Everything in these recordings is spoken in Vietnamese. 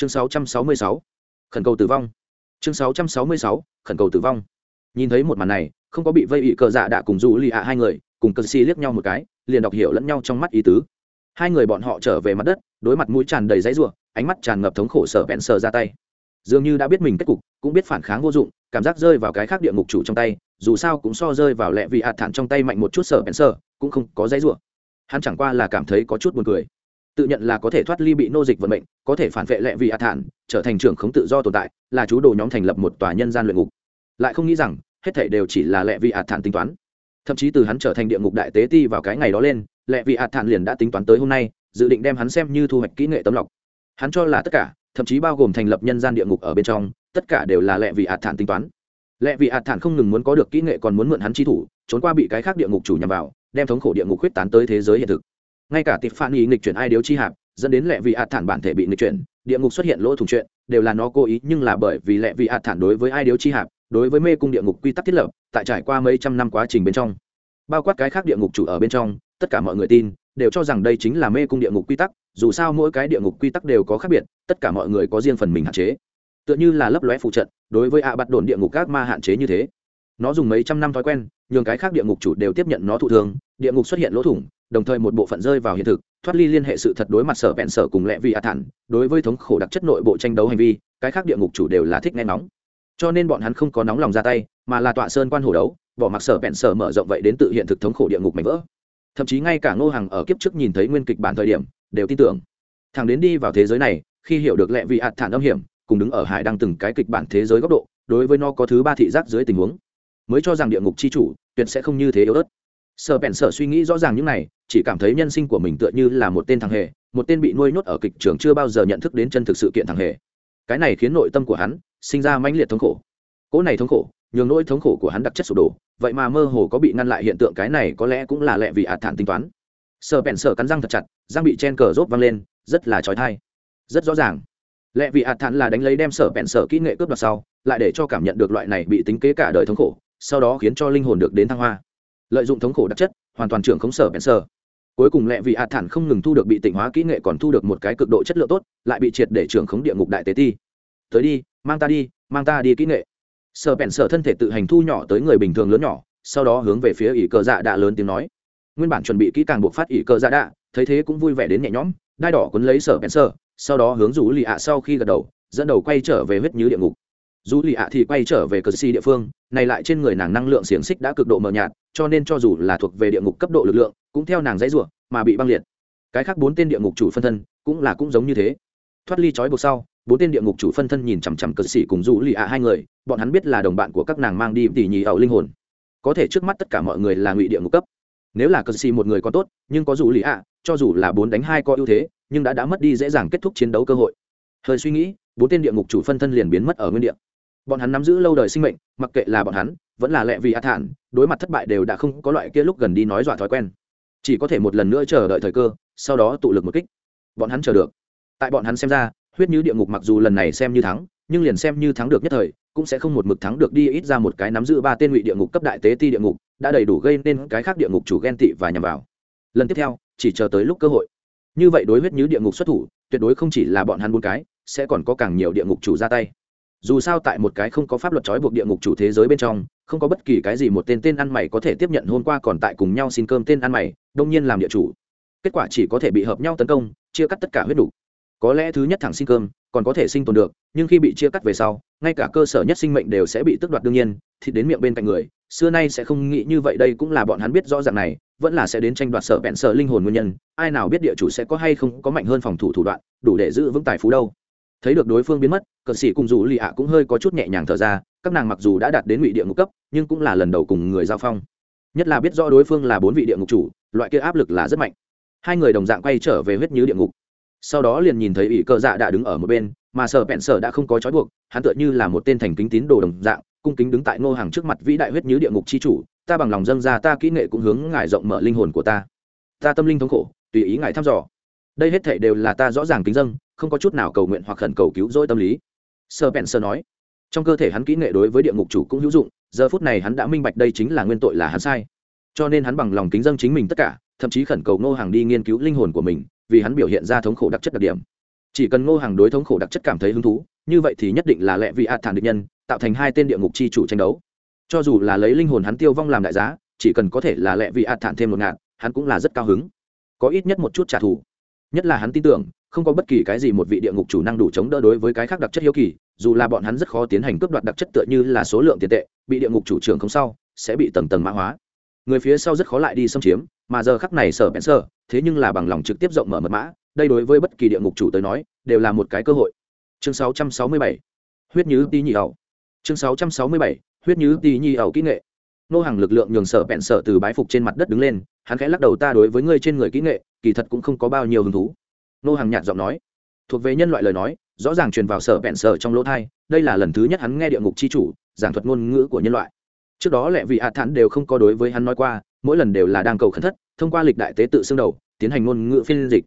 chương 666. khẩn cầu tử vong chương 666. khẩn cầu tử vong nhìn thấy một màn này, không có bị vây ị cờ dạ đã cùng dù lì ạ hai người, cùng cờ si liếc nhau một cái, liền đọc hiểu lẫn nhau trong mắt ý tứ hai người bọn họ trở về mặt đất, đối mặt mũi tràn đầy giấy ruộng ánh mắt tràn ngập thống khổ sở bẹn sờ ra tay dường như đã biết mình kết cục, cũng biết phản kháng vô dụng, cảm giác rơi vào cái khác địa ngục chủ trong tay, dù sao cũng so rơi vào lẹ vị hạt thản trong tay mạnh một chút sở bẹn sờ, cũng không có giấy ruộng hắn chẳng qua là cảm thấy có chút buồn cười tự nhận là có thể thoát ly bị nô dịch vận mệnh, có thể phản vệ lẹ vị hạ thản, trở thành trưởng khống tự do tồn tại, là chú đồ nhóm thành lập một tòa nhân gian luyện ngục. Lại không nghĩ rằng, hết thảy đều chỉ là lẹ vị hạ thản tính toán. Thậm chí từ hắn trở thành địa ngục đại tế ti vào cái ngày đó lên lẹ vị hạt thản liền đã tính toán tới hôm nay, dự định đem hắn xem như thu hoạch kỹ nghệ tấm lọc. Hắn cho là tất cả, thậm chí bao gồm thành lập nhân gian địa ngục ở bên trong, tất cả đều là lẹ vị hạt thản tính toán. Lẹ vị hạt thản không ngừng muốn có được kỹ nghệ còn muốn mượn hắn chi thủ, trốn qua bị cái khác địa ngục chủ nhằm vào, đem thống khổ địa ngục khuyết tán tới thế giới hiện thực ngay cả tịp phản ý nghịch chuyển ai điếu chi hạp, dẫn đến lệ vị ạt thản bản thể bị nghịch chuyển, địa ngục xuất hiện lỗ thủng chuyện, đều là nó cố ý, nhưng là bởi vì lệ vị ạt thản đối với ai điếu chi hạp, đối với mê cung địa ngục quy tắc thiết lập, tại trải qua mấy trăm năm quá trình bên trong. Bao quát cái khác địa ngục chủ ở bên trong, tất cả mọi người tin, đều cho rằng đây chính là mê cung địa ngục quy tắc, dù sao mỗi cái địa ngục quy tắc đều có khác biệt, tất cả mọi người có riêng phần mình hạn chế. Tựa như là lấp lóe phụ trận, đối với ạ bắt đồn địa ngục các ma hạn chế như thế. Nó dùng mấy trăm năm thói quen, nhường cái khác địa ngục chủ đều tiếp nhận nó thụ thường địa ngục xuất hiện lỗ thủng đồng thời một bộ phận rơi vào hiện thực, thoát ly liên hệ sự thật đối mặt sở bẹn sở cùng lẹ vì a thản, đối với thống khổ đặc chất nội bộ tranh đấu hành vi, cái khác địa ngục chủ đều là thích nghe nóng cho nên bọn hắn không có nóng lòng ra tay, mà là tọa sơn quan hồ đấu, bỏ mặc sở bẹn sở mở rộng vậy đến tự hiện thực thống khổ địa ngục mảnh vỡ. Thậm chí ngay cả ngô hằng ở kiếp trước nhìn thấy nguyên kịch bản thời điểm, đều tin tưởng. Thằng đến đi vào thế giới này, khi hiểu được lẹ vì ạt thản âm hiểm, cùng đứng ở hải đang từng cái kịch bản thế giới góc độ, đối với nó có thứ ba thị giác dưới tình huống, mới cho rằng địa ngục c h i chủ tuyệt sẽ không như thế yếu ớt sợ bèn sợ suy nghĩ rõ ràng những này, chỉ cảm thấy nhân sinh của mình tựa như là một tên thằng hề, một tên bị nuôi nhốt ở kịch trường chưa bao giờ nhận thức đến chân thực sự kiện thằng hề. Cái này khiến nội tâm của hắn sinh ra mãnh liệt thống khổ. Cỗ này thống khổ, nhường nỗi thống khổ của hắn đặc chất sụp đổ, vậy mà mơ hồ có bị ngăn lại hiện tượng cái này có lẽ cũng là lẹ vì ạt thản tính toán. Sợ bèn sợ cắn răng thật chặt, răng bị chen cờ rốt văng lên, rất là trói thai rất rõ ràng. Lẽ vì ạt thản là đánh lấy đem sở bẹn sở kỹ nghệ cướp đoạt sau, lại để cho cảm nhận được loại này bị tính kế cả đời thống khổ, sau đó khiến cho linh hồn được đến thăng hoa lợi dụng thống khổ đặc chất, hoàn toàn trưởng khống sở bẹn sở cuối cùng lẹ vì ạt thản không ngừng thu được bị tịnh hóa kỹ nghệ còn thu được một cái cực độ chất lượng tốt, lại bị triệt để trưởng khống địa ngục đại tế ti. Tới đi, mang ta đi, mang ta đi kỹ nghệ. Sở bẹn sở thân thể tự hành thu nhỏ tới người bình thường lớn nhỏ, sau đó hướng về phía ỷ cờ dạ đạ lớn tiếng nói. Nguyên bản chuẩn bị kỹ càng buộc phát ỷ cờ dạ đạ, thấy thế cũng vui vẻ đến nhẹ nhõm, đai đỏ quấn lấy sở bẹn sở sau đó hướng rủ lì ạ sau khi gật đầu, dẫn đầu quay trở về huyết như địa ngục. Dù lì ạ thì quay trở về cờ xì địa phương, này lại trên người nàng năng lượng xiềng xích đã cực độ mờ nhạt cho nên cho dù là thuộc về địa ngục cấp độ lực lượng, cũng theo nàng dãy rủa mà bị băng liệt. Cái khác bốn tên địa ngục chủ phân thân cũng là cũng giống như thế. Thoát ly trói buộc sau, bốn tên địa ngục chủ phân thân nhìn chằm chằm cờ sĩ cùng dù lì ạ hai người, bọn hắn biết là đồng bạn của các nàng mang đi tỉ nhì ẩu linh hồn. Có thể trước mắt tất cả mọi người là ngụy địa ngục cấp. Nếu là cờ sĩ một người có tốt, nhưng có dù lì ạ, cho dù là bốn đánh hai có ưu thế, nhưng đã đã mất đi dễ dàng kết thúc chiến đấu cơ hội. Hơi suy nghĩ, bốn tên địa ngục chủ phân thân liền biến mất ở nguyên địa bọn hắn nắm giữ lâu đời sinh mệnh, mặc kệ là bọn hắn, vẫn là lẹ vì hạ thản, đối mặt thất bại đều đã không có loại kia lúc gần đi nói dọa thói quen. Chỉ có thể một lần nữa chờ đợi thời cơ, sau đó tụ lực một kích. Bọn hắn chờ được. Tại bọn hắn xem ra, huyết như địa ngục mặc dù lần này xem như thắng, nhưng liền xem như thắng được nhất thời, cũng sẽ không một mực thắng được đi ít ra một cái nắm giữ ba tên ngụy địa ngục cấp đại tế ti địa ngục, đã đầy đủ gây nên cái khác địa ngục chủ ghen tị và nhằm vào. Lần tiếp theo, chỉ chờ tới lúc cơ hội. Như vậy đối huyết như địa ngục xuất thủ, tuyệt đối không chỉ là bọn hắn buôn cái, sẽ còn có càng nhiều địa ngục chủ ra tay dù sao tại một cái không có pháp luật trói buộc địa ngục chủ thế giới bên trong, không có bất kỳ cái gì một tên tên ăn mày có thể tiếp nhận hôm qua còn tại cùng nhau xin cơm tên ăn mày, đông nhiên làm địa chủ. Kết quả chỉ có thể bị hợp nhau tấn công, chia cắt tất cả huyết đủ. Có lẽ thứ nhất thẳng xin cơm còn có thể sinh tồn được, nhưng khi bị chia cắt về sau, ngay cả cơ sở nhất sinh mệnh đều sẽ bị tước đoạt đương nhiên thì đến miệng bên cạnh người. Xưa nay sẽ không nghĩ như vậy, đây cũng là bọn hắn biết rõ ràng này, vẫn là sẽ đến tranh đoạt sở bẹn sở linh hồn nguyên nhân. Ai nào biết địa chủ sẽ có hay không có mạnh hơn phòng thủ thủ đoạn, đủ để giữ vững tài phú đâu thấy được đối phương biến mất cờ sĩ cùng dù lì ạ cũng hơi có chút nhẹ nhàng thở ra, các nàng mặc dù đã đạt đến ngụy địa ngục cấp, nhưng cũng là lần đầu cùng người giao phong. Nhất là biết rõ đối phương là bốn vị địa ngục chủ, loại kia áp lực là rất mạnh. Hai người đồng dạng quay trở về huyết như địa ngục. Sau đó liền nhìn thấy ỷ cơ dạ đã đứng ở một bên, mà sở bẹn sở đã không có trói buộc, hắn tựa như là một tên thành kính tín đồ đồng dạng, cung kính đứng tại ngô hàng trước mặt vĩ đại huyết như địa ngục c h i chủ, ta bằng lòng dâng ra, ta kỹ nghệ cũng hướng ngài rộng mở linh hồn của ta. Ta tâm linh thống khổ, tùy ý ngài thăm dò. Đây hết thể đều là ta rõ ràng kính dâng không có chút nào cầu nguyện hoặc khẩn cầu cứu rỗi tâm lý. Sơ bèn sơ nói, trong cơ thể hắn kỹ nghệ đối với địa ngục chủ cũng hữu dụng, giờ phút này hắn đã minh bạch đây chính là nguyên tội là hắn sai. Cho nên hắn bằng lòng kính dâng chính mình tất cả, thậm chí khẩn cầu ngô hàng đi nghiên cứu linh hồn của mình, vì hắn biểu hiện ra thống khổ đặc chất đặc điểm. Chỉ cần ngô hàng đối thống khổ đặc chất cảm thấy hứng thú, như vậy thì nhất định là lẽ vị ạt thản địch nhân, tạo thành hai tên địa ngục chi chủ tranh đấu. Cho dù là lấy linh hồn hắn tiêu vong làm đại giá, chỉ cần có thể là lẽ vị ạt thản thêm một ngạn hắn cũng là rất cao hứng. Có ít nhất một chút trả thù nhất là hắn tin tưởng, không có bất kỳ cái gì một vị địa ngục chủ năng đủ chống đỡ đối với cái khác đặc chất hiếu kỳ, dù là bọn hắn rất khó tiến hành cướp đoạt đặc chất tựa như là số lượng tiền tệ, bị địa ngục chủ trưởng không sau, sẽ bị tầng tầng mã hóa. Người phía sau rất khó lại đi xâm chiếm, mà giờ khắc này sở bén sở, thế nhưng là bằng lòng trực tiếp rộng mở mật mã, đây đối với bất kỳ địa ngục chủ tới nói, đều là một cái cơ hội. Chương 667 huyết nhứ tí nhị ẩu. Chương 667 huyết nhứ tí nhị ẩu kỹ nghệ. Nô hàng lực lượng nhường sở bẹn sở từ bái phục trên mặt đất đứng lên hắn khẽ lắc đầu ta đối với ngươi trên người kỹ nghệ, kỳ thật cũng không có bao nhiêu hứng thú. Nô hàng nhạt giọng nói. Thuộc về nhân loại lời nói, rõ ràng truyền vào sở bẹn sở trong lỗ thai, đây là lần thứ nhất hắn nghe địa ngục c h i chủ, giảng thuật ngôn ngữ của nhân loại. Trước đó lẹ vị hạ thản đều không có đối với hắn nói qua, mỗi lần đều là đang cầu khẩn thất, thông qua lịch đại tế tự xương đầu, tiến hành ngôn ngữ phiên dịch.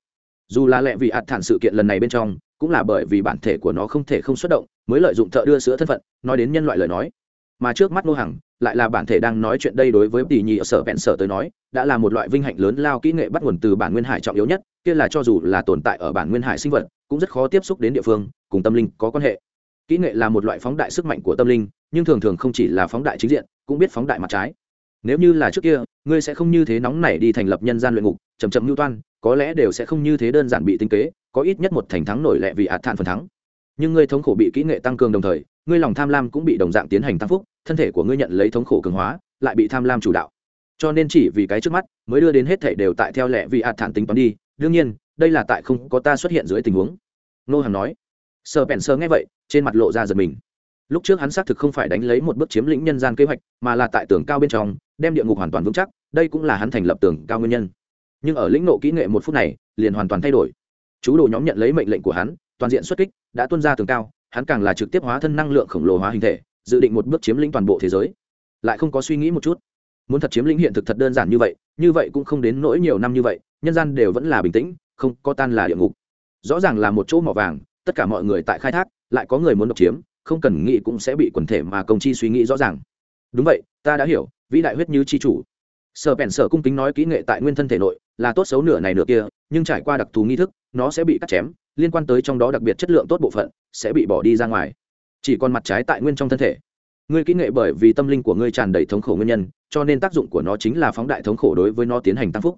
Dù là lẹ vị hạ thản sự kiện lần này bên trong, cũng là bởi vì bản thể của nó không thể không xuất động, mới lợi dụng thợ đưa sữa thân phận, nói đến nhân loại lời nói mà trước mắt nô hằng lại là bản thể đang nói chuyện đây đối với tỷ nhị ở sở vẹn sở tới nói, đã là một loại vinh hạnh lớn lao kỹ nghệ bắt nguồn từ bản nguyên hải trọng yếu nhất, kia là cho dù là tồn tại ở bản nguyên hải sinh vật, cũng rất khó tiếp xúc đến địa phương, cùng tâm linh có quan hệ. Kỹ nghệ là một loại phóng đại sức mạnh của tâm linh, nhưng thường thường không chỉ là phóng đại chính diện, cũng biết phóng đại mặt trái. Nếu như là trước kia, ngươi sẽ không như thế nóng nảy đi thành lập nhân gian luyện ngục chầm chậm mưu toan, có lẽ đều sẽ không như thế đơn giản bị tinh kế, có ít nhất một thành thắng nổi lệ vì ạt thản phần thắng. Nhưng ngươi thống khổ bị kỹ nghệ tăng cường đồng thời, ngươi lòng tham lam cũng bị đồng dạng tiến hành tăng phúc thân thể của ngươi nhận lấy thống khổ cường hóa, lại bị tham lam chủ đạo. Cho nên chỉ vì cái trước mắt, mới đưa đến hết thể đều tại theo lẽ vì ạt thản tính toán đi. Đương nhiên, đây là tại không có ta xuất hiện dưới tình huống. Nô hằng nói. Sơ bèn sơ nghe vậy, trên mặt lộ ra giật mình. Lúc trước hắn xác thực không phải đánh lấy một bước chiếm lĩnh nhân gian kế hoạch, mà là tại tường cao bên trong, đem địa ngục hoàn toàn vững chắc, đây cũng là hắn thành lập tường cao nguyên nhân. Nhưng ở lĩnh nộ kỹ nghệ một phút này, liền hoàn toàn thay đổi. Chú đồ nhóm nhận lấy mệnh lệnh của hắn, toàn diện xuất kích, đã tuân ra tường cao, hắn càng là trực tiếp hóa thân năng lượng khổng lồ hóa hình thể dự định một bước chiếm lĩnh toàn bộ thế giới. Lại không có suy nghĩ một chút. Muốn thật chiếm lĩnh hiện thực thật đơn giản như vậy như vậy cũng không đến nỗi nhiều năm như vậy, nhân gian đều vẫn là bình tĩnh, không có tan là địa ngục. Rõ ràng là một chỗ mỏ vàng, tất cả mọi người tại khai thác, lại có người muốn độc chiếm, không cần nghĩ cũng sẽ bị quần thể mà công chi suy nghĩ rõ ràng. Đúng vậy, ta đã hiểu, vĩ đại huyết như chi chủ. Sở bèn sở cung kính nói kỹ nghệ tại nguyên thân thể nội, là tốt xấu nửa này nửa kia, nhưng trải qua đặc thù nghi thức, nó sẽ bị cắt chém, liên quan tới trong đó đặc biệt chất lượng tốt bộ phận, sẽ bị bỏ đi ra ngoài chỉ còn mặt trái tại nguyên trong thân thể. Ngươi kỹ nghệ bởi vì tâm linh của ngươi tràn đầy thống khổ nguyên nhân, cho nên tác dụng của nó chính là phóng đại thống khổ đối với nó tiến hành tăng phúc.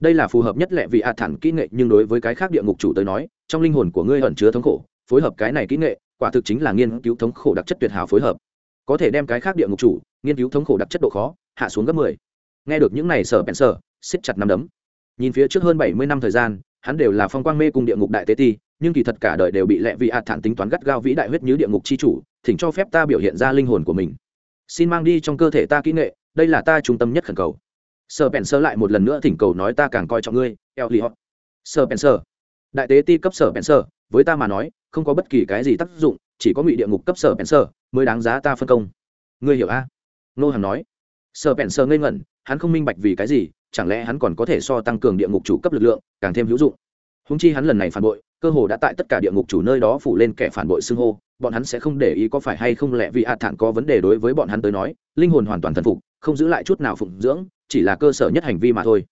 Đây là phù hợp nhất lệ vì ạ thản kỹ nghệ, nhưng đối với cái khác địa ngục chủ tới nói, trong linh hồn của ngươi ẩn chứa thống khổ, phối hợp cái này kỹ nghệ, quả thực chính là nghiên cứu thống khổ đặc chất tuyệt hảo phối hợp. Có thể đem cái khác địa ngục chủ, nghiên cứu thống khổ đặc chất độ khó, hạ xuống gấp mười. Nghe được những này, sở bèn sở xiết chặt nắm đấm. Nhìn phía trước hơn bảy mươi năm thời gian, hắn đều là phong quang mê cùng địa ngục đại tế ti nhưng kỳ thật cả đời đều bị lệ vị ạt thản tính toán gắt gao vĩ đại huyết như địa ngục chi chủ, thỉnh cho phép ta biểu hiện ra linh hồn của mình. Xin mang đi trong cơ thể ta kỹ nghệ, đây là ta trung tâm nhất khẩn cầu. Sơ bèn sơ lại một lần nữa thỉnh cầu nói ta càng coi trọng ngươi eo li hót sơ bèn sơ đại tế ti cấp sở bèn sơ với ta mà nói, không có bất kỳ cái gì tác dụng, chỉ có ngụy địa ngục cấp sở bèn sơ mới đáng giá ta phân công. Ngươi hiểu a? Nô hằng nói. Sở bèn sơ ngây ngẩn, hắn không minh bạch vì cái gì, chẳng lẽ hắn còn có thể so tăng cường địa ngục chủ cấp lực lượng, càng thêm hữu dụng. Húng chi hắn lần này phản bội cơ hồ đã tại tất cả địa ngục chủ nơi đó phủ lên kẻ phản bội xưng hô, bọn hắn sẽ không để ý có phải hay không lẽ vì hạ thản có vấn đề đối với bọn hắn tới nói, linh hồn hoàn toàn thần phục, không giữ lại chút nào phụng dưỡng, chỉ là cơ sở nhất hành vi mà thôi.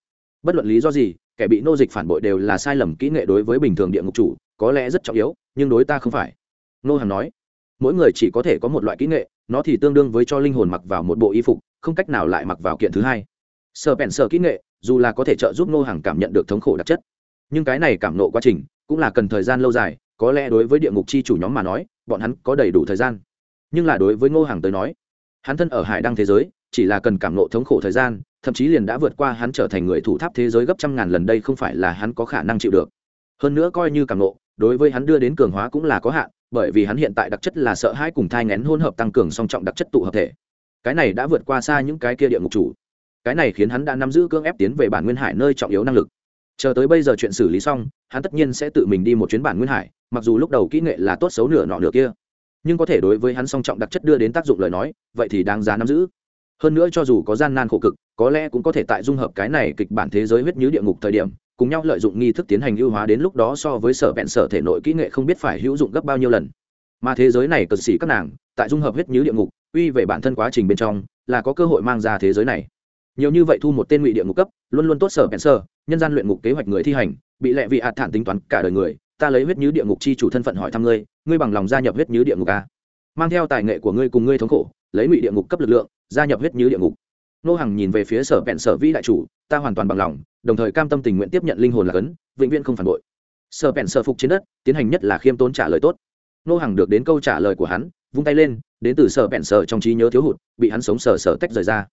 Bất luận lý do gì, kẻ bị nô dịch phản bội đều là sai lầm kỹ nghệ đối với bình thường địa ngục chủ, có lẽ rất trọng yếu, nhưng đối ta không phải. Nô hàng nói, mỗi người chỉ có thể có một loại kỹ nghệ, nó thì tương đương với cho linh hồn mặc vào một bộ y phục, không cách nào lại mặc vào kiện thứ hai. Sợ bèn sợ kỹ nghệ, dù là có thể trợ giúp nô hàng cảm nhận được thống khổ đặc chất, nhưng cái này cảm nộ quá trình cũng là cần thời gian lâu dài, có lẽ đối với địa ngục chi chủ nhóm mà nói, bọn hắn có đầy đủ thời gian. Nhưng là đối với ngô hàng tới nói, hắn thân ở hải đăng thế giới, chỉ là cần cảm nộ thống khổ thời gian, thậm chí liền đã vượt qua hắn trở thành người thủ tháp thế giới gấp trăm ngàn lần đây không phải là hắn có khả năng chịu được. Hơn nữa coi như cảm nộ đối với hắn đưa đến cường hóa cũng là có hạn, bởi vì hắn hiện tại đặc chất là sợ hãi cùng thai ngén hôn hợp tăng cường song trọng đặc chất tụ hợp thể. Cái này đã vượt qua xa những cái kia địa ngục chủ. Cái này khiến hắn đã nắm giữ cưỡng ép tiến về bản nguyên hải nơi trọng yếu năng lực chờ tới bây giờ chuyện xử lý xong, hắn tất nhiên sẽ tự mình đi một chuyến bản nguyên hải, mặc dù lúc đầu kỹ nghệ là tốt xấu nửa nọ nửa kia, nhưng có thể đối với hắn song trọng đặc chất đưa đến tác dụng lời nói, vậy thì đáng giá nắm giữ. Hơn nữa cho dù có gian nan khổ cực, có lẽ cũng có thể tại dung hợp cái này kịch bản thế giới huyết như địa ngục thời điểm, cùng nhau lợi dụng nghi thức tiến hành ưu hóa đến lúc đó so với sở vẹn sở thể nội kỹ nghệ không biết phải hữu dụng gấp bao nhiêu lần. Mà thế giới này cần xỉ các nàng, tại dung hợp huyết như địa ngục, uy về bản thân quá trình bên trong, là có cơ hội mang ra thế giới này nhiều như vậy thu một tên ngụy địa ngục cấp, luôn luôn tốt sở bèn sơ nhân gian luyện ngục kế hoạch người thi hành, bị lệ vị hạt thản tính toán cả đời người, ta lấy huyết như địa ngục chi chủ thân phận hỏi thăm ngươi ngươi bằng lòng gia nhập huyết như địa ngục à? mang theo tài nghệ của ngươi cùng ngươi thống khổ, lấy ngụy địa ngục cấp lực lượng, gia nhập huyết như địa ngục. Nô hàng nhìn về phía sở bèn sở vĩ đại chủ, ta hoàn toàn bằng lòng, đồng thời cam tâm tình nguyện tiếp nhận linh hồn là cấn, vĩnh viễn không phản bội. Sở bèn sở phục trên đất, tiến hành nhất là khiêm tốn trả lời tốt. Nô hàng được đến câu trả lời của hắn, vung tay lên, đến từ sở bèn sở trong trí nhớ thiếu hụt, bị hắn sống sở sở tách rời ra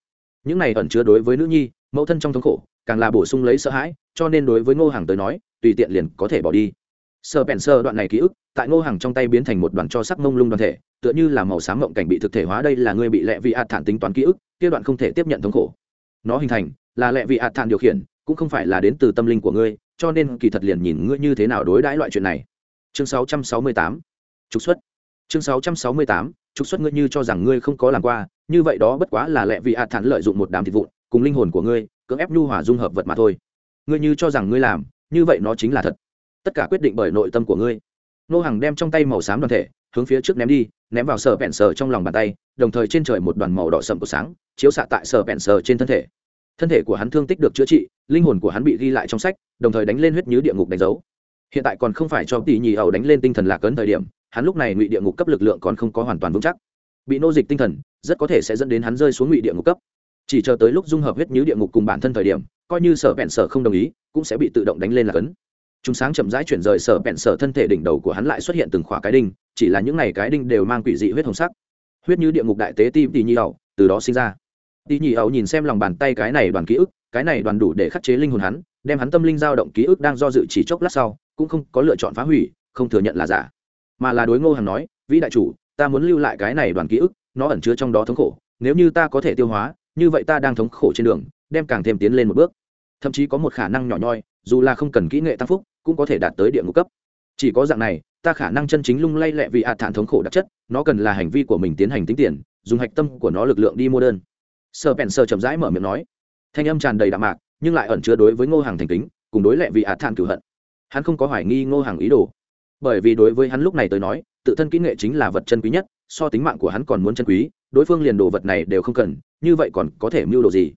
những này ẩn chứa đối với nữ nhi, mẫu thân trong thống khổ, càng là bổ sung lấy sợ hãi, cho nên đối với ngô hàng tới nói, tùy tiện liền có thể bỏ đi. Sơ bèn sơ đoạn này ký ức, tại ngô hàng trong tay biến thành một đoàn cho sắc mông lung đoàn thể, tựa như là màu xám mộng cảnh bị thực thể hóa đây là ngươi bị lệ vị ạt thản tính toán ký ức, kia đoạn không thể tiếp nhận thống khổ. Nó hình thành, là lệ vị ạt thản điều khiển, cũng không phải là đến từ tâm linh của ngươi, cho nên kỳ thật liền nhìn ngươi như thế nào đối đãi loại chuyện này. Chương 668 trục xuất. Chương 668 trục xuất ngươi như cho rằng ngươi không có làm qua, như vậy đó bất quá là lẹ vì ạt thản lợi dụng một đám thịt vụn, cùng linh hồn của ngươi, cưỡng ép nhu hòa dung hợp vật mà thôi. Ngươi như cho rằng ngươi làm, như vậy nó chính là thật. Tất cả quyết định bởi nội tâm của ngươi. Nô hàng đem trong tay màu xám đoàn thể, hướng phía trước ném đi, ném vào sờ bẹn sờ trong lòng bàn tay, đồng thời trên trời một đoàn màu đỏ sậm của sáng, chiếu xạ tại sờ bẹn sờ trên thân thể. Thân thể của hắn thương tích được chữa trị, linh hồn của hắn bị ghi lại trong sách, đồng thời đánh lên huyết nhứ địa ngục đánh dấu. Hiện tại còn không phải cho tỷ nhì ẩu đánh lên tinh thần lạc ấn thời điểm hắn lúc này ngụy địa ngục cấp lực lượng còn không có hoàn toàn vững chắc. Bị nô dịch tinh thần, rất có thể sẽ dẫn đến hắn rơi xuống ngụy địa ngục cấp. Chỉ chờ tới lúc dung hợp huyết nhứ địa ngục cùng bản thân thời điểm, coi như sở bẹn sở không đồng ý, cũng sẽ bị tự động đánh lên là cấn. Chúng sáng chậm rãi chuyển rời sở bẹn sở thân thể đỉnh đầu của hắn lại xuất hiện từng khỏa cái đinh, chỉ là những ngày cái đinh đều mang quỷ dị huyết hồng sắc. Huyết như địa ngục đại tế tim tỉ nhi ẩu từ đó sinh ra. Tỉ nhi ẩu nhìn xem lòng bàn tay cái này đoàn ký ức, cái này đoàn đủ để khắc chế linh hồn hắn, đem hắn tâm linh dao động ký ức đang do dự chỉ chốc lát sau, cũng không có lựa chọn phá hủy, không thừa nhận là giả mà là đối ngô hằng nói, vĩ đại chủ, ta muốn lưu lại cái này đoàn ký ức, nó ẩn chứa trong đó thống khổ. Nếu như ta có thể tiêu hóa, như vậy ta đang thống khổ trên đường, đem càng thêm tiến lên một bước. Thậm chí có một khả năng nhỏ nhoi, dù là không cần kỹ nghệ tăng phúc, cũng có thể đạt tới địa ngục cấp. Chỉ có dạng này, ta khả năng chân chính lung lay lẹ vì hạ thản thống khổ đặc chất, nó cần là hành vi của mình tiến hành tính tiền, dùng hạch tâm của nó lực lượng đi mua đơn. Sơ bèn sơ chậm rãi mở miệng nói. Thanh âm tràn đầy đạm mạc, nhưng lại ẩn chứa đối với ngô hàng thành kính, cùng đối lẹ vị hạ thản cửu hận. Hắn không có hoài nghi ngô hàng ý đồ bởi vì đối với hắn lúc này tới nói, tự thân kỹ nghệ chính là vật chân quý nhất, so tính mạng của hắn còn muốn chân quý, đối phương liền đồ vật này đều không cần, như vậy còn có thể mưu đồ gì?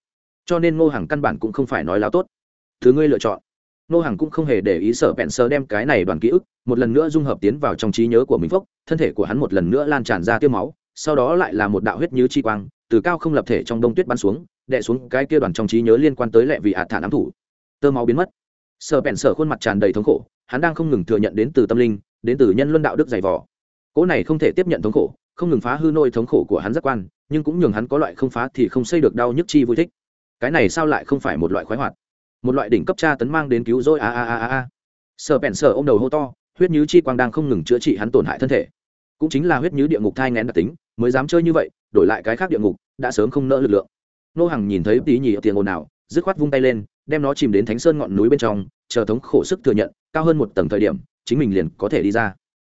Cho nên ngô hàng căn bản cũng không phải nói láo tốt. Thứ ngươi lựa chọn. Ngô hàng cũng không hề để ý sở bẹn sơ đem cái này đoàn ký ức, một lần nữa dung hợp tiến vào trong trí nhớ của mình phốc, thân thể của hắn một lần nữa lan tràn ra tiêu máu, sau đó lại là một đạo huyết như chi quang, từ cao không lập thể trong đông tuyết bắn xuống, đè xuống cái kia đoàn trong trí nhớ liên quan tới lệ vị ạt thản ám thủ. Tơ máu biến mất. Sở bẹn sở khuôn mặt tràn đầy thống khổ hắn đang không ngừng thừa nhận đến từ tâm linh, đến từ nhân luân đạo đức dày vỏ cỗ này không thể tiếp nhận thống khổ, không ngừng phá hư nôi thống khổ của hắn giác quan, nhưng cũng nhường hắn có loại không phá thì không xây được đau nhức chi vui thích. Cái này sao lại không phải một loại khoái hoạt? Một loại đỉnh cấp tra tấn mang đến cứu rỗi a a a a a. Sờ bèn sờ ô m đầu hô to, huyết nhứ chi quang đang không ngừng chữa trị hắn tổn hại thân thể. Cũng chính là huyết nhứ địa ngục thai ngén đặc tính, mới dám chơi như vậy, đổi lại cái khác địa ngục, đã sớm không nỡ lực lượng. Nô hằng nhìn thấy tí nhì tiền ồn nào dứt khoát vung tay lên, đem nó chìm đến thánh sơn ngọn núi bên trong chờ thống khổ sức thừa nhận, cao hơn một tầng thời điểm, chính mình liền có thể đi ra.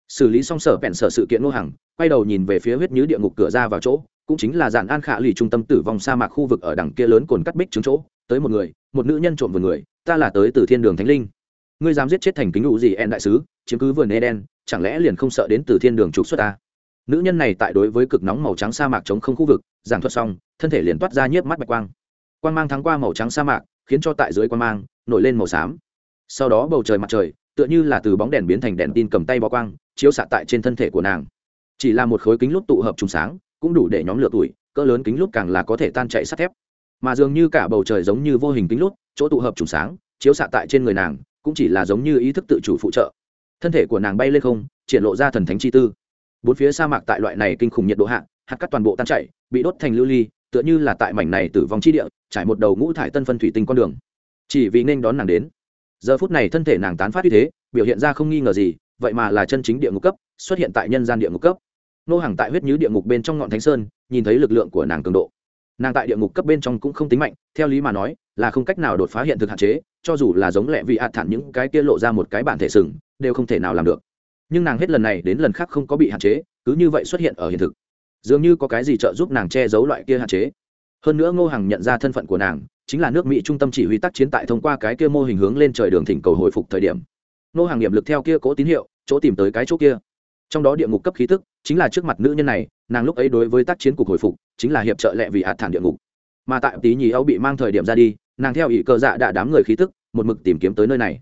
Xử lý xong sở bẹn sở sự kiện nô hằng, quay đầu nhìn về phía huyết nhứ địa ngục cửa ra vào chỗ, cũng chính là dàn an khả lì trung tâm tử vong sa mạc khu vực ở đằng kia lớn cồn cắt bích trứng chỗ, tới một người, một nữ nhân trộm vườn người, ta là tới từ thiên đường thánh linh. Ngươi dám giết chết thành kính ngụ gì en đại sứ, chiếm cứ vườn eden chẳng lẽ liền không sợ đến từ thiên đường trục xuất ta? Nữ nhân này tại đối với cực nóng màu trắng sa mạc chống không khu vực, giảng thuật xong, thân thể liền toát ra nhiếp mắt bạch quang. Quang mang thắng qua màu trắng sa mạc, khiến cho tại dưới quang mang, nổi lên màu xám sau đó bầu trời mặt trời tựa như là từ bóng đèn biến thành đèn tin cầm tay bó quang chiếu xạ tại trên thân thể của nàng. Chỉ là một khối kính lúp tụ hợp trùng sáng cũng đủ để nhóm lửa tuổi cỡ lớn kính lúp càng là có thể tan chạy sắt thép. Mà dường như cả bầu trời giống như vô hình kính lúp, chỗ tụ hợp trùng sáng chiếu xạ tại trên người nàng cũng chỉ là giống như ý thức tự chủ phụ trợ. Thân thể của nàng bay lên không triển lộ ra thần thánh chi tư. Bốn phía sa mạc tại loại này kinh khủng nhiệt độ hạ hạt cắt toàn bộ tan chảy bị đốt thành lưu ly tựa như là tại mảnh này tử vong chi địa trải một đầu ngũ thải tân phân thủy tinh con đường. Chỉ vì nên đón nàng đến giờ phút này thân thể nàng tán phát như thế, biểu hiện ra không nghi ngờ gì, vậy mà là chân chính địa ngục cấp, xuất hiện tại nhân gian địa ngục cấp. Nô hàng tại huyết nhứ địa ngục bên trong ngọn thánh sơn, nhìn thấy lực lượng của nàng cường độ. Nàng tại địa ngục cấp bên trong cũng không tính mạnh, theo lý mà nói, là không cách nào đột phá hiện thực hạn chế, cho dù là giống lẹ vị ạt thản những cái kia lộ ra một cái bản thể sừng, đều không thể nào làm được. Nhưng nàng hết lần này đến lần khác không có bị hạn chế, cứ như vậy xuất hiện ở hiện thực. Dường như có cái gì trợ giúp nàng che giấu loại kia hạn chế. Hơn nữa ngô hằng nhận ra thân phận của nàng chính là nước mỹ trung tâm chỉ huy tác chiến tại thông qua cái kia mô hình hướng lên trời đường thỉnh cầu hồi phục thời điểm. Nô hàng nghiệm lực theo kia cố tín hiệu, chỗ tìm tới cái chỗ kia. Trong đó địa ngục cấp khí tức, chính là trước mặt nữ nhân này, nàng lúc ấy đối với tác chiến cục hồi phục, chính là hiệp trợ lệ vì hạt thản địa ngục. Mà tại tí nhì âu bị mang thời điểm ra đi, nàng theo ý cơ dạ đã đám người khí tức, một mực tìm kiếm tới nơi này.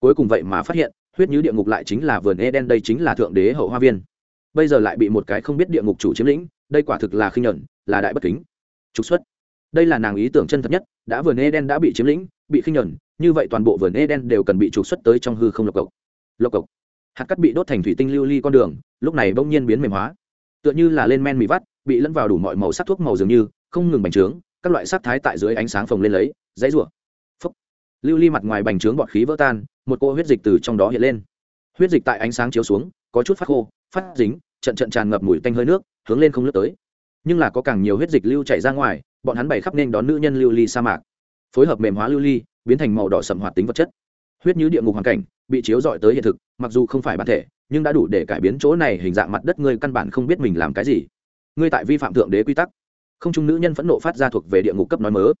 Cuối cùng vậy mà phát hiện, huyết như địa ngục lại chính là vườn eden, đây chính là thượng đế hậu hoa viên. Bây giờ lại bị một cái không biết địa ngục chủ chiếm lĩnh, đây quả thực là khinh nhẫn, là đại bất kính. Trục xuất đây là nàng ý tưởng chân thật nhất, đã vườn eden đã bị chiếm lĩnh, bị khinh nhẫn như vậy toàn bộ vườn eden đều cần bị trục xuất tới trong hư không lộc cộc. Lộc cộc. Hạt cắt bị đốt thành thủy tinh lưu ly con đường, lúc này bỗng nhiên biến mềm hóa. Tựa như là lên men mì vắt, bị lẫn vào đủ mọi màu sắc thuốc màu dường như, không ngừng bành trướng, các loại sắc thái tại dưới ánh sáng phồng lên lấy, dãy rủa. Phấp lưu ly mặt ngoài bành trướng bọt khí vỡ tan, một cô huyết dịch từ trong đó hiện lên. Huyết dịch tại ánh sáng chiếu xuống, có chút phát khô, phát dính, trận trận tràn ngập mùi tanh hơi nước, hướng lên không lướt tới nhưng là có càng nhiều huyết dịch lưu chảy ra ngoài, bọn hắn bày khắp nên đón nữ nhân lưu ly sa mạc. Phối hợp mềm hóa lưu ly, biến thành màu đỏ sậm hoạt tính vật chất. Huyết như địa ngục hoàn cảnh bị chiếu dọi tới hiện thực, mặc dù không phải bản thể, nhưng đã đủ để cải biến chỗ này hình dạng mặt đất ngươi căn bản không biết mình làm cái gì. Ngươi tại vi phạm thượng đế quy tắc. Không trung nữ nhân phẫn nộ phát ra thuộc về địa ngục cấp nói mớ.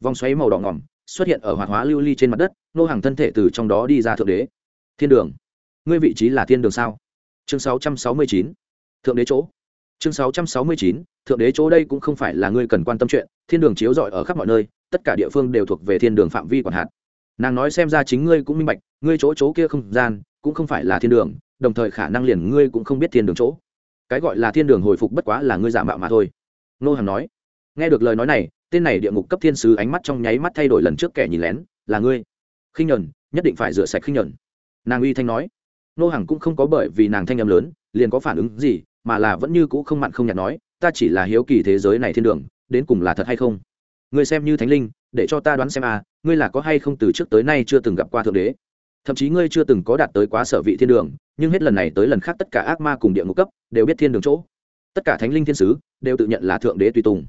Vòng xoáy màu đỏ ngỏm xuất hiện ở hoạt hóa lưu ly trên mặt đất, nô hàng thân thể từ trong đó đi ra thượng đế. Thiên đường. Ngươi vị trí là thiên đường sao? Chương 669. thượng đế chỗ chương 669. thượng đế chỗ đây cũng không phải là ngươi cần quan tâm chuyện, thiên đường chiếu rọi ở khắp mọi nơi, tất cả địa phương đều thuộc về thiên đường phạm vi quản hạt. Nàng nói xem ra chính ngươi cũng minh bạch, ngươi chỗ chỗ kia không gian, cũng không phải là thiên đường, đồng thời khả năng liền ngươi cũng không biết thiên đường chỗ. Cái gọi là thiên đường hồi phục bất quá là ngươi giả mạo mà thôi. Nô hàng nói. Nghe được lời nói này, tên này địa ngục cấp thiên sứ ánh mắt trong nháy mắt thay đổi lần trước kẻ nhìn lén, là ngươi. Khinh nhuần, nhất định phải rửa sạch khinh nhuần. Nàng uy thanh nói. Nô hàng cũng không có bởi vì nàng thanh âm lớn, liền có phản ứng gì mà là vẫn như cũ không mặn không nhạt nói, ta chỉ là hiếu kỳ thế giới này thiên đường, đến cùng là thật hay không? Ngươi xem như thánh linh, để cho ta đoán xem à ngươi là có hay không từ trước tới nay chưa từng gặp qua thượng đế? Thậm chí ngươi chưa từng có đạt tới quá sở vị thiên đường, nhưng hết lần này tới lần khác tất cả ác ma cùng địa ngục cấp đều biết thiên đường chỗ. Tất cả thánh linh thiên sứ đều tự nhận là thượng đế tùy tùng.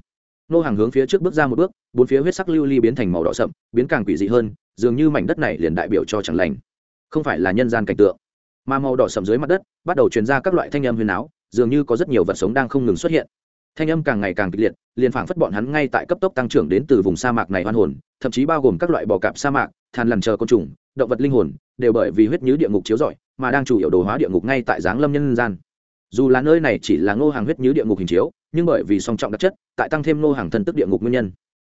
Nô hàng hướng phía trước bước ra một bước, bốn phía huyết sắc lưu ly biến thành màu đỏ sậm, biến càng quỷ dị hơn, dường như mảnh đất này liền đại biểu cho chẳng lành. Không phải là nhân gian cảnh tượng, mà màu đỏ sậm dưới mặt đất bắt đầu truyền ra các loại thanh âm huyền áo dường như có rất nhiều vật sống đang không ngừng xuất hiện. Thanh âm càng ngày càng kịch liệt, liền phảng phất bọn hắn ngay tại cấp tốc tăng trưởng đến từ vùng sa mạc này hoan hồn, thậm chí bao gồm các loại bò cạp sa mạc than lằn chờ côn trùng, động vật linh hồn, đều bởi vì huyết nhứ địa ngục chiếu rọi, mà đang chủ yếu đồ hóa địa ngục ngay tại giáng lâm nhân gian. Dù là nơi này chỉ là ngô hàng huyết nhứ địa ngục hình chiếu, nhưng bởi vì song trọng đặc chất, tại tăng thêm ngô hàng thân tức địa ngục nguyên nhân.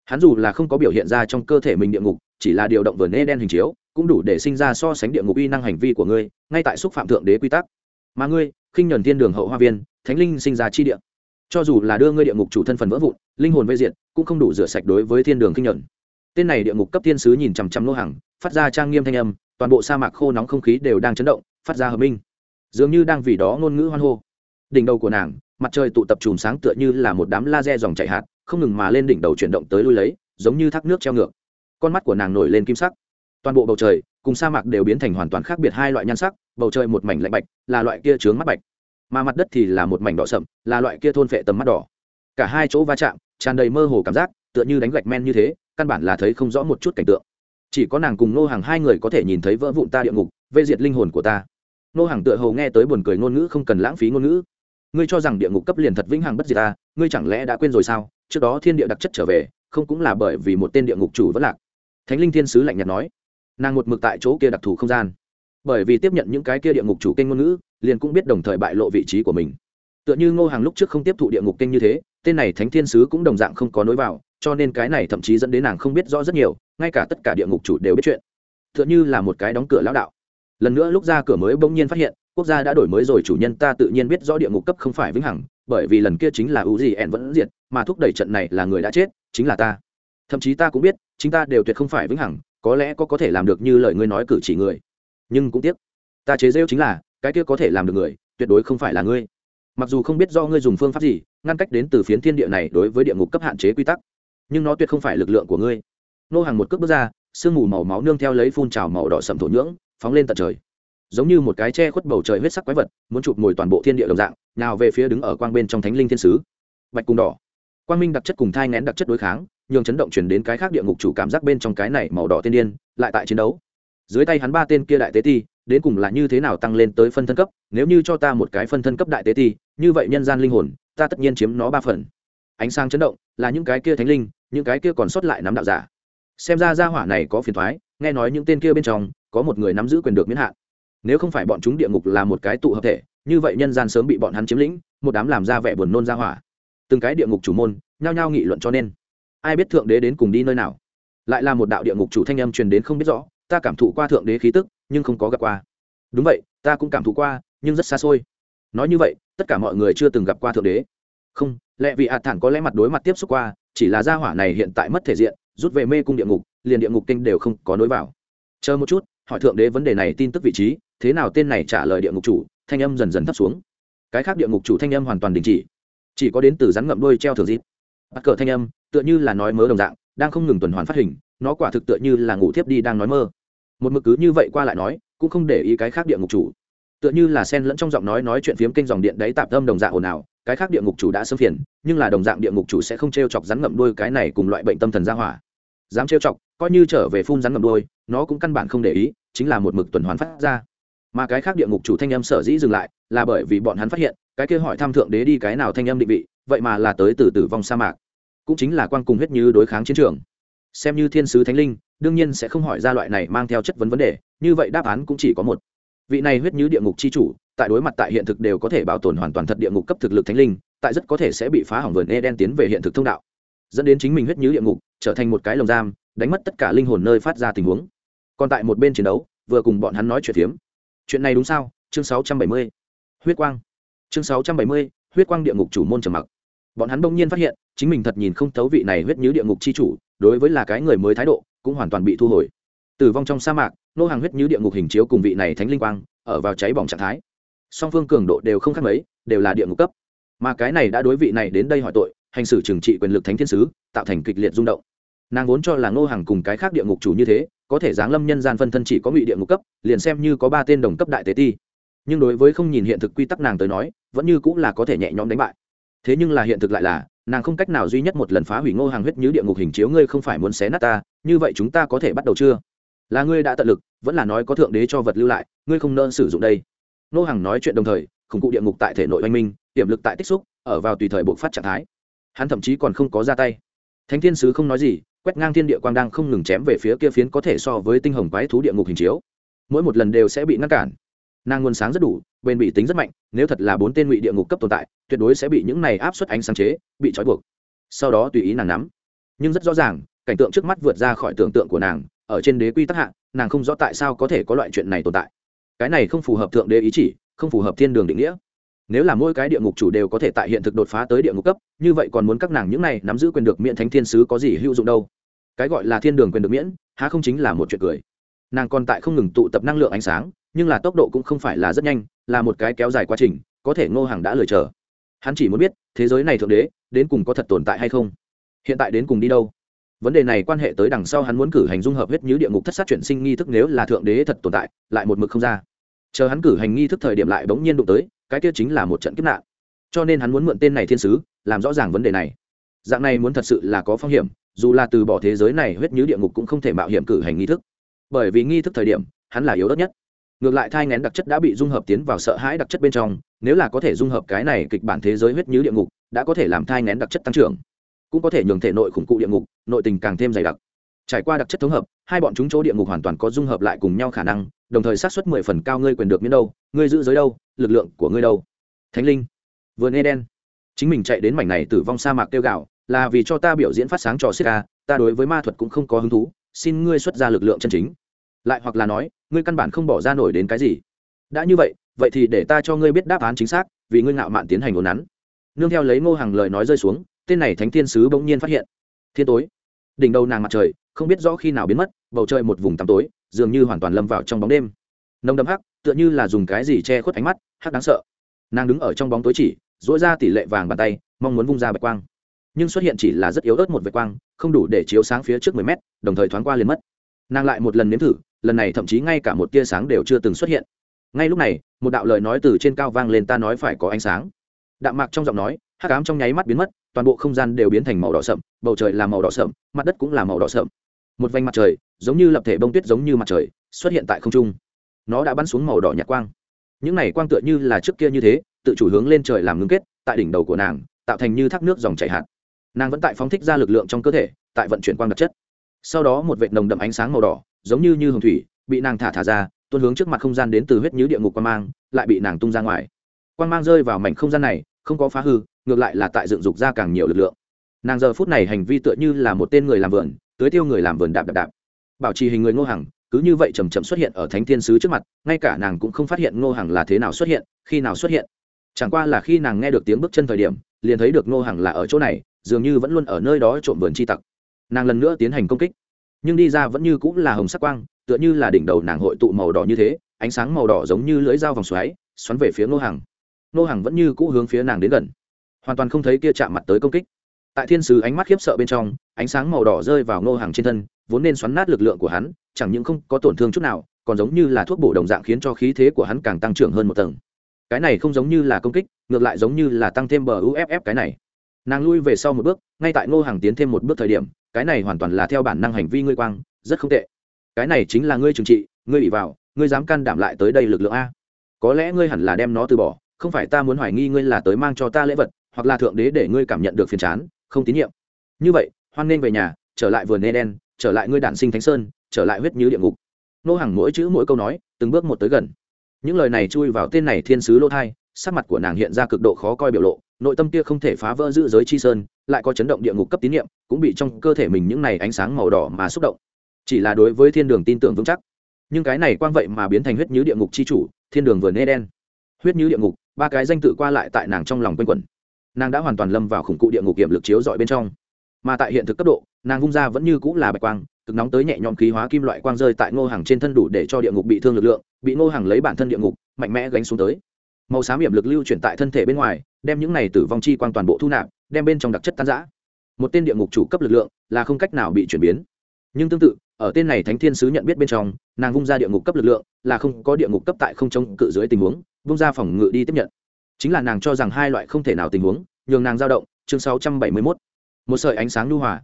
Hắn dù là không có biểu hiện ra trong cơ thể mình địa ngục, chỉ là điều động vườn nê đen hình chiếu, cũng đủ để sinh ra so sánh địa ngục uy năng hành vi của ngươi, ngay tại xúc phạm thượng đế quy tắc mà ngươi, khinh nhuần thiên đường hậu hoa viên, thánh linh sinh ra chi địa. Cho dù là đưa ngươi địa ngục chủ thân phần vỡ vụn, linh hồn vây diện cũng không đủ rửa sạch đối với thiên đường khinh nhuần. Tên này địa ngục cấp thiên sứ nhìn chằm chằm nô hàng phát ra trang nghiêm thanh âm, toàn bộ sa mạc khô nóng không khí đều đang chấn động, phát ra hợp minh. Dường như đang vì đó ngôn ngữ hoan hô. Đỉnh đầu của nàng, mặt trời tụ tập chùm sáng tựa như là một đám laser dòng chạy hạt, không ngừng mà lên đỉnh đầu chuyển động tới lui lấy, giống như thác nước treo ngược. Con mắt của nàng nổi lên kim sắc. Toàn bộ bầu trời, cùng sa mạc đều biến thành hoàn toàn khác biệt hai loại nhan sắc bầu trời một mảnh lạnh bạch, là loại kia trướng mắt bạch. Mà mặt đất thì là một mảnh đỏ sậm, là loại kia thôn phệ tầm mắt đỏ. Cả hai chỗ va chạm, tràn đầy mơ hồ cảm giác, tựa như đánh gạch men như thế, căn bản là thấy không rõ một chút cảnh tượng. Chỉ có nàng cùng nô hàng hai người có thể nhìn thấy vỡ vụn ta địa ngục vây diệt linh hồn của ta. Nô hàng tựa hồ nghe tới buồn cười ngôn ngữ không cần lãng phí ngôn ngữ. Ngươi cho rằng địa ngục cấp liền thật vĩnh hằng bất diệt ta, ngươi chẳng lẽ đã quên rồi sao? Trước đó thiên địa đặc chất trở về, không cũng là bởi vì một tên địa ngục chủ vẫn lạc. Thánh linh thiên sứ lạnh nhạt nói. Nàng một mực tại chỗ kia đặc thù không gian bởi vì tiếp nhận những cái kia địa ngục chủ kênh ngôn ngữ, liền cũng biết đồng thời bại lộ vị trí của mình. Tựa như ngô hàng lúc trước không tiếp thụ địa ngục kênh như thế, tên này thánh thiên sứ cũng đồng dạng không có nối vào, cho nên cái này thậm chí dẫn đến nàng không biết rõ rất nhiều, ngay cả tất cả địa ngục chủ đều biết chuyện. Tựa như là một cái đóng cửa lão đạo. Lần nữa lúc ra cửa mới bỗng nhiên phát hiện, quốc gia đã đổi mới rồi, chủ nhân ta tự nhiên biết rõ địa ngục cấp không phải vĩnh hằng, bởi vì lần kia chính là ưu gì ẻn vẫn diệt, mà thúc đẩy trận này là người đã chết, chính là ta. Thậm chí ta cũng biết, chính ta đều tuyệt không phải vĩnh hằng, có lẽ có có thể làm được như lời ngươi nói cử chỉ người nhưng cũng tiếc. Ta chế rêu chính là, cái kia có thể làm được người, tuyệt đối không phải là ngươi. Mặc dù không biết do ngươi dùng phương pháp gì, ngăn cách đến từ phiến thiên địa này đối với địa ngục cấp hạn chế quy tắc, nhưng nó tuyệt không phải lực lượng của ngươi. Nô hàng một cước bước ra, sương mù màu máu nương theo lấy phun trào màu đỏ sầm thổ nhưỡng, phóng lên tận trời. Giống như một cái che khuất bầu trời huyết sắc quái vật, muốn chụp mồi toàn bộ thiên địa đồng dạng, nào về phía đứng ở quang bên trong thánh linh thiên sứ. Bạch cùng đỏ. Quang minh đặc chất cùng thai ngén đặc chất đối kháng, nhường chấn động chuyển đến cái khác địa ngục chủ cảm giác bên trong cái này màu đỏ tiên điên, lại tại chiến đấu dưới tay hắn ba tên kia đại tế ti, đến cùng là như thế nào tăng lên tới phân thân cấp? Nếu như cho ta một cái phân thân cấp đại tế ti, như vậy nhân gian linh hồn, ta tất nhiên chiếm nó ba phần. Ánh sáng chấn động, là những cái kia thánh linh, những cái kia còn sót lại nắm đạo giả. Xem ra gia hỏa này có phiền thoái, nghe nói những tên kia bên trong, có một người nắm giữ quyền được miễn hạn nếu không phải bọn chúng địa ngục là một cái tụ hợp thể, như vậy nhân gian sớm bị bọn hắn chiếm lĩnh, một đám làm ra vẻ buồn nôn ra hỏa. Từng cái địa ngục chủ môn, nhao nhao nghị luận cho nên. Ai biết thượng đế đến cùng đi nơi nào? Lại là một đạo địa ngục chủ thanh âm truyền đến không biết rõ ta cảm thụ qua thượng đế khí tức, nhưng không có gặp qua. Đúng vậy, ta cũng cảm thụ qua, nhưng rất xa xôi. Nói như vậy, tất cả mọi người chưa từng gặp qua thượng đế. Không, lẽ vì hạt thản có lẽ mặt đối mặt tiếp xúc qua, chỉ là gia hỏa này hiện tại mất thể diện, rút về mê cung địa ngục, liền địa ngục kinh đều không có nối vào. Chờ một chút, hỏi thượng đế vấn đề này tin tức vị trí, thế nào tên này trả lời địa ngục chủ, thanh âm dần dần thấp xuống. Cái khác địa ngục chủ thanh âm hoàn toàn đình chỉ. Chỉ có đến từ rắn ngậm đôi treo thường dịp. Bắt cờ thanh âm, tựa như là nói mớ đồng dạng, đang không ngừng tuần hoàn phát hình nó quả thực tựa như là ngủ thiếp đi đang nói mơ. Một mực cứ như vậy qua lại nói, cũng không để ý cái khác địa ngục chủ. Tựa như là sen lẫn trong giọng nói nói chuyện phiếm kênh dòng điện đấy tạp tâm đồng dạng ồn ào, cái khác địa ngục chủ đã xâm phiền, nhưng là đồng dạng địa ngục chủ sẽ không t r e o chọc rắn ngậm đôi cái này cùng loại bệnh tâm thần ra hỏa. Dám t r e o chọc, coi như trở về phun rắn ngậm đôi nó cũng căn bản không để ý, chính là một mực tuần hoàn phát ra. Mà cái khác địa ngục chủ thanh âm sở dĩ dừng lại, là bởi vì bọn hắn phát hiện, cái kia hỏi tham thượng đế đi cái nào thanh âm định vị, vậy mà là tới từ tử vong sa mạc. Cũng chính là quan cùng huyết như đối kháng chiến trường xem như thiên sứ thánh linh đương nhiên sẽ không hỏi ra loại này mang theo chất vấn vấn đề như vậy đáp án cũng chỉ có một. Vị này huyết như địa ngục c h i chủ tại đối mặt tại hiện thực đều có thể bảo tồn hoàn toàn thật địa ngục cấp thực lực thánh linh tại rất có thể sẽ bị phá hỏng vườn e đen tiến về hiện thực thông đạo. Dẫn đến chính mình huyết như địa ngục trở thành một cái lồng giam đánh mất tất cả linh hồn nơi phát ra tình huống. Còn tại một bên chiến đấu vừa cùng bọn hắn nói chuyện phiếm. Chuyện này đúng sao? Chương 670. huyết quang. Chương 670, huyết quang địa ngục chủ môn trầm mặc bọn hắn bỗng nhiên phát hiện, chính mình thật nhìn không thấu vị này huyết nhứ địa ngục c h i chủ, đối với là cái người mới thái độ, cũng hoàn toàn bị thu hồi. Tử vong trong sa mạc, nô hàng huyết nhứ địa ngục hình chiếu cùng vị này thánh linh quang, ở vào cháy bỏng trạng thái. Song phương cường độ đều không khác mấy, đều là địa ngục cấp. Mà cái này đã đối vị này đến đây hỏi tội, hành xử trừng trị quyền lực thánh thiên sứ, tạo thành kịch liệt rung động. Nàng vốn cho là ngô hàng cùng cái khác địa ngục chủ như thế, có thể giáng lâm nhân gian phân thân chỉ có ngụy địa ngục cấp, liền xem như có ba tên đồng cấp đại tế ti. Nhưng đối với không nhìn hiện thực quy tắc nàng tới nói, vẫn như cũng là có thể nhẹ nhõm đánh bại thế nhưng là hiện thực lại là, nàng không cách nào duy nhất một lần phá hủy ngô hàng huyết như địa ngục hình chiếu, ngươi không phải muốn xé nát ta, như vậy chúng ta có thể bắt đầu chưa? Là ngươi đã tận lực, vẫn là nói có thượng đế cho vật lưu lại, ngươi không nên sử dụng đây. Ngô hàng nói chuyện đồng thời, khủng cụ địa ngục tại thể nội oanh minh, tiềm lực tại tích xúc, ở vào tùy thời buộc phát trạng thái. Hắn thậm chí còn không có ra tay. Thánh thiên sứ không nói gì, quét ngang thiên địa quang đang không ngừng chém về phía kia phiến có thể so với tinh hồng quái thú địa ngục hình chiếu. Mỗi một lần đều sẽ bị ngăn cản nàng nguồn sáng rất đủ, bền bị tính rất mạnh, nếu thật là bốn tên ngụy địa ngục cấp tồn tại, tuyệt đối sẽ bị những này áp suất ánh sáng chế, bị trói buộc. Sau đó tùy ý nàng nắm. Nhưng rất rõ ràng, cảnh tượng trước mắt vượt ra khỏi tưởng tượng của nàng, ở trên đế quy tắc hạ, nàng không rõ tại sao có thể có loại chuyện này tồn tại. Cái này không phù hợp thượng đế ý chỉ, không phù hợp thiên đường định nghĩa. Nếu là mỗi cái địa ngục chủ đều có thể tại hiện thực đột phá tới địa ngục cấp, như vậy còn muốn các nàng những này nắm giữ quyền được miễn thánh thiên sứ có gì hữu dụng đâu? Cái gọi là thiên đường quyền được miễn, há không chính là một chuyện cười. Nàng còn tại không ngừng tụ tập năng lượng ánh sáng nhưng là tốc độ cũng không phải là rất nhanh, là một cái kéo dài quá trình, có thể ngô hàng đã lười chờ. Hắn chỉ muốn biết, thế giới này thượng đế, đến cùng có thật tồn tại hay không? Hiện tại đến cùng đi đâu? Vấn đề này quan hệ tới đằng sau hắn muốn cử hành dung hợp huyết như địa ngục thất sát chuyển sinh nghi thức nếu là thượng đế thật tồn tại, lại một mực không ra. Chờ hắn cử hành nghi thức thời điểm lại bỗng nhiên đụng tới, cái kia chính là một trận kiếp nạn. Cho nên hắn muốn mượn tên này thiên sứ, làm rõ ràng vấn đề này. Dạng này muốn thật sự là có phong hiểm, dù là từ bỏ thế giới này huyết như địa ngục cũng không thể mạo hiểm cử hành nghi thức. Bởi vì nghi thức thời điểm, hắn là yếu đất nhất ngược lại thai ngén đặc chất đã bị dung hợp tiến vào sợ hãi đặc chất bên trong, nếu là có thể dung hợp cái này kịch bản thế giới huyết như địa ngục, đã có thể làm thai ngén đặc chất tăng trưởng. Cũng có thể nhường thể nội khủng cụ địa ngục, nội tình càng thêm dày đặc. Trải qua đặc chất thống hợp, hai bọn chúng chỗ địa ngục hoàn toàn có dung hợp lại cùng nhau khả năng, đồng thời sát xuất mười phần cao ngươi quyền được miễn đâu, ngươi giữ giới đâu, lực lượng của ngươi đâu. Thánh linh vườn eden chính mình chạy đến mảnh này tử vong sa mạc tiêu gạo là vì cho ta biểu diễn phát sáng trò xích ca ta đối với ma thuật cũng không có hứng thú, xin ngươi xuất ra lực lượng chân chính lại hoặc là nói, ngươi căn bản không bỏ ra nổi đến cái gì. Đã như vậy vậy thì để ta cho ngươi biết đáp án chính xác, vì ngươi ngạo mạn tiến hành ồn nắn. Nương theo lấy ngô hàng lời nói rơi xuống, tên này thánh thiên sứ bỗng nhiên phát hiện. Thiên tối. Đỉnh đầu nàng mặt trời, không biết rõ khi nào biến mất, bầu trời một vùng tăm tối, dường như hoàn toàn lâm vào trong bóng đêm. Nồng đậm hắc, tựa như là dùng cái gì che khuất ánh mắt, hắc đáng sợ. Nàng đứng ở trong bóng tối chỉ dỗi ra tỷ lệ vàng bàn tay, mong muốn vung ra bạch quang. Nhưng xuất hiện chỉ là rất yếu ớt một vệt quang, không đủ để chiếu sáng phía trước mười mét, đồng thời thoáng qua liền mất. Nàng lại một lần nếm thử lần này thậm chí ngay cả một tia sáng đều chưa từng xuất hiện. Ngay lúc này, một đạo lời nói từ trên cao vang lên ta nói phải có ánh sáng. Đạm mạc trong giọng nói, hắc ám trong nháy mắt biến mất, toàn bộ không gian đều biến thành màu đỏ sậm, bầu trời là màu đỏ sậm, mặt đất cũng là màu đỏ sậm. Một vành mặt trời, giống như lập thể bông tuyết giống như mặt trời, xuất hiện tại không trung. Nó đã bắn xuống màu đỏ nhạt quang. Những này quang tựa như là trước kia như thế, tự chủ hướng lên trời làm ngưng kết, tại đỉnh đầu của nàng, tạo thành như thác nước dòng chảy hạt. Nàng vẫn tại phóng thích ra lực lượng trong cơ thể, tại vận chuyển quang đặc chất sau đó một vệt nồng đậm ánh sáng màu đỏ, giống như như hồng thủy, bị nàng thả thả ra, tuôn hướng trước mặt không gian đến từ huyết nhứ địa ngục quan mang, lại bị nàng tung ra ngoài. Quan mang rơi vào mảnh không gian này, không có phá hư, ngược lại là tại dựng dục ra càng nhiều lực lượng. Nàng giờ phút này hành vi tựa như là một tên người làm vườn, tưới tiêu người làm vườn đạp đạp đạp. Bảo trì hình người ngô hằng, cứ như vậy chầm chậm xuất hiện ở thánh thiên sứ trước mặt, ngay cả nàng cũng không phát hiện ngô hàng là thế nào xuất hiện, khi nào xuất hiện. Chẳng qua là khi nàng nghe được tiếng bước chân thời điểm, liền thấy được ngô hàng là ở chỗ này, dường như vẫn luôn ở nơi đó trộm vườn chi tặc nàng lần nữa tiến hành công kích. Nhưng đi ra vẫn như cũng là hồng sắc quang, tựa như là đỉnh đầu nàng hội tụ màu đỏ như thế, ánh sáng màu đỏ giống như lưỡi dao vòng xoáy, xoắn về phía ngô hàng ngô hàng vẫn như cũ hướng phía nàng đến gần. Hoàn toàn không thấy kia chạm mặt tới công kích. Tại thiên sứ ánh mắt khiếp sợ bên trong, ánh sáng màu đỏ rơi vào ngô hàng trên thân, vốn nên xoắn nát lực lượng của hắn, chẳng những không có tổn thương chút nào, còn giống như là thuốc bổ đồng dạng khiến cho khí thế của hắn càng tăng trưởng hơn một tầng. Cái này không giống như là công kích, ngược lại giống như là tăng thêm bờ uff cái này nàng lui về sau một bước, ngay tại ngô hàng tiến thêm một bước thời điểm, cái này hoàn toàn là theo bản năng hành vi ngươi quang, rất không tệ. Cái này chính là ngươi trừng trị, ngươi bị vào, ngươi dám can đảm lại tới đây lực lượng a. Có lẽ ngươi hẳn là đem nó từ bỏ, không phải ta muốn hoài nghi ngươi là tới mang cho ta lễ vật, hoặc là thượng đế để ngươi cảm nhận được phiền chán, không tín nhiệm. Như vậy, hoan nên về nhà, trở lại vườn eden, trở lại ngươi đản sinh thánh sơn, trở lại huyết như địa ngục. Nô hàng mỗi chữ mỗi câu nói, từng bước một tới gần. Những lời này chui vào tên này thiên sứ lô thai sắc mặt của nàng hiện ra cực độ khó coi biểu lộ, nội tâm kia không thể phá vỡ giữ giới chi sơn, lại có chấn động địa ngục cấp tín nhiệm cũng bị trong cơ thể mình những này ánh sáng màu đỏ mà xúc động. Chỉ là đối với thiên đường tin tưởng vững chắc. Nhưng cái này quang vậy mà biến thành huyết như địa ngục chi chủ, thiên đường vừa nê đen. Huyết như địa ngục, ba cái danh tự qua lại tại nàng trong lòng quanh quẩn. Nàng đã hoàn toàn lâm vào khủng cụ địa ngục kiểm lực chiếu dọi bên trong. Mà tại hiện thực cấp độ, nàng vung ra vẫn như cũng là bạch quang, cực nóng tới nhẹ nhõm khí hóa kim loại quang rơi tại ngô hàng trên thân đủ để cho địa ngục bị thương lực lượng, bị ngô hàng lấy bản thân địa ngục, mạnh mẽ gánh xuống tới màu xám hiểm lực lưu chuyển tại thân thể bên ngoài đem những này tử vong chi quang toàn bộ thu nạp đem bên trong đặc chất tan giã một tên địa ngục chủ cấp lực lượng là không cách nào bị chuyển biến. Nhưng tương tự ở tên này thánh thiên sứ nhận biết bên trong nàng vung ra địa ngục cấp lực lượng là không có địa ngục cấp tại không chống cự dưới tình huống vung ra phòng ngự đi tiếp nhận. Chính là nàng cho rằng hai loại không thể nào tình huống nhường nàng dao động chương 671. một sợi ánh sáng nhu hòa.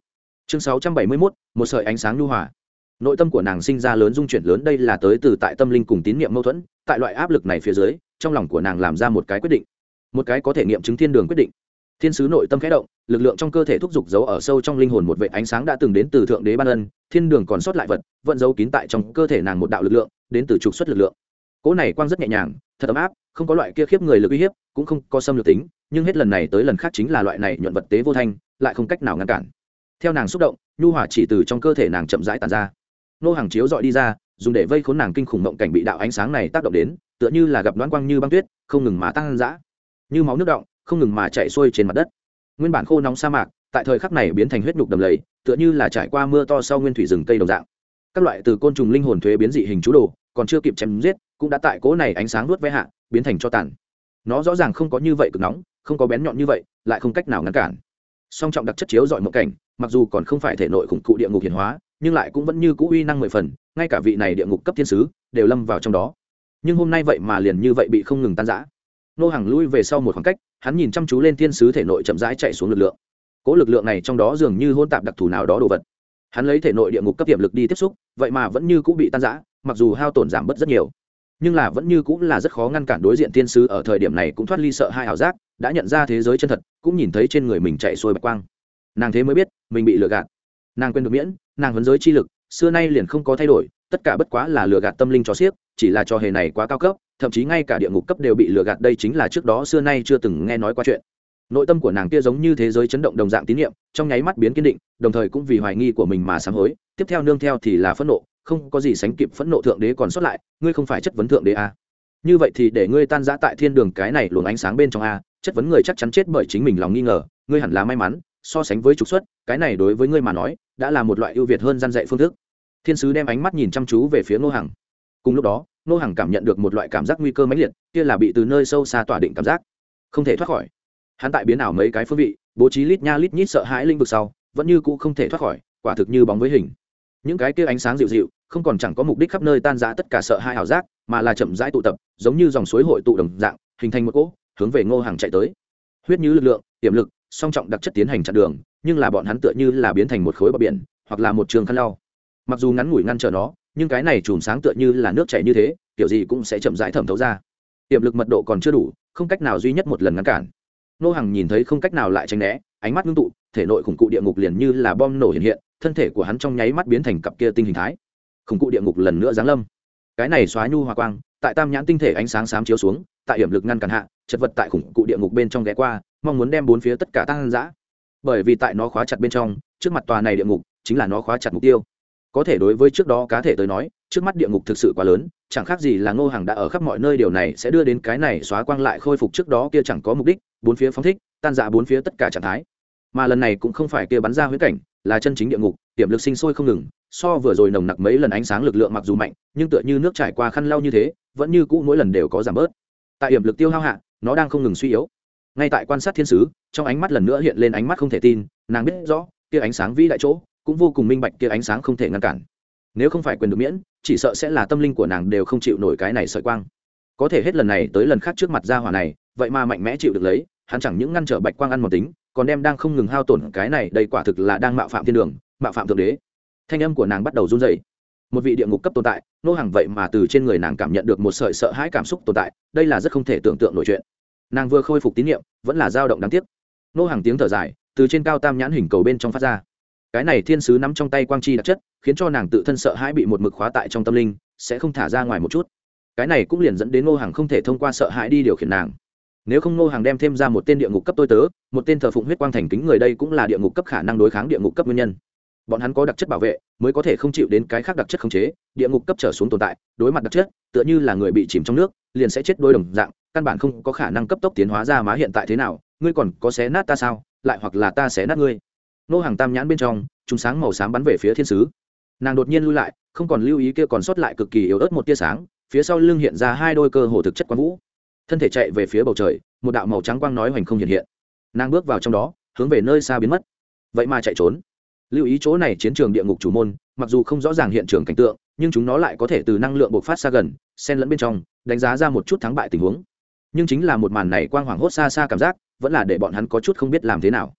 Chương 671, một sợi ánh sáng nhu hòa. Nội tâm của nàng sinh ra lớn dung chuyển lớn đây là tới từ tại tâm linh cùng tín niệm mâu thuẫn tại loại áp lực này phía dưới trong lòng của nàng làm ra một cái quyết định, một cái có thể nghiệm chứng thiên đường quyết định. Thiên sứ nội tâm khẽ động, lực lượng trong cơ thể thúc giục giấu ở sâu trong linh hồn một vệ ánh sáng đã từng đến từ thượng đế ban ân, thiên đường còn sót lại vật, vẫn giấu kín tại trong cơ thể nàng một đạo lực lượng, đến từ trục xuất lực lượng. Cỗ này quang rất nhẹ nhàng, thật ấm áp, không có loại kia khiếp người lực uy hiếp, cũng không có xâm lược tính, nhưng hết lần này tới lần khác chính là loại này nhuận vật tế vô thanh, lại không cách nào ngăn cản. Theo nàng xúc động, nhu hỏa chỉ từ trong cơ thể nàng chậm rãi tàn ra. Nô hàng chiếu dọi đi ra, dùng để vây khốn nàng kinh khủng mộng cảnh bị đạo ánh sáng này tác động đến tựa như là gặp đoán quang như băng tuyết, không ngừng mà tăng dã. Như máu nước động không ngừng mà chạy xuôi trên mặt đất. Nguyên bản khô nóng sa mạc, tại thời khắc này biến thành huyết nhục đầm lầy, tựa như là trải qua mưa to sau nguyên thủy rừng cây đồng dạng. Các loại từ côn trùng linh hồn thuế biến dị hình chú đồ, còn chưa kịp chém giết, cũng đã tại cố này ánh sáng nuốt ve hạ, biến thành cho tàn. Nó rõ ràng không có như vậy cực nóng, không có bén nhọn như vậy, lại không cách nào ngăn cản. Song trọng đặc chất chiếu dọi mộng cảnh, mặc dù còn không phải thể nội khủng cụ địa ngục hiển hóa, nhưng lại cũng vẫn như cũ uy năng mười phần, ngay cả vị này địa ngục cấp thiên sứ, đều lâm vào trong đó nhưng hôm nay vậy mà liền như vậy bị không ngừng tan giã nô hàng lui về sau một khoảng cách, hắn nhìn chăm chú lên thiên sứ thể nội chậm rãi chạy xuống lực lượng. Cỗ lực lượng này trong đó dường như hôn tạp đặc thù nào đó đồ vật. Hắn lấy thể nội địa ngục cấp tiềm lực đi tiếp xúc, vậy mà vẫn như cũng bị tan giã mặc dù hao tổn giảm bớt rất nhiều. Nhưng là vẫn như cũng là rất khó ngăn cản đối diện thiên sứ ở thời điểm này cũng thoát ly sợ hai ảo giác, đã nhận ra thế giới chân thật, cũng nhìn thấy trên người mình chạy xuôi bạch quang. Nàng thế mới biết, mình bị lừa gạt. Nàng quên được miễn, nàng vấn giới chi lực, xưa nay liền không có thay đổi tất cả bất quá là lừa gạt tâm linh cho xiếc, chỉ là trò hề này quá cao cấp, thậm chí ngay cả địa ngục cấp đều bị lừa gạt, đây chính là trước đó xưa nay chưa từng nghe nói qua chuyện nội tâm của nàng kia giống như thế giới chấn động đồng dạng tín nhiệm trong nháy mắt biến kiên định, đồng thời cũng vì hoài nghi của mình mà sáng hối, tiếp theo nương theo thì là phẫn nộ, không có gì sánh kịp phẫn nộ thượng đế còn sót lại, ngươi không phải chất vấn thượng đế à. như vậy thì để ngươi tan giã tại thiên đường cái này luồng ánh sáng bên trong a, chất vấn người chắc chắn chết bởi chính mình lòng nghi ngờ, ngươi hẳn là may mắn, so sánh với trục xuất, cái này đối với ngươi mà nói, đã là một loại ưu việt hơn gian dạy phương thức thiên sứ đem ánh mắt nhìn chăm chú về phía ngô hằng. Cùng lúc đó, ngô hằng cảm nhận được một loại cảm giác nguy cơ mãnh liệt, kia là bị từ nơi sâu xa tỏa định cảm giác. Không thể thoát khỏi. Hắn tại biến ảo mấy cái phương vị, bố trí lít nha lít nhít sợ hãi linh vực sau, vẫn như cũ không thể thoát khỏi, quả thực như bóng với hình. Những cái kia ánh sáng dịu dịu, không còn chẳng có mục đích khắp nơi tan rã tất cả sợ hãi ảo giác, mà là chậm rãi tụ tập, giống như dòng suối hội tụ đồng dạng, hình thành một cỗ, hướng về ngô hàng chạy tới. Huyết như lực lượng, tiềm lực, song trọng đặc chất tiến hành chặn đường, nhưng là bọn hắn tựa như là biến thành một khối bờ biển, hoặc là một trường khăn lau mặc dù ngắn ngủi ngăn trở nó, nhưng cái này chùm sáng tựa như là nước chảy như thế, kiểu gì cũng sẽ chậm rãi thẩm thấu ra. Tiềm lực mật độ còn chưa đủ, không cách nào duy nhất một lần ngăn cản. Nô hằng nhìn thấy không cách nào lại tránh né, ánh mắt ngưng tụ, thể nội khủng cụ địa ngục liền như là bom nổ hiện hiện, thân thể của hắn trong nháy mắt biến thành cặp kia tinh hình thái. Khủng cụ địa ngục lần nữa giáng lâm. Cái này xóa nhu hòa quang, tại tam nhãn tinh thể ánh sáng xám chiếu xuống, tại hiểm lực ngăn cản hạ, chật vật tại khủng cụ địa ngục bên trong ghé qua, mong muốn đem bốn phía tất cả tăng giã bởi vì tại nó khóa chặt bên trong, trước mặt tòa này địa ngục, chính là nó khóa chặt mục tiêu có thể đối với trước đó cá thể tới nói, trước mắt địa ngục thực sự quá lớn, chẳng khác gì là ngô hàng đã ở khắp mọi nơi điều này sẽ đưa đến cái này xóa quang lại khôi phục trước đó kia chẳng có mục đích, bốn phía phóng thích, tan dạ bốn phía tất cả trạng thái. Mà lần này cũng không phải kia bắn ra huyễn cảnh, là chân chính địa ngục, tiềm lực sinh sôi không ngừng, so vừa rồi nồng nặc mấy lần ánh sáng lực lượng mặc dù mạnh, nhưng tựa như nước trải qua khăn lau như thế, vẫn như cũ mỗi lần đều có giảm bớt. Tại hiểm lực tiêu hao hạ, nó đang không ngừng suy yếu. Ngay tại quan sát thiên sứ, trong ánh mắt lần nữa hiện lên ánh mắt không thể tin, nàng biết rõ, kia ánh sáng vĩ đại chỗ cũng vô cùng minh bạch kia ánh sáng không thể ngăn cản. Nếu không phải quyền được miễn, chỉ sợ sẽ là tâm linh của nàng đều không chịu nổi cái này sợi quang. Có thể hết lần này tới lần khác trước mặt ra hỏa này, vậy mà mạnh mẽ chịu được lấy, hắn chẳng những ngăn trở bạch quang ăn một tính, còn đem đang không ngừng hao tổn cái này, đây quả thực là đang mạo phạm thiên đường, mạo phạm thượng đế. Thanh âm của nàng bắt đầu run rẩy. Một vị địa ngục cấp tồn tại, nô hàng vậy mà từ trên người nàng cảm nhận được một sợi sợ hãi cảm xúc tồn tại, đây là rất không thể tưởng tượng nổi chuyện. Nàng vừa khôi phục tín nhiệm vẫn là dao động đáng tiếc. Nô hàng tiếng thở dài, từ trên cao tam nhãn hình cầu bên trong phát ra cái này thiên sứ nắm trong tay quang chi đặc chất, khiến cho nàng tự thân sợ hãi bị một mực khóa tại trong tâm linh, sẽ không thả ra ngoài một chút. Cái này cũng liền dẫn đến ngô hàng không thể thông qua sợ hãi đi điều khiển nàng. Nếu không ngô hàng đem thêm ra một tên địa ngục cấp tôi tớ, một tên thờ phụng huyết quang thành kính người đây cũng là địa ngục cấp khả năng đối kháng địa ngục cấp nguyên nhân. Bọn hắn có đặc chất bảo vệ, mới có thể không chịu đến cái khác đặc chất khống chế, địa ngục cấp trở xuống tồn tại, đối mặt đặc chất, tựa như là người bị chìm trong nước, liền sẽ chết đôi đồng dạng, căn bản không có khả năng cấp tốc tiến hóa ra má hiện tại thế nào, ngươi còn có xé nát ta sao, lại hoặc là ta xé nát ngươi nô hàng tam nhãn bên trong chúng sáng màu xám bắn về phía thiên sứ. Nàng đột nhiên lui lại, không còn lưu ý kia còn sót lại cực kỳ yếu ớt một tia sáng, phía sau lưng hiện ra hai đôi cơ hồ thực chất quang vũ. Thân thể chạy về phía bầu trời, một đạo màu trắng quang nói hoành không hiện hiện. Nàng bước vào trong đó, hướng về nơi xa biến mất. Vậy mà chạy trốn. Lưu ý chỗ này chiến trường địa ngục chủ môn, mặc dù không rõ ràng hiện trường cảnh tượng, nhưng chúng nó lại có thể từ năng lượng bộc phát xa gần, xen lẫn bên trong, đánh giá ra một chút thắng bại tình huống. Nhưng chính là một màn này quang hoàng hốt xa xa cảm giác, vẫn là để bọn hắn có chút không biết làm thế nào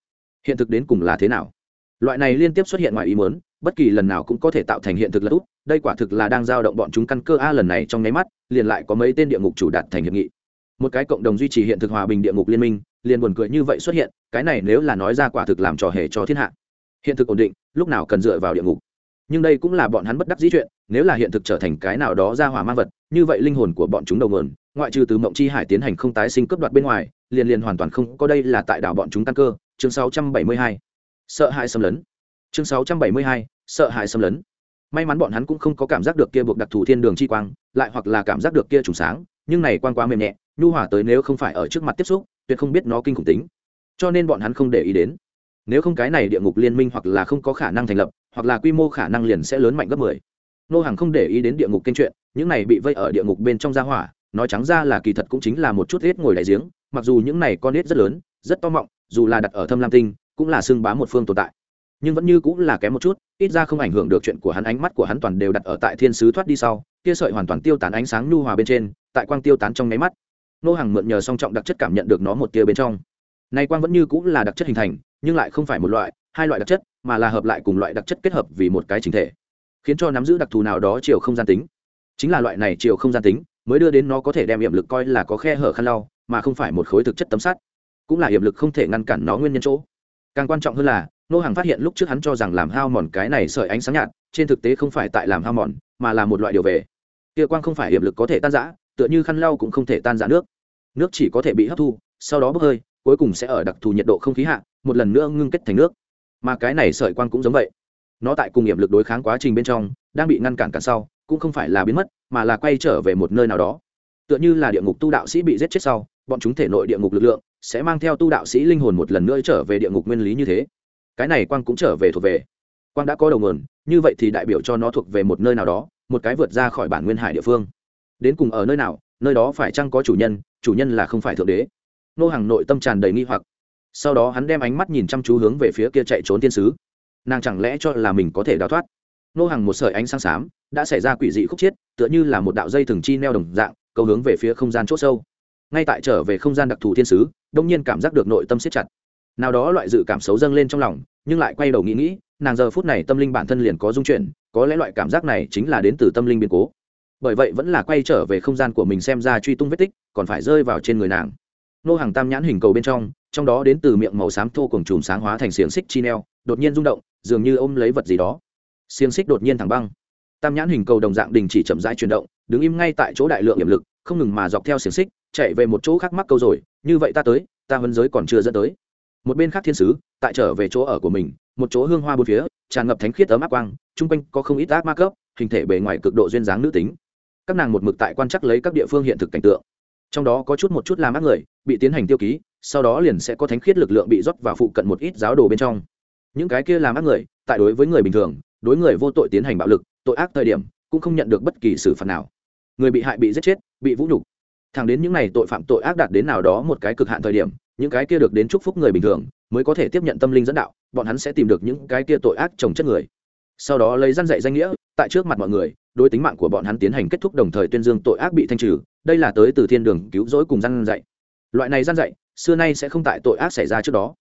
hiện thực đến cùng là thế nào? Loại này liên tiếp xuất hiện ngoài ý muốn, bất kỳ lần nào cũng có thể tạo thành hiện thực là út đây quả thực là đang giao động bọn chúng căn cơ a lần này trong nháy mắt, liền lại có mấy tên địa ngục chủ đạt thành hiệp nghị. Một cái cộng đồng duy trì hiện thực hòa bình địa ngục liên minh, liền buồn cười như vậy xuất hiện, cái này nếu là nói ra quả thực làm trò hề cho thiên hạ. Hiện thực ổn định, lúc nào cần dựa vào địa ngục. Nhưng đây cũng là bọn hắn bất đắc dĩ chuyện, nếu là hiện thực trở thành cái nào đó ra hỏa mang vật, như vậy linh hồn của bọn chúng đầu nguồn, ngoại trừ từ mộng chi hải tiến hành không tái sinh cướp đoạt bên ngoài, liền liền hoàn toàn không có đây là tại đảo bọn chúng căn cơ chương 672. sợ hãi xâm lấn. Chương 672, sợ hãi xâm lấn. May mắn bọn hắn cũng không có cảm giác được kia buộc đặc thù thiên đường chi quang lại hoặc là cảm giác được kia trùng sáng nhưng này quang quá mềm nhẹ nhu hỏa tới nếu không phải ở trước mặt tiếp xúc tuyệt không biết nó kinh khủng tính. Cho nên bọn hắn không để ý đến. Nếu không cái này địa ngục liên minh hoặc là không có khả năng thành lập hoặc là quy mô khả năng liền sẽ lớn mạnh gấp mười. Nô hàng không để ý đến địa ngục kênh chuyện những này bị vây ở địa ngục bên trong gia hỏa nói trắng ra là kỳ thật cũng chính là một chút hết ngồi đại giếng mặc dù những này con nết rất lớn rất to mọng dù là đặt ở thâm lam tinh, cũng là xưng bá một phương tồn tại. Nhưng vẫn như cũng là kém một chút, ít ra không ảnh hưởng được chuyện của hắn, ánh mắt của hắn toàn đều đặt ở tại thiên sứ thoát đi sau, kia sợi hoàn toàn tiêu tán ánh sáng nhu hòa bên trên, tại quang tiêu tán trong nháy mắt. Nô hàng mượn nhờ song trọng đặc chất cảm nhận được nó một tia bên trong. Nay quang vẫn như cũng là đặc chất hình thành, nhưng lại không phải một loại, hai loại đặc chất, mà là hợp lại cùng loại đặc chất kết hợp vì một cái chính thể. Khiến cho nắm giữ đặc thù nào đó chiều không gian tính. Chính là loại này chiều không gian tính, mới đưa đến nó có thể đem hiểm lực coi là có khe hở khăn lau, mà không phải một khối thực chất tấm sắt cũng là hiểm lực không thể ngăn cản nó nguyên nhân chỗ. Càng quan trọng hơn là, nô hàng phát hiện lúc trước hắn cho rằng làm hao mòn cái này sợi ánh sáng nhạt, trên thực tế không phải tại làm hao mòn, mà là một loại điều về. Kia quang không phải hiểm lực có thể tan giã tựa như khăn lau cũng không thể tan giã nước. Nước chỉ có thể bị hấp thu, sau đó bốc hơi, cuối cùng sẽ ở đặc thù nhiệt độ không khí hạ, một lần nữa ngưng kết thành nước. Mà cái này sợi quang cũng giống vậy. Nó tại cùng hiểm lực đối kháng quá trình bên trong, đang bị ngăn cản cản sau, cũng không phải là biến mất, mà là quay trở về một nơi nào đó. Tựa như là địa ngục tu đạo sĩ bị giết chết sau, bọn chúng thể nội địa ngục lực lượng sẽ mang theo tu đạo sĩ linh hồn một lần nữa trở về địa ngục nguyên lý như thế. Cái này quang cũng trở về thuộc về. Quang đã có đầu nguồn, như vậy thì đại biểu cho nó thuộc về một nơi nào đó, một cái vượt ra khỏi bản nguyên hải địa phương. Đến cùng ở nơi nào, nơi đó phải chăng có chủ nhân chủ nhân là không phải thượng đế. Nô hàng nội tâm tràn đầy nghi hoặc. Sau đó hắn đem ánh mắt nhìn chăm chú hướng về phía kia chạy trốn tiên sứ. Nàng chẳng lẽ cho là mình có thể đào thoát? Nô hàng một sợi ánh sáng xám, đã xảy ra quỷ dị khúc chiết, tựa như là một đạo dây thừng chi neo đồng dạng, cầu hướng về phía không gian c h ỗ sâu ngay tại trở về không gian đặc thù thiên sứ, đông nhiên cảm giác được nội tâm siết chặt. Nào đó loại dự cảm xấu dâng lên trong lòng, nhưng lại quay đầu nghĩ nghĩ, nàng giờ phút này tâm linh bản thân liền có dung chuyển, có lẽ loại cảm giác này chính là đến từ tâm linh biến cố. Bởi vậy vẫn là quay trở về không gian của mình xem ra truy tung vết tích, còn phải rơi vào trên người nàng. Nô hàng tam nhãn hình cầu bên trong trong đó đến từ miệng màu xám thô cùng chùm sáng hóa thành xiềng xích chi neo, đột nhiên rung động, dường như ôm lấy vật gì đó. Xiềng xích đột nhiên thẳng băng. Tam nhãn hình cầu đồng dạng đình chỉ chậm rãi chuyển động, đứng im ngay tại chỗ đại lượng hiểm lực không ngừng mà dọc theo xiềng xích, chạy về một chỗ khác mắc câu rồi, như vậy ta tới, ta vân giới còn chưa dẫn tới. Một bên khác thiên sứ, tại trở về chỗ ở của mình, một chỗ hương hoa bốn phía, tràn ngập thánh khiết ấm áp quang, chung quanh có không ít ác ma cấp, hình thể bề ngoài cực độ duyên dáng nữ tính. Các nàng một mực tại quan chắc lấy các địa phương hiện thực cảnh tượng. Trong đó có chút một chút làm ác người, bị tiến hành tiêu ký, sau đó liền sẽ có thánh khiết lực lượng bị rót vào phụ cận một ít giáo đồ bên trong. Những cái kia làm ác người, tại đối với người bình thường, đối người vô tội tiến hành bạo lực, tội ác thời điểm, cũng không nhận được bất kỳ xử phạt nào người bị hại bị giết chết, bị vũ nhục. Thẳng đến những n à y tội phạm tội ác đạt đến nào đó một cái cực hạn thời điểm, những cái kia được đến chúc phúc người bình thường mới có thể tiếp nhận tâm linh dẫn đạo, bọn hắn sẽ tìm được những cái kia tội ác trồng chất người. Sau đó lấy răn dạy danh nghĩa, tại trước mặt mọi người, đối tính mạng của bọn hắn tiến hành kết thúc đồng thời tuyên dương tội ác bị thanh trừ, đây là tới từ thiên đường cứu rỗi cùng răn dạy. Loại này răn dạy, xưa nay sẽ không tại tội ác xảy ra trước đó.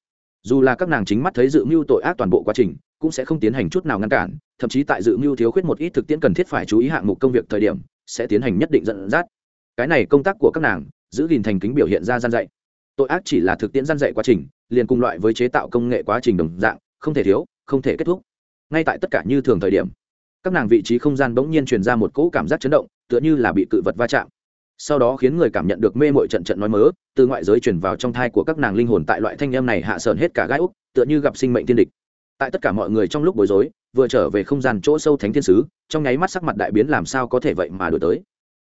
Dù là các nàng chính mắt thấy dự mưu tội ác toàn bộ quá trình cũng sẽ không tiến hành chút nào ngăn cản, thậm chí tại dự mưu thiếu khuyết một ít thực tiễn cần thiết phải chú ý hạng mục công việc thời điểm, sẽ tiến hành nhất định dẫn dắt. Cái này công tác của các nàng, giữ gìn thành kính biểu hiện ra gian dạy. Tội ác chỉ là thực tiễn gian dạy quá trình, liền cùng loại với chế tạo công nghệ quá trình đồng dạng, không thể thiếu, không thể kết thúc. Ngay tại tất cả như thường thời điểm, các nàng vị trí không gian bỗng nhiên truyền ra một cỗ cảm giác chấn động, tựa như là bị cự vật va chạm. Sau đó khiến người cảm nhận được mê mội trận trận nói mớ, từ ngoại giới truyền vào trong thai của các nàng linh hồn tại loại thanh em này hạ sờn hết cả gai úc, tựa như gặp sinh mệnh tiên địch tại tất cả mọi người trong lúc bối rối, vừa trở về không gian chỗ sâu thánh thiên sứ, trong nháy mắt sắc mặt đại biến làm sao có thể vậy mà đổi tới.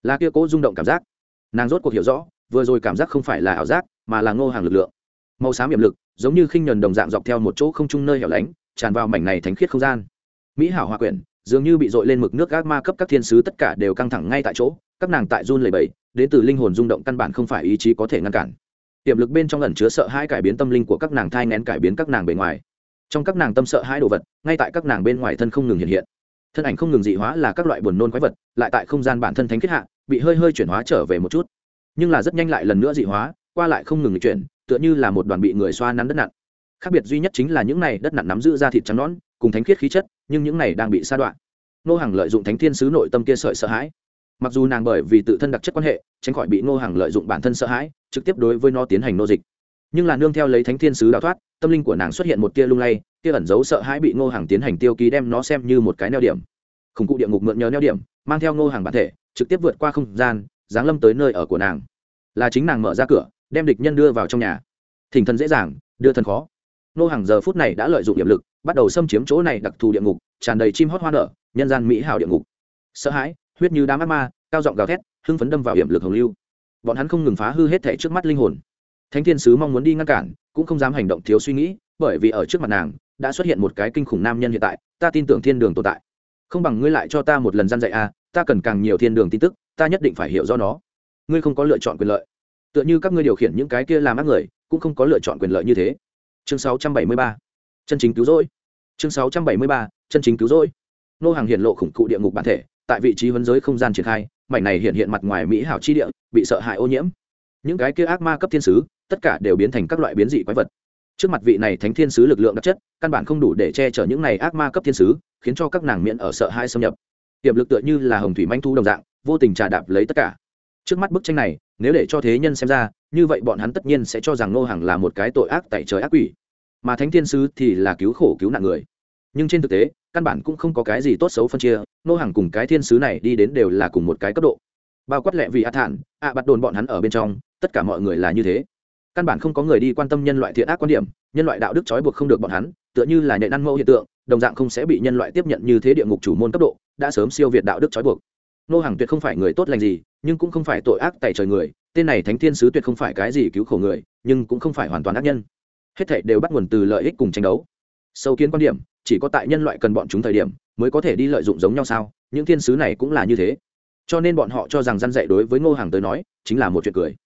Là kia cố rung động cảm giác. Nàng rốt cuộc hiểu rõ, vừa rồi cảm giác không phải là ảo giác, mà là ngô hàng lực lượng. Màu xám hiểm lực, giống như khinh nhuần đồng dạng dọc theo một chỗ không chung nơi hẻo lánh, tràn vào mảnh này thánh khiết không gian. Mỹ hảo hòa quyển, dường như bị dội lên mực nước gác ma cấp các thiên sứ tất cả đều căng thẳng ngay tại chỗ, các nàng tại run lầy bầy đến từ linh hồn rung động căn bản không phải ý chí có thể ngăn cản. Tiềm lực bên trong ẩn chứa sợ hai cải biến tâm linh của các nàng thai nén cải biến các nàng bề ngoài trong các nàng tâm sợ hãi đồ vật, ngay tại các nàng bên ngoài thân không ngừng hiện hiện. Thân ảnh không ngừng dị hóa là các loại buồn nôn quái vật, lại tại không gian bản thân thánh kết hạ, bị hơi hơi chuyển hóa trở về một chút. Nhưng là rất nhanh lại lần nữa dị hóa, qua lại không ngừng chuyển, tựa như là một đoàn bị người xoa nắn đất nặn. Khác biệt duy nhất chính là những này đất nặn nắm giữ ra thịt trắng nón cùng thánh khiết khí chất, nhưng những này đang bị sa đoạn nô hàng lợi dụng thánh thiên sứ nội tâm kia sợi sợ hãi. Mặc dù nàng bởi vì tự thân đặc chất quan hệ, tránh khỏi bị nô hàng lợi dụng bản thân sợ hãi, trực tiếp đối với nó tiến hành nô dịch. Nhưng là nương theo lấy thánh thiên sứ đào thoát tâm linh của nàng xuất hiện một tia lung lay, tia ẩn giấu sợ hãi bị Ngô hàng tiến hành tiêu ký đem nó xem như một cái neo điểm. Khủng cụ địa ngục mượn nhờ neo điểm, mang theo Ngô hàng bản thể, trực tiếp vượt qua không gian, giáng lâm tới nơi ở của nàng. Là chính nàng mở ra cửa, đem địch nhân đưa vào trong nhà. Thỉnh thần dễ dàng, đưa thần khó. Ngô hàng giờ phút này đã lợi dụng điểm lực, bắt đầu xâm chiếm chỗ này đặc thù địa ngục, tràn đầy chim hót hoa nở, nhân gian mỹ hảo địa ngục. Sợ hãi, huyết như đám ác ma, cao giọng gào thét, hưng phấn đâm vào hiểm lực hồng lưu. Bọn hắn không ngừng phá hư hết thể trước mắt linh hồn thánh thiên sứ mong muốn đi ngăn cản cũng không dám hành động thiếu suy nghĩ bởi vì ở trước mặt nàng đã xuất hiện một cái kinh khủng nam nhân hiện tại ta tin tưởng thiên đường tồn tại. Không bằng ngươi lại cho ta một lần gian dạy a à, ta cần càng nhiều thiên đường tin tức ta nhất định phải hiểu do nó. Ngươi không có lựa chọn quyền lợi. Tựa như các ngươi điều khiển những cái kia làm ác người cũng không có lựa chọn quyền lợi như thế. Chương 673. chân chính cứu rỗi. Chương 673. chân chính cứu rỗi. Nô hàng hiện lộ khủng cụ địa ngục bản thể tại vị trí vấn giới không gian triển khai mảnh này hiện hiện mặt ngoài mỹ hảo chi địa bị sợ hãi ô nhiễm. Những cái kia ác ma cấp thiên sứ tất cả đều biến thành các loại biến dị quái vật. Trước mặt vị này thánh thiên sứ lực lượng đặc chất, căn bản không đủ để che chở những này ác ma cấp thiên sứ, khiến cho các nàng miễn ở sợ hai xâm nhập. Tiềm lực tựa như là hồng thủy manh thu đồng dạng, vô tình trà đạp lấy tất cả. Trước mắt bức tranh này, nếu để cho thế nhân xem ra, như vậy bọn hắn tất nhiên sẽ cho rằng nô hàng là một cái tội ác tại trời ác quỷ. Mà thánh thiên sứ thì là cứu khổ cứu nạn người. Nhưng trên thực tế, căn bản cũng không có cái gì tốt xấu phân chia nô hàng cùng cái thiên sứ này đi đến đều là cùng một cái cấp độ. Bao quát lẹ vì a thản ạ bắt đồn bọn hắn ở bên trong, tất cả mọi người là như thế căn bản không có người đi quan tâm nhân loại thiện ác quan điểm, nhân loại đạo đức trói buộc không được bọn hắn, tựa như là nhện ăn mẫu hiện tượng, đồng dạng không sẽ bị nhân loại tiếp nhận như thế địa ngục chủ môn cấp độ, đã sớm siêu việt đạo đức trói buộc. Nô hàng tuyệt không phải người tốt lành gì, nhưng cũng không phải tội ác tại trời người, tên này thánh thiên sứ tuyệt không phải cái gì cứu khổ người, nhưng cũng không phải hoàn toàn ác nhân. Hết thảy đều bắt nguồn từ lợi ích cùng tranh đấu. Sâu kiến quan điểm, chỉ có tại nhân loại cần bọn chúng thời điểm, mới có thể đi lợi dụng giống nhau sao, những thiên sứ này cũng là như thế. Cho nên bọn họ cho rằng răn dạy đối với ngô hàng tới nói, chính là một chuyện cười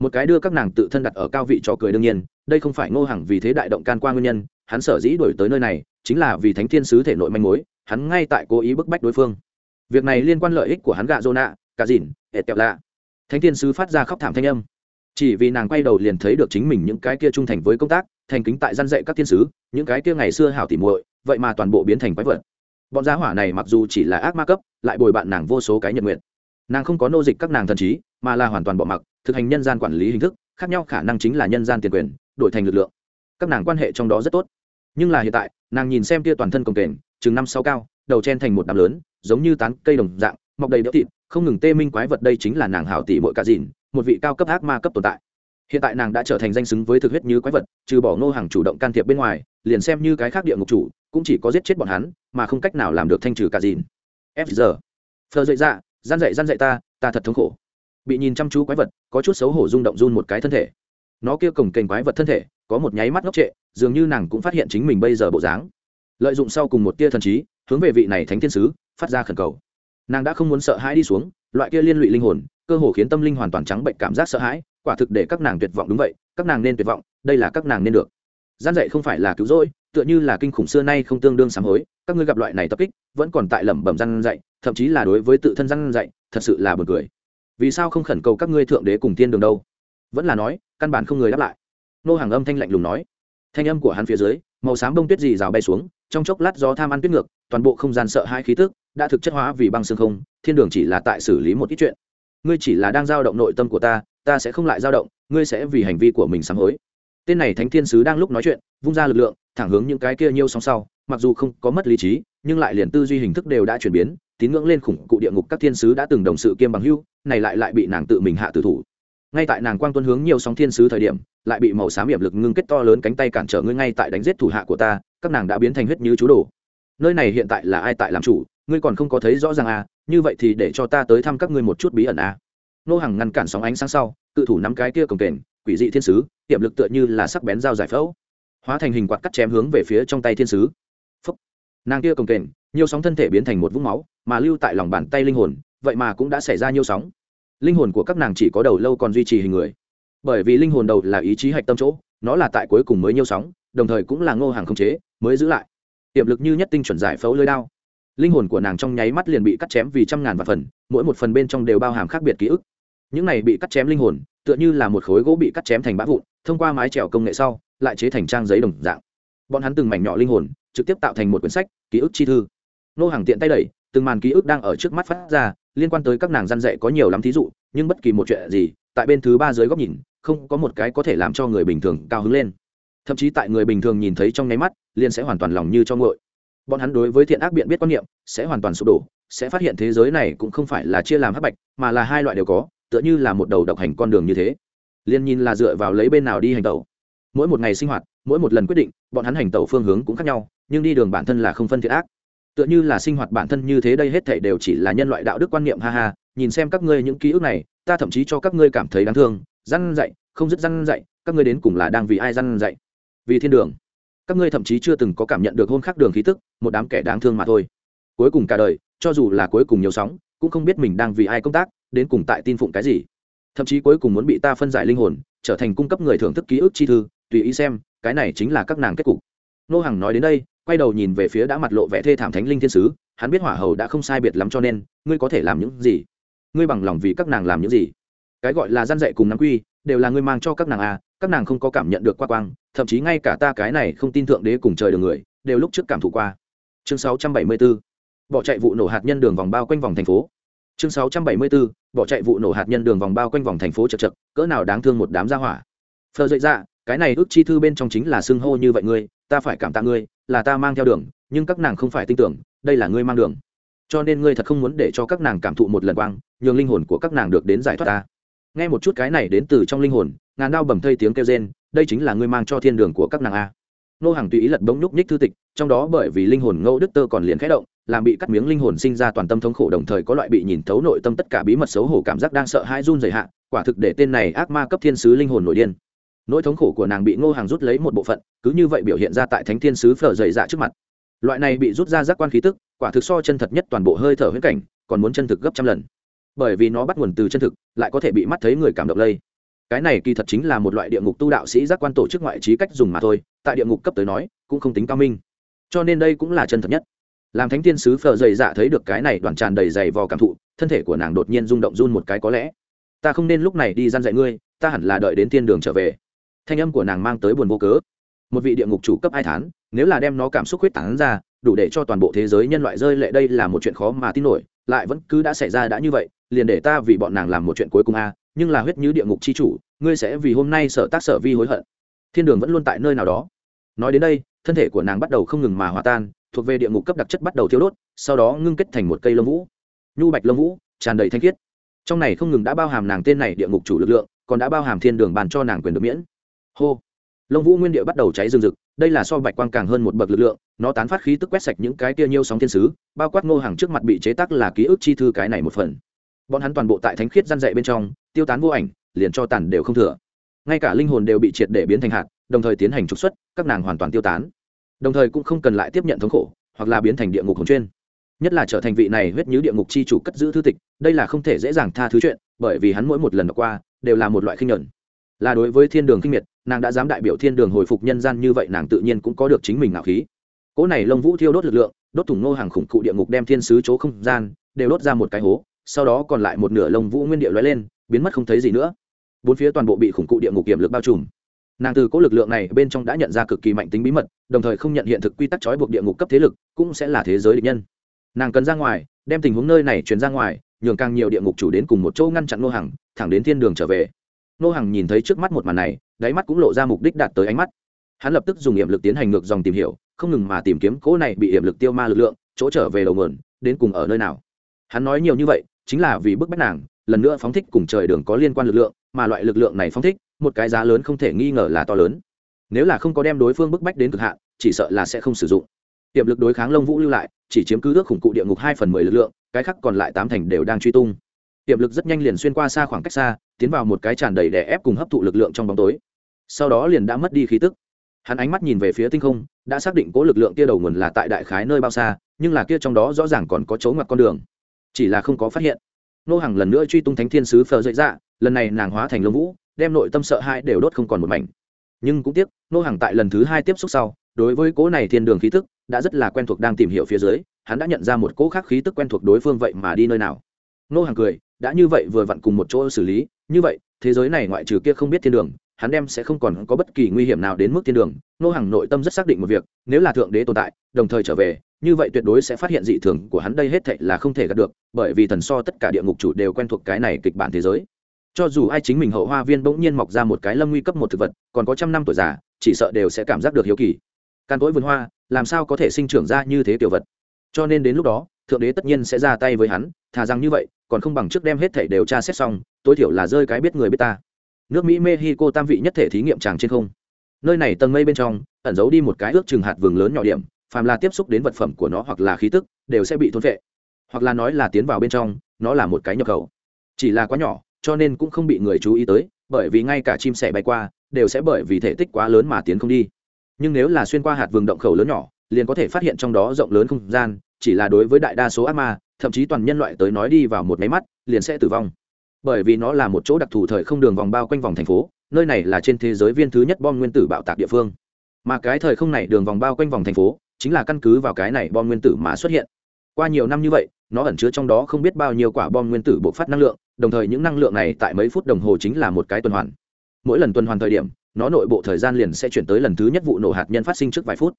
một cái đưa các nàng tự thân đặt ở cao vị trò cười đương nhiên, đây không phải ngô hàng vì thế đại động can qua nguyên nhân, hắn sở dĩ đổi tới nơi này, chính là vì thánh thiên sứ thể nội manh mối, hắn ngay tại cố ý bức bách đối phương. Việc này liên quan lợi ích của hắn gạ dô nạ cả dìn hệt kẹo lạ. Thánh thiên sứ phát ra khóc thảm thanh âm. Chỉ vì nàng quay đầu liền thấy được chính mình những cái kia trung thành với công tác, thành kính tại gian dạy các thiên sứ, những cái kia ngày xưa hảo tỉ muội, vậy mà toàn bộ biến thành quái vật. Bọn giá hỏa này mặc dù chỉ là ác ma cấp, lại bồi bạn nàng vô số cái nhật nguyện nàng không có nô dịch các nàng thần trí, mà là hoàn toàn bỏ mặc, thực hành nhân gian quản lý hình thức, khác nhau khả năng chính là nhân gian tiền quyền, đổi thành lực lượng. Các nàng quan hệ trong đó rất tốt. Nhưng là hiện tại, nàng nhìn xem tia toàn thân công kềnh, chừng năm sáu cao, đầu chen thành một đám lớn, giống như tán cây đồng dạng, mọc đầy đỡ thịt, không ngừng tê minh quái vật đây chính là nàng hảo tỷ bội cả dìn, một vị cao cấp ác ma cấp tồn tại. Hiện tại nàng đã trở thành danh xứng với thực huyết như quái vật, trừ bỏ ngô hàng chủ động can thiệp bên ngoài, liền xem như cái khác địa ngục chủ, cũng chỉ có giết chết bọn hắn, mà không cách nào làm được thanh trừ cả dìn. F giờ phờ dậy ra gian dậy gian dậy ta ta thật thống khổ. Bị nhìn chăm chú quái vật, có chút xấu hổ rung động run một cái thân thể. Nó kia cổng kềnh quái vật thân thể, có một nháy mắt ngốc trệ, dường như nàng cũng phát hiện chính mình bây giờ bộ dáng. Lợi dụng sau cùng một tia thần trí, hướng về vị này thánh thiên sứ, phát ra khẩn cầu. Nàng đã không muốn sợ hãi đi xuống, loại kia liên lụy linh hồn, cơ hồ khiến tâm linh hoàn toàn trắng bệnh cảm giác sợ hãi, quả thực để các nàng tuyệt vọng đúng vậy, các nàng nên tuyệt vọng, đây là các nàng nên được. Gian dạy không phải là cứu rỗi, tựa như là kinh khủng xưa nay không tương đương sám hối, các ngươi gặp loại này tập kích, vẫn còn tại lẩm bẩm gian dạy thậm chí là đối với tự thân răn dạy, thật sự là buồn cười. Vì sao không khẩn cầu các ngươi thượng đế cùng tiên đường đâu? Vẫn là nói, căn bản không người đáp lại. Nô hàng âm thanh lạnh lùng nói. Thanh âm của hắn phía dưới, màu xám bông tuyết dì rào bay xuống, trong chốc lát gió tham ăn tuyết ngược, toàn bộ không gian sợ hai khí tức đã thực chất hóa vì băng xương không, thiên đường chỉ là tại xử lý một ít chuyện. Ngươi chỉ là đang giao động nội tâm của ta ta sẽ không lại giao động, ngươi sẽ vì hành vi của mình sám hối. Tên này thánh thiên sứ đang lúc nói chuyện, vung ra lực lượng, thẳng hướng những cái kia nhiêu song sau, mặc dù không có mất lý trí, nhưng lại liền tư duy hình thức đều đã chuyển biến tín ngưỡng lên khủng cụ địa ngục các thiên sứ đã từng đồng sự kiêm bằng hưu, này lại lại bị nàng tự mình hạ tử thủ. Ngay tại nàng quang tuân hướng nhiều sóng thiên sứ thời điểm, lại bị màu xám hiểm lực ngưng kết to lớn cánh tay cản trở ngươi ngay tại đánh giết thủ hạ của ta, các nàng đã biến thành huyết như chú đồ. Nơi này hiện tại là ai tại làm chủ, ngươi còn không có thấy rõ ràng à như vậy thì để cho ta tới thăm các ngươi một chút bí ẩn à. Nô hàng ngăn cản sóng ánh sáng sau cự thủ nắm cái kia cồng kềnh, quỷ dị thiên sứ, hiểm lực tựa như là sắc bén dao giải phẫu, hóa thành hình quạt cắt chém hướng về phía trong tay thiên sứ. Phúc. nàng kia cồng kềnh nhiều sóng thân thể biến thành một vũng máu, mà lưu tại lòng bàn tay linh hồn, vậy mà cũng đã xảy ra nhiều sóng. Linh hồn của các nàng chỉ có đầu lâu còn duy trì hình người. Bởi vì linh hồn đầu là ý chí hạch tâm chỗ, nó là tại cuối cùng mới nhiều sóng, đồng thời cũng là ngô hàng không chế, mới giữ lại. Tiềm lực như nhất tinh chuẩn giải phẫu lơi đao. Linh hồn của nàng trong nháy mắt liền bị cắt chém vì trăm ngàn vạn phần, mỗi một phần bên trong đều bao hàm khác biệt ký ức. Những này bị cắt chém linh hồn, tựa như là một khối gỗ bị cắt chém thành bã vụn, thông qua mái trèo công nghệ sau, lại chế thành trang giấy đồng dạng. Bọn hắn từng mảnh nhỏ linh hồn, trực tiếp tạo thành một quyển sách, ký ức chi thư nô hàng tiện tay đẩy, từng màn ký ức đang ở trước mắt phát ra, liên quan tới các nàng gian dạy có nhiều lắm thí dụ, nhưng bất kỳ một chuyện gì, tại bên thứ ba dưới góc nhìn, không có một cái có thể làm cho người bình thường cao hứng lên. Thậm chí tại người bình thường nhìn thấy trong nháy mắt, liền sẽ hoàn toàn lòng như cho ngội bọn hắn đối với thiện ác biện biết quan niệm, sẽ hoàn toàn sụp đổ, sẽ phát hiện thế giới này cũng không phải là chia làm hắc bạch, mà là hai loại đều có, tựa như là một đầu độc hành con đường như thế. Liên nhìn là dựa vào lấy bên nào đi hành tẩu. Mỗi một ngày sinh hoạt, mỗi một lần quyết định, bọn hắn hành tẩu phương hướng cũng khác nhau, nhưng đi đường bản thân là không phân thiện ác tựa như là sinh hoạt bản thân như thế đây hết thảy đều chỉ là nhân loại đạo đức quan niệm, ha ha, nhìn xem các ngươi những ký ức này, ta thậm chí cho các ngươi cảm thấy đáng thương, răn dạy, không dứt răn dạy, các ngươi đến cùng là đang vì ai răn dạy? Vì thiên đường. Các ngươi thậm chí chưa từng có cảm nhận được hôn khắc đường khí tức, một đám kẻ đáng thương mà thôi. Cuối cùng cả đời, cho dù là cuối cùng nhiều sóng, cũng không biết mình đang vì ai công tác, đến cùng tại tin phụng cái gì. Thậm chí cuối cùng muốn bị ta phân giải linh hồn, trở thành cung cấp người thưởng thức ký ức chi thư, tùy ý xem, cái này chính là các nàng kết cục. Nô hằng nói đến đây quay đầu nhìn về phía đã mặt lộ vẻ thê thảm thánh linh thiên sứ, hắn biết hỏa hầu đã không sai biệt lắm cho nên, ngươi có thể làm những gì? Ngươi bằng lòng vì các nàng làm những gì? Cái gọi là gian dạy cùng nắm quy, đều là ngươi mang cho các nàng à các nàng không có cảm nhận được qua quang, thậm chí ngay cả ta cái này không tin thượng đế cùng trời được người, đều lúc trước cảm thụ qua. Chương 674 bỏ chạy vụ nổ hạt nhân đường vòng bao quanh vòng thành phố. Chương 674 bỏ chạy vụ nổ hạt nhân đường vòng bao quanh vòng thành phố chật chật, cỡ nào đáng thương một đám gia hỏa. Phờ dậy ra cái này ước chi thư bên trong chính là xưng hô như vậy ngươi, ta phải cảm tạ ngươi là ta mang theo đường, nhưng các nàng không phải tin tưởng, đây là ngươi mang đường. Cho nên ngươi thật không muốn để cho các nàng cảm thụ một lần quang, nhường linh hồn của các nàng được đến giải thoát ta. Nghe một chút cái này đến từ trong linh hồn, ngàn đao bầm thây tiếng kêu rên, đây chính là ngươi mang cho thiên đường của các nàng a. Nô hàng tùy ý lật bỗng nhúc nhích thư tịch, trong đó bởi vì linh hồn ngẫu đức tơ còn liền khẽ động, làm bị cắt miếng linh hồn sinh ra toàn tâm thống khổ đồng thời có loại bị nhìn thấu nội tâm tất cả bí mật xấu hổ cảm giác đang sợ hãi run dày hạ, quả thực để tên này ác ma cấp thiên sứ linh hồn nổi điên nỗi thống khổ của nàng bị ngô hàng rút lấy một bộ phận, cứ như vậy biểu hiện ra tại thánh thiên sứ phở dày dạ trước mặt. Loại này bị rút ra giác quan khí tức, quả thực so chân thật nhất toàn bộ hơi thở huyết cảnh, còn muốn chân thực gấp trăm lần. Bởi vì nó bắt nguồn từ chân thực, lại có thể bị mắt thấy người cảm động lây. Cái này kỳ thật chính là một loại địa ngục tu đạo sĩ giác quan tổ chức ngoại trí cách dùng mà thôi, tại địa ngục cấp tới nói, cũng không tính cao minh. Cho nên đây cũng là chân thật nhất. Làm thánh thiên sứ phở dày dạ thấy được cái này đoàn tràn đầy dày vò cảm thụ, thân thể của nàng đột nhiên rung động run một cái có lẽ. Ta không nên lúc này đi gian dạy ngươi, ta hẳn là đợi đến thiên đường trở về thanh âm của nàng mang tới buồn vô cớ. Một vị địa ngục chủ cấp hai tháng nếu là đem nó cảm xúc huyết tán ra, đủ để cho toàn bộ thế giới nhân loại rơi lệ đây là một chuyện khó mà tin nổi, lại vẫn cứ đã xảy ra đã như vậy, liền để ta vì bọn nàng làm một chuyện cuối cùng a, nhưng là huyết như địa ngục chi chủ, ngươi sẽ vì hôm nay sở tác sở vi hối hận. Thiên đường vẫn luôn tại nơi nào đó. Nói đến đây, thân thể của nàng bắt đầu không ngừng mà hòa tan, thuộc về địa ngục cấp đặc chất bắt đầu thiếu đốt, sau đó ngưng kết thành một cây lông vũ. Nhu bạch lông vũ, tràn đầy thanh khiết. Trong này không ngừng đã bao hàm nàng tên này địa ngục chủ lực lượng, còn đã bao hàm thiên đường bàn cho nàng quyền được miễn hô. Lông vũ nguyên địa bắt đầu cháy rừng rực, đây là so bạch quang càng hơn một bậc lực lượng, nó tán phát khí tức quét sạch những cái tia nhiêu sóng thiên sứ, bao quát ngô hàng trước mặt bị chế tắc là ký ức chi thư cái này một phần. Bọn hắn toàn bộ tại thánh khiết gian dạy bên trong, tiêu tán vô ảnh, liền cho tàn đều không thừa. Ngay cả linh hồn đều bị triệt để biến thành hạt, đồng thời tiến hành trục xuất, các nàng hoàn toàn tiêu tán. Đồng thời cũng không cần lại tiếp nhận thống khổ, hoặc là biến thành địa ngục hồng chuyên. Nhất là trở thành vị này huyết nhứ địa ngục chi chủ cất giữ thư tịch, đây là không thể dễ dàng tha thứ chuyện, bởi vì hắn mỗi một lần đọc qua, đều là một loại khinh nhuận là đối với thiên đường kinh miệt, nàng đã dám đại biểu thiên đường hồi phục nhân gian như vậy nàng tự nhiên cũng có được chính mình ngạo khí. Cỗ này lông vũ thiêu đốt lực lượng, đốt thủng nô hàng khủng cụ địa ngục đem thiên sứ chỗ không gian, đều đốt ra một cái hố, sau đó còn lại một nửa lông vũ nguyên địa lóe lên, biến mất không thấy gì nữa. Bốn phía toàn bộ bị khủng cụ địa ngục kiểm lực bao trùm. Nàng từ cỗ lực lượng này bên trong đã nhận ra cực kỳ mạnh tính bí mật, đồng thời không nhận hiện thực quy tắc trói buộc địa ngục cấp thế lực, cũng sẽ là thế giới địch nhân. Nàng cần ra ngoài, đem tình huống nơi này truyền ra ngoài, nhường càng nhiều địa ngục chủ đến cùng một chỗ ngăn chặn nô hàng, thẳng đến thiên đường trở về nô hàng nhìn thấy trước mắt một màn này, đáy mắt cũng lộ ra mục đích đạt tới ánh mắt. Hắn lập tức dùng hiểm lực tiến hành ngược dòng tìm hiểu, không ngừng mà tìm kiếm cỗ này bị hiểm lực tiêu ma lực lượng, chỗ trở về đầu nguồn, đến cùng ở nơi nào. Hắn nói nhiều như vậy, chính là vì bức bách nàng, lần nữa phóng thích cùng trời đường có liên quan lực lượng, mà loại lực lượng này phóng thích, một cái giá lớn không thể nghi ngờ là to lớn. Nếu là không có đem đối phương bức bách đến cực hạn, chỉ sợ là sẽ không sử dụng. Tiềm lực đối kháng lông vũ lưu lại, chỉ chiếm cứ ước khủng cụ địa ngục hai phần mười lực lượng, cái khác còn lại tám thành đều đang truy tung tiềm lực rất nhanh liền xuyên qua xa khoảng cách xa, tiến vào một cái tràn đầy đè ép cùng hấp thụ lực lượng trong bóng tối. Sau đó liền đã mất đi khí tức. Hắn ánh mắt nhìn về phía tinh không, đã xác định cố lực lượng kia đầu nguồn là tại đại khái nơi bao xa, nhưng là kia trong đó rõ ràng còn có chấu ngoặt con đường. Chỉ là không có phát hiện. Nô hàng lần nữa truy tung thánh thiên sứ phờ dậy dạ lần này nàng hóa thành lông vũ, đem nội tâm sợ hãi đều đốt không còn một mảnh. Nhưng cũng tiếc, nô hàng tại lần thứ hai tiếp xúc sau, đối với cố này thiên đường khí tức, đã rất là quen thuộc đang tìm hiểu phía dưới, hắn đã nhận ra một cố khác khí tức quen thuộc đối phương vậy mà đi nơi nào. Nô hàng cười đã như vậy vừa vặn cùng một chỗ xử lý, như vậy, thế giới này ngoại trừ kia không biết thiên đường, hắn đem sẽ không còn có bất kỳ nguy hiểm nào đến mức thiên đường nô hàng nội tâm rất xác định một việc, nếu là thượng đế tồn tại, đồng thời trở về, như vậy tuyệt đối sẽ phát hiện dị thường của hắn đây hết thệ là không thể gạt được, bởi vì thần so tất cả địa ngục chủ đều quen thuộc cái này kịch bản thế giới. Cho dù ai chính mình hậu hoa viên bỗng nhiên mọc ra một cái lâm nguy cấp một thực vật, còn có trăm năm tuổi già, chỉ sợ đều sẽ cảm giác được hiếu kỳ. Căn tối vườn hoa, làm sao có thể sinh trưởng ra như thế tiểu vật? Cho nên đến lúc đó, thượng đế tất nhiên sẽ ra tay với hắn, thà rằng như vậy còn không bằng trước đem hết thể đều tra xét xong, tối thiểu là rơi cái biết người biết ta. Nước mỹ, mexico tam vị nhất thể thí nghiệm tràng trên không. Nơi này tầng mây bên trong, ẩn giấu đi một cái ước chừng hạt vườn lớn nhỏ điểm, phàm là tiếp xúc đến vật phẩm của nó hoặc là khí tức, đều sẽ bị thôn vệ hoặc là nói là tiến vào bên trong, nó là một cái nhập khẩu. Chỉ là quá nhỏ, cho nên cũng không bị người chú ý tới, bởi vì ngay cả chim sẻ bay qua, đều sẽ bởi vì thể tích quá lớn mà tiến không đi. Nhưng nếu là xuyên qua hạt vườn động khẩu lớn nhỏ, liền có thể phát hiện trong đó rộng lớn không gian, chỉ là đối với đại đa số ác ma thậm chí toàn nhân loại tới nói đi vào một máy mắt, liền sẽ tử vong. Bởi vì nó là một chỗ đặc thù thời không đường vòng bao quanh vòng thành phố, nơi này là trên thế giới viên thứ nhất bom nguyên tử bạo tạc địa phương. Mà cái thời không này đường vòng bao quanh vòng thành phố, chính là căn cứ vào cái này bom nguyên tử mà xuất hiện. Qua nhiều năm như vậy, nó ẩn chứa trong đó không biết bao nhiêu quả bom nguyên tử bộc phát năng lượng, đồng thời những năng lượng này tại mấy phút đồng hồ chính là một cái tuần hoàn. Mỗi lần tuần hoàn thời điểm, nó nội bộ thời gian liền sẽ chuyển tới lần thứ nhất vụ nổ hạt nhân phát sinh trước vài phút.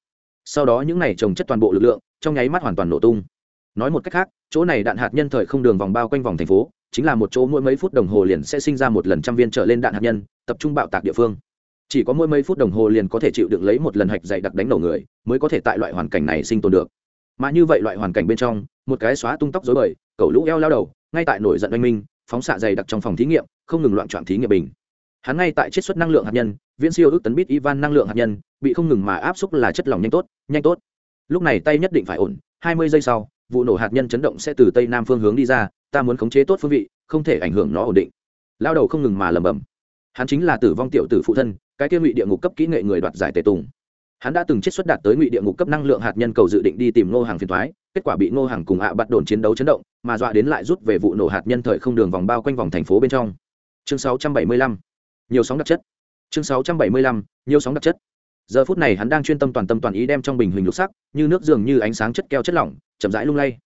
Sau đó những này trồng chất toàn bộ lực lượng, trong nháy mắt hoàn toàn nổ tung nói một cách khác, chỗ này đạn hạt nhân thời không đường vòng bao quanh vòng thành phố, chính là một chỗ mỗi mấy phút đồng hồ liền sẽ sinh ra một lần trăm viên trở lên đạn hạt nhân, tập trung bạo tạc địa phương. Chỉ có mỗi mấy phút đồng hồ liền có thể chịu được lấy một lần hạch dày đặc đánh đầu người, mới có thể tại loại hoàn cảnh này sinh tồn được. Mà như vậy loại hoàn cảnh bên trong, một cái xóa tung tóc dối bời, cẩu lũ eo lao đầu, ngay tại nổi giận oanh minh, phóng xạ dày đặc trong phòng thí nghiệm, không ngừng loạn trọn thí nghiệm bình. Hắn ngay tại chiết xuất năng lượng hạt nhân, viễn siêu ước tấn bít ivan năng lượng hạt nhân, bị không ngừng mà áp xúc là chất lỏng nhanh tốt nhanh tốt. Lúc này tay nhất định phải ổn, hai mươi giây sau vụ nổ hạt nhân chấn động sẽ từ tây nam phương hướng đi ra, ta muốn khống chế tốt phương vị, không thể ảnh hưởng nó ổn định. Lao đầu không ngừng mà lẩm bẩm. Hắn chính là tử vong tiểu tử phụ thân, cái kia ngụy địa ngục cấp kỹ nghệ người đoạt giải tề tùng. Hắn đã từng chiết xuất đạt tới ngụy địa ngục cấp năng lượng hạt nhân cầu dự định đi tìm ngô hàng phiền thoái kết quả bị ngô hàng cùng ạ bắt đồn chiến đấu chấn động, mà dọa đến lại rút về vụ nổ hạt nhân thời không đường vòng bao quanh vòng thành phố bên trong. Chương 675. nhiều sóng đặc chất. Chương 675. nhiều sóng đặc chất giờ phút này hắn đang chuyên tâm toàn tâm toàn ý đem trong bình huỳnh lục sắc, như nước dường như ánh sáng chất keo chất lỏng, chậm rãi lung lay.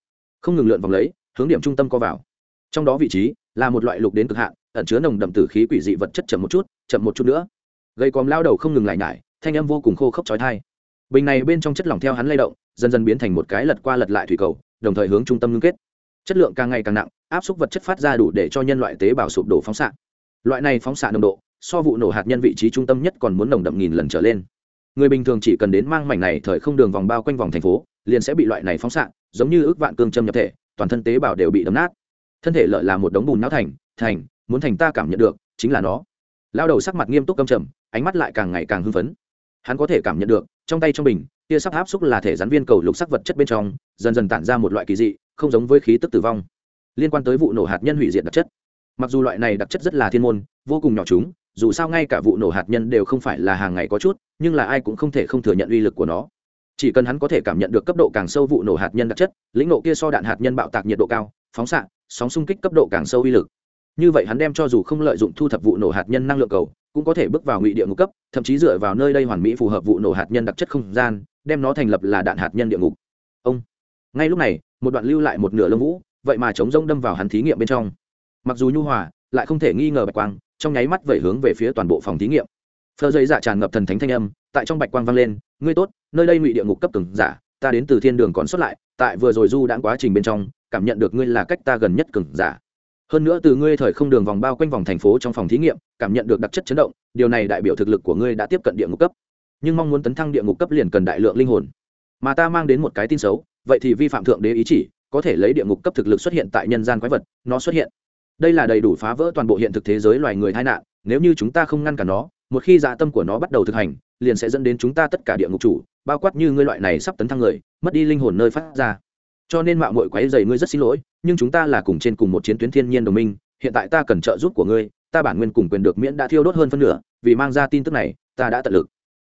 Không ngừng lượn vòng lấy, hướng điểm trung tâm co vào. Trong đó vị trí là một loại lục đến cực hạn, ẩn chứa nồng đậm tử khí quỷ dị vật chất chậm một chút, chậm một chút nữa. Gây còm lao đầu không ngừng lại nhải, thanh âm vô cùng khô khốc trói thai bình này bên trong chất lỏng theo hắn lay động, dần dần biến thành một cái lật qua lật lại thủy cầu, đồng thời hướng trung tâm ngưng kết. Chất lượng càng ngày càng nặng, áp suất vật chất phát ra đủ để cho nhân loại tế bào sụp đổ phóng xạ. Loại này phóng xạ nồng độ, so vụ nổ hạt nhân vị trí trung tâm nhất còn muốn nồng đậm nghìn lần trở lên người bình thường chỉ cần đến mang mảnh này thời không đường vòng bao quanh vòng thành phố, liền sẽ bị loại này phóng xạ, giống như ước vạn cương châm nhập thể, toàn thân tế bào đều bị đấm nát. Thân thể lợi là một đống bùn não thành thành, muốn thành ta cảm nhận được, chính là nó. Lao đầu sắc mặt nghiêm túc câm trầm, ánh mắt lại càng ngày càng hưng phấn. Hắn có thể cảm nhận được, trong tay trong bình kia sắp áp xúc là thể rắn viên cầu lục sắc vật chất bên trong, dần dần tản ra một loại kỳ dị, không giống với khí tức tử vong. Liên quan tới vụ nổ hạt nhân hủy diệt đặc chất. Mặc dù loại này đặc chất rất là thiên môn, vô cùng nhỏ chúng dù sao ngay cả vụ nổ hạt nhân đều không phải là hàng ngày có chút, nhưng là ai cũng không thể không thừa nhận uy lực của nó. Chỉ cần hắn có thể cảm nhận được cấp độ càng sâu vụ nổ hạt nhân đặc chất, lĩnh nộ kia so đạn hạt nhân bạo tạc nhiệt độ cao, phóng xạ, sóng xung kích cấp độ càng sâu uy lực. Như vậy hắn đem cho dù không lợi dụng thu thập vụ nổ hạt nhân năng lượng cầu, cũng có thể bước vào ngụy địa ngục cấp, thậm chí dựa vào nơi đây hoàn mỹ phù hợp vụ nổ hạt nhân đặc chất không gian, đem nó thành lập là đạn hạt nhân địa ngục. Ông, ngay lúc này, một đoạn lưu lại một nửa lông vũ, vậy mà chống rông đâm vào hắn thí nghiệm bên trong. Mặc dù nhu hòa, lại không thể nghi ngờ bạch quang trong nháy mắt vẩy hướng về phía toàn bộ phòng thí nghiệm. Phờ dây dạ tràn ngập thần thánh thanh âm, tại trong bạch quang vang lên, ngươi tốt, nơi đây ngụy địa ngục cấp từng giả, ta đến từ thiên đường còn xuất lại, tại vừa rồi du đãng quá trình bên trong, cảm nhận được ngươi là cách ta gần nhất cường giả. Hơn nữa từ ngươi thời không đường vòng bao quanh vòng thành phố trong phòng thí nghiệm, cảm nhận được đặc chất chấn động, điều này đại biểu thực lực của ngươi đã tiếp cận địa ngục cấp. Nhưng mong muốn tấn thăng địa ngục cấp liền cần đại lượng linh hồn. Mà ta mang đến một cái tin xấu, vậy thì vi phạm thượng đế ý chỉ, có thể lấy địa ngục cấp thực lực xuất hiện tại nhân gian quái vật, nó xuất hiện đây là đầy đủ phá vỡ toàn bộ hiện thực thế giới loài người tai nạn, nếu như chúng ta không ngăn cản nó, một khi dạ tâm của nó bắt đầu thực hành, liền sẽ dẫn đến chúng ta tất cả địa ngục chủ, bao quát như ngươi loại này sắp tấn thăng người, mất đi linh hồn nơi phát ra. Cho nên mạo mội quáy dày ngươi rất xin lỗi, nhưng chúng ta là cùng trên cùng một chiến tuyến thiên nhiên đồng minh, hiện tại ta cần trợ giúp của ngươi, ta bản nguyên cùng quyền được miễn đã thiêu đốt hơn phân nửa, vì mang ra tin tức này, ta đã tận lực.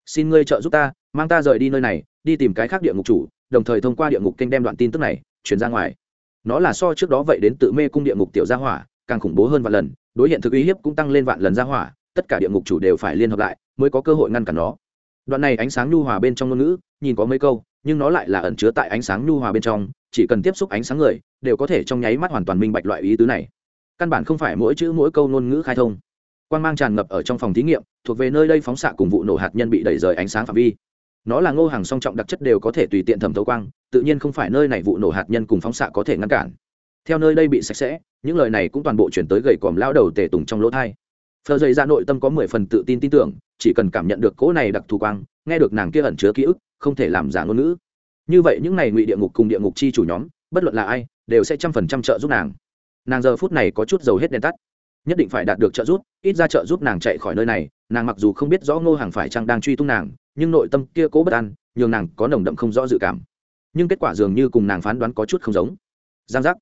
Xin ngươi trợ giúp ta, mang ta rời đi nơi này, đi tìm cái khác địa ngục chủ, đồng thời thông qua địa ngục kênh đem đoạn tin tức này, chuyển ra ngoài. Nó là so trước đó vậy đến tự mê cung địa ngục tiểu gia hỏa càng khủng bố hơn vạn lần, đối hiện thực uy hiếp cũng tăng lên vạn lần gia hỏa, tất cả địa ngục chủ đều phải liên hợp lại mới có cơ hội ngăn cản nó. Đoạn này ánh sáng nhu hòa bên trong ngôn ngữ, nhìn có mấy câu, nhưng nó lại là ẩn chứa tại ánh sáng nhu hòa bên trong, chỉ cần tiếp xúc ánh sáng người, đều có thể trong nháy mắt hoàn toàn minh bạch loại ý tứ này. Căn bản không phải mỗi chữ mỗi câu ngôn ngữ khai thông. Quan g mang tràn ngập ở trong phòng thí nghiệm, thuộc về nơi đây phóng xạ cùng vụ nổ hạt nhân bị đẩy rời ánh sáng phạm vi. Nó là ngô hàng song trọng đặc chất đều có thể tùy tiện thẩm thấu quang, tự nhiên không phải nơi này vụ nổ hạt nhân cùng phóng xạ có thể ngăn cản theo nơi đây bị sạch sẽ, những lời này cũng toàn bộ chuyển tới gầy còm lao đầu tề tùng trong lỗ thai. Phờ dày ra nội tâm có mười phần tự tin tin tưởng, chỉ cần cảm nhận được cỗ này đặc thù quang, nghe được nàng kia ẩn chứa ký ức, không thể làm giả ngôn ngữ. Như vậy những này ngụy địa ngục cùng địa ngục chi chủ nhóm, bất luận là ai, đều sẽ trăm phần trăm trợ giúp nàng. Nàng giờ phút này có chút dầu hết đèn tắt. Nhất định phải đạt được trợ giúp, ít ra trợ giúp nàng chạy khỏi nơi này, nàng mặc dù không biết rõ ngô hàng phải chăng đang truy tung nàng, nhưng nội tâm kia cố bất an, nhường nàng có nồng đậm không rõ dự cảm. Nhưng kết quả dường như cùng nàng phán đoán có chút không giống. Giang giác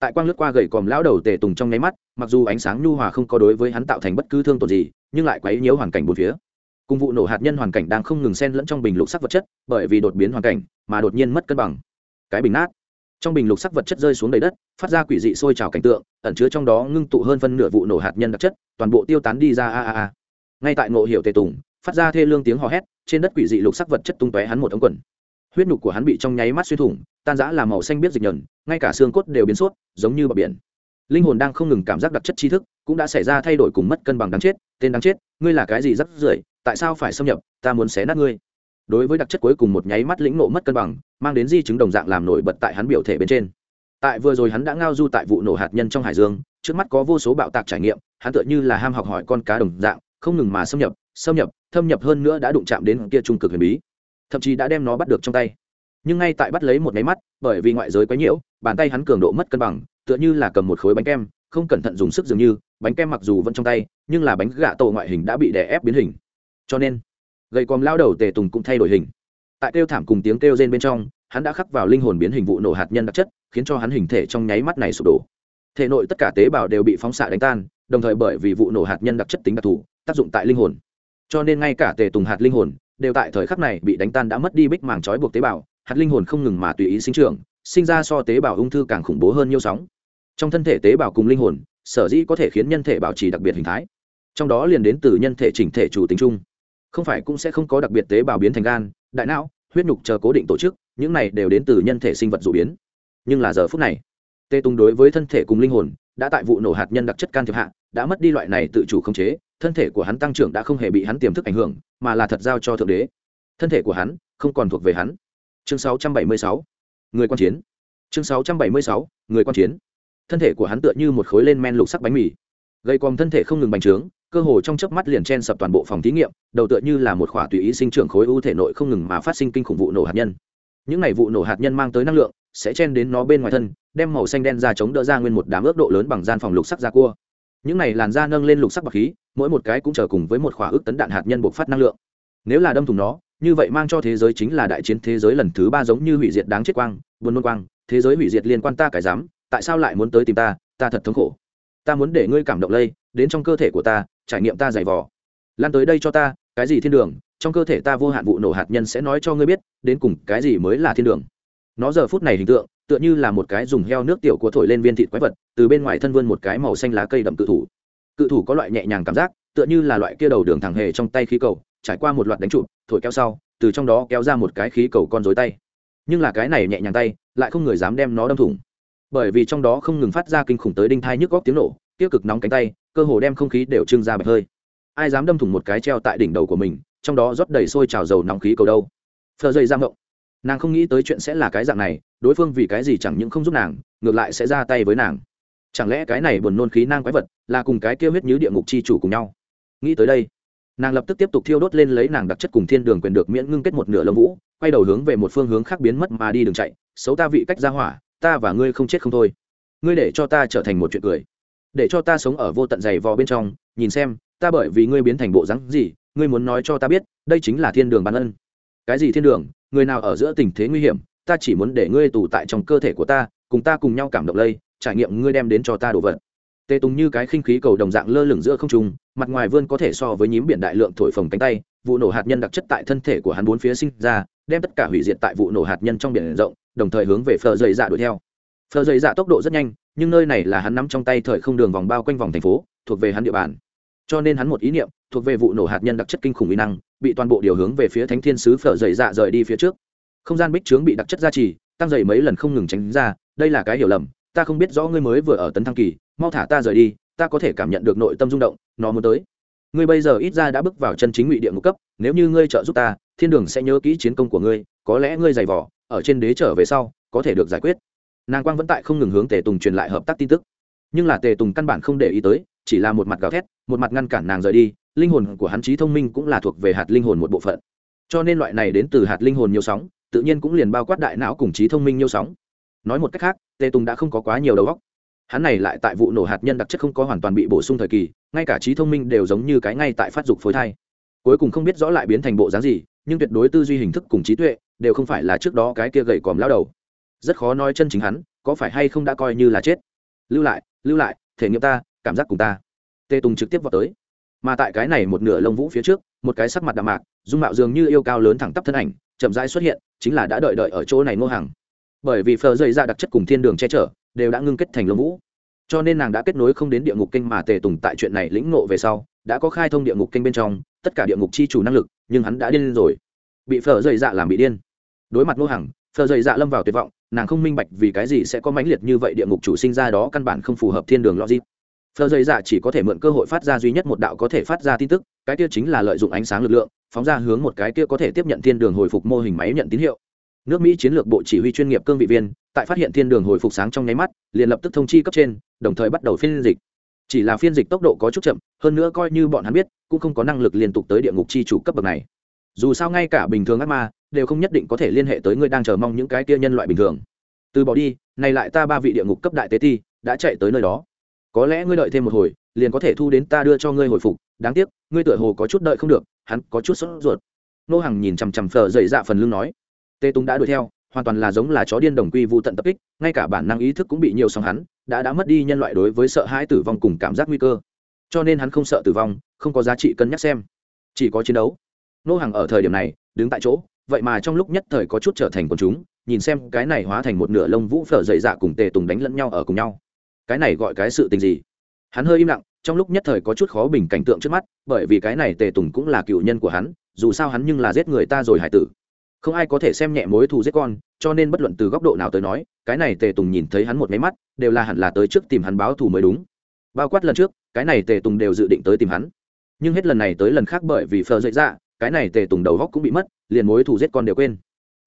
tại quang lướt qua gầy còm lão đầu tề tùng trong nháy mắt, mặc dù ánh sáng nhu hòa không có đối với hắn tạo thành bất cứ thương tổn gì, nhưng lại quấy nhiễu hoàn cảnh bốn phía. Cùng vụ nổ hạt nhân hoàn cảnh đang không ngừng xen lẫn trong bình lục sắc vật chất, bởi vì đột biến hoàn cảnh mà đột nhiên mất cân bằng. Cái bình nát. Trong bình lục sắc vật chất rơi xuống đầy đất, phát ra quỷ dị sôi trào cảnh tượng, ẩn chứa trong đó ngưng tụ hơn phân nửa vụ nổ hạt nhân đặc chất, toàn bộ tiêu tán đi ra a a a. Ngay tại ngộ hiệu tề tùng, phát ra thê lương tiếng hò hét, trên đất quỷ dị lục sắc vật chất tung tóe hắn một ống quần. Huyết nhục của hắn bị trong nháy mắt xuyên thủng tan rã là màu xanh biết dịch nhờn, ngay cả xương cốt đều biến suốt giống như bờ biển. Linh hồn đang không ngừng cảm giác đặc chất tri thức, cũng đã xảy ra thay đổi cùng mất cân bằng đáng chết, tên đáng chết, ngươi là cái gì rắc rưởi, tại sao phải xâm nhập, ta muốn xé nát ngươi. Đối với đặc chất cuối cùng một nháy mắt lĩnh nộ mất cân bằng, mang đến di chứng đồng dạng làm nổi bật tại hắn biểu thể bên trên. Tại vừa rồi hắn đã ngao du tại vụ nổ hạt nhân trong hải dương, trước mắt có vô số bạo tạc trải nghiệm, hắn tựa như là ham học hỏi con cá đồng dạng, không ngừng mà xâm nhập xâm nhập, thâm nhập hơn nữa đã đụng chạm đến kia trung cực huyền bí. Thậm chí đã đem nó bắt được trong tay nhưng ngay tại bắt lấy một máy mắt, bởi vì ngoại giới quấy nhiễu, bàn tay hắn cường độ mất cân bằng, tựa như là cầm một khối bánh kem, không cẩn thận dùng sức dường như, bánh kem mặc dù vẫn trong tay, nhưng là bánh gạ tổ ngoại hình đã bị đè ép biến hình. Cho nên, gầy còm lao đầu tề tùng cũng thay đổi hình. Tại kêu thảm cùng tiếng kêu rên bên trong, hắn đã khắc vào linh hồn biến hình vụ nổ hạt nhân đặc chất, khiến cho hắn hình thể trong nháy mắt này sụp đổ. Thể nội tất cả tế bào đều bị phóng xạ đánh tan, đồng thời bởi vì vụ nổ hạt nhân đặc chất tính đặc thù, tác dụng tại linh hồn. Cho nên ngay cả tề tùng hạt linh hồn, đều tại thời khắc này bị đánh tan đã mất đi bích màng trói buộc tế bào hạt linh hồn không ngừng mà tùy ý sinh trưởng, sinh ra so tế bào ung thư càng khủng bố hơn nhiều sóng. Trong thân thể tế bào cùng linh hồn, sở dĩ có thể khiến nhân thể bảo trì đặc biệt hình thái. Trong đó liền đến từ nhân thể chỉnh thể chủ tính chung. Không phải cũng sẽ không có đặc biệt tế bào biến thành gan, đại não, huyết nhục chờ cố định tổ chức, những này đều đến từ nhân thể sinh vật dụ biến. Nhưng là giờ phút này, tê tung đối với thân thể cùng linh hồn, đã tại vụ nổ hạt nhân đặc chất can thiệp hạ, đã mất đi loại này tự chủ khống chế, thân thể của hắn tăng trưởng đã không hề bị hắn tiềm thức ảnh hưởng, mà là thật giao cho thượng đế. Thân thể của hắn không còn thuộc về hắn chương 676. người quan chiến. Chương 676. người quan chiến. Thân thể của hắn tựa như một khối lên men lục sắc bánh mì. Gây còm thân thể không ngừng bành trướng, cơ hồ trong chớp mắt liền chen sập toàn bộ phòng thí nghiệm, đầu tựa như là một khỏa tùy ý sinh trưởng khối u thể nội không ngừng mà phát sinh kinh khủng vụ nổ hạt nhân. Những này vụ nổ hạt nhân mang tới năng lượng, sẽ chen đến nó bên ngoài thân, đem màu xanh đen ra chống đỡ ra nguyên một đám ước độ lớn bằng gian phòng lục sắc da cua. Những này làn da nâng lên lục sắc bạc khí, mỗi một cái cũng chờ cùng với một khỏa ước tấn đạn hạt nhân bộc phát năng lượng. Nếu là đâm thủng nó như vậy mang cho thế giới chính là đại chiến thế giới lần thứ ba giống như hủy diệt đáng chết quang, buồn nôn quang, thế giới hủy diệt liên quan ta cải dám, tại sao lại muốn tới tìm ta ta thật thống khổ. Ta muốn để ngươi cảm động lây, đến trong cơ thể của ta, trải nghiệm ta dày vò. Lan tới đây cho ta, cái gì thiên đường, trong cơ thể ta vô hạn vụ nổ hạt nhân sẽ nói cho ngươi biết, đến cùng cái gì mới là thiên đường. Nó giờ phút này hình tượng, tựa như là một cái dùng heo nước tiểu của thổi lên viên thịt quái vật, từ bên ngoài thân vươn một cái màu xanh lá cây đậm cự thủ. Cự thủ có loại nhẹ nhàng cảm giác, tựa như là loại kia đầu đường thẳng hề trong tay khí cầu trải qua một loạt đánh trụ thổi kéo sau, từ trong đó kéo ra một cái khí cầu con dối tay. Nhưng là cái này nhẹ nhàng tay, lại không người dám đem nó đâm thủng. Bởi vì trong đó không ngừng phát ra kinh khủng tới đinh thai nhức góc tiếng nổ tiêu cực nóng cánh tay, cơ hồ đem không khí đều trưng ra bạch hơi. Ai dám đâm thủng một cái treo tại đỉnh đầu của mình, trong đó rót đầy sôi trào dầu nóng khí cầu đâu? Phờ dây ra ngộng. Nàng không nghĩ tới chuyện sẽ là cái dạng này, đối phương vì cái gì chẳng những không giúp nàng, ngược lại sẽ ra tay với nàng. Chẳng lẽ cái này buồn nôn khí nang quái vật là cùng cái kia huyết như địa ngục chi chủ cùng nhau? Nghĩ tới đây nàng lập tức tiếp tục thiêu đốt lên lấy nàng đặc chất cùng thiên đường quyền được miễn ngưng kết một nửa lông vũ, quay đầu hướng về một phương hướng khác biến mất mà đi đường chạy. Xấu ta vị cách ra hỏa, ta và ngươi không chết không thôi. Ngươi để cho ta trở thành một chuyện cười. Để cho ta sống ở vô tận dày vò bên trong, nhìn xem, ta bởi vì ngươi biến thành bộ rắn gì, ngươi muốn nói cho ta biết, đây chính là thiên đường ban ân. Cái gì thiên đường? Người nào ở giữa tình thế nguy hiểm, ta chỉ muốn để ngươi tù tại trong cơ thể của ta, cùng ta cùng nhau cảm động lây, trải nghiệm ngươi đem đến cho ta đồ vật tê tùng như cái khinh khí cầu đồng dạng lơ lửng giữa không trung, mặt ngoài vươn có thể so với nhím biển đại lượng thổi phồng cánh tay, vụ nổ hạt nhân đặc chất tại thân thể của hắn bốn phía sinh ra, đem tất cả hủy diệt tại vụ nổ hạt nhân trong biển rộng, đồng thời hướng về phờ dày dạ đuổi theo. Phờ dày dạ tốc độ rất nhanh, nhưng nơi này là hắn nắm trong tay thời không đường vòng bao quanh vòng thành phố, thuộc về hắn địa bàn. Cho nên hắn một ý niệm, thuộc về vụ nổ hạt nhân đặc chất kinh khủng uy năng, bị toàn bộ điều hướng về phía thánh thiên sứ phở dày dạ rời đi phía trước. Không gian bích trướng bị đặc chất gia trì, tăng dày mấy lần không ngừng tránh ra, đây là cái hiểu lầm, ta không biết rõ ngươi mới vừa ở tấn thăng kỳ mau thả ta rời đi, ta có thể cảm nhận được nội tâm rung động, nó muốn tới. Ngươi bây giờ ít ra đã bước vào chân chính ngụy địa ngục cấp, nếu như ngươi trợ giúp ta, thiên đường sẽ nhớ kỹ chiến công của ngươi, có lẽ ngươi giày vỏ ở trên đế trở về sau, có thể được giải quyết. Nàng quang vẫn tại không ngừng hướng tề tùng truyền lại hợp tác tin tức. Nhưng là tề tùng căn bản không để ý tới, chỉ là một mặt gào thét, một mặt ngăn cản nàng rời đi, linh hồn của hắn trí thông minh cũng là thuộc về hạt linh hồn một bộ phận. Cho nên loại này đến từ hạt linh hồn nhiều sóng, tự nhiên cũng liền bao quát đại não cùng trí thông minh nhiều sóng. Nói một cách khác, tề tùng đã không có quá nhiều đầu óc hắn này lại tại vụ nổ hạt nhân đặc chất không có hoàn toàn bị bổ sung thời kỳ, ngay cả trí thông minh đều giống như cái ngay tại phát dục phối thai. Cuối cùng không biết rõ lại biến thành bộ dáng gì, nhưng tuyệt đối tư duy hình thức cùng trí tuệ đều không phải là trước đó cái kia gầy còm lao đầu. Rất khó nói chân chính hắn, có phải hay không đã coi như là chết. Lưu lại lưu lại, thể nghiệm ta, cảm giác cùng ta. Tê tùng trực tiếp vào tới. Mà tại cái này một nửa lông vũ phía trước, một cái sắc mặt đạm mạc, dung mạo dường như yêu cao lớn thẳng tắp thân ảnh, chậm rãi xuất hiện, chính là đã đợi đợi ở chỗ này ngô hàng bởi vì phờ dây ra đặc chất cùng thiên đường che chở đều đã ngưng kết thành lông vũ. Cho nên nàng đã kết nối không đến địa ngục kinh mà tề tùng tại chuyện này lĩnh ngộ về sau, đã có khai thông địa ngục kinh bên trong, tất cả địa ngục chi chủ năng lực, nhưng hắn đã điên rồi. Bị phở dày dạ làm bị điên. Đối mặt ngô hằng, phở dày dạ lâm vào tuyệt vọng, nàng không minh bạch vì cái gì sẽ có mãnh liệt như vậy địa ngục chủ sinh ra đó căn bản không phù hợp thiên đường logic. Phở dày dạ chỉ có thể mượn cơ hội phát ra duy nhất một đạo có thể phát ra tin tức, cái kia chính là lợi dụng ánh sáng lực lượng, phóng ra hướng một cái kia có thể tiếp nhận thiên đường hồi phục mô hình máy nhận tín hiệu. Nước mỹ chiến lược bộ chỉ huy chuyên nghiệp cương vị viên tại phát hiện thiên đường hồi phục sáng trong nháy mắt, liền lập tức thông chi cấp trên, đồng thời bắt đầu phiên dịch. Chỉ là phiên dịch tốc độ có chút chậm, hơn nữa coi như bọn hắn biết, cũng không có năng lực liên tục tới địa ngục chi chủ cấp bậc này. Dù sao ngay cả bình thường ác ma, đều không nhất định có thể liên hệ tới người đang chờ mong những cái kia nhân loại bình thường. Từ bỏ đi, này lại ta ba vị địa ngục cấp đại tế ti, đã chạy tới nơi đó. Có lẽ ngươi đợi thêm một hồi, liền có thể thu đến ta đưa cho ngươi hồi phục, đáng tiếc, ngươi tựa hồ có chút đợi không được, hắn có chút sốt ruột. Nô hàng nhìn chằm chằm phờ dậy dạ phần lưng nói, tê tùng đã đuổi theo hoàn toàn là giống là chó điên đồng quy vô tận tập kích, ngay cả bản năng ý thức cũng bị nhiều sóng hắn, đã đã mất đi nhân loại đối với sợ hãi tử vong cùng cảm giác nguy cơ. Cho nên hắn không sợ tử vong, không có giá trị cân nhắc xem. Chỉ có chiến đấu. Nô hàng ở thời điểm này, đứng tại chỗ, vậy mà trong lúc nhất thời có chút trở thành quần chúng, nhìn xem cái này hóa thành một nửa lông vũ phở dậy dạ cùng tề tùng đánh lẫn nhau ở cùng nhau. Cái này gọi cái sự tình gì? Hắn hơi im lặng, trong lúc nhất thời có chút khó bình cảnh tượng trước mắt, bởi vì cái này tề tùng cũng là cựu nhân của hắn, dù sao hắn nhưng là giết người ta rồi hải tử không ai có thể xem nhẹ mối thù giết con, cho nên bất luận từ góc độ nào tới nói, cái này tề tùng nhìn thấy hắn một máy mắt, đều là hẳn là tới trước tìm hắn báo thù mới đúng. Bao quát lần trước, cái này tề tùng đều dự định tới tìm hắn. Nhưng hết lần này tới lần khác bởi vì phờ dậy ra cái này tề tùng đầu góc cũng bị mất, liền mối thù giết con đều quên.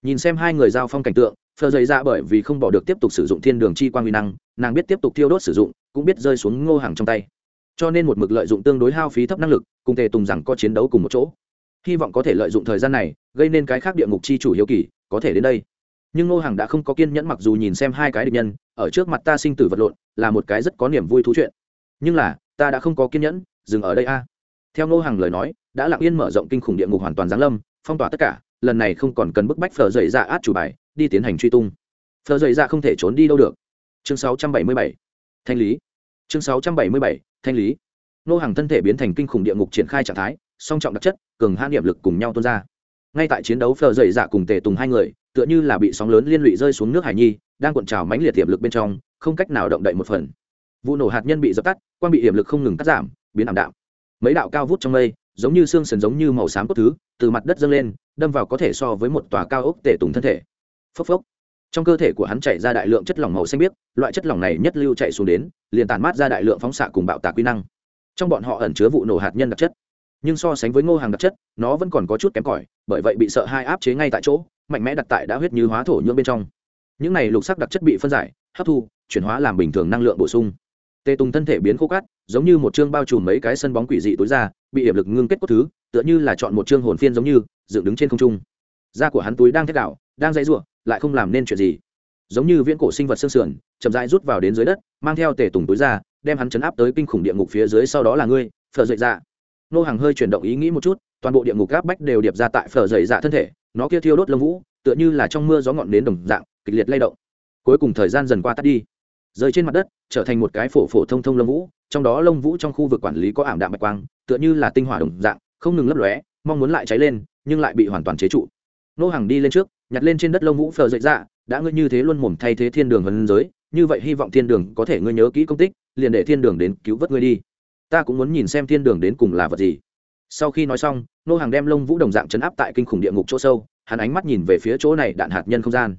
Nhìn xem hai người giao phong cảnh tượng, phờ dậy ra bởi vì không bỏ được tiếp tục sử dụng thiên đường chi quan uy năng, nàng biết tiếp tục thiêu đốt sử dụng, cũng biết rơi xuống ngô hàng trong tay. Cho nên một mực lợi dụng tương đối hao phí thấp năng lực, cùng tề tùng rằng có chiến đấu cùng một chỗ. Hy vọng có thể lợi dụng thời gian này gây nên cái khác địa ngục chi chủ hiếu kỳ, có thể đến đây. Nhưng ngô hàng đã không có kiên nhẫn mặc dù nhìn xem hai cái địch nhân, ở trước mặt ta sinh tử vật lộn, là một cái rất có niềm vui thú chuyện. Nhưng là, ta đã không có kiên nhẫn, dừng ở đây a. Theo ngô hàng lời nói, đã lặng yên mở rộng kinh khủng địa ngục hoàn toàn giáng lâm, phong tỏa tất cả, lần này không còn cần bức bách phở dậy dạ át chủ bài, đi tiến hành truy tung. Phở dậy dạ không thể trốn đi đâu được. Chương 677. thanh lý. Chương 677. thanh lý. Ngô hàng thân thể biến thành kinh khủng địa ngục triển khai trạng thái, song trọng đặc chất, cường hãn niệm lực cùng nhau tuôn ra ngay tại chiến đấu phờ dậy dạ cùng tề tùng hai người, tựa như là bị sóng lớn liên lụy rơi xuống nước hải nhi, đang cuộn trào mãnh liệt tiềm lực bên trong, không cách nào động đậy một phần. Vụ nổ hạt nhân bị dập tắt quan bị hiểm lực không ngừng cắt giảm, biến ảm đạm. Mấy đạo cao vút trong mây, giống như xương sần giống như màu xám cốt thứ, từ mặt đất dâng lên, đâm vào có thể so với một tòa cao ốc tể tùng thân thể. Phốc phốc. Trong cơ thể của hắn chạy ra đại lượng chất lỏng màu xanh biếc, loại chất lỏng này nhất lưu chạy xuống đến, liền tàn mát ra đại lượng phóng xạ cùng bạo tạc quy năng. Trong bọn họ ẩn chứa vụ nổ hạt nhân đặc chất nhưng so sánh với ngô hàng đặc chất, nó vẫn còn có chút kém cỏi, bởi vậy bị sợ hai áp chế ngay tại chỗ, mạnh mẽ đặt tại đã huyết như hóa thổ nhưỡng bên trong. Những này lục sắc đặc chất bị phân giải, hấp thu, chuyển hóa làm bình thường năng lượng bổ sung. Tê tùng thân thể biến khô cát, giống như một chương bao trùm mấy cái sân bóng quỷ dị tối ra, bị hiệp lực ngưng kết cốt thứ, tựa như là chọn một chương hồn phiên giống như, dựng đứng trên không trung. Da của hắn túi đang thét đạo đang dãy ruộng lại không làm nên chuyện gì. Giống như viễn cổ sinh vật xương sườn, chậm rãi rút vào đến dưới đất, mang theo tề tùng túi ra, đem hắn chấn áp tới kinh khủng địa ngục phía dưới, sau đó là ngươi, phở dậy ra nô hàng hơi chuyển động ý nghĩ một chút, toàn bộ địa ngục gáp bách đều điệp ra tại phở dậy dạ thân thể, nó kia thiêu đốt lông vũ, tựa như là trong mưa gió ngọn nến đồng dạng, kịch liệt lay động. Cuối cùng thời gian dần qua tắt đi. Rơi trên mặt đất, trở thành một cái phổ phổ thông thông lông vũ, trong đó lông vũ trong khu vực quản lý có ảm đạm bạch quang, tựa như là tinh hỏa đồng dạng, không ngừng lấp lóe, mong muốn lại cháy lên, nhưng lại bị hoàn toàn chế trụ. Nô hàng đi lên trước, nhặt lên trên đất lông vũ phờ dậy dạ đã ngươi như thế luôn mồm thay thế thiên đường vân giới, như vậy hy vọng thiên đường có thể ngươi nhớ kỹ công tích, liền để thiên đường đến cứu vớt ngươi đi ta cũng muốn nhìn xem thiên đường đến cùng là vật gì. Sau khi nói xong, nô hàng đem lông vũ đồng dạng chấn áp tại kinh khủng địa ngục chỗ sâu, hắn ánh mắt nhìn về phía chỗ này đạn hạt nhân không gian.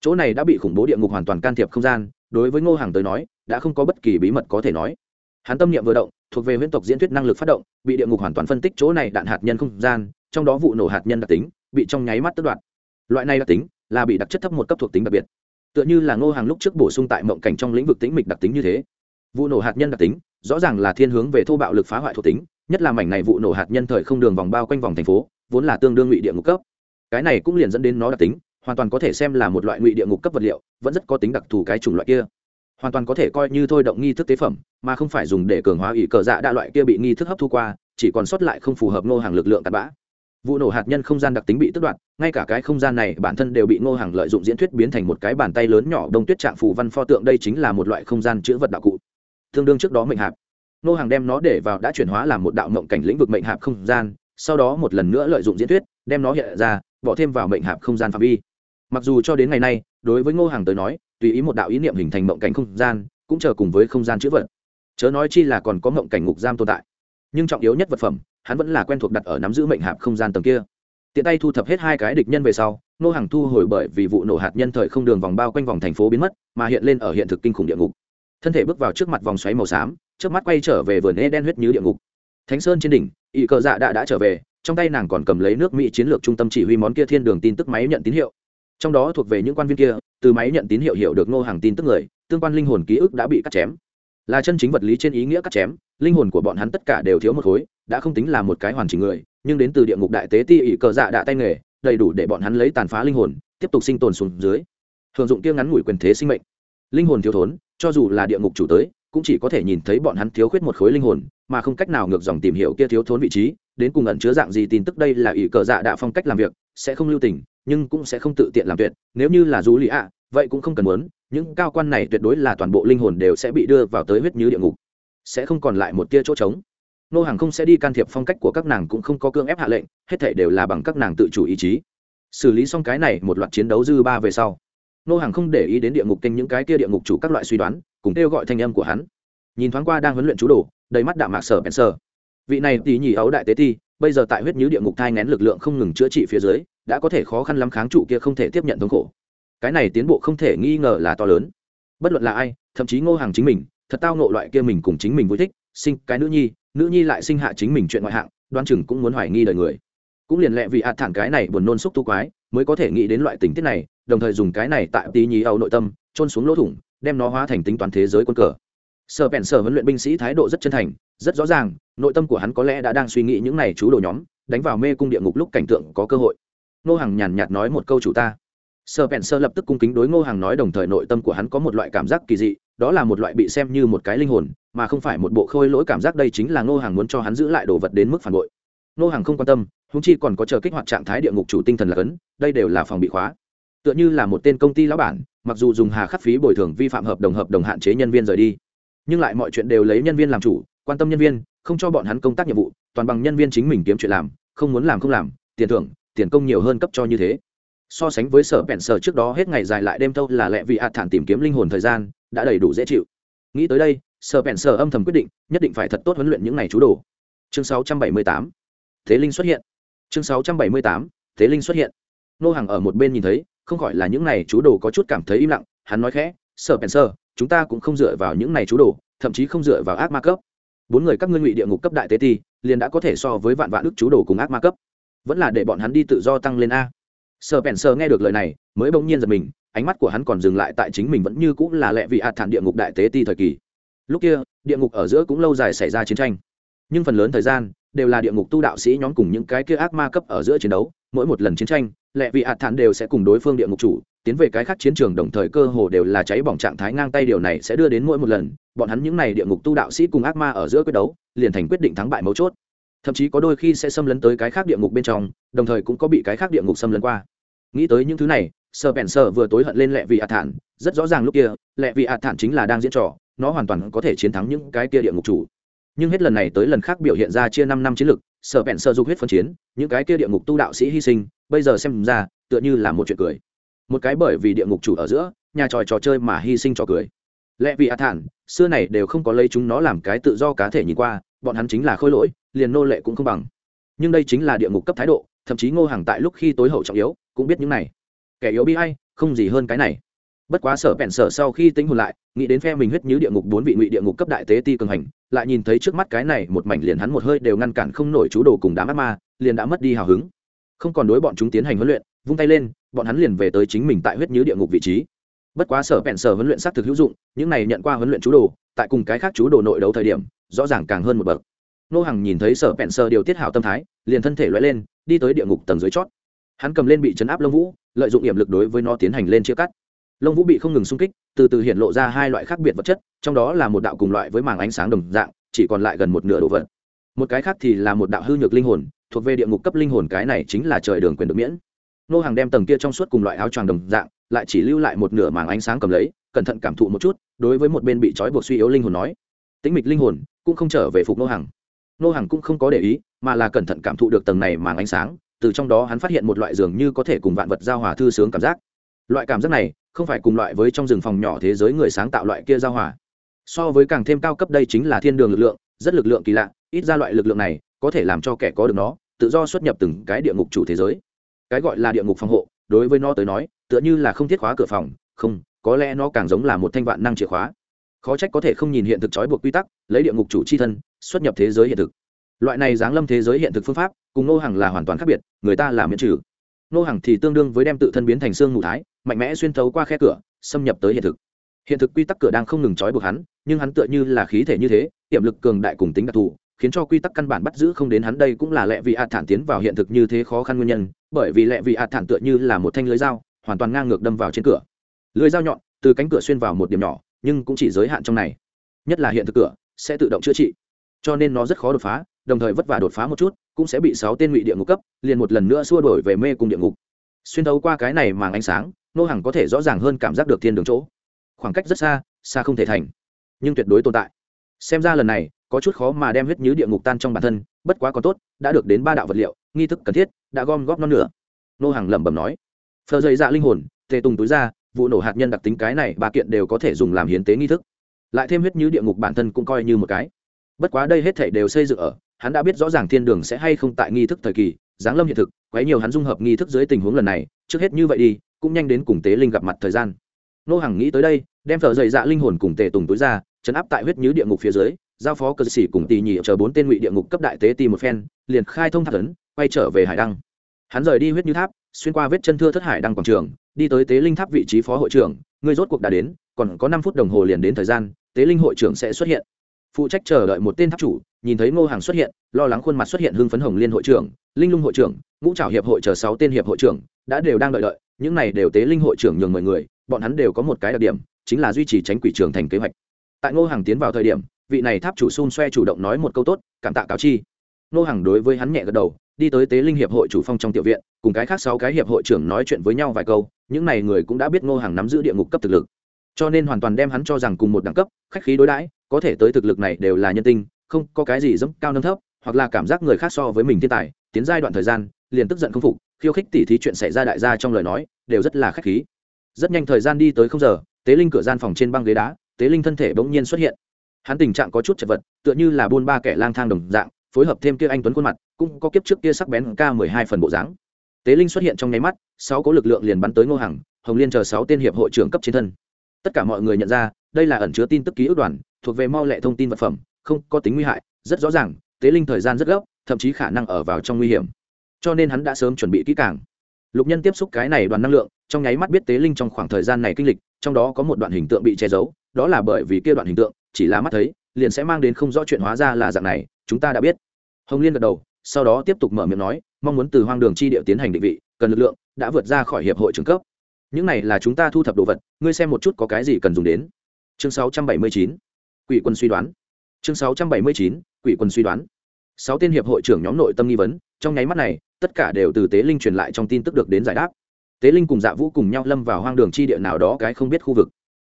Chỗ này đã bị khủng bố địa ngục hoàn toàn can thiệp không gian, đối với ngô hàng tới nói, đã không có bất kỳ bí mật có thể nói. Hắn tâm niệm vừa động, thuộc về huyễn tộc diễn thuyết năng lực phát động, bị địa ngục hoàn toàn phân tích chỗ này đạn hạt nhân không gian, trong đó vụ nổ hạt nhân đặc tính, bị trong nháy mắt tất đoạn loại này đặc tính là bị đặc chất thấp một cấp thuộc tính đặc biệt. Tựa như là ngô hàng lúc trước bổ sung tại mộng cảnh trong lĩnh vực tĩnh mịch đặc tính như thế. Vụ nổ hạt nhân đặc tính rõ ràng là thiên hướng về thô bạo lực phá hoại thuộc tính, nhất là mảnh này vụ nổ hạt nhân thời không đường vòng bao quanh vòng thành phố, vốn là tương đương ngụy địa ngục cấp. Cái này cũng liền dẫn đến nó đặc tính, hoàn toàn có thể xem là một loại ngụy địa ngục cấp vật liệu, vẫn rất có tính đặc thù cái chủng loại kia. Hoàn toàn có thể coi như thôi động nghi thức tế phẩm, mà không phải dùng để cường hóa ủy cờ dạ đa loại kia bị nghi thức hấp thu qua, chỉ còn sót lại không phù hợp ngô hàng lực lượng tạt bã. Vụ nổ hạt nhân không gian đặc tính bị tức đoạt, ngay cả cái không gian này bản thân đều bị ngô hàng lợi dụng diễn thuyết biến thành một cái bàn tay lớn nhỏ đông tuyết trạng phù văn pho tượng, đây chính là một loại không gian chữ vật đạo cụ tương đương trước đó mệnh hạp. Ngô hàng đem nó để vào đã chuyển hóa làm một đạo mộng cảnh lĩnh vực mệnh hạp không gian, sau đó một lần nữa lợi dụng diễn thuyết, đem nó hiện ra, bỏ thêm vào mệnh hạp không gian phạm vi. Mặc dù cho đến ngày nay, đối với ngô hàng tới nói, tùy ý một đạo ý niệm hình thành mộng cảnh không gian, cũng chờ cùng với không gian chữ vật. Chớ nói chi là còn có mộng cảnh ngục giam tồn tại. Nhưng trọng yếu nhất vật phẩm, hắn vẫn là quen thuộc đặt ở nắm giữ mệnh hạp không gian tầng kia. Tiện tay thu thập hết hai cái địch nhân về sau, ngô hàng thu hồi bởi vì vụ nổ hạt nhân thời không đường vòng bao quanh vòng thành phố biến mất, mà hiện lên ở hiện thực kinh khủng địa ngục thân thể bước vào trước mặt vòng xoáy màu xám, trước mắt quay trở về vườn e đen huyết như địa ngục. Thánh sơn trên đỉnh ỵ cờ dạ đã đã trở về, trong tay nàng còn cầm lấy nước mỹ chiến lược trung tâm chỉ huy món kia thiên đường tin tức máy nhận tín hiệu. Trong đó thuộc về những quan viên kia, từ máy nhận tín hiệu hiểu được ngô hàng tin tức người, tương quan linh hồn ký ức đã bị cắt chém. Là chân chính vật lý trên ý nghĩa cắt chém, linh hồn của bọn hắn tất cả đều thiếu một khối, đã không tính là một cái hoàn chỉnh người, nhưng đến từ địa ngục đại tế ti ỵ cờ dạ đã tay nghề, đầy đủ để bọn hắn lấy tàn phá linh hồn, tiếp tục sinh tồn xuống dưới. Thường dụng kia ngắn ngủi quyền thế sinh mệnh. Linh hồn thiếu thốn cho dù là địa ngục chủ tới, cũng chỉ có thể nhìn thấy bọn hắn thiếu khuyết một khối linh hồn, mà không cách nào ngược dòng tìm hiểu kia thiếu thốn vị trí, đến cùng ẩn chứa dạng gì tin tức đây là ỷ cờ dạ đạ phong cách làm việc, sẽ không lưu tình, nhưng cũng sẽ không tự tiện làm tuyệt, nếu như là du lý ạ, vậy cũng không cần muốn, những cao quan này tuyệt đối là toàn bộ linh hồn đều sẽ bị đưa vào tới huyết như địa ngục, sẽ không còn lại một tia chỗ trống. Nô hàng không sẽ đi can thiệp phong cách của các nàng cũng không có cương ép hạ lệnh, hết thể đều là bằng các nàng tự chủ ý chí. Xử lý xong cái này một loạt chiến đấu dư ba về sau nô hàng không để ý đến địa ngục kênh những cái kia địa ngục chủ các loại suy đoán, cùng kêu gọi thanh âm của hắn. Nhìn thoáng qua đang huấn luyện chú đồ, đầy mắt đạm mạc sở bèn sơ vị này tỉ nhì ấu đại tế ti, bây giờ tại huyết nhứ địa ngục thai ngén lực lượng không ngừng chữa trị phía dưới, đã có thể khó khăn lắm kháng trụ kia không thể tiếp nhận thống khổ. Cái này tiến bộ không thể nghi ngờ là to lớn. Bất luận là ai, thậm chí ngô hàng chính mình, thật tao ngộ loại kia mình cùng chính mình vui thích, sinh cái nữ nhi nữ nhi lại sinh hạ chính mình chuyện ngoại hạng đoan chừng cũng muốn hoài nghi đời người. Cũng liền lẹ vì hạt thản cái này buồn nôn xúc tu quái, mới có thể nghĩ đến loại tình tiết này đồng thời dùng cái này tại tí nhí âu nội tâm trôn xuống lỗ thủng, đem nó hóa thành tính toán thế giới quân cờ. Sở bèn sở huấn luyện binh sĩ thái độ rất chân thành, rất rõ ràng, nội tâm của hắn có lẽ đã đang suy nghĩ những này chú đồ nhóm, đánh vào mê cung địa ngục lúc cảnh tượng có cơ hội. Ngô Hằng nhàn nhạt nói một câu chủ ta. Sở bèn sơ lập tức cung kính đối ngô Hằng nói đồng thời nội tâm của hắn có một loại cảm giác kỳ dị, đó là một loại bị xem như một cái linh hồn, mà không phải một bộ khôi lỗi cảm giác đây chính là ngô Hằng muốn cho hắn giữ lại đồ vật đến mức phản bội. Ngô Hằng không quan tâm húng chi còn có chờ kích hoạt trạng thái địa ngục chủ tinh thần là cấn, đây đều là phòng bị khóa tựa như là một tên công ty lão bản, mặc dù dùng hà khắc phí bồi thường vi phạm hợp đồng hợp đồng hạn chế nhân viên rời đi. Nhưng lại mọi chuyện đều lấy nhân viên làm chủ, quan tâm nhân viên, không cho bọn hắn công tác nhiệm vụ, toàn bằng nhân viên chính mình kiếm chuyện làm, không muốn làm không làm, tiền thưởng, tiền công nhiều hơn cấp cho như thế. So sánh với sở bẹn sở trước đó hết ngày dài lại đêm thâu là lẹ vì hạ thản tìm kiếm linh hồn thời gian, đã đầy đủ dễ chịu. Nghĩ tới đây, sở bẹn sở âm thầm quyết định, nhất định phải thật tốt huấn luyện những ngày chú đồ. Chương 678 thế linh xuất hiện. Chương 678 thế linh xuất hiện. Nô hàng ở một bên nhìn thấy không khỏi là những này chú đồ có chút cảm thấy im lặng, hắn nói khẽ sở bèn sơ chúng ta cũng không dựa vào những này chú đồ, thậm chí không dựa vào ác ma cấp. Bốn người các ngươi ngụy địa ngục cấp đại tế ti, liền đã có thể so với vạn vạn đức chú đồ cùng ác ma cấp. Vẫn là để bọn hắn đi tự do tăng lên a. Sờ bèn sơ nghe được lời này, mới bỗng nhiên giật mình, ánh mắt của hắn còn dừng lại tại chính mình vẫn như cũng là lẹ vị hạt thản địa ngục đại tế ti thời kỳ. Lúc kia, địa ngục ở giữa cũng lâu dài xảy ra chiến tranh. Nhưng phần lớn thời gian, đều là địa ngục tu đạo sĩ nhóm cùng những cái kia ác ma cấp ở giữa chiến đấu, mỗi một lần chiến tranh Lệ vị hạt thản đều sẽ cùng đối phương địa ngục chủ, tiến về cái khác chiến trường đồng thời cơ hồ đều là cháy bỏng trạng thái ngang tay điều này sẽ đưa đến mỗi một lần, bọn hắn những n à y địa ngục tu đạo sĩ cùng ác ma ở giữa quyết đấu, liền thành quyết định thắng bại mấu chốt. Thậm chí có đôi khi sẽ xâm lấn tới cái khác địa ngục bên trong, đồng thời cũng có bị cái khác địa ngục xâm lấn qua. Nghĩ tới những thứ này sơ bèn sơ vừa tối hận lên lệ vị hạt thản, rất rõ ràng lúc kia lệ vị hạt thản chính là đang diễn trò, nó hoàn toàn có thể chiến thắng những cái kia địa ngục chủ nhưng hết lần này tới lần khác biểu hiện ra chia năm năm chiến lược, sở bèn sợ dục huyết phân chiến, những cái kia địa ngục tu đạo sĩ hy sinh, bây giờ xem ra, tựa như là một chuyện cười. Một cái bởi vì địa ngục chủ ở giữa, nhà tròi trò chơi mà hy sinh trò cười. Lẽ vì a thản, xưa này đều không có lấy chúng nó làm cái tự do cá thể nhìn qua, bọn hắn chính là khôi lỗi, liền nô lệ cũng không bằng. Nhưng đây chính là địa ngục cấp thái độ, thậm chí ngô hàng tại lúc khi tối hậu trọng yếu, cũng biết những này. Kẻ yếu bi hay không gì hơn cái này bất quá sở bẹn sở sau khi tính hồn lại, nghĩ đến phe mình huyết như địa ngục bốn vị ngụy địa ngục cấp đại tế ti cường hành, lại nhìn thấy trước mắt cái này một mảnh liền hắn một hơi đều ngăn cản không nổi chú đồ cùng đám ác ma, liền đã mất đi hào hứng. Không còn đối bọn chúng tiến hành huấn luyện, vung tay lên, bọn hắn liền về tới chính mình tại huyết như địa ngục vị trí. Bất quá sở bẹn sở huấn luyện xác thực hữu dụng, những này nhận qua huấn luyện chú đồ, tại cùng cái khác chú đồ nội đấu thời điểm, rõ ràng càng hơn một bậc. Nô hằng nhìn thấy sở bẹn sở điều tiết hảo tâm thái, liền thân thể loại lên, đi tới địa ngục tầng dưới chót. Hắn cầm lên bị chấn áp lông vũ, lợi dụng hiểm lực đối với nó tiến hành lên chia cắt lông vũ bị không ngừng xung kích, từ từ hiện lộ ra hai loại khác biệt vật chất, trong đó là một đạo cùng loại với màng ánh sáng đồng dạng, chỉ còn lại gần một nửa đồ vật. Một cái khác thì là một đạo hư nhược linh hồn, thuộc về địa ngục cấp linh hồn, cái này chính là trời đường quyền được miễn. Nô hàng đem tầng kia trong suốt cùng loại áo choàng đồng dạng, lại chỉ lưu lại một nửa màng ánh sáng cầm lấy, cẩn thận cảm thụ một chút, đối với một bên bị trói buộc suy yếu linh hồn nói, tĩnh mịch linh hồn, cũng không trở về phục nô hàng. Nô hàng cũng không có để ý, mà là cẩn thận cảm thụ được tầng này màng ánh sáng, từ trong đó hắn phát hiện một loại dường như có thể cùng vạn vật giao hòa thư sướng cảm giác. Loại cảm giác này không phải cùng loại với trong rừng phòng nhỏ thế giới người sáng tạo loại kia giao hòa. So với càng thêm cao cấp đây chính là thiên đường lực lượng, rất lực lượng kỳ lạ, ít ra loại lực lượng này có thể làm cho kẻ có được nó, tự do xuất nhập từng cái địa ngục chủ thế giới. Cái gọi là địa ngục phòng hộ, đối với nó tới nói, tựa như là không thiết khóa cửa phòng, không, có lẽ nó càng giống là một thanh vạn năng chìa khóa. Khó trách có thể không nhìn hiện thực trói buộc quy tắc, lấy địa ngục chủ c h i thân, xuất nhập thế giới hiện thực. Loại này giáng lâm thế giới hiện thực phương pháp, cùng nô hàng là hoàn toàn khác biệt, người ta là miễn trừ nô hàng thì tương đương với đem tự thân biến thành xương ngủ thái, mạnh mẽ xuyên thấu qua khe cửa, xâm nhập tới hiện thực. Hiện thực quy tắc cửa đang không ngừng trói buộc hắn, nhưng hắn tựa như là khí thể như thế, tiềm lực cường đại cùng tính đặc thù, khiến cho quy tắc căn bản bắt giữ không đến hắn. Đây cũng là lẽ vì hạt thản tiến vào hiện thực như thế khó khăn nguyên nhân, bởi vì lẽ vì hạt thản tựa như là một thanh lưới dao, hoàn toàn ngang ngược đâm vào trên cửa. Lưới dao nhọn, từ cánh cửa xuyên vào một điểm nhỏ, nhưng cũng chỉ giới hạn trong này. Nhất là hiện thực cửa, sẽ tự động chữa trị, cho nên nó rất khó đột phá đồng thời vất vả đột phá một chút, cũng sẽ bị sáu tên ngụy địa ngục cấp, liền một lần nữa xua đổi về mê cùng địa ngục. Xuyên thấu qua cái này màng ánh sáng, nô hàng có thể rõ ràng hơn cảm giác được thiên đường chỗ. Khoảng cách rất xa xa không thể thành, nhưng tuyệt đối tồn tại. Xem ra lần này, có chút khó mà đem huyết nhứ địa ngục tan trong bản thân, bất quá còn tốt, đã được đến ba đạo vật liệu, nghi thức cần thiết, đã gom góp non nửa. Nô hàng lẩm bẩm nói phờ dày dạ linh hồn, tề tùng túi ra, vụ nổ hạt nhân đặc tính cái này ba kiện đều có thể dùng làm hiến tế nghi thức. Lại thêm huyết nhứ địa ngục bản thân cũng coi như một cái. Bất quá đây hết thể đều xây dựng ở hắn đã biết rõ ràng thiên đường sẽ hay không tại nghi thức thời kỳ, giáng lâm hiện thực, quấy nhiều hắn dung hợp nghi thức dưới tình huống lần này, trước hết như vậy đi, cũng nhanh đến cùng tế linh gặp mặt thời gian. Nô Hằng nghĩ tới đây, đem thợ dày dạ linh hồn cùng tề tùng túi ra, chấn áp tại huyết nhứ địa ngục phía dưới, giao phó cơ sĩ cùng tỳ nhị chờ bốn tên ngụy địa ngục cấp đại tế tì một phen, liền khai thông tháp tấn quay trở về hải đăng. Hắn rời đi huyết như tháp, xuyên qua vết chân thưa thất hải đăng quảng trường, đi tới tế linh tháp vị trí phó hội trưởng, người rốt cuộc đã đến, còn có năm phút đồng hồ liền đến thời gian, tế linh hội trưởng sẽ xuất hiện phụ trách chờ đợi một tên tháp chủ, nhìn thấy ngô hàng xuất hiện, lo lắng khuôn mặt xuất hiện hưng phấn hồng liên hội trưởng, linh lung hội trưởng, ngũ trảo hiệp hội chờ sáu tên hiệp hội trưởng, đã đều đang đợi đợi, những này đều tế linh hội trưởng nhường mười người, bọn hắn đều có một cái đặc điểm, chính là duy trì tránh quỷ trường thành kế hoạch. Tại ngô hàng tiến vào thời điểm, vị này tháp chủ xun xoe chủ động nói một câu tốt, cảm tạ cáo chi. Ngô hàng đối với hắn nhẹ gật đầu, đi tới tế linh hiệp hội chủ phong trong tiểu viện, cùng cái khác sáu cái hiệp hội trưởng nói chuyện với nhau vài câu, những này người cũng đã biết ngô hàng nắm giữ địa ngục cấp thực lực. Cho nên hoàn toàn đem hắn cho rằng cùng một đẳng cấp, khách khí đối đãi có thể tới thực lực này đều là nhân tinh, không có cái gì dẫm cao nâng thấp, hoặc là cảm giác người khác so với mình thiên tài, tiến giai đoạn thời gian, liền tức giận không phục, khiêu khích tỉ thí chuyện xảy ra đại gia trong lời nói, đều rất là khách khí. Rất nhanh thời gian đi tới không giờ, tế linh cửa gian phòng trên băng ghế đá, tế linh thân thể bỗng nhiên xuất hiện. Hắn tình trạng có chút chật vật, tựa như là buôn ba kẻ lang thang đồng dạng, phối hợp thêm kia anh tuấn khuôn mặt, cũng có kiếp trước kia sắc bén k mười hai phần bộ dáng. Tế linh xuất hiện trong nháy mắt, sáu có lực lượng liền bắn tới ngô hằng, hồng liên chờ sáu tên hiệp hội trưởng cấp trên thân. Tất cả mọi người nhận ra, đây là ẩn chứa tin tức ký ức đoàn thuộc về mau lẹ thông tin vật phẩm, không có tính nguy hại, rất rõ ràng, tế linh thời gian rất gấp, thậm chí khả năng ở vào trong nguy hiểm. Cho nên hắn đã sớm chuẩn bị kỹ càng. Lục nhân tiếp xúc cái này đoàn năng lượng, trong nháy mắt biết tế linh trong khoảng thời gian này kinh lịch, trong đó có một đoạn hình tượng bị che giấu, đó là bởi vì kia đoạn hình tượng, chỉ là mắt thấy, liền sẽ mang đến không rõ chuyện hóa ra là dạng này, chúng ta đã biết. Hồng liên gật đầu, sau đó tiếp tục mở miệng nói, mong muốn từ hoang đường chi địa tiến hành định vị, cần lực lượng, đã vượt ra khỏi hiệp hội trường cấp. Những này là chúng ta thu thập đồ vật, ngươi xem một chút có cái gì cần dùng đến. Chương 679 quỷ quân suy đoán. Chương 679. quỷ quân suy đoán. Sáu tên hiệp hội trưởng nhóm nội tâm nghi vấn, trong nháy mắt này, tất cả đều từ tế linh truyền lại trong tin tức được đến giải đáp. Tế linh cùng dạ vũ cùng nhau lâm vào hoang đường chi địa nào đó cái không biết khu vực.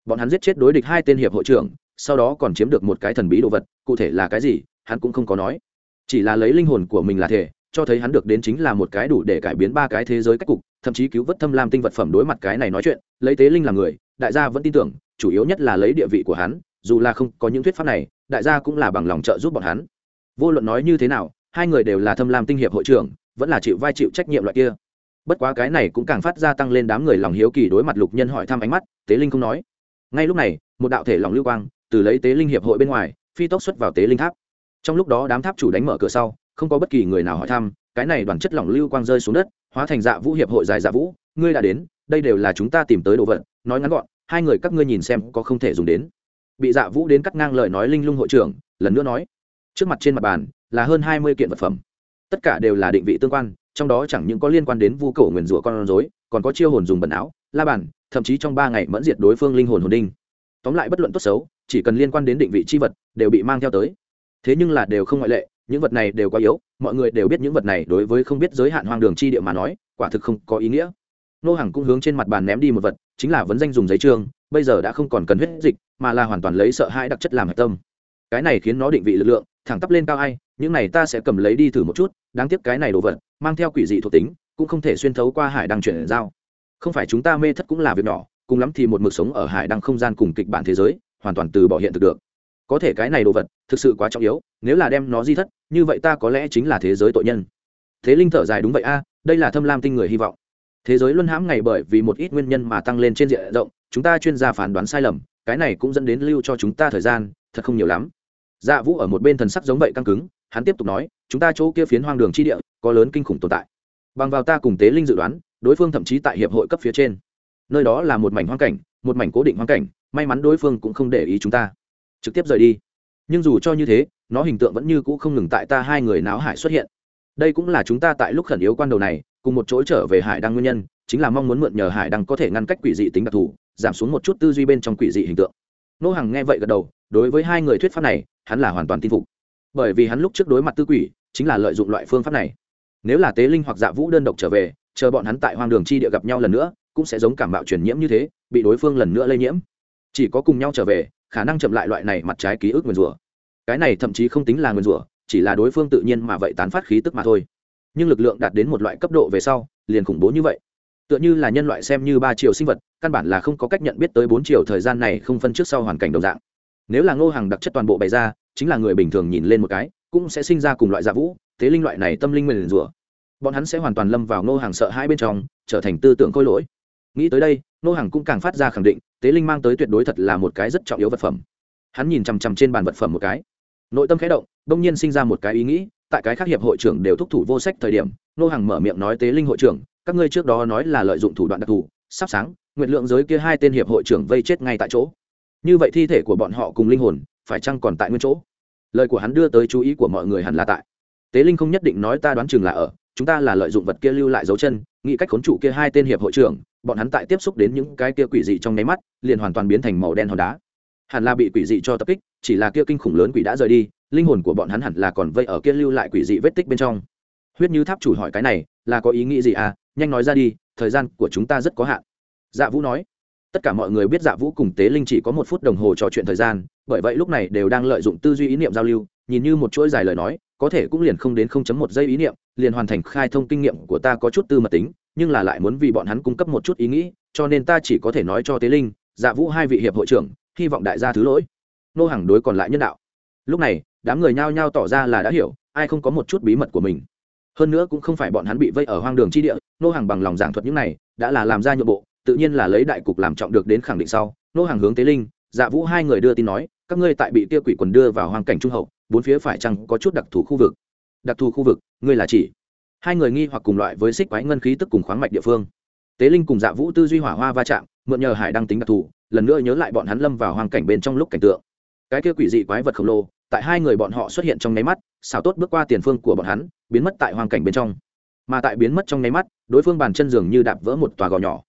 Bọn hắn giết chết đối địch hai tên hiệp hội trưởng, sau đó còn chiếm được một cái thần bí đồ vật, cụ thể là cái gì, hắn cũng không có nói. Chỉ là lấy linh hồn của mình là thể, cho thấy hắn được đến chính là một cái đủ để cải biến ba cái thế giới cách cục, thậm chí cứu vớt thâm lam tinh vật phẩm đối mặt cái này nói chuyện, lấy tế linh làm người, đại gia vẫn tin tưởng, chủ yếu nhất là lấy địa vị của hắn dù là không có những thuyết pháp này, đại gia cũng là bằng lòng trợ giúp bọn hắn. Vô luận nói như thế nào, hai người đều là thâm lam tinh hiệp hội trưởng, vẫn là chịu vai chịu trách nhiệm loại kia. Bất quá cái này cũng càng phát ra tăng lên đám người lòng hiếu kỳ đối mặt lục nhân hỏi thăm ánh mắt, tế linh không nói. Ngay lúc này, một đạo thể lòng lưu quang, từ lấy tế linh hiệp hội bên ngoài, phi tốc xuất vào tế linh tháp. Trong lúc đó đám tháp chủ đánh mở cửa sau, không có bất kỳ người nào hỏi thăm, cái này đoàn chất lỏng lưu quang rơi xuống đất, hóa thành dạ vũ hiệp hội dài dạ vũ, ngươi đã đến, đây đều là chúng ta tìm tới đồ vật, nói ngắn gọn, hai người các ngươi nhìn xem có không thể dùng đến bị dạ vũ đến cắt ngang lời nói linh lung hội trưởng, lần nữa nói, trước mặt trên mặt bàn là hơn hai mươi kiện vật phẩm. Tất cả đều là định vị tương quan, trong đó chẳng những có liên quan đến vu cổ nguyền rủa con rối, còn có chiêu hồn dùng bẩn áo, la bàn, thậm chí trong ba ngày mẫn diệt đối phương linh hồn hồn đinh. Tóm lại bất luận tốt xấu, chỉ cần liên quan đến định vị chi vật, đều bị mang theo tới. Thế nhưng là đều không ngoại lệ, những vật này đều quá yếu, mọi người đều biết những vật này đối với không biết giới hạn hoang đường chi địa mà nói, quả thực không có ý nghĩa. Nô hàng cũng hướng trên mặt bàn ném đi một vật, chính là vấn danh dùng giấy trương bây giờ đã không còn cần huyết dịch mà là hoàn toàn lấy sợ hãi đặc chất làm hạch tâm. Cái này khiến nó định vị lực lượng, thẳng tắp lên cao ai, những này ta sẽ cầm lấy đi thử một chút, đáng tiếc cái này đồ vật, mang theo quỷ dị thuộc tính, cũng không thể xuyên thấu qua hải đăng chuyển giao. Không phải chúng ta mê thất cũng là việc nhỏ, cùng lắm thì một mực sống ở hải đăng không gian cùng kịch bản thế giới, hoàn toàn từ bỏ hiện thực được. Có thể cái này đồ vật, thực sự quá trọng yếu, nếu là đem nó di thất, như vậy ta có lẽ chính là thế giới tội nhân. Thế linh thở dài, đúng vậy a, đây là thâm lam tinh người hy vọng. Thế giới luân hãm ngày bởi vì một ít nguyên nhân mà tăng lên trên diện rộng, chúng ta chuyên gia phán đoán sai lầm cái này cũng dẫn đến lưu cho chúng ta thời gian, thật không nhiều lắm. Dạ vũ ở một bên thần sắc giống vậy căng cứng, hắn tiếp tục nói, chúng ta chỗ kia phiến hoang đường chi địa, có lớn kinh khủng tồn tại. Bằng vào ta cùng tế linh dự đoán, đối phương thậm chí tại hiệp hội cấp phía trên. Nơi đó là một mảnh hoang cảnh, một mảnh cố định hoang cảnh, may mắn đối phương cũng không để ý chúng ta. Trực tiếp rời đi. Nhưng dù cho như thế, nó hình tượng vẫn như cũ không ngừng tại ta hai người náo hải xuất hiện. Đây cũng là chúng ta tại lúc khẩn yếu quan đầu này cùng một chỗ trở về hải đăng nguyên nhân, chính là mong muốn mượn nhờ hải đăng có thể ngăn cách quỷ dị tính đặc thù, giảm xuống một chút tư duy bên trong quỷ dị hình tượng. Nô hằng nghe vậy gật đầu, đối với hai người thuyết pháp này, hắn là hoàn toàn tin phục. Bởi vì hắn lúc trước đối mặt tư quỷ, chính là lợi dụng loại phương pháp này. Nếu là tế linh hoặc dạ vũ đơn độc trở về, chờ bọn hắn tại hoang đường chi địa gặp nhau lần nữa, cũng sẽ giống cảm bạo truyền nhiễm như thế, bị đối phương lần nữa lây nhiễm. Chỉ có cùng nhau trở về, khả năng chậm lại loại này mặt trái ký ức nguyền rủa. Cái này thậm chí không tính là nguyền rủa, chỉ là đối phương tự nhiên mà vậy tán phát khí tức mà thôi nhưng lực lượng đạt đến một loại cấp độ về sau, liền khủng bố như vậy. Tựa như là nhân loại xem như ba chiều sinh vật, căn bản là không có cách nhận biết tới bốn chiều thời gian này không phân trước sau hoàn cảnh đồng dạng. Nếu là ngô hàng đặc chất toàn bộ bày ra, chính là người bình thường nhìn lên một cái, cũng sẽ sinh ra cùng loại dạ vũ, thế linh loại này tâm linh nguyền rủa. Bọn hắn sẽ hoàn toàn lâm vào ngô hàng sợ hai bên trong, trở thành tư tưởng khôi lỗi. Nghĩ tới đây, ngô hàng cũng càng phát ra khẳng định tế linh mang tới tuyệt đối thật là một cái rất trọng yếu vật phẩm. Hắn nhìn chằm chằm trên bàn vật phẩm một cái. Nội tâm khẽ động bỗng nhiên sinh ra một cái ý nghĩ tại cái khác hiệp hội trưởng đều thúc thủ vô sách thời điểm, nô hàng mở miệng nói tế linh hội trưởng, các ngươi trước đó nói là lợi dụng thủ đoạn đặc thù, sắp sáng nguyện lượng giới kia hai tên hiệp hội trưởng vây chết ngay tại chỗ. Như vậy thi thể của bọn họ cùng linh hồn, phải chăng còn tại nguyên chỗ? Lời của hắn đưa tới chú ý của mọi người hẳn là tại. Tế linh không nhất định nói ta đoán chừng là ở, chúng ta là lợi dụng vật kia lưu lại dấu chân, nghĩ cách khốn trụ kia hai tên hiệp hội trưởng, bọn hắn tại tiếp xúc đến những cái kia quỷ dị trong nháy mắt, liền hoàn toàn biến thành màu đen hòn đá. Hẳn là bị quỷ dị cho tập kích, chỉ là kia kinh khủng lớn quỷ đã rời đi linh hồn của bọn hắn hẳn là còn vây ở kia lưu lại quỷ dị vết tích bên trong. Huyết như tháp chủ hỏi cái này, là có ý nghĩ gì à? Nhanh nói ra đi, thời gian của chúng ta rất có hạn. Dạ vũ nói. Tất cả mọi người biết dạ vũ cùng tế linh chỉ có một phút đồng hồ trò chuyện thời gian, bởi vậy lúc này đều đang lợi dụng tư duy ý niệm giao lưu, nhìn như một chuỗi dài lời nói, có thể cũng liền không đến không chấm một giây ý niệm, liền hoàn thành khai thông kinh nghiệm của ta có chút tư mật tính, nhưng là lại muốn vì bọn hắn cung cấp một chút ý nghĩ, cho nên ta chỉ có thể nói cho tế linh dạ vũ hai vị hiệp hội trưởng, hy vọng đại gia thứ lỗi. Nô hàng đối còn lại nhân đạo. Lúc này đám người nhao nhao tỏ ra là đã hiểu, ai không có một chút bí mật của mình. Hơn nữa cũng không phải bọn hắn bị vây ở hoang đường chi địa, nô hàng bằng lòng giảng thuật những này, đã là làm ra nhượng bộ, tự nhiên là lấy đại cục làm trọng được đến khẳng định sau. Nô hàng hướng tế linh dạ vũ hai người đưa tin nói, các ngươi tại bị kia quỷ quần đưa vào hoang cảnh trung hậu, bốn phía phải chăng có chút đặc thù khu vực? Đặc thù khu vực, ngươi là chỉ. Hai người nghi hoặc cùng loại với xích quái ngân khí tức cùng khoáng mạch địa phương. Tế linh cùng dạ vũ tư duy hỏa hoa va chạm, mượn nhờ hải đăng tính đặc thù, lần nữa nhớ lại bọn hắn lâm vào hoang cảnh bên trong lúc cảnh tượng. Cái kia quỷ dị quái vật khổng lồ tại hai người bọn họ xuất hiện trong nháy mắt, xảo tốt bước qua tiền phương của bọn hắn, biến mất tại hoàng cảnh bên trong. Mà tại biến mất trong nháy mắt, đối phương bàn chân giường như đạp vỡ một tòa gò nhỏ.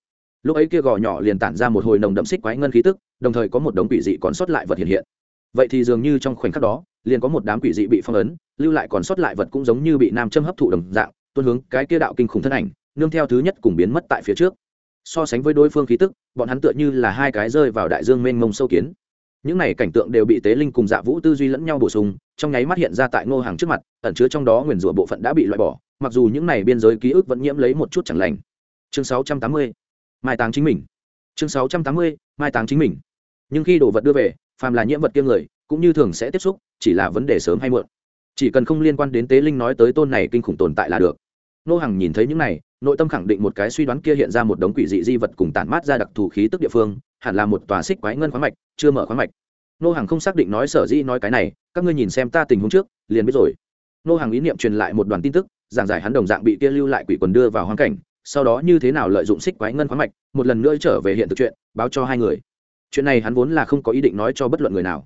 Lúc ấy kia gò nhỏ liền tản ra một hồi nồng đậm xích quái ngân khí tức, đồng thời có một đống quỷ dị còn sót lại vật hiện hiện. Vậy thì dường như trong khoảnh khắc đó, liền có một đám quỷ dị bị phong ấn, lưu lại còn sót lại vật cũng giống như bị nam châm hấp thụ đồng dạng tuân hướng cái kia đạo kinh khủng thân ảnh, nương theo thứ nhất cùng biến mất tại phía trước. So sánh với đối phương khí tức, bọn hắn tựa như là hai cái rơi vào đại dương mênh mông sâu kiến những này cảnh tượng đều bị tế linh cùng dạ vũ tư duy lẫn nhau bổ sung, trong nháy mắt hiện ra tại ngô hàng trước mặt, ẩn chứa trong đó nguyền rủa bộ phận đã bị loại bỏ, mặc dù những này biên giới ký ức vẫn nhiễm lấy một chút chẳng lành chương 680. mai táng chính mình chương 680. mai táng chính mình nhưng khi đồ vật đưa về, phàm là nhiễm vật kia người, cũng như thường sẽ tiếp xúc, chỉ là vấn đề sớm hay muộn chỉ cần không liên quan đến tế linh nói tới tôn này kinh khủng tồn tại là được nô hằng nhìn thấy những này, nội tâm khẳng định một cái suy đoán kia hiện ra một đống quỷ dị di vật cùng tản mát ra đặc thù khí tức địa phương hẳn là một tòa xích quái ngân khoáng mạch, chưa mở khoáng mạch. Nô hàng không xác định nói sở dĩ nói cái này, các ngươi nhìn xem ta tình huống trước, liền biết rồi. Nô hàng ý niệm truyền lại một đoàn tin tức, giảng giải hắn đồng dạng bị kia lưu lại quỷ quần đưa vào hoang cảnh, sau đó như thế nào lợi dụng xích quái ngân khoáng mạch, một lần nữa trở về hiện thực chuyện, báo cho hai người. Chuyện này hắn vốn là không có ý định nói cho bất luận người nào.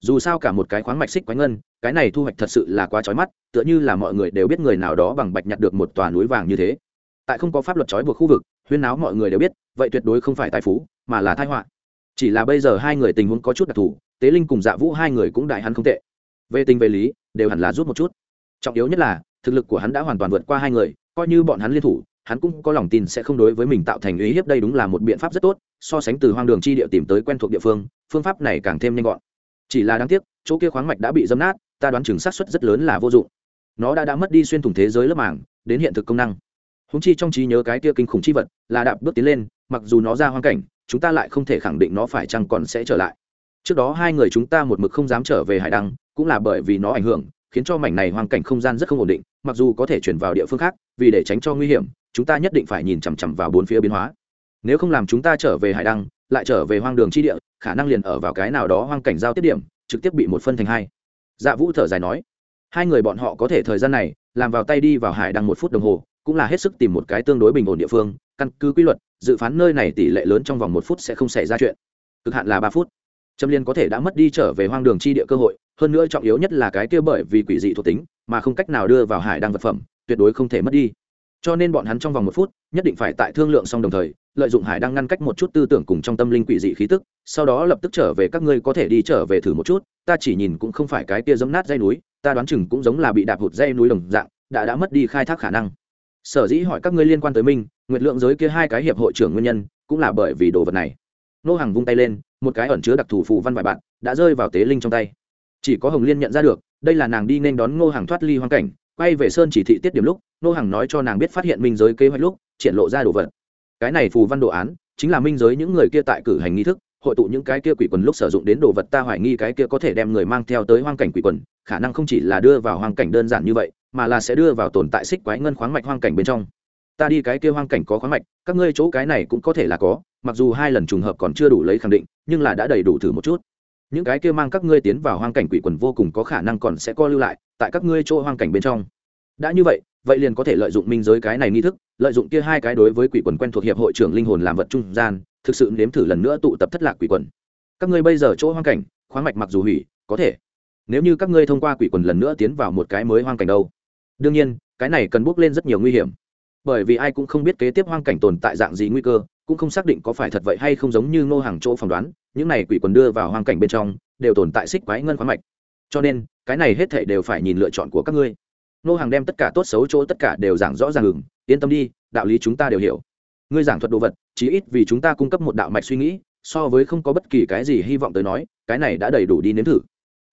Dù sao cả một cái khoáng mạch xích quái ngân, cái này thu hoạch thật sự là quá trói mắt, tựa như là mọi người đều biết người nào đó bằng bạch nhặt được một tòa núi vàng như thế. Tại không có pháp luật trói buộc khu vực, huyên náo mọi người đều biết, vậy tuyệt đối không phải tài phú mà là thai họa. Chỉ là bây giờ hai người tình huống có chút đặc thù, tế linh cùng dạ vũ hai người cũng đại hắn không tệ. Về tình về lý, đều hẳn là rút một chút. Trọng yếu nhất là, thực lực của hắn đã hoàn toàn vượt qua hai người, coi như bọn hắn liên thủ, hắn cũng có lòng tin sẽ không đối với mình tạo thành uy hiếp, đây đúng là một biện pháp rất tốt, so sánh từ hoang đường chi địa tìm tới quen thuộc địa phương phương pháp này càng thêm nhanh gọn. Chỉ là đáng tiếc, chỗ kia khoáng mạch đã bị dâm nát, ta đoán chừng xác suất rất lớn là vô dụng. Nó đã đã mất đi xuyên thủng thế giới lớp màng, đến hiện thực công năng. Húng chi trong trí nhớ cái kia kinh khủng chi vật, là đạp bước tiến lên, mặc dù nó ra hoang cảnh chúng ta lại không thể khẳng định nó phải chăng còn sẽ trở lại. Trước đó hai người chúng ta một mực không dám trở về hải đăng, cũng là bởi vì nó ảnh hưởng, khiến cho mảnh này hoang cảnh không gian rất không ổn định, mặc dù có thể chuyển vào địa phương khác, vì để tránh cho nguy hiểm, chúng ta nhất định phải nhìn chằm chằm vào bốn phía biến hóa. Nếu không làm chúng ta trở về hải đăng, lại trở về hoang đường chi địa, khả năng liền ở vào cái nào đó hoang cảnh giao tiết điểm, trực tiếp bị một phân thành hai. Dạ vũ thở dài nói, hai người bọn họ có thể thời gian này, làm vào tay đi vào hải đăng một phút đồng hồ, cũng là hết sức tìm một cái tương đối bình ổn địa phương, căn cứ quy luật dự phán nơi này tỷ lệ lớn trong vòng một phút sẽ không xảy ra chuyện. Cực hạn là ba phút. Trâm liên có thể đã mất đi trở về hoang đường chi địa cơ hội, hơn nữa trọng yếu nhất là cái kia bởi vì quỷ dị thuộc tính mà không cách nào đưa vào hải đăng vật phẩm, tuyệt đối không thể mất đi. Cho nên bọn hắn trong vòng một phút nhất định phải tại thương lượng xong đồng thời, lợi dụng hải đăng ngăn cách một chút tư tưởng cùng trong tâm linh quỷ dị khí tức, sau đó lập tức trở về các ngươi có thể đi trở về thử một chút, ta chỉ nhìn cũng không phải cái kia giấm nát dây núi, ta đoán chừng cũng giống là bị đạp hụt dây núi đồng dạng, đã đã mất đi khai thác khả năng. Sở dĩ hỏi các ngươi liên quan tới mình nguyệt lượng giới kia hai cái hiệp hội trưởng nguyên nhân cũng là bởi vì đồ vật này. Nô hàng vung tay lên, một cái ẩn chứa đặc thù phù văn vài bạn đã rơi vào tế linh trong tay. Chỉ có hồng liên nhận ra được, đây là nàng đi nên đón ngô hàng thoát ly hoang cảnh, quay về sơn chỉ thị tiết điểm lúc, nô hàng nói cho nàng biết phát hiện minh giới kế hoạch lúc, triển lộ ra đồ vật. Cái này phù văn đồ án, chính là minh giới những người kia tại cử hành nghi thức, hội tụ những cái kia quỷ quần lúc sử dụng đến đồ vật ta hoài nghi cái kia có thể đem người mang theo tới hoang cảnh quỷ quần, khả năng không chỉ là đưa vào hoang cảnh đơn giản như vậy, mà là sẽ đưa vào tồn tại xích quái ngân khoáng mạch hoang cảnh bên trong ta đi cái kia hoang cảnh có khoáng mạch, các ngươi chỗ cái này cũng có thể là có, mặc dù hai lần trùng hợp còn chưa đủ lấy khẳng định, nhưng là đã đầy đủ thử một chút. Những cái kia mang các ngươi tiến vào hoang cảnh quỷ quần vô cùng có khả năng còn sẽ co lưu lại, tại các ngươi chỗ hoang cảnh bên trong. Đã như vậy vậy liền có thể lợi dụng minh giới cái này nghi thức, lợi dụng kia hai cái đối với quỷ quần quen thuộc hiệp hội trưởng linh hồn làm vật trung gian, thực sự nếm thử lần nữa tụ tập thất lạc quỷ quần. Các ngươi bây giờ chỗ hoang cảnh, khoáng mạch mặc dù hủy, có thể. Nếu như các ngươi thông qua quỷ quần lần nữa tiến vào một cái mới hoang cảnh đâu. Đương nhiên, cái này cần bước lên rất nhiều nguy hiểm bởi vì ai cũng không biết kế tiếp hoang cảnh tồn tại dạng gì nguy cơ, cũng không xác định có phải thật vậy hay không giống như ngô hàng chỗ phỏng đoán, những này quỷ quần đưa vào hoang cảnh bên trong, đều tồn tại xích quái ngân khoáng mạch. Cho nên, cái này hết thể đều phải nhìn lựa chọn của các ngươi. Ngô hàng đem tất cả tốt xấu chỗ tất cả đều giảng rõ ràng ngừng yên tâm đi, đạo lý chúng ta đều hiểu. Ngươi giảng thuật đồ vật, chí ít vì chúng ta cung cấp một đạo mạch suy nghĩ, so với không có bất kỳ cái gì hy vọng tới nói, cái này đã đầy đủ đi nếm thử.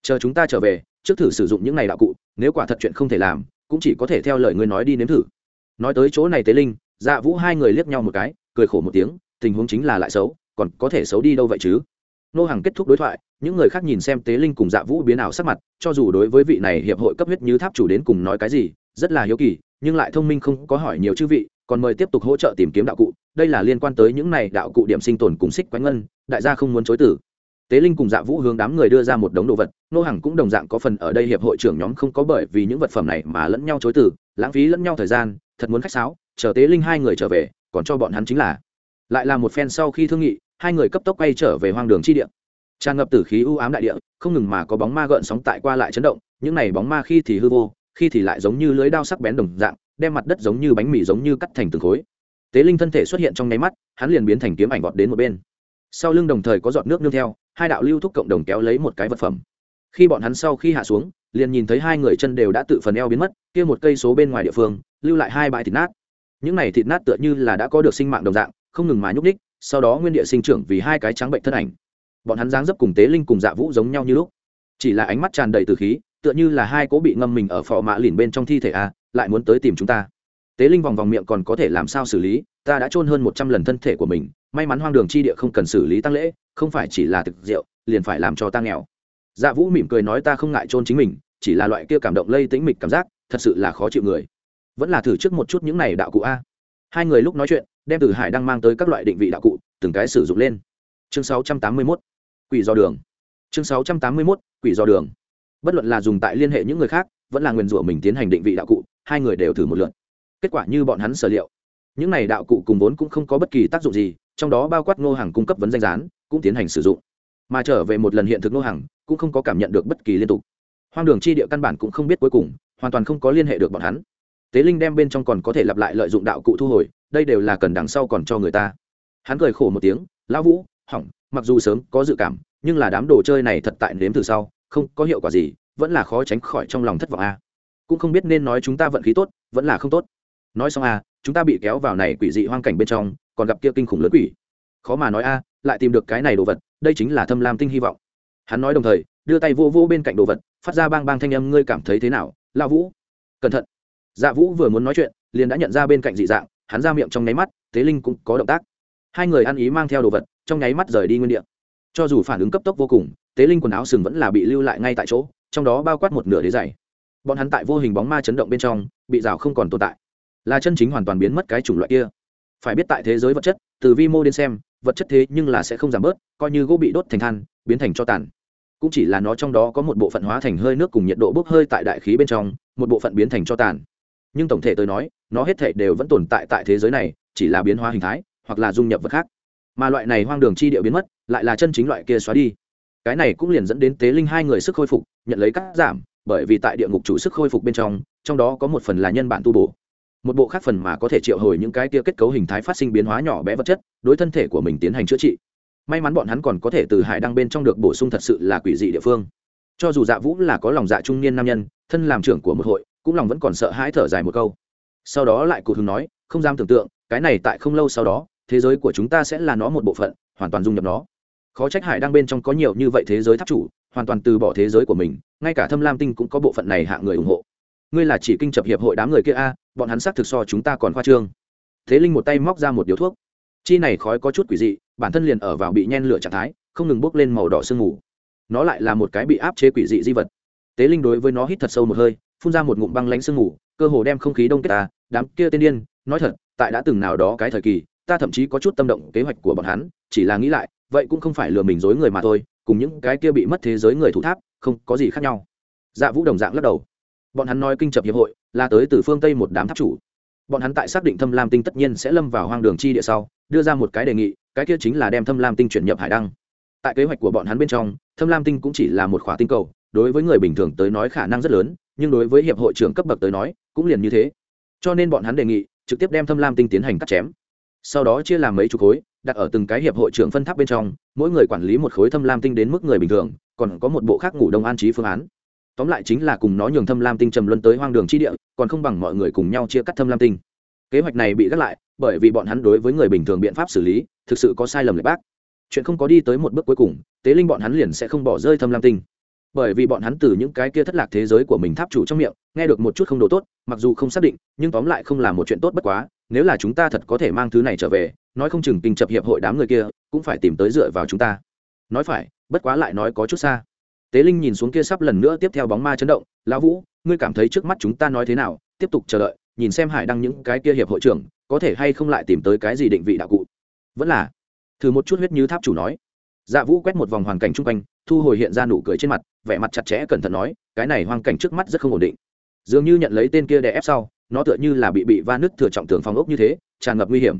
Chờ chúng ta trở về, trước thử sử dụng những này đạo cụ, nếu quả thật chuyện không thể làm, cũng chỉ có thể theo lời ngươi nói đi nếm thử nói tới chỗ này tế linh dạ vũ hai người liếc nhau một cái, cười khổ một tiếng, tình huống chính là lại xấu, còn có thể xấu đi đâu vậy chứ? Nô hàng kết thúc đối thoại, những người khác nhìn xem tế linh cùng dạ vũ biến ảo sắc mặt, cho dù đối với vị này hiệp hội cấp huyết như tháp chủ đến cùng nói cái gì, rất là hiếu kỳ, nhưng lại thông minh không có hỏi nhiều chư vị, còn mời tiếp tục hỗ trợ tìm kiếm đạo cụ, đây là liên quan tới những này đạo cụ điểm sinh tồn cùng xích quánh ngân, đại gia không muốn chối tử tế linh cùng dạ vũ hướng đám người đưa ra một đống đồ vật, nô hàng cũng đồng dạng có phần ở đây hiệp hội trưởng nhóm không có bởi vì những vật phẩm này mà lẫn nhau chối tử lãng phí lẫn nhau thời gian thật muốn khách sáo, chờ tế linh hai người trở về, còn cho bọn hắn chính là. Lại là một phen sau khi thương nghị, hai người cấp tốc quay trở về hoang đường chi địa. Tràn ngập tử khí u ám đại địa, không ngừng mà có bóng ma gợn sóng tại qua lại chấn động, những này bóng ma khi thì hư vô, khi thì lại giống như lưới đao sắc bén đồng dạng, đem mặt đất giống như bánh mì giống như cắt thành từng khối. Tế linh thân thể xuất hiện trong nháy mắt, hắn liền biến thành kiếm ảnh vọt đến một bên. Sau lưng đồng thời có giọt nước nương theo, hai đạo lưu thúc cộng đồng kéo lấy một cái vật phẩm. Khi bọn hắn sau khi hạ xuống liền nhìn thấy hai người chân đều đã tự phần eo biến mất, kia một cây số bên ngoài địa phương, lưu lại hai bãi thịt nát. Những này thịt nát tựa như là đã có được sinh mạng đồng dạng, không ngừng mà nhúc ních sau đó nguyên địa sinh trưởng vì hai cái trắng bệnh thân ảnh. Bọn hắn dáng dấp cùng tế linh cùng dạ vũ giống nhau như lúc. Chỉ là ánh mắt tràn đầy từ khí, tựa như là hai cố bị ngâm mình ở phò mạ lìn bên trong thi thể a lại muốn tới tìm chúng ta. Tế linh vòng vòng miệng còn có thể làm sao xử lý, ta đã chôn hơn một trăm lần thân thể của mình, may mắn hoang đường chi địa không cần xử lý tăng lễ, không phải chỉ là thực rượu, liền phải làm cho ta nghèo dạ vũ mỉm cười nói ta không ngại chôn chính mình chỉ là loại kia cảm động lây tĩnh mịch cảm giác thật sự là khó chịu người. Vẫn là thử trước một chút những này đạo cụ a. Hai người lúc nói chuyện đem từ hải đang mang tới các loại định vị đạo cụ từng cái sử dụng lên. Chương 681, quỷ do đường. Chương 681, quỷ do đường. Bất luận là dùng tại liên hệ những người khác vẫn là nguyền rủa mình tiến hành định vị đạo cụ hai người đều thử một lượt. Kết quả như bọn hắn sở liệu. Những này đạo cụ cùng vốn cũng không có bất kỳ tác dụng gì trong đó bao quát ngô hàng cung cấp vấn danh rán cũng tiến hành sử dụng. Mà trở về một lần hiện thực ngô hàng cũng không có cảm nhận được bất kỳ liên tục. Hoang đường chi địa căn bản cũng không biết cuối cùng, hoàn toàn không có liên hệ được bọn hắn. Tế linh đem bên trong còn có thể lặp lại lợi dụng đạo cụ thu hồi, đây đều là cần đằng sau còn cho người ta. Hắn cười khổ một tiếng, lão vũ, hỏng, mặc dù sớm có dự cảm, nhưng là đám đồ chơi này thật tại nếm từ sau, không có hiệu quả gì, vẫn là khó tránh khỏi trong lòng thất vọng a. Cũng không biết nên nói chúng ta vận khí tốt, vẫn là không tốt. Nói xong a, chúng ta bị kéo vào này quỷ dị hoang cảnh bên trong, còn gặp kia kinh khủng lớn quỷ. Khó mà nói a, lại tìm được cái này đồ vật, đây chính là thâm lam tinh hy vọng hắn nói đồng thời, đưa tay vô vô bên cạnh đồ vật, phát ra bang bang thanh âm, ngươi cảm thấy thế nào, la vũ? Cẩn thận. Dạ vũ vừa muốn nói chuyện, liền đã nhận ra bên cạnh dị dạng, hắn ra miệng trong nháy mắt, tế linh cũng có động tác. Hai người ăn ý mang theo đồ vật, trong nháy mắt rời đi nguyên đ ị a cho dù phản ứng cấp tốc vô cùng, tế linh quần áo sừng vẫn là bị lưu lại ngay tại chỗ, trong đó bao quát một nửa đế dày bọn hắn tại vô hình bóng ma chấn động bên trong, bị rào không còn tồn tại. Là chân chính hoàn toàn biến mất cái chủng loại kia. Phải biết tại thế giới vật chất, từ vi mô đến xem, vật chất thế nhưng là sẽ không giảm bớt, coi như gỗ bị đốt thành than, biến thành cho tàn cũng chỉ là nó trong đó có một bộ phận hóa thành hơi nước cùng nhiệt độ bốc hơi tại đại khí bên trong, một bộ phận biến thành cho tàn. Nhưng tổng thể tôi nói, nó hết thể đều vẫn tồn tại tại thế giới này, chỉ là biến hóa hình thái, hoặc là dung nhập vật khác. Mà loại này hoang đường chi địa biến mất, lại là chân chính loại kia xóa đi. Cái này cũng liền dẫn đến tế linh hai người sức khôi phục, nhận lấy cắt giảm, bởi vì tại địa ngục chủ sức khôi phục bên trong trong đó có một phần là nhân bản tu bổ. Một bộ khác phần mà có thể triệu hồi những cái kia kết cấu hình thái phát sinh biến hóa nhỏ bé vật chất, đối thân thể của mình tiến hành chữa trị may mắn bọn hắn còn có thể từ hải đăng bên trong được bổ sung thật sự là quỷ dị địa phương. Cho dù dạ vũ là có lòng dạ trung niên nam nhân, thân làm trưởng của một hội, cũng lòng vẫn còn sợ hãi thở dài một câu. Sau đó lại cụ thường nói, không dám tưởng tượng, cái này tại không lâu sau đó, thế giới của chúng ta sẽ là nó một bộ phận, hoàn toàn dung nhập nó. Khó trách hải đang bên trong có nhiều như vậy thế giới tháp chủ, hoàn toàn từ bỏ thế giới của mình, ngay cả thâm lam tinh cũng có bộ phận này hạ người ủng hộ. Ngươi là chỉ kinh chập hiệp hội đám người kia a, bọn hắn xác thực so chúng ta còn khoa trương. Thế linh một tay móc ra một điếu thuốc. Chi này khói có chút quỷ dị bản thân liền ở vào bị nhen lửa trạng thái, không ngừng bốc lên màu đỏ sương mù. Nó lại là một cái bị áp chế quỷ dị di vật. Tế linh đối với nó hít thật sâu một hơi, phun ra một ngụm băng lánh sương mù, cơ hồ đem không khí đông kết ta, đám kia tên điên, nói thật, tại đã từng nào đó cái thời kỳ, ta thậm chí có chút tâm động kế hoạch của bọn hắn, chỉ là nghĩ lại, vậy cũng không phải lừa mình dối người mà thôi, cùng những cái kia bị mất thế giới người thủ tháp, không có gì khác nhau. Dạ vũ đồng dạng lắc đầu. Bọn hắn nói kinh chập hiệp hội, là tới từ phương tây một đám tháp chủ. Bọn hắn tại xác định thâm lam tinh tất nhiên sẽ lâm vào hoang đường chi địa sau, đưa ra một cái đề nghị cái kia chính là đem thâm lam tinh chuyển nhập hải đăng. Tại kế hoạch của bọn hắn bên trong, thâm lam tinh cũng chỉ là một khóa tinh cầu, đối với người bình thường tới nói khả năng rất lớn, nhưng đối với hiệp hội trưởng cấp bậc tới nói, cũng liền như thế. Cho nên bọn hắn đề nghị, trực tiếp đem thâm lam tinh tiến hành cắt chém. Sau đó chia làm mấy chục khối, đặt ở từng cái hiệp hội trưởng phân tháp bên trong, mỗi người quản lý một khối thâm lam tinh đến mức người bình thường, còn có một bộ khác ngủ đông an trí phương án. Tóm lại chính là cùng nó nhường thâm lam tinh trầm luân tới hoang đường chi địa, còn không bằng mọi người cùng nhau chia cắt thâm lam tinh. Kế hoạch này bị gác lại bởi vì bọn hắn đối với người bình thường biện pháp xử lý, thực sự có sai lầm lệ bác. Chuyện không có đi tới một bước cuối cùng, tế linh bọn hắn liền sẽ không bỏ rơi thâm lam tinh. Bởi vì bọn hắn từ những cái kia thất lạc thế giới của mình tháp chủ trong miệng, nghe được một chút không đồ tốt, mặc dù không xác định, nhưng tóm lại không là một chuyện tốt bất quá, nếu là chúng ta thật có thể mang thứ này trở về, nói không chừng kinh chập hiệp hội đám người kia, cũng phải tìm tới dựa vào chúng ta. Nói phải, bất quá lại nói có chút xa. Tế linh nhìn xuống kia sắp lần nữa tiếp theo bóng ma chấn động, lão vũ, ngươi cảm thấy trước mắt chúng ta nói thế nào? Tiếp tục chờ đợi, nhìn xem hải đăng những cái kia hiệp hội trưởng có thể hay không lại tìm tới cái gì định vị đạo cụ? Vẫn là, thử một chút huyết như tháp chủ nói. Dạ vũ quét một vòng hoàn cảnh chung quanh, thu hồi hiện ra nụ cười trên mặt, vẻ mặt chặt chẽ cẩn thận nói, cái này hoang cảnh trước mắt rất không ổn định. Dường như nhận lấy tên kia đè ép sau, nó tựa như là bị bị va nứt thừa trọng tường phòng ốc như thế, tràn ngập nguy hiểm.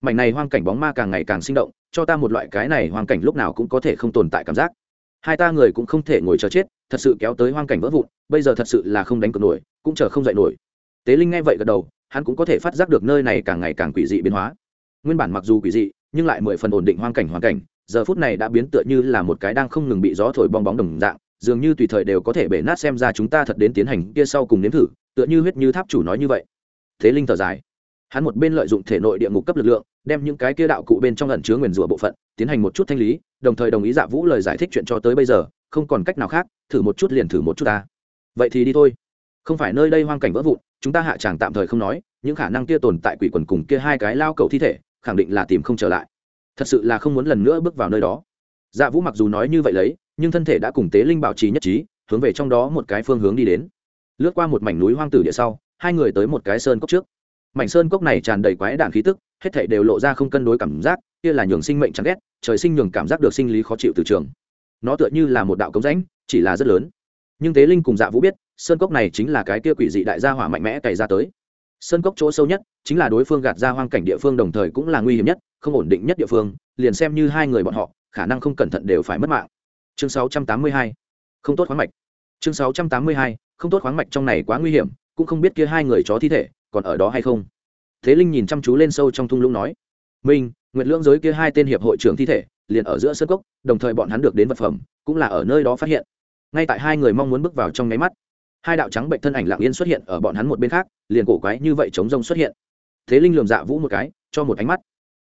Mảnh này hoang cảnh bóng ma càng ngày càng sinh động, cho ta một loại cái này hoang cảnh lúc nào cũng có thể không tồn tại cảm giác. Hai ta người cũng không thể ngồi chờ chết, thật sự kéo tới hoang cảnh vỡ vụn, bây giờ thật sự là không đánh cược nổi, cũng chờ không dậy nổi. Tế linh nghe vậy gật đầu hắn cũng có thể phát giác được nơi này càng ngày càng quỷ dị biến hóa. Nguyên bản mặc dù quỷ dị, nhưng lại mười phần ổn định hoang cảnh hoàn cảnh, giờ phút này đã biến tựa như là một cái đang không ngừng bị gió thổi bong bóng đồng dạng, dường như tùy thời đều có thể bể nát xem ra chúng ta thật đến tiến hành kia sau cùng nếm thử, tựa như huyết như tháp chủ nói như vậy. Thế linh thở dài. Hắn một bên lợi dụng thể nội địa ngục cấp lực lượng, đem những cái kia đạo cụ bên trong ẩn chứa nguyền rủa bộ phận, tiến hành một chút thanh lý, đồng thời đồng ý dạ vũ lời giải thích chuyện cho tới bây giờ, không còn cách nào khác, thử một chút liền thử một chút ta. Vậy thì đi thôi không phải nơi đây hoang cảnh vỡ vụn, chúng ta hạ tràng tạm thời không nói, những khả năng kia tồn tại quỷ quần cùng kia hai cái lao cầu thi thể, khẳng định là tìm không trở lại. Thật sự là không muốn lần nữa bước vào nơi đó. Dạ vũ mặc dù nói như vậy lấy, nhưng thân thể đã cùng tế linh bảo trì nhất trí, hướng về trong đó một cái phương hướng đi đến. Lướt qua một mảnh núi hoang tử địa sau, hai người tới một cái sơn cốc trước. Mảnh sơn cốc này tràn đầy quái đạn khí tức, hết thảy đều lộ ra không cân đối cảm giác, kia là nhường sinh mệnh chẳng ghét, trời sinh nhường cảm giác được sinh lý khó chịu từ trường. Nó tựa như là một đạo cống rãnh, chỉ là rất lớn. Nhưng tế linh cùng dạ vũ biết sơn cốc này chính là cái kia quỷ dị đại gia hỏa mạnh mẽ cày ra tới sơn cốc chỗ sâu nhất chính là đối phương gạt ra hoang cảnh địa phương đồng thời cũng là nguy hiểm nhất, không ổn định nhất địa phương, liền xem như hai người bọn họ, khả năng không cẩn thận đều phải mất mạng chương 682. không tốt khoáng mạch chương 682. không tốt khoáng mạch trong này quá nguy hiểm, cũng không biết kia hai người chó thi thể còn ở đó hay không thế linh nhìn chăm chú lên sâu trong thung lũng nói, minh nguyện lưỡng giới kia hai tên hiệp hội trưởng thi thể liền ở giữa sân cốc, đồng thời bọn hắn được đến vật phẩm cũng là ở nơi đó phát hiện ngay tại hai người mong muốn bước vào trong nháy mắt hai đạo trắng bệnh thân ảnh lặng yên xuất hiện ở bọn hắn một bên khác, liền cổ quái như vậy chống rông xuất hiện. Thế linh lường dạ vũ một cái, cho một ánh mắt.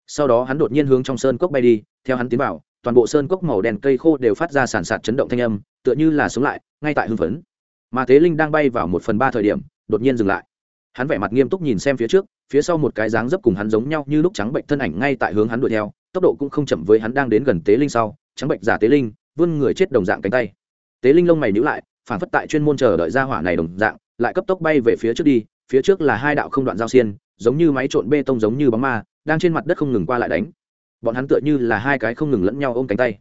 Sau đó hắn đột nhiên hướng trong sơn cốc bay đi, theo hắn tiến vào, toàn bộ sơn cốc màu đen cây khô đều phát ra sàn sạt chấn động thanh âm, tựa như là sống lại, ngay tại hưng phấn. Mà thế linh đang bay vào một phần ba thời điểm, đột nhiên dừng lại. Hắn vẻ mặt nghiêm túc nhìn xem phía trước, phía sau một cái dáng dấp cùng hắn giống nhau như lúc trắng bệnh thân ảnh ngay tại hướng hắn đuổi theo, tốc độ cũng không chậm với hắn đang đến gần tế linh sau. Trắng bệnh giả tế linh, vươn người chết đồng dạng cánh tay. Tế linh lông mày nhữ lại phản phất tại chuyên môn chờ đợi ra hỏa này đồng dạng, lại cấp tốc bay về phía trước đi, phía trước là hai đạo không đoạn giao xiên, giống như máy trộn bê tông giống như bóng ma, đang trên mặt đất không ngừng qua lại đánh. Bọn hắn tựa như là hai cái không ngừng lẫn nhau ôm cánh tay.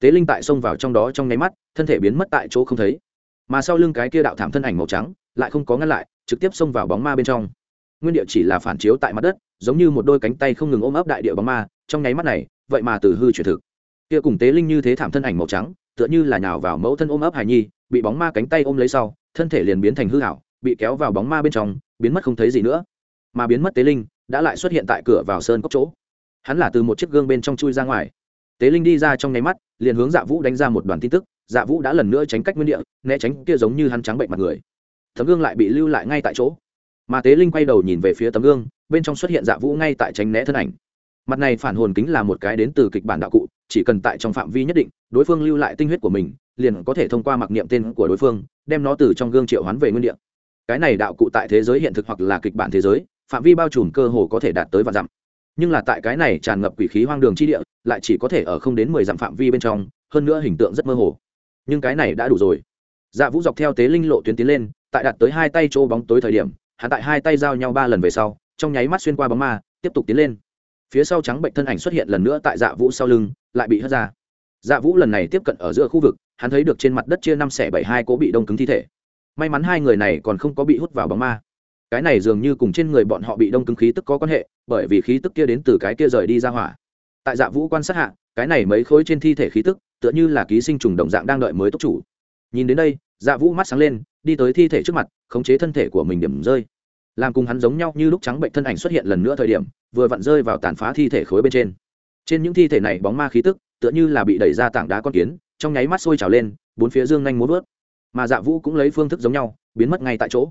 Tế linh tại xông vào trong đó trong nháy mắt, thân thể biến mất tại chỗ không thấy. Mà sau lưng cái kia đạo thảm thân ảnh màu trắng, lại không có ngăn lại, trực tiếp xông vào bóng ma bên trong. Nguyên địa chỉ là phản chiếu tại mặt đất, giống như một đôi cánh tay không ngừng ôm ấp đại địa bóng ma, trong nháy mắt này, vậy mà từ hư chuyển thực. Kia cùng tế linh như thế thảm thân ảnh màu trắng, tựa như là nhào vào mẫu thân ôm ấp hài nhi bị bóng ma cánh tay ôm lấy sau, thân thể liền biến thành hư hảo bị kéo vào bóng ma bên trong, biến mất không thấy gì nữa. Mà biến mất tế linh đã lại xuất hiện tại cửa vào sơn cốc chỗ. Hắn là từ một chiếc gương bên trong chui ra ngoài. Tế linh đi ra trong nháy mắt, liền hướng dạ vũ đánh ra một đoàn tin tức. Dạ vũ đã lần nữa tránh cách nguyên địa, né tránh kia giống như hắn trắng bệnh mặt người. Tấm gương lại bị lưu lại ngay tại chỗ. Mà tế linh quay đầu nhìn về phía tấm gương, bên trong xuất hiện dạ vũ ngay tại tránh né thân ảnh. Mặt này phản hồn kính là một cái đến từ kịch bản đạo cụ, chỉ cần tại trong phạm vi nhất định, đối phương lưu lại tinh huyết của mình liền có thể thông qua mặc niệm tên của đối phương, đem nó từ trong gương triệu hoán về nguyên địa. Cái này đạo cụ tại thế giới hiện thực hoặc là kịch bản thế giới, phạm vi bao trùm cơ hồ có thể đạt tới và dặm. Nhưng là tại cái này tràn ngập quỷ khí hoang đường chi địa, lại chỉ có thể ở không đến mười dặm phạm vi bên trong, hơn nữa hình tượng rất mơ hồ. Nhưng cái này đã đủ rồi. Dạ vũ dọc theo tế linh lộ tuyến tiến lên, tại đạt tới hai tay chỗ bóng tối thời điểm, hắn tại hai tay giao nhau ba lần về sau, trong nháy mắt xuyên qua bóng ma, tiếp tục tiến lên. Phía sau trắng bệnh thân ảnh xuất hiện lần nữa tại dạ vũ sau lưng, lại bị hất ra dạ vũ lần này tiếp cận ở giữa khu vực, hắn thấy được trên mặt đất chia năm xẻ bảy hai cố bị đông cứng thi thể. May mắn hai người này còn không có bị hút vào bóng ma. Cái này dường như cùng trên người bọn họ bị đông cứng khí tức có quan hệ, bởi vì khí tức kia đến từ cái kia rời đi ra hỏa. Tại dạ vũ quan sát hạ, cái này mấy khối trên thi thể khí tức, tựa như là ký sinh trùng đồng dạng đang đợi mới tốc chủ. Nhìn đến đây dạ vũ mắt sáng lên, đi tới thi thể trước mặt, khống chế thân thể của mình điểm rơi. Làm cùng hắn giống nhau như lúc trắng bệnh thân ảnh xuất hiện lần nữa thời điểm, vừa vặn rơi vào tàn phá thi thể khối bên trên. Trên những thi thể này bóng ma khí tức tựa như là bị đẩy ra tảng đá con kiến, trong nháy mắt sôi trào lên, bốn phía dương nhanh muốn vớt. Mà dạ vũ cũng lấy phương thức giống nhau, biến mất ngay tại chỗ.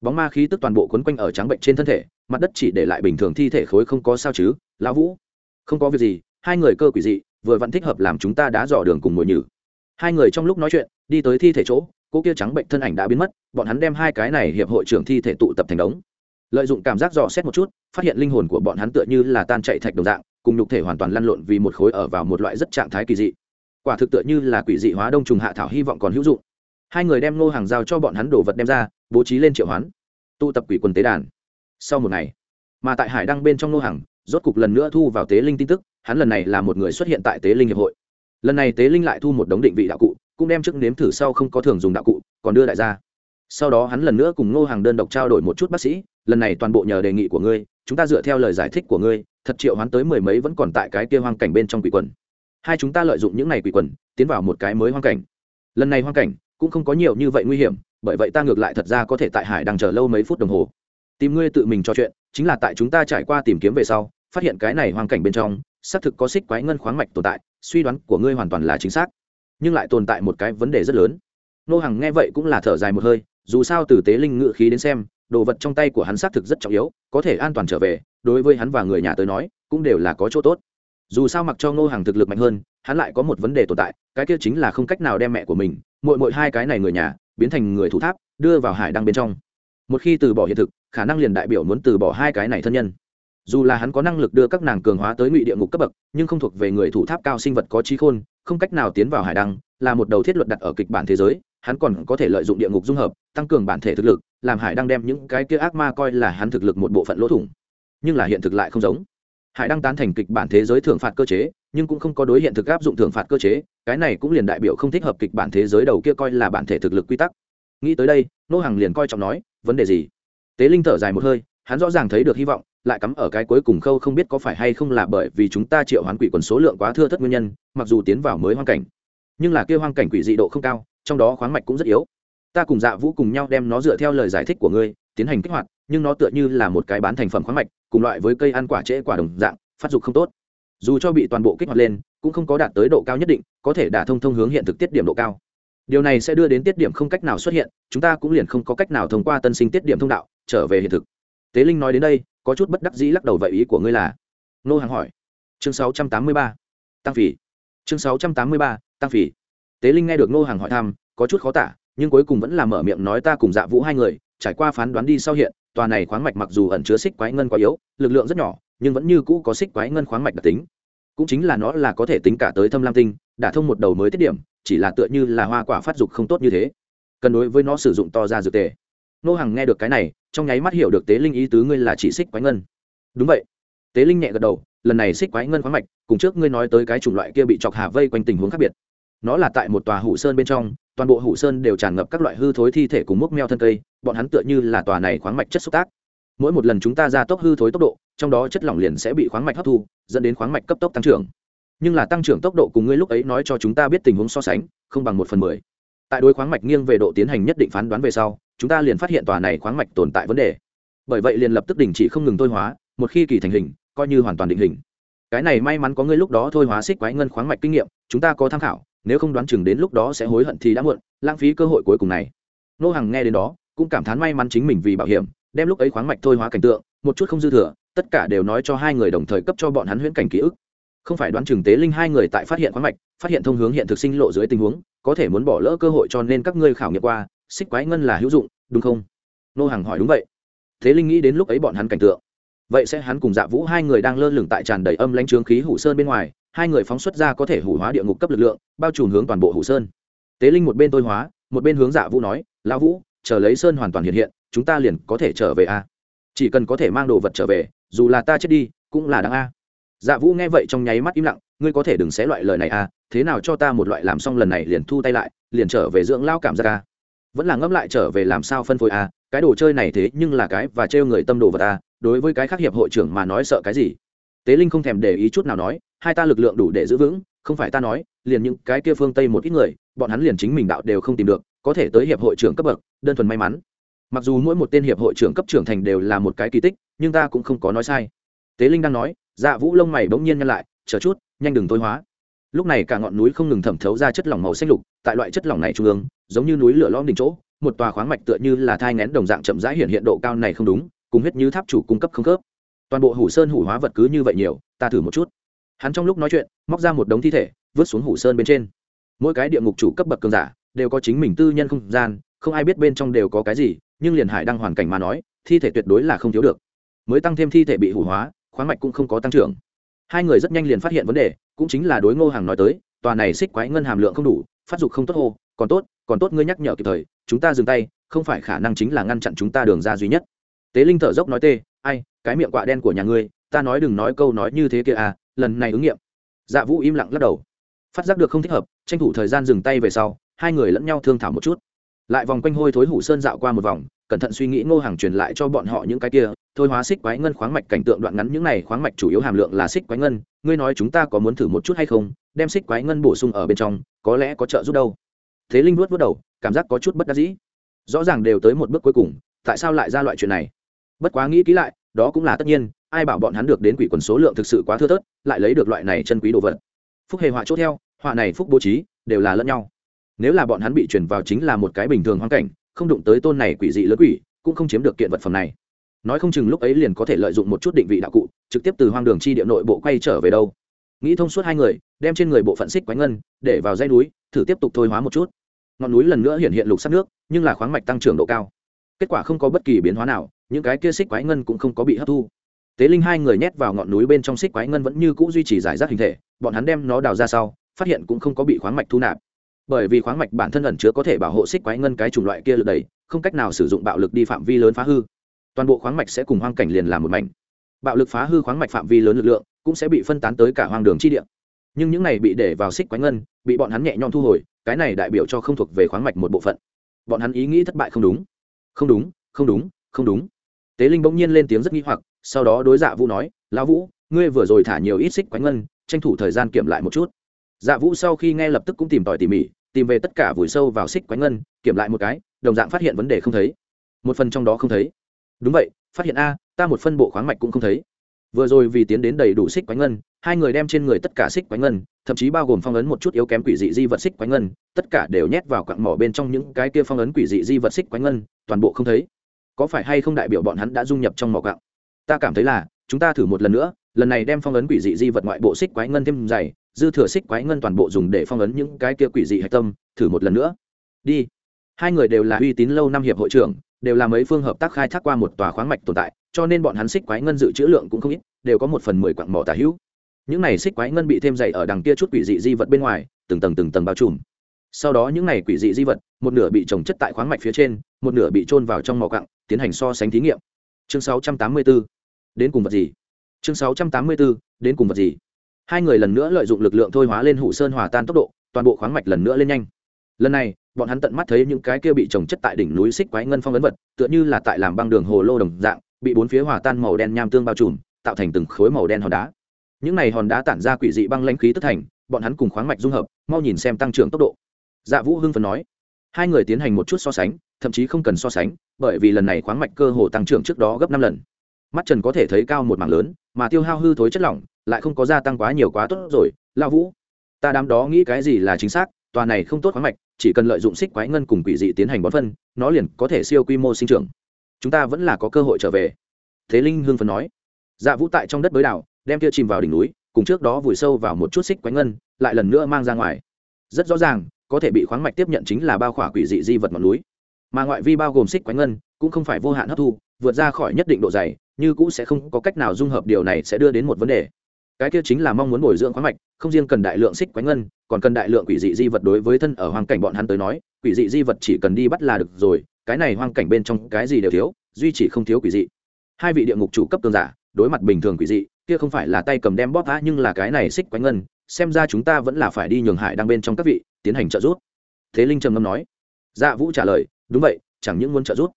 Bóng ma khí tức toàn bộ quấn quanh ở trắng bệnh trên thân thể, mặt đất chỉ để lại bình thường thi thể khối không có sao chứ, lão vũ. Không có việc gì, hai người cơ quỷ dị, vừa vẫn thích hợp làm chúng ta đã dò đường cùng mồi nhử. Hai người trong lúc nói chuyện, đi tới thi thể chỗ, cô kia trắng bệnh thân ảnh đã biến mất, bọn hắn đem hai cái này hiệp hội trưởng thi thể tụ tập thành đống. Lợi dụng cảm giác dò xét một chút, phát hiện linh hồn của bọn hắn tựa như là tan chạy thạch đồng dạng cùng nhục thể hoàn toàn lăn lộn vì một khối ở vào một loại rất trạng thái kỳ dị. Quả thực tựa như là quỷ dị hóa đông trùng hạ thảo hy vọng còn hữu dụng. Hai người đem ngô hàng giao cho bọn hắn đồ vật đem ra, bố trí lên triệu hoán, tụ tập quỷ quần tế đàn. Sau một ngày, mà tại hải đăng bên trong ngô hàng rốt cục lần nữa thu vào tế linh tin tức, hắn lần này là một người xuất hiện tại tế linh hiệp hội. Lần này tế linh lại thu một đống định vị đạo cụ, cũng đem trước nếm thử sau không có thường dùng đạo cụ, còn đưa đại ra. Sau đó hắn lần nữa cùng ngô hàng đơn độc trao đổi một chút bác sĩ, lần này toàn bộ nhờ đề nghị của ngươi, chúng ta dựa theo lời giải thích của ngươi thật triệu hoán tới mười mấy vẫn còn tại cái kia hoang cảnh bên trong quỷ quần. Hai chúng ta lợi dụng những này quỷ quần, tiến vào một cái mới hoang cảnh. Lần này hoang cảnh cũng không có nhiều như vậy nguy hiểm, bởi vậy ta ngược lại thật ra có thể tại hải đang chờ lâu mấy phút đồng hồ. Tìm ngươi tự mình trò chuyện, chính là tại chúng ta trải qua tìm kiếm về sau, phát hiện cái này hoang cảnh bên trong, xác thực có xích quái ngân khoáng mạch tồn tại, suy đoán của ngươi hoàn toàn là chính xác. Nhưng lại tồn tại một cái vấn đề rất lớn. Nô hằng nghe vậy cũng là thở dài một hơi, dù sao từ tế linh ngự khí đến xem, đồ vật trong tay của hắn xác thực rất trọng yếu, có thể an toàn trở về đối với hắn và người nhà tới nói, cũng đều là có chỗ tốt. Dù sao mặc cho ngô hàng thực lực mạnh hơn, hắn lại có một vấn đề tồn tại, cái kia chính là không cách nào đem mẹ của mình mội mội hai cái này người nhà, biến thành người thủ tháp, đưa vào hải đăng bên trong. Một khi từ bỏ hiện thực, khả năng liền đại biểu muốn từ bỏ hai cái này thân nhân. Dù là hắn có năng lực đưa các nàng cường hóa tới ngụy địa ngục cấp bậc, nhưng không thuộc về người thủ tháp cao sinh vật có trí khôn, không cách nào tiến vào hải đăng, là một đầu thiết luật đặt ở kịch bản thế giới, hắn còn có thể lợi dụng địa ngục dung hợp, tăng cường bản thể thực lực, làm hải đăng đem những cái kia ác ma coi là hắn thực lực một bộ phận lỗ thủng nhưng là hiện thực lại không giống. Hải đăng tán thành kịch bản thế giới thưởng phạt cơ chế, nhưng cũng không có đối hiện thực áp dụng thưởng phạt cơ chế, cái này cũng liền đại biểu không thích hợp kịch bản thế giới đầu kia coi là bản thể thực lực quy tắc. Nghĩ tới đây, nô hàng liền coi trọng nói, vấn đề gì? Tế linh thở dài một hơi, hắn rõ ràng thấy được hy vọng, lại cắm ở cái cuối cùng khâu không biết có phải hay không là bởi vì chúng ta triệu hoán quỷ quần số lượng quá thưa thất nguyên nhân, mặc dù tiến vào mới hoang cảnh, nhưng là kia hoang cảnh quỷ dị độ không cao, trong đó khoáng mạch cũng rất yếu. Ta cùng dạ vũ cùng nhau đem nó dựa theo lời giải thích của ngươi, tiến hành kích hoạt, nhưng nó tựa như là một cái bán thành phẩm khoáng mạch cùng loại với cây ăn quả trễ quả đồng dạng phát dục không tốt. Dù cho bị toàn bộ kích hoạt lên cũng không có đạt tới độ cao nhất định có thể đả thông thông hướng hiện thực tiết điểm độ cao. Điều này sẽ đưa đến tiết điểm không cách nào xuất hiện chúng ta cũng liền không có cách nào thông qua tân sinh tiết điểm thông đạo trở về hiện thực. Tế linh nói đến đây có chút bất đắc dĩ lắc đầu vậy ý của ngươi là? Nô hàng hỏi. Chương 683. tăng phỉ. Chương 683, tăng phỉ. Tế linh nghe được nô hàng hỏi thăm có chút khó tả nhưng cuối cùng vẫn là mở miệng nói ta cùng dạ vũ hai người trải qua phán đoán đi sau hiện tòa này khoáng mạch mặc dù ẩn chứa xích quái ngân quá yếu, lực lượng rất nhỏ, nhưng vẫn như cũ có xích quái ngân khoáng mạch đặc tính. Cũng chính là nó là có thể tính cả tới thâm lam tinh đã thông một đầu mới tiết điểm, chỉ là tựa như là hoa quả phát dục không tốt như thế. Cần đối với nó sử dụng to ra dược tề. Nô hằng nghe được cái này, trong nháy mắt hiểu được tế linh ý tứ ngươi là chỉ xích quái ngân. Đúng vậy. Tế linh nhẹ gật đầu, lần này xích quái ngân khoáng mạch, cùng trước ngươi nói tới cái chủng loại kia bị chọc hà vây quanh tình huống khác biệt. Nó là tại một tòa hủ sơn bên trong toàn bộ hủ sơn đều tràn ngập các loại hư thối thi thể cùng mốc meo thân cây, bọn hắn tựa như là tòa này khoáng mạch chất xúc tác. Mỗi một lần chúng ta ra tốc hư thối tốc độ, trong đó chất lỏng liền sẽ bị khoáng mạch hấp thu, dẫn đến khoáng mạch cấp tốc tăng trưởng. Nhưng là tăng trưởng tốc độ cùng ngươi lúc ấy nói cho chúng ta biết tình huống so sánh, không bằng một phần mười. Tại đối khoáng mạch nghiêng về độ tiến hành nhất định phán đoán về sau, chúng ta liền phát hiện tòa này khoáng mạch tồn tại vấn đề. Bởi vậy liền lập tức đình chỉ không ngừng thôi hóa, một khi kỳ thành hình, coi như hoàn toàn định hình. Cái này may mắn có ngươi lúc đó thôi hóa xích quái ngân khoáng mạch kinh nghiệm, chúng ta có tham khảo nếu không đoán chừng đến lúc đó sẽ hối hận thì đã muộn, lãng phí cơ hội cuối cùng này. Nô hằng nghe đến đó, cũng cảm thán may mắn chính mình vì bảo hiểm, đem lúc ấy khoáng mạch thôi hóa cảnh tượng, một chút không dư thừa, tất cả đều nói cho hai người đồng thời cấp cho bọn hắn huyễn cảnh ký ức. Không phải đoán chừng tế linh hai người tại phát hiện khoáng mạch, phát hiện thông hướng hiện thực sinh lộ dưới tình huống, có thể muốn bỏ lỡ cơ hội cho nên các ngươi khảo nghiệm qua, xích quái ngân là hữu dụng, đúng không? Nô hằng hỏi đúng vậy. Thế linh nghĩ đến lúc ấy bọn hắn cảnh tượng. Vậy sẽ hắn cùng dạ vũ hai người đang lơ lửng tại tràn đầy âm lãnh trướng khí hủ sơn bên ngoài hai người phóng xuất ra có thể hủ hóa địa ngục cấp lực lượng, bao trùm hướng toàn bộ hủ sơn. Tế linh một bên tôi hóa, một bên hướng dạ vũ nói, lão vũ, chờ lấy sơn hoàn toàn hiện hiện, chúng ta liền có thể trở về a. Chỉ cần có thể mang đồ vật trở về, dù là ta chết đi, cũng là đáng a. Dạ vũ nghe vậy trong nháy mắt im lặng, ngươi có thể đừng xé loại lời này a, thế nào cho ta một loại làm xong lần này liền thu tay lại, liền trở về dưỡng lao cảm giác a? Vẫn là ngẫm lại trở về làm sao phân phối a, cái đồ chơi này thế nhưng là cái và trêu người tâm đồ vật a, đối với cái khác hiệp hội trưởng mà nói sợ cái gì? Tế linh không thèm để ý chút nào nói, hai ta lực lượng đủ để giữ vững, không phải ta nói, liền những cái kia phương tây một ít người, bọn hắn liền chính mình đạo đều không tìm được, có thể tới hiệp hội trưởng cấp bậc, đơn thuần may mắn. Mặc dù mỗi một tên hiệp hội trưởng cấp trưởng thành đều là một cái kỳ tích, nhưng ta cũng không có nói sai. Tế linh đang nói dạ vũ lông mày bỗng nhiên nhăn lại, chờ chút, nhanh đừng tối hóa. Lúc này cả ngọn núi không ngừng thẩm thấu ra chất lỏng màu xanh lục, tại loại chất lỏng này trung ương, giống như núi lửa lom đỉnh chỗ, một tòa khoáng mạch tựa như là thai ngén đồng dạng chậm rãi hiện hiện độ cao này không đúng, cùng huyết như tháp chủ cung cấp không khớp toàn bộ hủ sơn hủ hóa vật cứ như vậy nhiều, ta thử một chút. Hắn trong lúc nói chuyện, móc ra một đống thi thể, vứt xuống hủ sơn bên trên. Mỗi cái địa ngục chủ cấp bậc cường giả đều có chính mình tư nhân không gian, không ai biết bên trong đều có cái gì, nhưng liền hải đang hoàn cảnh mà nói, thi thể tuyệt đối là không thiếu được. Mới tăng thêm thi thể bị hủ hóa, khoáng mạch cũng không có tăng trưởng. Hai người rất nhanh liền phát hiện vấn đề, cũng chính là đối ngô hàng nói tới, tòa này xích quái ngân hàm lượng không đủ, phát dục không tốt hô, còn tốt còn tốt ngươi nhắc nhở kịp thời, chúng ta dừng tay, không phải khả năng chính là ngăn chặn chúng ta đường ra duy nhất. Tế linh thở dốc nói tê ai, cái miệng quạ đen của nhà ngươi, ta nói đừng nói câu nói như thế kia à lần này ứng nghiệm. Dạ vũ im lặng lắc đầu. Phát giác được không thích hợp, tranh thủ thời gian dừng tay về sau, hai người lẫn nhau thương thảo một chút. Lại vòng quanh hôi thối hủ sơn dạo qua một vòng, cẩn thận suy nghĩ ngô hàng truyền lại cho bọn họ những cái kia, thôi hóa xích quái ngân khoáng mạch cảnh tượng đoạn ngắn, những này khoáng mạch chủ yếu hàm lượng là xích quái ngân, ngươi nói chúng ta có muốn thử một chút hay không, đem xích quái ngân bổ sung ở bên trong, có lẽ có trợ giúp đâu. Thế linh vuốt vuốt đầu, cảm giác có chút bất đắc dĩ. Rõ ràng đều tới một bước cuối cùng, tại sao lại ra loại chuyện này? Bất quá nghĩ kỹ lại, đó cũng là tất nhiên, ai bảo bọn hắn được đến quỷ quần số lượng thực sự quá thưa thớt, lại lấy được loại này chân quý đồ vật. Phúc hề họa chốt theo, họa này phúc bố trí, đều là lẫn nhau. Nếu là bọn hắn bị chuyển vào chính là một cái bình thường hoang cảnh, không đụng tới tôn này quỷ dị lớn quỷ, cũng không chiếm được kiện vật phẩm này. Nói không chừng lúc ấy liền có thể lợi dụng một chút định vị đạo cụ, trực tiếp từ hoang đường chi địa nội bộ quay trở về đâu. Nghĩ thông suốt hai người, đem trên người bộ phận xích quánh ngân, để vào dây núi, thử tiếp tục thôi hóa một chút. Ngọn núi lần nữa hiện hiện lục sắc nước, nhưng là khoáng mạch tăng trưởng độ cao. Kết quả không có bất kỳ biến hóa nào những cái kia xích quái ngân cũng không có bị hấp thu. Tế linh hai người nhét vào ngọn núi bên trong xích quái ngân vẫn như c ũ duy trì giải rác hình thể, bọn hắn đem nó đào ra sau, phát hiện cũng không có bị khoáng mạch thu nạp. Bởi vì khoáng mạch bản thân ẩn chứa có thể bảo hộ xích quái ngân cái chủng loại kia lực đầy không cách nào sử dụng bạo lực đi phạm vi lớn phá hư. Toàn bộ khoáng mạch sẽ cùng hoang cảnh liền làm một mảnh. Bạo lực phá hư khoáng mạch phạm vi lớn lực lượng cũng sẽ bị phân tán tới cả hoang đường chi địa. Nhưng những này bị để vào xích quái ngân, bị bọn hắn nhẹ nhõm thu hồi, cái này đại biểu cho không thuộc về khoáng mạch một bộ phận. Bọn hắn ý nghĩ thất bại không đúng. Không đúng không đúng không đúng tế linh bỗng nhiên lên tiếng rất nghi hoặc, sau đó đối dạ vũ nói, lão vũ, ngươi vừa rồi thả nhiều ít xích quánh ngân, tranh thủ thời gian kiểm lại một chút. Dạ vũ sau khi nghe lập tức cũng tìm tòi tỉ mỉ, tìm về tất cả vùi sâu vào xích quánh ngân, kiểm lại một cái, đồng dạng phát hiện vấn đề không thấy. Một phần trong đó không thấy. Đúng vậy, phát hiện a, ta một phân bộ khoáng mạch cũng không thấy. Vừa rồi vì tiến đến đầy đủ xích quánh ngân, hai người đem trên người tất cả xích quánh ngân, thậm chí bao gồm phong ấn một chút yếu kém quỷ dị di vật xích quánh ngân, tất cả đều nhét vào quặng mỏ bên trong những cái kia phong ấn quỷ dị di vật xích quánh ngân, toàn bộ không thấy có phải hay không đại biểu bọn hắn đã dung nhập trong mỏ quặng ta cảm thấy là, chúng ta thử một lần nữa, lần này đem phong ấn quỷ dị di vật ngoại bộ xích quái ngân thêm dày, dư thừa xích quái ngân toàn bộ dùng để phong ấn những cái kia quỷ dị hạch tâm, thử một lần nữa. Đi. Hai người đều là uy tín lâu năm hiệp hội trưởng, đều là mấy phương hợp tác khai thác qua một tòa khoáng mạch tồn tại, cho nên bọn hắn xích quái ngân dự trữ lượng cũng không ít, đều có một phần mười quặng mỏ tả hữu. Những này xích quái ngân bị thêm dày ở đằng kia chút quỷ dị di vật bên ngoài, từng tầng từng tầng bao trùm sau đó những này quỷ dị di vật, một nửa bị trồng chất tại khoáng mạch phía trên, một nửa bị trôn vào trong mỏ cặng tiến hành so sánh thí nghiệm. Chương 684. đến cùng vật gì? Chương 684. đến cùng vật gì? Hai người lần nữa lợi dụng lực lượng thôi hóa lên hủ sơn hòa tan tốc độ, toàn bộ khoáng mạch lần nữa lên nhanh. Lần này, bọn hắn tận mắt thấy những cái kia bị trồng chất tại đỉnh núi xích quái ngân phong ấn vật, tựa như là tại làm băng đường hồ lô đồng dạng, bị bốn phía hòa tan màu đen nham tương bao trùm, tạo thành từng khối màu đen hòn đá. Những này hòn đá tản ra quỷ dị băng lãnh khí tức thành, bọn hắn cùng khoáng mạch dung hợp, mau nhìn xem tăng trưởng tốc độ dạ vũ hưng phần nói. Hai người tiến hành một chút so sánh, thậm chí không cần so sánh, bởi vì lần này khoáng mạch cơ hồ tăng trưởng trước đó gấp năm lần. Mắt trần có thể thấy cao một mảng lớn, mà tiêu hao hư thối chất lỏng lại không có gia tăng quá nhiều quá tốt rồi. Lao vũ, ta đám đó nghĩ cái gì là chính xác, tòa này không tốt khoáng mạch, chỉ cần lợi dụng xích quái ngân cùng quỷ dị tiến hành bón phân, nó liền có thể siêu quy mô sinh trưởng. Chúng ta vẫn là có cơ hội trở về. Thế linh hưng phấn nói. Dạ vũ tại trong đất bới đảo đem kia chìm vào đỉnh núi, cùng trước đó vùi sâu vào một chút xích quái ngân, lại lần nữa mang ra ngoài. Rất rõ ràng có thể bị khoáng mạch tiếp nhận chính là bao khỏa quỷ dị di vật ngọn núi. Mà ngoại vi bao gồm xích quánh ngân, cũng không phải vô hạn hấp thu, vượt ra khỏi nhất định độ dày, như cũ sẽ không có cách nào dung hợp điều này sẽ đưa đến một vấn đề. Cái kia chính là mong muốn bồi dưỡng khoáng mạch, không riêng cần đại lượng xích quánh ngân, còn cần đại lượng quỷ dị di vật đối với thân ở hoàn cảnh bọn hắn tới nói, quỷ dị di vật chỉ cần đi bắt là được rồi, cái này hoang cảnh bên trong cái gì đều thiếu, duy chỉ không thiếu quỷ dị. Hai vị địa ngục chủ cấp tương giả, đối mặt bình thường quỷ dị, kia không phải là tay cầm đem bóp phá nhưng là cái này xích quánh ngân, xem ra chúng ta vẫn là phải đi nhường hải đang bên trong các vị tiến hành trợ giúp. Thế linh trầm ngâm nói. Dạ vũ trả lời, đúng vậy, chẳng những muốn trợ giúp.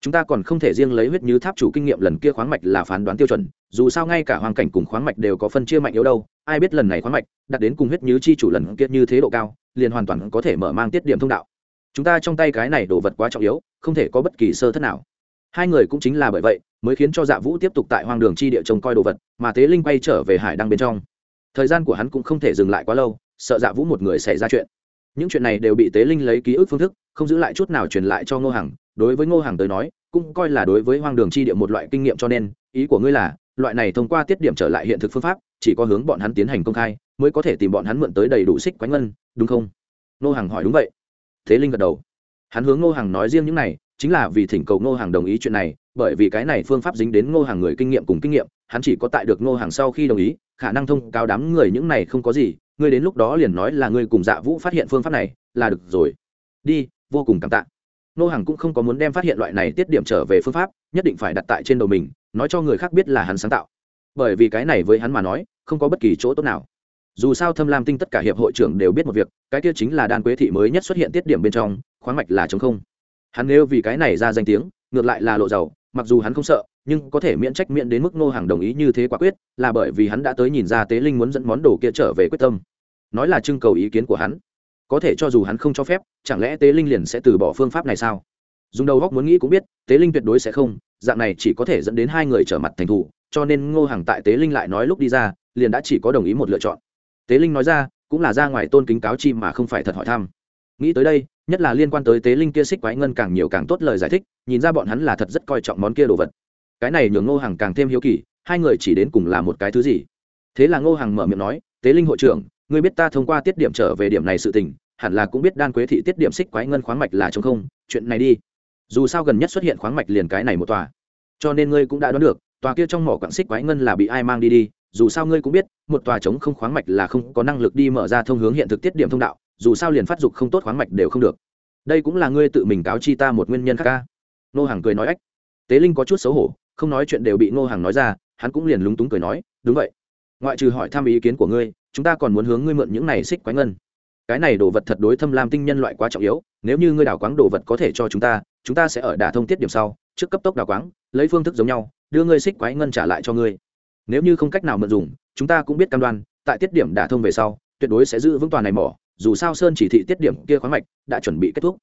Chúng ta còn không thể riêng lấy huyết như tháp chủ kinh nghiệm lần kia khoáng mạch là phán đoán tiêu chuẩn, dù sao ngay cả hoàn cảnh cùng khoáng mạch đều có phân chia mạnh yếu đâu, ai biết lần này khoáng mạch đặt đến cùng huyết như chi chủ lần kia như thế độ cao, liền hoàn toàn có thể mở mang tiết điểm thông đạo. Chúng ta trong tay cái này đồ vật quá trọng yếu, không thể có bất kỳ sơ thất nào. Hai người cũng chính là bởi vậy, mới khiến cho dạ vũ tiếp tục tại hoang đường chi địa trông coi đồ vật, mà tế linh quay trở về hải đăng bên trong. Thời gian của hắn cũng không thể dừng lại quá lâu, sợ dạ vũ một người xảy ra chuyện những chuyện này đều bị tế linh lấy ký ức phương thức, không giữ lại chút nào truyền lại cho ngô hằng. Đối với ngô hằng tới nói, cũng coi là đối với hoang đường chi địa một loại kinh nghiệm cho nên, ý của ngươi là, loại này thông qua tiết điểm trở lại hiện thực phương pháp, chỉ có hướng bọn hắn tiến hành công khai, mới có thể tìm bọn hắn mượn tới đầy đủ xích quánh ngân, đúng không? Ngô hằng hỏi đúng vậy. Thế linh gật đầu. Hắn hướng ngô hằng nói riêng những này, chính là vì thỉnh cầu ngô hằng đồng ý chuyện này, bởi vì cái này phương pháp dính đến ngô hàng người kinh nghiệm cùng kinh nghiệm, hắn chỉ có tại được ngô hàng sau khi đồng ý khả năng thông cáo đám người những này không có gì, ngươi đến lúc đó liền nói là ngươi cùng dạ vũ phát hiện phương pháp này, là được rồi. Đi, vô cùng cảm tạ. Nô hàng cũng không có muốn đem phát hiện loại này tiết điểm trở về phương pháp, nhất định phải đặt tại trên đầu mình, nói cho người khác biết là hắn sáng tạo. Bởi vì cái này với hắn mà nói, không có bất kỳ chỗ tốt nào. Dù sao thâm lam tinh tất cả hiệp hội trưởng đều biết một việc, cái kia chính là đan quế thị mới nhất xuất hiện tiết điểm bên trong, khoáng mạch là chống không. Hắn nếu vì cái này ra danh tiếng, ngược lại là lộ giàu, mặc dù hắn không sợ nhưng có thể miễn trách miễn đến mức ngô hàng đồng ý như thế quả quyết, là bởi vì hắn đã tới nhìn ra tế linh muốn dẫn món đồ kia trở về quyết tâm. Nói là trưng cầu ý kiến của hắn. Có thể cho dù hắn không cho phép, chẳng lẽ tế linh liền sẽ từ bỏ phương pháp này sao? Dùng đầu góc muốn nghĩ cũng biết, tế linh tuyệt đối sẽ không, dạng này chỉ có thể dẫn đến hai người trở mặt thành thủ, cho nên ngô hàng tại tế linh lại nói lúc đi ra, liền đã chỉ có đồng ý một lựa chọn. Tế linh nói ra, cũng là ra ngoài tôn kính cáo chi mà không phải thật hỏi thăm. Nghĩ tới đây, nhất là liên quan tới tế linh kia xích quái ngân càng nhiều càng tốt lời giải thích, nhìn ra bọn hắn là thật rất coi trọng món kia đồ vật cái này nhường ngô hằng càng thêm hiếu kỳ, hai người chỉ đến cùng là một cái thứ gì? Thế là ngô hằng mở miệng nói, tế linh hội trưởng, ngươi biết ta thông qua tiết điểm trở về điểm này sự tình, hẳn là cũng biết đan quế thị tiết điểm xích quái ngân khoáng mạch là chống không, chuyện này đi. Dù sao gần nhất xuất hiện khoáng mạch liền cái này một tòa. Cho nên ngươi cũng đã đoán được, tòa kia trong mỏ quặng xích quái ngân là bị ai mang đi đi, dù sao ngươi cũng biết, một tòa chống không khoáng mạch là không có năng lực đi mở ra thông hướng hiện thực tiết điểm thông đạo, dù sao liền phát dục không tốt khoáng mạch đều không được. Đây cũng là ngươi tự mình cáo chi ta một nguyên nhân khác ca. Nô hàng cười nói ách. Tế linh có chút xấu hổ không nói chuyện đều bị Ngô hàng nói ra, hắn cũng liền lúng túng cười nói, đúng vậy. Ngoại trừ hỏi thăm ý kiến của ngươi, chúng ta còn muốn hướng ngươi mượn những này xích quái ngân. Cái này đồ vật thật đối thâm lam tinh nhân loại quá trọng yếu, nếu như ngươi đào quáng đồ vật có thể cho chúng ta chúng ta sẽ ở đả thông tiết điểm sau, trước cấp tốc đào quáng, lấy phương thức giống nhau, đưa ngươi xích quái ngân trả lại cho ngươi. Nếu như không cách nào mượn dùng, chúng ta cũng biết cam đoan, tại tiết điểm đả thông về sau, tuyệt đối sẽ giữ vững toàn này mỏ, dù sao sơn chỉ thị tiết điểm kia khoáng mạch đã chuẩn bị kết thúc.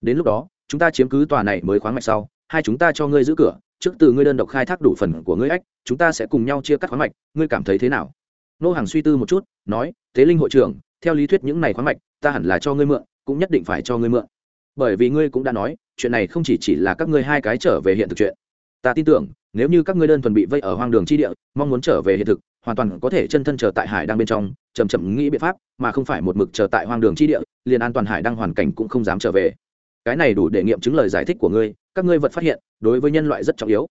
Đến lúc đó, chúng ta chiếm cứ tòa này mới khoáng mạch sau, hai chúng ta cho ngươi giữ cửa trước từ ngươi đơn độc khai thác đủ phần của ngươi ách, chúng ta sẽ cùng nhau chia cắt khoáng mạch, ngươi cảm thấy thế nào? Nô hàng suy tư một chút, nói, thế linh hội trưởng, theo lý thuyết những này khoáng mạch, ta hẳn là cho ngươi mượn, cũng nhất định phải cho ngươi mượn. Bởi vì ngươi cũng đã nói, chuyện này không chỉ chỉ là các ngươi hai cái trở về hiện thực chuyện. Ta tin tưởng, nếu như các ngươi đơn thuần bị vây ở hoang đường chi địa, mong muốn trở về hiện thực, hoàn toàn có thể chân thân chờ tại hải đang bên trong chầm chậm nghĩ biện pháp, mà không phải một mực chờ tại hoang đường chi địa, liền an toàn hải đang hoàn cảnh cũng không dám trở về cái này đủ để nghiệm chứng lời giải thích của ngươi, các ngươi vật phát hiện, đối với nhân loại rất trọng yếu.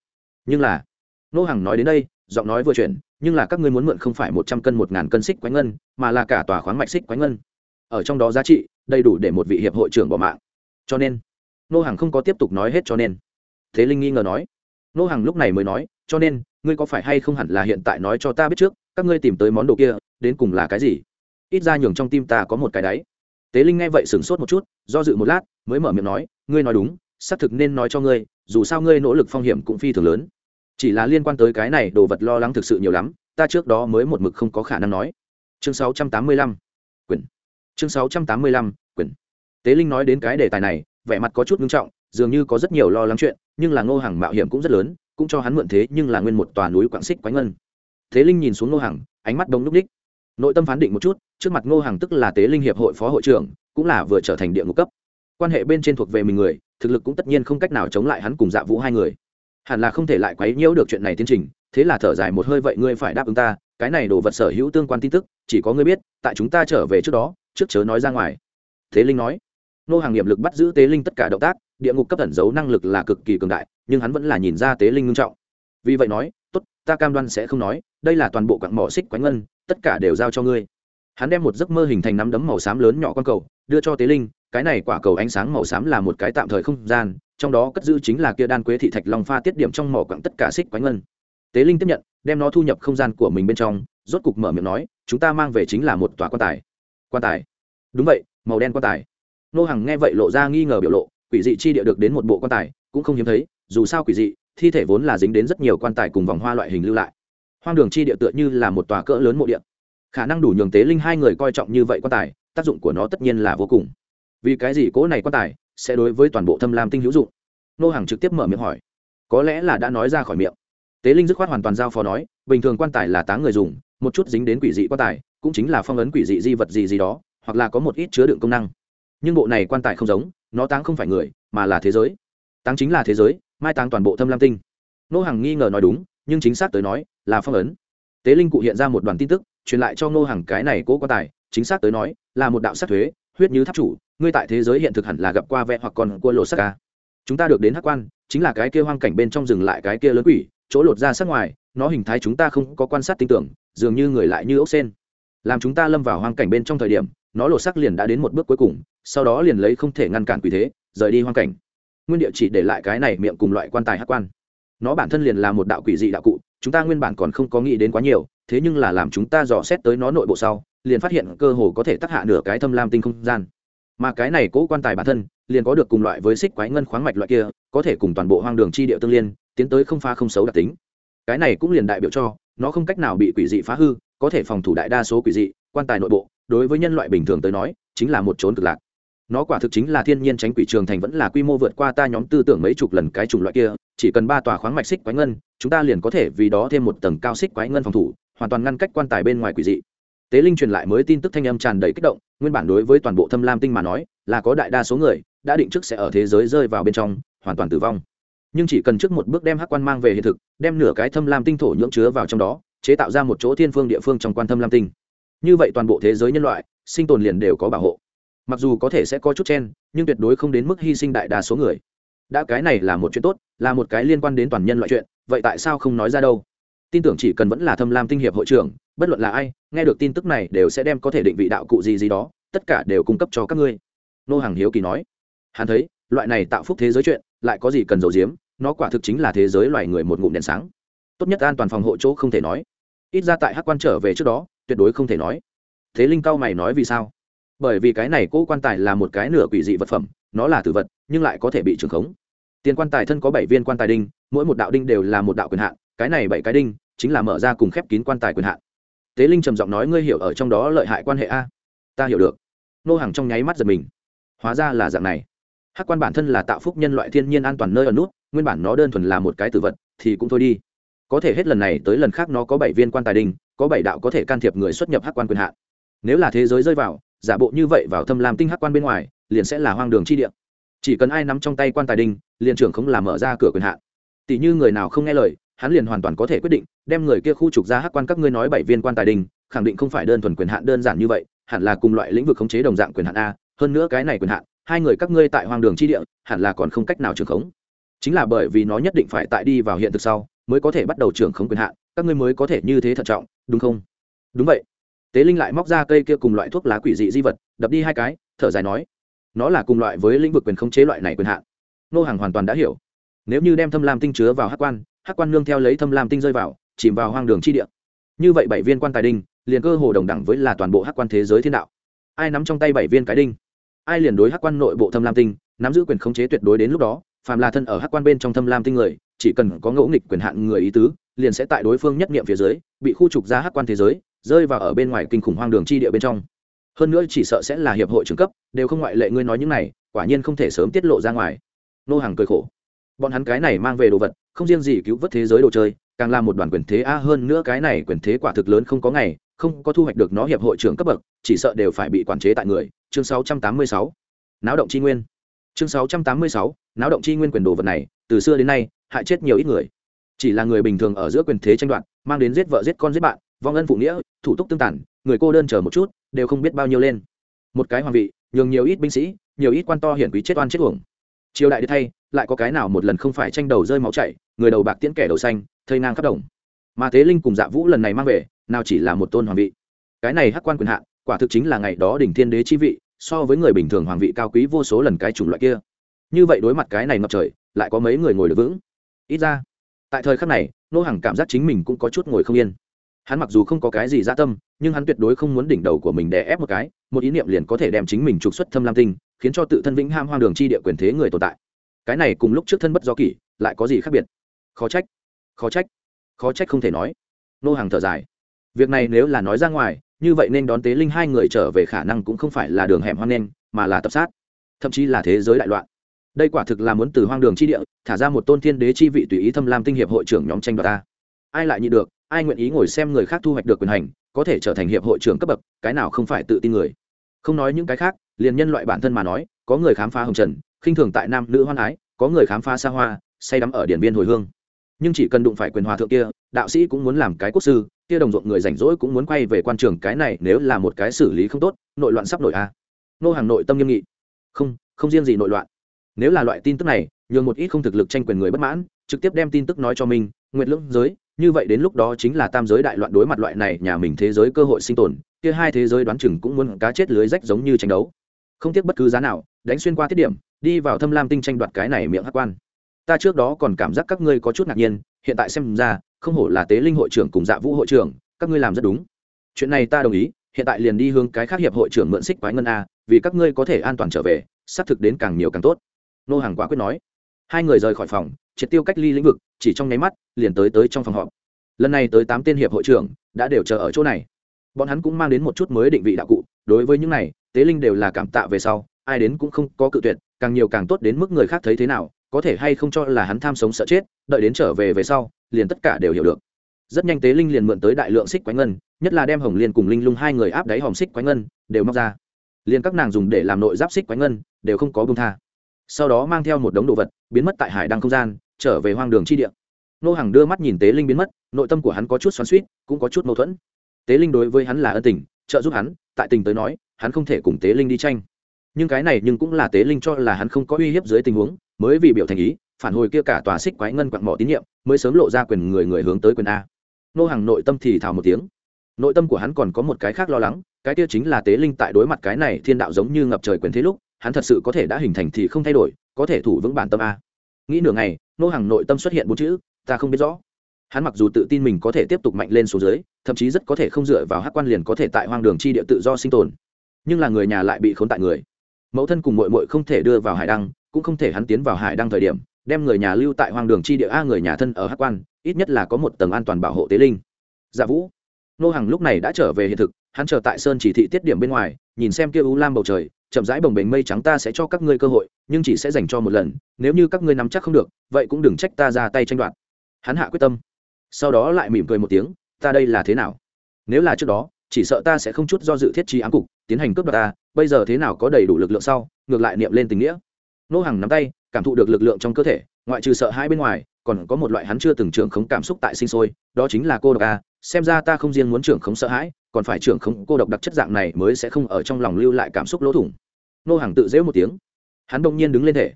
Nhưng là nô hàng nói đến đây, giọng nói vừa chuyển, nhưng là các ngươi muốn mượn không phải một trăm cân, một ngàn cân xích quánh ngân, mà là cả tòa khoáng mạch xích quánh ngân. Ở trong đó giá trị, đầy đủ để một vị hiệp hội trưởng bỏ mạng. Cho nên nô hàng không có tiếp tục nói hết cho nên. Thế linh nghi ngờ nói nô hàng lúc này mới nói, cho nên, ngươi có phải hay không hẳn là hiện tại nói cho ta biết trước, các ngươi tìm tới món đồ kia, đến cùng là cái gì? Ít ra nhường trong tim ta có một cái đáy. Tế linh nghe vậy sửng sốt một chút, do dự một lát mới mở miệng nói ngươi nói đúng xác thực nên nói cho ngươi dù sao ngươi nỗ lực phong hiểm cũng phi thường lớn. Chỉ là liên quan tới cái này đồ vật lo lắng thực sự nhiều lắm ta trước đó mới một mực không có khả năng nói. Chương 685, quyển chương 685, quyển tế linh nói đến cái đề tài này vẻ mặt có chút nghiêm trọng dường như có rất nhiều lo lắng chuyện nhưng là ngô hàng mạo hiểm cũng rất lớn cũng cho hắn mượn thế nhưng là nguyên một tòa núi quảng xích quánh ngân. Thế linh nhìn xuống ngô hàng ánh mắt đông lúc đích. Nội tâm phán định một chút trước mặt ngô hàng tức là tế linh hiệp hội phó hội trưởng cũng là vừa trở thành địa ngục cấp quan hệ bên trên thuộc về mình người, thực lực cũng tất nhiên không cách nào chống lại hắn cùng dạ vũ hai người. Hẳn là không thể lại quấy nhiễu được chuyện này tiến trình, thế là thở dài một hơi vậy ngươi phải đáp ứng ta, cái này đồ vật sở hữu tương quan tin tức, chỉ có ngươi biết, tại chúng ta trở về trước đó, trước chớ nói ra ngoài. Thế linh nói. Nô hàng nghiệp lực bắt giữ tế linh tất cả động tác, địa ngục cấp ẩn giấu năng lực là cực kỳ cường đại, nhưng hắn vẫn là nhìn ra tế linh ngưng trọng. Vì vậy nói, tốt, ta cam đoan sẽ không nói, đây là toàn bộ quặng mỏ xích quánh ngân, tất cả đều giao cho ngươi. Hắn đem một giấc mơ hình thành nắm đấm màu xám lớn nhỏ con cầu, đưa cho tế linh cái này quả cầu ánh sáng màu xám là một cái tạm thời không gian, trong đó cất giữ chính là kia đan quế thị thạch long pha tiết điểm trong mỏ quặng tất cả xích quánh ngân. Tế linh tiếp nhận, đem nó thu nhập không gian của mình bên trong, rốt cục mở miệng nói, chúng ta mang về chính là một tòa quan tài. Quan tài? Đúng vậy, màu đen quan tài. Nô hằng nghe vậy lộ ra nghi ngờ biểu lộ, quỷ dị chi địa được đến một bộ quan tài, cũng không hiếm thấy, dù sao quỷ dị, thi thể vốn là dính đến rất nhiều quan tài cùng vòng hoa loại hình lưu lại. Hoang đường chi địa tựa như là một tòa cỡ lớn mộ địa. Khả năng đủ nhường tế linh hai người coi trọng như vậy quan tài, tác dụng của nó tất nhiên là vô cùng vì cái gì cố này quan tài sẽ đối với toàn bộ thâm lam tinh hữu dụng? Nô hàng trực tiếp mở miệng hỏi. Có lẽ là đã nói ra khỏi miệng. Tế linh dứt khoát hoàn toàn giao phó nói, bình thường quan tài là tá người dùng, một chút dính đến quỷ dị quan tài, cũng chính là phong ấn quỷ dị di vật gì gì đó, hoặc là có một ít chứa đựng công năng. Nhưng bộ này quan tài không giống, nó táng không phải người, mà là thế giới. Táng chính là thế giới, mai táng toàn bộ thâm lam tinh. Nô hàng nghi ngờ nói đúng, nhưng chính xác tới nói, là phong ấn. Tế linh cụ hiện ra một đoàn tin tức, truyền lại cho nô hàng cái này cố quan tài, chính xác tới nói, là một đạo sát thuế, huyết như tháp chủ ngươi tại thế giới hiện thực hẳn là gặp qua vẽ hoặc còn cua lột sắc ca. Chúng ta được đến hắc quan, chính là cái kia hoang cảnh bên trong rừng lại cái kia lớn quỷ, chỗ lột ra sát ngoài, nó hình thái chúng ta không có quan sát tin tưởng, dường như người lại như ốc sen. Làm chúng ta lâm vào hoang cảnh bên trong thời điểm, nó lột sắc liền đã đến một bước cuối cùng, sau đó liền lấy không thể ngăn cản quỷ thế, rời đi hoang cảnh. Nguyên địa chỉ để lại cái này miệng cùng loại quan tài hắc quan. Nó bản thân liền là một đạo quỷ dị đạo cụ, chúng ta nguyên bản còn không có nghĩ đến quá nhiều, thế nhưng là làm chúng ta dò xét tới nó nội bộ sau, liền phát hiện cơ hồ có thể tác hạ nửa cái thâm lam tinh không gian mà cái này cố quan tài bản thân liền có được cùng loại với xích quái ngân khoáng mạch loại kia, có thể cùng toàn bộ hoang đường chi địa tương liên, tiến tới không phá không xấu đặc tính. Cái này cũng liền đại biểu cho, nó không cách nào bị quỷ dị phá hư, có thể phòng thủ đại đa số quỷ dị, quan tài nội bộ, đối với nhân loại bình thường tới nói, chính là một trốn cực lạc. Nó quả thực chính là thiên nhiên tránh quỷ trường thành vẫn là quy mô vượt qua ta nhóm tư tưởng mấy chục lần cái chủng loại kia, chỉ cần ba tòa khoáng mạch xích quái ngân, chúng ta liền có thể vì đó thêm một tầng cao xích quái ngân phòng thủ, hoàn toàn ngăn cách quan tài bên ngoài quỷ dị tế linh truyền lại mới tin tức thanh âm tràn đầy kích động, nguyên bản đối với toàn bộ thâm lam tinh mà nói, là có đại đa số người đã định trước sẽ ở thế giới rơi vào bên trong, hoàn toàn tử vong. Nhưng chỉ cần trước một bước đem hắc quan mang về hiện thực, đem nửa cái thâm lam tinh thổ nhưỡng chứa vào trong đó, chế tạo ra một chỗ thiên phương địa phương trong quan thâm lam tinh. Như vậy toàn bộ thế giới nhân loại, sinh tồn liền đều có bảo hộ. Mặc dù có thể sẽ có chút chen, nhưng tuyệt đối không đến mức hy sinh đại đa số người. Đã cái này là một chuyện tốt, là một cái liên quan đến toàn nhân loại chuyện, vậy tại sao không nói ra đâu? Tin tưởng chỉ cần vẫn là thâm lam tinh hiệp hội trưởng bất luận là ai, nghe được tin tức này đều sẽ đem có thể định vị đạo cụ gì gì đó, tất cả đều cung cấp cho các ngươi. Nô hàng hiếu kỳ nói. Hắn thấy, loại này tạo phúc thế giới chuyện, lại có gì cần giấu giếm, nó quả thực chính là thế giới loài người một ngụm đèn sáng. Tốt nhất an toàn phòng hộ chỗ không thể nói. Ít ra tại hắc quan trở về trước đó, tuyệt đối không thể nói. Thế linh cao mày nói vì sao? Bởi vì cái này cỗ quan tài là một cái nửa quỷ dị vật phẩm, nó là tử vật, nhưng lại có thể bị trừng khống. Tiền quan tài thân có bảy viên quan tài đinh, mỗi một đạo đinh đều là một đạo quyền hạn, cái này bảy cái đinh chính là mở ra cùng khép kín quan tài quyền hạn tế linh trầm giọng nói, ngươi hiểu ở trong đó lợi hại quan hệ a? Ta hiểu được. Nô hàng trong nháy mắt giật mình. Hóa ra là dạng này. Hắc quan bản thân là tạo phúc nhân loại thiên nhiên an toàn nơi ở nút, nguyên bản nó đơn thuần là một cái tử vật, thì cũng thôi đi. Có thể hết lần này tới lần khác nó có bảy viên quan tài đình, có bảy đạo có thể can thiệp người xuất nhập hắc quan quyền hạn. Nếu là thế giới rơi vào, giả bộ như vậy vào thâm lam tinh hắc quan bên ngoài, liền sẽ là hoang đường chi địa. Chỉ cần ai nắm trong tay quan tài đình, liền trưởng không làm mở ra cửa quyền hạn. Tỷ như người nào không nghe lời hắn liền hoàn toàn có thể quyết định, đem người kia khu trục ra hắc quan các ngươi nói bảy viên quan tài đình, khẳng định không phải đơn thuần quyền hạn đơn giản như vậy, hẳn là cùng loại lĩnh vực khống chế đồng dạng quyền hạn a, hơn nữa cái này quyền hạn, hai người các ngươi tại hoang đường chi địa, hẳn là còn không cách nào trưởng khống. Chính là bởi vì nó nhất định phải tại đi vào hiện thực sau, mới có thể bắt đầu trưởng khống quyền hạn, các ngươi mới có thể như thế thận trọng, đúng không? Đúng vậy. Tế linh lại móc ra cây kia cùng loại thuốc lá quỷ dị di vật, đập đi hai cái, thở dài nói, nó là cùng loại với lĩnh vực quyền khống chế loại này quyền hạn. Nô hàng hoàn toàn đã hiểu. Nếu như đem thâm lam tinh chứa vào hát quan Hắc quan nương theo lấy thâm lam tinh rơi vào, chìm vào hoang đường chi địa. Như vậy bảy viên quan tài đinh, liền cơ hồ đồng đẳng với là toàn bộ hắc quan thế giới thiên đạo. Ai nắm trong tay bảy viên cái đinh? Ai liền đối hắc quan nội bộ thâm lam tinh, nắm giữ quyền khống chế tuyệt đối đến lúc đó, phàm là thân ở hắc quan bên trong thâm lam tinh người, chỉ cần có ngẫu nghịch quyền hạn người ý tứ, liền sẽ tại đối phương nhất niệm phía dưới, bị khu trục ra hắc quan thế giới, rơi vào ở bên ngoài kinh khủng hoang đường chi địa bên trong. Hơn nữa chỉ sợ sẽ là hiệp hội trưởng cấp, đều không ngoại lệ ngươi nói những này, quả nhiên không thể sớm tiết lộ ra ngoài. Nô hàng cười khổ bọn hắn cái này mang về đồ vật không riêng gì cứu vớt thế giới đồ chơi càng là một đoàn quyền thế a hơn nữa cái này quyền thế quả thực lớn không có ngày không có thu hoạch được nó hiệp hội trưởng cấp bậc chỉ sợ đều phải bị quản chế tại người. Chương 686. náo động chi nguyên. Chương 686, náo động chi nguyên quyền đồ vật này từ xưa đến nay hại chết nhiều ít người. Chỉ là người bình thường ở giữa quyền thế tranh đoạt mang đến giết vợ giết con giết bạn vong ân phụ nghĩa thủ tục tương tàn người cô đơn chờ một chút đều không biết bao nhiêu lên. Một cái hoàng vị nhường nhiều ít binh sĩ nhiều ít quan to hiển quý chết oan chết uổng triều đại đi thay, lại có cái nào một lần không phải tranh đầu rơi máu chảy, người đầu bạc tiễn kẻ đầu xanh, thây ngang khắp đồng. Mà thế linh cùng dạ vũ lần này mang về, nào chỉ là một tôn hoàng vị. Cái này hắc quan quyền hạn quả thực chính là ngày đó đỉnh thiên đế chi vị, so với người bình thường hoàng vị cao quý vô số lần cái chủng loại kia. Như vậy đối mặt cái này ngập trời, lại có mấy người ngồi được vững? Ít ra, tại thời khắc này, nô hàng cảm giác chính mình cũng có chút ngồi không yên. Hắn mặc dù không có cái gì dã tâm, nhưng hắn tuyệt đối không muốn đỉnh đầu của mình đè ép một cái một ý niệm liền có thể đem chính mình trục xuất thâm lam tinh, khiến cho tự thân vĩnh ham hoang đường chi địa quyền thế người tồn tại. Cái này cùng lúc trước thân bất do kỷ, lại có gì khác biệt? Khó trách khó trách khó trách không thể nói. Nô hàng thở dài. Việc này nếu là nói ra ngoài, như vậy nên đón tế linh hai người trở về khả năng cũng không phải là đường hẻm hoang nên, mà là tập sát, thậm chí là thế giới đại loạn. Đây quả thực là muốn từ hoang đường chi địa, thả ra một tôn thiên đế chi vị tùy ý thâm lam tinh hiệp hội trưởng nhóm tranh đoạt ta. Ai lại nhị được, ai nguyện ý ngồi xem người khác thu hoạch được quyền hành, có thể trở thành hiệp hội trưởng cấp bậc, cái nào không phải tự tin người? Không nói những cái khác, liền nhân loại bản thân mà nói, có người khám phá hồng trần, khinh thường tại nam nữ hoan ái, có người khám phá xa hoa, say đắm ở điện biên hồi hương. Nhưng chỉ cần đụng phải quyền hòa thượng kia, đạo sĩ cũng muốn làm cái quốc sư, kia đồng ruộng người rảnh rỗi cũng muốn quay về quan trường cái này nếu là một cái xử lý không tốt, nội loạn sắp nổi a. Nô hàng nội tâm nghiêm nghị. Không không riêng gì nội loạn. Nếu là loại tin tức này, nhường một ít không thực lực tranh quyền người bất mãn, trực tiếp đem tin tức nói cho mình nguyện lưỡng giới như vậy đến lúc đó chính là tam giới đại loạn đối mặt loại này nhà mình thế giới cơ hội sinh tồn, kia hai thế giới đoán chừng cũng muốn cá chết lưới rách giống như tranh đấu. Không tiếc bất cứ giá nào, đánh xuyên qua tiết điểm, đi vào thâm lam tinh tranh đoạt cái này miệng hắc quan. Ta trước đó còn cảm giác các ngươi có chút ngạc nhiên, hiện tại xem ra, không hổ là tế linh hội trưởng cùng dạ vũ hội trưởng, các ngươi làm rất đúng. Chuyện này ta đồng ý, hiện tại liền đi hướng cái khác hiệp hội trưởng mượn xích quái ngân a, vì các ngươi có thể an toàn trở về, xác thực đến càng nhiều càng tốt. Nô hàng quả quyết nói hai người rời khỏi phòng, triệt tiêu cách ly lĩnh vực, chỉ trong nháy mắt, liền tới tới trong phòng họp. Lần này tới tám tên hiệp hội trưởng, đã đều chờ ở chỗ này. Bọn hắn cũng mang đến một chút mới định vị đạo cụ, đối với những này, tế linh đều là cảm tạ về sau, ai đến cũng không có cự tuyệt, càng nhiều càng tốt đến mức người khác thấy thế nào, có thể hay không cho là hắn tham sống sợ chết, đợi đến trở về về sau, liền tất cả đều hiểu được. Rất nhanh tế linh liền mượn tới đại lượng xích quánh ngân, nhất là đem hồng liên cùng linh lung hai người áp đáy hòm xích quánh ngân đều móc ra. Liền các nàng dùng để làm nội giáp xích quánh ngân, đều không có bông tha sau đó mang theo một đống đồ vật, biến mất tại hải đăng không gian, trở về hoang đường chi địa. Nô hàng đưa mắt nhìn tế linh biến mất, nội tâm của hắn có chút xoắn suýt cũng có chút mâu thuẫn. Tế linh đối với hắn là ân tình, trợ giúp hắn, tại tình tới nói, hắn không thể cùng tế linh đi tranh. Nhưng cái này nhưng cũng là tế linh cho là hắn không có uy hiếp dưới tình huống, mới vì biểu thành ý, phản hồi kia cả tòa xích quái ngân quặng mỏ tín nhiệm, mới sớm lộ ra quyền người người hướng tới quyền a. Nô hàng nội tâm thì thào một tiếng. Nội tâm của hắn còn có một cái khác lo lắng, cái kia chính là tế linh tại đối mặt cái này thiên đạo giống như ngập trời quyền thế lúc hắn thật sự có thể đã hình thành thì không thay đổi, có thể thủ vững bản tâm a. Nghĩ nửa ngày nô hàng nội tâm xuất hiện bốn chữ, ta không biết rõ. Hắn mặc dù tự tin mình có thể tiếp tục mạnh lên số dưới, thậm chí rất có thể không dựa vào hát quan liền có thể tại hoang đường chi địa tự do sinh tồn. Nhưng là người nhà lại bị khốn tại người. Mẫu thân cùng mội mội không thể đưa vào hải đăng, cũng không thể hắn tiến vào hải đăng thời điểm, đem người nhà lưu tại hoang đường chi địa a người nhà thân ở hát quan, ít nhất là có một tầng an toàn bảo hộ tế linh. Dạ vũ. Nô hàng lúc này đã trở về hiện thực, hắn chờ tại sơn chỉ thị tiết điểm bên ngoài, nhìn xem kia u lam bầu trời chậm rãi bồng bềnh mây trắng ta sẽ cho các ngươi cơ hội, nhưng chỉ sẽ dành cho một lần, nếu như các ngươi nắm chắc không được, vậy cũng đừng trách ta ra tay tranh đoạt. Hắn hạ quyết tâm. Sau đó lại mỉm cười một tiếng, ta đây là thế nào? Nếu là trước đó, chỉ sợ ta sẽ không chút do dự thiết trí ám cục, tiến hành cướp đoạt ta, bây giờ thế nào có đầy đủ lực lượng sau, ngược lại niệm lên tình nghĩa. Nô hàng nắm tay, cảm thụ được lực lượng trong cơ thể, ngoại trừ sợ hai bên ngoài, còn có một loại hắn chưa từng trưởng khống cảm xúc tại sinh sôi, đó chính là cô độc a. Xem ra ta không riêng muốn trưởng khống sợ hãi, còn phải trưởng khống cô độc đặc chất dạng này mới sẽ không ở trong lòng lưu lại cảm xúc lỗ thủng nô hàng tự dễu một tiếng. Hắn đông nhiên đứng lên thể.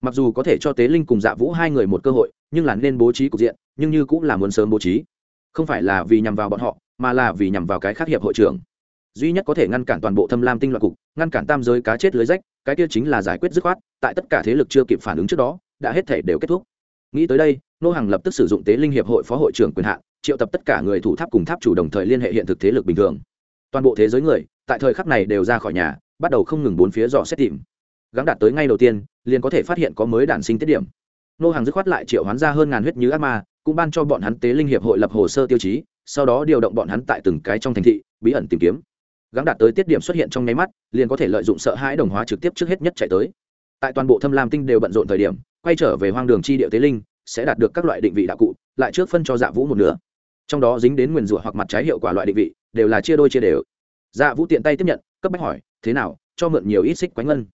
Mặc dù có thể cho tế linh cùng dạ vũ hai người một cơ hội, nhưng là nên bố trí cục diện, nhưng như cũng là muốn sớm bố trí. Không phải là vì nhằm vào bọn họ, mà là vì nhằm vào cái khác hiệp hội trưởng. Duy nhất có thể ngăn cản toàn bộ thâm lam tinh loại cục, ngăn cản tam giới cá chết lưới rách, cái kia chính là giải quyết dứt khoát, tại tất cả thế lực chưa kịp phản ứng trước đó, đã hết thể đều kết thúc. Nghĩ tới đây, nô hàng lập tức sử dụng tế linh hiệp hội phó hội trưởng quyền hạn, triệu tập tất cả người thủ tháp cùng tháp chủ đồng thời liên hệ hiện thực thế lực bình thường. Toàn bộ thế giới người, tại thời khắc này đều ra khỏi nhà bắt đầu không ngừng bốn phía dò xét tìm. Gắng đạt tới ngay đầu tiên, liền có thể phát hiện có mới đản sinh tiết điểm. Nô hàng dứt khoát lại triệu hoán ra hơn ngàn huyết như ác ma, cũng ban cho bọn hắn tế linh hiệp hội lập hồ sơ tiêu chí, sau đó điều động bọn hắn tại từng cái trong thành thị, bí ẩn tìm kiếm. Gắng đạt tới tiết điểm xuất hiện trong nháy mắt, liền có thể lợi dụng sợ hãi đồng hóa trực tiếp trước hết nhất chạy tới. Tại toàn bộ thâm lam tinh đều bận rộn thời điểm, quay trở về hoang đường chi địa tế linh, sẽ đạt được các loại định vị đạo cụ, lại trước phân cho dạ vũ một nửa. Trong đó dính đến nguyền rủa hoặc mặt trái hiệu quả loại định vị, đều là chia đôi chia đều. Dạ vũ tiện tay tiếp nhận, cấp bách hỏi thế nào, cho mượn nhiều ít xích quánh ngân.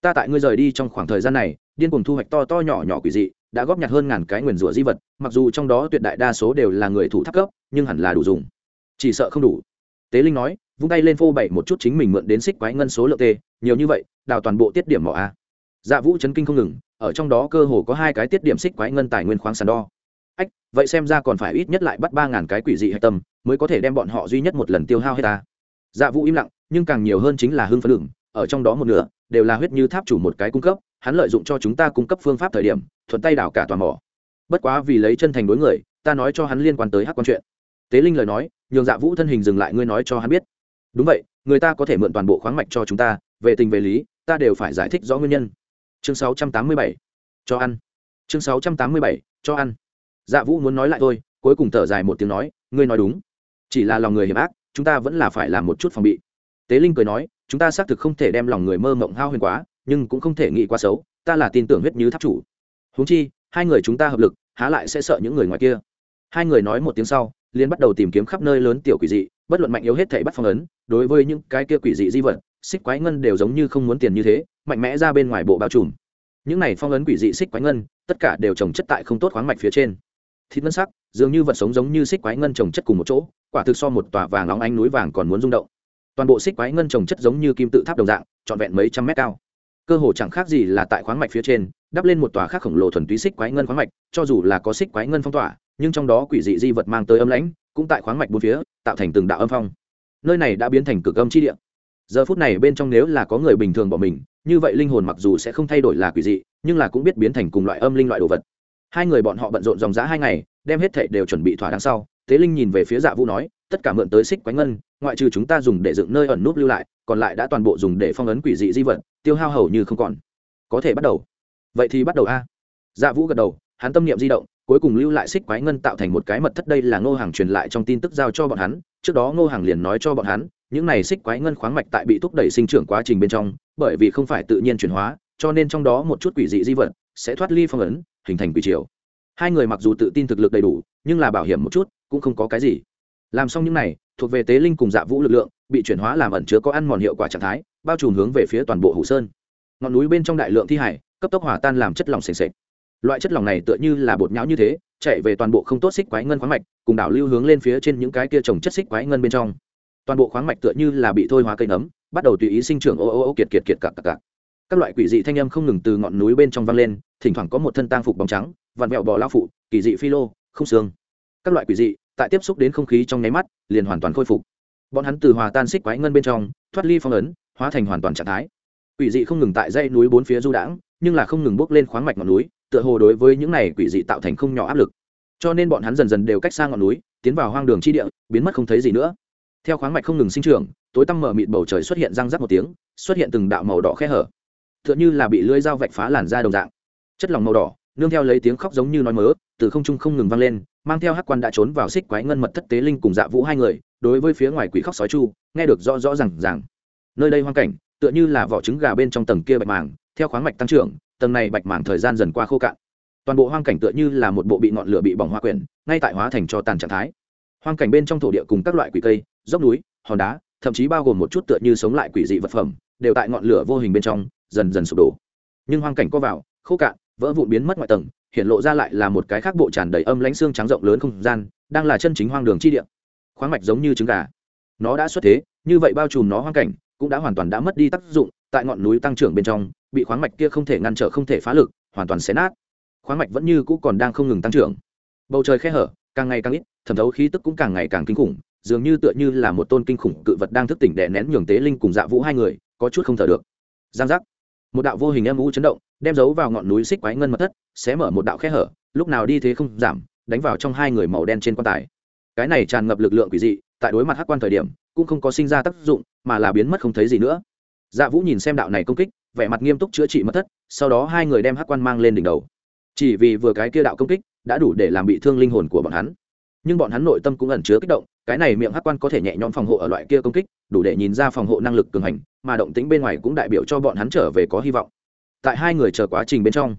Ta tại ngươi rời đi trong khoảng thời gian này, điên cùng thu hoạch to to nhỏ nhỏ quỷ dị, đã góp nhặt hơn ngàn cái nguyền rủa di vật, mặc dù trong đó tuyệt đại đa số đều là người thủ tháp cấp, nhưng hẳn là đủ dùng. Chỉ sợ không đủ. Tế linh nói, vung tay lên phô bày một chút chính mình mượn đến xích quái ngân số lượng t nhiều như vậy, đào toàn bộ tiết điểm mỏ a. Dạ vũ chấn kinh không ngừng, ở trong đó cơ hồ có hai cái tiết điểm xích quái ngân tài nguyên khoáng sàn đo. Ách, vậy xem ra còn phải ít nhất lại bắt ba ngàn cái quỷ dị hạch tâm, mới có thể đem bọn họ duy nhất một lần tiêu hao hết ta dạ vũ im lặng, nhưng càng nhiều hơn chính là hưng phấn đường ở trong đó một nửa đều là huyết như tháp chủ một cái cung cấp, hắn lợi dụng cho chúng ta cung cấp phương pháp thời điểm, thuận tay đảo cả toàn mỏ. Bất quá vì lấy chân thành đối người, ta nói cho hắn liên quan tới hắc quan chuyện. Tế linh lời nói, nhường dạ vũ thân hình dừng lại, ngươi nói cho hắn biết. Đúng vậy, người ta có thể mượn toàn bộ khoáng mạch cho chúng ta, về tình về lý, ta đều phải giải thích rõ nguyên nhân. Chương 687. cho ăn. Chương 687. cho ăn. Dạ vũ muốn nói lại thôi, cuối cùng thở dài một tiếng nói, ngươi nói đúng. Chỉ là lòng người hiểm ác chúng ta vẫn là phải làm một chút phòng bị. Tế linh cười nói, chúng ta xác thực không thể đem lòng người mơ mộng hao huyền quá, nhưng cũng không thể nghĩ quá xấu, ta là tin tưởng huyết như tháp chủ. Huống chi, hai người chúng ta hợp lực, há lại sẽ sợ những người ngoài kia. Hai người nói một tiếng sau liên bắt đầu tìm kiếm khắp nơi lớn tiểu quỷ dị, bất luận mạnh yếu hết thảy bắt phong ấn, đối với những cái kia quỷ dị di vật, xích quái ngân đều giống như không muốn tiền như thế, mạnh mẽ ra bên ngoài bộ bao trùm. Những này phong ấn quỷ dị xích quái ngân, tất cả đều trồng chất tại không tốt khoáng mạch phía trên. Thịt ngân sắc, dường như vật sống giống như xích quái ngân trồng chất cùng một chỗ quả thực so một tòa vàng óng ánh núi vàng còn muốn rung động. Toàn bộ xích quái ngân trồng chất giống như kim tự tháp đồng dạng, trọn vẹn mấy trăm mét cao. Cơ hồ chẳng khác gì là tại khoáng mạch phía trên, đắp lên một tòa khác khổng lồ thuần túy xích quái ngân khoáng mạch, cho dù là có xích quái ngân phong tỏa, nhưng trong đó quỷ dị di vật mang tới âm lãnh, cũng tại khoáng mạch bốn phía, tạo thành từng đạo âm phong. Nơi này đã biến thành cực âm chi địa. Giờ phút này bên trong nếu là có người bình thường bỏ mình, như vậy linh hồn mặc dù sẽ không thay đổi là quỷ dị, nhưng là cũng biết biến thành cùng loại âm linh loại đồ vật. Hai người bọn họ bận rộn dòng giá hai ngày, đem hết thệ đều chuẩn bị thỏa đáng sau tế linh nhìn về phía dạ vũ nói, tất cả mượn tới xích quánh ngân, ngoại trừ chúng ta dùng để dựng nơi ẩn núp lưu lại, còn lại đã toàn bộ dùng để phong ấn quỷ dị di vật, tiêu hao hầu như không còn. Có thể bắt đầu. Vậy thì bắt đầu a. Dạ vũ gật đầu, hắn tâm niệm di động, cuối cùng lưu lại xích quái ngân tạo thành một cái mật thất đây là ngô hàng truyền lại trong tin tức giao cho bọn hắn, trước đó ngô hàng liền nói cho bọn hắn, những này xích quái ngân khoáng mạch tại bị thúc đẩy sinh trưởng quá trình bên trong, bởi vì không phải tự nhiên chuyển hóa, cho nên trong đó một chút quỷ dị di vật sẽ thoát ly phong ấn, hình thành quỷ triều. Hai người mặc dù tự tin thực lực đầy đủ, nhưng là bảo hiểm một chút cũng không có cái gì. Làm xong những này, thuộc về tế linh cùng dạ vũ lực lượng, bị chuyển hóa làm ẩn chứa có ăn mòn hiệu quả trạng thái, bao trùm hướng về phía toàn bộ hủ sơn. Ngọn núi bên trong đại lượng thi hải, cấp tốc hòa tan làm chất lỏng s ề n s ệ c loại chất lỏng này tựa như là bột nhão như thế, chạy về toàn bộ không tốt xích quái ngân khoáng mạch, cùng đảo lưu hướng lên phía trên những cái kia trồng chất xích quái ngân bên trong. Toàn bộ khoáng mạch tựa như là bị thôi hóa cây nấm, bắt đầu tùy ý sinh trưởng ô ô ô kiệt kiệt kiệt cặc cặc cặc các loại quỷ dị thanh âm không ngừng từ ngọn núi bên trong vang lên, thỉnh thoảng có một thân tang phục bóng trắng vằn vẹo bò lao phụ, kỳ dị phi lô, không xương các loại quỷ dị, tại tiếp xúc đến không khí trong nháy mắt, liền hoàn toàn khôi phục. Bọn hắn từ hòa tan xích quái ngân bên trong, thoát ly phong ấn, hóa thành hoàn toàn trạng thái. Quỷ dị không ngừng tại dãy núi bốn phía du đãng, nhưng là không ngừng bước lên khoáng mạch ngọn núi, tựa hồ đối với những này quỷ dị tạo thành không nhỏ áp lực. Cho nên bọn hắn dần dần đều cách xa ngọn núi, tiến vào hoang đường chi địa, biến mất không thấy gì nữa. Theo khoáng mạch không ngừng sinh trưởng, tối tăm mở mịt bầu trời xuất hiện răng rắc một tiếng, xuất hiện từng đạo màu đỏ khe hở. Tựa như là bị lưỡi dao vạch phá làn da đồng dạng. Chất lỏng màu đỏ nương theo lấy tiếng khóc giống như nói mớ, từ không trung không ngừng vang lên, mang theo hắc quan đã trốn vào xích quái ngân mật thất tế linh cùng dạ vũ hai người, đối với phía ngoài quỷ khóc sói chu, nghe được rõ rõ r à n g rằng nơi đây hoang cảnh, tựa như là vỏ trứng gà bên trong tầng kia bạch màng, theo khoáng mạch tăng trưởng, tầng này bạch màng thời gian dần qua khô cạn. Toàn bộ hoang cảnh tựa như là một bộ bị ngọn lửa bị bỏng hoa quyển, ngay tại hóa thành cho tàn trạng thái. Hoang cảnh bên trong thổ địa cùng các loại quỷ cây, dốc núi, hòn đá, thậm chí bao gồm một chút tựa như sống lại quỷ dị vật phẩm, đều tại ngọn lửa vô hình bên trong, dần dần sụp đổ. Nhưng hoang cảnh có vào, khô cạn vỡ vụn biến mất ngoại tầng, hiện lộ ra lại là một cái khác bộ tràn đầy âm lãnh xương trắng rộng lớn không gian, đang là chân chính hoang đường chi địa. Khoáng mạch giống như trứng gà. Nó đã xuất thế, như vậy bao trùm nó hoang cảnh, cũng đã hoàn toàn đã mất đi tác dụng, tại ngọn núi tăng trưởng bên trong, bị khoáng mạch kia không thể ngăn trở, không thể phá lực, hoàn toàn xé nát. Khoáng mạch vẫn như cũ còn đang không ngừng tăng trưởng. Bầu trời khe hở, càng ngày càng ít, thẩm thấu khí tức cũng càng ngày càng kinh khủng, dường như tựa như là một tôn kinh khủng cự vật đang thức tỉnh đè nén nhường tế linh cùng dạ vũ hai người, có chút không thở được. Giang giác. Một đạo vô hình âm u chấn động đem giấu vào ngọn núi xích quái ngân mật thất, xé mở một đạo khe hở, lúc nào đi thế không giảm, đánh vào trong hai người màu đen trên quan tài. Cái này tràn ngập lực lượng quỷ dị, tại đối mặt hắc quan thời điểm, cũng không có sinh ra tác dụng, mà là biến mất không thấy gì nữa. Dạ vũ nhìn xem đạo này công kích, vẻ mặt nghiêm túc chữa trị mất thất, sau đó hai người đem hắc quan mang lên đỉnh đầu. Chỉ vì vừa cái kia đạo công kích, đã đủ để làm bị thương linh hồn của bọn hắn. Nhưng bọn hắn nội tâm cũng ẩn chứa kích động, cái này miệng hắc quan có thể nhẹ nhõm phòng hộ ở loại kia công kích, đủ để nhìn ra phòng hộ năng lực cường hành, mà động tính bên ngoài cũng đại biểu cho bọn hắn trở về có hy vọng tại hai người chờ quá trình bên trong.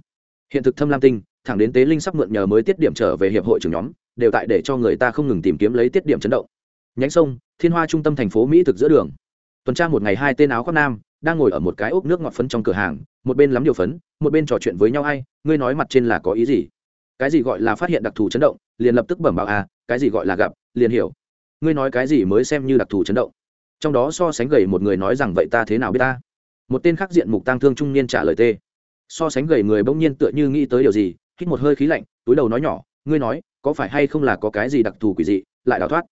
Hiện thực thâm lam tinh, thẳng đến tế linh sắp mượn nhờ mới tiết điểm trở về hiệp hội trưởng nhóm, đều tại để cho người ta không ngừng tìm kiếm lấy tiết điểm chấn động. Nhánh sông, thiên hoa trung tâm thành phố mỹ thực giữa đường. Tuần tra một ngày hai tên áo khoác nam, đang ngồi ở một cái ốc nước ngọt phấn trong cửa hàng, một bên lắm điều phấn, một bên trò chuyện với nhau ai, ngươi nói mặt trên là có ý gì? Cái gì gọi là phát hiện đặc thù chấn động, liền lập tức bẩm báo à cái gì gọi là gặp, liền hiểu. Ngươi nói cái gì mới xem như đặc thù chấn động. Trong đó so sánh gầy một người nói rằng, vậy ta thế nào biết ta? Một tên khác diện mục tang thương trung niên trả lời tê. So sánh gầy người bỗng nhiên tựa như nghĩ tới điều gì, hít một hơi khí lạnh, túi đầu nói nhỏ, ngươi nói, có phải hay không là có cái gì đặc thù quỷ dị, lại đào thoát?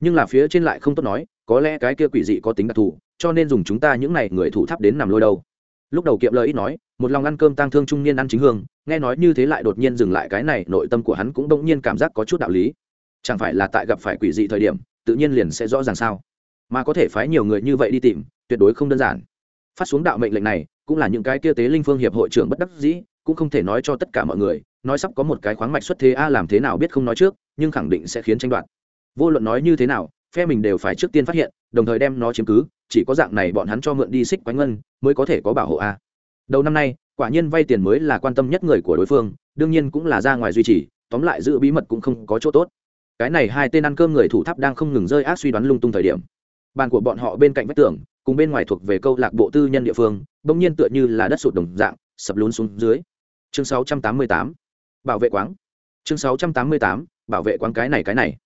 Nhưng là phía trên lại không tốt nói, có lẽ cái kia quỷ dị có tính đặc thù, cho nên dùng chúng ta những này người thủ tháp đến nằm lôi đâu. Lúc đầu kiệm lời ít nói, một lòng ăn cơm tang thương trung niên ăn chính hương, nghe nói như thế lại đột nhiên dừng lại cái này, nội tâm của hắn cũng bỗng nhiên cảm giác có chút đạo lý. Chẳng phải là tại gặp phải quỷ dị thời điểm, tự nhiên liền sẽ rõ ràng sao? Mà có thể phái nhiều người như vậy đi tìm, tuyệt đối không đơn giản phát xuống đạo mệnh lệnh này, cũng là những cái kia tế linh phương hiệp hội trưởng bất đắc dĩ, cũng không thể nói cho tất cả mọi người, nói sắp có một cái khoáng mạch xuất thế a làm thế nào biết không nói trước, nhưng khẳng định sẽ khiến tranh đoạt. Vô luận nói như thế nào, phe mình đều phải trước tiên phát hiện, đồng thời đem nó chiếm cứ, chỉ có dạng này bọn hắn cho mượn đi xích quánh ngân, mới có thể có bảo hộ a. Đầu năm nay, quả nhiên vay tiền mới là quan tâm nhất người của đối phương, đương nhiên cũng là ra ngoài duy trì, tóm lại giữ bí mật cũng không có chỗ tốt. Cái này hai tên ăn cơm người thủ tháp đang không ngừng rơi ác suy đoán lung tung thời điểm bàn của bọn họ bên cạnh vách tường, cùng bên ngoài thuộc về câu lạc bộ tư nhân địa phương, bỗng nhiên tựa như là đất sụt đồng dạng, sập lún xuống dưới. Chương 688 bảo vệ quáng. Chương 688 bảo vệ quáng cái này cái này.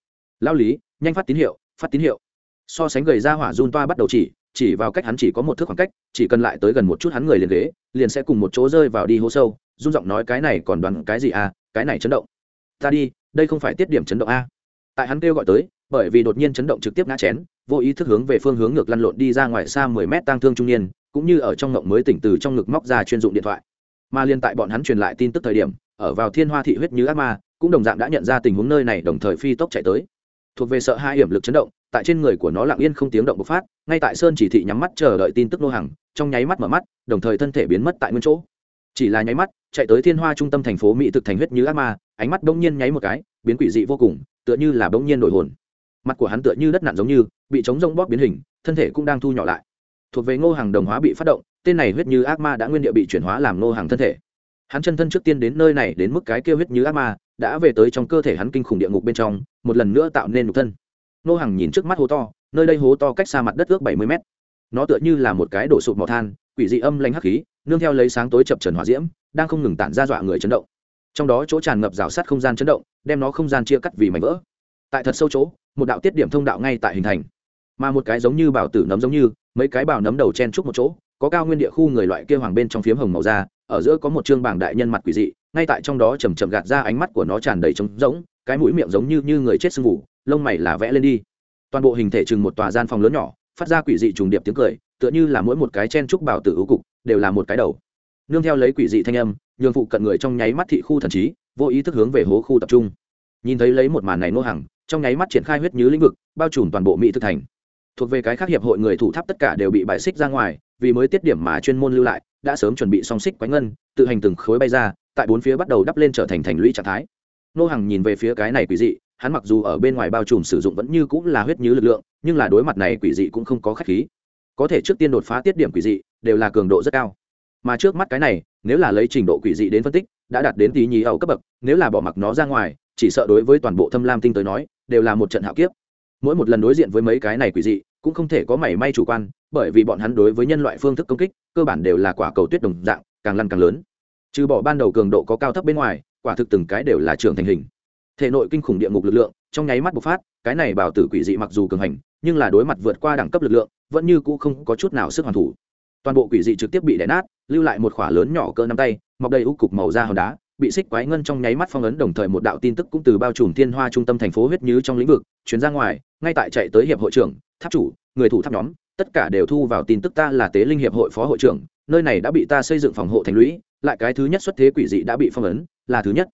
Lao lý, nhanh phát tín hiệu, phát tín hiệu. So sánh gầy ra hỏa run toa bắt đầu chỉ chỉ vào cách hắn chỉ có một thước khoảng cách, chỉ cần lại tới gần một chút hắn người liền ghế, liền sẽ cùng một chỗ rơi vào đi hố sâu, run giọng nói cái này còn đoán cái gì à cái này chấn động. Ta đi, đây không phải tiết điểm chấn động a. Tại hắn kêu gọi tới bởi vì đột nhiên chấn động trực tiếp ngã chén, vô ý thức hướng về phương hướng ngược lăn lộn đi ra ngoài xa mười mét tang thương trung niên, cũng như ở trong ngộng mới tỉnh từ trong ngực móc ra chuyên dụng điện thoại. Mà liên tại bọn hắn truyền lại tin tức thời điểm, ở vào thiên hoa thị huyết như ác ma, cũng đồng dạng đã nhận ra tình huống nơi này đồng thời phi tốc chạy tới. Thuộc về sợ hai hiểm lực chấn động, tại trên người của nó lặng yên không tiếng động bộc phát, ngay tại sơn chỉ thị nhắm mắt chờ đợi tin tức nô hàng, trong nháy mắt mở mắt, đồng thời thân thể biến mất tại nguyên chỗ. Chỉ là nháy mắt, chạy tới thiên hoa trung tâm thành phố mỹ thực thành huyết như ác ma, ánh mắt bỗng nhiên nháy một cái, biến quỷ dị vô cùng, tựa như là bỗng nhiên đổi hồn mặt của hắn tựa như đất nặn giống như, bị chống rông bóp biến hình, thân thể cũng đang thu nhỏ lại. Thuộc về ngô hàng đồng hóa bị phát động, tên này huyết như ác ma đã nguyên địa bị chuyển hóa làm ngô hàng thân thể. Hắn chân thân trước tiên đến nơi này đến mức cái kêu huyết như ác ma, đã về tới trong cơ thể hắn kinh khủng địa ngục bên trong, một lần nữa tạo nên nhục thân. Ngô hàng nhìn trước mắt hố to, nơi đây hố to cách xa mặt đất ước bảy mươi mét. Nó tựa như là một cái đổ sụp mỏ than, quỷ dị âm lanh hắc khí, nương theo lấy sáng tối chập trần hòa diễm, đang không ngừng tản ra dọa người chấn động. Trong đó chỗ tràn ngập rào sát không gian chấn động, đem nó không gian chia cắt vì mảnh vỡ tại thật sâu chỗ, một đạo tiết điểm thông đạo ngay tại hình thành. Mà một cái giống như bảo tử nấm giống như, mấy cái bảo nấm đầu chen trúc một chỗ, có cao nguyên địa khu người loại kia hoàng bên trong phiếm hồng màu da, ở giữa có một trương bảng đại nhân mặt quỷ dị, ngay tại trong đó chầm chậm gạt ra ánh mắt của nó tràn đầy trống rỗng, cái mũi miệng giống như như người chết sưng vụ lông mày là vẽ lên đi. Toàn bộ hình thể chừng một tòa gian phòng lớn nhỏ, phát ra quỷ dị trùng điệp tiếng cười, tựa như là mỗi một cái chen trúc bảo tử ưu cục, đều là một cái đầu. Nương theo lấy quỷ dị thanh âm, nhường phụ cận người trong nháy mắt thị khu thần trí, vô ý thức hướng về hố khu tập trung. Nhìn thấy lấy một màn này nô hàng trong nháy mắt triển khai huyết như lĩnh vực, bao trùm toàn bộ mỹ thực thành. Thuộc về cái khác hiệp hội người thủ tháp tất cả đều bị bài xích ra ngoài, vì mới tiết điểm mà chuyên môn lưu lại, đã sớm chuẩn bị song xích quánh ngân, tự hành từng khối bay ra, tại bốn phía bắt đầu đắp lên trở thành thành lũy trạng thái. Nô hàng nhìn về phía cái này quỷ dị, hắn mặc dù ở bên ngoài bao trùm sử dụng vẫn như cũng là huyết như lực lượng, nhưng là đối mặt này quỷ dị cũng không có khách khí. Có thể trước tiên đột phá tiết điểm quỷ dị, đều là cường độ rất cao. Mà trước mắt cái này, nếu là lấy trình độ quỷ dị đến phân tích, đã đạt đến tí nhì ẩu cấp bậc, nếu là bỏ mặc nó ra ngoài, chỉ sợ đối với toàn bộ thâm lam tinh tới nói đều là một trận hạo kiếp. Mỗi một lần đối diện với mấy cái này quỷ dị, cũng không thể có mảy may chủ quan, bởi vì bọn hắn đối với nhân loại phương thức công kích, cơ bản đều là quả cầu tuyết đồng dạng, càng lăn càng lớn. Trừ bỏ ban đầu cường độ có cao thấp bên ngoài, quả thực từng cái đều là trưởng thành hình. Thể nội kinh khủng địa ngục lực lượng, trong nháy mắt bộc phát, cái này bảo tử quỷ dị mặc dù cường hành, nhưng là đối mặt vượt qua đẳng cấp lực lượng, vẫn như cũ không có chút nào sức hoàn thủ. Toàn bộ quỷ dị trực tiếp bị đè nát, lưu lại một khỏa lớn nhỏ cỡ nắm tay, mọc đầy ú cục màu da hòn đá bị xích quái ngân trong nháy mắt phong ấn, đồng thời một đạo tin tức cũng từ bao trùm thiên hoa trung tâm thành phố huyết như trong lĩnh vực chuyến ra ngoài, ngay tại chạy tới hiệp hội trưởng, tháp chủ, người thủ tháp nhóm, tất cả đều thu vào tin tức ta là tế linh hiệp hội phó hội trưởng, nơi này đã bị ta xây dựng phòng hộ thành lũy, lại cái thứ nhất xuất thế quỷ dị đã bị phong ấn, là thứ nhất.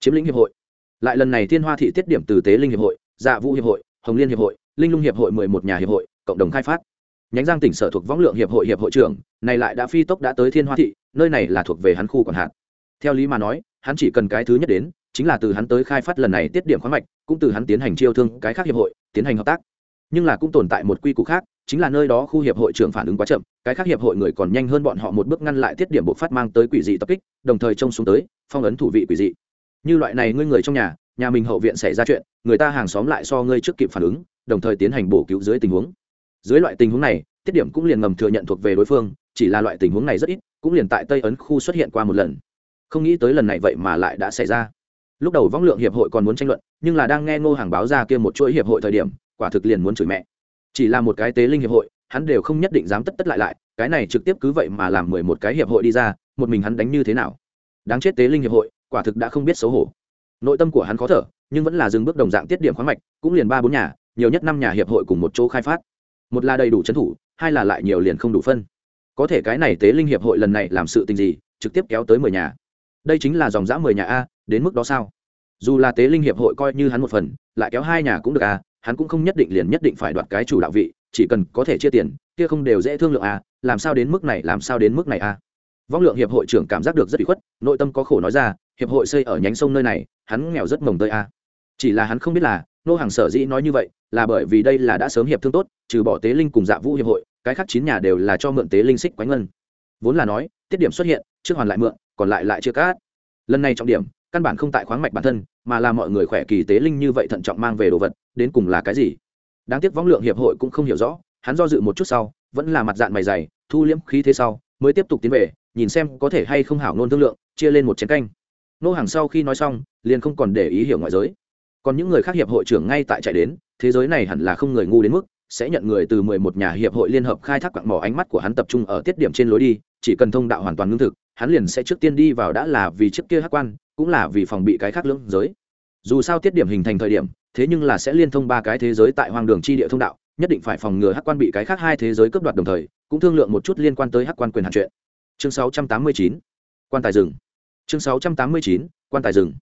Chiếm lĩnh hiệp hội. Lại lần này thiên hoa thị tiết điểm từ tế linh hiệp hội dạ vũ hiệp hội, hồng liên hiệp hội, linh lung hiệp hội, mười một nhà hiệp hội, cộng đồng khai phát. Nhánh giang tỉnh sở thuộc võng lượng hiệp hội hiệp hội trưởng, này lại đã phi tốc đã tới thiên hoa thị, nơi này là thuộc về hắn khu còn hạn. Theo lý mà nói hắn chỉ cần cái thứ nhất đến, chính là từ hắn tới khai phát lần này tiết điểm khoáng mạch, cũng từ hắn tiến hành chiêu thương cái khác hiệp hội, tiến hành hợp tác. Nhưng là cũng tồn tại một quy củ khác, chính là nơi đó khu hiệp hội trưởng phản ứng quá chậm, cái khác hiệp hội người còn nhanh hơn bọn họ một bước ngăn lại tiết điểm bộ phát mang tới quỷ dị tập kích, đồng thời trông xuống tới, phong ấn thủ vị quỷ dị. Như loại này ngươi người trong nhà nhà mình hậu viện xảy ra chuyện, người ta hàng xóm lại so ngươi trước kịp phản ứng, đồng thời tiến hành bổ cứu dưới tình huống. Dưới loại tình huống này, tiết điểm cũng liền ngầm thừa nhận thuộc về đối phương, chỉ là loại tình huống này rất ít, cũng liền tại tây ấn khu xuất hiện qua một lần không nghĩ tới lần này vậy mà lại đã xảy ra. Lúc đầu võng lượng hiệp hội còn muốn tranh luận, nhưng là đang nghe ngô hàng báo ra kia một chuỗi hiệp hội thời điểm, quả thực liền muốn chửi mẹ. Chỉ là một cái tế linh hiệp hội, hắn đều không nhất định dám tất tất lại lại, cái này trực tiếp cứ vậy mà làm mười một cái hiệp hội đi ra, một mình hắn đánh như thế nào? Đáng chết tế linh hiệp hội, quả thực đã không biết xấu hổ. Nội tâm của hắn khó thở, nhưng vẫn là dừng bước đồng dạng tiết điểm khoáng mạch, cũng liền ba bốn nhà, nhiều nhất năm nhà hiệp hội cùng một chỗ khai phát. Một là đầy đủ trấn thủ, hai là lại nhiều liền không đủ phân. Có thể cái này tế linh hiệp hội lần này làm sự tình gì, trực tiếp kéo tới mười nhà đây chính là dòng dã mười nhà a, đến mức đó sao? Dù là tế linh hiệp hội coi như hắn một phần, lại kéo hai nhà cũng được a, hắn cũng không nhất định liền nhất định phải đoạt cái chủ đạo vị, chỉ cần có thể chia tiền, kia không đều dễ thương lượng a, làm sao đến mức này, làm sao đến mức này a. Vong lượng hiệp hội trưởng cảm giác được rất bị khuất, nội tâm có khổ nói ra, hiệp hội xây ở nhánh sông nơi này, hắn nghèo rất mồng tơi a. Chỉ là hắn không biết là, nô hàng sở dĩ nói như vậy, là bởi vì đây là đã sớm hiệp thương tốt, trừ bỏ tế linh cùng dạ vũ hiệp hội, cái khác chín nhà đều là cho mượn tế linh xích quánh ngân. Vốn là nói, tiết điểm xuất hiện, trước hoàn lại mượn còn lại lại chưa cát lần này trọng điểm, căn bản không tại khoáng mạch bản thân, mà là mọi người khỏe kỳ tế linh như vậy thận trọng mang về đồ vật, đến cùng là cái gì? Đáng tiếc võng lượng hiệp hội cũng không hiểu rõ, hắn do dự một chút sau, vẫn là mặt dạng mày dày, thu liễm khí thế sau, mới tiếp tục tiến về, nhìn xem có thể hay không hảo nôn thương lượng, chia lên một chén canh. Nô hàng sau khi nói xong, liền không còn để ý hiểu ngoại giới. Còn những người khác hiệp hội trưởng ngay tại chạy đến, thế giới này hẳn là không người ngu đến mức, sẽ nhận người từ mười một nhà hiệp hội liên hợp khai thác quặng mỏ ánh mắt của hắn tập trung ở tiết điểm trên lối đi, chỉ cần thông đạo hoàn toàn ngưng thực hắn liền sẽ trước tiên đi vào đã là vì trước kia hắc quan cũng là vì phòng bị cái khác lưỡng giới. Dù sao tiết điểm hình thành thời điểm thế nhưng là sẽ liên thông ba cái thế giới tại hoang đường chi địa thông đạo nhất định phải phòng ngừa hắc quan bị cái khác hai thế giới cướp đoạt đồng thời cũng thương lượng một chút liên quan tới hắc quan quyền hạn chuyện. Chương 689, quan tài rừng. Chương 689, quan tài rừng.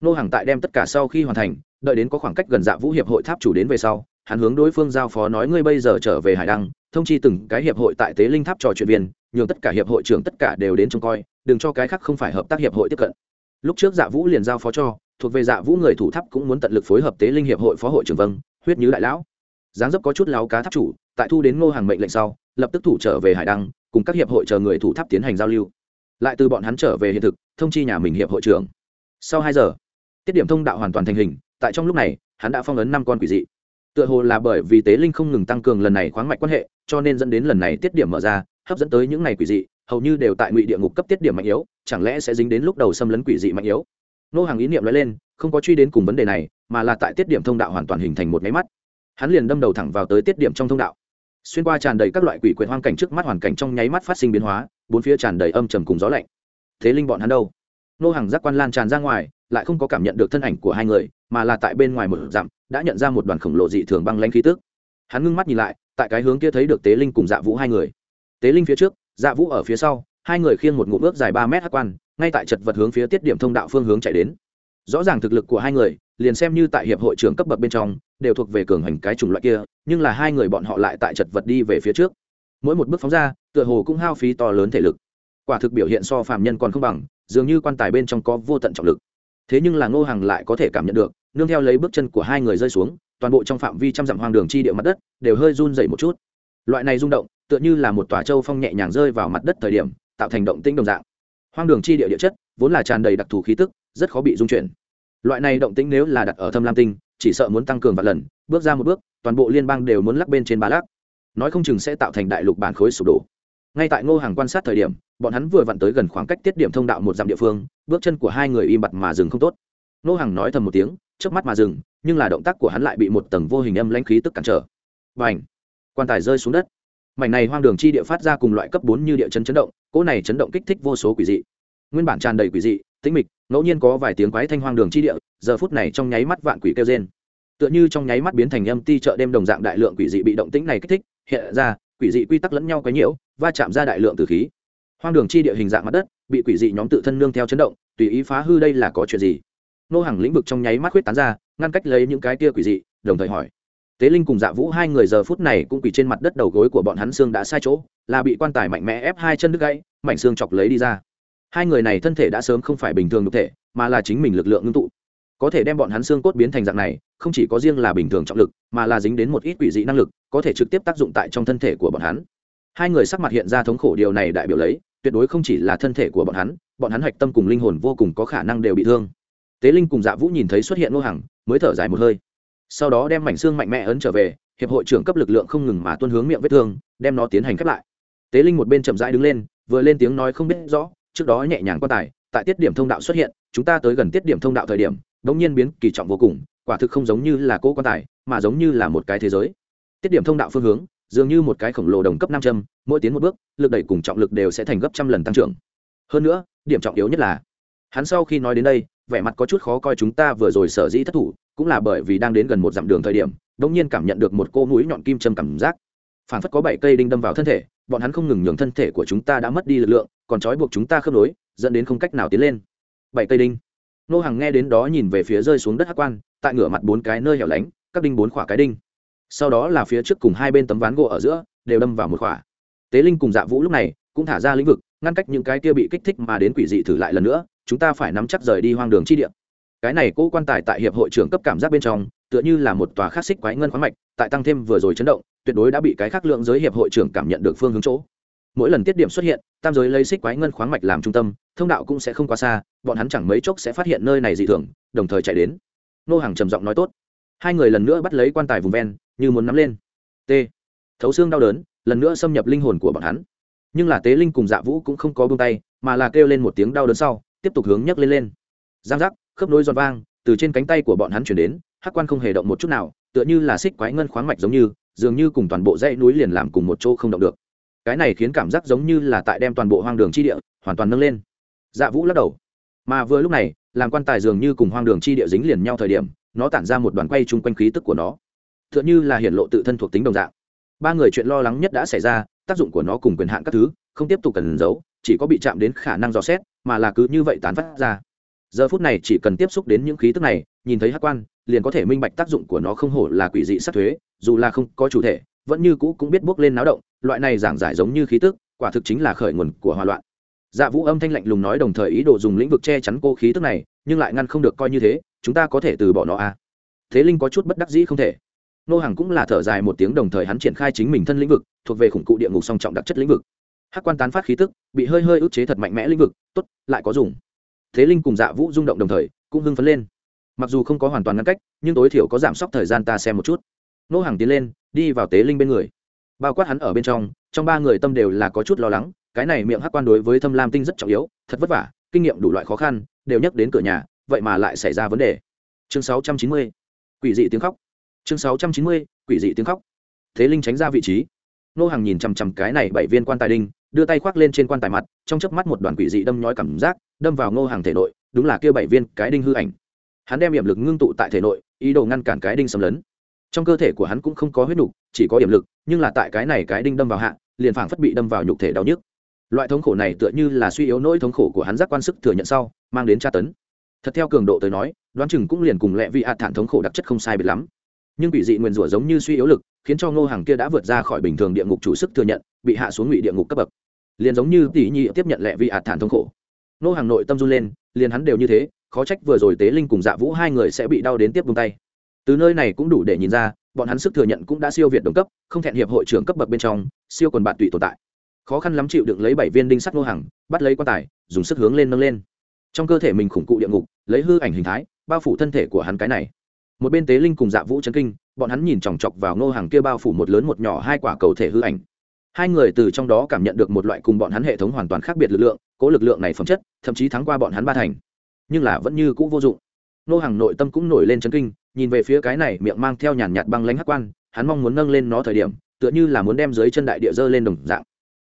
Nô hàng tại đem tất cả sau khi hoàn thành đợi đến có khoảng cách gần dạ vũ hiệp hội tháp chủ đến về sau hắn hướng đối phương giao phó nói, ngươi bây giờ trở về hải đăng, thông chi từng cái hiệp hội tại tế linh tháp trò chuyện viên, nhường tất cả hiệp hội trưởng tất cả đều đến trông coi, đừng cho cái khác không phải hợp tác hiệp hội tiếp cận. Lúc trước dạ vũ liền giao phó cho, thuộc về dạ vũ người thủ tháp cũng muốn tận lực phối hợp tế linh hiệp hội phó hội trưởng vâng huyết như đại lão. Dáng dấp có chút láo cá tháp chủ, tại thu đến ngô hàng mệnh lệnh sau, lập tức thủ trở về hải đăng, cùng các hiệp hội chờ người thủ tháp tiến hành giao lưu. Lại từ bọn hắn trở về hiện thực, thông chi nhà mình hiệp hội trưởng. Sau hai giờ, tiết điểm thông đạo hoàn toàn thành hình, tại trong lúc này, hắn đã phong ấn năm con quỷ dị tựa hồ là bởi vì tế linh không ngừng tăng cường lần này khoáng mạch quan hệ, cho nên dẫn đến lần này tiết điểm mở ra, hấp dẫn tới những ngày quỷ dị, hầu như đều tại ngụy địa ngục cấp tiết điểm mạnh yếu, chẳng lẽ sẽ dính đến lúc đầu xâm lấn quỷ dị mạnh yếu? Nô hàng ý niệm nói lên, không có truy đến cùng vấn đề này, mà là tại tiết điểm thông đạo hoàn toàn hình thành một máy mắt. Hắn liền đâm đầu thẳng vào tới tiết điểm trong thông đạo. Xuyên qua tràn đầy các loại quỷ quyệt hoang cảnh trước mắt hoàn cảnh trong nháy mắt phát sinh biến hóa, bốn phía tràn đầy âm trầm cùng gió lạnh. Thế linh bọn hắn đâu? Nô hàng giác quan lan tràn ra ngoài lại không có cảm nhận được thân ảnh của hai người, mà là tại bên ngoài một dặm, đã nhận ra một đoàn khổng lồ dị thường băng lãnh khí tức. Hắn ngưng mắt nhìn lại, tại cái hướng kia thấy được tế linh cùng dạ vũ hai người. Tế linh phía trước dạ vũ ở phía sau, hai người khiêng một ngụm ước dài ba mét hát quan, ngay tại chật vật hướng phía tiết điểm thông đạo phương hướng chạy đến. Rõ ràng thực lực của hai người, liền xem như tại hiệp hội trưởng cấp bậc bên trong, đều thuộc về cường hành cái chủng loại kia, nhưng là hai người bọn họ lại tại chật vật đi về phía trước. Mỗi một bước phóng ra, tựa hồ cũng hao phí to lớn thể lực. Quả thực biểu hiện so phàm nhân còn không bằng, dường như quan tài bên trong có vô tận trọng lực thế nhưng là ngô Hằng lại có thể cảm nhận được, nương theo lấy bước chân của hai người rơi xuống, toàn bộ trong phạm vi trăm dặm hoang đường chi địa mặt đất đều hơi run dậy một chút. Loại này rung động, tựa như là một tòa châu phong nhẹ nhàng rơi vào mặt đất thời điểm, tạo thành động tĩnh đồng dạng. Hoang đường chi địa địa chất vốn là tràn đầy đặc thù khí tức, rất khó bị dung chuyển. Loại này động tĩnh nếu là đặt ở thâm lam tinh, chỉ sợ muốn tăng cường vài lần, bước ra một bước, toàn bộ liên bang đều muốn lắc bên trên ba lắc. Nói không chừng sẽ tạo thành đại lục bản khối sụp đổ. Ngay tại ngô hàng quan sát thời điểm bọn hắn vừa vặn tới gần khoảng cách tiết điểm thông đạo một dặm địa phương, bước chân của hai người im bặt mà dừng không tốt. Nô hàng nói thầm một tiếng trước mắt mà dừng, nhưng là động tác của hắn lại bị một tầng vô hình âm lãnh khí tức cản trở. Và ảnh quan tài rơi xuống đất. Mảnh này hoang đường chi địa phát ra cùng loại cấp bốn như địa chấn chấn động, cỗ này chấn động kích thích vô số quỷ dị. Nguyên bản tràn đầy quỷ dị, tĩnh mịch, ngẫu nhiên có vài tiếng quái thanh hoang đường chi địa, giờ phút này trong nháy mắt vạn quỷ kêu rên. Tựa như trong nháy mắt biến thành âm ti chợ đêm đồng dạng đại lượng quỷ dị bị động tĩnh này kích thích, hiện ra, quỷ dị quy tắc lẫn nhau quấy nhiễu, va chạm ra đại lượng từ khí hoang đường chi địa hình dạng mặt đất, bị quỷ dị nhóm tự thân nương theo chấn động, tùy ý phá hư đây là có chuyện gì? Nô hàng lĩnh vực trong nháy mắt khuyết tán ra, ngăn cách lấy những cái kia quỷ dị, đồng thời hỏi. Tế linh cùng dạ vũ hai người giờ phút này cũng quỳ trên mặt đất đầu gối của bọn hắn xương đã sai chỗ, là bị quan tài mạnh mẽ ép hai chân đứt gãy, mảnh xương chọc lấy đi ra. Hai người này thân thể đã sớm không phải bình thường nhục thể, mà là chính mình lực lượng ngưng tụ. Có thể đem bọn hắn xương cốt biến thành dạng này, không chỉ có riêng là bình thường trọng lực, mà là dính đến một ít quỷ dị năng lực, có thể trực tiếp tác dụng tại trong thân thể của bọn hắn. Hai người sắc mặt hiện ra thống khổ, điều này đại biểu lấy tuyệt đối không chỉ là thân thể của bọn hắn bọn hắn hạch tâm cùng linh hồn vô cùng có khả năng đều bị thương. Tế linh cùng dạ vũ nhìn thấy xuất hiện ngô hằng, mới thở dài một hơi. Sau đó đem mảnh xương mạnh mẽ ấn trở về, hiệp hội trưởng cấp lực lượng không ngừng mà tuân hướng miệng vết thương, đem nó tiến hành khép lại. Tế linh một bên chậm rãi đứng lên, vừa lên tiếng nói không biết rõ, trước đó nhẹ nhàng quan tài, tại tiết điểm thông đạo xuất hiện, chúng ta tới gần tiết điểm thông đạo thời điểm, đống nhiên biến kỳ trọng vô cùng, quả thực không giống như là cỗ quan tài, mà giống như là một cái thế giới. Tiết điểm thông đạo phương hướng dường như một cái khổng lồ đồng cấp năm trăm mỗi tiến một bước, lực đẩy cùng trọng lực đều sẽ thành gấp trăm lần tăng trưởng. Hơn nữa, điểm trọng yếu nhất là, hắn sau khi nói đến đây, vẻ mặt có chút khó coi chúng ta vừa rồi sở dĩ thất thủ, cũng là bởi vì đang đến gần một dặm đường thời điểm, đống nhiên cảm nhận được một cô mũi nhọn kim châm cảm giác. Phản phất có bảy cây đinh đâm vào thân thể, bọn hắn không ngừng nhường thân thể của chúng ta đã mất đi lực lượng, còn trói buộc chúng ta khớp nối, dẫn đến không cách nào tiến lên. Bảy cây đinh. Nô hàng nghe đến đó nhìn về phía rơi xuống đất hát quan, tại ngửa mặt bốn cái nơi hẻo lánh, các đinh bốn khỏa cái đinh sau đó là phía trước cùng hai bên tấm ván gỗ ở giữa, đều đâm vào một khỏa. Tế linh cùng dạ vũ lúc này cũng thả ra lĩnh vực, ngăn cách những cái kia bị kích thích mà đến quỷ dị thử lại lần nữa, chúng ta phải nắm chắc rời đi hoang đường chi địa. Cái này cố quan tài tại hiệp hội trưởng cấp cảm giác bên trong, tựa như là một tòa khắc xích quái ngân khoáng mạch, tại tăng thêm vừa rồi chấn động, tuyệt đối đã bị cái khác lượng giới hiệp hội trưởng cảm nhận được phương hướng chỗ. Mỗi lần tiết điểm xuất hiện, tam giới lấy xích quái ngân khoáng mạch làm trung tâm, thông đạo cũng sẽ không quá xa, bọn hắn chẳng mấy chốc sẽ phát hiện nơi này dị thường, đồng thời chạy đến. Nô hàng trầm giọng nói tốt. Hai người lần nữa bắt lấy quan tài vùng ven như muốn nắm lên. T. Thấu xương đau đớn, lần nữa xâm nhập linh hồn của bọn hắn. Nhưng là tế linh cùng dạ vũ cũng không có buông tay, mà là kêu lên một tiếng đau đớn sau, tiếp tục hướng nhấc lên lên. Giang giác, khớp nối giòn vang, từ trên cánh tay của bọn hắn chuyển đến, hắc quan không hề động một chút nào, tựa như là xích quái ngân khoáng mạch giống như, dường như cùng toàn bộ dãy núi liền làm cùng một chỗ không động được. Cái này khiến cảm giác giống như là tại đem toàn bộ hoang đường chi địa, hoàn toàn nâng lên. Dạ vũ lắc đầu. Mà vừa lúc này, làm quan tài dường như cùng hoang đường chi địa dính liền nhau thời điểm, nó tản ra một đoàn quay chung quanh khí tức của nó. Tựa như là hiện lộ tự thân thuộc tính đồng dạng. Ba người chuyện lo lắng nhất đã xảy ra, tác dụng của nó cùng quyền hạn các thứ, không tiếp tục cần giấu, chỉ có bị chạm đến khả năng dò xét, mà là cứ như vậy tán phát ra. Giờ phút này chỉ cần tiếp xúc đến những khí tức này, nhìn thấy hát quan, liền có thể minh bạch tác dụng của nó không hổ là quỷ dị sát thuế, dù là không có chủ thể, vẫn như cũ cũng biết bước lên náo động, loại này giảng giải giống như khí tức, quả thực chính là khởi nguồn của hòa loạn. Dạ vũ âm thanh lạnh lùng nói đồng thời ý đồ dùng lĩnh vực che chắn cô khí tức này, nhưng lại ngăn không được coi như thế, chúng ta có thể từ bỏ nó à? Thế linh có chút bất đắc dĩ không thể nô hàng cũng là thở dài một tiếng đồng thời hắn triển khai chính mình thân lĩnh vực, thuộc về khủng cụ địa ngục song trọng đặc chất lĩnh vực. Hắc quan tán phát khí tức, bị hơi hơi ức chế thật mạnh mẽ lĩnh vực, tốt, lại có dùng. Thế linh cùng dạ vũ rung động đồng thời, cũng hưng phấn lên. Mặc dù không có hoàn toàn ngăn cách, nhưng tối thiểu có giảm sốc thời gian ta xem một chút. Nô hàng tiến lên, đi vào tế linh bên người. Bao quát hắn ở bên trong trong ba người tâm đều là có chút lo lắng, cái này miệng hắc quan đối với thâm lam tinh rất trọng yếu, thật vất vả, kinh nghiệm đủ loại khó khăn, đều nhắc đến cửa nhà, vậy mà lại xảy ra vấn đề. Chương 690. quỷ dị tiếng khóc chương 690. quỷ dị tiếng khóc. Thế linh tránh ra vị trí. Nô hàng nhìn chằm chằm cái này bảy viên quan tài đinh, đưa tay khoác lên trên quan tài mặt, trong chớp mắt một đoàn quỷ dị đâm nhói cảm giác, đâm vào ngô hàng thể nội, đúng là kia bảy viên cái đinh hư ảnh. Hắn đem hiểm lực ngưng tụ tại thể nội, ý đồ ngăn cản cái đinh xâm lấn. Trong cơ thể của hắn cũng không có huyết nục, chỉ có hiểm lực, nhưng là tại cái này cái đinh đâm vào hạ, liền phảng phất bị đâm vào nhục thể đau nhức. Loại thống khổ này tựa như là suy yếu nỗi thống khổ của hắn giác quan sức thừa nhận sau, mang đến tra tấn. Thật theo cường độ tới nói, đoán chừng cũng liền cùng lẹ vị hạt thản thống khổ đặc chất không sai biệt lắm nhưng bị dị nguyền rủa giống như suy yếu lực, khiến cho ngô hàng kia đã vượt ra khỏi bình thường địa ngục chủ sức thừa nhận, bị hạ xuống ngụy địa ngục cấp bậc. Liền giống như tỷ nhi tiếp nhận lệ vị hạt thản thống khổ. Ngô hàng nội tâm run lên, liền hắn đều như thế, khó trách vừa rồi tế linh cùng dạ vũ hai người sẽ bị đau đến tiếp vung tay. Từ nơi này cũng đủ để nhìn ra, bọn hắn sức thừa nhận cũng đã siêu việt đồng cấp, không thẹn hiệp hội trưởng cấp bậc bên trong, siêu quần bạn tụy tồn tại. Khó khăn lắm chịu đựng lấy bảy viên đinh sắt ngô hàng bắt lấy quan tài, dùng sức hướng lên nâng lên. Trong cơ thể mình khủng cụ địa ngục, lấy hư ảnh hình thái, bao phủ thân thể của hắn cái này một bên tế linh cùng dạ vũ chấn kinh, bọn hắn nhìn chòng chọc vào ngô hàng kia bao phủ một lớn một nhỏ hai quả cầu thể hư ảnh. Hai người từ trong đó cảm nhận được một loại cùng bọn hắn hệ thống hoàn toàn khác biệt lực lượng, cố lực lượng này phẩm chất, thậm chí thắng qua bọn hắn ba thành. Nhưng là vẫn như cũ vô dụng. Ngô hàng nội tâm cũng nổi lên chấn kinh, nhìn về phía cái này miệng mang theo nhàn nhạt băng lánh hắc quan, hắn mong muốn nâng lên nó thời điểm, tựa như là muốn đem dưới chân đại địa dơ lên đồng dạng.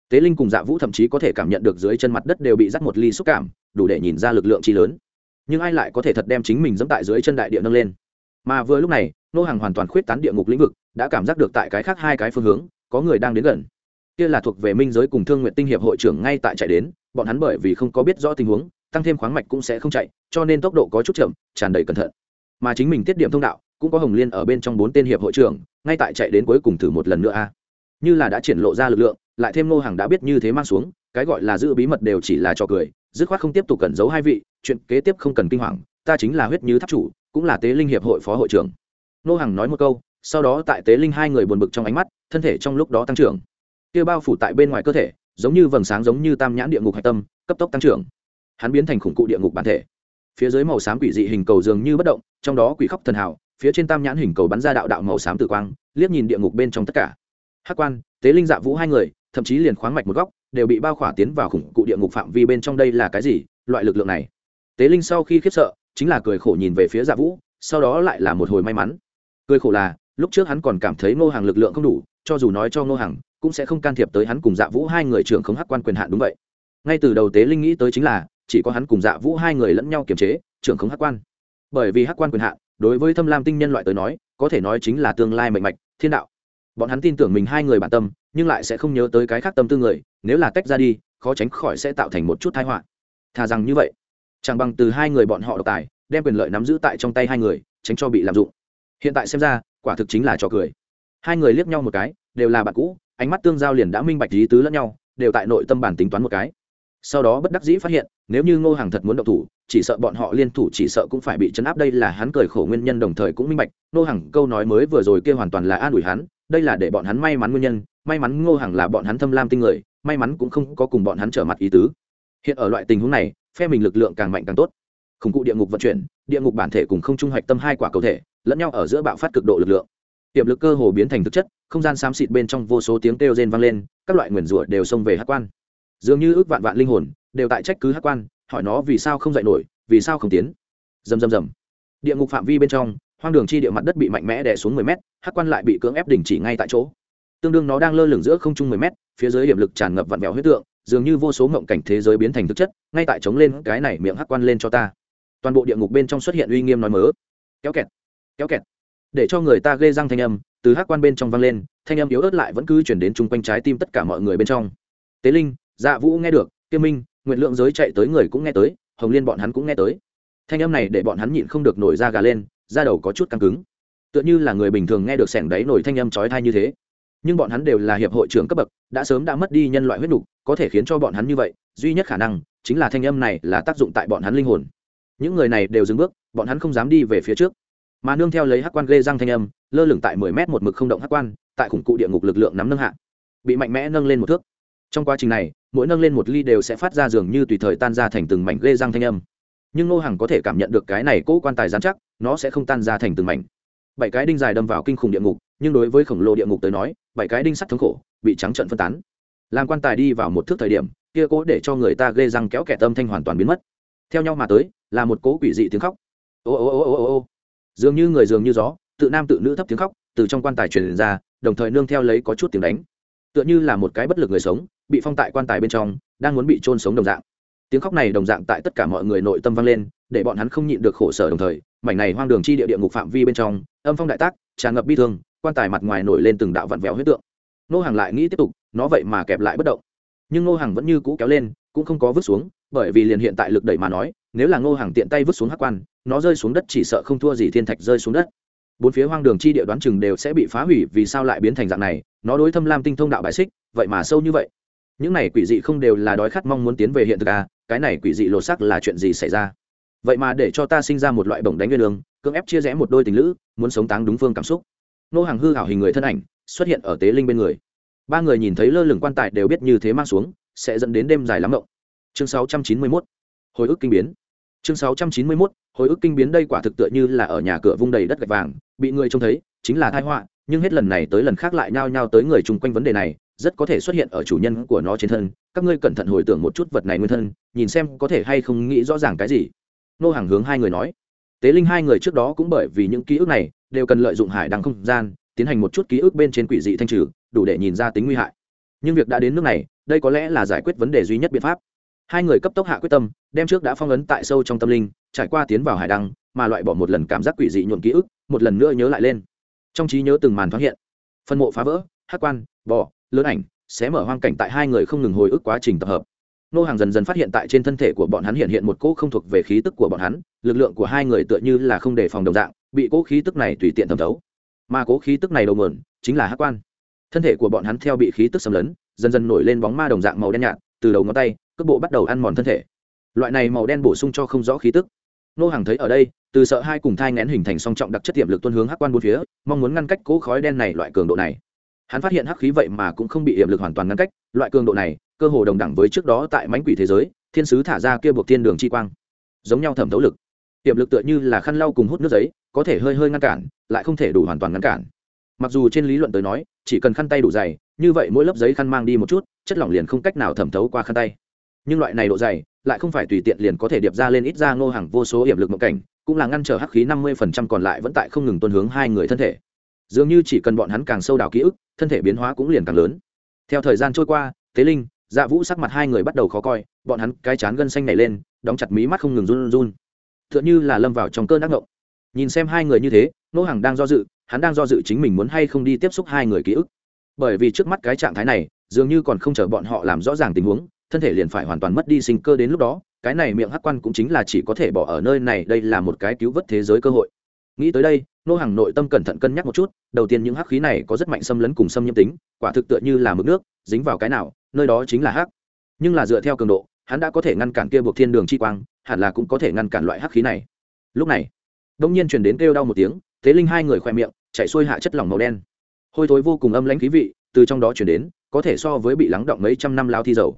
Tế linh cùng dạ vũ thậm chí có thể cảm nhận được dưới chân mặt đất đều bị dắt một ly xúc cảm, đủ để nhìn ra lực lượng chi lớn. Nhưng ai lại có thể thật đem chính mình dẫm tại dưới chân đại địa nâng lên? Mà vừa lúc này, nô hàng hoàn toàn khuyết tán địa ngục lĩnh vực, đã cảm giác được tại cái khác hai cái phương hướng, có người đang đến gần. Kia là thuộc về minh giới cùng thương nguyện tinh hiệp hội trưởng ngay tại chạy đến, bọn hắn bởi vì không có biết rõ tình huống, tăng thêm khoáng mạch cũng sẽ không chạy, cho nên tốc độ có chút chậm, tràn đầy cẩn thận. Mà chính mình tiết điểm thông đạo, cũng có hồng liên ở bên trong bốn tên hiệp hội trưởng, ngay tại chạy đến cuối cùng thử một lần nữa a. Như là đã triển lộ ra lực lượng, lại thêm nô hàng đã biết như thế mang xuống, cái gọi là giữ bí mật đều chỉ là trò cười, dứt khoát không tiếp tục cẩn giấu hai vị, chuyện kế tiếp không cần kinh hoàng, ta chính là huyết như tháp chủ cũng là tế linh hiệp hội phó hội trưởng. Nô hằng nói một câu, sau đó tại tế linh hai người buồn bực trong ánh mắt, thân thể trong lúc đó tăng trưởng. Kia bao phủ tại bên ngoài cơ thể, giống như vầng sáng giống như tam nhãn địa ngục hạch tâm, cấp tốc tăng trưởng. Hắn biến thành khủng cụ địa ngục bản thể. Phía dưới màu xám quỷ dị hình cầu dường như bất động, trong đó quỷ khóc thần hào, phía trên tam nhãn hình cầu bắn ra đạo đạo màu xám tử quang, liếc nhìn địa ngục bên trong tất cả. Hát quan, tế linh dạ vũ hai người, thậm chí liền khoáng mạch một góc, đều bị bao khỏa tiến vào khủng cụ địa ngục phạm vi bên trong đây là cái gì, loại lực lượng này. Tế linh sau khi khiếp sợ chính là cười khổ nhìn về phía dạ vũ, sau đó lại là một hồi may mắn. Cười khổ là, lúc trước hắn còn cảm thấy ngô hàng lực lượng không đủ, cho dù nói cho ngô hàng cũng sẽ không can thiệp tới hắn cùng dạ vũ hai người trưởng không hắc quan quyền hạn đúng vậy. Ngay từ đầu tế linh nghĩ tới chính là, chỉ có hắn cùng dạ vũ hai người lẫn nhau kiềm chế, trưởng không hắc quan. Bởi vì hắc quan quyền hạn, đối với thâm lam tinh nhân loại tới nói, có thể nói chính là tương lai mệnh mạch, thiên đạo. Bọn hắn tin tưởng mình hai người bản tâm, nhưng lại sẽ không nhớ tới cái khác tâm tư người, nếu là tách ra đi, khó tránh khỏi sẽ tạo thành một chút thái họa. Thà rằng như vậy chẳng bằng từ hai người bọn họ độc tài, đem quyền lợi nắm giữ tại trong tay hai người, tránh cho bị lạm dụng. Hiện tại xem ra, quả thực chính là trò cười. Hai người liếc nhau một cái, đều là bạn cũ, ánh mắt tương giao liền đã minh bạch lý tứ lẫn nhau, đều tại nội tâm bản tính toán một cái. Sau đó bất đắc dĩ phát hiện, nếu như ngô hàng thật muốn động thủ, chỉ sợ bọn họ liên thủ chỉ sợ cũng phải bị chấn áp, đây là hắn cười khổ nguyên nhân đồng thời cũng minh bạch, ngô hàng câu nói mới vừa rồi kia hoàn toàn là an ủi hắn, đây là để bọn hắn may mắn nguyên nhân, may mắn ngô hàng là bọn hắn thâm lam tinh người, may mắn cũng không có cùng bọn hắn trở mặt ý tứ. Hiện ở loại tình huống này phe mình lực lượng càng mạnh càng tốt. Khủng cụ địa ngục vận chuyển, địa ngục bản thể cùng không trung hoạch tâm hai quả cầu thể, lẫn nhau ở giữa bạo phát cực độ lực lượng. Tiềm lực cơ hồ biến thành thực chất, không gian xám xịt bên trong vô số tiếng kêu rên vang lên, các loại nguyền rủa đều xông về hát quan. Dường như ước vạn vạn linh hồn, đều tại trách cứ hát quan, hỏi nó vì sao không dạy nổi, vì sao không tiến. Dầm dầm dầm địa ngục phạm vi bên trong, hoang đường chi địa mặt đất bị mạnh mẽ đè xuống mười mét hát quan lại bị cưỡng ép đình chỉ ngay tại chỗ. Tương đương nó đang lơ lửng giữa không trung mười mét, phía dưới hiểm lực tràn ngập vặn vẹo huyết tượng dường như vô số mộng cảnh thế giới biến thành thực chất, ngay tại chống lên cái này miệng hắc quan lên cho ta. Toàn bộ địa ngục bên trong xuất hiện uy nghiêm nói mớ. Kéo kẹt kéo kẹt. Để cho người ta ghê răng thanh âm, từ hắc quan bên trong vang lên, thanh âm yếu ớt lại vẫn cứ chuyển đến chung quanh trái tim tất cả mọi người bên trong. Tế linh dạ vũ nghe được kiêm minh nguyện lượng giới chạy tới người cũng nghe tới, hồng liên bọn hắn cũng nghe tới. Thanh âm này để bọn hắn nhịn không được nổi da gà lên, da đầu có chút căng cứng. Tựa như là người bình thường nghe được sẻng đáy nổi thanh âm chói thai như thế nhưng bọn hắn đều là hiệp hội trưởng cấp bậc, đã sớm đã mất đi nhân loại huyết nục, có thể khiến cho bọn hắn như vậy, duy nhất khả năng chính là thanh âm này là tác dụng tại bọn hắn linh hồn. Những người này đều dừng bước, bọn hắn không dám đi về phía trước. Mà nương theo lấy hắc quan ghê răng thanh âm, lơ lửng tại mười mét một mực không động hắc quan, tại khủng cụ địa ngục lực lượng nắm nâng hạ. Bị mạnh mẽ nâng lên một thước. Trong quá trình này, mỗi nâng lên một ly đều sẽ phát ra dường như tùy thời tan ra thành từng mảnh ghê răng thanh âm. Nhưng nô hằng có thể cảm nhận được cái này cỗ quan tài giám chắc, nó sẽ không tan ra thành từng mảnh. Bảy cái đinh dài đâm vào kinh khủng địa ngục nhưng đối với khổng lồ địa ngục tới nói, bảy cái đinh sắt thống khổ, bị trắng trận phân tán. Làm quan tài đi vào một thước thời điểm, kia cố để cho người ta ghê răng kéo kẻ tâm thanh hoàn toàn biến mất. Theo nhau mà tới, là một cố quỷ dị tiếng khóc. Ô ô ô ô ô ô. Dường như người dường như gió, tự nam tự nữ thấp tiếng khóc, từ trong quan tài truyền ra, đồng thời nương theo lấy có chút tiếng đánh. Tựa như là một cái bất lực người sống, bị phong tại quan tài bên trong, đang muốn bị trôn sống đồng dạng. Tiếng khóc này đồng dạng tại tất cả mọi người nội tâm vang lên, để bọn hắn không nhịn được khổ sở đồng thời, mảnh này hoang đường chi địa địa ngục phạm vi bên trong, âm phong đại tác, tràn ngập bi thương quan tài mặt ngoài nổi lên từng đạo vặn vẹo huyết tượng. Nô hàng lại nghĩ tiếp tục, nó vậy mà kẹp lại bất động. Nhưng nô hàng vẫn như cũ kéo lên, cũng không có vứt xuống, bởi vì liền hiện tại lực đẩy mà nói, nếu là nô hàng tiện tay vứt xuống hắc quan, nó rơi xuống đất chỉ sợ không thua gì thiên thạch rơi xuống đất. Bốn phía hoang đường chi địa đoán chừng đều sẽ bị phá hủy, vì sao lại biến thành dạng này, nó đối thâm lam tinh thông đạo bài xích, vậy mà sâu như vậy. Những này quỷ dị không đều là đói khát mong muốn tiến về hiện thực à cái này quỷ dị lột sắc là chuyện gì xảy ra? Vậy mà để cho ta sinh ra một loại bổng đánh nguyên lương, cưỡng ép chia rẽ một đôi tình lữ, muốn sống táng đúng phương cảm xúc nô hàng hư hảo hình người thân ảnh xuất hiện ở tế linh bên người. Ba người nhìn thấy lơ lửng quan tài đều biết như thế mang xuống, sẽ dẫn đến đêm dài lắm mộng. Chương 691 hồi ức kinh biến. Chương 691 hồi ức kinh biến đây quả thực tựa như là ở nhà cửa vung đầy đất gạch vàng, bị người trông thấy, chính là tai họa, nhưng hết lần này tới lần khác lại nhao nhao tới người chung quanh vấn đề này, rất có thể xuất hiện ở chủ nhân của nó trên thân. Các ngươi cẩn thận hồi tưởng một chút vật này nguyên thân, nhìn xem có thể hay không nghĩ rõ ràng cái gì. Nô hàng hướng hai người nói tế linh hai người trước đó cũng bởi vì những ký ức này, đều cần lợi dụng hải đăng không gian, tiến hành một chút ký ức bên trên quỷ dị thanh trừ, đủ để nhìn ra tính nguy hại. Nhưng việc đã đến nước này, đây có lẽ là giải quyết vấn đề duy nhất biện pháp. Hai người cấp tốc hạ quyết tâm, đem trước đã phong ấn tại sâu trong tâm linh, trải qua tiến vào hải đăng, mà loại bỏ một lần cảm giác quỷ dị nhuộm ký ức, một lần nữa nhớ lại lên. Trong trí nhớ từng màn thoáng hiện, phân mộ phá vỡ, hát quan, bò, lớn ảnh, xé mở hoang cảnh tại hai người không ngừng hồi ức quá trình tập hợp nô hàng dần dần phát hiện tại trên thân thể của bọn hắn hiện hiện một cỗ không thuộc về khí tức của bọn hắn, lực lượng của hai người tựa như là không đề phòng đồng dạng, bị cỗ khí tức này tùy tiện thẩm thấu. Mà cỗ khí tức này đầu mượn chính là hát quan. Thân thể của bọn hắn theo bị khí tức xâm lấn, dần dần nổi lên bóng ma đồng dạng màu đen nhạt, từ đầu ngón tay, cước bộ bắt đầu ăn mòn thân thể. Loại này màu đen bổ sung cho không rõ khí tức. Nô hàng thấy ở đây, từ sợ hai cùng thai ngén hình thành song trọng đặc chất tiềm lực tuân hướng hắc quan bốn phía, mong muốn ngăn cách cỗ khói đen này loại cường độ này. Hắn phát hiện hắc khí vậy mà cũng không bị hiểm lực hoàn toàn ngăn cách, loại cường độ này cơ hồ đồng đẳng với trước đó tại mánh quỷ thế giới, thiên sứ thả ra kia buộc thiên đường chi quang. Giống nhau thẩm thấu lực. Tiềm lực tựa như là khăn lau cùng hút nước giấy, có thể hơi hơi ngăn cản, lại không thể đủ hoàn toàn ngăn cản. Mặc dù trên lý luận tới nói, chỉ cần khăn tay đủ dày, như vậy mỗi lớp giấy khăn mang đi một chút, chất lỏng liền không cách nào thẩm thấu qua khăn tay. Nhưng loại này độ dày, lại không phải tùy tiện liền có thể điệp ra lên ít ra ngô hàng vô số hiểm lực mộng cảnh, cũng là ngăn trở hắc khí năm mươi phần trăm còn lại vẫn tại không ngừng tuân hướng hai người thân thể. Dường như chỉ cần bọn hắn càng sâu đào ký ức, thân thể biến hóa cũng liền càng lớn. Theo thời gian trôi qua tế linh dạ vũ sắc mặt hai người bắt đầu khó coi, bọn hắn cái chán gân xanh nảy lên, đóng chặt mí mắt không ngừng run run. T h ư ợ n h ư là lâm vào trong cơn ác ngộng nhìn xem hai người như thế, nô hàng đang do dự, hắn đang do dự chính mình muốn hay không đi tiếp xúc hai người ký ức. Bởi vì trước mắt cái trạng thái này, dường như còn không chờ bọn họ làm rõ ràng tình huống, thân thể liền phải hoàn toàn mất đi sinh cơ đến lúc đó, cái này miệng hắc quan cũng chính là chỉ có thể bỏ ở nơi này, đây là một cái cứu vớt thế giới cơ hội. Nghĩ tới đây, nô hàng nội tâm cẩn thận cân nhắc một chút, đầu tiên những hắc khí này có rất mạnh xâm lấn cùng xâm nhiễm tính, quả thực tựa như là mực nước, dính vào cái nào nơi đó chính là hắc. Nhưng là dựa theo cường độ, hắn đã có thể ngăn cản kia buộc thiên đường chi quang, hẳn là cũng có thể ngăn cản loại hắc khí này. Lúc này đông nhiên truyền đến kêu đau một tiếng, thế linh hai người khoe miệng chạy xuôi hạ chất lỏng màu đen. Hôi thối vô cùng âm lãnh khí vị từ trong đó chuyển đến, có thể so với bị lắng động mấy trăm năm lao thi dầu.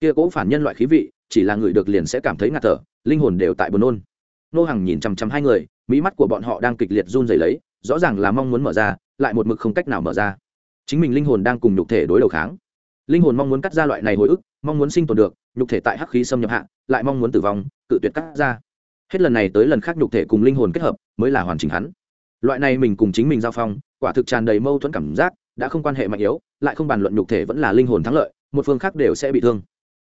Kia cỗ phản nhân loại khí vị, chỉ là người được liền sẽ cảm thấy ngạt thở, linh hồn đều tại buồn nôn. Nô hàng nhìn chằm chằm hai người, mỹ mắt của bọn họ đang kịch liệt run rẩy lấy, rõ ràng là mong muốn mở ra, lại một mực không cách nào mở ra. Chính mình linh hồn đang cùng nhục thể đối đầu kháng linh hồn mong muốn cắt ra loại này hồi ức, mong muốn sinh tồn được, nhục thể tại hắc khí xâm nhập hạ, lại mong muốn tử vong, cự tuyệt cắt ra. Hết lần này tới lần khác nhục thể cùng linh hồn kết hợp mới là hoàn chỉnh hắn. Loại này mình cùng chính mình giao phong, quả thực tràn đầy mâu thuẫn cảm giác, đã không quan hệ mạnh yếu, lại không bàn luận nhục thể vẫn là linh hồn thắng lợi, một phương khác đều sẽ bị thương.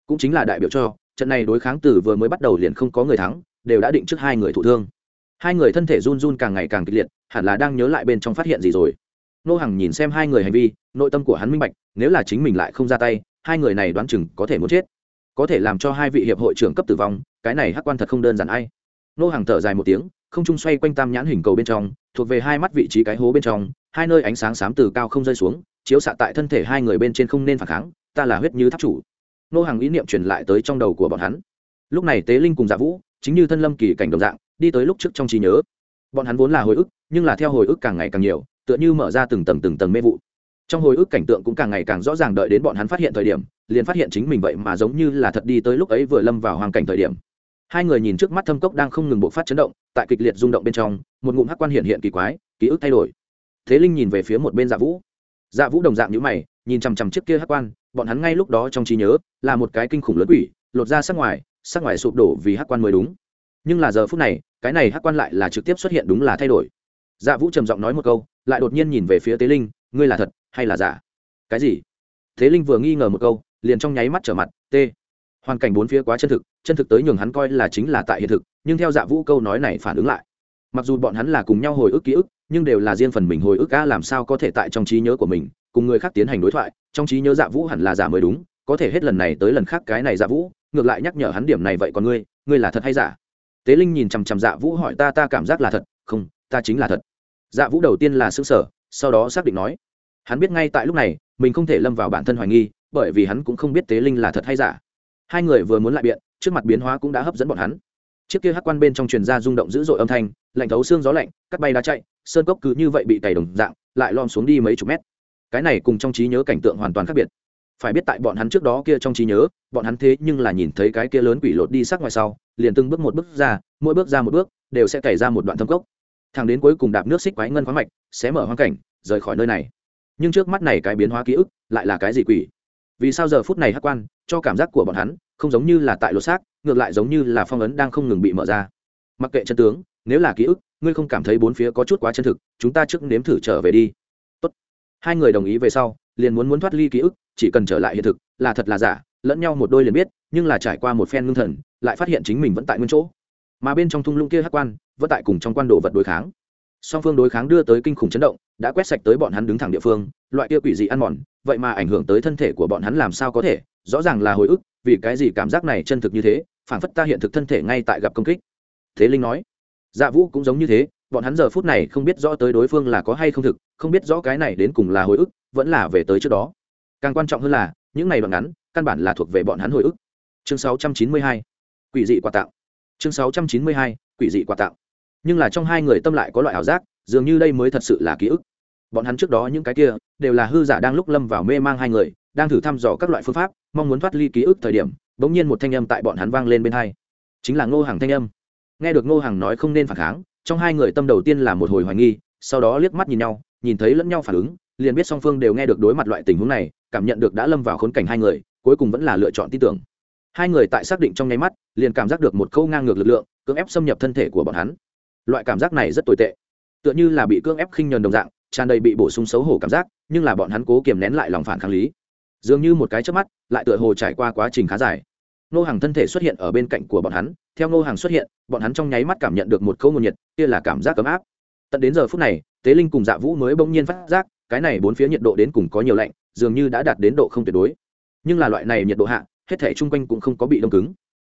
Cũng chính là đại biểu cho, trận này đối kháng từ vừa mới bắt đầu liền không có người thắng, đều đã định trước hai người thụ thương. Hai người thân thể run run càng ngày càng kịch liệt, hẳn là đang nhớ lại bên trong phát hiện gì rồi nô hằng nhìn xem hai người hành vi, nội tâm của hắn minh bạch, nếu là chính mình lại không ra tay, hai người này đoán chừng có thể muốn chết. Có thể làm cho hai vị hiệp hội trưởng cấp tử vong, cái này hắc quan thật không đơn giản ai. Nô hàng thở dài một tiếng, không trung xoay quanh tam nhãn hình cầu bên trong, thuộc về hai mắt vị trí cái hố bên trong, hai nơi ánh sáng xám từ cao không rơi xuống, chiếu xạ tại thân thể hai người bên trên không nên phản kháng, ta là huyết như tháp chủ. Nô hàng ý niệm truyền lại tới trong đầu của bọn hắn. Lúc này tế linh cùng dạ vũ, chính như thân lâm kỳ cảnh đồng dạng, đi tới lúc trước trong trí nhớ. Bọn hắn vốn là hồi ức, nhưng là theo hồi ức càng ngày càng nhiều tựa như mở ra từng tầng từng tầng mê vụ. Trong hồi ức cảnh tượng cũng càng ngày càng rõ ràng đợi đến bọn hắn phát hiện thời điểm, liền phát hiện chính mình vậy mà giống như là thật đi tới lúc ấy vừa lâm vào hoàn cảnh thời điểm. Hai người nhìn trước mắt thâm cốc đang không ngừng bộc phát chấn động, tại kịch liệt rung động bên trong, một ngụm hắc quan hiện hiện kỳ quái, ký ức thay đổi. Thế linh nhìn về phía một bên dạ vũ. Dạ vũ đồng dạng như mày, nhìn chằm chằm trước kia hắc quan bọn hắn ngay lúc đó trong trí nhớ, là một cái kinh khủng lớn quỷ, lột ra sắc ngoài sắc ngoài sụp đổ vì hắc quan mới đúng. Nhưng là giờ phút này, cái này hắc quan lại là trực tiếp xuất hiện đúng là thay đổi. Dạ vũ trầm giọng nói một câu lại đột nhiên nhìn về phía tế linh, ngươi là thật hay là giả? Cái gì? Thế linh vừa nghi ngờ một câu, liền trong nháy mắt trở mặt t hoàn cảnh bốn phía quá chân thực chân thực tới nhường hắn coi là chính là tại hiện thực, nhưng theo dạ vũ câu nói này phản ứng lại. Mặc dù bọn hắn là cùng nhau hồi ức ký ức, nhưng đều là riêng phần mình hồi ức ca làm sao có thể tại trong trí nhớ của mình, cùng người khác tiến hành đối thoại, trong trí nhớ dạ vũ hẳn là giả mới đúng, có thể hết lần này tới lần khác cái này dạ vũ, ngược lại nhắc nhở hắn điểm này vậy còn ngươi ngươi là thật hay giả? Tế linh nhìn chằm chằm dạ vũ hỏi, ta ta cảm giác là thật, không, ta chính là thật dạ vũ đầu tiên là xứng sở sau đó xác định nói, hắn biết ngay tại lúc này, mình không thể lâm vào bản thân hoài nghi, bởi vì hắn cũng không biết tế linh là thật hay giả. Hai người vừa muốn lại biện, trước mặt biến hóa cũng đã hấp dẫn bọn hắn. Chiếc kia hắc quan bên trong truyền ra rung động dữ dội âm thanh, lạnh thấu xương gió lạnh, cắt bay đá chạy, sơn cốc cứ như vậy bị cày đồng dạng, lại lom xuống đi mấy chục mét. Cái này cùng trong trí nhớ cảnh tượng hoàn toàn khác biệt. Phải biết tại bọn hắn trước đó kia trong trí nhớ, bọn hắn thế nhưng là nhìn thấy cái kia lớn quỷ lột đi sắc ngoài sau, liền từng bước một bước ra, mỗi bước ra một bước, đều sẽ cày ra một đoạn thâm cốc thằng đến cuối cùng đạp nước xích quái ngân khoáng mạch, sẽ mở hoang cảnh, rời khỏi nơi này. Nhưng trước mắt này cái biến hóa ký ức, lại là cái gì quỷ? Vì sao giờ phút này hắc quan, cho cảm giác của bọn hắn, không giống như là tại lột xác, ngược lại giống như là phong ấn đang không ngừng bị mở ra. Mặc kệ chân tướng, nếu là ký ức, ngươi không cảm thấy bốn phía có chút quá chân thực, chúng ta trước nếm thử trở về đi. Tốt. hai người đồng ý về sau, liền muốn muốn thoát ly ký ức, chỉ cần trở lại hiện thực, là thật là giả, lẫn nhau một đôi liền biết, nhưng là trải qua một phen ngưng thần, lại phát hiện chính mình vẫn tại nguyên chỗ. Mà bên trong thung lũng kia hắc quan vẫn tại cùng trong quan đồ vật đối kháng. Song phương đối kháng đưa tới kinh khủng chấn động đã quét sạch tới bọn hắn đứng thẳng địa phương loại kia quỷ dị ăn mòn vậy mà ảnh hưởng tới thân thể của bọn hắn làm sao có thể rõ ràng là hồi ức vì cái gì cảm giác này chân thực như thế phản phất ta hiện thực thân thể ngay tại gặp công kích. Thế linh nói dạ vũ cũng giống như thế bọn hắn giờ phút này không biết rõ tới đối phương là có hay không thực không biết rõ cái này đến cùng là hồi ức vẫn là về tới trước đó. Càng quan trọng hơn là những ngày đoạn ngắn căn bản là thuộc về bọn hắn hồi ức. Chương 692, quỷ dị quà tạo chương 692, quỷ dị quà tạo nhưng là trong hai người tâm lại có loại ảo giác, dường như đây mới thật sự là ký ức. Bọn hắn trước đó những cái kia, đều là hư giả đang lúc lâm vào mê mang hai người, đang thử thăm dò các loại phương pháp, mong muốn thoát ly ký ức thời điểm, bỗng nhiên một thanh âm tại bọn hắn vang lên bên hai. Chính là ngô hàng thanh âm. Nghe được ngô hàng nói không nên phản kháng, trong hai người tâm đầu tiên là một hồi hoài nghi, sau đó liếc mắt nhìn nhau, nhìn thấy lẫn nhau phản ứng, liền biết song phương đều nghe được đối mặt loại tình huống này, cảm nhận được đã lâm vào khốn cảnh hai người, cuối cùng vẫn là lựa chọn tin tưởng. Hai người tại xác định trong nháy mắt, liền cảm giác được một câu ngang ngược lực lượng, cưỡng ép xâm nhập thân thể của bọn hắn loại cảm giác này rất tồi tệ. Tựa như là bị cưỡng ép khinh nhờn đồng dạng, tràn đầy bị bổ sung xấu hổ cảm giác, nhưng là bọn hắn cố kiềm nén lại lòng phản kháng lý. Dường như một cái trước mắt, lại tựa hồ trải qua quá trình khá dài. Nô hàng thân thể xuất hiện ở bên cạnh của bọn hắn, theo nô hàng xuất hiện, bọn hắn trong nháy mắt cảm nhận được một câu nguồn nhiệt, kia là cảm giác ấm áp. Tận đến giờ phút này, tế linh cùng dạ vũ mới bỗng nhiên phát giác, cái này bốn phía nhiệt độ đến cùng có nhiều lạnh, dường như đã đạt đến độ không tuyệt đối. Nhưng là loại này nhiệt độ hạ, hết thể chung quanh cũng không có bị đông cứng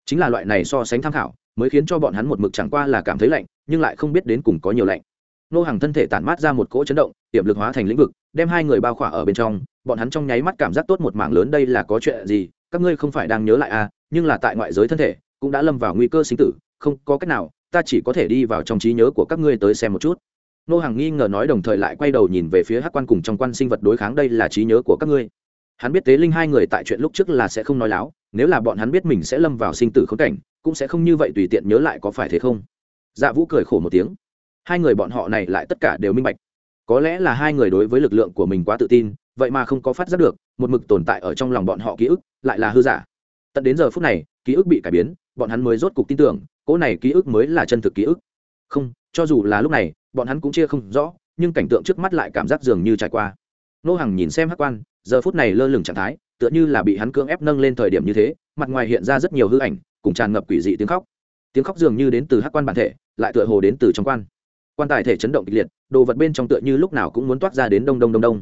chính là loại này so sánh tham khảo, mới khiến cho bọn hắn một mực chẳng qua là cảm thấy lạnh, nhưng lại không biết đến cùng có nhiều lạnh. Nô hàng thân thể tản mát ra một cỗ chấn động, tiềm lực hóa thành lĩnh vực, đem hai người bao khỏa ở bên trong. Bọn hắn trong nháy mắt cảm giác tốt một mảng lớn đây là có chuyện gì, các ngươi không phải đang nhớ lại à nhưng là tại ngoại giới thân thể, cũng đã lâm vào nguy cơ sinh tử, không có cách nào, ta chỉ có thể đi vào trong trí nhớ của các ngươi tới xem một chút. Nô hàng nghi ngờ nói đồng thời lại quay đầu nhìn về phía hắc quan cùng trong quan sinh vật đối kháng đây là trí nhớ của các ngươi. Hắn biết tế linh hai người tại chuyện lúc trước là sẽ không nói láo nếu là bọn hắn biết mình sẽ lâm vào sinh tử khốn cảnh, cũng sẽ không như vậy tùy tiện nhớ lại có phải thế không? Dạ vũ cười khổ một tiếng. Hai người bọn họ này lại tất cả đều minh bạch. Có lẽ là hai người đối với lực lượng của mình quá tự tin, vậy mà không có phát giác được, một mực tồn tại ở trong lòng bọn họ ký ức lại là hư giả. Tận đến giờ phút này, ký ức bị cải biến, bọn hắn mới rốt cục tin tưởng, cỗ này ký ức mới là chân thực ký ức. Không, cho dù là lúc này, bọn hắn cũng chia không rõ, nhưng cảnh tượng trước mắt lại cảm giác dường như trải qua. Nô hằng nhìn xem hắc quan, giờ phút này lơ lửng trạng thái tựa như là bị hắn cưỡng ép nâng lên thời điểm như thế, mặt ngoài hiện ra rất nhiều hư ảnh, cùng tràn ngập quỷ dị tiếng khóc. Tiếng khóc dường như đến từ hắc quan bản thể, lại tựa hồ đến từ trong quan. Quan tài thể chấn động kịch liệt, đồ vật bên trong tựa như lúc nào cũng muốn toát ra đến đông đông đông đông.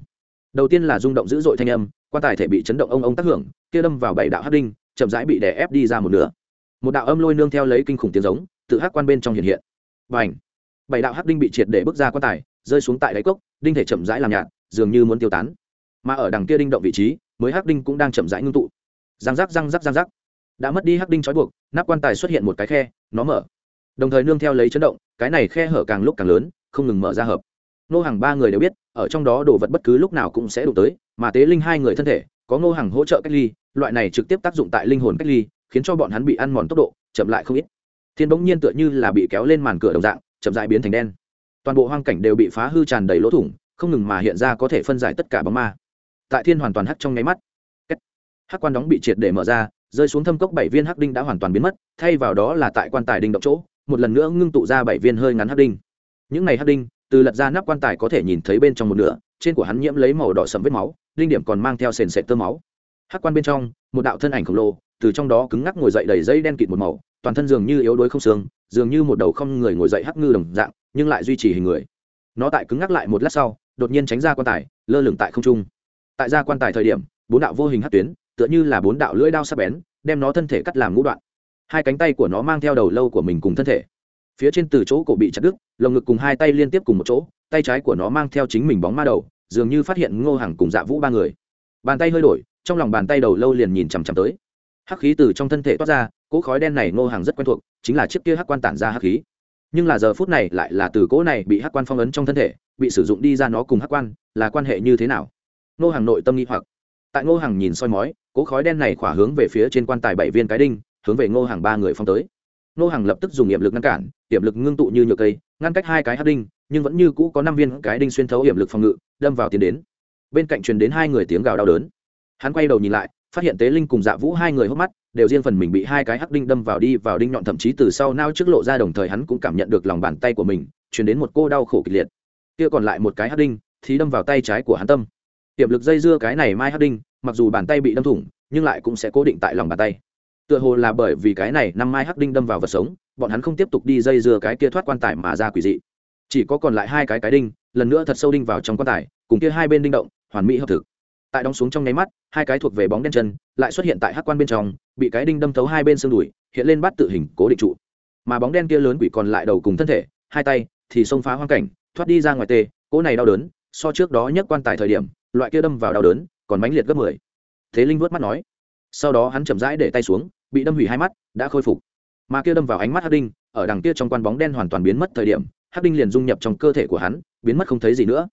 Đầu tiên là rung động dữ dội thanh âm, quan tài thể bị chấn động ông ông tác hưởng, kia đâm vào bảy đạo hắc đinh, chậm rãi bị đè ép đi ra một nửa. Một đạo âm lôi nương theo lấy kinh khủng tiếng giống tự hắc quan bên trong hiện hiện. Và ảnh bảy đạo hắc đinh bị triệt để bước ra quan tài, rơi xuống tại đáy cốc, đinh thể chậm rãi làm nhạt, dường như muốn tiêu tán. Mà ở đằng kia đinh động vị trí mới hắc đinh cũng đang chậm rãi ngưng tụ. Răng rắc răng rắc răng rắc đã mất đi hắc đinh trói buộc, nắp quan tài xuất hiện một cái khe, nó mở. Đồng thời nương theo lấy chấn động, cái này khe hở càng lúc càng lớn, không ngừng mở ra hợp. Nô hàng ba người đều biết, ở trong đó đồ vật bất cứ lúc nào cũng sẽ đụng tới, mà tế linh hai người thân thể, có ngô hàng hỗ trợ cách ly, loại này trực tiếp tác dụng tại linh hồn cách ly, khiến cho bọn hắn bị ăn mòn tốc độ, chậm lại không ít. Thiên bỗng nhiên tựa như là bị kéo lên màn cửa đồng dạng, chậm dại biến thành đen. Toàn bộ hoang cảnh đều bị phá hư tràn đầy lỗ thủng, không ngừng mà hiện ra có thể phân giải tất cả bóng ma tại thiên hoàn toàn hắt trong nháy mắt. Hắc quan đóng bị triệt để mở ra, rơi xuống thâm cốc bảy viên hắc đinh đã hoàn toàn biến mất, thay vào đó là tại quan tài đinh động chỗ, một lần nữa ngưng tụ ra bảy viên hơi ngắn hắc đinh. Những này hắc đinh, từ lật ra nắp quan tài có thể nhìn thấy bên trong một nửa, trên của hắn nhiễm lấy màu đỏ sẫm vết máu, đinh điểm còn mang theo sền sệt tơ máu. Hắc quan bên trong, một đạo thân ảnh khổng lồ, từ trong đó cứng ngắc ngồi dậy đầy dây đen kịt một màu, toàn thân dường như yếu đuối không xương, dường như một đầu không người ngồi dậy hắc ngư đồng dạng, nhưng lại duy trì hình người. Nó tại cứng ngắc lại một lát sau, đột nhiên tránh ra quan tài, lơ lửng tại không trung tại ra quan tài thời điểm, bốn đạo vô hình hát tuyến, tựa như là bốn đạo lưỡi đao sắc bén, đem nó thân thể cắt làm ngũ đoạn. Hai cánh tay của nó mang theo đầu lâu của mình cùng thân thể. Phía trên từ chỗ cổ bị chặt đứt, lồng ngực cùng hai tay liên tiếp cùng một chỗ, tay trái của nó mang theo chính mình bóng ma đầu, dường như phát hiện ngô hàng cùng dạ vũ ba người. Bàn tay hơi đổi, trong lòng bàn tay đầu lâu liền nhìn chằm chằm tới. Hắc khí từ trong thân thể toát ra, cỗ khói đen này ngô hàng rất quen thuộc, chính là chiếc kia hắc quan tản ra hắc khí. Nhưng là giờ phút này lại là từ cỗ này bị hắc quan phong ấn trong thân thể, bị sử dụng đi ra nó cùng hắc quan, là quan hệ như thế nào? Ngô hàng nội tâm nghi hoặc. Tại ngô hàng nhìn soi mói cỗ khói đen này khỏa hướng về phía trên quan tài bảy viên cái đinh, hướng về ngô hàng ba người phong tới. Ngô hàng lập tức dùng niệm lực ngăn cản, hiểm lực ngưng tụ như nhựa cây, ngăn cách hai cái hắc đinh, nhưng vẫn như cũ có năm viên cái đinh xuyên thấu hiểm lực phòng ngự, đâm vào tiến đến. Bên cạnh truyền đến hai người tiếng gào đau đớn. Hắn quay đầu nhìn lại, phát hiện tế linh cùng dạ vũ hai người hốc mắt, đều riêng phần mình bị hai cái hắc đinh đâm vào đi vào đinh nhọn, thậm chí từ sau nao trước lộ ra đồng thời hắn cũng cảm nhận được lòng bàn tay của mình, truyền đến một cô đau khổ kịch liệt. Kia còn lại một cái hắc đinh thì đâm vào tay trái của hắn tâm tiềm lực dây dưa cái này mai hắc đinh, mặc dù bàn tay bị đâm thủng, nhưng lại cũng sẽ cố định tại lòng bàn tay. Tựa hồ là bởi vì cái này năm mai hắc đinh đâm vào vật sống, bọn hắn không tiếp tục đi dây dưa cái kia thoát quan tài mà ra quỷ dị. Chỉ có còn lại hai cái cái đinh, lần nữa thật sâu đinh vào trong quan tài, cùng kia hai bên đinh động, hoàn mỹ hợp thực. Tại đóng xuống trong nháy mắt, hai cái thuộc về bóng đen chân, lại xuất hiện tại hắc quan bên trong, bị cái đinh đâm thấu hai bên xương đùi, hiện lên bắt tự hình cố định trụ. Mà bóng đen kia lớn quỷ còn lại đầu cùng thân thể, hai tay thì xông phá hoang cảnh, thoát đi ra ngoài tê, cỗ này đau đớn so trước đó nhất quan tài thời điểm, loại kia đâm vào đau đớn còn mãnh liệt gấp mười. Thế linh vuốt mắt nói. Sau đó hắn chậm rãi để tay xuống, bị đâm hủy hai mắt, đã khôi phục. Mà kia đâm vào ánh mắt hắc đinh, ở đằng kia trong quan bóng đen hoàn toàn biến mất thời điểm, hắc đinh liền dung nhập trong cơ thể của hắn, biến mất không thấy gì nữa.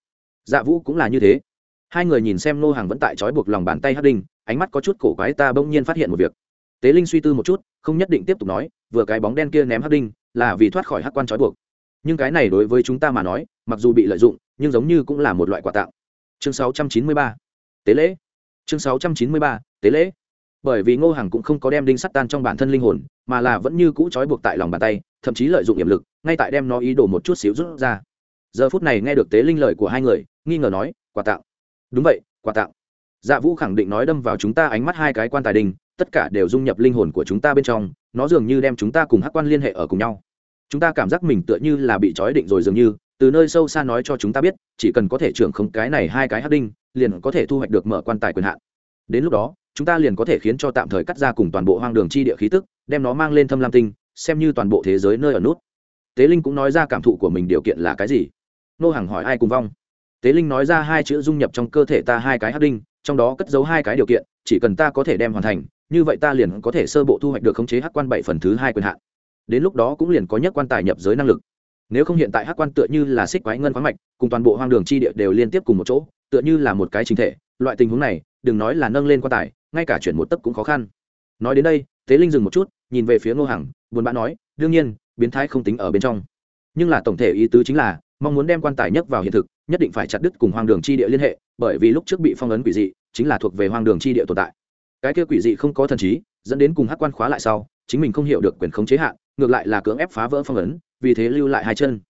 Dạ vũ cũng là như thế. Hai người nhìn xem nô hàng vẫn tại trói buộc lòng bàn tay hắc đinh, ánh mắt có chút cổ quái ta bỗng nhiên phát hiện một việc. Tế linh suy tư một chút, không nhất định tiếp tục nói, vừa cái bóng đen kia ném hắc đinh, là vì thoát khỏi hắc quan trói buộc. Nhưng cái này đối với chúng ta mà nói mặc dù bị lợi dụng, nhưng giống như cũng là một loại quà tặng. Chương 693. tế lễ. Chương 693. tế lễ. Bởi vì ngô hàng cũng không có đem đinh sắt tan trong bản thân linh hồn, mà là vẫn như cũ trói buộc tại lòng bàn tay, thậm chí lợi dụng hiểm lực, ngay tại đem nó ý đồ một chút xíu rút ra. Giờ phút này nghe được tế linh lời của hai người, nghi ngờ nói, quà tặng. Đúng vậy, quà tặng. Dạ vũ khẳng định nói đâm vào chúng ta ánh mắt hai cái quan tài đình, tất cả đều dung nhập linh hồn của chúng ta bên trong, nó dường như đem chúng ta cùng hắc quan liên hệ ở cùng nhau. Chúng ta cảm giác mình tựa như là bị trói định rồi dường như từ nơi sâu xa nói cho chúng ta biết, chỉ cần có thể trưởng không cái này hai cái hát đinh, liền có thể thu hoạch được mở quan tài quyền hạn. Đến lúc đó, chúng ta liền có thể khiến cho tạm thời cắt ra cùng toàn bộ hoang đường chi địa khí tức, đem nó mang lên thâm lam tinh, xem như toàn bộ thế giới nơi ở nút. Tế linh cũng nói ra cảm thụ của mình điều kiện là cái gì? Nô hàng hỏi ai cùng vong? Tế linh nói ra hai chữ dung nhập trong cơ thể ta hai cái hát đinh, trong đó cất giấu hai cái điều kiện, chỉ cần ta có thể đem hoàn thành, như vậy ta liền có thể sơ bộ thu hoạch được khống chế hắc quan bảy phần thứ hai quyền hạn. Đến lúc đó cũng liền có nhất quan tài nhập giới năng lực nếu không hiện tại hắc quan tựa như là xích quái ngân khoáng mạch, cùng toàn bộ hoang đường chi địa đều liên tiếp cùng một chỗ, tựa như là một cái chính thể, loại tình huống này, đừng nói là nâng lên quan tài, ngay cả chuyển một tấc cũng khó khăn. Nói đến đây, tế linh dừng một chút, nhìn về phía ngô hằng, buồn bã nói, đương nhiên, biến thái không tính ở bên trong. Nhưng là tổng thể ý tứ chính là, mong muốn đem quan tài nhấc vào hiện thực, nhất định phải chặt đứt cùng hoang đường chi địa liên hệ, bởi vì lúc trước bị phong ấn quỷ dị, chính là thuộc về hoang đường chi địa tồn tại. Cái kia quỷ dị không có thần trí, dẫn đến cùng hắc quan khóa lại sau, chính mình không hiểu được quyền khống chế hạn, ngược lại là cưỡng ép phá vỡ phong ấn vì thế lưu lại hai chân.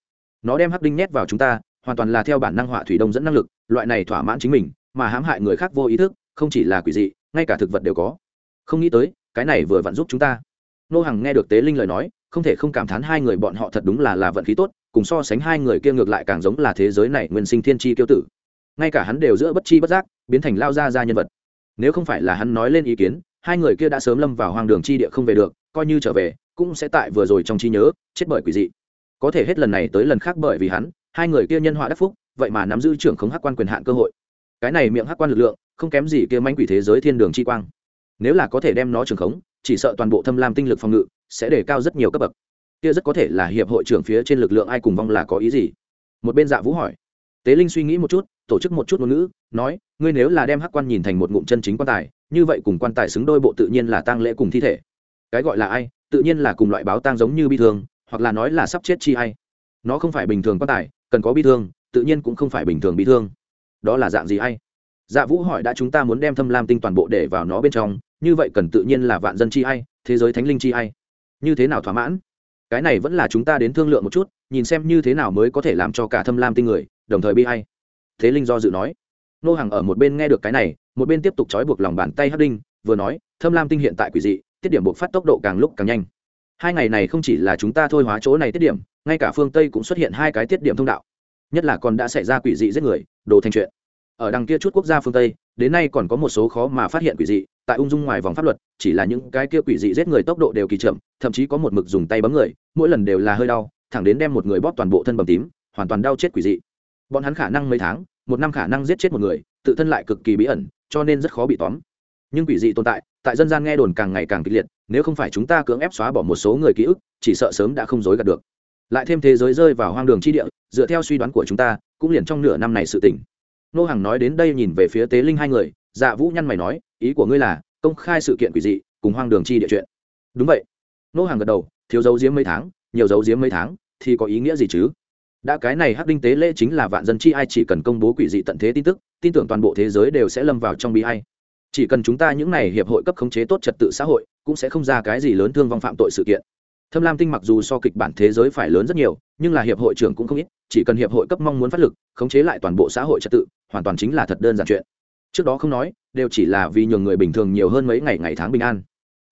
Nó đem hắc đinh nhét vào chúng ta, hoàn toàn là theo bản năng họa thủy đông dẫn năng lực, loại này thỏa mãn chính mình, mà hãm hại người khác vô ý thức, không chỉ là quỷ dị, ngay cả thực vật đều có. Không nghĩ tới, cái này vừa vặn giúp chúng ta. Nô hằng nghe được tế linh lời nói, không thể không cảm thán hai người bọn họ thật đúng là là vận khí tốt, cùng so sánh hai người kia ngược lại càng giống là thế giới này nguyên sinh thiên tri tiêu tử. Ngay cả hắn đều giữa bất chi bất giác, biến thành lao ra ra nhân vật. Nếu không phải là hắn nói lên ý kiến, hai người kia đã sớm lâm vào hoang đường chi địa không về được, coi như trở về, cũng sẽ tại vừa rồi trong trí nhớ, chết bởi quỷ dị có thể hết lần này tới lần khác bởi vì hắn, hai người kia nhân họa đắc phúc, vậy mà nắm giữ trưởng khống hắc quan quyền hạn cơ hội. Cái này miệng hắc quan lực lượng, không kém gì kia manh quỷ thế giới thiên đường chi quang. Nếu là có thể đem nó trưởng khống, chỉ sợ toàn bộ thâm lam tinh lực phòng ngự sẽ để cao rất nhiều cấp bậc. Kia rất có thể là hiệp hội trưởng phía trên lực lượng ai cùng vong là có ý gì? Một bên dạ vũ hỏi. Tế linh suy nghĩ một chút, tổ chức một chút ngôn ngữ, nói, ngươi nếu là đem hắc quan nhìn thành một ngụm chân chính quan tài, như vậy cùng quan tài xứng đôi bộ tự nhiên là tang lễ cùng thi thể. Cái gọi là ai, tự nhiên là cùng loại báo tang giống như bi thương hoặc là nói là sắp chết chi hay, nó không phải bình thường quan tài cần có bi thương tự nhiên cũng không phải bình thường bi thương. Đó là dạng gì hay? dạ vũ hỏi đã chúng ta muốn đem thâm lam tinh toàn bộ để vào nó bên trong như vậy cần tự nhiên là vạn dân chi hay, thế giới thánh linh chi hay, như thế nào thỏa mãn? Cái này vẫn là chúng ta đến thương lượng một chút nhìn xem như thế nào mới có thể làm cho cả thâm lam tinh người đồng thời bi hay thế linh do dự nói. Nô hàng ở một bên nghe được cái này một bên tiếp tục trói buộc lòng bàn tay hắc đinh vừa nói thâm lam tinh hiện tại quỷ dị tiết điểm buộc phát tốc độ càng lúc càng nhanh hai ngày này không chỉ là chúng ta thôi hóa chỗ này tiết điểm, ngay cả phương tây cũng xuất hiện hai cái tiết điểm thông đạo. Nhất là còn đã xảy ra quỷ dị giết người, đồ thành chuyện. Ở đằng kia chút quốc gia phương tây, đến nay còn có một số khó mà phát hiện quỷ dị, tại ung dung ngoài vòng pháp luật, chỉ là những cái kia quỷ dị giết người tốc độ đều kỳ chậm, thậm chí có một mực dùng tay bấm người, mỗi lần đều là hơi đau, thẳng đến đem một người bóp toàn bộ thân bầm tím, hoàn toàn đau chết quỷ dị. Bọn hắn khả năng mấy tháng, một năm khả năng giết chết một người, tự thân lại cực kỳ bí ẩn, cho nên rất khó bị tóm. Nhưng quỷ dị tồn tại tại dân gian nghe đồn càng ngày càng kịch liệt, nếu không phải chúng ta cưỡng ép xóa bỏ một số người ký ức, chỉ sợ sớm đã không dối gạt được. Lại thêm thế giới rơi vào hoang đường chi địa, dựa theo suy đoán của chúng ta, cũng liền trong nửa năm này sự tỉnh nô hàng nói đến đây nhìn về phía tế linh hai người dạ vũ nhăn mày nói, ý của ngươi là, công khai sự kiện quỷ dị, cùng hoang đường chi địa chuyện. Đúng vậy. Nô hàng gật đầu, thiếu dấu diếm mấy tháng, nhiều dấu diếm mấy tháng, thì có ý nghĩa gì chứ? Đã cái này hắc đinh tế lễ chính là vạn dân chi ai chỉ cần công bố quỷ dị tận thế tin tức, tin tưởng toàn bộ thế giới đều sẽ lâm vào trong bi hay chỉ cần chúng ta những này hiệp hội cấp khống chế tốt trật tự xã hội, cũng sẽ không ra cái gì lớn thương vong phạm tội sự kiện. Thâm lam tinh mặc dù so kịch bản thế giới phải lớn rất nhiều, nhưng là hiệp hội trưởng cũng không ít, chỉ cần hiệp hội cấp mong muốn phát lực, khống chế lại toàn bộ xã hội trật tự, hoàn toàn chính là thật đơn giản chuyện. Trước đó không nói, đều chỉ là vì nhường người bình thường nhiều hơn mấy ngày ngày tháng bình an.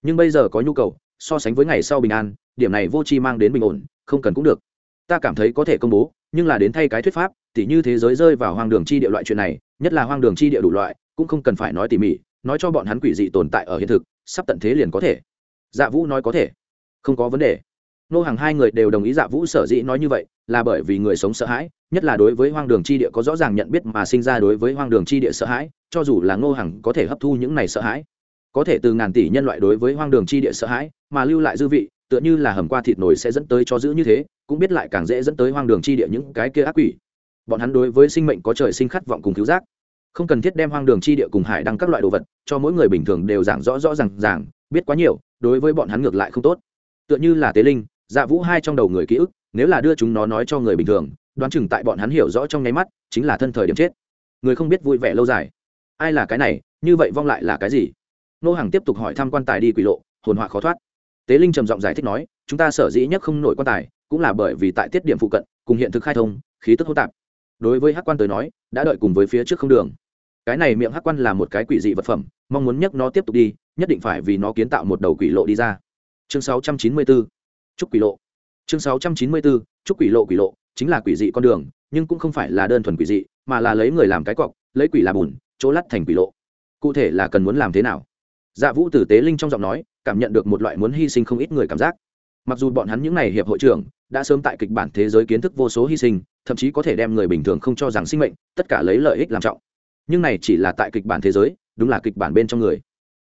Nhưng bây giờ có nhu cầu, so sánh với ngày sau bình an, điểm này vô chi mang đến bình ổn, không cần cũng được. Ta cảm thấy có thể công bố, nhưng là đến thay cái thuyết pháp, tỉ như thế giới rơi vào hoang đường chi địa loại chuyện này, nhất là hoang đường chi địa đủ loại, cũng không cần phải nói tỉ mỉ nói cho bọn hắn quỷ dị tồn tại ở hiện thực, sắp tận thế liền có thể. Dạ vũ nói có thể. Không có vấn đề. Nô hàng hai người đều đồng ý dạ vũ sở dĩ nói như vậy, là bởi vì người sống sợ hãi, nhất là đối với hoang đường chi địa có rõ ràng nhận biết mà sinh ra đối với hoang đường chi địa sợ hãi, cho dù là ngô hằng có thể hấp thu những này sợ hãi. Có thể từ ngàn tỷ nhân loại đối với hoang đường chi địa sợ hãi, mà lưu lại dư vị, tựa như là hầm qua thịt nổi sẽ dẫn tới cho giữ như thế, cũng biết lại càng dễ dẫn tới hoang đường chi địa những cái kia ác quỷ. Bọn hắn đối với sinh mệnh có trời sinh khát vọng cùng cứu giác không cần thiết đem hoang đường chi địa cùng hải đăng các loại đồ vật cho mỗi người bình thường đều giảng rõ rõ r à n g ràng, biết quá nhiều, đối với bọn hắn ngược lại không tốt. Tựa như là tế linh dạ vũ hai trong đầu người ký ức, nếu là đưa chúng nó nói cho người bình thường, đoán chừng tại bọn hắn hiểu rõ trong nháy mắt, chính là thân thời điểm chết. Người không biết vui vẻ lâu dài. Ai là cái này, như vậy vong lại là cái gì? Nô hàng tiếp tục hỏi thăm quan tài đi quỷ lộ, hồn họa khó thoát. Tế linh trầm giọng giải thích nói, chúng ta sở dĩ nhất không nổi quan tài, cũng là bởi vì tại tiết điểm phụ cận, cùng hiện thực khai thông, khí tức hỗn tạp đối với hắc quan tới nói, đã đợi cùng với phía trước không đường. Cái này miệng hắc quan là một cái quỷ dị vật phẩm, mong muốn nhắc nó tiếp tục đi, nhất định phải vì nó kiến tạo một đầu quỷ lộ đi ra. Chương 694 chúc quỷ lộ. Chương 694 chúc quỷ lộ quỷ lộ, chính là quỷ dị con đường, nhưng cũng không phải là đơn thuần quỷ dị, mà là lấy người làm cái cọc, lấy quỷ làm bùn, chỗ lắt thành quỷ lộ. Cụ thể là cần muốn làm thế nào? Dạ vũ tử tế linh trong giọng nói, cảm nhận được một loại muốn hy sinh không ít người cảm giác mặc dù bọn hắn những n à y hiệp hội trưởng đã sớm tại kịch bản thế giới kiến thức vô số hy sinh, thậm chí có thể đem người bình thường không cho rằng sinh mệnh, tất cả lấy lợi ích làm trọng. Nhưng này chỉ là tại kịch bản thế giới, đúng là kịch bản bên trong người.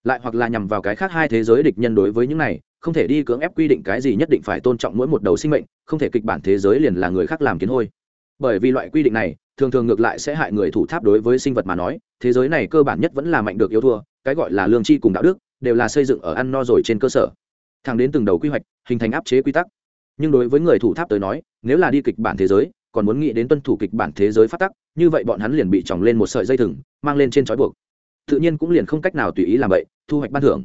Lại hoặc là nhằm vào cái khác hai thế giới địch nhân đối với những này, không thể đi cưỡng ép quy định cái gì nhất định phải tôn trọng mỗi một đầu sinh mệnh, không thể kịch bản thế giới liền là người khác làm kiến hôi. Bởi vì loại quy định này, thường thường ngược lại sẽ hại người thủ tháp đối với sinh vật mà nói, thế giới này cơ bản nhất vẫn là mạnh được yêu thua, cái gọi là lương tri cùng đạo đức, đều là xây dựng ở ăn no rồi trên cơ sở. Thẳng đến từng đầu quy hoạch hình thành áp chế quy tắc. Nhưng đối với người thủ tháp tới nói, nếu là đi kịch bản thế giới, còn muốn nghĩ đến tuân thủ kịch bản thế giới phát tắc, như vậy bọn hắn liền bị tròng lên một sợi dây thừng, mang lên trên trói buộc. Tự nhiên cũng liền không cách nào tùy ý làm vậy, thu hoạch ban thưởng.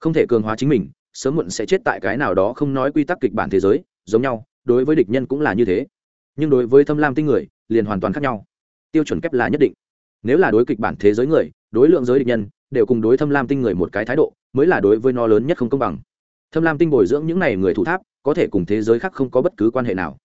Không thể cường hóa chính mình, sớm muộn sẽ chết tại cái nào đó không nói quy tắc kịch bản thế giới, giống nhau, đối với địch nhân cũng là như thế. Nhưng đối với thâm lam tinh người, liền hoàn toàn khác nhau. Tiêu chuẩn kép là nhất định. Nếu là đối kịch bản thế giới người, đối lượng giới địch nhân, đều cùng đối thâm lam tinh người một cái thái độ, mới là đối với nó lớn nhất không công bằng thâm lam tinh bồi dưỡng những n à y người thủ tháp, có thể cùng thế giới khác không có bất cứ quan hệ nào.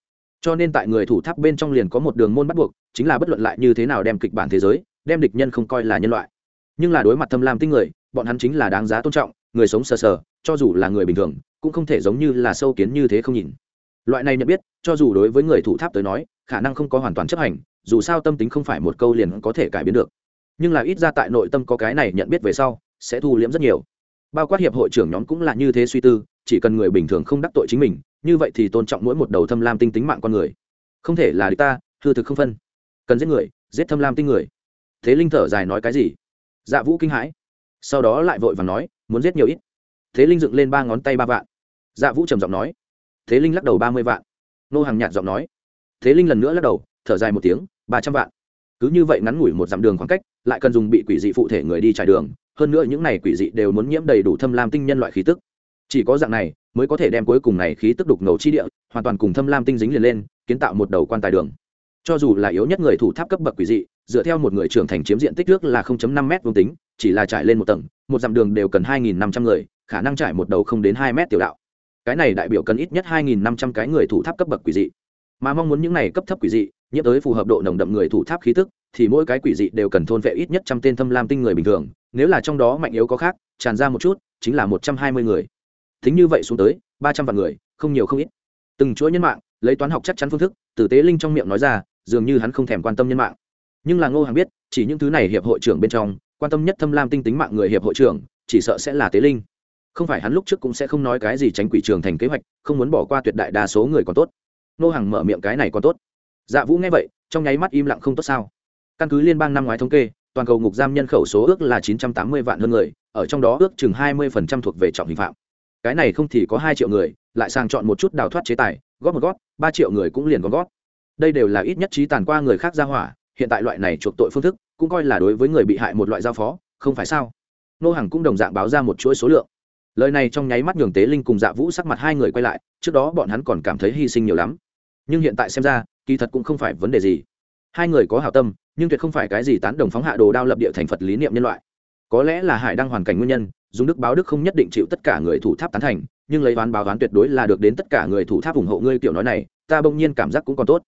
Cho nên tại người thủ tháp bên trong liền có một đường môn bắt buộc, chính là bất luận lại như thế nào đem kịch bản thế giới, đem địch nhân không coi là nhân loại. Nhưng là đối mặt thâm lam tinh người, bọn hắn chính là đáng giá tôn trọng, người sống sờ sờ, cho dù là người bình thường, cũng không thể giống như là sâu kiến như thế không nhìn. Loại này nhận biết, cho dù đối với người thủ tháp tới nói, khả năng không có hoàn toàn chấp hành, dù sao tâm tính không phải một câu liền có thể cải biến được. Nhưng là ít ra tại nội tâm có cái này nhận biết về sau, sẽ thu liễm rất nhiều bao quát hiệp hội trưởng nhóm cũng là như thế suy tư, chỉ cần người bình thường không đắc tội chính mình, như vậy thì tôn trọng mỗi một đầu thâm lam tinh tính mạng con người. Không thể là địch ta, hư thực không phân. Cần giết người, giết thâm lam tinh người. Thế linh thở dài nói cái gì? Dạ vũ kinh hãi. Sau đó lại vội và nói, muốn giết nhiều ít. Thế linh dựng lên ba ngón tay ba vạn. Dạ vũ trầm giọng nói. Thế linh lắc đầu ba mươi vạn. Nô hàng nhạt giọng nói. Thế linh lần nữa lắc đầu, thở dài một tiếng, ba trăm vạn. Cứ như vậy ngắn ngủi một dặm đường khoảng cách, lại cần dùng bị quỷ dị phụ thể người đi trải đường hơn nữa những này quỷ dị đều muốn nhiễm đầy đủ thâm lam tinh nhân loại khí tức. Chỉ có dạng này mới có thể đem cuối cùng này khí tức đục ngầu chi địa, hoàn toàn cùng thâm lam tinh dính liền lên, kiến tạo một đầu quan tài đường. Cho dù là yếu nhất người thủ tháp cấp bậc quỷ dị, dựa theo một người trưởng thành chiếm diện tích trước là 0.5 m vuông tính, chỉ là trải lên một tầng, một dặm đường đều cần 2.500 người, khả năng trải một đầu không đến 2 m tiểu đạo. Cái này đại biểu cần ít nhất 2.500 cái người thủ tháp cấp bậc quỷ dị. Mà mong muốn những này cấp thấp quỷ dị, nhiễm tới phù hợp độ nồng đậm người thủ tháp khí tức, thì mỗi cái quỷ dị đều cần thôn vệ ít nhất trăm tên thâm lam tinh người bình thường nếu là trong đó mạnh yếu có khác, tràn ra một chút, chính là một trăm hai mươi người. Tính như vậy xuống tới, ba trăm vạn người, không nhiều không ít. Từng chuỗi nhân mạng, lấy toán học chắc chắn phương thức, tử tế linh trong miệng nói ra, dường như hắn không thèm quan tâm nhân mạng. Nhưng là ngô hàng biết, chỉ những thứ này hiệp hội trưởng bên trong, quan tâm nhất thâm lam tinh tính mạng người hiệp hội trưởng, chỉ sợ sẽ là tế linh. Không phải hắn lúc trước cũng sẽ không nói cái gì tránh quỷ trường thành kế hoạch, không muốn bỏ qua tuyệt đại đa số người còn tốt. Ngô hàng mở miệng cái này còn tốt. Dạ vũ nghe vậy, trong nháy mắt im lặng không tốt sao? Căn cứ liên bang năm ngoái thống kê toàn cầu ngục giam nhân khẩu số ước là chín trăm tám mươi vạn hơn người ở trong đó ước chừng hai mươi thuộc về trọng hình phạm. Cái này không thì có hai triệu người lại sang chọn một chút đào thoát chế tài góp một góp, ba triệu người cũng liền có gót đây đều là ít nhất trí tàn qua người khác ra hỏa hiện tại loại này chuộc tội phương thức cũng coi là đối với người bị hại một loại giao phó không phải sao? Nô hàng cũng đồng dạng báo ra một chuỗi số lượng. Lời này trong nháy mắt nhường tế linh cùng dạ vũ sắc mặt hai người quay lại trước đó bọn hắn còn cảm thấy hy sinh nhiều lắm. Nhưng hiện tại xem ra kỳ thật cũng không phải vấn đề gì hai người có hảo tâm, nhưng tuyệt không phải cái gì tán đồng phóng hạ đồ đao lập địa thành phật lý niệm nhân loại. Có lẽ là hải đăng hoàn cảnh nguyên nhân, dùng đức báo đức không nhất định chịu tất cả người thủ tháp tán thành, nhưng lấy ván báo ván tuyệt đối là được đến tất cả người thủ tháp ủng hộ ngươi kiểu nói này, ta bỗng nhiên cảm giác cũng còn tốt.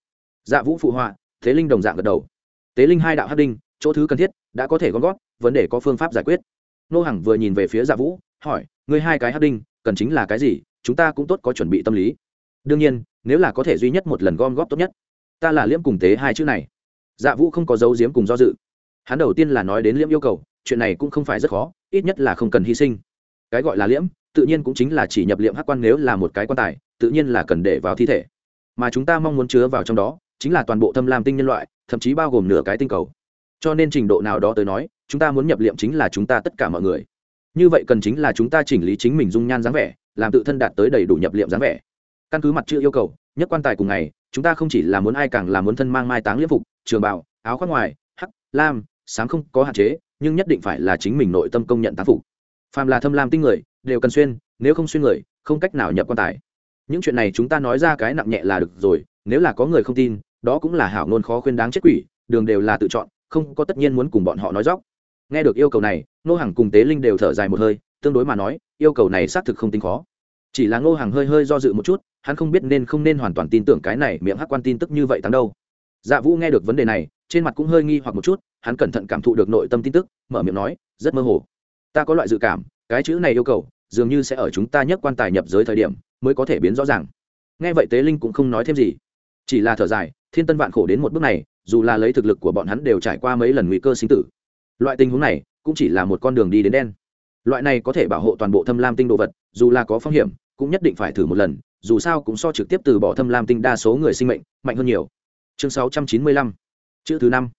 Dạ vũ phụ họa, thế linh đồng dạng gật đầu. Tế linh hai đạo hát đinh, chỗ thứ cần thiết, đã có thể gom gót vấn đề có phương pháp giải quyết. Nô hằng vừa nhìn về phía dạ vũ, hỏi, ngươi hai cái hát đinh, cần chính là cái gì? Chúng ta cũng tốt có chuẩn bị tâm lý. Đương nhiên, nếu là có thể duy nhất một lần gom góp tốt nhất, ta là liễm cùng tế hai chữ này dạ vũ không có dấu diếm cùng do dự. Hắn đầu tiên là nói đến liễm yêu cầu, chuyện này cũng không phải rất khó, ít nhất là không cần hy sinh. Cái gọi là liễm, tự nhiên cũng chính là chỉ nhập liệm hắc quan nếu là một cái quan tài, tự nhiên là cần để vào thi thể. Mà chúng ta mong muốn chứa vào trong đó, chính là toàn bộ thâm lam tinh nhân loại, thậm chí bao gồm nửa cái tinh cầu. Cho nên trình độ nào đó tới nói, chúng ta muốn nhập liệm chính là chúng ta tất cả mọi người. Như vậy cần chính là chúng ta chỉnh lý chính mình dung nhan dáng vẻ, làm tự thân đạt tới đầy đủ nhập liệm dáng vẻ. Căn cứ mặt chữ yêu cầu, nhất quan tài cùng ngày chúng ta không chỉ là muốn ai càng là muốn thân mang mai táng liễm phục, trường bảo áo khoác ngoài, hắc, lam sáng không có hạn chế, nhưng nhất định phải là chính mình nội tâm công nhận táng phục. Phàm là thâm lam tinh người, đều cần xuyên, nếu không xuyên người, không cách nào nhập quan tài. Những chuyện này chúng ta nói ra cái nặng nhẹ là được rồi, nếu là có người không tin, đó cũng là hảo ngôn khó khuyên đáng chết quỷ, đường đều là tự chọn, không có tất nhiên muốn cùng bọn họ nói dóc. Nghe được yêu cầu này nô hàng cùng tế linh đều thở dài một hơi, tương đối mà nói, yêu cầu này xác thực không tính khó. Chỉ là ngô hàng hơi hơi do dự một chút hắn không biết nên không nên hoàn toàn tin tưởng cái này miệng hắc quan tin tức như vậy tăng đâu. Dạ vũ nghe được vấn đề này, trên mặt cũng hơi nghi hoặc một chút, hắn cẩn thận cảm thụ được nội tâm tin tức, mở miệng nói, rất mơ hồ. Ta có loại dự cảm, cái chữ này yêu cầu, dường như sẽ ở chúng ta nhất quan tài nhập giới thời điểm, mới có thể biến rõ ràng. Nghe vậy tế linh cũng không nói thêm gì. Chỉ là thở dài, thiên tân vạn khổ đến một bước này, dù là lấy thực lực của bọn hắn đều trải qua mấy lần nguy cơ sinh tử. Loại tình huống này, cũng chỉ là một con đường đi đến đen. Loại này có thể bảo hộ toàn bộ thâm lam tinh đồ vật, dù là có phong hiểm, cũng nhất định phải thử một lần dù sao cũng so trực tiếp từ bỏ thâm lam tinh đa số người sinh mệnh, mạnh hơn nhiều. Chương 695 chữ thứ năm.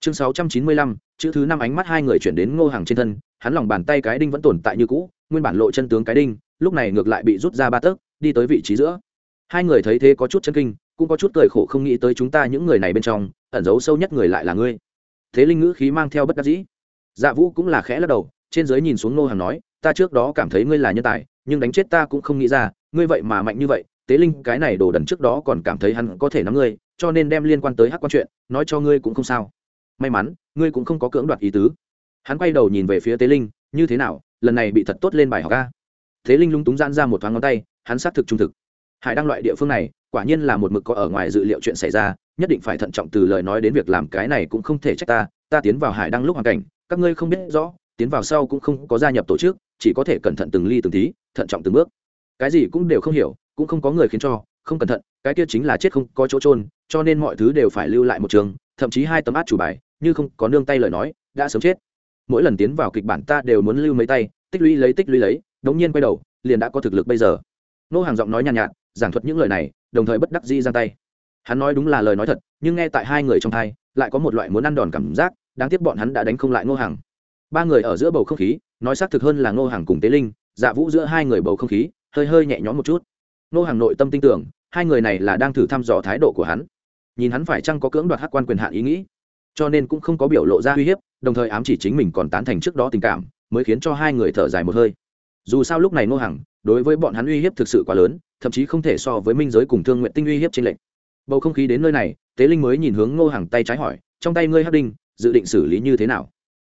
Chương 695 chữ thứ năm ánh mắt hai người chuyển đến ngô hàng trên thân, hắn lòng bàn tay cái đinh vẫn tồn tại như cũ, nguyên bản lộ chân tướng cái đinh, lúc này ngược lại bị rút ra ba tấc, đi tới vị trí giữa. Hai người thấy thế có chút chân kinh, cũng có chút cười khổ không nghĩ tới chúng ta những người này bên trong, ẩn giấu sâu nhất người lại là ngươi. Thế linh ngữ khí mang theo bất đắc dĩ. Dạ vũ cũng là khẽ lắc đầu, trên giới nhìn xuống ngô hàng nói, ta trước đó cảm thấy ngươi là nhân tài, nhưng đánh chết ta cũng không nghĩ ra ngươi vậy mà mạnh như vậy, tế linh, cái này đồ đần trước đó còn cảm thấy hắn có thể nắm ngươi, cho nên đem liên quan tới hắc quan chuyện, nói cho ngươi cũng không sao. May mắn, ngươi cũng không có cưỡng đoạt ý tứ. Hắn quay đầu nhìn về phía tế linh, như thế nào, lần này bị thật tốt lên bài học ca tế linh lung túng gian ra một thoáng ngón tay, hắn xác thực trung thực. Hải đăng loại địa phương này, quả nhiên là một mực có ở ngoài dự liệu chuyện xảy ra, nhất định phải thận trọng từ lời nói đến việc làm cái này cũng không thể trách ta ta tiến vào hải đăng lúc hoàn cảnh, các ngươi không biết rõ, tiến vào sau cũng không có gia nhập tổ chức, chỉ có thể cẩn thận từng ly từng tí, thận trọng từng bước cái gì cũng đều không hiểu cũng không có người khiến cho không cẩn thận cái kia chính là chết không có chỗ trôn cho nên mọi thứ đều phải lưu lại một trường thậm chí hai tấm át chủ bài như không có nương tay lời nói đã sớm chết. Mỗi lần tiến vào kịch bản ta đều muốn lưu mấy tay tích lũy lấy tích lũy lấy đống nhiên quay đầu liền đã có thực lực bây giờ. Nô hàng giọng nói nhàn nhạt, nhạt giảng thuật những lời này đồng thời bất đắc dĩ giang tay. Hắn nói đúng là lời nói thật nhưng nghe tại hai người trong thai lại có một loại muốn ăn đòn cảm giác đáng tiếc bọn hắn đã đánh không lại ngô hàng. Ba người ở giữa bầu không khí nói xác thực hơn là ngô hàng cùng tế linh dạ vũ giữa hai người bầu không khí hơi hơi nhẹ nhõm một chút. Ngô hàng nội tâm tin tưởng, hai người này là đang thử thăm dò thái độ của hắn. Nhìn hắn phải chăng có cưỡng đoạt hát quan quyền hạn ý nghĩ. Cho nên cũng không có biểu lộ ra uy hiếp, đồng thời ám chỉ chính mình còn tán thành trước đó tình cảm, mới khiến cho hai người thở dài một hơi. Dù sao lúc này ngô hằng, đối với bọn hắn uy hiếp thực sự quá lớn, thậm chí không thể so với minh giới cùng thương nguyện tinh uy hiếp trên lệnh. Bầu không khí đến nơi này, tế linh mới nhìn hướng ngô hằng tay trái hỏi, trong tay ngươi hắc đinh, dự định xử lý như thế nào?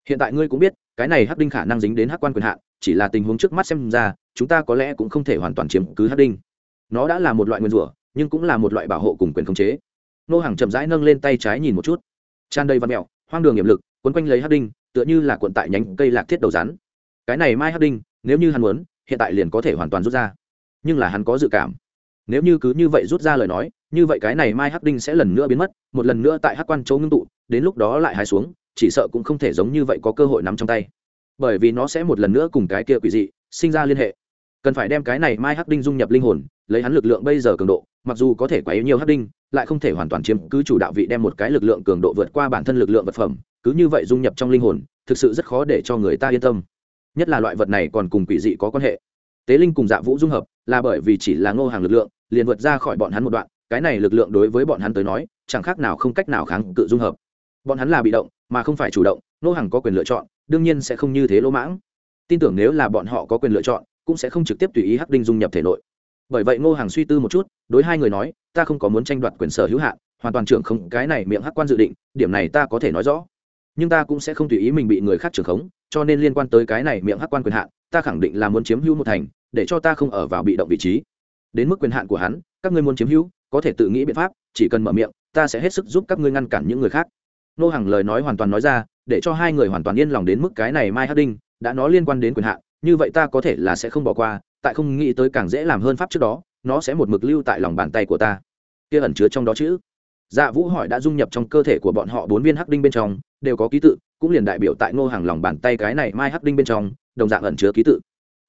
Hiện tại ngươi cũng biết, cái này hắc đinh khả năng dính đến hắc quan quyền hạn chỉ là tình huống trước mắt xem ra, chúng ta có lẽ cũng không thể hoàn toàn chiếm cứ hắc đinh. Nó đã là một loại nguyên rủa, nhưng cũng là một loại bảo hộ cùng quyền khống chế. Nô hàng chậm rãi nâng lên tay trái nhìn một chút. Tràn đầy văn mẹo, hoang đường nghiệm lực, quấn quanh lấy hắc đinh, tựa như là cuộn tại nhánh cây lạc thiết đầu rắn. Cái này mai hắc đinh, nếu như hắn muốn, hiện tại liền có thể hoàn toàn rút ra. Nhưng là hắn có dự cảm. Nếu như cứ như vậy rút ra lời nói, như vậy cái này mai hắc đinh sẽ lần nữa biến mất, một lần nữa tại hắc quan chỗ ngưng tụ, đến lúc đó lại hái xuống, chỉ sợ cũng không thể giống như vậy có cơ hội nắm trong tay bởi vì nó sẽ một lần nữa cùng cái kia quỷ dị sinh ra liên hệ. Cần phải đem cái này mai hắc đinh dung nhập linh hồn, lấy hắn lực lượng bây giờ cường độ, mặc dù có thể quá yếu nhiều hắc đinh, lại không thể hoàn toàn chiếm cứ chủ đạo vị đem một cái lực lượng cường độ vượt qua bản thân lực lượng vật phẩm, cứ như vậy dung nhập trong linh hồn, thực sự rất khó để cho người ta yên tâm. Nhất là loại vật này còn cùng quỷ dị có quan hệ. Tế linh cùng dạ vũ dung hợp, là bởi vì chỉ là ngô hàng lực lượng, liền vượt ra khỏi bọn hắn một đoạn, cái này lực lượng đối với bọn hắn tới nói, chẳng khác nào không cách nào kháng cự dung hợp. Bọn hắn là bị động, mà không phải chủ động, ngô hàng có quyền lựa chọn đương nhiên sẽ không như thế lỗ mãng. Tin tưởng nếu là bọn họ có quyền lựa chọn, cũng sẽ không trực tiếp tùy ý hắc đinh dung nhập thể nội. Bởi vậy ngô hàng suy tư một chút, đối hai người nói, ta không có muốn tranh đoạt quyền sở hữu hạn, hoàn toàn trưởng không, cái này miệng hắc quan dự định, điểm này ta có thể nói rõ. Nhưng ta cũng sẽ không tùy ý mình bị người khác trưởng khống, cho nên liên quan tới cái này miệng hắc quan quyền hạn, ta khẳng định là muốn chiếm hữu một thành, để cho ta không ở vào bị động vị trí. Đến mức quyền hạn của hắn, các ngươi muốn chiếm hữu, có thể tự nghĩ biện pháp, chỉ cần mở miệng, ta sẽ hết sức giúp các ngươi ngăn cản những người khác nô hàng lời nói hoàn toàn nói ra, để cho hai người hoàn toàn yên lòng đến mức cái này mai hắc đinh, đã nó liên quan đến quyền hạn, như vậy ta có thể là sẽ không bỏ qua, tại không nghĩ tới càng dễ làm hơn pháp trước đó, nó sẽ một mực lưu tại lòng bàn tay của ta. Kia ẩn chứa trong đó chữ. Dạ vũ hỏi đã dung nhập trong cơ thể của bọn họ bốn viên hắc đinh bên trong, đều có ký tự, cũng liền đại biểu tại ngô hàng lòng bàn tay cái này mai hắc đinh bên trong, đồng dạng ẩn chứa ký tự.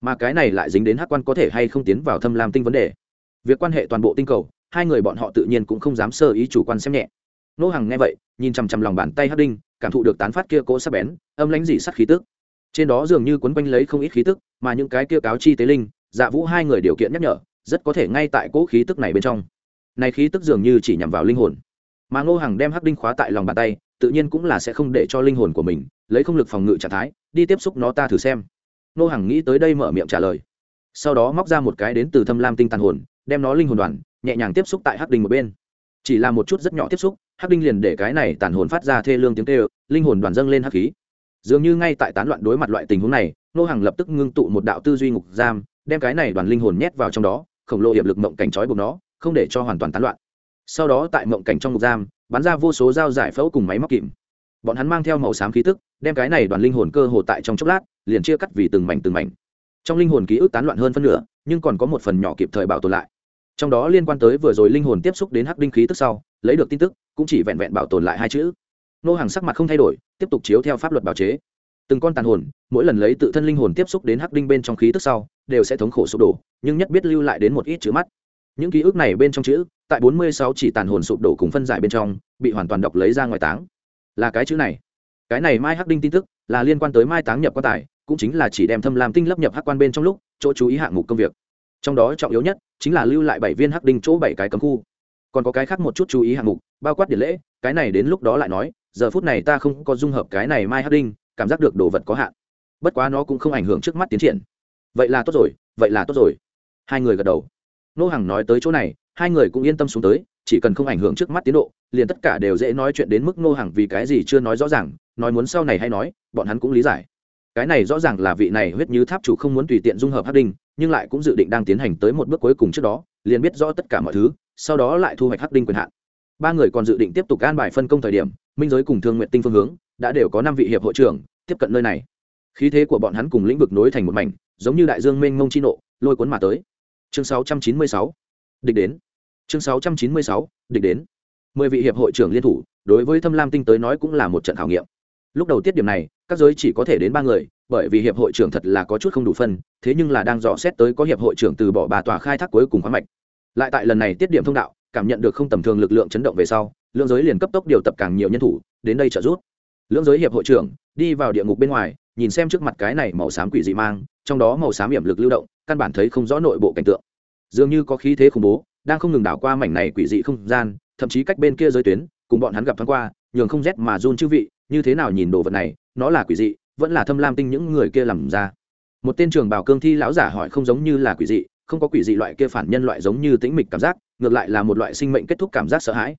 Mà cái này lại dính đến hắc quan có thể hay không tiến vào thâm lam tinh vấn đề. Việc quan hệ toàn bộ tinh cầu, hai người bọn họ tự nhiên cũng không dám sơ ý chủ quan xem nhẹ. Nô hàng nghe vậy, nhìn chằm chằm lòng bàn tay hắc đinh, cảm thụ được tán phát kia cỗ sắc bén, âm lãnh dị sắc khí tức. Trên đó dường như quấn quanh lấy không ít khí tức, mà những cái kia cáo chi tế linh dạ vũ hai người điều kiện nhắc nhở, rất có thể ngay tại cỗ khí tức này bên trong. Này khí tức dường như chỉ nhằm vào linh hồn. Mà ngô Hằng đem hắc đinh khóa tại lòng bàn tay, tự nhiên cũng là sẽ không để cho linh hồn của mình lấy không lực phòng ngự trạng thái, đi tiếp xúc nó ta thử xem. Ngô Hằng nghĩ tới đây mở miệng trả lời. Sau đó móc ra một cái đến từ thâm lam tinh tàn hồn, đem nó linh hồn đoàn, nhẹ nhàng tiếp xúc tại hắc đinh một bên. Chỉ là một chút rất nhỏ tiếp xúc hắc đinh liền để cái này tàn hồn phát ra thê lương tiếng tê linh hồn đoàn dâng lên hắc khí. Dường như ngay tại tán loạn đối mặt loại tình huống này, nô Hằng lập tức ngưng tụ một đạo tư duy ngục giam, đem cái này đoàn linh hồn nhét vào trong đó, khổng lồ hiệp lực mộng cảnh trói buộc nó, không để cho hoàn toàn tán loạn. Sau đó tại mộng cảnh trong ngục giam, bắn ra vô số dao giải phẫu cùng máy móc kìm. Bọn hắn mang theo màu xám khí tức, đem cái này đoàn linh hồn cơ hồ tại trong chốc lát, liền chia cắt vì từng mảnh từng mảnh. Trong linh hồn ký ức tán loạn hơn phân nửa, nhưng còn có một phần nhỏ kịp thời bảo tồn lại. Trong đó liên quan tới vừa rồi linh hồn tiếp xúc đến hắc đinh khí tức sau lấy được tin tức, cũng chỉ vẹn vẹn bảo tồn lại hai chữ. Nô hàng sắc mặt không thay đổi, tiếp tục chiếu theo pháp luật bào chế. Từng con tàn hồn, mỗi lần lấy tự thân linh hồn tiếp xúc đến hắc đinh bên trong khí tức sau, đều sẽ thống khổ sụp đổ, nhưng nhất biết lưu lại đến một ít chữ mắt. Những ký ức này bên trong chữ, tại bốn mươi sáu chỉ tàn hồn sụp đổ cùng phân giải bên trong, bị hoàn toàn đọc lấy ra ngoài táng. Là cái chữ này. Cái này mai hắc đinh tin tức, là liên quan tới mai táng nhập quan tài, cũng chính là chỉ đem thâm làm tinh lấp nhập hắc quan bên trong lúc, chỗ chú ý hạng mục công việc. Trong đó trọng yếu nhất, chính là lưu lại bảy viên hắc đinh chỗ bảy cái cấm khu còn có cái khác một chút chú ý hạng mục, bao quát điện lễ, cái này đến lúc đó lại nói, giờ phút này ta không có dung hợp cái này mai hát đinh, cảm giác được đồ vật có hạn. Bất quá nó cũng không ảnh hưởng trước mắt tiến triển. Vậy là tốt rồi, vậy là tốt rồi. Hai người gật đầu. Nô hàng nói tới chỗ này, hai người cũng yên tâm xuống tới, chỉ cần không ảnh hưởng trước mắt tiến độ, liền tất cả đều dễ nói chuyện đến mức nô hàng vì cái gì chưa nói rõ ràng, nói muốn sau này hay nói, bọn hắn cũng lý giải. Cái này rõ ràng là vị này huyết như tháp chủ không muốn tùy tiện dung hợp hát đinh, nhưng lại cũng dự định đang tiến hành tới một bước cuối cùng trước đó, liền biết rõ tất cả mọi thứ sau đó lại thu hoạch hắc đinh quyền hạn. Ba người còn dự định tiếp tục an bài phân công thời điểm, minh giới cùng thương nguyện tinh phương hướng đã đều có năm vị hiệp hội trưởng tiếp cận nơi này. Khí thế của bọn hắn cùng lĩnh vực nối thành một mảnh, giống như đại dương mênh mông chi nộ, lôi cuốn mà tới. Chương 696. địch đến. Chương 696. địch đến. Mười vị hiệp hội trưởng liên thủ, đối với thâm lam tinh tới nói cũng là một trận khảo nghiệm. Lúc đầu tiết điểm này, các giới chỉ có thể đến ba người, bởi vì hiệp hội trưởng thật là có chút không đủ phân, thế nhưng là đang dò xét tới có hiệp hội trưởng từ bỏ bà tòa khai thác cuối cùng khoáng mạch lại tại lần này tiết điểm thông đạo, cảm nhận được không tầm thường lực lượng chấn động về sau, lưỡng giới liền cấp tốc điều tập càng nhiều nhân thủ, đến đây trợ giúp. Lưỡng giới hiệp hội trưởng, đi vào địa ngục bên ngoài, nhìn xem trước mặt cái này màu xám quỷ dị mang, trong đó màu xám hiểm lực lưu động, căn bản thấy không rõ nội bộ cảnh tượng. Dường như có khí thế khủng bố, đang không ngừng đảo qua mảnh này quỷ dị không gian, thậm chí cách bên kia giới tuyến, cùng bọn hắn gặp thoáng qua, nhường không rét mà run chư vị, như thế nào nhìn đồ vật này, nó là quỷ dị, vẫn là thâm lam tinh những người kia làm ra. Một tên trường bảo cương thi lão giả hỏi không giống như là quỷ dị không có quỷ dị loại kia phản nhân loại giống như tĩnh mịch cảm giác, ngược lại là một loại sinh mệnh kết thúc cảm giác sợ hãi.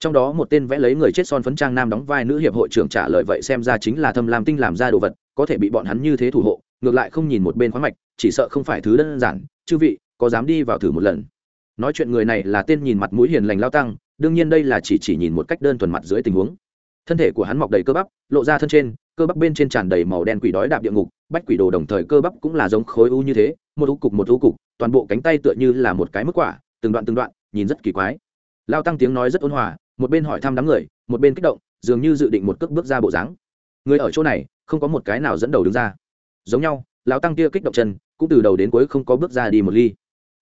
Trong đó một tên vẽ lấy người chết son phấn trang nam đóng vai nữ hiệp hội trưởng trả lời vậy xem ra chính là thâm lam tinh làm ra đồ vật, có thể bị bọn hắn như thế thủ hộ, ngược lại không nhìn một bên khoáng mạch, chỉ sợ không phải thứ đơn giản. Chư vị, có dám đi vào thử một lần? Nói chuyện người này là tên nhìn mặt mũi hiền lành lao tăng, đương nhiên đây là chỉ chỉ nhìn một cách đơn thuần mặt dưới tình huống. Thân thể của hắn mọc đầy cơ bắp, lộ ra thân trên, cơ bắp bên trên tràn đầy màu đen quỷ đói đạp địa ngục, bách quỷ đồ đồng thời cơ bắp cũng là giống khối u như thế một ú cục một ú cục, toàn bộ cánh tay tựa như là một cái mức quả, từng đoạn từng đoạn, nhìn rất kỳ quái. Lao tăng tiếng nói rất ôn hòa, một bên hỏi thăm đám người, một bên kích động, dường như dự định một cước bước ra bộ dáng. Người ở chỗ này, không có một cái nào dẫn đầu đứng ra. Giống nhau lão tăng kia kích động chân, cũng từ đầu đến cuối không có bước ra đi một ly.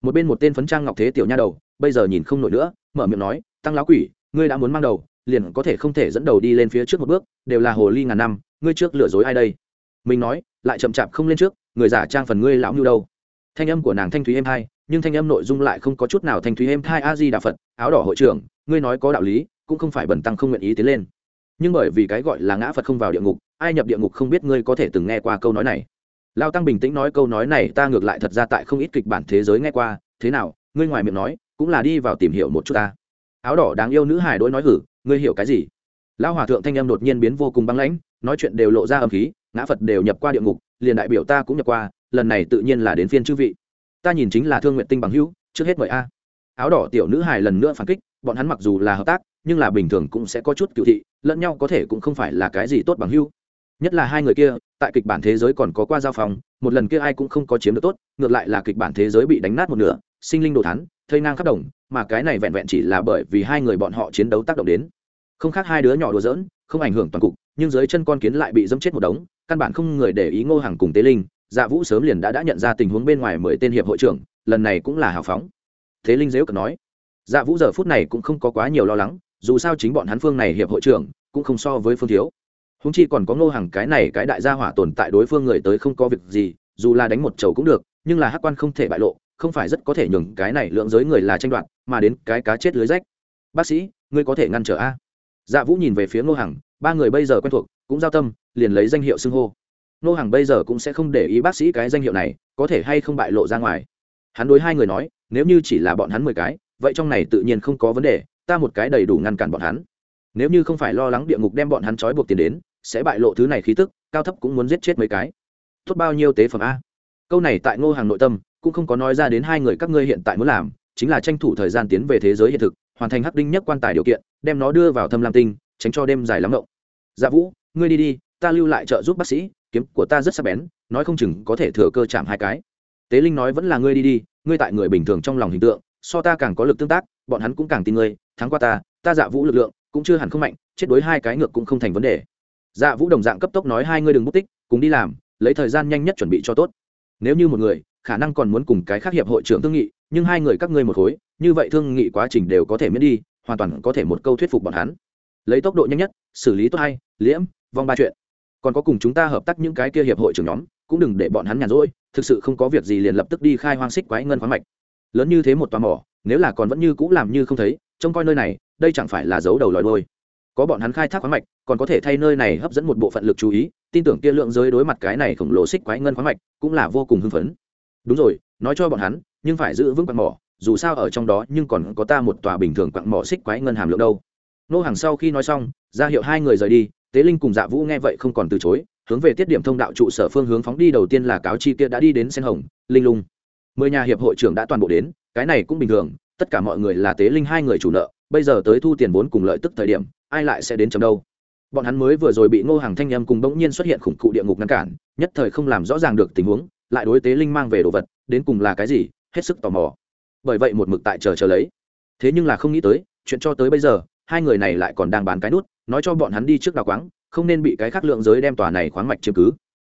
Một bên một tên phấn trang ngọc thế tiểu nha đầu, bây giờ nhìn không nổi nữa, mở miệng nói, tăng lão quỷ, ngươi đã muốn mang đầu, liền có thể không thể dẫn đầu đi lên phía trước một bước, đều là hồ ly ngàn năm, ngươi trước lừa dối ai đây? Mình nói, lại chậm chạp không lên trước, người giả trang phần ngươi lão như đâu? Thanh âm của nàng thanh thúy êm hai nhưng thanh âm nội dung lại không có chút nào thanh thúy êm hai a di đà phật, áo đỏ hội trưởng, ngươi nói có đạo lý, cũng không phải bẩn tăng không nguyện ý tiến lên. Nhưng bởi vì cái gọi là ngã phật không vào địa ngục, ai nhập địa ngục không biết ngươi có thể từng nghe qua câu nói này. Lao tăng bình tĩnh nói câu nói này, ta ngược lại thật ra tại không ít kịch bản thế giới nghe qua, thế nào, ngươi ngoài miệng nói, cũng là đi vào tìm hiểu một chút ta. Áo đỏ đáng yêu nữ hải đối nói hử, ngươi hiểu cái gì? Lão hòa thượng thanh em đột nhiên biến vô cùng băng lãnh, nói chuyện đều lộ ra âm khí ngã phật đều nhập qua địa ngục, liền đại biểu ta cũng nhập qua, lần này tự nhiên là đến phiên chư vị. Ta nhìn chính là thương nguyện tinh bằng hữu, trước hết mời a. Áo đỏ tiểu nữ hài lần nữa phản kích, bọn hắn mặc dù là hợp tác, nhưng là bình thường cũng sẽ có chút cựu thị, lẫn nhau có thể cũng không phải là cái gì tốt bằng hữu. Nhất là hai người kia, tại kịch bản thế giới còn có qua giao phòng, một lần kia ai cũng không có chiếm được tốt, ngược lại là kịch bản thế giới bị đánh nát một nửa, sinh linh đồ thắn thây ngang khắp đồng, mà cái này vẹn vẹn chỉ là bởi vì hai người bọn họ chiến đấu tác động đến. Không khác hai đứa nhỏ đùa giỡn, không ảnh hưởng toàn cục nhưng dưới chân con kiến lại bị dâm chết một đống, căn bản không người để ý ngô hàng cùng tế linh dạ vũ sớm liền đã đã nhận ra tình huống bên ngoài mười tên hiệp hội trưởng, lần này cũng là hào phóng. Thế linh dễu cần nói dạ vũ giờ phút này cũng không có quá nhiều lo lắng, dù sao chính bọn hắn phương này hiệp hội trưởng, cũng không so với phương thiếu. Húng chi còn có ngô hàng cái này cái đại gia hỏa tồn tại đối phương người tới không có việc gì, dù là đánh một chầu cũng được, nhưng là hắc quan không thể bại lộ, không phải rất có thể nhường cái này lượng giới người là tranh đoạt, mà đến cái cá chết lưới rách. Bác sĩ, ngươi có thể ngăn trở a? Dạ vũ nhìn về phía ngô hằng ba người bây giờ quen thuộc, cũng giao tâm, liền lấy danh hiệu xưng hô. Ngô hằng bây giờ cũng sẽ không để ý bác sĩ cái danh hiệu này, có thể hay không bại lộ ra ngoài. Hắn đối hai người nói, nếu như chỉ là bọn hắn mười cái, vậy trong này tự nhiên không có vấn đề, ta một cái đầy đủ ngăn cản bọn hắn. Nếu như không phải lo lắng địa ngục đem bọn hắn trói buộc tiền đến, sẽ bại lộ thứ này khí tức, cao thấp cũng muốn giết chết mấy cái. Tốt bao nhiêu tế phẩm a. Câu này tại ngô hàng nội tâm, cũng không có nói ra đến hai người các ngươi hiện tại muốn làm, chính là tranh thủ thời gian tiến về thế giới hiện thực, hoàn thành hắc đinh nhất quan tài điều kiện, đem nó đưa vào thâm lam tinh, tránh cho đêm dài lắm ngộng dạ vũ, ngươi đi đi, ta lưu lại trợ giúp bác sĩ, kiếm của ta rất sắc bén, nói không chừng có thể thừa cơ chạm hai cái. Tế linh nói vẫn là ngươi đi đi, ngươi tại người bình thường trong lòng hình tượng, so ta càng có lực tương tác, bọn hắn cũng càng tin ngươi, thắng qua ta ta dạ vũ lực lượng cũng chưa hẳn không mạnh, chết đối hai cái ngược cũng không thành vấn đề. Dạ vũ đồng dạng cấp tốc nói hai ngươi đừng mất tích, cùng đi làm, lấy thời gian nhanh nhất chuẩn bị cho tốt. Nếu như một người, khả năng còn muốn cùng cái khác hiệp hội trưởng thương nghị, nhưng hai người các ngươi một khối, như vậy thương nghị quá trình đều có thể miễn đi, hoàn toàn có thể một câu thuyết phục bọn hắn lấy tốc độ nhanh nhất, xử lý tốt hay liễm, vong ba chuyện. Còn có cùng chúng ta hợp tác những cái kia hiệp hội trưởng nhóm, cũng đừng để bọn hắn nhàn rỗi, thực sự không có việc gì liền lập tức đi khai hoang xích quái ngân khoáng mạch. Lớn như thế một toa mỏ, nếu là còn vẫn như cũ làm như không thấy, trông coi nơi này, đây chẳng phải là dấu đầu lòi đôi có bọn hắn khai thác khoáng mạch, còn có thể thay nơi này hấp dẫn một bộ phận lực chú ý, tin tưởng kia lượng giới đối mặt cái này khổng lồ xích quái ngân khoáng mạch, cũng là vô cùng hưng phấn. Đúng rồi, nói cho bọn hắn, nhưng phải giữ vững quặng mỏ, dù sao ở trong đó nhưng còn có ta một tòa bình thường quặng mỏ xích quái ngân hàm lượng đâu nô hàng sau khi nói xong, ra hiệu hai người rời đi, tế linh cùng dạ vũ nghe vậy không còn từ chối, hướng về tiết điểm thông đạo trụ sở phương hướng phóng đi đầu tiên là cáo chi kia đã đi đến sen hồng, linh lung. Mười nhà hiệp hội trưởng đã toàn bộ đến, cái này cũng bình thường, tất cả mọi người là tế linh hai người chủ nợ, bây giờ tới thu tiền vốn cùng lợi tức thời điểm, ai lại sẽ đến chấm đâu? Bọn hắn mới vừa rồi bị ngô hàng thanh em cùng bỗng nhiên xuất hiện khủng cụ địa ngục ngăn cản, nhất thời không làm rõ ràng được tình huống, lại đối tế linh mang về đồ vật, đến cùng là cái gì, hết sức tò mò. Bởi vậy một mực tại chờ chờ lấy. Thế nhưng là không nghĩ tới, chuyện cho tới bây giờ hai người này lại còn đang bán cái nút, nói cho bọn hắn đi trước đào quáng, không nên bị cái khác lượng giới đem tòa này khoáng mạch chiếm cứ.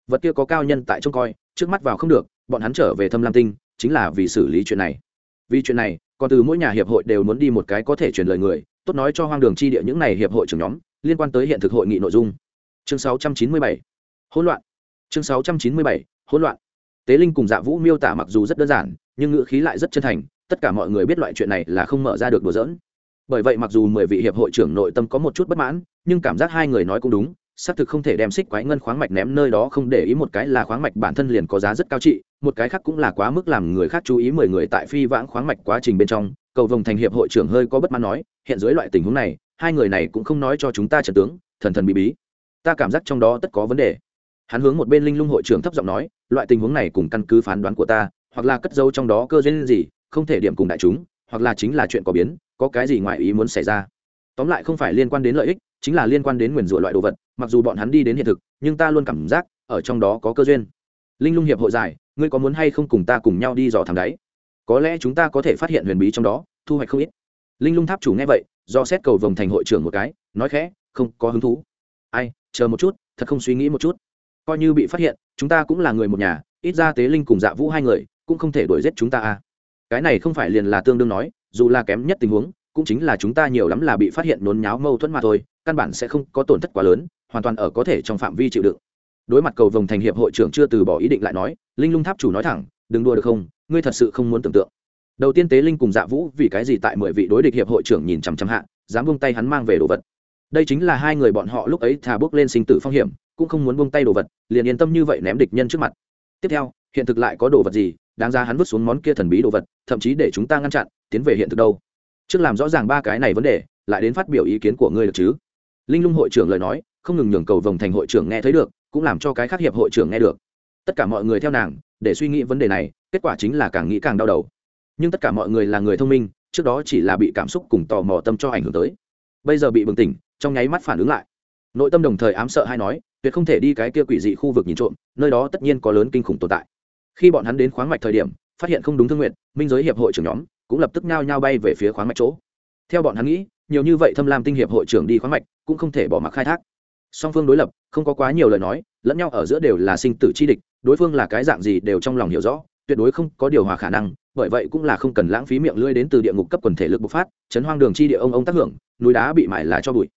Vật kia có cao nhân tại trông coi, trước mắt vào không được, bọn hắn trở về thâm lam tinh, chính là vì xử lý chuyện này. Vì chuyện này, còn từ mỗi nhà hiệp hội đều muốn đi một cái có thể truyền lời người, tốt nói cho hoang đường chi địa những này hiệp hội trưởng nhóm, liên quan tới hiện thực hội nghị nội dung. Chương 697 hỗn loạn. Chương 697 hỗn loạn. Tế linh cùng dạ vũ miêu tả mặc dù rất đơn giản, nhưng ngữ khí lại rất chân thành, tất cả mọi người biết loại chuyện này là không mở ra được đùa dỡn bởi vậy mặc dù mười vị hiệp hội trưởng nội tâm có một chút bất mãn, nhưng cảm giác hai người nói cũng đúng, xác thực không thể đem xích quái ngân khoáng mạch ném nơi đó không để ý một cái là khoáng mạch bản thân liền có giá rất cao trị, một cái khác cũng là quá mức làm người khác chú ý mười người tại phi vãng khoáng mạch quá trình bên trong, cầu vồng thành hiệp hội trưởng hơi có bất mãn nói, hiện dưới loại tình huống này, hai người này cũng không nói cho chúng ta trần tướng, thần thần bí bí. Ta cảm giác trong đó tất có vấn đề. Hắn hướng một bên linh lung hội trưởng thấp giọng nói, loại tình huống này cùng căn cứ phán đoán của ta, hoặc là cất dấu trong đó cơ duyên gì, không thể điểm cùng đại chúng hoặc là chính là chuyện có biến, có cái gì ngoài ý muốn xảy ra. Tóm lại không phải liên quan đến lợi ích, chính là liên quan đến nguyền rủa loại đồ vật, mặc dù bọn hắn đi đến hiện thực, nhưng ta luôn cảm giác, ở trong đó có cơ duyên. Linh lung hiệp hội giải, ngươi có muốn hay không cùng ta cùng nhau đi dò thẳng đáy có lẽ chúng ta có thể phát hiện huyền bí trong đó, thu hoạch không ít. Linh lung tháp chủ nghe vậy, do xét cầu vồng thành hội trưởng một cái, nói khẽ, không có hứng thú. Ai, chờ một chút, thật không suy nghĩ một chút. Coi như bị phát hiện, chúng ta cũng là người một nhà, ít ra tế linh cùng dạ vũ hai người, cũng không thể đuổi giết chúng ta à cái này không phải liền là tương đương nói, dù là kém nhất tình huống, cũng chính là chúng ta nhiều lắm là bị phát hiện nôn nháo mâu thuẫn mà thôi, căn bản sẽ không có tổn thất quá lớn, hoàn toàn ở có thể trong phạm vi chịu đựng. Đối mặt cầu vồng thành hiệp hội trưởng chưa từ bỏ ý định lại nói, linh lung tháp chủ nói thẳng, đừng đùa được không, ngươi thật sự không muốn tưởng tượng. Đầu tiên tế linh cùng dạ vũ vì cái gì tại mười vị đối địch hiệp hội trưởng nhìn chằm chằm hạ, dám buông tay hắn mang về đồ vật. Đây chính là hai người bọn họ lúc ấy thà bước lên sinh tử phong hiểm, cũng không muốn buông tay đồ vật, liền yên tâm như vậy ném địch nhân trước mặt. Tiếp theo, hiện thực lại có đồ vật gì đáng ra hắn vứt xuống món kia thần bí đồ vật, thậm chí để chúng ta ngăn chặn, tiến về hiện thực đâu? Trước làm rõ ràng ba cái này vấn đề, lại đến phát biểu ý kiến của ngươi được chứ? Linh lung hội trưởng lời nói, không ngừng nhường cầu vồng thành hội trưởng nghe thấy được, cũng làm cho cái khác hiệp hội trưởng nghe được. Tất cả mọi người theo nàng, để suy nghĩ vấn đề này, kết quả chính là càng nghĩ càng đau đầu. Nhưng tất cả mọi người là người thông minh, trước đó chỉ là bị cảm xúc cùng tò mò tâm cho ảnh hưởng tới. Bây giờ bị bừng tỉnh, trong nháy mắt phản ứng lại. Nội tâm đồng thời ám sợ hay nói, tuyệt không thể đi cái kia quỷ dị khu vực nhìn trộm, nơi đó tất nhiên có lớn kinh khủng tồn tại khi bọn hắn đến khoáng mạch thời điểm, phát hiện không đúng thương nguyện minh giới hiệp hội trưởng nhóm cũng lập tức nhao nhao bay về phía khoáng mạch chỗ. Theo bọn hắn nghĩ, nhiều như vậy thâm lam tinh hiệp hội trưởng đi khoáng mạch cũng không thể bỏ mặc khai thác. Song phương đối lập, không có quá nhiều lời nói, lẫn nhau ở giữa đều là sinh tử chi địch, đối phương là cái dạng gì đều trong lòng hiểu rõ, tuyệt đối không có điều hòa khả năng, bởi vậy cũng là không cần lãng phí miệng lưỡi đến từ địa ngục cấp quần thể lực bộc phát, chấn hoang đường chi địa ông ông tác hưởng, núi đá bị mải là cho bụi.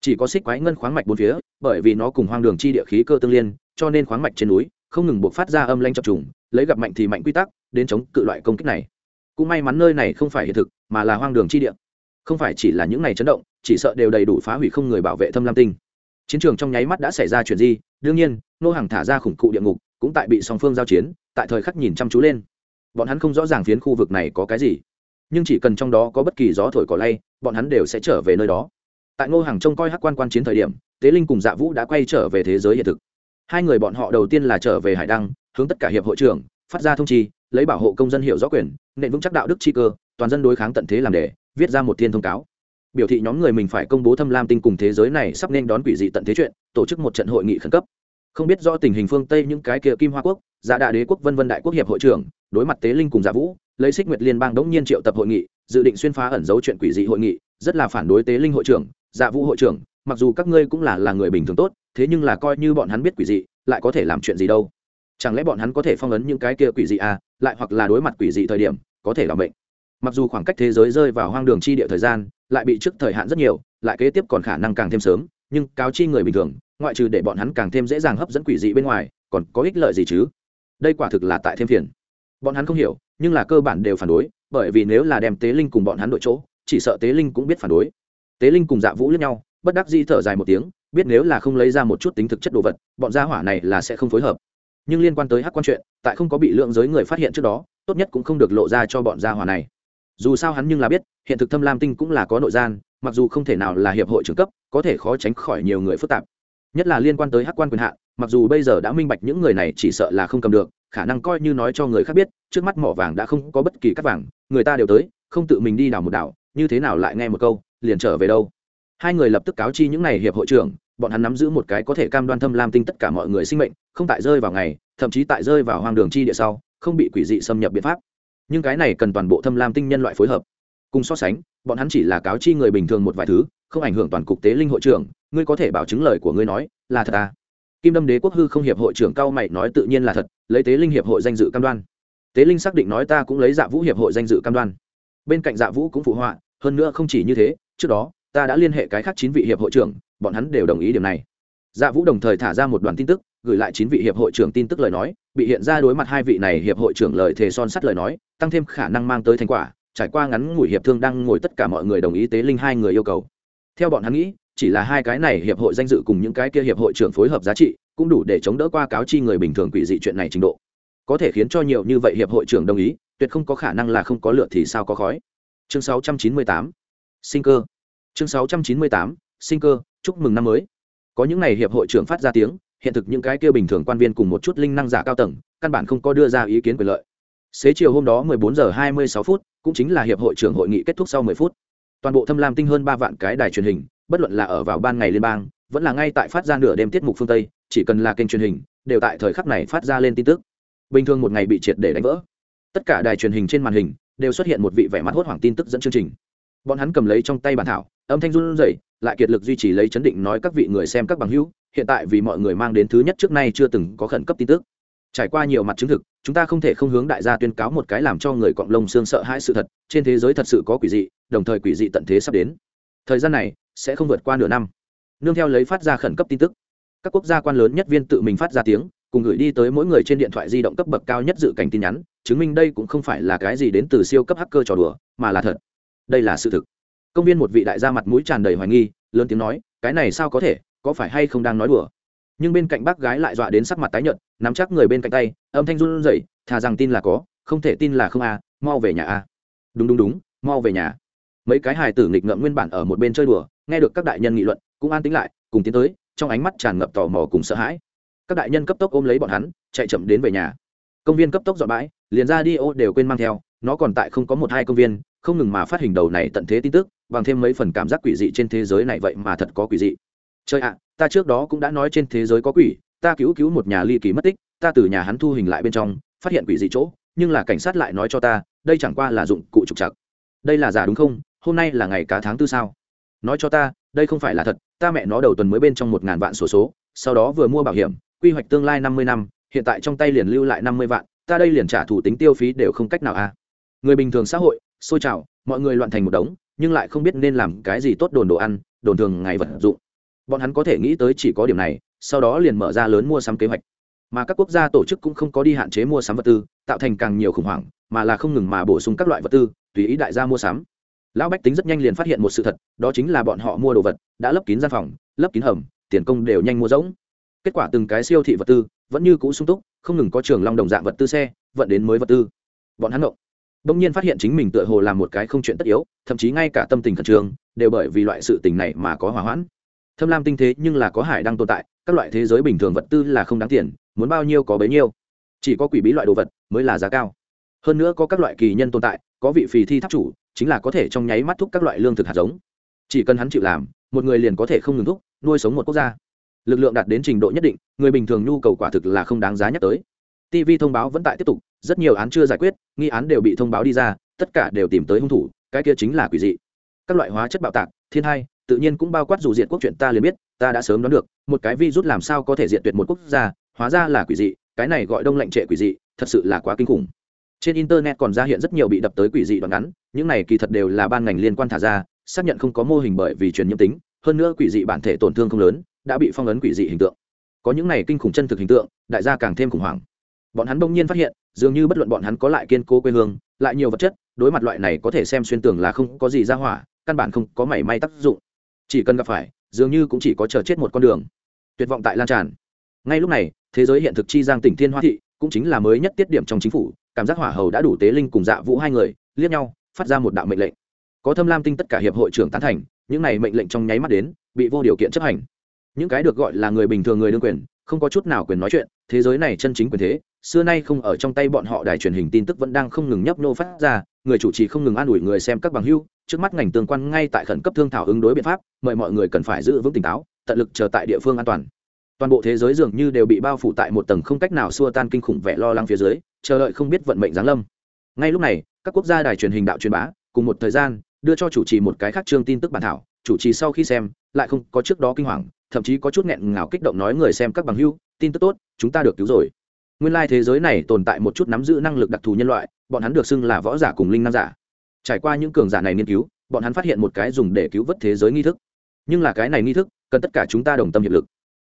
Chỉ có xích quái ngân khoáng mạch bốn phía, bởi vì nó cùng hoang đường chi địa khí cơ tương liên, cho nên khoáng mạch trên núi không ngừng buộc phát ra âm lanh chập trùng, lấy gặp mạnh thì mạnh quy tắc, đến chống cự loại công kích này. Cũng may mắn nơi này không phải hiện thực, mà là hoang đường chi địa. Không phải chỉ là những ngày chấn động, chỉ sợ đều đầy đủ phá hủy không người bảo vệ thâm lam tinh. Chiến trường trong nháy mắt đã xảy ra chuyện gì? Đương nhiên, nô hàng thả ra khủng cụ địa ngục, cũng tại bị song phương giao chiến, tại thời khắc nhìn chăm chú lên. Bọn hắn không rõ ràng phiến khu vực này có cái gì, nhưng chỉ cần trong đó có bất kỳ gió thổi cỏ lay, bọn hắn đều sẽ trở về nơi đó. Tại ngô hàng trông coi hắc quan quan chiến thời điểm, tế linh cùng dạ vũ đã quay trở về thế giới hiện thực hai người bọn họ đầu tiên là trở về hải đăng, hướng tất cả hiệp hội trưởng, phát ra thông chi, lấy bảo hộ công dân hiệu rõ quyền nện vững chắc đạo đức chi cơ, toàn dân đối kháng tận thế làm đề, viết ra một thiên thông cáo. Biểu thị nhóm người mình phải công bố thâm lam tinh cùng thế giới này sắp nên đón quỷ dị tận thế chuyện, tổ chức một trận hội nghị khẩn cấp. Không biết do tình hình phương tây những cái kia kim hoa quốc dạ giả đại đế quốc, vân vân đại quốc hiệp hội trưởng, đối mặt tế linh cùng giả vũ, lấy xích nguyệt liên bang đống nhiên triệu tập hội nghị, dự định xuyên phá ẩn dấu chuyện quỷ dị hội nghị, rất là phản đối tế linh hội trưởng giả vũ hội trưởng mặc dù các ngươi cũng là là người bình thường tốt, thế nhưng là coi như bọn hắn biết quỷ dị, lại có thể làm chuyện gì đâu? Chẳng lẽ bọn hắn có thể phong ấn những cái kia quỷ dị à lại hoặc là đối mặt quỷ dị thời điểm, có thể làm bệnh mặc dù khoảng cách thế giới rơi vào hoang đường chi địa thời gian, lại bị trước thời hạn rất nhiều, lại kế tiếp còn khả năng càng thêm sớm, nhưng cáo chi người bình thường, ngoại trừ để bọn hắn càng thêm dễ dàng hấp dẫn quỷ dị bên ngoài, còn có ích lợi gì chứ? Đây quả thực là tại thêm phiền. Bọn hắn không hiểu, nhưng là cơ bản đều phản đối, bởi vì nếu là đem tế linh cùng bọn hắn đội chỗ, chỉ sợ tế linh cũng biết phản đối. Tế linh cùng dạ vũ lẫn nhau bất đắc dĩ thở dài một tiếng, biết nếu là không lấy ra một chút tính thực chất đồ vật, bọn gia hỏa này là sẽ không phối hợp. Nhưng liên quan tới hắc quan chuyện, tại không có bị lượng giới người phát hiện trước đó, tốt nhất cũng không được lộ ra cho bọn gia hỏa này. Dù sao hắn nhưng là biết, hiện thực thâm lam tinh cũng là có nội gian, mặc dù không thể nào là hiệp hội trưởng cấp, có thể khó tránh khỏi nhiều người phức tạp. Nhất là liên quan tới hắc quan quyền hạn, mặc dù bây giờ đã minh bạch những người này chỉ sợ là không cầm được, khả năng coi như nói cho người khác biết, trước mắt mỏ vàng đã không có bất kỳ cắt vàng, người ta đều tới, không tự mình đi đào một đảo, như thế nào lại nghe một câu, liền trở về đâu? Hai người lập tức cáo chi những n à y hiệp hội trưởng, bọn hắn nắm giữ một cái có thể cam đoan thâm lam tinh tất cả mọi người sinh mệnh, không tại rơi vào ngày, thậm chí tại rơi vào hoang đường chi địa sau, không bị quỷ dị xâm nhập biện pháp. Nhưng cái này cần toàn bộ thâm lam tinh nhân loại phối hợp. Cùng so sánh, bọn hắn chỉ là cáo chi người bình thường một vài thứ, không ảnh hưởng toàn cục tế linh hội trưởng, ngươi có thể bảo chứng lời của ngươi nói, là thật à? Kim đâm đế quốc hư không hiệp hội trưởng cao mày nói tự nhiên là thật, lấy tế linh hiệp hội danh dự cam đoan. Tế linh xác định nói ta cũng lấy dạ vũ hiệp hội danh dự cam đoan. Bên cạnh dạ vũ cũng phụ họa, hơn nữa không chỉ như thế, trước đó ta đã liên hệ cái khác chín vị hiệp hội trưởng, bọn hắn đều đồng ý điểm này. Dạ vũ đồng thời thả ra một đoàn tin tức, gửi lại chín vị hiệp hội trưởng tin tức lời nói, bị hiện ra đối mặt hai vị này hiệp hội trưởng lời thề son sắt lời nói, tăng thêm khả năng mang tới thành quả, trải qua ngắn ngủi hiệp thương đang ngồi tất cả mọi người đồng ý tế linh hai người yêu cầu. Theo bọn hắn nghĩ, chỉ là hai cái này hiệp hội danh dự cùng những cái kia hiệp hội trưởng phối hợp giá trị, cũng đủ để chống đỡ qua cáo chi người bình thường quỷ dị chuyện này trình độ. Có thể khiến cho nhiều như vậy hiệp hội trưởng đồng ý, tuyệt không có khả năng là không có lựa thì sao có khói. Chương 698 sinh cơ chương 698 sinh cơ, chúc mừng năm mới. Có những ngày hiệp hội trưởng phát ra tiếng, hiện thực những cái kia bình thường quan viên cùng một chút linh năng giả cao tầng, căn bản không có đưa ra ý kiến quyền lợi. Xế chiều hôm đó 14 giờ 26 phút, cũng chính là hiệp hội trưởng hội nghị kết thúc sau 10 phút. Toàn bộ thâm lam tinh hơn ba vạn cái đài truyền hình, bất luận là ở vào ban ngày liên bang, vẫn là ngay tại phát ra nửa đêm tiết mục phương tây, chỉ cần là kênh truyền hình, đều tại thời khắc này phát ra lên tin tức. Bình thường một ngày bị triệt để đánh vỡ. Tất cả đài truyền hình trên màn hình đều xuất hiện một vị vẻ mặt hốt hoảng tin tức dẫn chương trình bọn hắn cầm lấy trong tay bản thảo, âm thanh run rẩy, lại kiệt lực duy trì lấy chấn định nói các vị người xem các bằng hữu, hiện tại vì mọi người mang đến thứ nhất trước nay chưa từng có khẩn cấp tin tức. Trải qua nhiều mặt chứng thực, chúng ta không thể không hướng đại gia tuyên cáo một cái làm cho người cọng lông xương sợ hãi sự thật, trên thế giới thật sự có quỷ dị, đồng thời quỷ dị tận thế sắp đến. Thời gian này sẽ không vượt qua nửa năm. Nương theo lấy phát ra khẩn cấp tin tức, các quốc gia quan lớn nhất viên tự mình phát ra tiếng, cùng gửi đi tới mỗi người trên điện thoại di động cấp bậc cao nhất dự cảnh tin nhắn, chứng minh đây cũng không phải là cái gì đến từ siêu cấp hacker trò đùa, mà là thật đây là sự thực. Công viên một vị đại gia mặt mũi tràn đầy hoài nghi, lớn tiếng nói, cái này sao có thể, có phải hay không đang nói đùa? Nhưng bên cạnh bác gái lại dọa đến sắc mặt tái nhợt, nắm chắc người bên cạnh tay, âm thanh run rẩy, thà rằng tin là có, không thể tin là không a, mau về nhà a. Đúng đúng đúng, mau về nhà. Mấy cái hài tử nghịch ngợm nguyên bản ở một bên chơi đùa, nghe được các đại nhân nghị luận, cũng an tính lại, cùng tiến tới, trong ánh mắt tràn ngập tò mò cùng sợ hãi. Các đại nhân cấp tốc ôm lấy bọn hắn, chạy chậm đến về nhà. Công viên cấp tốc dọn bãi, liền ra đi ô đều quên mang theo, nó còn tại không có một hai công viên không ngừng mà phát hình đầu này tận thế tin tức bằng thêm mấy phần cảm giác quỷ dị trên thế giới này vậy mà thật có quỷ dị chơi ạ ta trước đó cũng đã nói trên thế giới có quỷ ta cứu cứu một nhà ly kỳ mất tích ta từ nhà hắn thu hình lại bên trong phát hiện quỷ dị chỗ nhưng là cảnh sát lại nói cho ta đây chẳng qua là dụng cụ trục trặc. đây là giả đúng không hôm nay là ngày cá tháng tư sao nói cho ta đây không phải là thật ta mẹ nó đầu tuần mới bên trong một ngàn vạn sổ số, số sau đó vừa mua bảo hiểm quy hoạch tương lai năm mươi năm hiện tại trong tay liền lưu lại năm mươi vạn ta đây liền trả thủ tính tiêu phí đều không cách nào a à. người bình thường xã hội xôi trào, mọi người loạn thành một đống, nhưng lại không biết nên làm cái gì tốt đồn đồ ăn, đồn thường ngày vật dụng. Bọn hắn có thể nghĩ tới chỉ có điểm này, sau đó liền mở ra lớn mua sắm kế hoạch. Mà các quốc gia tổ chức cũng không có đi hạn chế mua sắm vật tư, tạo thành càng nhiều khủng hoảng, mà là không ngừng mà bổ sung các loại vật tư, tùy ý đại gia mua sắm. Lão bách tính rất nhanh liền phát hiện một sự thật, đó chính là bọn họ mua đồ vật, đã lấp kín gian phòng, lấp kín hầm, tiền công đều nhanh mua rỗng. Kết quả từng cái siêu thị vật tư vẫn như cũ sung túc, không ngừng có trường long đồng dạng vật tư xe, vận đến mới vật tư. Bọn hắn động đông nhiên phát hiện chính mình tựa hồ làm một cái không chuyện tất yếu, thậm chí ngay cả tâm tình khẩn trương, đều bởi vì loại sự tình này mà có hỏa hoãn. Thâm lam tinh thế nhưng là có hải đang tồn tại, các loại thế giới bình thường vật tư là không đáng tiền, muốn bao nhiêu có bấy nhiêu. Chỉ có quỷ bí loại đồ vật mới là giá cao. Hơn nữa có các loại kỳ nhân tồn tại, có vị phì thi tháp chủ, chính là có thể trong nháy mắt thúc các loại lương thực hạt giống. Chỉ cần hắn chịu làm, một người liền có thể không ngừng thúc, nuôi sống một quốc gia. Lực lượng đạt đến trình độ nhất định, người bình thường nhu cầu quả thực là không đáng giá nhắc tới. Tv thông báo vẫn tại tiếp tục rất nhiều án chưa giải quyết, nghi án đều bị thông báo đi ra, tất cả đều tìm tới hung thủ, cái kia chính là quỷ dị. Các loại hóa chất bạo tạc, thiên hai, tự nhiên cũng bao quát dù diện quốc chuyện ta liền biết, ta đã sớm đoán được, một cái virus làm sao có thể diệt tuyệt một quốc gia, hóa ra là quỷ dị, cái này gọi đông lạnh trệ quỷ dị, thật sự là quá kinh khủng. Trên internet còn ra hiện rất nhiều bị đập tới quỷ dị đoạn ngắn, những này kỳ thật đều là ban ngành liên quan thả ra, xác nhận không có mô hình bởi vì truyền nhiễm tính, hơn nữa quỷ dị bản thể tổn thương không lớn, đã bị phong ấn quỷ dị hình tượng. Có những này kinh khủng chân thực hình tượng, đại gia càng thêm khủng hoảng. Bọn hắn bỗng nhiên phát hiện dường như bất luận bọn hắn có lại kiên cố quê hương, lại nhiều vật chất, đối mặt loại này có thể xem xuyên tường là không có gì ra hỏa, căn bản không có mảy may tác dụng. Chỉ cần gặp phải, dường như cũng chỉ có chờ chết một con đường. Tuyệt vọng tại lan tràn. Ngay lúc này, thế giới hiện thực chi giang tỉnh thiên hoa thị cũng chính là mới nhất tiết điểm trong chính phủ, cảm giác hỏa hầu đã đủ tế linh cùng dạ vũ hai người, liếc nhau, phát ra một đạo mệnh lệnh. Có thâm lam tinh tất cả hiệp hội trưởng tán thành, những này mệnh lệnh trong nháy mắt đến, bị vô điều kiện chấp hành. Những cái được gọi là người bình thường người đương quyền không có chút nào quyền nói chuyện, thế giới này chân chính quyền thế, xưa nay không ở trong tay bọn họ đài truyền hình tin tức vẫn đang không ngừng nhấp nô phát ra, người chủ trì không ngừng an ủi người xem các bằng hưu, trước mắt ngành tương quan ngay tại khẩn cấp thương thảo ứng đối biện pháp, mời mọi người cần phải giữ vững tỉnh táo, tận lực chờ tại địa phương an toàn. Toàn bộ thế giới dường như đều bị bao phủ tại một tầng không cách nào xua tan kinh khủng vẻ lo lắng phía dưới, chờ đợi không biết vận mệnh giáng lâm. Ngay lúc này, các quốc gia đài truyền hình đạo truyền bá, cùng một thời gian, đưa cho chủ trì một cái khác chương tin tức bản thảo chủ trì sau khi xem, lại không có trước đó kinh hoàng, thậm chí có chút nghẹn ngào kích động nói người xem các bằng hưu tin tức tốt, chúng ta được cứu rồi. Nguyên lai thế giới này tồn tại một chút nắm giữ năng lực đặc thù nhân loại, bọn hắn được xưng là võ giả cùng linh năng giả. Trải qua những cường giả này nghiên cứu, bọn hắn phát hiện một cái dùng để cứu vớt thế giới nghi thức. Nhưng là cái này nghi thức, cần tất cả chúng ta đồng tâm hiệp lực.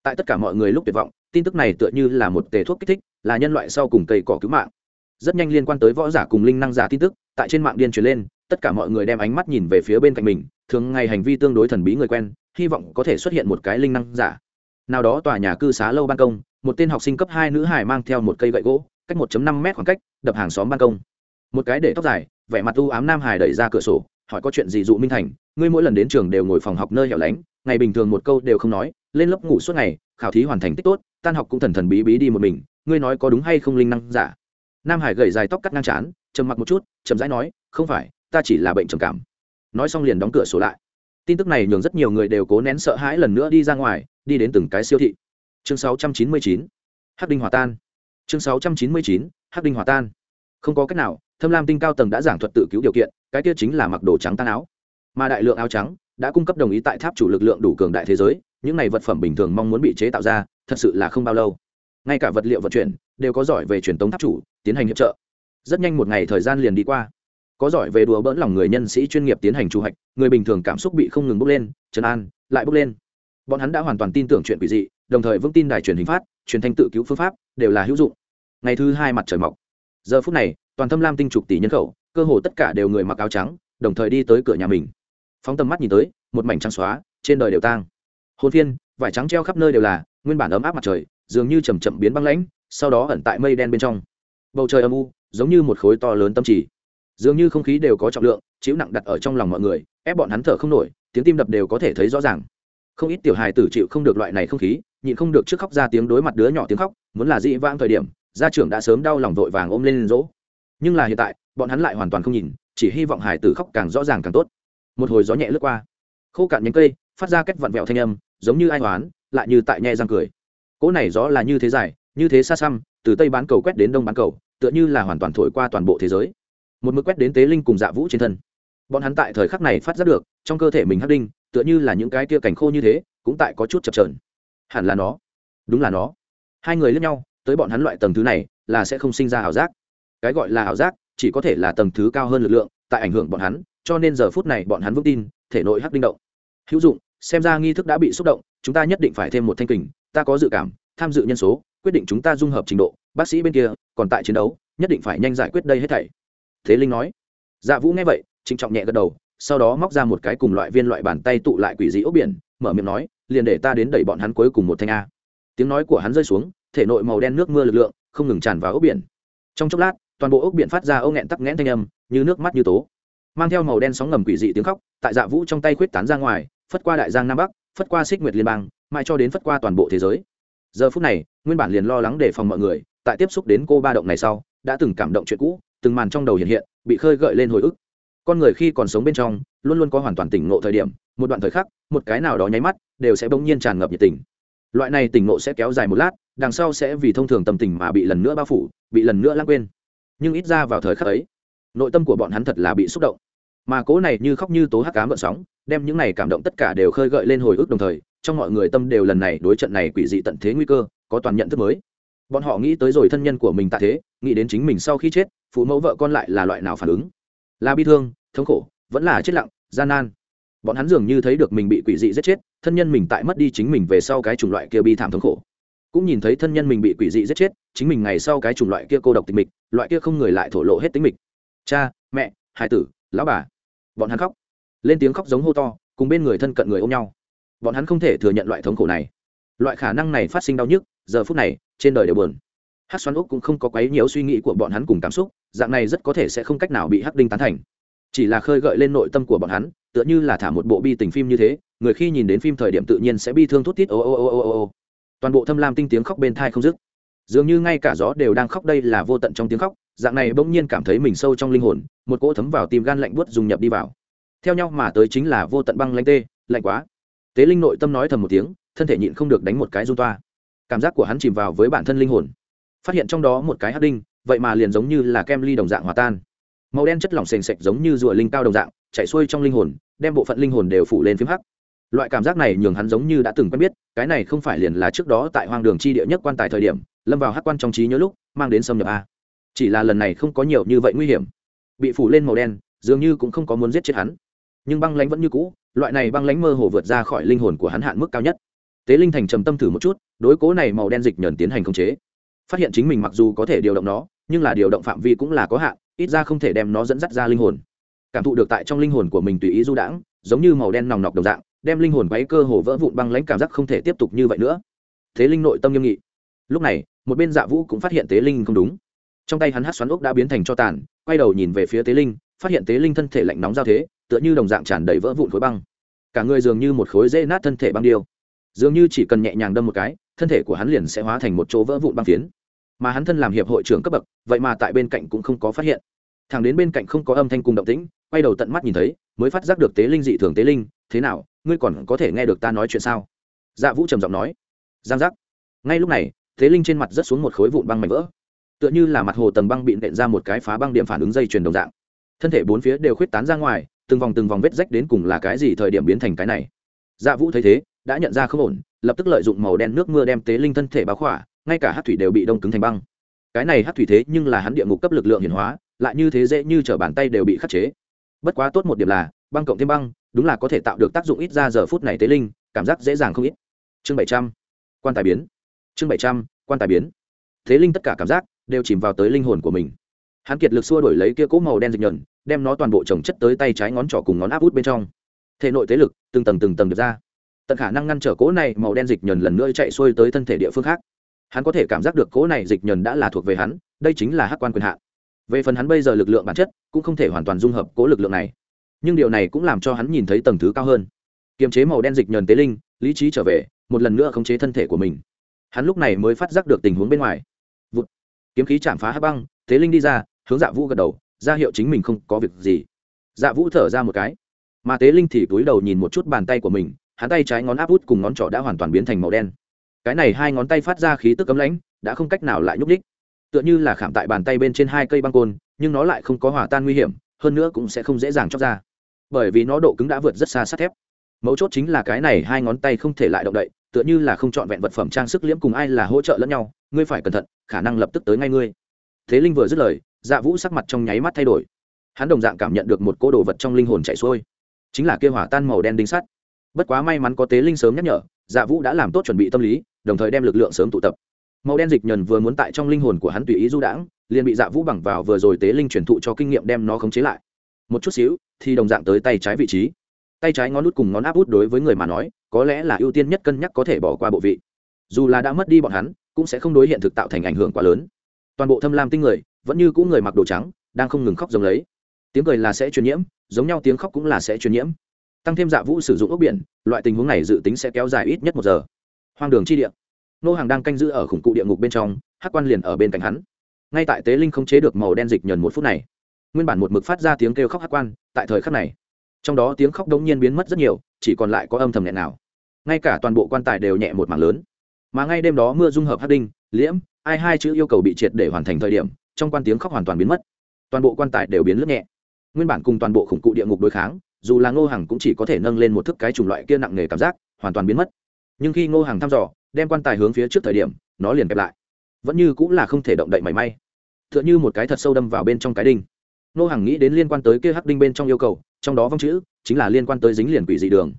Tại tất cả mọi người lúc tuyệt vọng, tin tức này tựa như là một tề thuốc kích thích, là nhân loại sau cùng cây cỏ cứu mạng. Rất nhanh liên quan tới võ giả cùng linh năng giả tin tức, tại trên mạng điên truyền lên tất cả mọi người đem ánh mắt nhìn về phía bên cạnh mình, thường ngày hành vi tương đối thần bí người quen, hy vọng có thể xuất hiện một cái linh năng giả. Nào đó tòa nhà cư xá lâu ban công, một tên học sinh cấp hai nữ hải mang theo một cây gậy gỗ, cách 1 năm m khoảng cách, đập hàng xóm ban công. Một cái để tóc dài, vẻ mặt u ám nam hải đẩy ra cửa sổ, hỏi có chuyện gì dụ minh thành, ngươi mỗi lần đến trường đều ngồi phòng học nơi hẻo lánh, ngày bình thường một câu đều không nói, lên lớp ngủ suốt ngày, khảo thí hoàn thành tích tốt, tan học cũng thần thần bí bí đi một mình, ngươi nói có đúng hay không linh năng giả? Nam hải gầy dài tóc cắt ngang chán trầm mặc một chút, chậm rãi nói, không phải ta chỉ là bệnh trầm cảm. Nói xong liền đóng cửa sổ lại. Tin tức này nhường rất nhiều người đều cố nén sợ hãi lần nữa đi ra ngoài, đi đến từng cái siêu thị. Chương 699 hắc đinh hòa tan. Chương 699 hắc đinh hòa tan. Không có cách nào, thâm lam tinh cao tầng đã giảng thuật tự cứu điều kiện, cái kia chính là mặc đồ trắng tan áo. Mà đại lượng áo trắng đã cung cấp đồng ý tại tháp chủ lực lượng đủ cường đại thế giới, những này vật phẩm bình thường mong muốn bị chế tạo ra, thật sự là không bao lâu. Ngay cả vật liệu vận chuyển đều có giỏi về truyền tống tháp chủ, tiến hành hiệp trợ. Rất nhanh một ngày thời gian liền đi qua có giỏi về đùa bỡn lòng người nhân sĩ chuyên nghiệp tiến hành chu hoạch người bình thường cảm xúc bị không ngừng bốc lên, trấn an, lại bốc lên. Bọn hắn đã hoàn toàn tin tưởng chuyện quỷ dị, đồng thời vững tin đài truyền hình phát, truyền thanh tự cứu phương pháp, đều là hữu dụng. Ngày thứ hai mặt trời mọc. Giờ phút này, toàn thâm lam tinh trục tỷ nhân khẩu, cơ hồ tất cả đều người mặc áo trắng, đồng thời đi tới cửa nhà mình. Phóng tầm mắt nhìn tới, một mảnh trắng xóa, trên đời đều tang. Hồn phiên, vải trắng treo khắp nơi đều là, nguyên bản ấm áp mặt trời, dường như chầm chậm biến băng lãnh, sau đó ẩn tại mây đen bên trong. Bầu trời âm u, giống như một khối to lớn tâm trì dường như không khí đều có trọng lượng, chịu nặng đặt ở trong lòng mọi người, ép bọn hắn thở không nổi, tiếng tim đập đều có thể thấy rõ ràng. Không ít tiểu hài tử chịu không được loại này không khí, nhịn không được trước khóc ra tiếng đối mặt đứa nhỏ tiếng khóc, muốn là dị vãng thời điểm, gia trưởng đã sớm đau lòng vội vàng ôm lên rỗ. Nhưng là hiện tại, bọn hắn lại hoàn toàn không nhìn, chỉ hy vọng hải tử khóc càng rõ ràng càng tốt. Một hồi gió nhẹ lướt qua, khô cạn nhánh cây, phát ra cách vặn vẹo thanh âm, giống như ai hoán lại như tại nhe răng cười. Cỗ này gió là như thế dài, như thế xa xăm, từ tây bán cầu quét đến đông bán cầu, tựa như là hoàn toàn thổi qua toàn bộ thế giới một mực quét đến tế linh cùng dạ vũ trên thân. Bọn hắn tại thời khắc này phát giác được, trong cơ thể mình hắc đinh, tựa như là những cái kia cảnh khô như thế, cũng tại có chút chập trờn hẳn là nó. Đúng là nó. Hai người lướt nhau, tới bọn hắn loại tầng thứ này, là sẽ không sinh ra ảo giác. Cái gọi là ảo giác, chỉ có thể là tầng thứ cao hơn lực lượng, tại ảnh hưởng bọn hắn, cho nên giờ phút này bọn hắn vững tin, thể nội hắc đinh động. Hữu dụng, xem ra nghi thức đã bị xúc động, chúng ta nhất định phải thêm một thanh kình, ta có dự cảm, tham dự nhân số, quyết định chúng ta dung hợp trình độ, bác sĩ bên kia còn tại chiến đấu, nhất định phải nhanh giải quyết đây hết thảy thế linh nói. Dạ vũ nghe vậy, trịnh trọng nhẹ gật đầu, sau đó móc ra một cái cùng loại viên loại bàn tay tụ lại quỷ dị ốc biển, mở miệng nói, liền để ta đến đẩy bọn hắn cuối cùng một thanh a. Tiếng nói của hắn rơi xuống, thể nội màu đen nước mưa lực lượng, không ngừng tràn vào ốc biển. Trong chốc lát, toàn bộ ốc biển phát ra ốc nghẹn tắc nghẽn thanh âm, như nước mắt như tố. Mang theo màu đen sóng ngầm quỷ dị tiếng khóc, tại dạ vũ trong tay khuyết tán ra ngoài, phất qua đại giang nam bắc, phất qua xích nguyệt liên bang, mãi cho đến phất qua toàn bộ thế giới. Giờ phút này, nguyên bản liền lo lắng đề phòng mọi người, tại tiếp xúc đến cô ba động này sau, đã từng cảm động chuyện cũ từng màn trong đầu hiện hiện, bị khơi gợi lên hồi ức. Con người khi còn sống bên trong, luôn luôn có hoàn toàn tỉnh ngộ thời điểm, một đoạn thời khắc, một cái nào đó nháy mắt, đều sẽ bỗng nhiên tràn ngập nhiệt tình. Loại này tỉnh ngộ sẽ kéo dài một lát, đằng sau sẽ vì thông thường tâm tình mà bị lần nữa bao phủ, bị lần nữa lãng quên. Nhưng ít ra vào thời khắc ấy, nội tâm của bọn hắn thật là bị xúc động. Mà cố này như khóc như tố hắc cám vận sóng, đem những này cảm động tất cả đều khơi gợi lên hồi ức đồng thời, trong mọi người tâm đều lần này đối trận này quỷ dị tận thế nguy cơ, có toàn nhận thức mới bọn họ nghĩ tới rồi thân nhân của mình tại thế, nghĩ đến chính mình sau khi chết, phụ mẫu vợ con lại là loại nào phản ứng? Là bi thương, thống khổ, vẫn là chết lặng, gian nan. Bọn hắn dường như thấy được mình bị quỷ dị giết chết, thân nhân mình tại mất đi chính mình về sau cái chủng loại kia bi thảm thống khổ. Cũng nhìn thấy thân nhân mình bị quỷ dị giết chết, chính mình ngày sau cái chủng loại kia cô độc tịch mịch, loại kia không người lại thổ lộ hết tính mịch. Cha, mẹ, hải tử, lão bà. Bọn hắn khóc. Lên tiếng khóc giống hô to, cùng bên người thân cận người ôm nhau. Bọn hắn không thể thừa nhận loại thống khổ này. Loại khả năng này phát sinh đau nhức giờ phút này, trên đời đều buồn. Hát xoắn úc cũng không có quấy nhiều suy nghĩ của bọn hắn cùng cảm xúc, dạng này rất có thể sẽ không cách nào bị hắc đinh tán thành. Chỉ là khơi gợi lên nội tâm của bọn hắn, tựa như là thả một bộ bi tình phim như thế, người khi nhìn đến phim thời điểm tự nhiên sẽ bi thương thút thít, ô ô ô ô ô ô. Toàn bộ thâm lam tinh tiếng khóc bên thai không dứt. Dường như ngay cả gió đều đang khóc đây là vô tận trong tiếng khóc, dạng này bỗng nhiên cảm thấy mình sâu trong linh hồn, một cỗ thấm vào tìm gan lạnh buốt dùng nhập đi vào. Theo nhau mà tới chính là vô tận băng lanh tê, lạnh quá. Tế linh nội tâm nói thầm một tiếng, thân thể nhịn không được đánh một cái run toa cảm giác của hắn chìm vào với bản thân linh hồn. Phát hiện trong đó một cái hắc đinh, vậy mà liền giống như là kem ly đồng dạng hòa tan. Màu đen chất lỏng sền sệt giống như rùa linh cao đồng dạng chạy xuôi trong linh hồn, đem bộ phận linh hồn đều phủ lên phím hắc. Loại cảm giác này nhường hắn giống như đã từng quen biết, cái này không phải liền là trước đó tại hoang đường chi địa nhất quan tài thời điểm, lâm vào hắc quan trong trí nhớ lúc, mang đến xâm nhập a. Chỉ là lần này không có nhiều như vậy nguy hiểm. Bị phủ lên màu đen, dường như cũng không có muốn giết chết hắn. Nhưng băng lánh vẫn như cũ, loại này băng lánh mơ hồ vượt ra khỏi linh hồn của hắn hạn mức cao nhất tế linh thành trầm tâm thử một chút, đối cố này màu đen dịch nhờn tiến hành khống chế. Phát hiện chính mình mặc dù có thể điều động nó, nhưng là điều động phạm vi cũng là có hạn, ít ra không thể đem nó dẫn dắt ra linh hồn. Cảm thụ được tại trong linh hồn của mình tùy ý du đãng, giống như màu đen nòng nọc đồng dạng, đem linh hồn quấy cơ hồ vỡ vụn băng lãnh cảm giác không thể tiếp tục như vậy nữa. Thế linh nội tâm nghiêm nghị. Lúc này, một bên dạ vũ cũng phát hiện tế linh không đúng. Trong tay hắn hát xoắn ốc đã biến thành cho tàn, quay đầu nhìn về phía tế linh, phát hiện tế linh thân thể lạnh nóng giao thế, tựa như đồng dạng tràn đầy vỡ vụn khối băng. Cả người dường như một khối dễ nát thân thể băng điêu dường như chỉ cần nhẹ nhàng đâm một cái, thân thể của hắn liền sẽ hóa thành một chỗ vỡ vụn băng phiến. Mà hắn thân làm hiệp hội trưởng cấp bậc, vậy mà tại bên cạnh cũng không có phát hiện. Thằng đến bên cạnh không có âm thanh cùng động tĩnh, quay đầu tận mắt nhìn thấy, mới phát giác được tế linh dị thường tế linh, thế nào, ngươi còn có thể nghe được ta nói chuyện sao? Dạ vũ trầm giọng nói. Giang giác. Ngay lúc này, tế linh trên mặt rớt xuống một khối vụn băng mảnh vỡ. Tựa như là mặt hồ tầng băng bị nện ra một cái phá băng điểm phản ứng dây chuyền đồng dạng. Thân thể bốn phía đều khuyết tán ra ngoài, từng vòng từng vòng vết rách đến cùng là cái gì thời điểm biến thành cái này. Dạ vũ thấy thế đã nhận ra không ổn, lập tức lợi dụng màu đen nước mưa đem tế linh thân thể báo khỏa, ngay cả hát thủy đều bị đông cứng thành băng. Cái này hát thủy thế nhưng là hắn địa ngục cấp lực lượng hiển hóa, lại như thế dễ như t r ở bàn tay đều bị khắc chế. Bất quá tốt một điểm là, băng cộng thêm băng, đúng là có thể tạo được tác dụng ít ra giờ phút này tế linh, cảm giác dễ dàng không ít. Chương bảy trăm, quan tài biến. Chương bảy trăm, quan tài biến. Thế linh tất cả cảm giác đều chìm vào tới linh hồn của mình. Hắn kiệt lực xua đổi lấy kia cỗ màu đen dịch nhờn đem nó toàn bộ trồng chất tới tay trái ngón trỏ cùng ngón áp út bên trong. Thể nội tế lực từng tầng từng tầng được ra tận khả năng ngăn trở cỗ này màu đen dịch nhờn lần nữa chạy xuôi tới thân thể địa phương khác. Hắn có thể cảm giác được cỗ này dịch nhờn đã là thuộc về hắn, đây chính là hắc quan quyền hạn. Về phần hắn bây giờ lực lượng bản chất, cũng không thể hoàn toàn dung hợp cỗ lực lượng này. Nhưng điều này cũng làm cho hắn nhìn thấy tầng thứ cao hơn. Kiềm chế màu đen dịch nhờn tế linh, lý trí trở về, một lần nữa khống chế thân thể của mình. Hắn lúc này mới phát giác được tình huống bên ngoài. Vụt. kiếm khí chạm phá hắc băng, tế linh đi ra, hướng dạ vũ gật đầu, ra hiệu chính mình không có việc gì. Dạ vũ thở ra một cái. Mà tế linh thì túi đầu nhìn một chút bàn tay của mình hắn tay trái ngón áp út cùng ngón trỏ đã hoàn toàn biến thành màu đen. Cái này hai ngón tay phát ra khí tức cấm lãnh, đã không cách nào lại nhúc ních tựa như là khảm tại bàn tay bên trên hai cây băng côn, nhưng nó lại không có hỏa tan nguy hiểm, hơn nữa cũng sẽ không dễ dàng chóc ra. Bởi vì nó độ cứng đã vượt rất xa sắt thép. Mấu chốt chính là cái này hai ngón tay không thể lại động đậy, tựa như là không chọn vẹn vật phẩm trang sức liễm cùng ai là hỗ trợ lẫn nhau, ngươi phải cẩn thận, khả năng lập tức tới ngay ngươi. Thế linh vừa dứt lời dạ vũ sắc mặt trong nháy mắt thay đổi. Hắn đồng dạng cảm nhận được một cô đồ vật trong linh hồn chạy xuôi. Chính là kêu hỏa tan màu đen đinh sắt bất quá may mắn có tế linh sớm nhắc nhở dạ vũ đã làm tốt chuẩn bị tâm lý, đồng thời đem lực lượng sớm tụ tập. Màu đen dịch nhờn vừa muốn tại trong linh hồn của hắn tùy ý du đãng, liền bị dạ vũ bằng vào vừa rồi tế linh truyền thụ cho kinh nghiệm đem nó khống chế lại. Một chút xíu, thì đồng dạng tới tay trái vị trí. Tay trái ngón út cùng ngón áp út đối với người mà nói, có lẽ là ưu tiên nhất cân nhắc có thể bỏ qua bộ vị. Dù là đã mất đi bọn hắn, cũng sẽ không đối hiện thực tạo thành ảnh hưởng quá lớn. Toàn bộ thâm lam tinh người, vẫn như cũ người mặc đồ trắng, đang không ngừng khóc giống lấy. Tiếng cười là sẽ truyền nhiễm, giống nhau tiếng khóc cũng là sẽ truyền nhiễm tăng thêm dạ vũ sử dụng ốc biển, loại tình huống này dự tính sẽ kéo dài ít nhất một giờ. Hoang đường chi địa. Nô hàng đang canh giữ ở khủng cụ địa ngục bên trong, hắc quan liền ở bên cạnh hắn. Ngay tại tế linh không chế được màu đen dịch nhờn một phút này, nguyên bản một mực phát ra tiếng kêu khóc hắc quan, tại thời khắc này, trong đó tiếng khóc đống nhiên biến mất rất nhiều, chỉ còn lại có âm thầm nhẹ nào. Ngay cả toàn bộ quan tài đều nhẹ một mảng lớn. Mà ngay đêm đó mưa dung hợp hắc đinh, liễm, ai hai chữ yêu cầu bị triệt để hoàn thành thời điểm, trong quan tiếng khóc hoàn toàn biến mất. Toàn bộ quan tài đều biến lướt nhẹ. Nguyên bản cùng toàn bộ khủng cụ địa ngục đối kháng dù là ngô hằng cũng chỉ có thể nâng lên một thức cái chủng loại kia nặng nề cảm giác, hoàn toàn biến mất. Nhưng khi ngô hằng thăm dò, đem quan tài hướng phía trước thời điểm, nó liền kẹp lại. Vẫn như cũng là không thể động đậy mảy may. T h ư ợ n h ư một cái thật sâu đâm vào bên trong cái đinh. Ngô hàng nghĩ đến liên quan tới kia hắc đinh bên trong yêu cầu, trong đó vong chữ, chính là liên quan tới dính liền quỷ dị đường.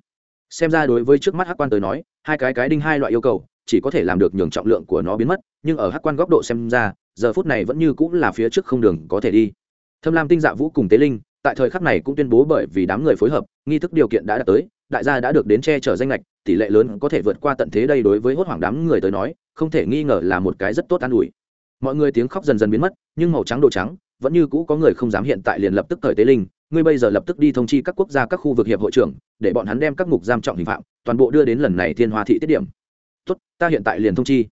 Xem ra đối với trước mắt hắc quan tới nói, hai cái cái đinh hai loại yêu cầu, chỉ có thể làm được nhường trọng lượng của nó biến mất, nhưng ở hắc quan góc độ xem ra, giờ phút này vẫn như cũng là phía trước không đường có thể đi. Thâm lam tinh dạ vũ cùng tế linh tại thời khắc này cũng tuyên bố bởi vì đám người phối hợp, nghi thức điều kiện đã đạt tới, đại gia đã được đến che chở danh lệch tỷ lệ lớn có thể vượt qua tận thế đây đối với hốt hoảng đám người tới nói, không thể nghi ngờ là một cái rất tốt an ủi. Mọi người tiếng khóc dần dần biến mất, nhưng màu trắng đồ trắng, vẫn như cũ có người không dám hiện tại liền lập tức thời tế linh. Ngươi bây giờ lập tức đi thông chi các quốc gia, các khu vực hiệp hội trưởng, để bọn hắn đem các ngục giam trọng hình phạm, toàn bộ đưa đến lần này thiên hoa thị tiết điểm. Tốt, ta hiện tại liền thông chi.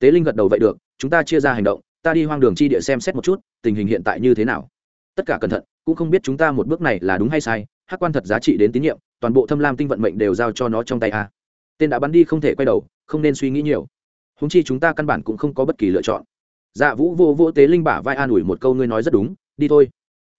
Tế linh gật đầu vậy được, chúng ta chia ra hành động, ta đi hoang đường chi địa xem xét một chút, tình hình hiện tại như thế nào. Tất cả cẩn thận cũng không biết chúng ta một bước này là đúng hay sai hắc quan thật giá trị đến tín nhiệm, toàn bộ thâm lam tinh vận mệnh đều giao cho nó trong tay a. Tên đã bắn đi không thể quay đầu, không nên suy nghĩ nhiều. Húng chi chúng ta căn bản cũng không có bất kỳ lựa chọn. Dạ vũ vô vô tế linh bả vai an ủi một câu ngươi nói rất đúng, đi thôi.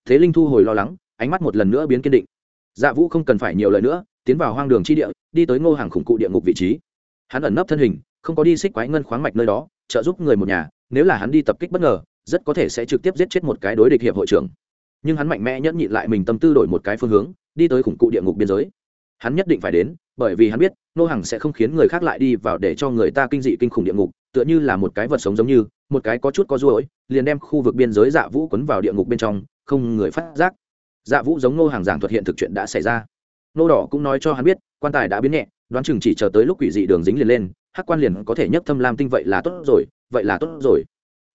Thế linh thu hồi lo lắng, ánh mắt một lần nữa biến kiên định. Dạ vũ không cần phải nhiều lời nữa, tiến vào hoang đường chi địa, đi tới ngô hàng khủng cụ địa ngục vị trí. Hắn ẩn nấp thân hình, không có đi xích quái ngân khoáng mạch nơi đó, trợ giúp người một nhà, nếu là hắn đi tập kích bất ngờ, rất có thể sẽ trực tiếp giết chết một cái đối địch hiệp hội trưởng nhưng hắn mạnh mẽ nhẫn nhịn lại mình tâm tư đổi một cái phương hướng, đi tới khủng cụ địa ngục biên giới. Hắn nhất định phải đến, bởi vì hắn biết, nô hàng sẽ không khiến người khác lại đi vào để cho người ta kinh dị kinh khủng địa ngục, tựa như là một cái vật sống giống như, một cái có chút có ruỗi liền đem khu vực biên giới dạ vũ quấn vào địa ngục bên trong, không người phát giác. Dạ vũ giống nô hàng giảng thuật hiện thực chuyện đã xảy ra. Nô đỏ cũng nói cho hắn biết, quan tài đã biến nhẹ, đoán chừng chỉ chờ tới lúc quỷ dị đường dính liền lên, hắc quan liền có thể nhấc thâm lam tinh vậy là tốt rồi, vậy là tốt rồi.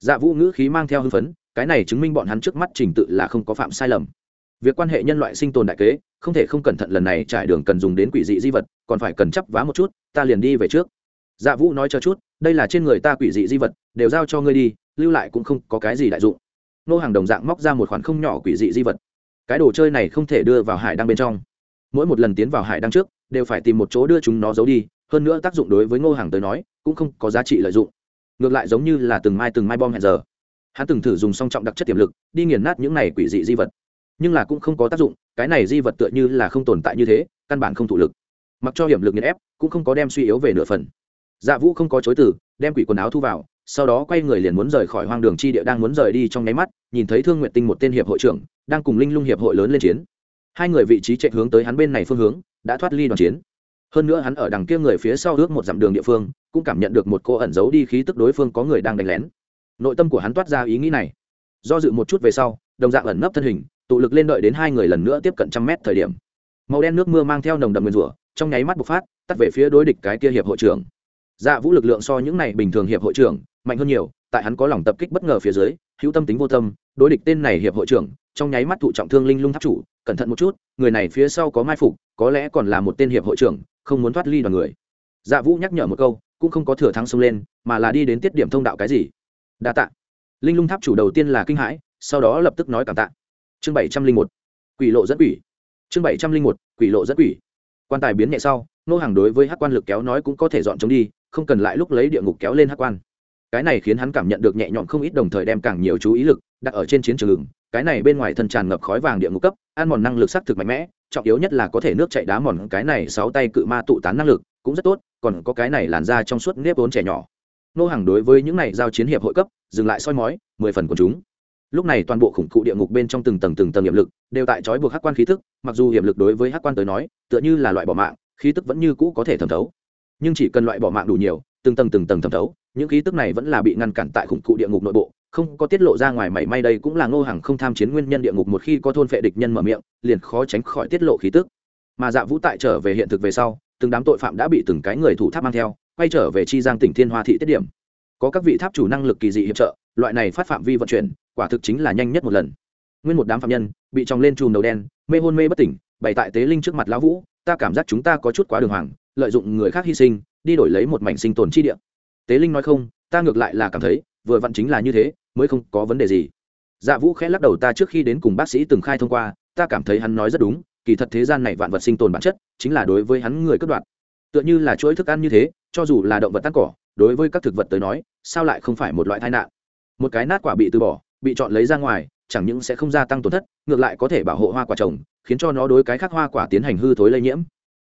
Dạ vũ ngữ khí mang theo hưng phấn cái này chứng minh bọn hắn trước mắt trình tự là không có phạm sai lầm. Việc quan hệ nhân loại sinh tồn đại kế, không thể không cẩn thận lần này trải đường cần dùng đến quỷ dị di vật, còn phải cần chấp vá một chút, ta liền đi về trước. Dạ vũ nói cho chút, đây là trên người ta quỷ dị di vật, đều giao cho ngươi đi, lưu lại cũng không có cái gì đại dụng. Nô hàng đồng dạng móc ra một khoản không nhỏ quỷ dị di vật. Cái đồ chơi này không thể đưa vào hải đăng bên trong. Mỗi một lần tiến vào hải đăng trước, đều phải tìm một chỗ đưa chúng nó giấu đi, hơn nữa tác dụng đối với ngô hàng tới nói, cũng không có giá trị lợi dụng. Ngược lại giống như là từng mai từng mai bom hẹn giờ hắn từng thử dùng song trọng đặc chất tiềm lực, đi nghiền nát những này quỷ dị di vật. Nhưng là cũng không có tác dụng, cái này di vật tựa như là không tồn tại như thế, căn bản không thụ lực. Mặc cho hiểm lực nghiền ép, cũng không có đem suy yếu về nửa phần. Dạ vũ không có chối từ, đem quỷ quần áo thu vào, sau đó quay người liền muốn rời khỏi hoang đường chi địa đang muốn rời đi trong nháy mắt, nhìn thấy thương nguyện tinh một tên hiệp hội trưởng, đang cùng linh lung hiệp hội lớn lên chiến. Hai người vị trí chạy hướng tới hắn bên này phương hướng, đã thoát ly đoàn chiến. Hơn nữa hắn ở đằng kia người phía sau ước một dặm đường địa phương, cũng cảm nhận được một cô ẩn giấu đi khí tức đối phương có người đang đánh lén nội tâm của hắn toát ra ý nghĩ này. Do dự một chút về sau, đồng dạng ẩn nấp thân hình, tụ lực lên đợi đến hai người lần nữa tiếp cận trăm mét thời điểm. Màu đen nước mưa mang theo nồng đậm nguyên rủa, trong nháy mắt bộc phát, tắt về phía đối địch cái kia hiệp hội trưởng. Dạ vũ lực lượng so những này bình thường hiệp hội trưởng, mạnh hơn nhiều, tại hắn có lòng tập kích bất ngờ phía dưới, hữu tâm tính vô tâm, đối địch tên này hiệp hội trưởng, trong nháy mắt thụ trọng thương linh lung tháp chủ, cẩn thận một chút, người này phía sau có mai phục, có lẽ còn là một tên hiệp hội trưởng, không muốn thoát ly đoàn người. Dạ vũ nhắc nhở một câu, cũng không có thừa thắng xông lên, mà là đi đến tiết điểm thông đạo cái gì đa tạ. Linh lung tháp chủ đầu tiên là kinh hãi, sau đó lập tức nói cảm tạ. Chương bảy trăm linh một, quỷ lộ dẫn quỷ. Chương bảy trăm linh một, quỷ lộ dẫn quỷ. Quan tài biến nhẹ sau, nô hàng đối với hát quan lực kéo nói cũng có thể dọn chống đi, không cần lại lúc lấy địa ngục kéo lên hát quan. Cái này khiến hắn cảm nhận được nhẹ nhõm không ít đồng thời đem càng nhiều chú ý lực đặt ở trên chiến trường cái này bên ngoài thân tràn ngập khói vàng địa ngục cấp, ăn mòn năng lực sắc thực mạnh mẽ, trọng yếu nhất là có thể nước chạy đá mòn. Cái này sáu tay cự ma tụ tán năng lực cũng rất tốt, còn có cái này làn ra trong suốt nếp vốn trẻ nhỏ nô hàng đối với những này giao chiến hiệp hội cấp, dừng lại soi mói, mười phần của chúng. Lúc này toàn bộ khủng cụ địa ngục bên trong từng tầng từng tầng hiệp lực đều tại trói buộc hắc quan khí thức, mặc dù hiệp lực đối với hắc quan tới nói, tựa như là loại bỏ mạng, khí tức vẫn như cũ có thể thẩm thấu. Nhưng chỉ cần loại bỏ mạng đủ nhiều, từng tầng từng tầng thẩm thấu, những khí tức này vẫn là bị ngăn cản tại khủng cụ địa ngục nội bộ, không có tiết lộ ra ngoài mảy may đây cũng là ngô hàng không tham chiến nguyên nhân địa ngục một khi có thôn phệ địch nhân mở miệng, liền khó tránh khỏi tiết lộ khí tức. Mà dạ vũ tại trở về hiện thực về sau, từng đám tội phạm đã bị từng cái người thủ tháp mang theo quay trở về chi giang tỉnh thiên hoa thị tiết điểm. Có các vị tháp chủ năng lực kỳ dị hiệp trợ, loại này phát phạm vi vận chuyển, quả thực chính là nhanh nhất một lần. Nguyên một đám phạm nhân bị tròng lên chùm đầu đen, mê hôn mê bất tỉnh, bày tại tế linh trước mặt lão vũ, ta cảm giác chúng ta có chút quá đường hoàng, lợi dụng người khác hy sinh, đi đổi lấy một mảnh sinh tồn chi địa. Tế linh nói không, ta ngược lại là cảm thấy, vừa vặn chính là như thế, mới không có vấn đề gì. Dạ vũ khẽ lắc đầu, ta trước khi đến cùng bác sĩ từng khai thông qua, ta cảm thấy hắn nói rất đúng, kỳ thật thế gian này vạn vật sinh tồn bản chất, chính là đối với hắn người cất đoạn. Tựa như là chuỗi thức ăn như thế cho dù là động vật tan cỏ, đối với các thực vật tới nói, sao lại không phải một loại tai nạn? Một cái nát quả bị từ bỏ, bị chọn lấy ra ngoài, chẳng những sẽ không gia tăng tổn thất, ngược lại có thể bảo hộ hoa quả trồng, khiến cho nó đối cái khác hoa quả tiến hành hư thối lây nhiễm.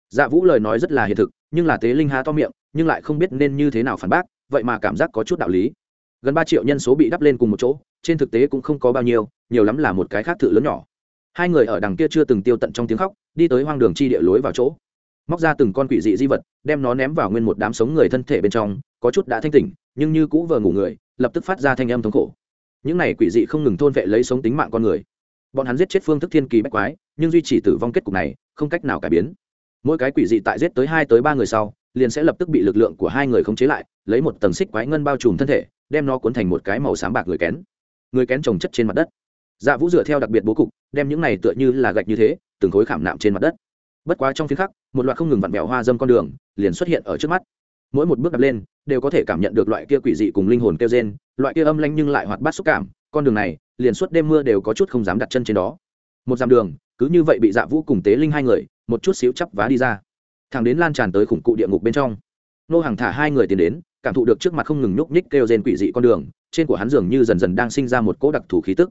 Dạ vũ lời nói rất là hiện thực, nhưng là tế linh há to miệng, nhưng lại không biết nên như thế nào phản bác, vậy mà cảm giác có chút đạo lý. Gần ba triệu nhân số bị đắp lên cùng một chỗ, trên thực tế cũng không có bao nhiêu, nhiều lắm là một cái khác thự lớn nhỏ. Hai người ở đằng kia chưa từng tiêu tận trong tiếng khóc, đi tới hoang đường chi địa lối vào chỗ móc ra từng con quỷ dị di vật, đem nó ném vào nguyên một đám sống người thân thể bên trong, có chút đã thanh tỉnh, nhưng như cũ vờ ngủ người, lập tức phát ra thanh âm thống khổ. Những này quỷ dị không ngừng thôn vệ lấy sống tính mạng con người. Bọn hắn giết chết phương thức thiên kỳ bách quái, nhưng duy trì tử vong kết cục này, không cách nào cải biến. Mỗi cái quỷ dị tại giết tới hai tới ba người sau, liền sẽ lập tức bị lực lượng của hai người khống chế lại, lấy một tầng xích quái ngân bao trùm thân thể, đem nó cuốn thành một cái màu xám bạc người kén. Người kén trồng chất trên mặt đất. Dạ vũ dựa theo đặc biệt bố cục, đem những này tựa như là gạch như thế, từng khối khảm nạm trên mặt đất bất quá trong phía khắc một loạt không ngừng vặn vẹo hoa dâm con đường liền xuất hiện ở trước mắt. Mỗi một bước đập lên đều có thể cảm nhận được loại kia quỷ dị cùng linh hồn kêu rên, loại kia âm lanh nhưng lại hoạt bát xúc cảm con đường này liền suốt đêm mưa đều có chút không dám đặt chân trên đó. Một dặm đường cứ như vậy bị dạ vũ cùng tế linh hai người một chút xíu chắp vá đi ra. Thằng đến lan tràn tới khủng cụ địa ngục bên trong. Nô hàng thả hai người tiến đến cảm thụ được trước mặt không ngừng nhúc nhích kêu rên quỷ dị con đường trên của hắn dường như dần dần đang sinh ra một cỗ đặc thù khí tức.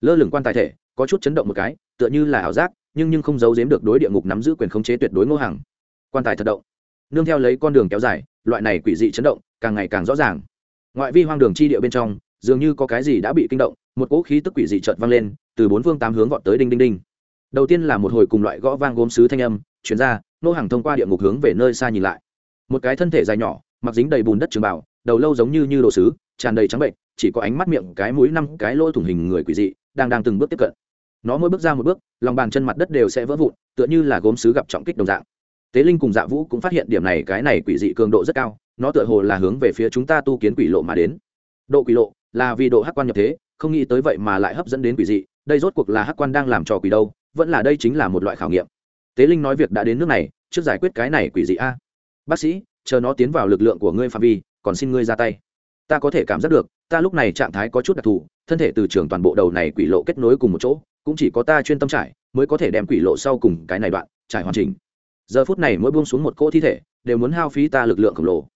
Lơ lửng quan tài thể có chút chấn động một cái tựa như là ảo giác nhưng nhưng không giấu giếm được đối địa ngục nắm giữ quyền khống chế tuyệt đối ngô hàng quan tài thật động. Nương theo lấy con đường kéo dài, loại này quỷ dị chấn động, càng ngày càng rõ ràng. Ngoại vi hoang đường chi địa bên trong, dường như có cái gì đã bị kinh động, một cỗ khí tức quỷ dị chợt vang lên, từ bốn phương tám hướng vọt tới đinh đinh đinh. Đầu tiên là một hồi cùng loại gõ vang gốm sứ thanh âm, chuyển ra nô hàng thông qua địa ngục hướng về nơi xa nhìn lại. Một cái thân thể dài nhỏ, mặc dính đầy bùn đất trường bảo đầu lâu giống như như đồ sứ, tràn đầy trắng bệnh, chỉ có ánh mắt miệng cái mũi năm cái lỗ thủng hình người quỷ dị, đang đang từng bước tiếp cận nó mỗi bước ra một bước, lòng bàn chân mặt đất đều sẽ vỡ vụn, tựa như là gốm sứ gặp trọng kích đồng dạng. Tế linh cùng dạ vũ cũng phát hiện điểm này, cái này quỷ dị cường độ rất cao, nó tựa hồ là hướng về phía chúng ta tu kiến quỷ lộ mà đến. Độ quỷ lộ là vì độ hắc quan nhập thế, không nghĩ tới vậy mà lại hấp dẫn đến quỷ dị, đây rốt cuộc là hắc quan đang làm trò quỷ đâu, vẫn là đây chính là một loại khảo nghiệm. Tế linh nói việc đã đến nước này, trước giải quyết cái này quỷ dị a. Bác sĩ, chờ nó tiến vào lực lượng của ngươi phạm vi, còn xin ngươi ra tay. Ta có thể cảm giác được ta lúc này trạng thái có chút đặc thù, thân thể từ trường toàn bộ đầu này quỷ lộ kết nối cùng một chỗ, cũng chỉ có ta chuyên tâm trải, mới có thể đem quỷ lộ sau cùng cái này đoạn trải hoàn chỉnh. Giờ phút này mỗi buông xuống một cỗ thi thể, đều muốn hao phí ta lực lượng khổng lồ.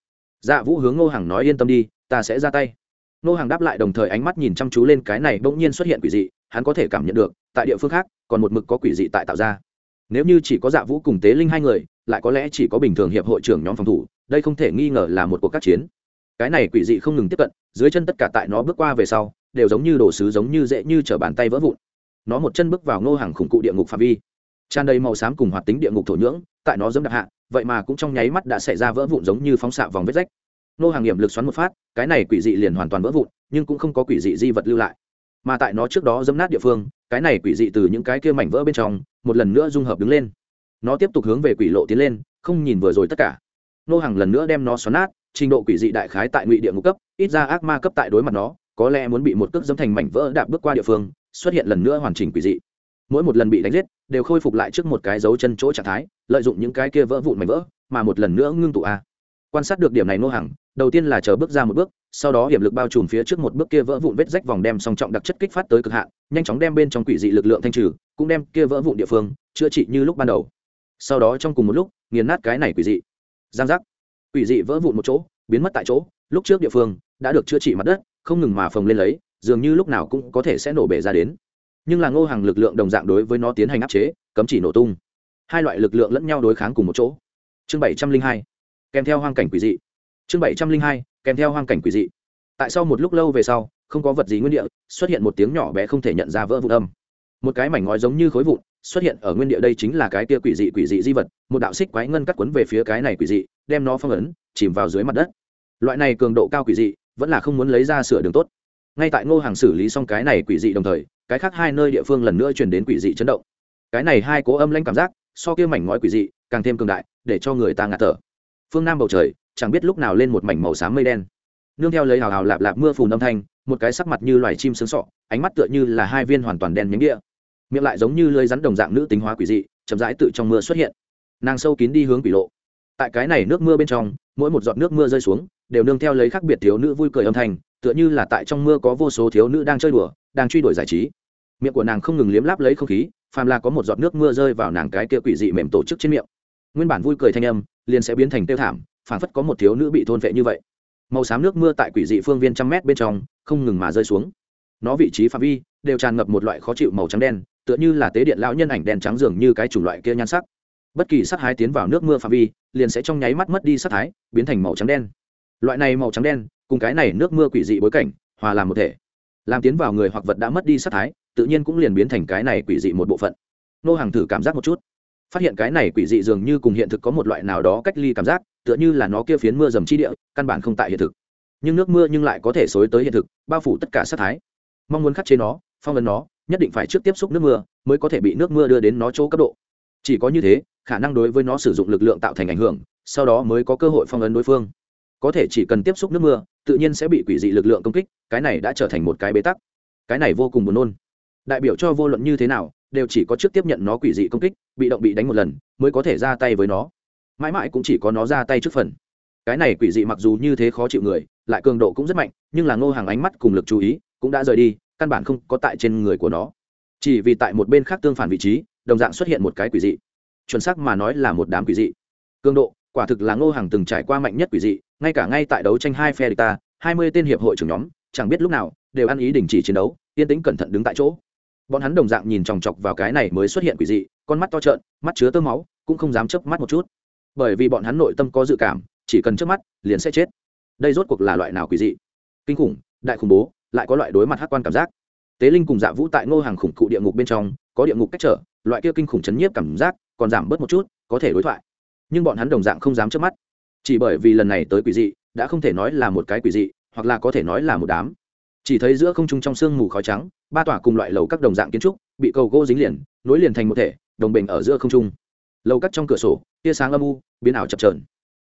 Dạ vũ hướng ngô hằng nói yên tâm đi, ta sẽ ra tay. Ngô hằng đáp lại đồng thời ánh mắt nhìn chăm chú lên cái này bỗng nhiên xuất hiện quỷ dị, hắn có thể cảm nhận được, tại địa phương khác, còn một mực có quỷ dị tại tạo ra. Nếu như chỉ có dạ vũ cùng tế linh hai người, lại có lẽ chỉ có bình thường hiệp hội trưởng nhóm phòng thủ, đây không thể nghi ngờ là một cuộc các chiến. Cái này quỷ dị không ngừng tiếp cận dưới chân tất cả tại nó bước qua về sau, đều giống như đồ sứ giống như dễ như t bàn tay vỡ vụn. Nó một chân bước vào ngô hàng khủng cụ địa ngục phạm vi. Tràn đầy màu xám cùng hoạt tính địa ngục thổ nhưỡng, tại nó dẫm đạp hạ, vậy mà cũng trong nháy mắt đã xảy ra vỡ vụn giống như phóng xạ vòng vết rách. Ngô hàng nghiệm lực xoắn một phát, cái này quỷ dị liền hoàn toàn vỡ vụn, nhưng cũng không có quỷ dị di vật lưu lại. Mà tại nó trước đó dẫm nát địa phương, cái này quỷ dị từ những cái kia mảnh vỡ bên trong, một lần nữa dung hợp đứng lên. Nó tiếp tục hướng về quỷ lộ tiến lên, không nhìn vừa rồi tất cả. Nô hàng lần nữa đem nó xoắn nát, trình độ quỷ dị đại khái tại ngụy địa ngục cấp ít ra ác ma cấp tại đối mặt nó, có lẽ muốn bị một cước dẫm thành mảnh vỡ đạp bước qua địa phương, xuất hiện lần nữa hoàn chỉnh quỷ dị. Mỗi một lần bị đánh giết, đều khôi phục lại trước một cái dấu chân chỗ trạng thái, lợi dụng những cái kia vỡ vụn mảnh vỡ, mà một lần nữa ngưng tụ a. Quan sát được điểm này nô hàng đầu tiên là chờ bước ra một bước, sau đó hiểm lực bao trùm phía trước một bước kia vỡ vụn vết rách vòng đem song trọng đặc chất kích phát tới cực hạn, nhanh chóng đem bên trong quỷ dị lực lượng thanh trừ, cũng đem kia vỡ vụn địa phương, chữa trị như lúc ban đầu. Sau đó trong cùng một lúc, nghiền nát cái này quỷ dị. Giang giác. Quỷ dị vỡ vụn một chỗ, biến mất tại chỗ lúc trước địa phương đã được chữa trị mặt đất, không ngừng mà phồng lên lấy, dường như lúc nào cũng có thể sẽ nổ bể ra đến. Nhưng là ngô hàng lực lượng đồng dạng đối với nó tiến hành áp chế, cấm chỉ nổ tung. Hai loại lực lượng lẫn nhau đối kháng cùng một chỗ. Chương bảy trăm linh hai, kèm theo hoang cảnh quỷ dị. Chương bảy trăm linh hai, kèm theo hoang cảnh quỷ dị. Tại sau một lúc lâu về sau, không có vật gì nguyên địa, xuất hiện một tiếng nhỏ bé không thể nhận ra vỡ vụn âm. Một cái mảnh ngói giống như khối vụn, xuất hiện ở nguyên địa đây chính là cái kia quỷ dị quỷ dị di vật, một đạo xích quái ngân cắt quấn về phía cái này quỷ dị, đem nó phong ấn, chìm vào dưới mặt đất loại này cường độ cao quỷ dị vẫn là không muốn lấy ra sửa đường tốt. Ngay tại ngô hàng xử lý xong cái này quỷ dị đồng thời, cái khác hai nơi địa phương lần nữa chuyển đến quỷ dị chấn động. Cái này hai cố âm lãnh cảm giác, so kia mảnh ngói quỷ dị, càng thêm cường đại, để cho người ta ngạt thở. Phương nam bầu trời, chẳng biết lúc nào lên một mảnh màu xám mây đen. Nương theo lấy hào hào lạp lạp mưa phùn âm thanh, một cái sắc mặt như loài chim sướng sọ, ánh mắt tựa như là hai viên hoàn toàn đen nhánh địa. Miệng lại giống như lưới rắn đồng dạng nữ tính hóa quỷ dị, chậm rãi tự trong mưa xuất hiện. Nàng sâu kín đi hướng quỷ lộ tại cái này nước mưa bên trong, mỗi một giọt nước mưa rơi xuống, đều nương theo lấy khác biệt thiếu nữ vui cười âm thanh, tựa như là tại trong mưa có vô số thiếu nữ đang chơi đùa, đang truy đuổi giải trí. Miệng của nàng không ngừng liếm láp lấy không khí, phàm là có một giọt nước mưa rơi vào nàng cái kia quỷ dị mềm tổ chức trên miệng. Nguyên bản vui cười thanh âm, liền sẽ biến thành tiêu thảm phản phất có một thiếu nữ bị thôn vệ như vậy. Màu xám nước mưa tại quỷ dị phương viên trăm mét bên trong, không ngừng mà rơi xuống. Nó vị trí phạm vi, đều tràn ngập một loại khó chịu màu trắng đen, tựa như là tế điện lão nhân ảnh đen trắng dường như cái chủng loại kia nhan sắc bất kỳ sắc hái tiến vào nước mưa phạm vi, liền sẽ trong nháy mắt mất đi sắc thái, biến thành màu trắng đen. Loại này màu trắng đen, cùng cái này nước mưa quỷ dị bối cảnh, hòa làm một thể. Làm tiến vào người hoặc vật đã mất đi sắc thái, tự nhiên cũng liền biến thành cái này quỷ dị một bộ phận. Nô hàng thử cảm giác một chút. Phát hiện cái này quỷ dị dường như cùng hiện thực có một loại nào đó cách ly cảm giác, tựa như là nó kia phiến mưa dầm chi địa, căn bản không tại hiện thực. Nhưng nước mưa nhưng lại có thể xối tới hiện thực, bao phủ tất cả sắc thái. Mong muốn khắc chế nó, phong ấn nó, nhất định phải trước tiếp xúc nước mưa, mới có thể bị nước mưa đưa đến nó chỗ cấp độ chỉ có như thế, khả năng đối với nó sử dụng lực lượng tạo thành ảnh hưởng, sau đó mới có cơ hội phong ấn đối phương. Có thể chỉ cần tiếp xúc nước mưa, tự nhiên sẽ bị quỷ dị lực lượng công kích, cái này đã trở thành một cái bế tắc. Cái này vô cùng buồn nôn. Đại biểu cho vô luận như thế nào, đều chỉ có trước tiếp nhận nó quỷ dị công kích, bị động bị đánh một lần, mới có thể ra tay với nó. Mãi mãi cũng chỉ có nó ra tay trước phần. Cái này quỷ dị mặc dù như thế khó chịu người, lại cường độ cũng rất mạnh, nhưng là ngô hàng ánh mắt cùng lực chú ý cũng đã rời đi, căn bản không có tại trên người của nó. Chỉ vì tại một bên khác tương phản vị trí đồng dạng xuất hiện một cái quỷ dị. Chuẩn xác mà nói là một đám quỷ dị. Cường độ, quả thực là ngô hàng từng trải qua mạnh nhất quỷ dị, ngay cả ngay tại đấu tranh hai phe địch ta, hai mươi tên hiệp hội trưởng nhóm, chẳng biết lúc nào, đều ăn ý đình chỉ chiến đấu, yên tĩnh cẩn thận đứng tại chỗ. Bọn hắn đồng dạng nhìn chòng chọc vào cái này mới xuất hiện quỷ dị, con mắt to trợn, mắt chứa tơ máu, cũng không dám chớp mắt một chút. Bởi vì bọn hắn nội tâm có dự cảm, chỉ cần chớp mắt, liền sẽ chết. Đây rốt cuộc là loại nào quỷ dị? Kinh khủng, đại khủng bố, lại có loại đối mặt hát quan cảm giác. Tế linh cùng dạ vũ tại ngô hàng khủng cụ địa ngục bên trong, có địa ngục cách trở loại kia kinh khủng chấn nhiếp cảm giác còn giảm bớt một chút, có thể đối thoại. Nhưng bọn hắn đồng dạng không dám chớp mắt. Chỉ bởi vì lần này tới quỷ dị, đã không thể nói là một cái quỷ dị, hoặc là có thể nói là một đám. Chỉ thấy giữa không trung trong sương mù khói trắng, ba tòa cùng loại lầu các đồng dạng kiến trúc, bị cầu gỗ dính liền, nối liền thành một thể, đồng bình ở giữa không trung. Lầu các trong cửa sổ, tia sáng âm u, biến ảo chập trờn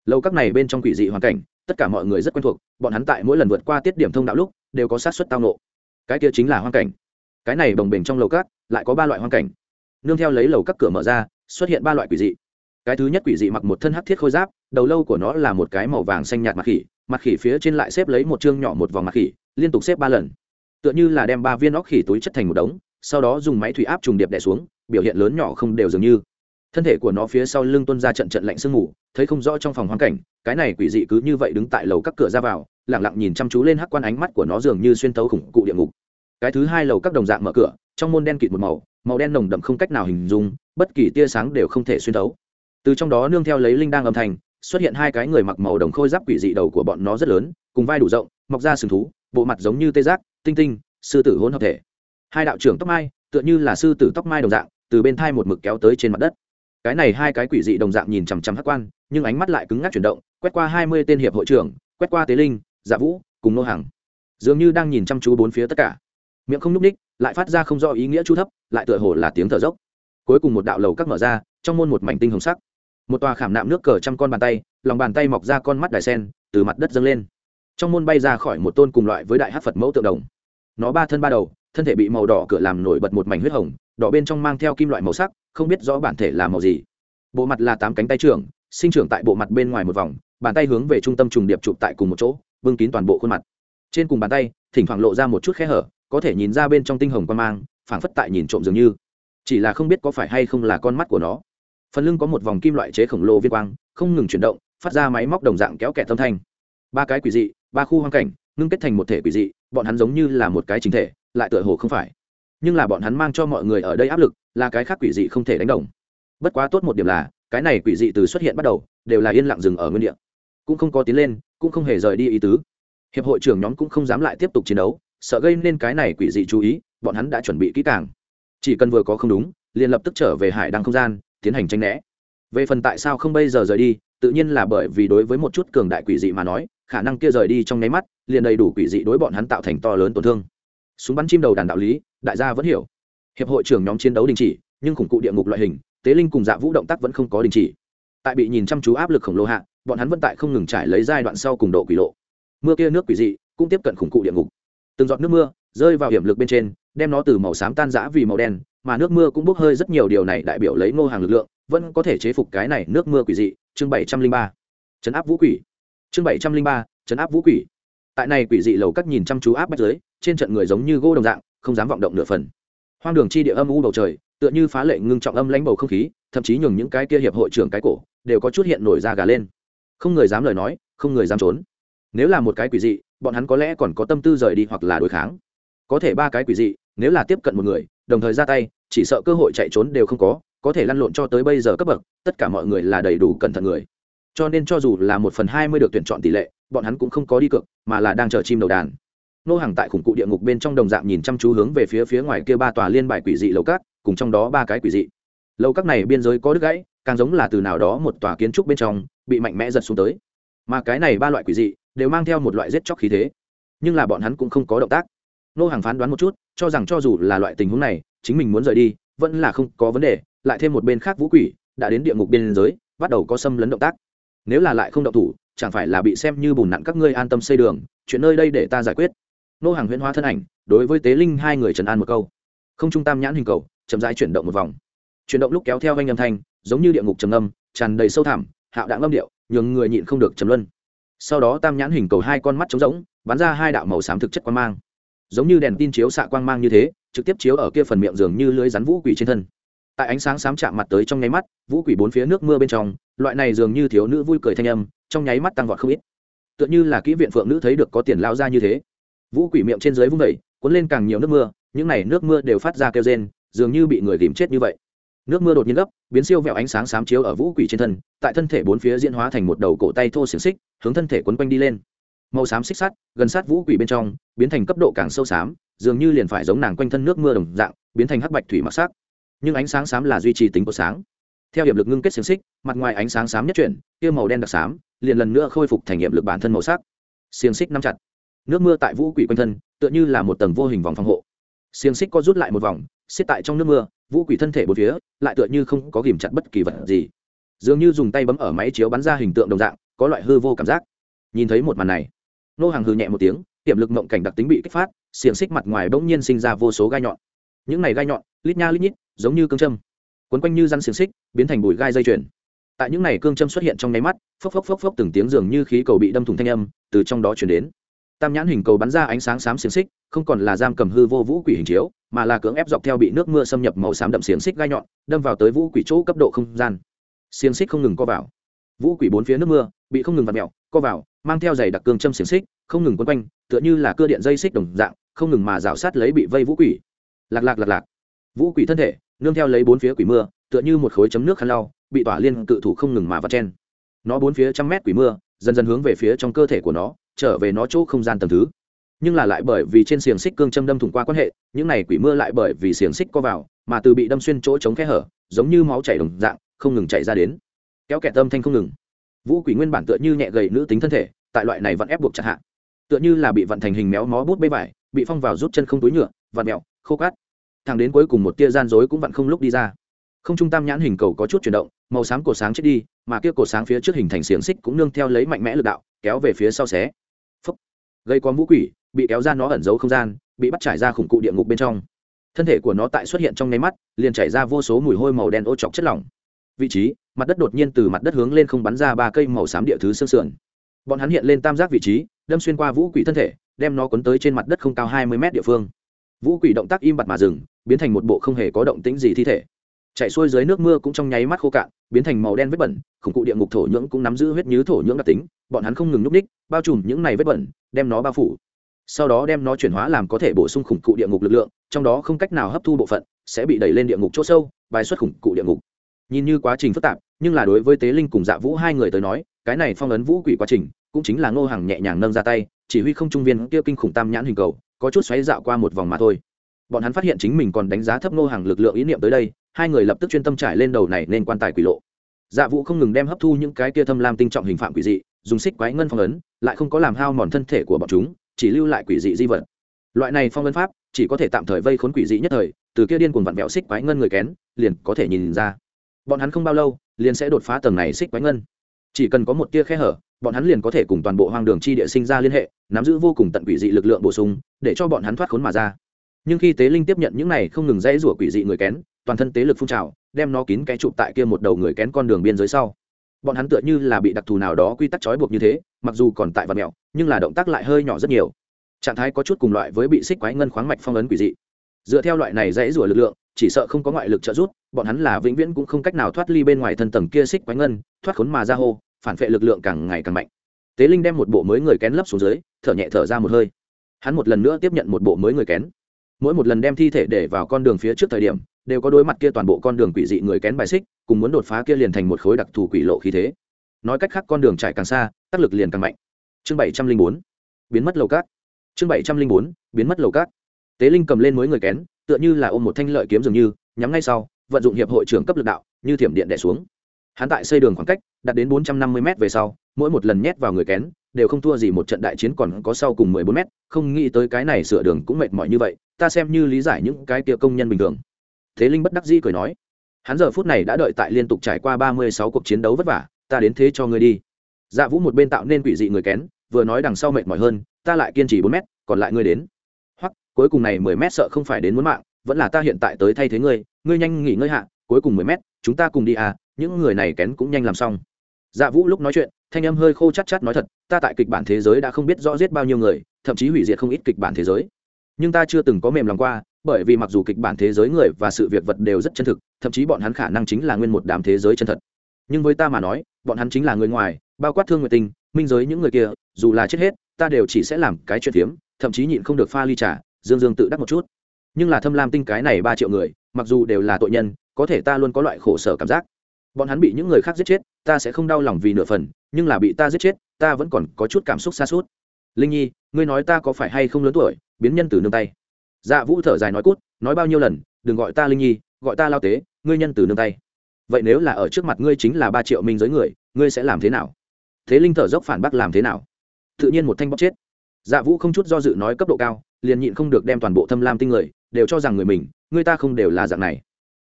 lầu các này bên trong quỷ dị hoàn cảnh, tất cả mọi người rất quen thuộc, bọn hắn tại mỗi lần vượt qua tiết điểm thông đạo lúc, đều có sát xuất tao nộ. Cái kia chính là hoang cảnh. Cái này đồng bình trong lầu các, lại có ba loại hoang cảnh nương theo lấy lầu các cửa mở ra, xuất hiện ba loại quỷ dị. Cái thứ nhất quỷ dị mặc một thân hắc thiết khôi giáp, đầu lâu của nó là một cái màu vàng xanh nhạt mặt khỉ mặt khỉ phía trên lại xếp lấy một chương nhỏ một vòng mặt khỉ, liên tục xếp ba lần. Tựa như là đem ba viên óc khỉ túi chất thành một đống, sau đó dùng máy thủy áp trùng điệp đè xuống, biểu hiện lớn nhỏ không đều dường như. Thân thể của nó phía sau lưng tuôn ra trận trận lạnh sương mù, thấy không rõ trong phòng hoang cảnh, cái này quỷ dị cứ như vậy đứng tại lầu các cửa ra vào lẳng lặng nhìn chăm chú lên hắc quan ánh mắt của nó dường như xuyên tấu khủng cụ địa ngục. Cái thứ hai lầu các đồng dạng mở cửa, trong môn đen kịt một màu màu đen nồng đậm không cách nào hình dung, bất kỳ tia sáng đều không thể xuyên thấu. từ trong đó nương theo lấy linh đang âm thanh, xuất hiện hai cái người mặc màu đồng khôi giáp quỷ dị đầu của bọn nó rất lớn, cùng vai đủ rộng, mọc ra sừng thú, bộ mặt giống như tê giác, tinh tinh, sư tử hỗn hợp thể. Hai đạo trưởng tóc mai, tựa như là sư tử tóc mai đồng dạng, từ bên thai một mực kéo tới trên mặt đất. Cái này hai cái quỷ dị đồng dạng nhìn chằm chằm hắc quan, nhưng ánh mắt lại cứng ngắc chuyển động, quét qua hai mươi tên hiệp hội trưởng, quét qua tế linh giả vũ, cùng nô hàng dường như đang nhìn chăm chú bốn phía tất cả miệng không n ú c ních lại phát ra không do ý nghĩa chu thấp, lại tựa hồ là tiếng thở dốc. Cuối cùng một đạo lầu các mở ra, trong môn một mảnh tinh hồng sắc. Một tòa khảm nạm nước cờ trăm con bàn tay, lòng bàn tay mọc ra con mắt đài sen, từ mặt đất dâng lên. Trong môn bay ra khỏi một tôn cùng loại với đại hát phật mẫu tượng đồng. Nó ba thân ba đầu, thân thể bị màu đỏ cửa làm nổi bật một mảnh huyết hồng, đỏ bên trong mang theo kim loại màu sắc, không biết rõ bản thể là màu gì. Bộ mặt là tám cánh tay trưởng, sinh trưởng tại bộ mặt bên ngoài một vòng, bàn tay hướng về trung tâm trùng điệp chụp tại cùng một chỗ vương kín toàn bộ khuôn mặt. Trên cùng bàn tay, thỉnh thoảng lộ ra một chút khe hở có thể nhìn ra bên trong tinh hồng quan mang, phảng phất tại nhìn trộm dường như. Chỉ là không biết có phải hay không là con mắt của nó. Phần lưng có một vòng kim loại chế khổng lồ viên quang, không ngừng chuyển động, phát ra máy móc đồng dạng kéo kẹt tâm thanh. Ba cái quỷ dị, ba khu hoang cảnh, ngưng kết thành một thể quỷ dị, bọn hắn giống như là một cái chính thể, lại tựa hồ không phải. Nhưng là bọn hắn mang cho mọi người ở đây áp lực, là cái khác quỷ dị không thể đánh đồng. Bất quá tốt một điểm là, cái này quỷ dị từ xuất hiện bắt đầu, đều là yên lặng dừng ở nguyên địa. Cũng không có tiến lên, cũng không hề rời đi ý tứ. Hiệp hội trưởng nhóm cũng không dám lại tiếp tục chiến đấu sợ gây nên cái này quỷ dị chú ý, bọn hắn đã chuẩn bị kỹ càng. Chỉ cần vừa có không đúng, liền lập tức trở về hải đăng không gian, tiến hành tranh né. Về phần tại sao không bây giờ rời đi, tự nhiên là bởi vì đối với một chút cường đại quỷ dị mà nói, khả năng kia rời đi trong nháy mắt, liền đầy đủ quỷ dị đối bọn hắn tạo thành to lớn tổn thương. Súng bắn chim đầu đàn đạo lý, đại gia vẫn hiểu. Hiệp hội trưởng nhóm chiến đấu đình chỉ, nhưng khủng cụ địa ngục loại hình, tế linh cùng dạ vũ động tác vẫn không có đình chỉ. Tại bị nhìn chăm chú áp lực khổng lồ hạ, bọn hắn vẫn tại không ngừng trải lấy giai đoạn sau cùng độ quỷ lộ. Mưa kia nước quỷ dị, cũng tiếp cận khủng cụ địa ngục từng giọt nước mưa rơi vào hiểm lực bên trên, đem nó từ màu xám tan rã vì màu đen, mà nước mưa cũng bốc hơi rất nhiều. Điều này đại biểu lấy ngô hàng lực lượng, vẫn có thể chế phục cái này nước mưa quỷ dị. Chương bảy trăm linh ba chấn áp vũ quỷ. Chương bảy trăm linh ba chấn áp vũ quỷ. Tại này quỷ dị lầu các nhìn chăm chú áp bách dưới, trên trận người giống như gỗ đồng dạng, không dám vọng động nửa phần. Hoang đường chi địa âm u bầu trời, tựa như phá lệ ngưng trọng âm lãnh bầu không khí, thậm chí nhường những cái kia hiệp hội trưởng cái cổ, đều có chút hiện nổi ra gà lên. Không người dám lời nói, không người dám trốn. Nếu là một cái quỷ dị bọn hắn có lẽ còn có tâm tư rời đi hoặc là đối kháng. Có thể ba cái quỷ dị, nếu là tiếp cận một người, đồng thời ra tay, chỉ sợ cơ hội chạy trốn đều không có có thể lăn lộn cho tới bây giờ cấp bậc, tất cả mọi người là đầy đủ cẩn thận người. Cho nên cho dù là một phần hai mươi được tuyển chọn tỷ lệ, bọn hắn cũng không có đi cược, mà là đang chờ chim đầu đàn. Nô hàng tại khủng cụ địa ngục bên trong đồng dạng nhìn chăm chú hướng về phía phía ngoài kia ba tòa liên bài quỷ dị lầu cát, cùng trong đó ba cái quỷ dị. Lầu cát này biên giới có đứt gãy, càng giống là từ nào đó một tòa kiến trúc bên trong, bị mạnh mẽ giật xuống tới. Mà cái này ba loại quỷ dị đều mang theo một loại giết chóc khí thế. Nhưng là bọn hắn cũng không có động tác. Nô hàng phán đoán một chút, cho rằng cho dù là loại tình huống này, chính mình muốn rời đi, vẫn là không có vấn đề, lại thêm một bên khác vũ quỷ đã đến địa ngục biên giới, bắt đầu có xâm lấn động tác. Nếu là lại không động thủ, chẳng phải là bị xem như bùn nặn các ngươi an tâm xây đường, chuyện nơi đây để ta giải quyết. Nô hàng huyễn hóa thân ảnh, đối với tế linh hai người trần an một câu. Không trung tam nhãn hình cầu, chậm rãi chuyển động một vòng. Chuyển động lúc kéo theo anh âm thanh, giống như địa ngục trầm âm tràn đầy sâu thẳm, hạo đạn âm điệu, nhường người nhịn không được trầm luân sau đó tam nhãn hình cầu hai con mắt trống rỗng, bắn ra hai đạo màu xám thực chất quang mang. Giống như đèn tin chiếu xạ quang mang như thế, trực tiếp chiếu ở kia phần miệng dường như lưới rắn vũ quỷ trên thân. Tại ánh sáng xám chạm mặt tới trong nháy mắt, vũ quỷ bốn phía nước mưa bên trong, loại này dường như thiếu nữ vui cười thanh âm, trong nháy mắt tăng vọt không ít. Tựa như là kỹ viện phượng nữ thấy được có tiền lao ra như thế. Vũ quỷ miệng trên dưới vung vẩy cuốn lên càng nhiều nước mưa, những này nước mưa đều phát ra kêu rên, dường như bị người tìm chết như vậy nước mưa đột nhiên gấp, biến siêu vẹo ánh sáng xám chiếu ở vũ quỷ trên thân, tại thân thể bốn phía diễn hóa thành một đầu cổ tay thô xiềng xích, hướng thân thể quấn quanh đi lên. Màu xám xích sắt, gần sát vũ quỷ bên trong, biến thành cấp độ càng sâu xám, dường như liền phải giống nàng quanh thân nước mưa đồng dạng, biến thành hắc bạch thủy mặc sắc. Nhưng ánh sáng xám là duy trì tính của sáng. Theo hiệp lực ngưng kết xiềng xích, mặt ngoài ánh sáng xám nhất chuyển, kia màu đen đặc xám, liền lần nữa khôi phục thành hiệp lực bản thân màu sắc. Xiềng xích nắm chặt. Nước mưa tại vũ quỷ quanh thân, tựa như là một tầng vô hình vòng phòng hộ. Xiềng xích có rút lại một vòng, xiết tại trong nước mưa vũ quỷ thân thể bốn phía, lại tựa như không có ghìm chặt bất kỳ vật gì. Dường như dùng tay bấm ở máy chiếu bắn ra hình tượng đồng dạng, có loại hư vô cảm giác. Nhìn thấy một màn này, nô hàng hư nhẹ một tiếng, tiềm lực mộng cảnh đặc tính bị kích phát, xiềng xích mặt ngoài bỗng nhiên sinh ra vô số gai nhọn. Những này gai nhọn, lít nha lít nhít, giống như cương châm. Quấn quanh như răn xiềng xích, biến thành bụi gai dây chuyền. Tại những này cương châm xuất hiện trong nháy mắt, phốc phốc phốc phốc từng tiếng dường như khí cầu bị đâm thủng thanh âm, từ trong đó chuyển đến tam nhãn hình cầu bắn ra ánh sáng xám xiềng xích, không còn là giam cầm hư vô vũ quỷ hình chiếu, mà là cưỡng ép dọc theo bị nước mưa xâm nhập màu xám đậm xiềng xích gai nhọn, đâm vào tới vũ quỷ chỗ cấp độ không gian. Xiềng xích không ngừng co vào. Vũ quỷ bốn phía nước mưa, bị không ngừng vặt mẹo co vào, mang theo giày đặc cương châm xiềng xích, không ngừng quấn quanh, tựa như là cưa điện dây xích đồng dạng, không ngừng mà rào sát lấy bị vây vũ quỷ. Lạc lạc lạc lạc. Vũ quỷ thân thể, nương theo lấy bốn phía quỷ mưa, tựa như một khối chấm nước khăn lau, bị tỏa liên cự thủ không ngừng mà vặt chen. Nó bốn phía trăm mét quỷ mưa, dần dần hướng về phía trong cơ thể của nó trở về nó chỗ không gian tầm thứ. Nhưng là lại bởi vì trên xiềng xích cương châm đâm thủng qua quan hệ, những này quỷ mưa lại bởi vì xiềng xích co vào, mà từ bị đâm xuyên chỗ chống khe hở, giống như máu chảy đồng dạng, không ngừng chạy ra đến. Kéo kẹt tâm thanh không ngừng. Vũ quỷ nguyên bản tựa như nhẹ gầy nữ tính thân thể, tại loại này vẫn ép buộc chặt hạ. Tựa như là bị vận thành hình méo mó bút bê vải, bị phong vào rút chân không túi nhựa, vặn mẹo, khô cát. Thằng đến cuối cùng một tia gian dối cũng vặn không lúc đi ra. Không trung tam nhãn hình cầu có chút chuyển động, màu xám cổ sáng chết đi, mà kia cổ sáng phía trước hình thành xiềng xích cũng nương theo lấy mạnh mẽ lực đạo, kéo về phía sau xé gây có vũ quỷ, bị kéo ra nó ẩn giấu không gian, bị bắt trải ra khủng cụ địa ngục bên trong. Thân thể của nó tại xuất hiện trong nháy mắt, liền chảy ra vô số mùi hôi màu đen ô chọc chất lỏng. Vị trí, mặt đất đột nhiên từ mặt đất hướng lên không bắn ra ba cây màu xám địa thứ xương sườn. Bọn hắn hiện lên tam giác vị trí, đâm xuyên qua vũ quỷ thân thể, đem nó cuốn tới trên mặt đất không cao hai mươi mét địa phương. Vũ quỷ động tác im bặt mà dừng, biến thành một bộ không hề có động tĩnh gì thi thể chạy xuôi dưới nước mưa cũng trong nháy mắt khô cạn, biến thành màu đen vết bẩn, khủng cụ địa ngục thổ nhưỡng cũng nắm giữ huyết nhứ thổ nhưỡng đặc tính, bọn hắn không ngừng nhúc ních bao trùm những này vết bẩn, đem nó bao phủ. Sau đó đem nó chuyển hóa làm có thể bổ sung khủng cụ địa ngục lực lượng, trong đó không cách nào hấp thu bộ phận, sẽ bị đẩy lên địa ngục chỗ sâu, bài xuất khủng cụ địa ngục. Nhìn như quá trình phức tạp, nhưng là đối với tế linh cùng dạ vũ hai người tới nói, cái này phong ấn vũ quỷ quá trình, cũng chính là ngô hàng nhẹ nhàng nâng ra tay, chỉ huy không trung viên kia kinh khủng tam nhãn hình cầu, có chút xoáy dạo qua một vòng mà thôi. Bọn hắn phát hiện chính mình còn đánh giá thấp ngô hàng lực lượng ý niệm tới đây hai người lập tức chuyên tâm trải lên đầu này nên quan tài quỷ lộ. Dạ vũ không ngừng đem hấp thu những cái kia thâm lam tinh trọng hình phạm quỷ dị, dùng xích quái ngân phong ấn, lại không có làm hao mòn thân thể của bọn chúng, chỉ lưu lại quỷ dị di vật. Loại này phong ấn pháp, chỉ có thể tạm thời vây khốn quỷ dị nhất thời, từ kia điên cuồng vặn vẹo xích quái ngân người kén, liền có thể nhìn ra. Bọn hắn không bao lâu, liền sẽ đột phá tầng này xích quái ngân. Chỉ cần có một tia khe hở, bọn hắn liền có thể cùng toàn bộ hoang đường chi địa sinh ra liên hệ, nắm giữ vô cùng tận quỷ dị lực lượng bổ sung, để cho bọn hắn thoát khốn mà ra. Nhưng khi tế linh tiếp nhận những này không ngừng dãy rủa quỷ dị người kén toàn thân tế lực phun trào, đem nó kín cái chụp tại kia một đầu người kén con đường biên giới sau. Bọn hắn tựa như là bị đặc thù nào đó quy tắc trói buộc như thế, mặc dù còn tại vật mẹo, nhưng là động tác lại hơi nhỏ rất nhiều. Trạng thái có chút cùng loại với bị xích quái ngân khoáng mạch phong ấn quỷ dị. Dựa theo loại này dãy rủa lực lượng, chỉ sợ không có ngoại lực trợ giúp, bọn hắn là vĩnh viễn cũng không cách nào thoát ly bên ngoài thân tầng kia xích quái ngân, thoát khốn mà ra hô, phản vệ lực lượng càng ngày càng mạnh. Tế linh đem một bộ mới người kén lấp xuống dưới, thở nhẹ thở ra một hơi. Hắn một lần nữa tiếp nhận một bộ mới người kén. Mỗi một lần đem thi thể để vào con đường phía trước thời điểm đều có đối mặt kia toàn bộ con đường quỷ dị người kén bài xích, cùng muốn đột phá kia liền thành một khối đặc thù quỷ lộ khí thế. Nói cách khác con đường trải càng xa tác lực liền càng mạnh. Chương bảy trăm linh bốn, biến mất lầu cát. Chương bảy trăm linh bốn, biến mất lầu cát. Tế linh cầm lên mối người kén, tựa như là ôm một thanh lợi kiếm dường như, nhắm ngay sau, vận dụng hiệp hội trưởng cấp lực đạo, như thiểm điện đẻ xuống. Hắn tại xây đường khoảng cách, đạt đến bốn trăm năm mươi m về sau, mỗi một lần nhét vào người kén, đều không thua gì một trận đại chiến còn có sau cùng mười bốn m không nghĩ tới cái này sửa đường cũng mệt mỏi như vậy, ta xem như lý giải những cái kia công nhân bình thường thế linh bất đắc dĩ cười nói, hắn giờ phút này đã đợi tại liên tục trải qua ba mươi sáu cuộc chiến đấu vất vả, ta đến thế cho ngươi đi. Dạ vũ một bên tạo nên quỷ dị người kén, vừa nói đằng sau mệt mỏi hơn, ta lại kiên trì bốn mét, còn lại ngươi đến. Hoặc cuối cùng này mười mét sợ không phải đến muốn mạng, vẫn là ta hiện tại tới thay thế ngươi ngươi nhanh nghỉ ngơi hạ, cuối cùng mười mét, chúng ta cùng đi à những người này kén cũng nhanh làm xong. Dạ vũ lúc nói chuyện, thanh âm hơi khô chắc chắc nói thật, ta tại kịch bản thế giới đã không biết rõ giết bao nhiêu người, thậm chí hủy diệt không ít kịch bản thế giới. Nhưng ta chưa từng có mềm lòng qua bởi vì mặc dù kịch bản thế giới người và sự việc vật đều rất chân thực thậm chí bọn hắn khả năng chính là nguyên một đám thế giới chân thật. Nhưng với ta mà nói bọn hắn chính là người ngoài bao quát thương nguyện tình minh giới những người kia dù là chết hết ta đều chỉ sẽ làm cái chuyện phiếm thậm chí nhịn không được pha ly trả, dương dương tự đắc một chút. Nhưng là thâm lam tinh cái này ba triệu người mặc dù đều là tội nhân có thể ta luôn có loại khổ sở cảm giác. Bọn hắn bị những người khác giết chết ta sẽ không đau lòng vì nửa phần nhưng là bị ta giết chết ta vẫn còn có chút cảm xúc xa suốt. Linh nhi ngươi nói ta có phải hay không lớn tuổi biến nhân từ nương tay dạ vũ thở dài nói cút, nói bao nhiêu lần, đừng gọi ta linh nhi, gọi ta lao tế, ngươi nhân từ nương tay. Vậy nếu là ở trước mặt ngươi chính là ba triệu minh giới người, ngươi sẽ làm thế nào? Thế linh thở dốc phản bác, làm thế nào? Tự nhiên một thanh bóc chết. Dạ vũ không chút do dự nói cấp độ cao, liền nhịn không được đem toàn bộ thâm lam tinh người đều cho rằng người mình, người ta không đều là dạng này.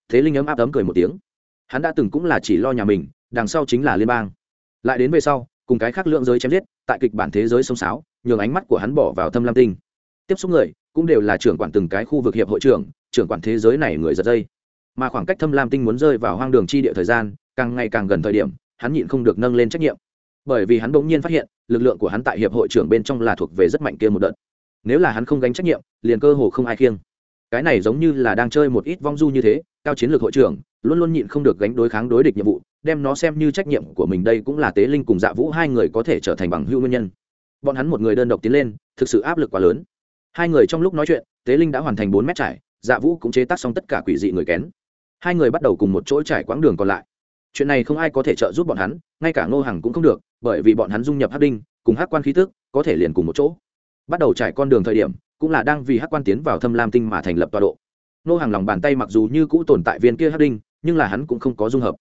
Thế linh ấm áp ấm cười một tiếng. Hắn đã từng cũng là chỉ lo nhà mình, đằng sau chính là liên bang. Lại đến về sau, cùng cái khác lượng giới chém giết, tại kịch bản thế giới sông sáo, nhường ánh mắt của hắn bỏ vào thâm lam tinh. Tiếp xúc người cũng đều là trưởng quản từng cái khu vực hiệp hội trưởng trưởng quản thế giới này người giật dây. Mà khoảng cách thâm lam tinh muốn rơi vào hoang đường chi địa thời gian, càng ngày càng gần thời điểm, hắn nhịn không được nâng lên trách nhiệm. Bởi vì hắn bỗng nhiên phát hiện, lực lượng của hắn tại hiệp hội trưởng bên trong là thuộc về rất mạnh kia một đợt. Nếu là hắn không gánh trách nhiệm, liền cơ hồ không ai khiêng. Cái này giống như là đang chơi một ít vong du như thế, cao chiến lược hội trưởng, luôn luôn nhịn không được gánh đối kháng đối địch nhiệm vụ, đem nó xem như trách nhiệm của mình đây cũng là tế linh cùng dạ vũ hai người có thể trở thành bằng hữu nguyên nhân. Bọn hắn một người đơn độc tiến lên, thực sự áp lực quá lớn hai người trong lúc nói chuyện, tế linh đã hoàn thành bốn mét trải dạ vũ cũng chế tác xong tất cả quỷ dị người kén. Hai người bắt đầu cùng một chỗ trải quãng đường còn lại. Chuyện này không ai có thể trợ giúp bọn hắn, ngay cả ngô hằng cũng không được, bởi vì bọn hắn dung nhập hắc đinh, cùng hắc quan khí tức, có thể liền cùng một chỗ. Bắt đầu trải con đường thời điểm, cũng là đang vì hắc quan tiến vào thâm lam tinh mà thành lập tọa độ. Ngô hằng lòng bàn tay mặc dù như cũ tồn tại viên kia hắc đinh, nhưng là hắn cũng không có dung hợp.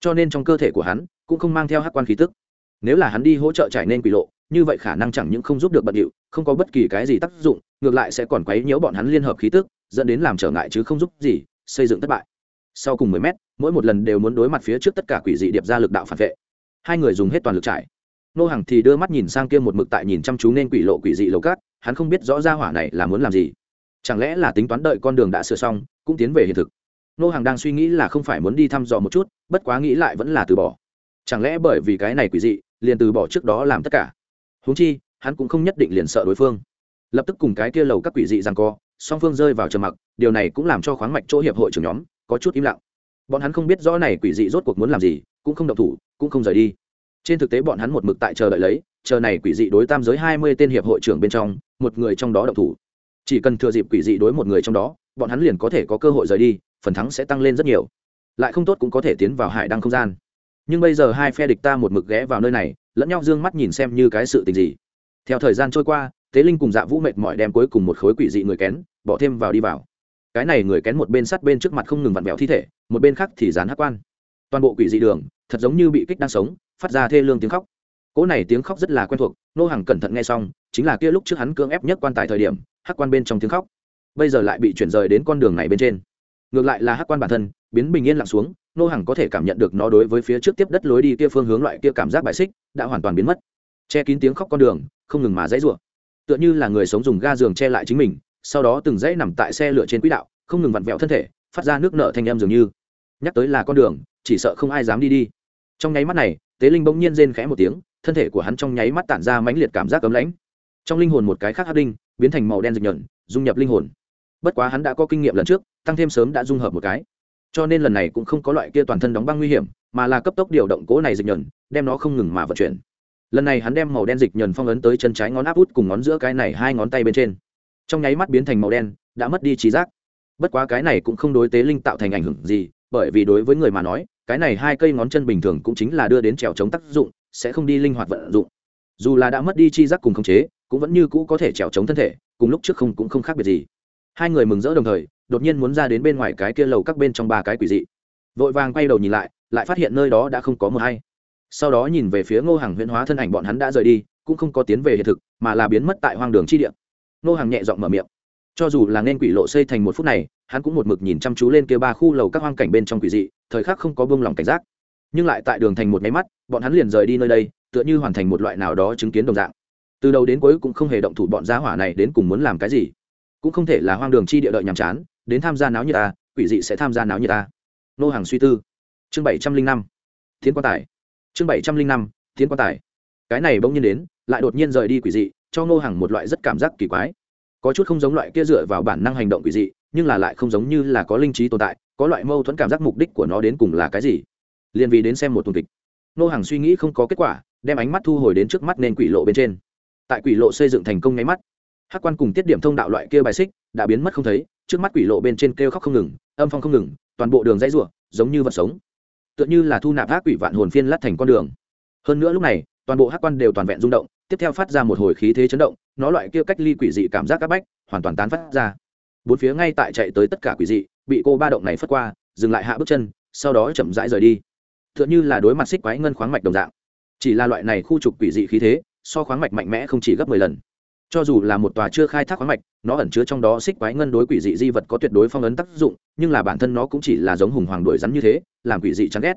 Cho nên trong cơ thể của hắn, cũng không mang theo hắc quan khí tức. Nếu là hắn đi hỗ trợ trải nên quỷ lộ như vậy khả năng chẳng những không giúp được bận điệu, không có bất kỳ cái gì tác dụng, ngược lại sẽ còn quấy nhiễu bọn hắn liên hợp khí tức, dẫn đến làm trở ngại chứ không giúp gì, xây dựng thất bại. Sau cùng mười mét, mỗi một lần đều muốn đối mặt phía trước tất cả quỷ dị điệp ra lực đạo phản vệ. Hai người dùng hết toàn lực trải. Nô hàng thì đưa mắt nhìn sang kia một mực tại nhìn chăm chú nên quỷ lộ quỷ dị lầu cát, hắn không biết rõ ra hỏa này là muốn làm gì. Chẳng lẽ là tính toán đợi con đường đã sửa xong, cũng tiến về hiện thực. Nô hàng đang suy nghĩ là không phải muốn đi thăm dò một chút, bất quá nghĩ lại vẫn là từ bỏ. Chẳng lẽ bởi vì cái này quỷ dị, liền từ bỏ trước đó làm tất cả? Huống chi, hắn cũng không nhất định liền sợ đối phương. Lập tức cùng cái kia lầu các quỷ dị rằng co, song phương rơi vào trầm mặc, điều này cũng làm cho khoáng mạch chỗ hiệp hội trưởng nhóm có chút im lặng. Bọn hắn không biết rõ này quỷ dị rốt cuộc muốn làm gì, cũng không động thủ, cũng không rời đi. Trên thực tế bọn hắn một mực tại chờ đợi lấy, chờ này quỷ dị đối tam giới hai mươi tên hiệp hội trưởng bên trong, một người trong đó động thủ. Chỉ cần thừa dịp quỷ dị đối một người trong đó, bọn hắn liền có thể có cơ hội rời đi, phần thắng sẽ tăng lên rất nhiều. Lại không tốt cũng có thể tiến vào hải đăng không gian. Nhưng bây giờ hai phe địch ta một mực ghé vào nơi này lẫn nhau d ư ơ n g mắt nhìn xem như cái sự tình gì. Theo thời gian trôi qua tế linh cùng dạ vũ mệt mỏi đem cuối cùng một khối quỷ dị người kén, bỏ thêm vào đi vào. Cái này người kén một bên sắt bên trước mặt không ngừng vặn vẹo thi thể, một bên khác thì dán hát quan. Toàn bộ quỷ dị đường, thật giống như bị kích đang sống, phát ra thê lương tiếng khóc. Cỗ này tiếng khóc rất là quen thuộc, nô hàng cẩn thận nghe xong, chính là kia lúc trước hắn cưỡng ép nhất quan tài thời điểm, hát quan bên trong tiếng khóc. Bây giờ lại bị chuyển rời đến con đường này bên trên. Ngược lại là hát quan bản thân, biến bình yên lặng xuống nô hàng có thể cảm nhận được nó đối với phía trước tiếp đất lối đi kia phương hướng loại kia cảm giác bại xích đã hoàn toàn biến mất. Che kín tiếng khóc con đường, không ngừng mà dãy rủa. Tựa như là người sống dùng ga giường che lại chính mình, sau đó từng dãy nằm tại xe lửa trên quỹ đạo, không ngừng vặn vẹo thân thể, phát ra nước nợ thanh em dường như. Nhắc tới là con đường, chỉ sợ không ai dám đi đi. Trong nháy mắt này, tế linh bỗng nhiên rên khẽ một tiếng, thân thể của hắn trong nháy mắt tản ra mãnh liệt cảm giác cấm lãnh. Trong linh hồn một cái khác hắc đinh, biến thành màu đen dịch nhợn dung nhập linh hồn. Bất quá hắn đã có kinh nghiệm lần trước, tăng thêm sớm đã dung hợp một cái cho nên lần này cũng không có loại kia toàn thân đóng băng nguy hiểm, mà là cấp tốc điều động cố này dịch nhẫn đem nó không ngừng mà vận chuyển. Lần này hắn đem màu đen dịch nhẫn phong ấn tới chân trái ngón áp út cùng ngón giữa cái này hai ngón tay bên trên. Trong nháy mắt biến thành màu đen, đã mất đi trí giác. Bất quá cái này cũng không đối tế linh tạo thành ảnh hưởng gì, bởi vì đối với người mà nói, cái này hai cây ngón chân bình thường cũng chính là đưa đến trèo chống tác dụng, sẽ không đi linh hoạt vận dụng. Dù là đã mất đi chi giác cùng khống chế, cũng vẫn như cũ có thể trèo chống thân thể, cùng lúc trước không cũng không khác biệt gì. Hai người mừng rỡ đồng thời đột nhiên muốn ra đến bên ngoài cái kia lầu các bên trong ba cái quỷ dị. Vội vàng quay đầu nhìn lại lại phát hiện nơi đó đã không có mờ hay. Sau đó nhìn về phía ngô hàng huyễn hóa thân ảnh bọn hắn đã rời đi, cũng không có tiến về hiện thực, mà là biến mất tại hoang đường chi địa. Ngô hàng nhẹ giọng mở miệng. Cho dù là nên quỷ lộ xây thành một phút này, hắn cũng một mực nhìn chăm chú lên kia ba khu lầu các hoang cảnh bên trong quỷ dị, thời khắc không có buông lòng cảnh giác. Nhưng lại tại đường thành một máy mắt, bọn hắn liền rời đi nơi đây, tựa như hoàn thành một loại nào đó chứng kiến đồng dạng. Từ đầu đến cuối cũng không hề động thủ bọn giá hỏa này đến cùng muốn làm cái gì. Cũng không thể là hoang đường chi địa đợi nhàm chán đến tham gia náo như ta, quỷ dị sẽ tham gia náo như ta. Nô hàng suy tư. Chương bảy trăm linh năm, thiên quan tài. Chương bảy trăm linh năm, thiên quan tài. Cái này bỗng nhiên đến, lại đột nhiên rời đi quỷ dị, cho ngô hàng một loại rất cảm giác kỳ quái. Có chút không giống loại kia dựa vào bản năng hành động quỷ dị, nhưng là lại không giống như là có linh trí tồn tại, có loại mâu thuẫn cảm giác mục đích của nó đến cùng là cái gì. Liền vì đến xem một tuần kịch. Ngô hàng suy nghĩ không có kết quả, đem ánh mắt thu hồi đến trước mắt nên quỷ lộ bên trên. Tại quỷ lộ xây dựng thành công nháy mắt hát quan cùng tiết điểm thông đạo loại kia bài xích đã biến mất không thấy trước mắt quỷ lộ bên trên kêu khóc không ngừng, âm phong không ngừng, toàn bộ đường dãy ruộng giống như vật sống. Tựa như là thu nạp ác quỷ vạn hồn phiên lát thành con đường. Hơn nữa lúc này, toàn bộ hát quan đều toàn vẹn rung động, tiếp theo phát ra một hồi khí thế chấn động, nó loại kia cách ly quỷ dị cảm giác áp bách, hoàn toàn tán phát ra. Bốn phía ngay tại chạy tới tất cả quỷ dị, bị cô ba động này phất qua, dừng lại hạ bước chân, sau đó chậm rãi rời đi. Tựa như là đối mặt xích quái ngân khoáng mạch đồng dạng. Chỉ là loại này khu trục quỷ dị khí thế, so khoáng mạch mạnh mẽ không chỉ gấp mười lần cho dù là một tòa chưa khai thác khoáng mạch, nó ẩn chứa trong đó xích quái ngân đối quỷ dị di vật có tuyệt đối phong ấn tác dụng, nhưng là bản thân nó cũng chỉ là giống hùng hoàng đuổi rắn như thế, làm quỷ dị chán ghét.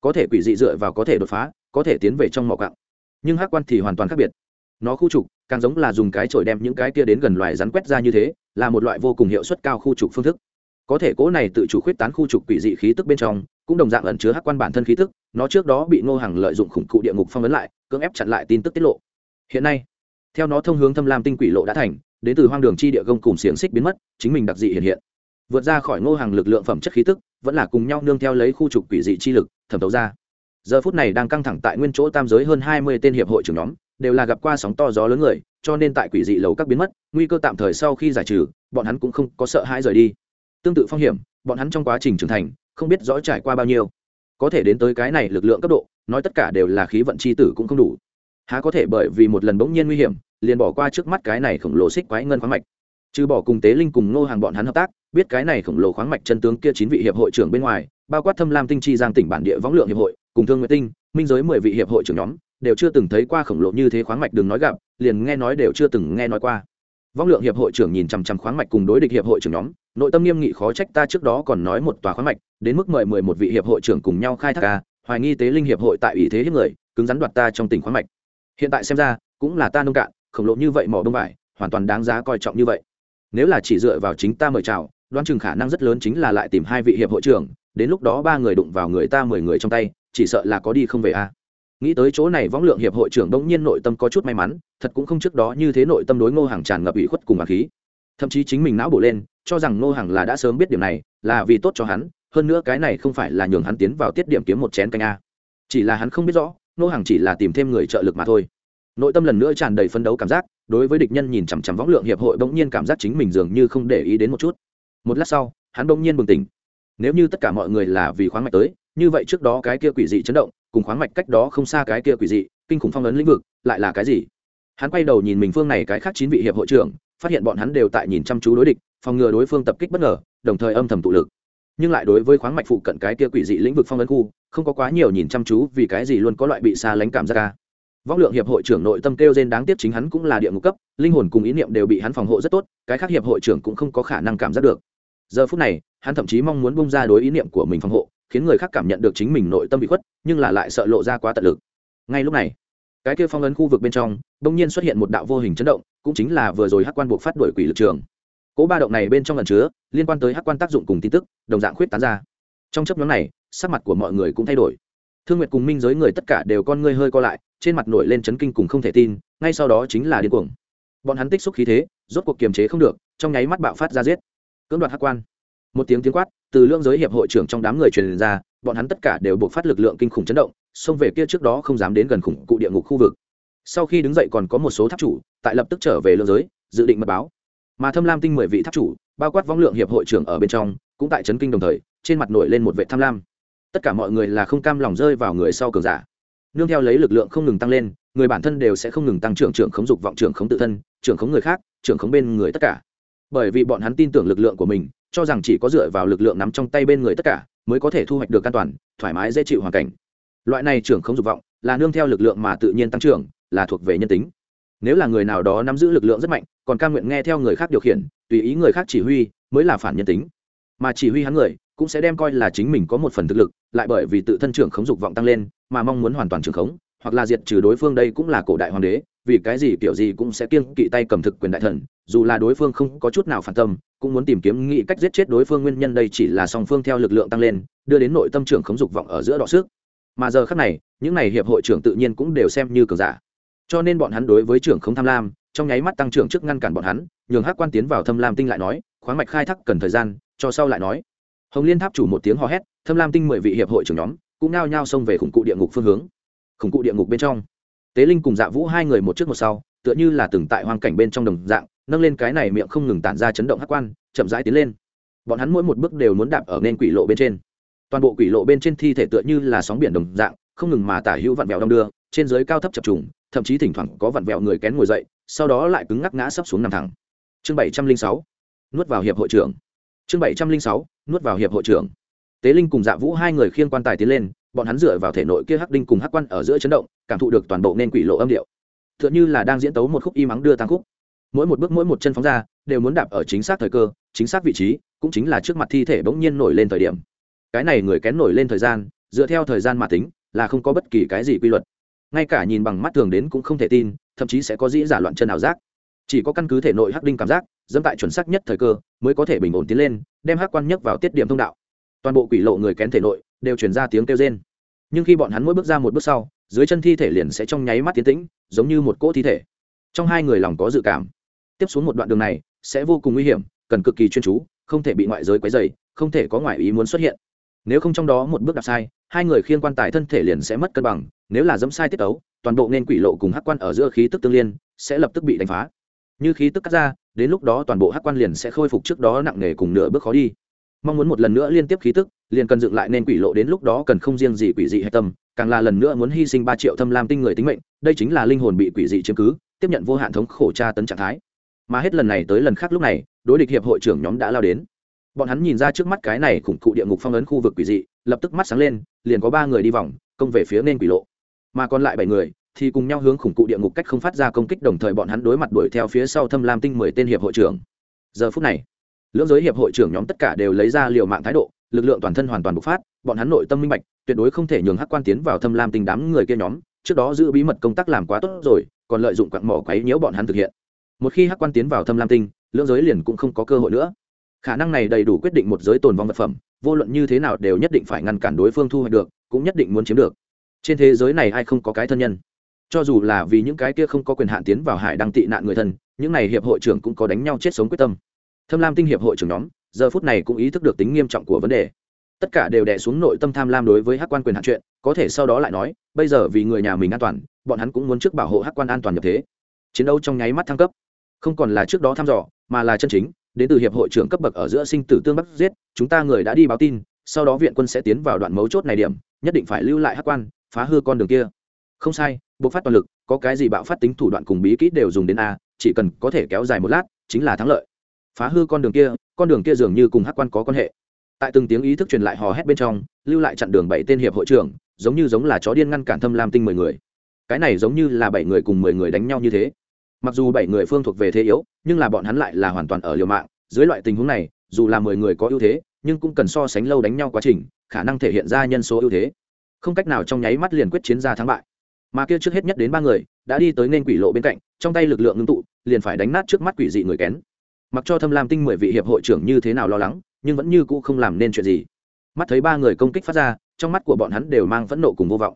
Có thể quỷ dị dựa vào có thể đột phá, có thể tiến về trong mỏ cặng nhưng hắc quan thì hoàn toàn khác biệt. Nó khu trục, càng giống là dùng cái chổi đem những cái kia đến gần loài rắn quét ra như thế, là một loại vô cùng hiệu suất cao khu trục phương thức. Có thể cố này tự chủ khuyết tán khu trục quỷ dị khí tức bên trong, cũng đồng dạng ẩn chứa hắc quan bản thân khí tức, nó trước đó bị ngô hàng lợi dụng khủng cụ địa ngục phong ấn lại, cưỡng ép chặn lại tin tức tiết lộ. Hiện nay theo nó thông hướng thâm lam tinh quỷ lộ đã thành, đến từ hoang đường chi địa gông cùng xiềng xích biến mất, chính mình đặc dị hiện hiện. Vượt ra khỏi ngô hàng lực lượng phẩm chất khí tức, vẫn là cùng nhau nương theo lấy khu trục quỷ dị chi lực, thẩm thấu ra. Giờ phút này đang căng thẳng tại nguyên chỗ tam giới hơn hai mươi tên hiệp hội trưởng nhóm, đều là gặp qua sóng to gió lớn người, cho nên tại quỷ dị lầu các biến mất, nguy cơ tạm thời sau khi giải trừ, bọn hắn cũng không có sợ hãi rời đi. Tương tự phong hiểm, bọn hắn trong quá trình trưởng thành, không biết rõ trải qua bao nhiêu. Có thể đến tới cái này lực lượng cấp độ, nói tất cả đều là khí vận c h i tử cũng không đủ há có thể bởi vì một lần bỗng nhiên nguy hiểm, liền bỏ qua trước mắt cái này khổng lồ xích quái ngân khoáng mạch. Trừ bỏ cùng tế linh cùng ngô hàng bọn hắn hợp tác, biết cái này khổng lồ khoáng mạch chân tướng kia chín vị hiệp hội trưởng bên ngoài, bao quát thâm lam tinh chi giang tỉnh bản địa võng lượng hiệp hội, cùng thương nguyện tinh, minh giới mười vị hiệp hội trưởng nhóm, đều chưa từng thấy qua khổng lồ như thế khoáng mạch đừng nói gặp, liền nghe nói đều chưa từng nghe nói qua. Vong lượng hiệp hội trưởng nhìn chằm chằm khoáng mạch cùng đối địch hiệp hội trưởng nhóm, nội tâm nghiêm nghị khó trách ta trước đó còn nói một tòa khoáng mạch, đến mức mời mười một vị hiệp hội trưởng cùng nhau khai thác ca hoài nghi tế linh hiệp hội tại ủy thế hiếp người, cứng rắn đoạt ta trong tỉnh khoáng mạch hiện tại xem ra, cũng là ta nông cạn, khổng lồ như vậy mỏ đông vải, hoàn toàn đáng giá coi trọng như vậy. Nếu là chỉ dựa vào chính ta mời chào, đoán chừng khả năng rất lớn chính là lại tìm hai vị hiệp hội trưởng, đến lúc đó ba người đụng vào người ta mười người trong tay, chỉ sợ là có đi không về a nghĩ tới chỗ này võng lượng hiệp hội trưởng đông nhiên nội tâm có chút may mắn, thật cũng không trước đó như thế nội tâm đối ngô hàng tràn ngập ủy khuất cùng bà khí. Thậm chí chính mình não bổ lên, cho rằng ngô hàng là đã sớm biết điểm này, là vì tốt cho hắn, hơn nữa cái này không phải là nhường hắn tiến vào tiết điểm kiếm một chén canh a. Chỉ là hắn không biết rõ nô hàng chỉ là tìm thêm người trợ lực mà thôi. Nội tâm lần nữa tràn đầy phân đấu cảm giác, đối với địch nhân nhìn chằm chằm võng lượng hiệp hội bỗng nhiên cảm giác chính mình dường như không để ý đến một chút. Một lát sau, hắn bỗng nhiên bừng tỉnh. Nếu như tất cả mọi người là vì khoáng mạch tới, như vậy trước đó cái kia quỷ dị chấn động, cùng khoáng mạch cách đó không xa cái kia quỷ dị, kinh khủng phong ấn lĩnh vực, lại là cái gì? Hắn quay đầu nhìn mình phương này cái khác chín vị hiệp hội trưởng, phát hiện bọn hắn đều tại nhìn chăm chú đối địch, phòng ngừa đối phương tập kích bất ngờ, đồng thời âm thầm tụ lực nhưng lại đối với khoáng mạch phụ cận cái kia quỷ dị lĩnh vực phong ấn khu, không có quá nhiều nhìn chăm chú vì cái gì luôn có loại bị xa lánh cảm giác ca vong lượng hiệp hội trưởng nội tâm kêu trên đáng tiếc chính hắn cũng là địa ngục cấp, linh hồn cùng ý niệm đều bị hắn phòng hộ rất tốt, cái khác hiệp hội trưởng cũng không có khả năng cảm giác được. Giờ phút này, hắn thậm chí mong muốn bung ra đối ý niệm của mình phòng hộ, khiến người khác cảm nhận được chính mình nội tâm bị khuất, nhưng là lại sợ lộ ra quá tận lực. Ngay lúc này, cái kia phong ấn khu vực bên trong, bỗng nhiên xuất hiện một đạo vô hình chấn động, cũng chính là vừa rồi hắc quan buộc phát đổi quỷ lực trường cố ba động này bên trong lần chứa liên quan tới hắc quan tác dụng cùng tin tức, đồng dạng khuyết tán ra. Trong chấp nhóm này, sắc mặt của mọi người cũng thay đổi. Thương nguyệt cùng minh giới người tất cả đều con ngươi hơi co lại, trên mặt nổi lên chấn kinh cùng không thể tin, ngay sau đó chính là điên cuồng. Bọn hắn tích xúc khí thế, rốt cuộc kiềm chế không được, trong nháy mắt bạo phát ra giết. Cưỡng đoạt hắc quan. Một tiếng tiếng quát, từ lương giới hiệp hội trưởng trong đám người truyền ra, bọn hắn tất cả đều buộc phát lực lượng kinh khủng chấn động, xông về kia trước đó không dám đến gần khủng cụ địa ngục khu vực. Sau khi đứng dậy còn có một số tháp chủ, tại lập tức trở về lương giới, dự định mật báo mà thâm lam tinh mười vị tháp chủ, bao quát võng lượng hiệp hội trưởng ở bên trong, cũng tại trấn kinh đồng thời, trên mặt nổi lên một vệ tham lam. Tất cả mọi người là không cam lòng rơi vào người sau cường giả. Nương theo lấy lực lượng không ngừng tăng lên, người bản thân đều sẽ không ngừng tăng trưởng trưởng khống dục vọng, trưởng khống tự thân, trưởng khống người khác, trưởng khống bên người tất cả. Bởi vì bọn hắn tin tưởng lực lượng của mình, cho rằng chỉ có dựa vào lực lượng nắm trong tay bên người tất cả, mới có thể thu hoạch được an toàn, thoải mái dễ chịu hoàn cảnh. Loại này trưởng khống dục vọng, là nương theo lực lượng mà tự nhiên tăng trưởng, là thuộc về nhân tính. Nếu là người nào đó nắm giữ lực lượng rất mạnh còn ca nguyện nghe theo người khác điều khiển, tùy ý người khác chỉ huy, mới là phản nhân tính. Mà chỉ huy hắn người, cũng sẽ đem coi là chính mình có một phần thực lực, lại bởi vì tự thân trưởng khống dục vọng tăng lên, mà mong muốn hoàn toàn trưởng khống, hoặc là diệt trừ đối phương đây cũng là cổ đại hoàng đế, vì cái gì kiểu gì cũng sẽ kiêng kỵ tay cầm thực quyền đại thần, dù là đối phương không có chút nào phản tâm, cũng muốn tìm kiếm nghĩ cách giết chết đối phương nguyên nhân đây chỉ là song phương theo lực lượng tăng lên, đưa đến nội tâm trưởng khống dục vọng ở giữa đọ sức. Mà giờ khác này, những n à y hiệp hội trưởng tự nhiên cũng đều xem như cường giả. Cho nên bọn hắn đối với trưởng không tham lam trong nháy mắt tăng trưởng trước ngăn cản bọn hắn, nhường hát quan tiến vào thâm lam tinh lại nói, khoáng mạch khai thác cần thời gian, cho sau lại nói. Hồng liên tháp chủ một tiếng hò hét, thâm lam tinh mười vị hiệp hội trưởng nhóm cũng nao nhao xông về khủng cụ địa ngục phương hướng. Khủng cụ địa ngục bên trong, tế linh cùng dạ vũ hai người một trước một sau, tựa như là từng tại hoang cảnh bên trong đồng dạng, nâng lên cái này miệng không ngừng tản ra chấn động hát quan, chậm rãi tiến lên. Bọn hắn mỗi một bước đều muốn đạp ở nên quỷ lộ bên trên. Toàn bộ quỷ lộ bên trên thi thể tựa như là sóng biển đồng dạng, không ngừng mà tả hữu vặn vẹo đong đưa, trên dưới cao thấp chập trùng, thậm chí thỉnh thoảng có vặn vẹo người kén ngồi dậy sau đó lại cứng ngắc ngã sấp xuống nằm thẳng. Chương bảy trăm linh sáu, nuốt vào hiệp hội trưởng. Chương bảy trăm linh sáu, nuốt vào hiệp hội trưởng. Tế linh cùng dạ vũ hai người khiêng quan tài tiến lên, bọn hắn dựa vào thể nội kia hắc đinh cùng hắc quan ở giữa chấn động, cảm thụ được toàn bộ nên quỷ lộ âm điệu. T h ư ợ n như là đang diễn tấu một khúc y mắng đưa tăng khúc. Mỗi một bước mỗi một chân phóng ra, đều muốn đạp ở chính xác thời cơ, chính xác vị trí, cũng chính là trước mặt thi thể bỗng nhiên nổi lên thời điểm. Cái này người kén nổi lên thời gian, dựa theo thời gian mà tính, là không có bất kỳ cái gì quy luật ngay cả nhìn bằng mắt thường đến cũng không thể tin, thậm chí sẽ có dĩ giả loạn chân ảo giác. Chỉ có căn cứ thể nội hắc đinh cảm giác, dẫm tại chuẩn xác nhất thời cơ, mới có thể bình ổn tiến lên, đem hắc quan nhất vào tiết điểm thông đạo. Toàn bộ quỷ lộ người kén thể nội đều chuyển ra tiếng kêu rên. Nhưng khi bọn hắn mỗi bước ra một bước sau, dưới chân thi thể liền sẽ trong nháy mắt tiến tĩnh, giống như một cỗ thi thể. Trong hai người lòng có dự cảm. Tiếp xuống một đoạn đường này sẽ vô cùng nguy hiểm, cần cực kỳ chuyên chú, không thể bị ngoại giới quấy dày không thể có ngoại ý muốn xuất hiện. Nếu không trong đó một bước đạp sai, hai người khiên quan tài thân thể liền sẽ mất cân bằng nếu là dẫm sai tiết ấu, toàn bộ nên quỷ lộ cùng hắc quan ở giữa khí tức tương liên, sẽ lập tức bị đánh phá. Như khí tức cắt ra, đến lúc đó toàn bộ hắc quan liền sẽ khôi phục trước đó nặng nề cùng nửa bước khó đi. Mong muốn một lần nữa liên tiếp khí tức, liền cần dựng lại nên quỷ lộ đến lúc đó cần không riêng gì quỷ dị hay tâm, càng là lần nữa muốn hy sinh ba triệu thâm lam tinh người tính mệnh, đây chính là linh hồn bị quỷ dị chiếm cứ, tiếp nhận vô hạn thống khổ tra tấn trạng thái. Mà hết lần này tới lần khác lúc này, đối địch hiệp hội trưởng nhóm đã lao đến. Bọn hắn nhìn ra trước mắt cái này khủng cụ địa ngục phong ấn khu vực quỷ dị, lập tức mắt sáng lên, liền có ba người đi vòng, công về phía nên quỷ lộ mà còn lại bảy người thì cùng nhau hướng khủng cụ địa ngục cách không phát ra công kích đồng thời bọn hắn đối mặt đuổi theo phía sau thâm lam tinh mười tên hiệp hội trưởng. Giờ phút này, lưỡng giới hiệp hội trưởng nhóm tất cả đều lấy ra liều mạng thái độ, lực lượng toàn thân hoàn toàn bộc phát, bọn hắn nội tâm minh bạch, tuyệt đối không thể nhường hắc quan tiến vào thâm lam tinh đám người kia nhóm, trước đó giữ bí mật công tác làm quá tốt rồi, còn lợi dụng quặng mỏ quấy nhiễu bọn hắn thực hiện. Một khi hắc quan tiến vào thâm lam tinh, lưỡng giới liền cũng không có cơ hội nữa. Khả năng này đầy đủ quyết định một giới tồn vong vật phẩm, vô luận như thế nào đều nhất định phải ngăn cản đối phương thu hoạch được, cũng nhất định muốn chiếm được trên thế giới này ai không có cái thân nhân? Cho dù là vì những cái kia không có quyền hạn tiến vào hải đăng tị nạn người thân, những này hiệp hội trưởng cũng có đánh nhau chết sống quyết tâm. Thâm lam tinh hiệp hội trưởng nhóm, giờ phút này cũng ý thức được tính nghiêm trọng của vấn đề. Tất cả đều đẻ xuống nội tâm tham lam đối với hắc quan quyền hạn chuyện, có thể sau đó lại nói, bây giờ vì người nhà mình an toàn, bọn hắn cũng muốn trước bảo hộ hắc quan an toàn nhập thế. Chiến đấu trong nháy mắt thăng cấp. Không còn là trước đó thăm dò, mà là chân chính, đến từ hiệp hội trưởng cấp bậc ở giữa sinh tử tương bắc giết, chúng ta người đã đi báo tin, sau đó viện quân sẽ tiến vào đoạn mấu chốt này điểm, nhất định phải lưu lại hắc quan phá hư con đường kia. Không sai, bộc phát toàn lực, có cái gì bạo phát tính thủ đoạn cùng bí kỹ đều dùng đến a, chỉ cần có thể kéo dài một lát, chính là thắng lợi. Phá hư con đường kia, con đường kia dường như cùng hắc quan có quan hệ. Tại từng tiếng ý thức truyền lại hò hét bên trong, lưu lại chặn đường bảy tên hiệp hội trưởng, giống như giống là chó điên ngăn cản thâm lam tinh mười người. Cái này giống như là bảy người cùng mười người đánh nhau như thế. Mặc dù bảy người phương thuộc về thế yếu, nhưng là bọn hắn lại là hoàn toàn ở liều mạng. Dưới loại tình huống này, dù là mười người có ưu thế, nhưng cũng cần so sánh lâu đánh nhau quá trình, khả năng thể hiện ra nhân số ưu thế không cách nào trong nháy mắt liền quyết chiến ra thắng bại. Mà kia trước hết nhất đến ba người, đã đi tới nên quỷ lộ bên cạnh, trong tay lực lượng ngưng tụ, liền phải đánh nát trước mắt quỷ dị người kén. Mặc cho thâm lam tinh mười vị hiệp hội trưởng như thế nào lo lắng, nhưng vẫn như cũ không làm nên chuyện gì. Mắt thấy ba người công kích phát ra, trong mắt của bọn hắn đều mang phẫn nộ cùng vô vọng.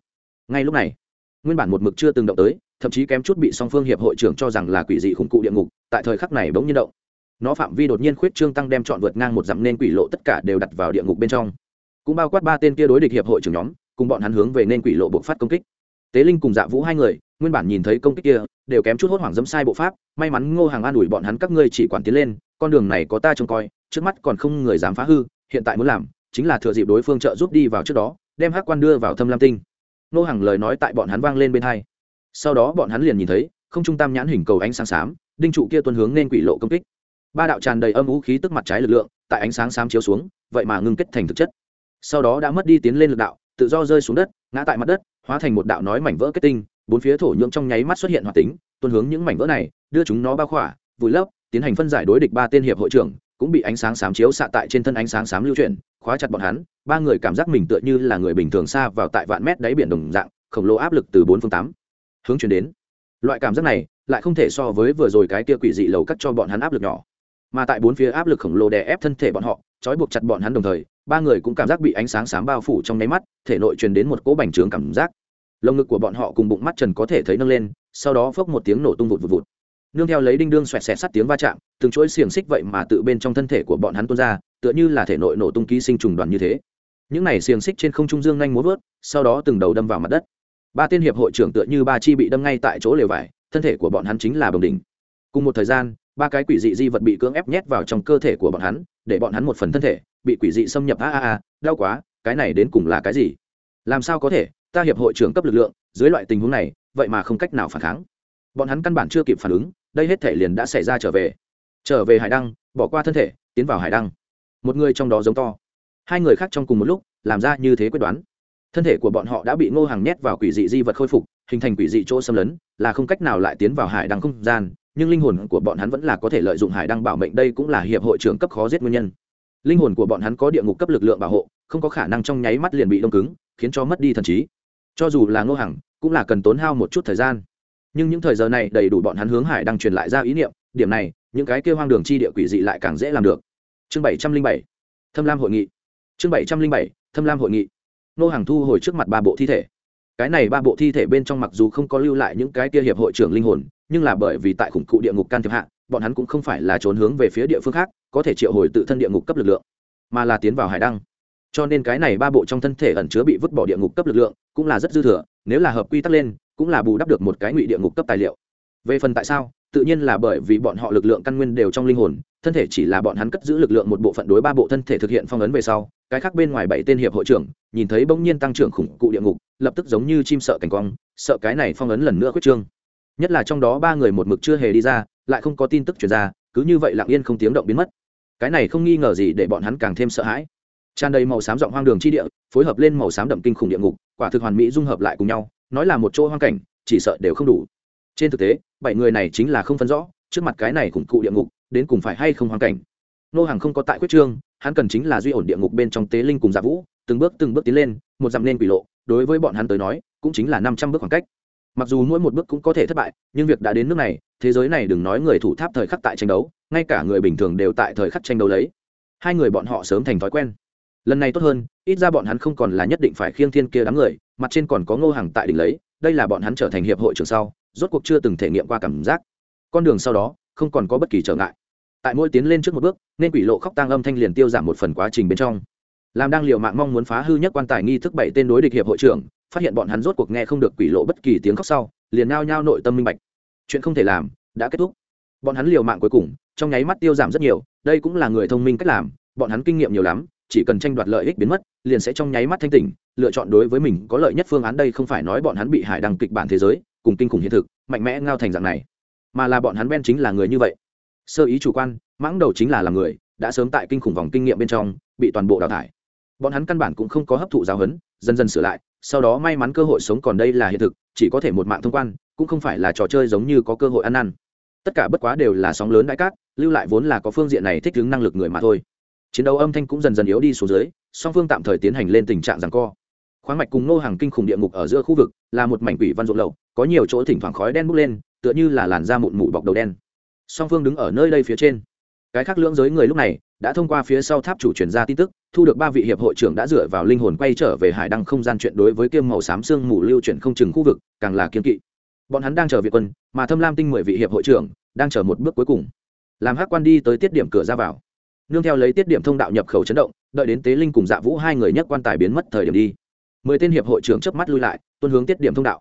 Ngay lúc này, nguyên bản một mực chưa từng động tới, thậm chí kém chút bị song phương hiệp hội trưởng cho rằng là quỷ dị khủng cụ địa ngục, tại thời khắc này bỗng nhiên động. Nó phạm vi đột nhiên khuyết trương tăng đem chọn vượt ngang một dặm nên quỷ lộ tất cả đều đặt vào địa ngục bên trong. Cũng bao quát ba tên kia đối địch hiệp hội trưởng nhóm cùng bọn hắn hướng về nên quỷ lộ buộc phát công kích. Tế linh cùng dạ vũ hai người, nguyên bản nhìn thấy công kích kia, đều kém chút hốt hoảng dẫm sai bộ pháp, may mắn ngô hàng an ủi bọn hắn các ngươi chỉ quản tiến lên, con đường này có ta trông coi, trước mắt còn không người dám phá hư, hiện tại muốn làm, chính là thừa dịp đối phương trợ giúp đi vào trước đó, đem hắc quan đưa vào thâm lam tinh. Ngô hàng lời nói tại bọn hắn vang lên bên hai. Sau đó bọn hắn liền nhìn thấy, không trung tam nhãn hình cầu ánh sáng xám, đinh trụ kia tuân hướng nên quỷ lộ công kích. Ba đạo tràn đầy âm vũ khí tức mặt trái lực lượng, tại ánh sáng xám chiếu xuống, vậy mà ngưng kết thành thực chất. Sau đó đã mất đi tiến lên lực đạo tự do rơi xuống đất, ngã tại mặt đất, hóa thành một đạo nói mảnh vỡ kết tinh, bốn phía thổ nhưỡng trong nháy mắt xuất hiện hoạt tính tuân hướng những mảnh vỡ này, đưa chúng nó bao khỏa, vùi lấp, tiến hành phân giải đối địch ba tên hiệp hội trưởng, cũng bị ánh sáng xám chiếu xạ tại trên thân ánh sáng xám lưu chuyển, khóa chặt bọn hắn, ba người cảm giác mình tựa như là người bình thường xa vào tại vạn mét đáy biển đồng dạng, khổng lồ áp lực từ bốn phương tám hướng chuyển đến. Loại cảm giác này lại không thể so với vừa rồi cái kia quỷ dị lầu cắt cho bọn hắn áp lực nhỏ mà tại bốn phía áp lực khổng lồ đè ép thân thể bọn họ, trói buộc chặt bọn hắn đồng thời, ba người cũng cảm giác bị ánh sáng xám bao phủ trong nháy mắt, thể nội truyền đến một cỗ bành trướng cảm giác. Lồng ngực của bọn họ cùng bụng mắt trần có thể thấy nâng lên, sau đó phốc một tiếng nổ tung vụt vụt vụt. Nương theo lấy đinh đương xoẹt xẹt sắt tiếng va chạm, từng chuỗi xiềng xích vậy mà tự bên trong thân thể của bọn hắn tuôn ra, tựa như là thể nội nổ tung ký sinh trùng đoàn như thế. Những này xiềng xích trên không trung dương nhanh muốn vớt, sau đó từng đầu đâm vào mặt đất. Ba tiên hiệp hội trưởng tựa như ba chi bị đâm ngay tại chỗ lều vải, thân thể của bọn hắn chính là bồng đỉnh. Cùng một thời gian ba cái quỷ dị di vật bị cưỡng ép nhét vào trong cơ thể của bọn hắn, để bọn hắn một phần thân thể bị quỷ dị xâm nhập. A a a, đau quá, cái này đến cùng là cái gì? Làm sao có thể? Ta hiệp hội trưởng cấp lực lượng, dưới loại tình huống này, vậy mà không cách nào phản kháng. Bọn hắn căn bản chưa kịp phản ứng, đây hết thể liền đã xảy ra trở về. Trở về hải đăng, bỏ qua thân thể, tiến vào hải đăng. Một người trong đó giống to. Hai người khác trong cùng một lúc, làm ra như thế quyết đoán. Thân thể của bọn họ đã bị ngô hàng nhét vào quỷ dị di vật khôi phục, hình thành quỷ dị chỗ xâm lấn, là không cách nào lại tiến vào hải đăng không gian nhưng linh hồn của bọn hắn vẫn là có thể lợi dụng hải đăng bảo mệnh, đây cũng là hiệp hội trưởng cấp khó giết nguyên nhân. Linh hồn của bọn hắn có địa ngục cấp lực lượng bảo hộ, không có khả năng trong nháy mắt liền bị đông cứng, khiến cho mất đi thần trí. Cho dù là ngô hằng, cũng là cần tốn hao một chút thời gian. Nhưng những thời giờ này đầy đủ bọn hắn hướng hải đăng truyền lại ra ý niệm, điểm này, những cái kêu hoang đường chi địa quỷ dị lại càng dễ làm được. Chương bảy trăm linh bảy, thâm lam hội nghị. Chương bảy trăm linh bảy, thâm lam hội nghị. Nô hàng thu hồi trước mặt ba bộ thi thể. Cái này ba bộ thi thể bên trong mặc dù không có lưu lại những cái kia hiệp hội trưởng linh hồn nhưng là bởi vì tại khủng cụ địa ngục can thiệp hạ, bọn hắn cũng không phải là trốn hướng về phía địa phương khác, có thể triệu hồi tự thân địa ngục cấp lực lượng, mà là tiến vào hải đăng. Cho nên cái này ba bộ trong thân thể ẩn chứa bị vứt bỏ địa ngục cấp lực lượng, cũng là rất dư thừa, nếu là hợp quy tắc lên, cũng là bù đắp được một cái ngụy địa ngục cấp tài liệu. Về phần tại sao, tự nhiên là bởi vì bọn họ lực lượng căn nguyên đều trong linh hồn, thân thể chỉ là bọn hắn cất giữ lực lượng một bộ phận đối ba bộ thân thể thực hiện phong ấn về sau, cái khác bên ngoài bảy tên hiệp hội trưởng, nhìn thấy bỗng nhiên tăng trưởng khủng cụ địa ngục, lập tức giống như chim sợ cảnh quang, sợ cái này phong ấn lần nữa quyết trương nhất là trong đó ba người một mực chưa hề đi ra, lại không có tin tức chuyển ra, cứ như vậy lặng yên không tiếng động biến mất. Cái này không nghi ngờ gì để bọn hắn càng thêm sợ hãi. Tràn đầy màu xám rộng hoang đường chi địa, phối hợp lên màu xám đậm kinh khủng địa ngục, quả thực hoàn mỹ dung hợp lại cùng nhau, nói là một chỗ hoang cảnh, chỉ sợ đều không đủ. Trên thực tế, bảy người này chính là không phân rõ, trước mặt cái này khủng cụ địa ngục, đến cùng phải hay không hoang cảnh. Nô hàng không có tại quyết trương, hắn cần chính là duy ổn địa ngục bên trong tế linh cùng giả vũ, từng bước từng bước tiến lên, một dặm lên quỷ lộ, đối với bọn hắn tới nói, cũng chính là năm trăm bước khoảng cách mặc dù mỗi một bước cũng có thể thất bại, nhưng việc đã đến nước này, thế giới này đừng nói người thủ tháp thời khắc tại tranh đấu, ngay cả người bình thường đều tại thời khắc tranh đấu lấy. Hai người bọn họ sớm thành thói quen. Lần này tốt hơn, ít ra bọn hắn không còn là nhất định phải khiêng thiên kia đám người, mặt trên còn có ngô hàng tại đỉnh lấy, đây là bọn hắn trở thành hiệp hội trường sau, rốt cuộc chưa từng thể nghiệm qua cảm giác. Con đường sau đó, không còn có bất kỳ trở ngại. Tại mỗi tiến lên trước một bước, nên quỷ lộ khóc tang âm thanh liền tiêu giảm một phần quá trình bên trong. Làm đang liều mạng mong muốn phá hư nhất quan tài nghi thức bảy tên đối địch hiệp hội trưởng phát hiện bọn hắn rốt cuộc nghe không được quỷ lộ bất kỳ tiếng khóc sau, liền nao nhao nội tâm minh bạch. Chuyện không thể làm, đã kết thúc. Bọn hắn liều mạng cuối cùng, trong nháy mắt tiêu giảm rất nhiều, đây cũng là người thông minh cách làm, bọn hắn kinh nghiệm nhiều lắm, chỉ cần tranh đoạt lợi ích biến mất, liền sẽ trong nháy mắt thanh tỉnh, lựa chọn đối với mình có lợi nhất phương án đây không phải nói bọn hắn bị hải đăng kịch bản thế giới, cùng kinh khủng hiện thực, mạnh mẽ ngao thành dạng này, mà là bọn hắn ben chính là người như vậy. Sơ ý chủ quan, mãng đầu chính là làm người, đã sớm tại kinh khủng vòng kinh nghiệm bên trong, bị toàn bộ đào thải. Bọn hắn căn bản cũng không có hấp thụ giáo huấn, dần dần sửa lại sau đó may mắn cơ hội sống còn đây là hiện thực, chỉ có thể một mạng thông quan, cũng không phải là trò chơi giống như có cơ hội ăn ăn tất cả bất quá đều là sóng lớn đại cát, lưu lại vốn là có phương diện này thích ứng năng lực người mà thôi. Chiến đấu âm thanh cũng dần dần yếu đi xuống dưới, song phương tạm thời tiến hành lên tình trạng rằng co. Khoáng mạch cùng nô hàng kinh khủng địa ngục ở giữa khu vực, là một mảnh quỷ văn ruộng lậu, có nhiều chỗ thỉnh thoảng khói đen bốc lên, tựa như là làn da mụn mụ bọc đầu đen. Song phương đứng ở nơi đây phía trên. Cái khác lưỡng giới người lúc này đã thông qua phía sau tháp chủ truyền ra tin tức, thu được ba vị hiệp hội trưởng đã dựa vào linh hồn quay trở về hải đăng không gian chuyện đối với kiêm màu xám xương mù lưu chuyển không chừng khu vực, càng là kiên kỵ. Bọn hắn đang chờ việt quân, mà thâm lam tinh mười vị hiệp hội trưởng đang chờ một bước cuối cùng. Làm hát quan đi tới tiết điểm cửa ra vào. Nương theo lấy tiết điểm thông đạo nhập khẩu chấn động, đợi đến tế linh cùng dạ vũ hai người nhất quan tài biến mất thời điểm đi. Mười tên hiệp hội trưởng chớp mắt lui lại, tuân hướng tiết điểm thông đạo.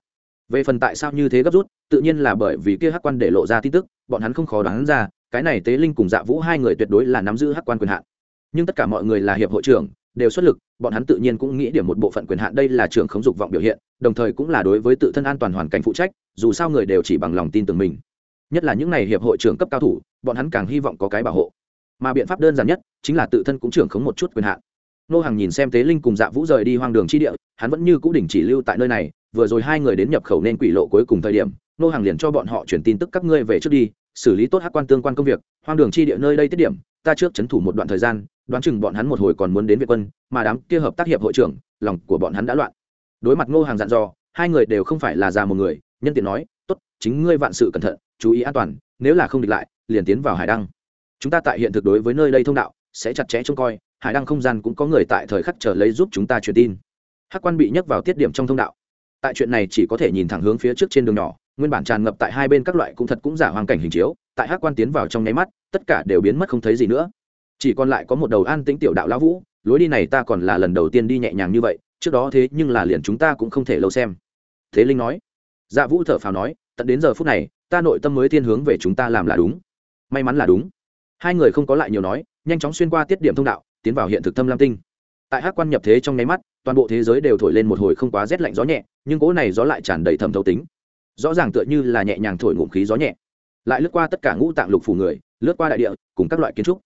Về phần tại sao như thế gấp rút, tự nhiên là bởi vì kia hắc quan để lộ ra tin tức, bọn hắn không khó đoán ra cái này tế linh cùng dạ vũ hai người tuyệt đối là nắm giữ hắc quan quyền hạn. Nhưng tất cả mọi người là hiệp hội trưởng, đều xuất lực, bọn hắn tự nhiên cũng nghĩ điểm một bộ phận quyền hạn đây là trường khống dục vọng biểu hiện, đồng thời cũng là đối với tự thân an toàn hoàn cảnh phụ trách, dù sao người đều chỉ bằng lòng tin tưởng mình. Nhất là những n à y hiệp hội trưởng cấp cao thủ, bọn hắn càng hy vọng có cái bảo hộ. Mà biện pháp đơn giản nhất chính là tự thân cũng trưởng khống một chút quyền hạn. Nô hàng nhìn xem tế linh cùng dạ vũ rời đi hoang đường chi địa, hắn vẫn như cũ đình chỉ lưu tại nơi này, vừa rồi hai người đến nhập khẩu nên quỷ lộ cuối cùng thời điểm, nô hàng liền cho bọn họ chuyển tin tức các ngươi về trước đi xử lý tốt hát quan tương quan công việc, hoang đường chi địa nơi đây tiết điểm, ta trước c thủ một đoạn thời gian, đoán chừng bọn hắn một hồi còn muốn đến việt quân, mà đám kia hợp tác hiệp hội trưởng, lòng của bọn hắn đã loạn. Đối mặt ngô hàng dặn dò, hai người đều không phải là già một người, nhân tiện nói, tốt, chính ngươi vạn sự cẩn thận, chú ý an toàn, nếu là không địch lại, liền tiến vào hải đăng. Chúng ta tại hiện thực đối với nơi đây thông đạo, sẽ chặt chẽ trông coi, hải đăng không gian cũng có người tại thời khắc chờ lấy giúp chúng ta truyền tin. Hắc quan bị nhấc vào tiết điểm trong thông đạo. Tại chuyện này chỉ có thể nhìn thẳng hướng phía trước trên đường nhỏ nguyên bản tràn ngập tại hai bên các loại cũng thật cũng giả hoàn cảnh hình chiếu, tại hắc quan tiến vào trong nháy mắt, tất cả đều biến mất không thấy gì nữa. Chỉ còn lại có một đầu an tĩnh tiểu đạo lão vũ, lối đi này ta còn là lần đầu tiên đi nhẹ nhàng như vậy, trước đó thế nhưng là liền chúng ta cũng không thể lâu xem. Thế linh nói. Dạ vũ thở phào nói, tận đến giờ phút này, ta nội tâm mới thiên hướng về chúng ta làm là đúng. May mắn là đúng. Hai người không có lại nhiều nói, nhanh chóng xuyên qua tiết điểm thông đạo, tiến vào hiện thực thâm lam tinh. Tại hát quan nhập thế trong nháy mắt, toàn bộ thế giới đều thổi lên một hồi không quá rét lạnh gió nhẹ, nhưng cỗ này gió lại tràn đầy thẩm thấu tính rõ ràng tựa như là nhẹ nhàng thổi ngụm khí gió nhẹ. Lại lướt qua tất cả ngũ tạng lục phủ người, lướt qua đại địa, cùng các loại kiến trúc.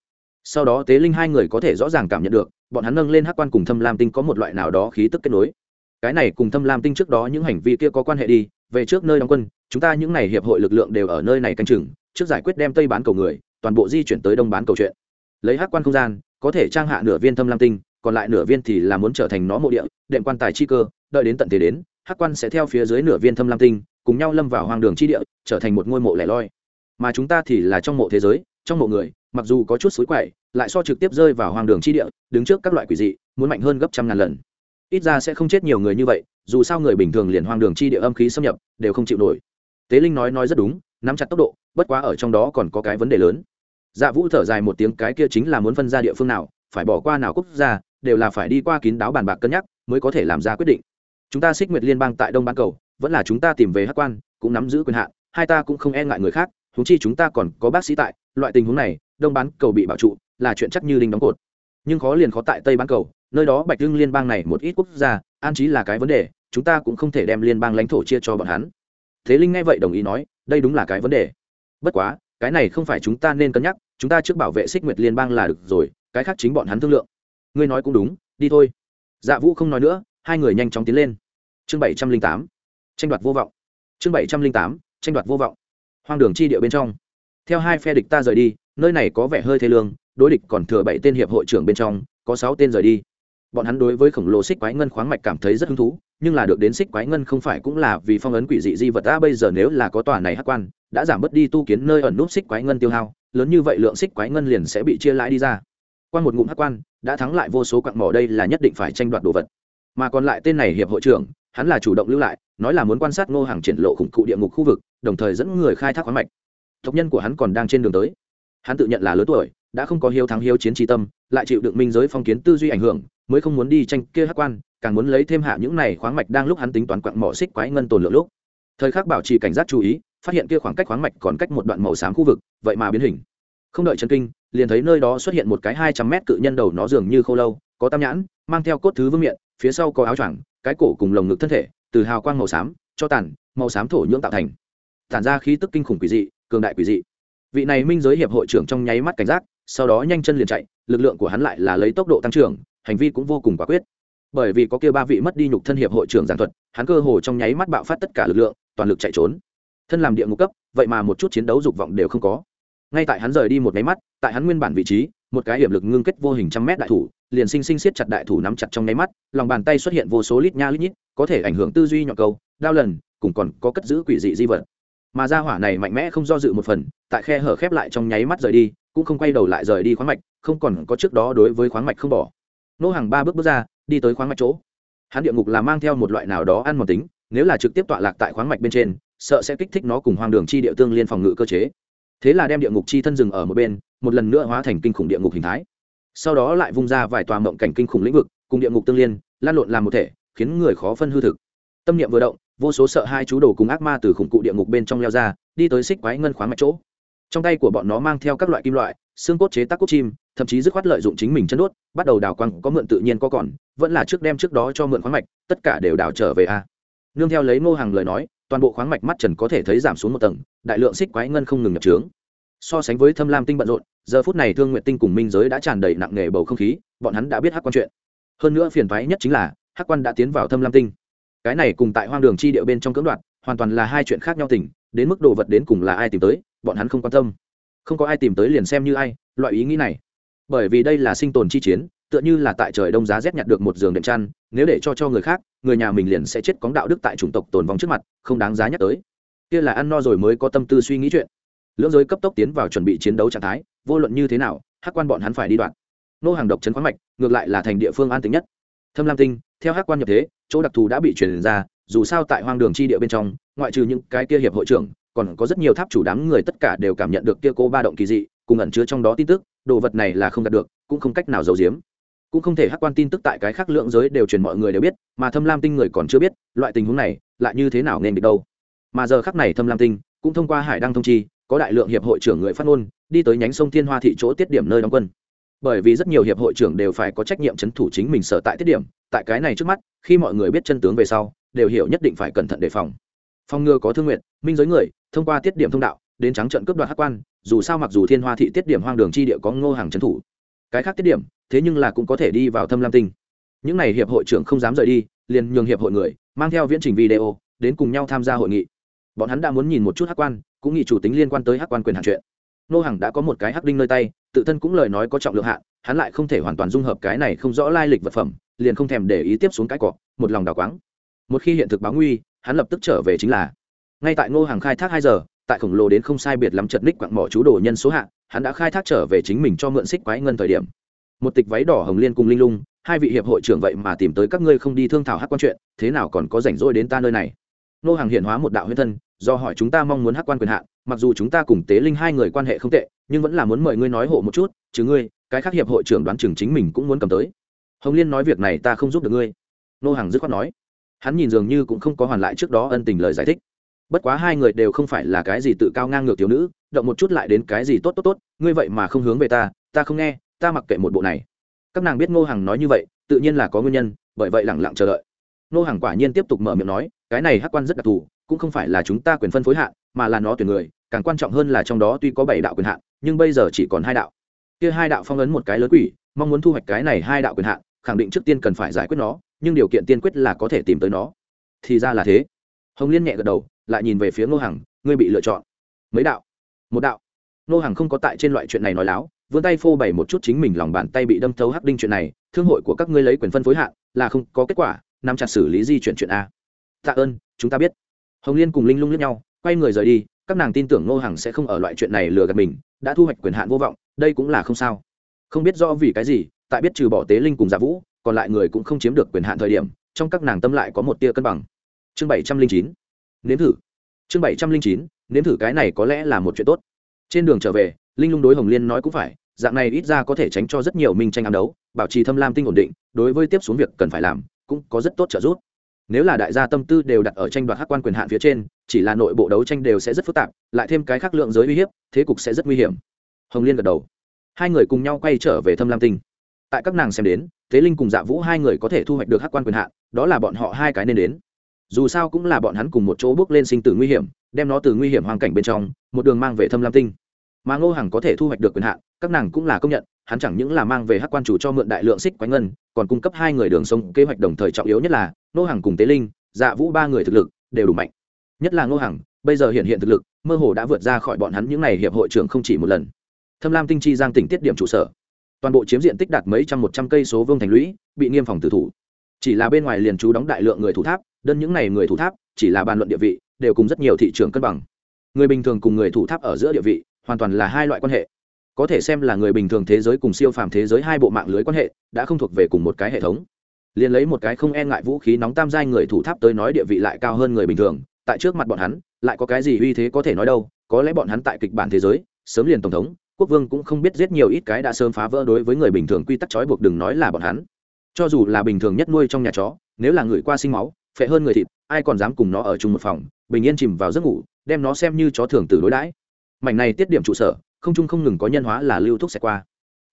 Sau đó tế linh hai người có thể rõ ràng cảm nhận được, bọn hắn nâng lên hát quan cùng thâm lam tinh có một loại nào đó khí tức kết nối. Cái này cùng thâm lam tinh trước đó những hành vi kia có quan hệ đi, về trước nơi đóng quân, chúng ta những n à y hiệp hội lực lượng đều ở nơi này canh chừng, trước giải quyết đem tây bán cầu người, toàn bộ di chuyển tới đông bán cầu chuyện. Lấy hát quan không gian, có thể trang hạ nửa viên thâm lam tinh, còn lại nửa viên thì là muốn trở thành nó mộ địa, đệm quan tài chi cơ, đợi đến tận thế đến hát quan sẽ theo phía dưới nửa viên thâm lam tinh cùng nhau lâm vào hoang đường chi địa, trở thành một ngôi mộ lẻ loi. Mà chúng ta thì là trong mộ thế giới, trong mộ người, mặc dù có chút xối quậy, lại so trực tiếp rơi vào hoang đường chi địa, đứng trước các loại quỷ dị, muốn mạnh hơn gấp trăm ngàn lần. Ít ra sẽ không chết nhiều người như vậy, dù sao người bình thường liền hoang đường chi địa âm khí xâm nhập, đều không chịu nổi. Tế linh nói nói rất đúng, nắm chặt tốc độ, bất quá ở trong đó còn có cái vấn đề lớn. Dạ vũ thở dài một tiếng, cái kia chính là muốn phân ra địa phương nào, phải bỏ qua nào quốc gia, đều là phải đi qua kín đáo bàn bạc cân nhắc, mới có thể làm ra quyết định. Chúng ta xích nguyệt liên bang tại đông bán cầu vẫn là chúng ta tìm về hát quan, cũng nắm giữ quyền hạn, hai ta cũng không e ngại người khác húng chi chúng ta còn có bác sĩ tại, loại tình huống này, đông bán cầu bị bảo trụ, là chuyện chắc như đinh đóng cột. Nhưng khó liền khó tại tây bán cầu, nơi đó bạch hưng liên bang này một ít quốc gia, an trí là cái vấn đề, chúng ta cũng không thể đem liên bang lãnh thổ chia cho bọn hắn. Thế linh nghe vậy đồng ý nói, đây đúng là cái vấn đề. Bất quá, cái này không phải chúng ta nên cân nhắc, chúng ta trước bảo vệ xích nguyệt liên bang là được rồi, cái khác chính bọn hắn thương lượng. Ngươi nói cũng đúng, đi thôi. Dạ vũ không nói nữa, hai người nhanh chóng tiến lên. Chương bảy trăm linh tám tranh đoạt vô vọng. Chương bảy trăm linh tám, tranh đoạt vô vọng. Hoang đường chi địa bên trong. Theo hai phe địch ta rời đi, nơi này có vẻ hơi thê lương, đối địch còn thừa bảy tên hiệp hội trưởng bên trong, có sáu tên rời đi. Bọn hắn đối với khổng lồ xích quái ngân khoáng mạch cảm thấy rất hứng thú, nhưng là được đến xích quái ngân không phải cũng là vì phong ấn quỷ dị di vật ta bây giờ nếu là có tòa này hắc quan, đã giảm bớt đi tu kiến nơi ẩn núp xích quái ngân tiêu hao, lớn như vậy lượng xích quái ngân liền sẽ bị chia lãi đi ra. Quan một ngụm hắc quan, đã thắng lại vô số quặng mỏ, đây là nhất định phải tranh đoạt đồ vật. Mà còn lại tên này hiệp hội trưởng, hắn là chủ động lưu lại nói là muốn quan sát ngô hàng triển lộ khủng cụ địa ngục khu vực, đồng thời dẫn người khai thác khoáng mạch. Tộc nhân của hắn còn đang trên đường tới. Hắn tự nhận là lớn tuổi, đã không có hiếu thắng hiếu chiến trí tâm, lại chịu đựng minh giới phong kiến tư duy ảnh hưởng, mới không muốn đi tranh kia hắc quan, càng muốn lấy thêm hạ những này khoáng mạch đang lúc hắn tính toán quặng mỏ xích quái ngân tồn lượng lúc. Thời khắc bảo trì cảnh giác chú ý, phát hiện kia khoảng cách khoáng mạch còn cách một đoạn màu xám khu vực, vậy mà biến hình. Không đợi chân kinh, liền thấy nơi đó xuất hiện một cái hai trăm mét cự nhân đầu nó dường như khô lâu, có tam nhãn, mang theo cốt thứ vương miệng phía sau có áo choàng, cái cổ cùng lồng ngực thân thể từ hào quang màu xám, cho tàn, màu xám thổ nhưỡng tạo thành. Tản ra khí tức kinh khủng quỷ dị, cường đại quỷ dị. Vị này minh giới hiệp hội trưởng trong nháy mắt cảnh giác, sau đó nhanh chân liền chạy, lực lượng của hắn lại là lấy tốc độ tăng trưởng, hành vi cũng vô cùng quả quyết. Bởi vì có kia ba vị mất đi nhục thân hiệp hội trưởng giảng thuật, hắn cơ hồ trong nháy mắt bạo phát tất cả lực lượng, toàn lực chạy trốn. Thân làm địa ngục cấp, vậy mà một chút chiến đấu dục vọng đều không có. Ngay tại hắn rời đi một nháy mắt, tại hắn nguyên bản vị trí, một cái hiểm lực ngưng kết vô hình trăm mét đại thủ liền sinh sinh siết chặt đại thủ nắm chặt trong nháy mắt, lòng bàn tay xuất hiện vô số lít nha lít nhít, có thể ảnh hưởng tư duy nhọn câu, đao lần, cùng còn có cất giữ quỷ dị di vật. Mà ra hỏa này mạnh mẽ không do dự một phần, tại khe hở khép lại trong nháy mắt rời đi, cũng không quay đầu lại rời đi khoáng mạch, không còn có trước đó đối với khoáng mạch không bỏ. Nô hàng ba bước bước ra, đi tới khoáng mạch chỗ. Hắn địa ngục là mang theo một loại nào đó ăn mòn tính, nếu là trực tiếp tọa lạc tại khoáng mạch bên trên, sợ sẽ kích thích nó cùng hoang đường chi địa tương liên phòng ngự cơ chế. Thế là đem địa ngục chi thân dừng ở một bên, một lần nữa hóa thành kinh khủng địa ngục hình thái sau đó lại vung ra vài tòa mộng cảnh kinh khủng lĩnh vực, cùng địa ngục tương liên, lan lộn làm một thể, khiến người khó phân hư thực. Tâm niệm vừa động, vô số sợ hai chú đồ cùng ác ma từ khủng cụ địa ngục bên trong leo ra, đi tới xích quái ngân khoáng mạch chỗ. Trong tay của bọn nó mang theo các loại kim loại, xương cốt chế tác cốt chim, thậm chí dứt khoát lợi dụng chính mình chân đốt, bắt đầu đào quăng có mượn tự nhiên có còn, vẫn là trước đem trước đó cho mượn khoáng mạch, tất cả đều đào trở về a. Nương theo lấy ngô hàng lời nói, toàn bộ khoáng mạch mắt trần có thể thấy giảm xuống một tầng, đại lượng xích quái ngân không ngừng nhập trướng so sánh với thâm lam tinh bận rộn, giờ phút này thương nguyện tinh cùng minh giới đã tràn đầy nặng nề bầu không khí, bọn hắn đã biết hắc quan chuyện. Hơn nữa phiền thoái nhất chính là, hắc quan đã tiến vào thâm lam tinh. Cái này cùng tại hoang đường chi điệu bên trong cưỡng đoạt, hoàn toàn là hai chuyện khác nhau tỉnh đến mức đồ vật đến cùng là ai tìm tới, bọn hắn không quan tâm. Không có ai tìm tới liền xem như ai, loại ý nghĩ này. Bởi vì đây là sinh tồn chi chiến, tựa như là tại trời đông giá rét nhặt được một giường đệm chăn, nếu để cho cho người khác, người nhà mình liền sẽ chết cóng đạo đức tại chủng tộc tồn vong trước mặt, không đáng giá nhắc tới. Kia là ăn no rồi mới có tâm tư suy nghĩ chuyện lưỡng giới cấp tốc tiến vào chuẩn bị chiến đấu trạng thái, vô luận như thế nào, hắc quan bọn hắn phải đi đoạn. Nô hàng độc trấn khoáng mạch, ngược lại là thành địa phương an tính nhất. Thâm lam tinh, theo hắc quan nhập thế, chỗ đặc thù đã bị truyền ra, dù sao tại hoang đường chi địa bên trong, ngoại trừ những cái kia hiệp hội trưởng, còn có rất nhiều tháp chủ đám người tất cả đều cảm nhận được kia cô ba động kỳ dị, cùng ẩn chứa trong đó tin tức, đồ vật này là không đạt được, cũng không cách nào giấu giếm. Cũng không thể hắc quan tin tức tại cái khác lượng giới đều truyền mọi người đều biết, mà thâm lam tinh người còn chưa biết, loại tình huống này, lại như thế nào nên được đâu. Mà giờ khắc này thâm lam tinh cũng thông qua hải đăng thông chi có đại lượng hiệp hội trưởng người phát ngôn, đi tới nhánh sông thiên hoa thị chỗ tiết điểm nơi đóng quân. Bởi vì rất nhiều hiệp hội trưởng đều phải có trách nhiệm chấn thủ chính mình sở tại tiết điểm, tại cái này trước mắt, khi mọi người biết chân tướng về sau, đều hiểu nhất định phải cẩn thận đề phòng. Phòng ngừa có thương nguyện, minh giới người, thông qua tiết điểm thông đạo, đến trắng trận cướp đoạt hắc quan, dù sao mặc dù thiên hoa thị tiết điểm hoang đường chi địa có ngô hàng trấn thủ, cái khác tiết điểm, thế nhưng là cũng có thể đi vào thâm lam tinh. Những n à y hiệp hội trưởng không dám rời đi, liền nhường hiệp hội người, mang theo viễn trình video, đến cùng nhau tham gia hội nghị. Bọn hắn đã muốn nhìn một chút hắc quan cũng nghị chủ tính liên quan tới hắc quan quyền hạn chuyện. Nô hàng đã có một cái hắc đinh nơi tay, tự thân cũng lời nói có trọng lượng hạn, hắn lại không thể hoàn toàn dung hợp cái này không rõ lai lịch vật phẩm, liền không thèm để ý tiếp xuống cái cọ, một lòng đào quáng. Một khi hiện thực báo nguy, hắn lập tức trở về chính là. Ngay tại ngô hàng khai thác hai giờ, tại khổng lồ đến không sai biệt lắm chật ních quặng mỏ chú đồ nhân số hạ hắn đã khai thác trở về chính mình cho mượn xích quái ngân thời điểm. Một tịch váy đỏ hồng liên cùng linh lung, hai vị hiệp hội trưởng vậy mà tìm tới các ngươi không đi thương thảo hát quan chuyện, thế nào còn có rảnh rỗi đến ta nơi này? Nô hàng hiện hóa một đạo huyết thân, do hỏi chúng ta mong muốn hát quan quyền hạn, mặc dù chúng ta cùng tế linh hai người quan hệ không tệ, nhưng vẫn là muốn mời ngươi nói hộ một chút, chứ ngươi, cái khác hiệp hội trưởng đoán chừng chính mình cũng muốn cầm tới. Hồng liên nói việc này ta không giúp được ngươi. Nô hàng dứt khoát nói. Hắn nhìn dường như cũng không có hoàn lại trước đó ân tình lời giải thích. Bất quá hai người đều không phải là cái gì tự cao ngang ngược thiếu nữ, động một chút lại đến cái gì tốt tốt tốt, ngươi vậy mà không hướng về ta ta không nghe, ta mặc kệ một bộ này. Các nàng biết ngô hằng nói như vậy, tự nhiên là có nguyên nhân, bởi vậy lẳng lặng chờ đợi. Nô hàng quả nhiên tiếp tục mở miệng nói, cái này hắc quan rất đặc thù, cũng không phải là chúng ta quyền phân phối hạn, mà là nó tuyển người, càng quan trọng hơn là trong đó tuy có bảy đạo quyền hạn, nhưng bây giờ chỉ còn hai đạo. Kia hai đạo phong ấn một cái lớn quỷ, mong muốn thu hoạch cái này hai đạo quyền hạn, khẳng định trước tiên cần phải giải quyết nó, nhưng điều kiện tiên quyết là có thể tìm tới nó. Thì ra là thế. Hồng liên nhẹ gật đầu, lại nhìn về phía ngô hằng ngươi bị lựa chọn. Mấy đạo? Một đạo. Ngô hằng không có tại trên loại chuyện này nói láo, vươn tay phô bày một chút chính mình lòng bàn tay bị đâm thấu hắc đinh chuyện này, thương hội của các ngươi lấy quyền phân phối hạn, là không có kết quả nắm chặt xử lý di chuyển chuyện a. Tạ ơn, chúng ta biết. Hồng liên cùng linh lung lướt nhau, quay người rời đi, các nàng tin tưởng ngô hằng sẽ không ở loại chuyện này lừa gạt mình, đã thu hoạch quyền hạn vô vọng, đây cũng là không sao. Không biết rõ vì cái gì, tại biết trừ bỏ tế linh cùng giả vũ, còn lại người cũng không chiếm được quyền hạn thời điểm, trong các nàng tâm lại có một tia cân bằng. Chương bảy trăm linh chín. Nếm thử. Chương bảy trăm linh chín. Nếm thử cái này có lẽ là một chuyện tốt. Trên đường trở về, linh lung đối hồng liên nói cũng phải, dạng này ít ra có thể tránh cho rất nhiều minh tranh ám đấu, bảo trì thâm lam tinh ổn định, đối với tiếp xuống việc cần phải làm cũng có rất tốt trợ giúp. Nếu là đại gia tâm tư đều đặt ở tranh đoạt hắc quan quyền hạn phía trên, chỉ là nội bộ đấu tranh đều sẽ rất phức tạp, lại thêm cái khác lượng giới uy hiếp, thế cục sẽ rất nguy hiểm. Hồng liên gật đầu. Hai người cùng nhau quay trở về thâm lam tinh. Tại các nàng xem đến, thế linh cùng dạ vũ hai người có thể thu hoạch được hắc quan quyền hạn, đó là bọn họ hai cái nên đến. Dù sao cũng là bọn hắn cùng một chỗ bước lên sinh tử nguy hiểm, đem nó từ nguy hiểm hoàn cảnh bên trong, một đường mang về thâm lam tinh mà ngô hằng có thể thu hoạch được quyền hạn, các nàng cũng là công nhận, hắn chẳng những là mang về hắc quan chủ cho mượn đại lượng xích quánh ngân, còn cung cấp hai người đường sông kế hoạch đồng thời trọng yếu nhất là, ngô hằng cùng tế linh dạ vũ ba người thực lực đều đủ mạnh. Nhất là ngô hằng, bây giờ hiện hiện thực lực, mơ hồ đã vượt ra khỏi bọn hắn những n à y hiệp hội trưởng không chỉ một lần. Thâm lam tinh chi giang tỉnh tiết điểm trụ sở. Toàn bộ chiếm diện tích đạt mấy trăm một trăm cây số vương thành lũy, bị nghiêm phòng tử thủ. Chỉ là bên ngoài liền trú đóng đại lượng người thủ tháp, đơn những n à y người thủ tháp, chỉ là bàn luận địa vị, đều cùng rất nhiều thị trường cân bằng. Người bình thường cùng người thủ tháp ở giữa địa vị hoàn toàn là hai loại quan hệ. Có thể xem là người bình thường thế giới cùng siêu phàm thế giới hai bộ mạng lưới quan hệ, đã không thuộc về cùng một cái hệ thống. Liền lấy một cái không e ngại vũ khí nóng tam giai người thủ tháp tới nói địa vị lại cao hơn người bình thường, tại trước mặt bọn hắn, lại có cái gì uy thế có thể nói đâu, có lẽ bọn hắn tại kịch bản thế giới, sớm liền tổng thống, quốc vương cũng không biết giết nhiều ít cái đã sớm phá vỡ đối với người bình thường quy tắc trói buộc đừng nói là bọn hắn. Cho dù là bình thường nhất nuôi trong nhà chó, nếu là người qua sinh máu, phệ hơn người thịt, ai còn dám cùng nó ở chung một phòng, bình yên chìm vào giấc ngủ, đem nó xem như chó thường từ đối đãi mảnh này tiết điểm trụ sở, không trung không ngừng có nhân hóa là lưu thúc xẹt qua.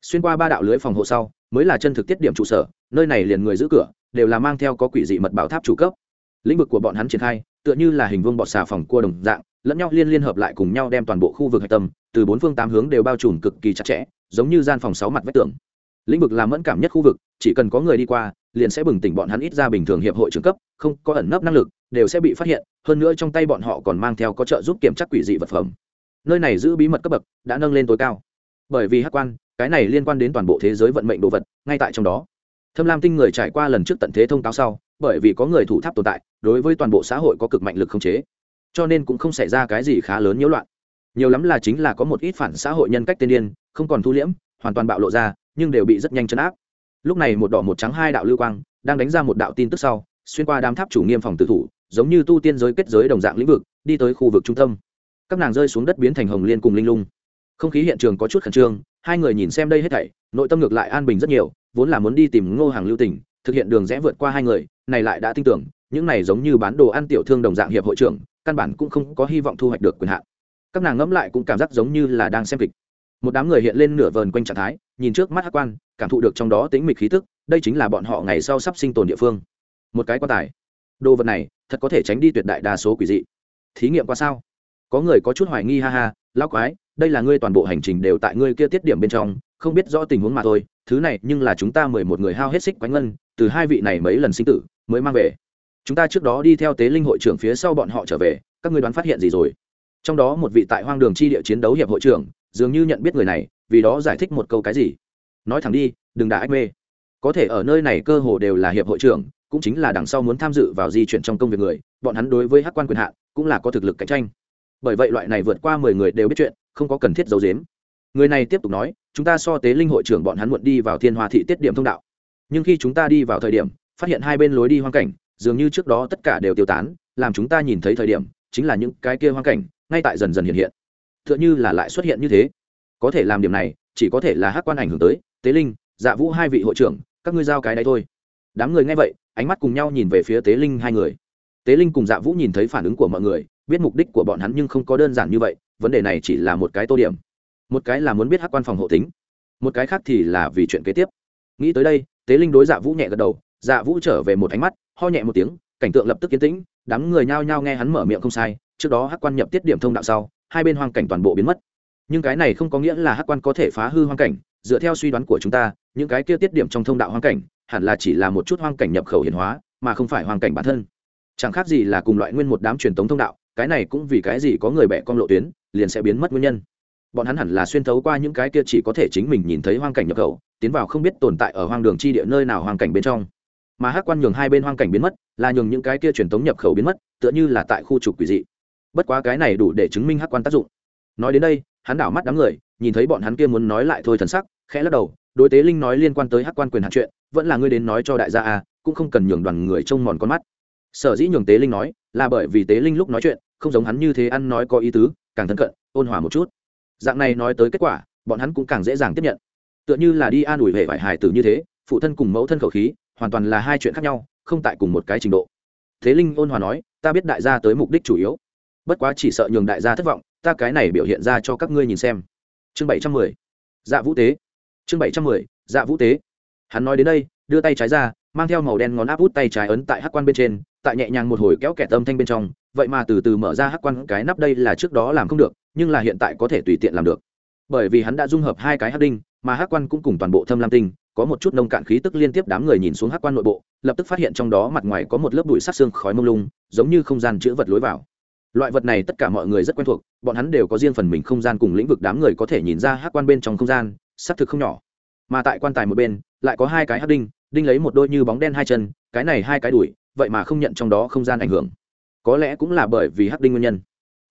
Xuyên qua ba đạo lưới phòng hộ sau, mới là chân thực tiết điểm trụ sở, nơi này liền người giữ cửa, đều là mang theo có quỷ dị mật bảo tháp chủ cấp. Lĩnh vực của bọn hắn triển khai, tựa như là hình vuông bọt xà phòng cua đồng dạng, lẫn nhau liên liên hợp lại cùng nhau đem toàn bộ khu vực hạch tâm, từ bốn phương tám hướng đều bao trùm cực kỳ chặt chẽ, giống như gian phòng sáu mặt vách tường. Lĩnh vực làm mẫn cảm nhất khu vực, chỉ cần có người đi qua, liền sẽ bừng tỉnh bọn hắn ít ra bình thường hiệp hội trưởng cấp, không có ẩn nấp năng lực, đều sẽ bị phát hiện, hơn nữa trong tay bọn họ còn mang theo có trợ giúp kiểm tra quỷ dị vật phẩm nơi này giữ bí mật cấp bậc, đã nâng lên tối cao. Bởi vì hắc quan, cái này liên quan đến toàn bộ thế giới vận mệnh đồ vật, ngay tại trong đó. Thâm lam tinh người trải qua lần trước tận thế thông cáo sau, bởi vì có người thủ tháp tồn tại, đối với toàn bộ xã hội có cực mạnh lực không chế. Cho nên cũng không xảy ra cái gì khá lớn nhiễu loạn. Nhiều lắm là chính là có một ít phản xã hội nhân cách tiên điên, không còn thu liễm, hoàn toàn bạo lộ ra, nhưng đều bị rất nhanh chấn áp. Lúc này một đỏ một trắng hai đạo lưu quang, đang đánh ra một đạo tin tức sau, xuyên qua đám tháp chủ nghiêm phòng tử thủ, giống như tu tiên giới kết giới đồng dạng lĩnh vực, đi tới khu vực trung tâm các nàng rơi xuống đất biến thành hồng liên cùng linh lung. Không khí hiện trường có chút khẩn trương, hai người nhìn xem đây hết thảy, nội tâm ngược lại an bình rất nhiều, vốn là muốn đi tìm ngô hàng lưu tỉnh thực hiện đường rẽ vượt qua hai người, này lại đã tin tưởng, những này giống như bán đồ ăn tiểu thương đồng dạng hiệp hội trưởng, căn bản cũng không có hy vọng thu hoạch được quyền hạn. Các nàng ngẫm lại cũng cảm giác giống như là đang xem kịch. Một đám người hiện lên nửa vờn quanh trạng thái, nhìn trước mắt hát quan, cảm thụ được trong đó tính mịch khí tức, đây chính là bọn họ ngày sau sắp sinh tồn địa phương. Một cái quan tài. Đồ vật này, thật có thể tránh đi tuyệt đại đa số quỷ dị. Thí nghiệm qua sao? Có người có chút hoài nghi, ha ha, lão quái, đây là ngươi toàn bộ hành trình đều tại ngươi kia tiết điểm bên trong, không biết rõ tình huống mà thôi, thứ này nhưng là chúng ta mười một người hao hết xích quánh ngân, từ hai vị này mấy lần sinh tử mới mang về. Chúng ta trước đó đi theo tế linh hội trưởng phía sau bọn họ trở về, các ngươi đoán phát hiện gì rồi? Trong đó một vị tại hoang đường chi địa chiến đấu hiệp hội trưởng, dường như nhận biết người này, vì đó giải thích một câu cái gì? Nói thẳng đi, đừng đả ách mê. Có thể ở nơi này cơ hồ đều là hiệp hội trưởng, cũng chính là đằng sau muốn tham dự vào di chuyển trong công việc người, bọn hắn đối với hắc quan quyền hạn, cũng là có thực lực cạnh tranh bởi vậy loại này vượt qua mười người đều biết chuyện, không có cần thiết giấu giếm. Người này tiếp tục nói, chúng ta so tế linh hội trưởng bọn hắn muộn đi vào thiên hoa thị tiết điểm thông đạo. Nhưng khi chúng ta đi vào thời điểm, phát hiện hai bên lối đi hoang cảnh, dường như trước đó tất cả đều tiêu tán, làm chúng ta nhìn thấy thời điểm, chính là những cái kia hoang cảnh, ngay tại dần dần hiện hiện. T h ư ợ n h ư là lại xuất hiện như thế. Có thể làm điểm này, chỉ có thể là hát quan ảnh hưởng tới, tế linh dạ vũ hai vị hội trưởng, các ngươi giao cái đấy thôi. Đám người nghe vậy, ánh mắt cùng nhau nhìn về phía tế linh hai người. Tế linh cùng dạ vũ nhìn thấy phản ứng của mọi người biết mục đích của bọn hắn nhưng không có đơn giản như vậy, vấn đề này chỉ là một cái tô điểm. Một cái là muốn biết hát quan phòng hộ tính, một cái khác thì là vì chuyện kế tiếp. Nghĩ tới đây, tế linh đối dạ vũ nhẹ gật đầu dạ vũ trở về một ánh mắt, ho nhẹ một tiếng, cảnh tượng lập tức kiến tĩnh, đám người nhao nhao nghe hắn mở miệng không sai, trước đó hắc quan nhập tiết điểm thông đạo sau, hai bên hoang cảnh toàn bộ biến mất. Nhưng cái này không có nghĩa là hắc quan có thể phá hư hoang cảnh, dựa theo suy đoán của chúng ta, những cái kia tiết điểm trong thông đạo hoang cảnh, hẳn là chỉ là một chút hoang cảnh nhập khẩu hiền hóa, mà không phải hoang cảnh bản thân. Chẳng khác gì là cùng loại nguyên một đám truyền thống thông đạo cái này cũng vì cái gì có người bẻ con lộ tuyến, liền sẽ biến mất nguyên nhân. Bọn hắn hẳn là xuyên thấu qua những cái kia chỉ có thể chính mình nhìn thấy hoang cảnh nhập khẩu, tiến vào không biết tồn tại ở hoang đường chi địa nơi nào hoang cảnh bên trong. Mà hắc quan nhường hai bên hoang cảnh biến mất, là nhường những cái kia truyền thống nhập khẩu biến mất, tựa như là tại khu trục quỷ dị. Bất quá cái này đủ để chứng minh hắc quan tác dụng. Nói đến đây, hắn đảo mắt đám người, nhìn thấy bọn hắn kia muốn nói lại thôi thần sắc, khẽ lắc đầu, đối tế linh nói liên quan tới hắc quan quyền hạn chuyện, vẫn là ngươi đến nói cho đại gia a cũng không cần nhường đoàn người trông mòn con mắt. Sở dĩ nhường tế linh nói là bởi vì tế linh lúc nói chuyện, không giống hắn như thế ăn nói có ý tứ, càng thân cận, ôn hòa một chút. Dạng này nói tới kết quả, bọn hắn cũng càng dễ dàng tiếp nhận. Tựa như là đi an ủi hệ vải hài tử như thế, phụ thân cùng mẫu thân khẩu khí, hoàn toàn là hai chuyện khác nhau, không tại cùng một cái trình độ. Thế linh ôn hòa nói, ta biết đại gia tới mục đích chủ yếu. Bất quá chỉ sợ nhường đại gia thất vọng, ta cái này biểu hiện ra cho các ngươi nhìn xem. Chương bảy trăm mười. Dạ vũ tế. Chương bảy trăm mười. Dạ vũ tế. Hắn nói đến đây đưa tay trái ra, mang theo màu đen ngón áp út tay trái ấn tại hắc quan bên trên, tại nhẹ nhàng một hồi kéo kẹt âm thanh bên trong, vậy mà từ từ mở ra hắc quan, cái nắp đây là trước đó làm không được, nhưng là hiện tại có thể tùy tiện làm được. Bởi vì hắn đã dung hợp hai cái hắc đinh, mà hắc quan cũng cùng toàn bộ thâm lam tinh, có một chút nông cạn khí tức liên tiếp đám người nhìn xuống hắc quan nội bộ, lập tức phát hiện trong đó mặt ngoài có một lớp bụi sát xương khói mông lung, giống như không gian chữ vật lối vào. Loại vật này tất cả mọi người rất quen thuộc, bọn hắn đều có riêng phần mình không gian cùng lĩnh vực đám người có thể nhìn ra hát quan bên trong không gian, xác thực không nhỏ. Mà tại quan tài một bên, lại có hai cái hát đinh đinh lấy một đôi như bóng đen hai chân, cái này hai cái đùi vậy mà không nhận trong đó không gian ảnh hưởng. Có lẽ cũng là bởi vì hắc đinh nguyên nhân.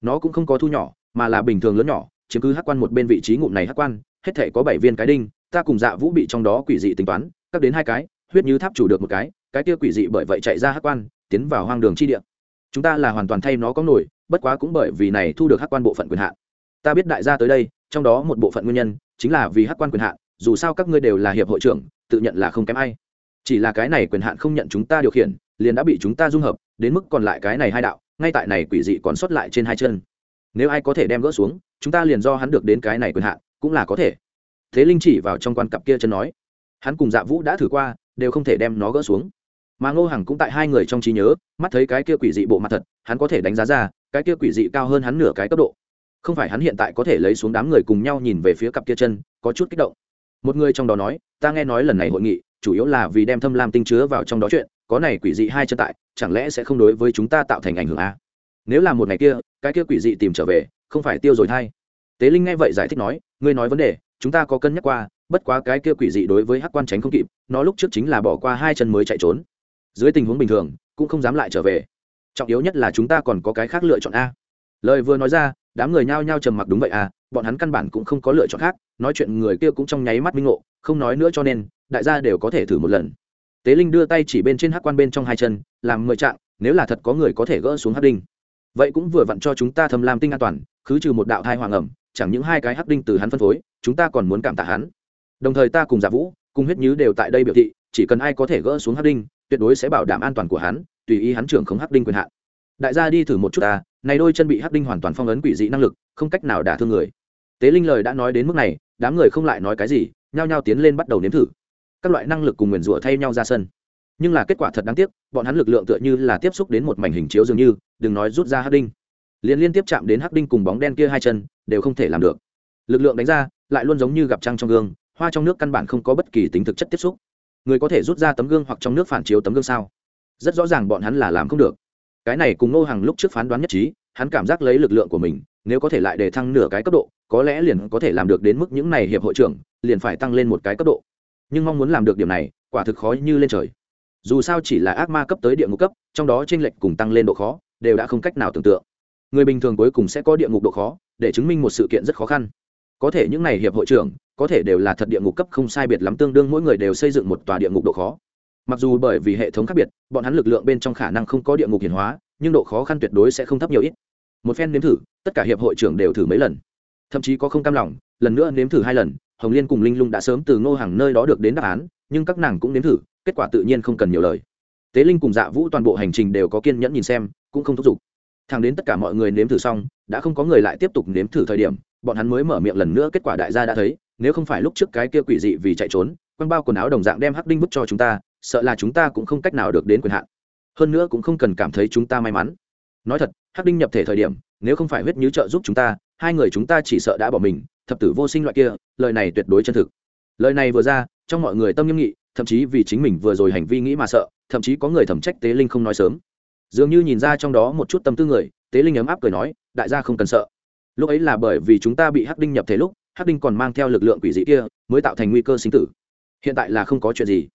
Nó cũng không có thu nhỏ, mà là bình thường lớn nhỏ, chiếm cứ hắc quan một bên vị trí ngụm này hắc quan, hết thể có bảy viên cái đinh, ta cùng dạ vũ bị trong đó quỷ dị tính toán, các đến hai cái, huyết như tháp chủ được một cái cái kia quỷ dị bởi vậy chạy ra hắc quan, tiến vào hoang đường chi địa. Chúng ta là hoàn toàn thay nó có nổi, bất quá cũng bởi vì này thu được hắc quan bộ phận quyền hạn. Ta biết đại gia tới đây, trong đó một bộ phận nguyên nhân, chính là vì hắc quan quyền hạn, dù sao các ngươi đều là hiệp hội trưởng, tự nhận là không kém ai chỉ là cái này quyền hạn không nhận chúng ta điều khiển, liền đã bị chúng ta dung hợp, đến mức còn lại cái này hai đạo, ngay tại này quỷ dị còn sót lại trên hai chân. Nếu ai có thể đem gỡ xuống, chúng ta liền do hắn được đến cái này quyền hạn, cũng là có thể. Thế linh chỉ vào trong quan cặp kia chân nói. Hắn cùng dạ vũ đã thử qua, đều không thể đem nó gỡ xuống. Mà ngô hằng cũng tại hai người trong trí nhớ, mắt thấy cái kia quỷ dị bộ mặt thật, hắn có thể đánh giá ra, cái kia quỷ dị cao hơn hắn nửa cái cấp độ. Không phải hắn hiện tại có thể lấy xuống đám người cùng nhau nhìn về phía cặp kia chân, có chút kích động. Một người trong đó nói, ta nghe nói lần này hội nghị chủ yếu là vì đem thâm lam tinh chứa vào trong đó chuyện, có này quỷ dị hai chân tại, chẳng lẽ sẽ không đối với chúng ta tạo thành ảnh hưởng a nếu là một ngày kia, cái kia quỷ dị tìm trở về, không phải tiêu rồi thay. Tế linh nghe vậy giải thích nói, ngươi nói vấn đề, chúng ta có cân nhắc qua, bất quá cái kia quỷ dị đối với hắc quan tránh không kịp, nó lúc trước chính là bỏ qua hai chân mới chạy trốn. Dưới tình huống bình thường, cũng không dám lại trở về. Trọng yếu nhất là chúng ta còn có cái khác lựa chọn a. Lời vừa nói ra, đám người nhao nhao trầm mặc đúng vậy à bọn hắn căn bản cũng không có lựa chọn khác, nói chuyện người kia cũng trong nháy mắt minh ngộ, không nói nữa cho nên đại gia đều có thể thử một lần. Tế linh đưa tay chỉ bên trên hắc quan bên trong hai chân, làm mười trạng, nếu là thật có người có thể gỡ xuống hắc đinh. Vậy cũng vừa vặn cho chúng ta thầm làm tinh an toàn, khứ trừ một đạo thai hoàng ẩm, chẳng những hai cái hắc đinh từ hắn phân phối, chúng ta còn muốn cảm tạ hắn. Đồng thời ta cùng giả vũ, cùng huyết nhứ đều tại đây biểu thị, chỉ cần ai có thể gỡ xuống hắc đinh, tuyệt đối sẽ bảo đảm an toàn của hắn, tùy ý hắn trưởng không hắc đinh quyền hạn. Đại gia đi thử một chút ta, này đôi chân bị hắc đinh hoàn toàn phong ấn quỷ dị năng lực, không cách nào đả thương người. Tế linh lời đã nói đến mức này, đám người không lại nói cái gì, nhao nhao tiến lên bắt đầu nếm thử các loại năng lực cùng nguyền rủa thay nhau ra sân. Nhưng là kết quả thật đáng tiếc, bọn hắn lực lượng tựa như là tiếp xúc đến một mảnh hình chiếu dường như, đừng nói rút ra hắc đinh. Liên liên tiếp chạm đến hắc đinh cùng bóng đen kia hai chân, đều không thể làm được. Lực lượng đánh ra, lại luôn giống như gặp trăng trong gương, hoa trong nước căn bản không có bất kỳ tính thực chất tiếp xúc. Người có thể rút ra tấm gương hoặc trong nước phản chiếu tấm gương sao? Rất rõ ràng bọn hắn là làm không được. Cái này cùng ngô hàng lúc trước phán đoán nhất trí, hắn cảm giác lấy lực lượng của mình, nếu có thể lại đề thăng nửa cái cấp độ, có lẽ liền có thể làm được đến mức những này hiệp hội trưởng, liền phải tăng lên một cái cấp độ nhưng mong muốn làm được điểm này, quả thực khó như lên trời. Dù sao chỉ là ác ma cấp tới địa ngục cấp, trong đó t r ê n lệch cùng tăng lên độ khó, đều đã không cách nào tưởng tượng. Người bình thường cuối cùng sẽ có địa ngục độ khó, để chứng minh một sự kiện rất khó khăn. Có thể những n à y hiệp hội trưởng, có thể đều là thật địa ngục cấp không sai biệt lắm tương đương mỗi người đều xây dựng một tòa địa ngục độ khó. Mặc dù bởi vì hệ thống khác biệt, bọn hắn lực lượng bên trong khả năng không có địa ngục hiển hóa, nhưng độ khó khăn tuyệt đối sẽ không thấp nhiều ít. Một phen nếm thử, tất cả hiệp hội trưởng đều thử mấy lần. Thậm chí có không cam lòng, lần nữa nếm thử hai lần hồng liên cùng linh lung đã sớm từ ngô hàng nơi đó được đến đáp án, nhưng các nàng cũng nếm thử, kết quả tự nhiên không cần nhiều lời. Tế linh cùng dạ vũ toàn bộ hành trình đều có kiên nhẫn nhìn xem, cũng không thúc giục. Thằng đến tất cả mọi người nếm thử xong, đã không có người lại tiếp tục nếm thử thời điểm, bọn hắn mới mở miệng lần nữa, kết quả đại gia đã thấy, nếu không phải lúc trước cái kia quỷ dị vì chạy trốn, quăng bao quần áo đồng dạng đem hắc đinh bức cho chúng ta, sợ là chúng ta cũng không cách nào được đến quyền hạn. Hơn nữa cũng không cần cảm thấy chúng ta may mắn. Nói thật, hắc đinh nhập thể thời điểm, nếu không phải huyết như trợ giúp chúng ta, hai người chúng ta chỉ sợ đã bỏ mình thập tử vô sinh loại kia, lời này tuyệt đối chân thực. Lời này vừa ra, trong mọi người tâm nghiêm nghị, thậm chí vì chính mình vừa rồi hành vi nghĩ mà sợ, thậm chí có người thẩm trách tế linh không nói sớm. Dường như nhìn ra trong đó một chút tâm tư người, tế linh ấm áp cười nói, đại gia không cần sợ. Lúc ấy là bởi vì chúng ta bị hắc đinh nhập thế lúc, hắc đinh còn mang theo lực lượng quỷ dị kia, mới tạo thành nguy cơ sinh tử. Hiện tại là không có chuyện gì.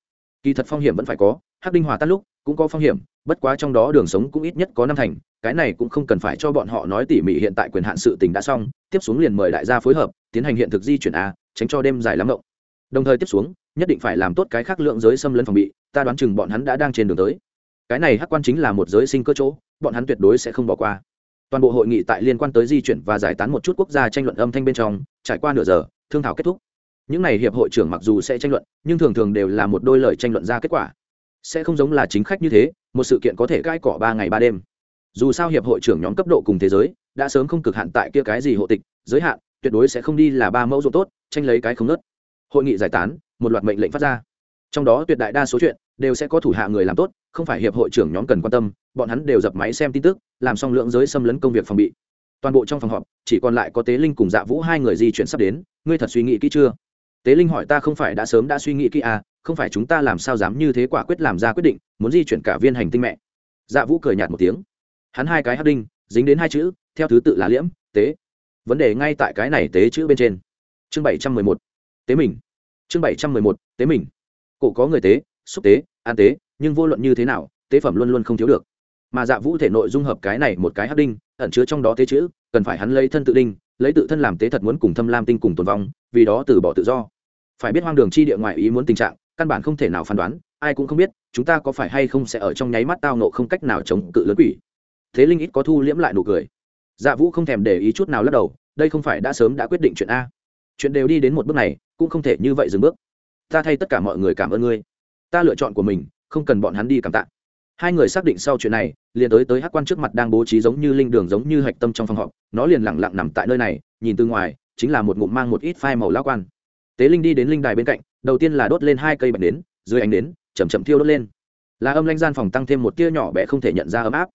Kỳ thật phong hiểm vẫn phải có, hắc đinh hòa tan lúc cũng có phong hiểm, bất quá trong đó đường sống cũng ít nhất có năm thành, cái này cũng không cần phải cho bọn họ nói tỉ mỉ hiện tại quyền hạn sự tình đã xong, tiếp xuống liền mời đại gia phối hợp, tiến hành hiện thực di chuyển a, tránh cho đêm dài lắm rộng đồng thời tiếp xuống, nhất định phải làm tốt cái khác lượng giới xâm lấn phòng bị, ta đoán chừng bọn hắn đã đang trên đường tới. Cái này hắc quan chính là một giới sinh cơ chỗ, bọn hắn tuyệt đối sẽ không bỏ qua. Toàn bộ hội nghị tại liên quan tới di chuyển và giải tán một chút quốc gia tranh luận âm thanh bên trong, trải qua nửa giờ, thương thảo kết thúc. Những n à y hiệp hội trưởng mặc dù sẽ tranh luận, nhưng thường thường đều là một đôi lời tranh luận ra kết quả sẽ không giống là chính khách như thế, một sự kiện có thể cãi cỏ ba ngày ba đêm. Dù sao hiệp hội trưởng nhóm cấp độ cùng thế giới, đã sớm không cực hạn tại kia cái gì hộ tịch, giới hạn, tuyệt đối sẽ không đi là ba mẫu ruộng tốt, tranh lấy cái không nớt hội nghị giải tán, một loạt mệnh lệnh phát ra. Trong đó tuyệt đại đa số chuyện đều sẽ có thủ hạ người làm tốt, không phải hiệp hội trưởng nhóm cần quan tâm, bọn hắn đều dập máy xem tin tức, làm xong lượng giới xâm lấn công việc phòng bị. Toàn bộ trong phòng họp, chỉ còn lại có tế linh cùng dạ vũ hai người di chuyển sắp đến, ngươi thật suy nghĩ kỹ chưa? Tế linh hỏi ta không phải đã sớm đã suy nghĩ kỹ à không phải chúng ta làm sao dám như thế quả quyết làm ra quyết định, muốn di chuyển cả viên hành tinh mẹ. Dạ vũ cười nhạt một tiếng. Hắn hai cái hát đinh, dính đến hai chữ, theo thứ tự là liễm, tế. Vấn đề ngay tại cái này tế chữ bên trên. Chương bảy trăm mười một, tế mình. Chương bảy trăm mười một, tế mình. Cổ có người tế, xúc tế, an tế, nhưng vô luận như thế nào, tế phẩm luôn luôn không thiếu được. Mà dạ vũ thể nội dung hợp cái này một cái hát đinh, ẩn chứa trong đó tế chữ, cần phải hắn lấy thân tự đinh, lấy tự thân làm tế thật muốn cùng thâm lam tinh cùng tồn vong, vì đó từ bỏ tự do phải biết hoang đường chi địa ngoại ý muốn tình trạng, căn bản không thể nào phán đoán, ai cũng không biết, chúng ta có phải hay không sẽ ở trong nháy mắt tao nộ không cách nào chống cự lớn quỷ. Thế linh ít có thu liễm lại nụ cười. Dạ vũ không thèm để ý chút nào lắc đầu, đây không phải đã sớm đã quyết định chuyện a. Chuyện đều đi đến một bước này, cũng không thể như vậy dừng bước. Ta thay tất cả mọi người cảm ơn ngươi. Ta lựa chọn của mình, không cần bọn hắn đi cảm tạ. Hai người xác định sau chuyện này, liền tới tới hát quan trước mặt đang bố trí giống như linh đường giống như hạch tâm trong phòng họp, nó liền lẳng lặng nằm tại nơi này, nhìn từ ngoài, chính là một ngụm mang một ít phai màu lão quan tế linh đi đến linh đài bên cạnh, đầu tiên là đốt lên hai cây bạch nến, dưới ánh nến chầm chậm thiêu đốt lên. Là âm lanh gian phòng tăng thêm một tia nhỏ bé không thể nhận ra ấm áp.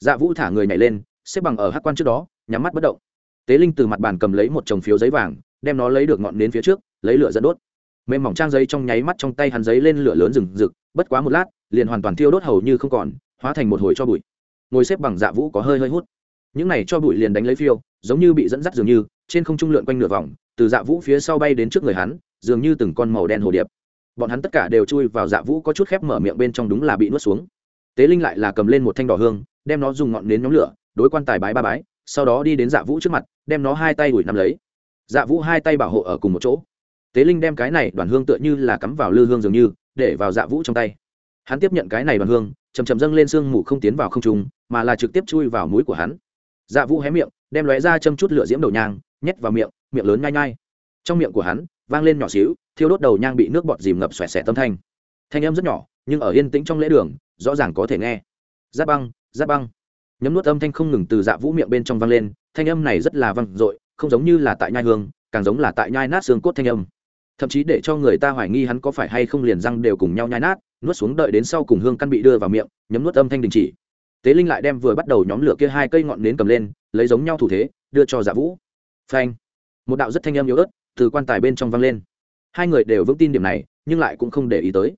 Dạ vũ thả người nhảy lên, xếp bằng ở hát quan trước đó, nhắm mắt bất động. Tế linh từ mặt bàn cầm lấy một chồng phiếu giấy vàng, đem nó lấy được ngọn nến phía trước, lấy lửa dẫn đốt. Mềm mỏng trang giấy trong nháy mắt trong tay hắn giấy lên lửa lớn rừng rực, bất quá một lát, liền hoàn toàn thiêu đốt hầu như không còn, hóa thành một hồi cho bụi. Ngồi xếp bằng dạ vũ có hơi hơi hút. Những này cho bụi liền đánh lấy phiêu, giống như bị dẫn dắt dường như, trên không trung lượn quanh nửa vòng từ dạ vũ phía sau bay đến trước người hắn, dường như từng con màu đen hồ điệp. Bọn hắn tất cả đều chui vào dạ vũ có chút khép mở miệng bên trong đúng là bị nuốt xuống. Tế linh lại là cầm lên một thanh đỏ hương, đem nó dùng ngọn nến nhóm lửa, đối quan tài bái ba bái, sau đó đi đến dạ vũ trước mặt, đem nó hai tay đuổi nắm lấy. Dạ vũ hai tay bảo hộ ở cùng một chỗ. Tế linh đem cái này đoàn hương tựa như là cắm vào lư hương dường như, để vào dạ vũ trong tay. Hắn tiếp nhận cái này đoàn hương chầm chầm dâng lên sương mù không tiến vào không trung, mà là trực tiếp chui vào mũi của hắn. Dạ vũ hé miệng, đem lóe ra châm chút lửa diễm đầu nhang nhét vào miệng miệng lớn nhai nhai. Trong miệng của hắn, vang lên nhỏ xíu, thiêu đốt đầu nhang bị nước bọt dìm ngập xòe xẻ tâm thanh. Thanh âm rất nhỏ, nhưng ở yên tĩnh trong lễ đường, rõ ràng có thể nghe. Giáp băng giáp băng. Nhấm nuốt âm thanh không ngừng từ dạ vũ miệng bên trong vang lên, thanh âm này rất là vang dội, không giống như là tại nhai hương, càng giống là tại nhai nát xương cốt thanh âm. Thậm chí để cho người ta hoài nghi hắn có phải hay không liền răng đều cùng nhau nhai nát, nuốt xuống đợi đến sau cùng hương căn bị đưa vào miệng, nhấm nuốt âm thanh đình chỉ. Tế linh lại đem vừa bắt đầu nhóm lửa kia hai cây ngọn nến cầm lên, lấy giống nhau thủ thế, đưa cho dạ vũ phanh. Một đạo rất thanh âm yếu ớt từ quan tài bên trong vang lên. Hai người đều vững tin điểm này, nhưng lại cũng không để ý tới.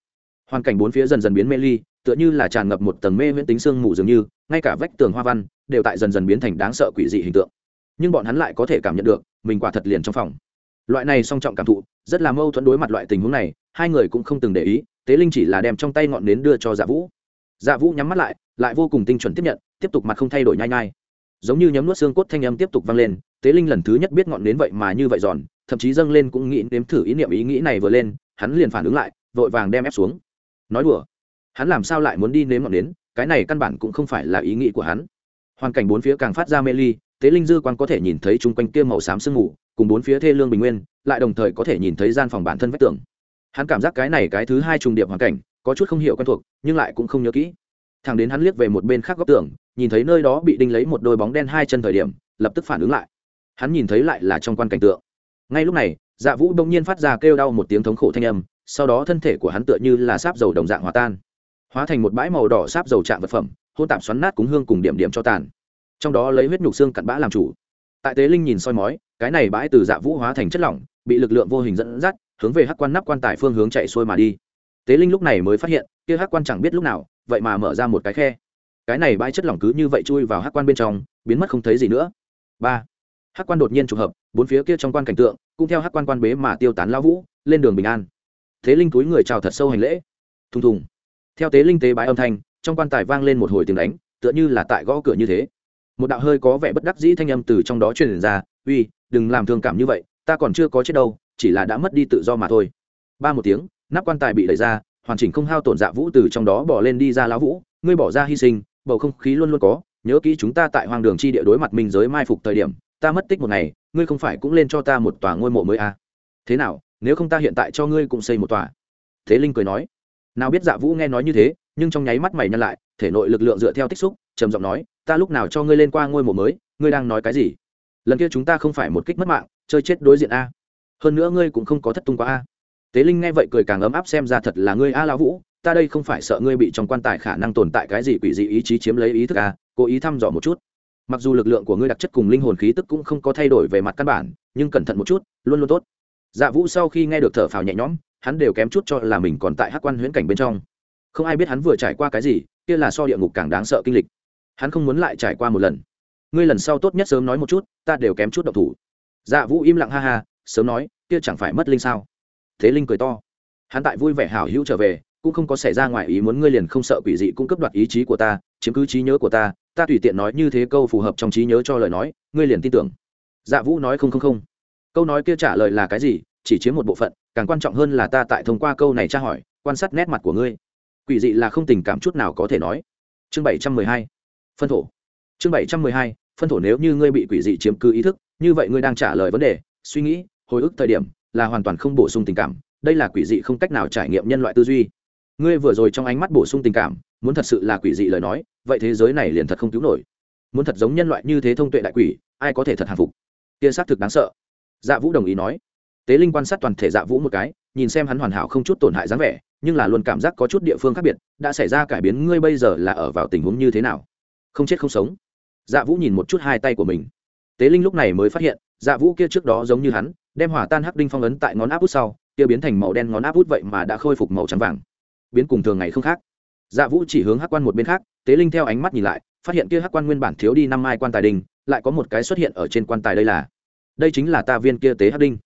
Hoàn cảnh bốn phía dần dần biến mê ly, tựa như là tràn ngập một tầng mê huyễn tính sương mù dường như, ngay cả vách tường hoa văn đều tại dần dần biến thành đáng sợ quỷ dị hình tượng. Nhưng bọn hắn lại có thể cảm nhận được, mình quả thật liền trong phòng. Loại này song trọng cảm thụ, rất là mâu thuẫn đối mặt loại tình huống này, hai người cũng không từng để ý, tế linh chỉ là đem trong tay ngọn nến đưa cho dạ vũ. Dạ vũ nhắm mắt lại lại vô cùng tinh chuẩn tiếp nhận, tiếp tục mặt không thay đổi nhai nhai. Giống như nhấm nuốt xương cốt thanh âm tiếp tục vang lên tế linh lần thứ nhất biết ngọn nến vậy mà như vậy giòn, thậm chí dâng lên cũng nghĩ nếm thử ý niệm ý nghĩ này vừa lên, hắn liền phản ứng lại, vội vàng đem ép xuống. Nói đùa, hắn làm sao lại muốn đi nếm ngọn nến, cái này căn bản cũng không phải là ý nghĩ của hắn. Hoàn cảnh bốn phía càng phát ra mê ly, tế linh dư quan có thể nhìn thấy chung quanh kia màu xám sương mù, cùng bốn phía thê lương bình nguyên, lại đồng thời có thể nhìn thấy gian phòng bản thân vách tường. Hắn cảm giác cái này cái thứ hai trùng điệp hoàn cảnh, có chút không hiểu quen thuộc, nhưng lại cũng không nhớ kỹ. Thằng đến hắn liếc về một bên khác góc tường, nhìn thấy nơi đó bị đinh lấy một đôi bóng đen hai chân thời điểm, lập tức phản ứng lại hắn nhìn thấy lại là trong quan cảnh tượng. Ngay lúc này dạ vũ đông nhiên phát ra kêu đau một tiếng thống khổ thanh âm, sau đó thân thể của hắn tựa như là sáp dầu đồng dạng hòa tan, hóa thành một bãi màu đỏ sáp dầu chạm vật phẩm hôn tạp xoắn nát cúng hương cùng điểm điểm cho tàn. Trong đó lấy huyết nhục xương cặn bã làm chủ. Tại tế linh nhìn soi mói, cái này bãi từ dạ vũ hóa thành chất lỏng, bị lực lượng vô hình dẫn dắt, hướng về hắc quan nắp quan tài phương hướng chạy xuôi mà đi. Tế linh lúc này mới phát hiện, kia hắc quan chẳng biết lúc nào, vậy mà mở ra một cái khe. Cái này bãi chất lỏng cứ như vậy chui vào hắc quan bên trong, biến mất không thấy gì nữa. Ba hắc quan đột nhiên trùng hợp, bốn phía kia trong quan cảnh tượng, cũng theo hắc quan quan bế mà tiêu tán lao vũ, lên đường bình an. Thế linh túi người chào thật sâu hành lễ. Thùng thùng. Theo tế linh tế bái âm thanh, trong quan tài vang lên một hồi tiếng đánh, tựa như là tại gõ cửa như thế. Một đạo hơi có vẻ bất đắc dĩ thanh âm từ trong đó truyền ra, uy, đừng làm thương cảm như vậy, ta còn chưa có chết đâu, chỉ là đã mất đi tự do mà thôi. Ba một tiếng, nắp quan tài bị đẩy ra, hoàn chỉnh không hao tổn dạ vũ từ trong đó bỏ lên đi ra lão vũ, ngươi bỏ ra hy sinh, bầu không khí luôn luôn có, nhớ kỹ chúng ta tại hoàng đường chi địa đối mặt minh giới mai phục thời điểm ta mất tích một ngày, ngươi không phải cũng lên cho ta một tòa ngôi mộ mới à? thế nào, nếu không ta hiện tại cho ngươi cũng xây một tòa? Thế linh cười nói. Nào biết dạ vũ nghe nói như thế, nhưng trong nháy mắt mày nhăn lại, thể nội lực lượng dựa theo tích xúc, trầm giọng nói, ta lúc nào cho ngươi lên qua ngôi mộ mới, ngươi đang nói cái gì? Lần kia chúng ta không phải một kích mất mạng, chơi chết đối diện a. Hơn nữa ngươi cũng không có thất tung quá a. Tế linh nghe vậy cười càng ấm áp xem ra thật là ngươi a lão vũ, ta đây không phải sợ ngươi bị trong quan tài khả năng tồn tại cái gì quỷ dị ý chí chiếm lấy ý thức a, cố ý thăm dò một chút mặc dù lực lượng của ngươi đặc chất cùng linh hồn khí tức cũng không có thay đổi về mặt căn bản, nhưng cẩn thận một chút, luôn luôn tốt. Dạ vũ sau khi nghe được thở phào nhẹ nhõm, hắn đều kém chút cho là mình còn tại hát quan huyễn cảnh bên trong. Không ai biết hắn vừa trải qua cái gì, kia là so địa ngục càng đáng sợ kinh lịch. Hắn không muốn lại trải qua một lần. Ngươi lần sau tốt nhất sớm nói một chút, ta đều kém chút độc thủ. Dạ vũ im lặng ha ha, sớm nói, kia chẳng phải mất linh sao? Thế linh cười to. Hắn tại vui vẻ hảo hữu trở về cũng không có xảy ra ngoài ý muốn, ngươi liền không sợ quỷ dị cũng cấp đoạt ý chí của ta, chiếm cứ trí nhớ của ta ta tùy tiện nói như thế câu phù hợp trong trí nhớ cho lời nói, ngươi liền tin tưởng. Dạ vũ nói không không không. Câu nói kia trả lời là cái gì? Chỉ chiếm một bộ phận, càng quan trọng hơn là ta tại thông qua câu này tra hỏi, quan sát nét mặt của ngươi. Quỷ dị là không tình cảm chút nào có thể nói. Chương bảy trăm mười hai. Phân thổ. Chương bảy trăm mười hai. Phân thổ nếu như ngươi bị quỷ dị chiếm cứ ý thức, như vậy ngươi đang trả lời vấn đề, suy nghĩ, hồi ức thời điểm, là hoàn toàn không bổ sung tình cảm. Đây là quỷ dị không cách nào trải nghiệm nhân loại tư duy ngươi vừa rồi trong ánh mắt bổ sung tình cảm, muốn thật sự là quỷ dị lời nói, vậy thế giới này liền thật không cứu nổi. Muốn thật giống nhân loại như thế thông tuệ đại quỷ, ai có thể thật hàng phục? Tia xác thực đáng sợ. Dạ vũ đồng ý nói. Tế linh quan sát toàn thể dạ vũ một cái, nhìn xem hắn hoàn hảo không chút tổn hại dáng vẻ, nhưng là luôn cảm giác có chút địa phương khác biệt, đã xảy ra cải biến, ngươi bây giờ là ở vào tình huống như thế nào? Không chết không sống. Dạ vũ nhìn một chút hai tay của mình. Tế linh lúc này mới phát hiện dạ vũ kia trước đó giống như hắn, đem hỏa tan hắc đinh phong ấn tại ngón áp út sau, kia biến thành màu đen ngón áp út vậy mà đã khôi phục màu trắng vàng biến cùng thường ngày không khác. Dạ vũ chỉ hướng hắc quan một bên khác, tế linh theo ánh mắt nhìn lại, phát hiện kia hắc quan nguyên bản thiếu đi năm mai quan tài đình, lại có một cái xuất hiện ở trên quan tài đây là. Đây chính là ta viên kia tế hắc đinh.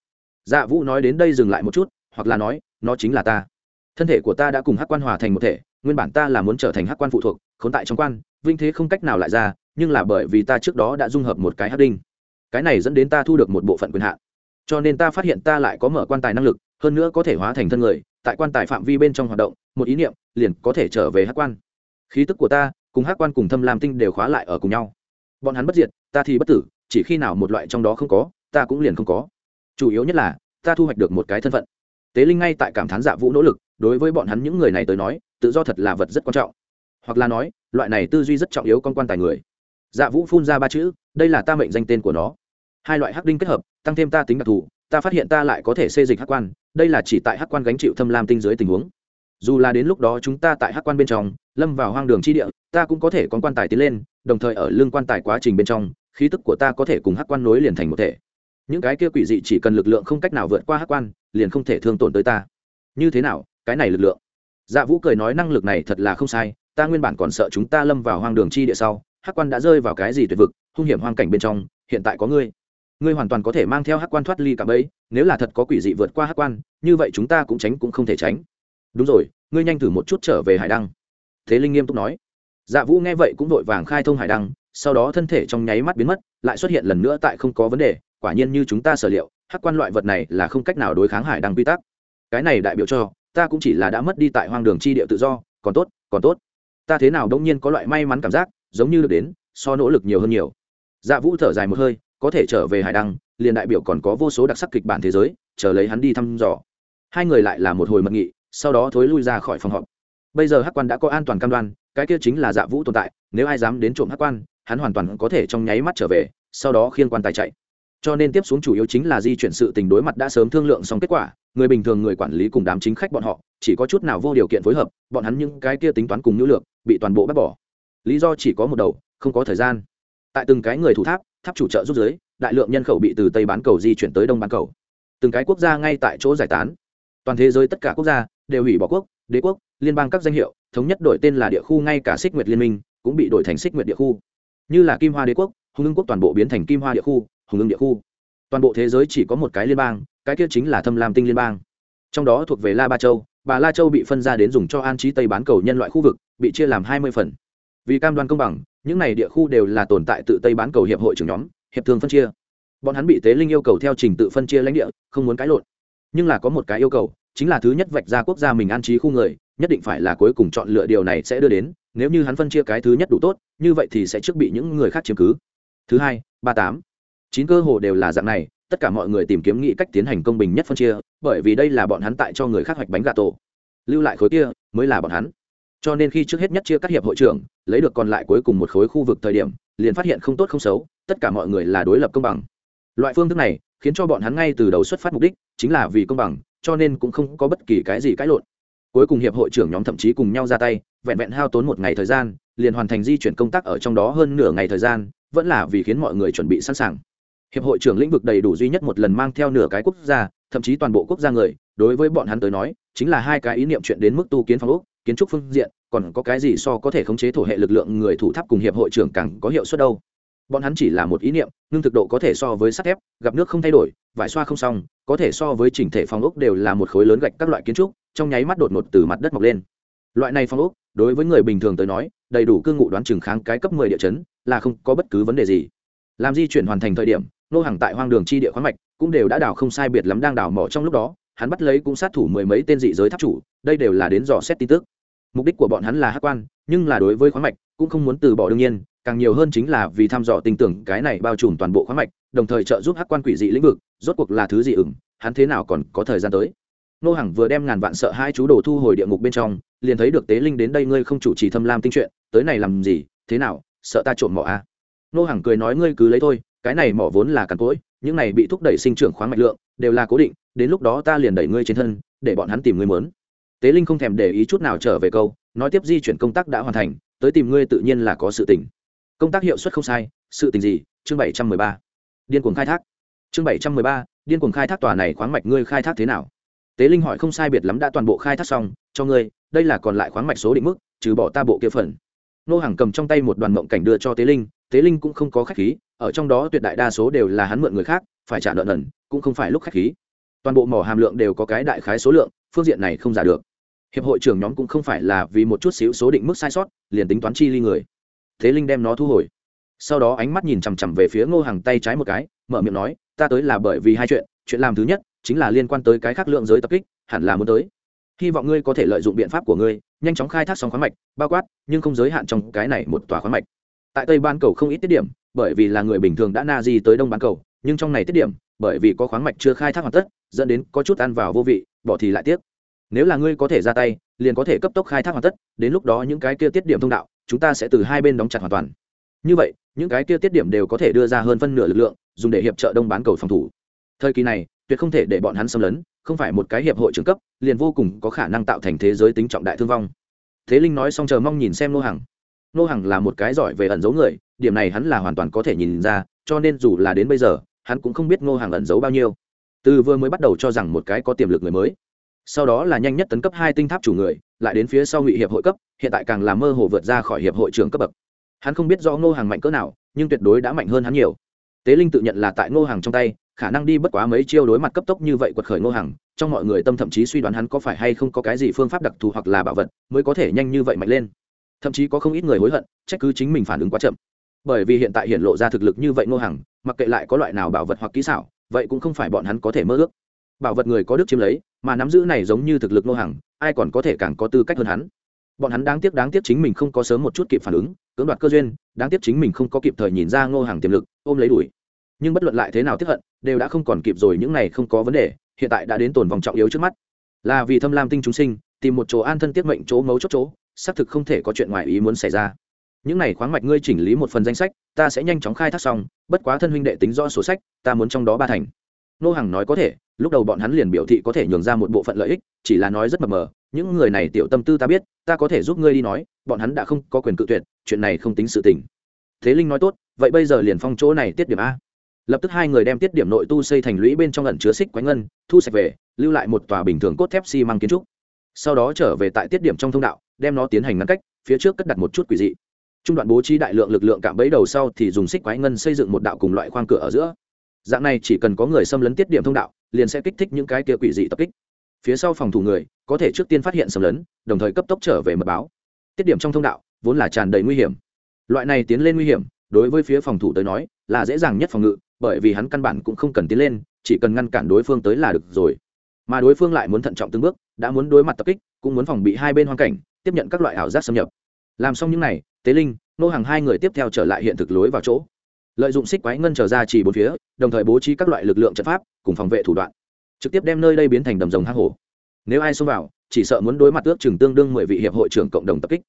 Dạ vũ nói đến đây dừng lại một chút, hoặc là nói, nó chính là ta. Thân thể của ta đã cùng hắc quan hòa thành một thể, nguyên bản ta là muốn trở thành hắc quan phụ thuộc, khốn tại trong quan, vinh thế không cách nào lại ra, nhưng là bởi vì ta trước đó đã dung hợp một cái hắc đinh. Cái này dẫn đến ta thu được một bộ phận quyền hạn. Cho nên ta phát hiện ta lại có mở quan tài năng lực, hơn nữa có thể hóa thành thân người tại quan tài phạm vi bên trong hoạt động, một ý niệm, liền có thể trở về hắc quan. Khí tức của ta, cùng hắc quan cùng thâm lam tinh đều khóa lại ở cùng nhau. Bọn hắn bất diệt, ta thì bất tử, chỉ khi nào một loại trong đó không có, ta cũng liền không có. Chủ yếu nhất là, ta thu hoạch được một cái thân phận. Tế linh ngay tại cảm thán dạ vũ nỗ lực, đối với bọn hắn những người này tới nói, tự do thật là vật rất quan trọng. Hoặc là nói, loại này tư duy rất trọng yếu con quan tài người. Dạ vũ phun ra ba chữ, đây là ta mệnh danh tên của nó. Hai loại hắc đinh kết hợp, tăng thêm ta tính đặc thù ta phát hiện ta lại có thể xê dịch hắc quan, đây là chỉ tại hắc quan gánh chịu thâm lam tinh dưới tình huống. Dù là đến lúc đó chúng ta tại hắc quan bên trong, lâm vào hoang đường chi địa, ta cũng có thể con quan tài tiến lên, đồng thời ở lưng quan tài quá trình bên trong, khí tức của ta có thể cùng hắc quan nối liền thành một thể. Những cái kia quỷ dị chỉ cần lực lượng không cách nào vượt qua hắc quan, liền không thể thương tổn tới ta. Như thế nào, cái này lực lượng? Dạ vũ cười nói năng lực này thật là không sai, ta nguyên bản còn sợ chúng ta lâm vào hoang đường chi địa sau, hắc quan đã rơi vào cái gì tuyệt vực, hung hiểm hoang cảnh bên trong, hiện tại có ngươi ngươi hoàn toàn có thể mang theo hắc quan thoát ly cả bấy nếu là thật có quỷ dị vượt qua hắc quan, như vậy chúng ta cũng tránh cũng không thể tránh. Đúng rồi, ngươi nhanh thử một chút trở về hải đăng. Thế linh nghiêm túc nói. Dạ vũ nghe vậy cũng vội vàng khai thông hải đăng, sau đó thân thể trong nháy mắt biến mất, lại xuất hiện lần nữa tại không có vấn đề, quả nhiên như chúng ta sở liệu, hắc quan loại vật này là không cách nào đối kháng hải đăng quy tắc. Cái này đại biểu cho, ta cũng chỉ là đã mất đi tại hoang đường chi địa tự do, còn tốt còn tốt. Ta thế nào đông nhiên có loại may mắn cảm giác, giống như được đến, so nỗ lực nhiều hơn nhiều. Dạ vũ thở dài một hơi có thể trở về hải đăng, liền đại biểu còn có vô số đặc sắc kịch bản thế giới, chờ lấy hắn đi thăm dò. Hai người lại là một hồi mật nghị, sau đó thối lui ra khỏi phòng họp. Bây giờ hắc quan đã có an toàn cam đoan, cái kia chính là dạ vũ tồn tại, nếu ai dám đến trộm hắc quan, hắn hoàn toàn có thể trong nháy mắt trở về, sau đó khiên quan tài chạy. Cho nên tiếp xuống chủ yếu chính là di chuyển sự tình đối mặt đã sớm thương lượng xong kết quả, người bình thường người quản lý cùng đám chính khách bọn họ, chỉ có chút nào vô điều kiện phối hợp, bọn hắn những cái kia tính toán cùng nhu lược, bị toàn bộ bác bỏ. Lý do chỉ có một đầu, không có thời gian. Tại từng cái người thủ tháp tháp chủ trợ rút giới, đại lượng nhân khẩu bị từ tây bán cầu di chuyển tới đông bán cầu. Từng cái quốc gia ngay tại chỗ giải tán. Toàn thế giới tất cả quốc gia đều hủy bỏ quốc, đế quốc, liên bang các danh hiệu, thống nhất đổi tên là địa khu ngay cả xích nguyệt liên minh cũng bị đổi thành xích nguyệt địa khu. Như là kim hoa đế quốc, hùng ưng quốc toàn bộ biến thành kim hoa địa khu, hùng ưng địa khu. Toàn bộ thế giới chỉ có một cái liên bang, cái kia chính là thâm lam tinh liên bang. Trong đó thuộc về la ba châu, bà la châu bị phân ra đến dùng cho an trí tây bán cầu nhân loại khu vực, bị chia làm hai mươi phần. Vì cam đoan công bằng những này địa khu đều là tồn tại tự tây bán cầu hiệp hội trưởng nhóm, hiệp thương phân chia. Bọn hắn bị tế linh yêu cầu theo trình tự phân chia lãnh địa, không muốn cãi lộn. Nhưng là có một cái yêu cầu, chính là thứ nhất vạch ra quốc gia mình an trí khu người, nhất định phải là cuối cùng chọn lựa điều này sẽ đưa đến, nếu như hắn phân chia cái thứ nhất đủ tốt, như vậy thì sẽ trước bị những người khác chiếm cứ. Thứ hai, ba tám. Chín cơ hồ đều là dạng này, tất cả mọi người tìm kiếm nghĩ cách tiến hành công bình nhất phân chia, bởi vì đây là bọn hắn tại cho người khác hoạch bánh gà tổ. Lưu lại khối kia, mới là bọn hắn cho nên khi trước hết nhất chia các hiệp hội trưởng, lấy được còn lại cuối cùng một khối khu vực thời điểm, liền phát hiện không tốt không xấu, tất cả mọi người là đối lập công bằng. Loại phương thức này khiến cho bọn hắn ngay từ đầu xuất phát mục đích chính là vì công bằng, cho nên cũng không có bất kỳ cái gì cãi lộn. Cuối cùng hiệp hội trưởng nhóm thậm chí cùng nhau ra tay, vẹn vẹn hao tốn một ngày thời gian, liền hoàn thành di chuyển công tác ở trong đó hơn nửa ngày thời gian, vẫn là vì khiến mọi người chuẩn bị sẵn sàng. Hiệp hội trưởng lĩnh vực đầy đủ duy nhất một lần mang theo nửa cái quốc gia, thậm chí toàn bộ quốc gia người, đối với bọn hắn tới nói, chính là hai cái ý niệm chuyện đến mức tu kiến phong úc kiến trúc phương diện, còn có cái gì so có thể khống chế thổ hệ lực lượng người thủ tháp cùng hiệp hội trưởng càng có hiệu suất đâu. Bọn hắn chỉ là một ý niệm, nhưng thực độ có thể so với sắt thép, gặp nước không thay đổi, vải xoa không xong, có thể so với chỉnh thể phong ốc đều là một khối lớn gạch các loại kiến trúc, trong nháy mắt đột ngột từ mặt đất mọc lên. Loại này phong ốc, đối với người bình thường tới nói, đầy đủ cư ngụ đoán chừng kháng cái cấp mười địa chấn, là không có bất cứ vấn đề gì. Làm di chuyển hoàn thành thời điểm, nô hàng tại hoang đường chi địa khoáng mạch cũng đều đã đào không sai biệt lắm đang đào mỏ trong lúc đó, hắn bắt lấy cũng sát thủ mười mấy tên dị giới tháp chủ, đây đều là đến dò xét tin tức mục đích của bọn hắn là hát quan, nhưng là đối với khoáng mạch cũng không muốn từ bỏ đương nhiên, càng nhiều hơn chính là vì thăm dò tình tưởng cái này bao trùm toàn bộ khoáng mạch, đồng thời trợ giúp hát quan quỷ dị lĩnh vực, rốt cuộc là thứ gì ửng, hắn thế nào còn có thời gian tới nô hàng vừa đem ngàn vạn sợ hai chú đồ thu hồi địa ngục bên trong, liền thấy được tế linh đến đây, ngươi không chủ trì thâm lam tinh chuyện, tới này làm gì, thế nào, sợ ta trộm mỏ à? nô hàng cười nói, ngươi cứ lấy thôi, cái này mỏ vốn là cằn cỗi, những này bị thúc đẩy sinh trưởng khoáng mạch lượng, đều là cố định, đến lúc đó ta liền đẩy ngươi trên thân, để bọn hắn tìm ngươi mớn tế linh không thèm để ý chút nào trở về câu, nói tiếp di chuyển công tác đã hoàn thành, tới tìm ngươi tự nhiên là có sự tỉnh công tác hiệu suất không sai, sự tình gì? Chương bảy trăm mười ba. Điên cuồng khai thác. Chương bảy trăm mười ba, điên cuồng khai thác tòa này khoáng mạch ngươi khai thác thế nào? Tế linh hỏi không sai biệt lắm đã toàn bộ khai thác xong, cho ngươi, đây là còn lại khoáng mạch số định mức, trừ bỏ ta bộ kia phần. Nô hàng cầm trong tay một đoàn mộng cảnh đưa cho tế linh tế linh cũng không có khách khí, ở trong đó tuyệt đại đa số đều là hắn mượn người khác, phải trả nợ nần, cũng không phải lúc khách khí. Toàn bộ mỏ hàm lượng đều có cái đại khái số lượng, phương diện này không giả được hiệp hội trưởng nhóm cũng không phải là vì một chút xíu số định mức sai sót, liền tính toán chi ly người. Thế linh đem nó thu hồi. Sau đó ánh mắt nhìn chằm chằm về phía ngô hàng tay trái một cái, mở miệng nói, ta tới là bởi vì hai chuyện chuyện làm thứ nhất chính là liên quan tới cái khác lượng giới tập kích, hẳn là muốn tới. Hy vọng ngươi có thể lợi dụng biện pháp của ngươi, nhanh chóng khai thác xong khoáng mạch, bao quát, nhưng không giới hạn trong cái này một tòa khoáng mạch. Tại tây ban cầu không ít tiết điểm, bởi vì là người bình thường đã na di tới đông bán cầu, nhưng trong này tiết điểm, bởi vì có khoáng mạch chưa khai thác hoàn tất, dẫn đến có chút ăn vào vô vị, bỏ thì lại tiếc nếu là ngươi có thể ra tay, liền có thể cấp tốc khai thác hoàn tất, đến lúc đó những cái kia tiết điểm thông đạo, chúng ta sẽ từ hai bên đóng chặt hoàn toàn. Như vậy, những cái kia tiết điểm đều có thể đưa ra hơn phân nửa lực lượng, dùng để hiệp trợ đông bán cầu phòng thủ. Thời kỳ này, tuyệt không thể để bọn hắn xâm lấn, không phải một cái hiệp hội trưởng cấp, liền vô cùng có khả năng tạo thành thế giới tính trọng đại thương vong. Thế linh nói xong chờ mong nhìn xem nô hằng. Nô hằng là một cái giỏi về ẩn giấu người, điểm này hắn là hoàn toàn có thể nhìn ra, cho nên dù là đến bây giờ, hắn cũng không biết nô hàng ẩn giấu bao nhiêu. Từ vừa mới bắt đầu cho rằng một cái có tiềm lực người mới sau đó là nhanh nhất tấn cấp hai tinh tháp chủ người, lại đến phía sau ngụy hiệp hội cấp, hiện tại càng là mơ hồ vượt ra khỏi hiệp hội trưởng cấp bậc. Hắn không biết do ngô hàng mạnh cỡ nào, nhưng tuyệt đối đã mạnh hơn hắn nhiều. Tế linh tự nhận là tại ngô hàng trong tay, khả năng đi bất quá mấy chiêu đối mặt cấp tốc như vậy quật khởi ngô hàng trong mọi người tâm thậm chí suy đoán hắn có phải hay không có cái gì phương pháp đặc thù hoặc là bảo vật mới có thể nhanh như vậy mạnh lên. Thậm chí có không ít người hối hận, trách cứ chính mình phản ứng quá chậm. Bởi vì hiện tại hiện lộ ra thực lực như vậy ngô hàng mặc kệ lại có loại nào bảo vật hoặc kỹ xảo, vậy cũng không phải bọn hắn có thể mơ ước. Bảo vật người có đức chiếm lấy mà nắm giữ này giống như thực lực ngô hàng ai còn có thể càng có tư cách hơn hắn? Bọn hắn đáng tiếc đáng tiếc chính mình không có sớm một chút kịp phản ứng, cưỡng đoạt cơ duyên, đáng tiếc chính mình không có kịp thời nhìn ra ngô hàng tiềm lực, ôm lấy đuổi. Nhưng bất luận lại thế nào tiếp hận, đều đã không còn kịp rồi, những này không có vấn đề, hiện tại đã đến tồn vòng trọng yếu trước mắt. Là vì thâm lam tinh chúng sinh, tìm một chỗ an thân tiết mệnh chỗ mấu chốt chỗ, xác thực không thể có chuyện ngoài ý muốn xảy ra. Những này khoáng mạch ngươi chỉnh lý một phần danh sách, ta sẽ nhanh chóng khai thác xong, bất quá thân huynh đệ tính rõ sổ sách, ta muốn trong đó ba thành. Nô hàng nói có thể lúc đầu bọn hắn liền biểu thị có thể nhường ra một bộ phận lợi ích, chỉ là nói rất mập mờ, những người này tiểu tâm tư ta biết, ta có thể giúp ngươi đi nói, bọn hắn đã không có quyền cự tuyệt, chuyện này không tính sự tình. Thế linh nói tốt, vậy bây giờ liền phong chỗ này tiết điểm a. Lập tức hai người đem tiết điểm nội tu xây thành lũy bên trong ẩn chứa xích quánh ngân, thu sạch về, lưu lại một tòa bình thường cốt thép xi măng kiến trúc. Sau đó trở về tại tiết điểm trong thông đạo, đem nó tiến hành ngăn cách, phía trước cất đặt một chút quỷ dị. Trung đoạn bố trí đại lượng lực lượng cạm bẫy đầu sau thì dùng xích quái ngân xây dựng một đạo cùng loại khoang cửa ở giữa dạng này chỉ cần có người xâm lấn tiết điểm thông đạo, liền sẽ kích thích những cái kia quỷ dị tập kích. Phía sau phòng thủ người, có thể trước tiên phát hiện xâm lấn, đồng thời cấp tốc trở về mật báo. Tiết điểm trong thông đạo, vốn là tràn đầy nguy hiểm. Loại này tiến lên nguy hiểm, đối với phía phòng thủ tới nói, là dễ dàng nhất phòng ngự, bởi vì hắn căn bản cũng không cần tiến lên, chỉ cần ngăn cản đối phương tới là được rồi. Mà đối phương lại muốn thận trọng từng bước, đã muốn đối mặt tập kích, cũng muốn phòng bị hai bên hoàn cảnh, tiếp nhận các loại ảo giác xâm nhập. Làm xong những n à y tế linh, nô hàng hai người tiếp theo trở lại hiện thực lối vào chỗ lợi dụng xích quái ngân trở ra chỉ bốn phía, đồng thời bố trí các loại lực lượng trận pháp cùng phòng vệ thủ đoạn, trực tiếp đem nơi đây biến thành đầm rồng hang hổ. Nếu ai xông vào, chỉ sợ muốn đối mặt ước chừng tương đương mười vị hiệp hội trưởng cộng đồng tập kích.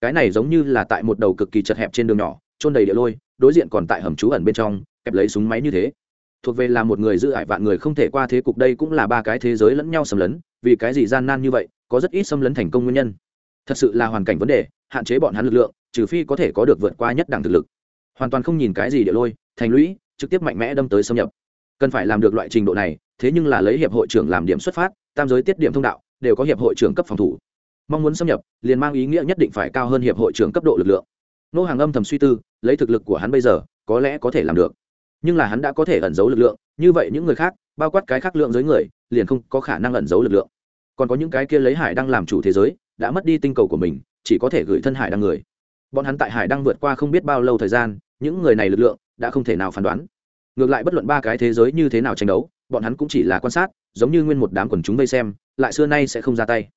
Cái này giống như là tại một đầu cực kỳ chật hẹp trên đường nhỏ trôn đầy địa lôi, đối diện còn tại hầm trú ẩn bên trong, kẹp lấy súng máy như thế. Thuộc về là một người giữ ải vạn người không thể qua thế cục đây cũng là ba cái thế giới lẫn nhau xâm lấn, vì cái gì gian nan như vậy, có rất ít xâm lấn thành công nguyên nhân. Thật sự là hoàn cảnh vấn đề, hạn chế bọn hắn lực lượng, trừ phi có thể có được vượt qua nhất đẳng thực lực hoàn toàn không nhìn cái gì địa lôi, thành lũy, trực tiếp mạnh mẽ đâm tới xâm nhập. Cần phải làm được loại trình độ này, thế nhưng là lấy hiệp hội trưởng làm điểm xuất phát, tam giới tiết điểm thông đạo, đều có hiệp hội trưởng cấp phòng thủ. Mong muốn xâm nhập, liền mang ý nghĩa nhất định phải cao hơn hiệp hội trưởng cấp độ lực lượng. Nô hàng âm thầm suy tư, lấy thực lực của hắn bây giờ, có lẽ có thể làm được. Nhưng là hắn đã có thể ẩn giấu lực lượng, như vậy những người khác, bao quát cái khác lượng giới người, liền không có khả năng ẩn giấu lực lượng. Còn có những cái kia lấy hải đang làm chủ thế giới, đã mất đi tinh cầu của mình, chỉ có thể gửi thân hải đăng người. Bọn hắn tại hải đang vượt qua không biết bao lâu thời gian những người này lực lượng đã không thể nào phán đoán. Ngược lại bất luận ba cái thế giới như thế nào tranh đấu, bọn hắn cũng chỉ là quan sát, giống như nguyên một đám quần chúng vây xem, lại xưa nay sẽ không ra tay.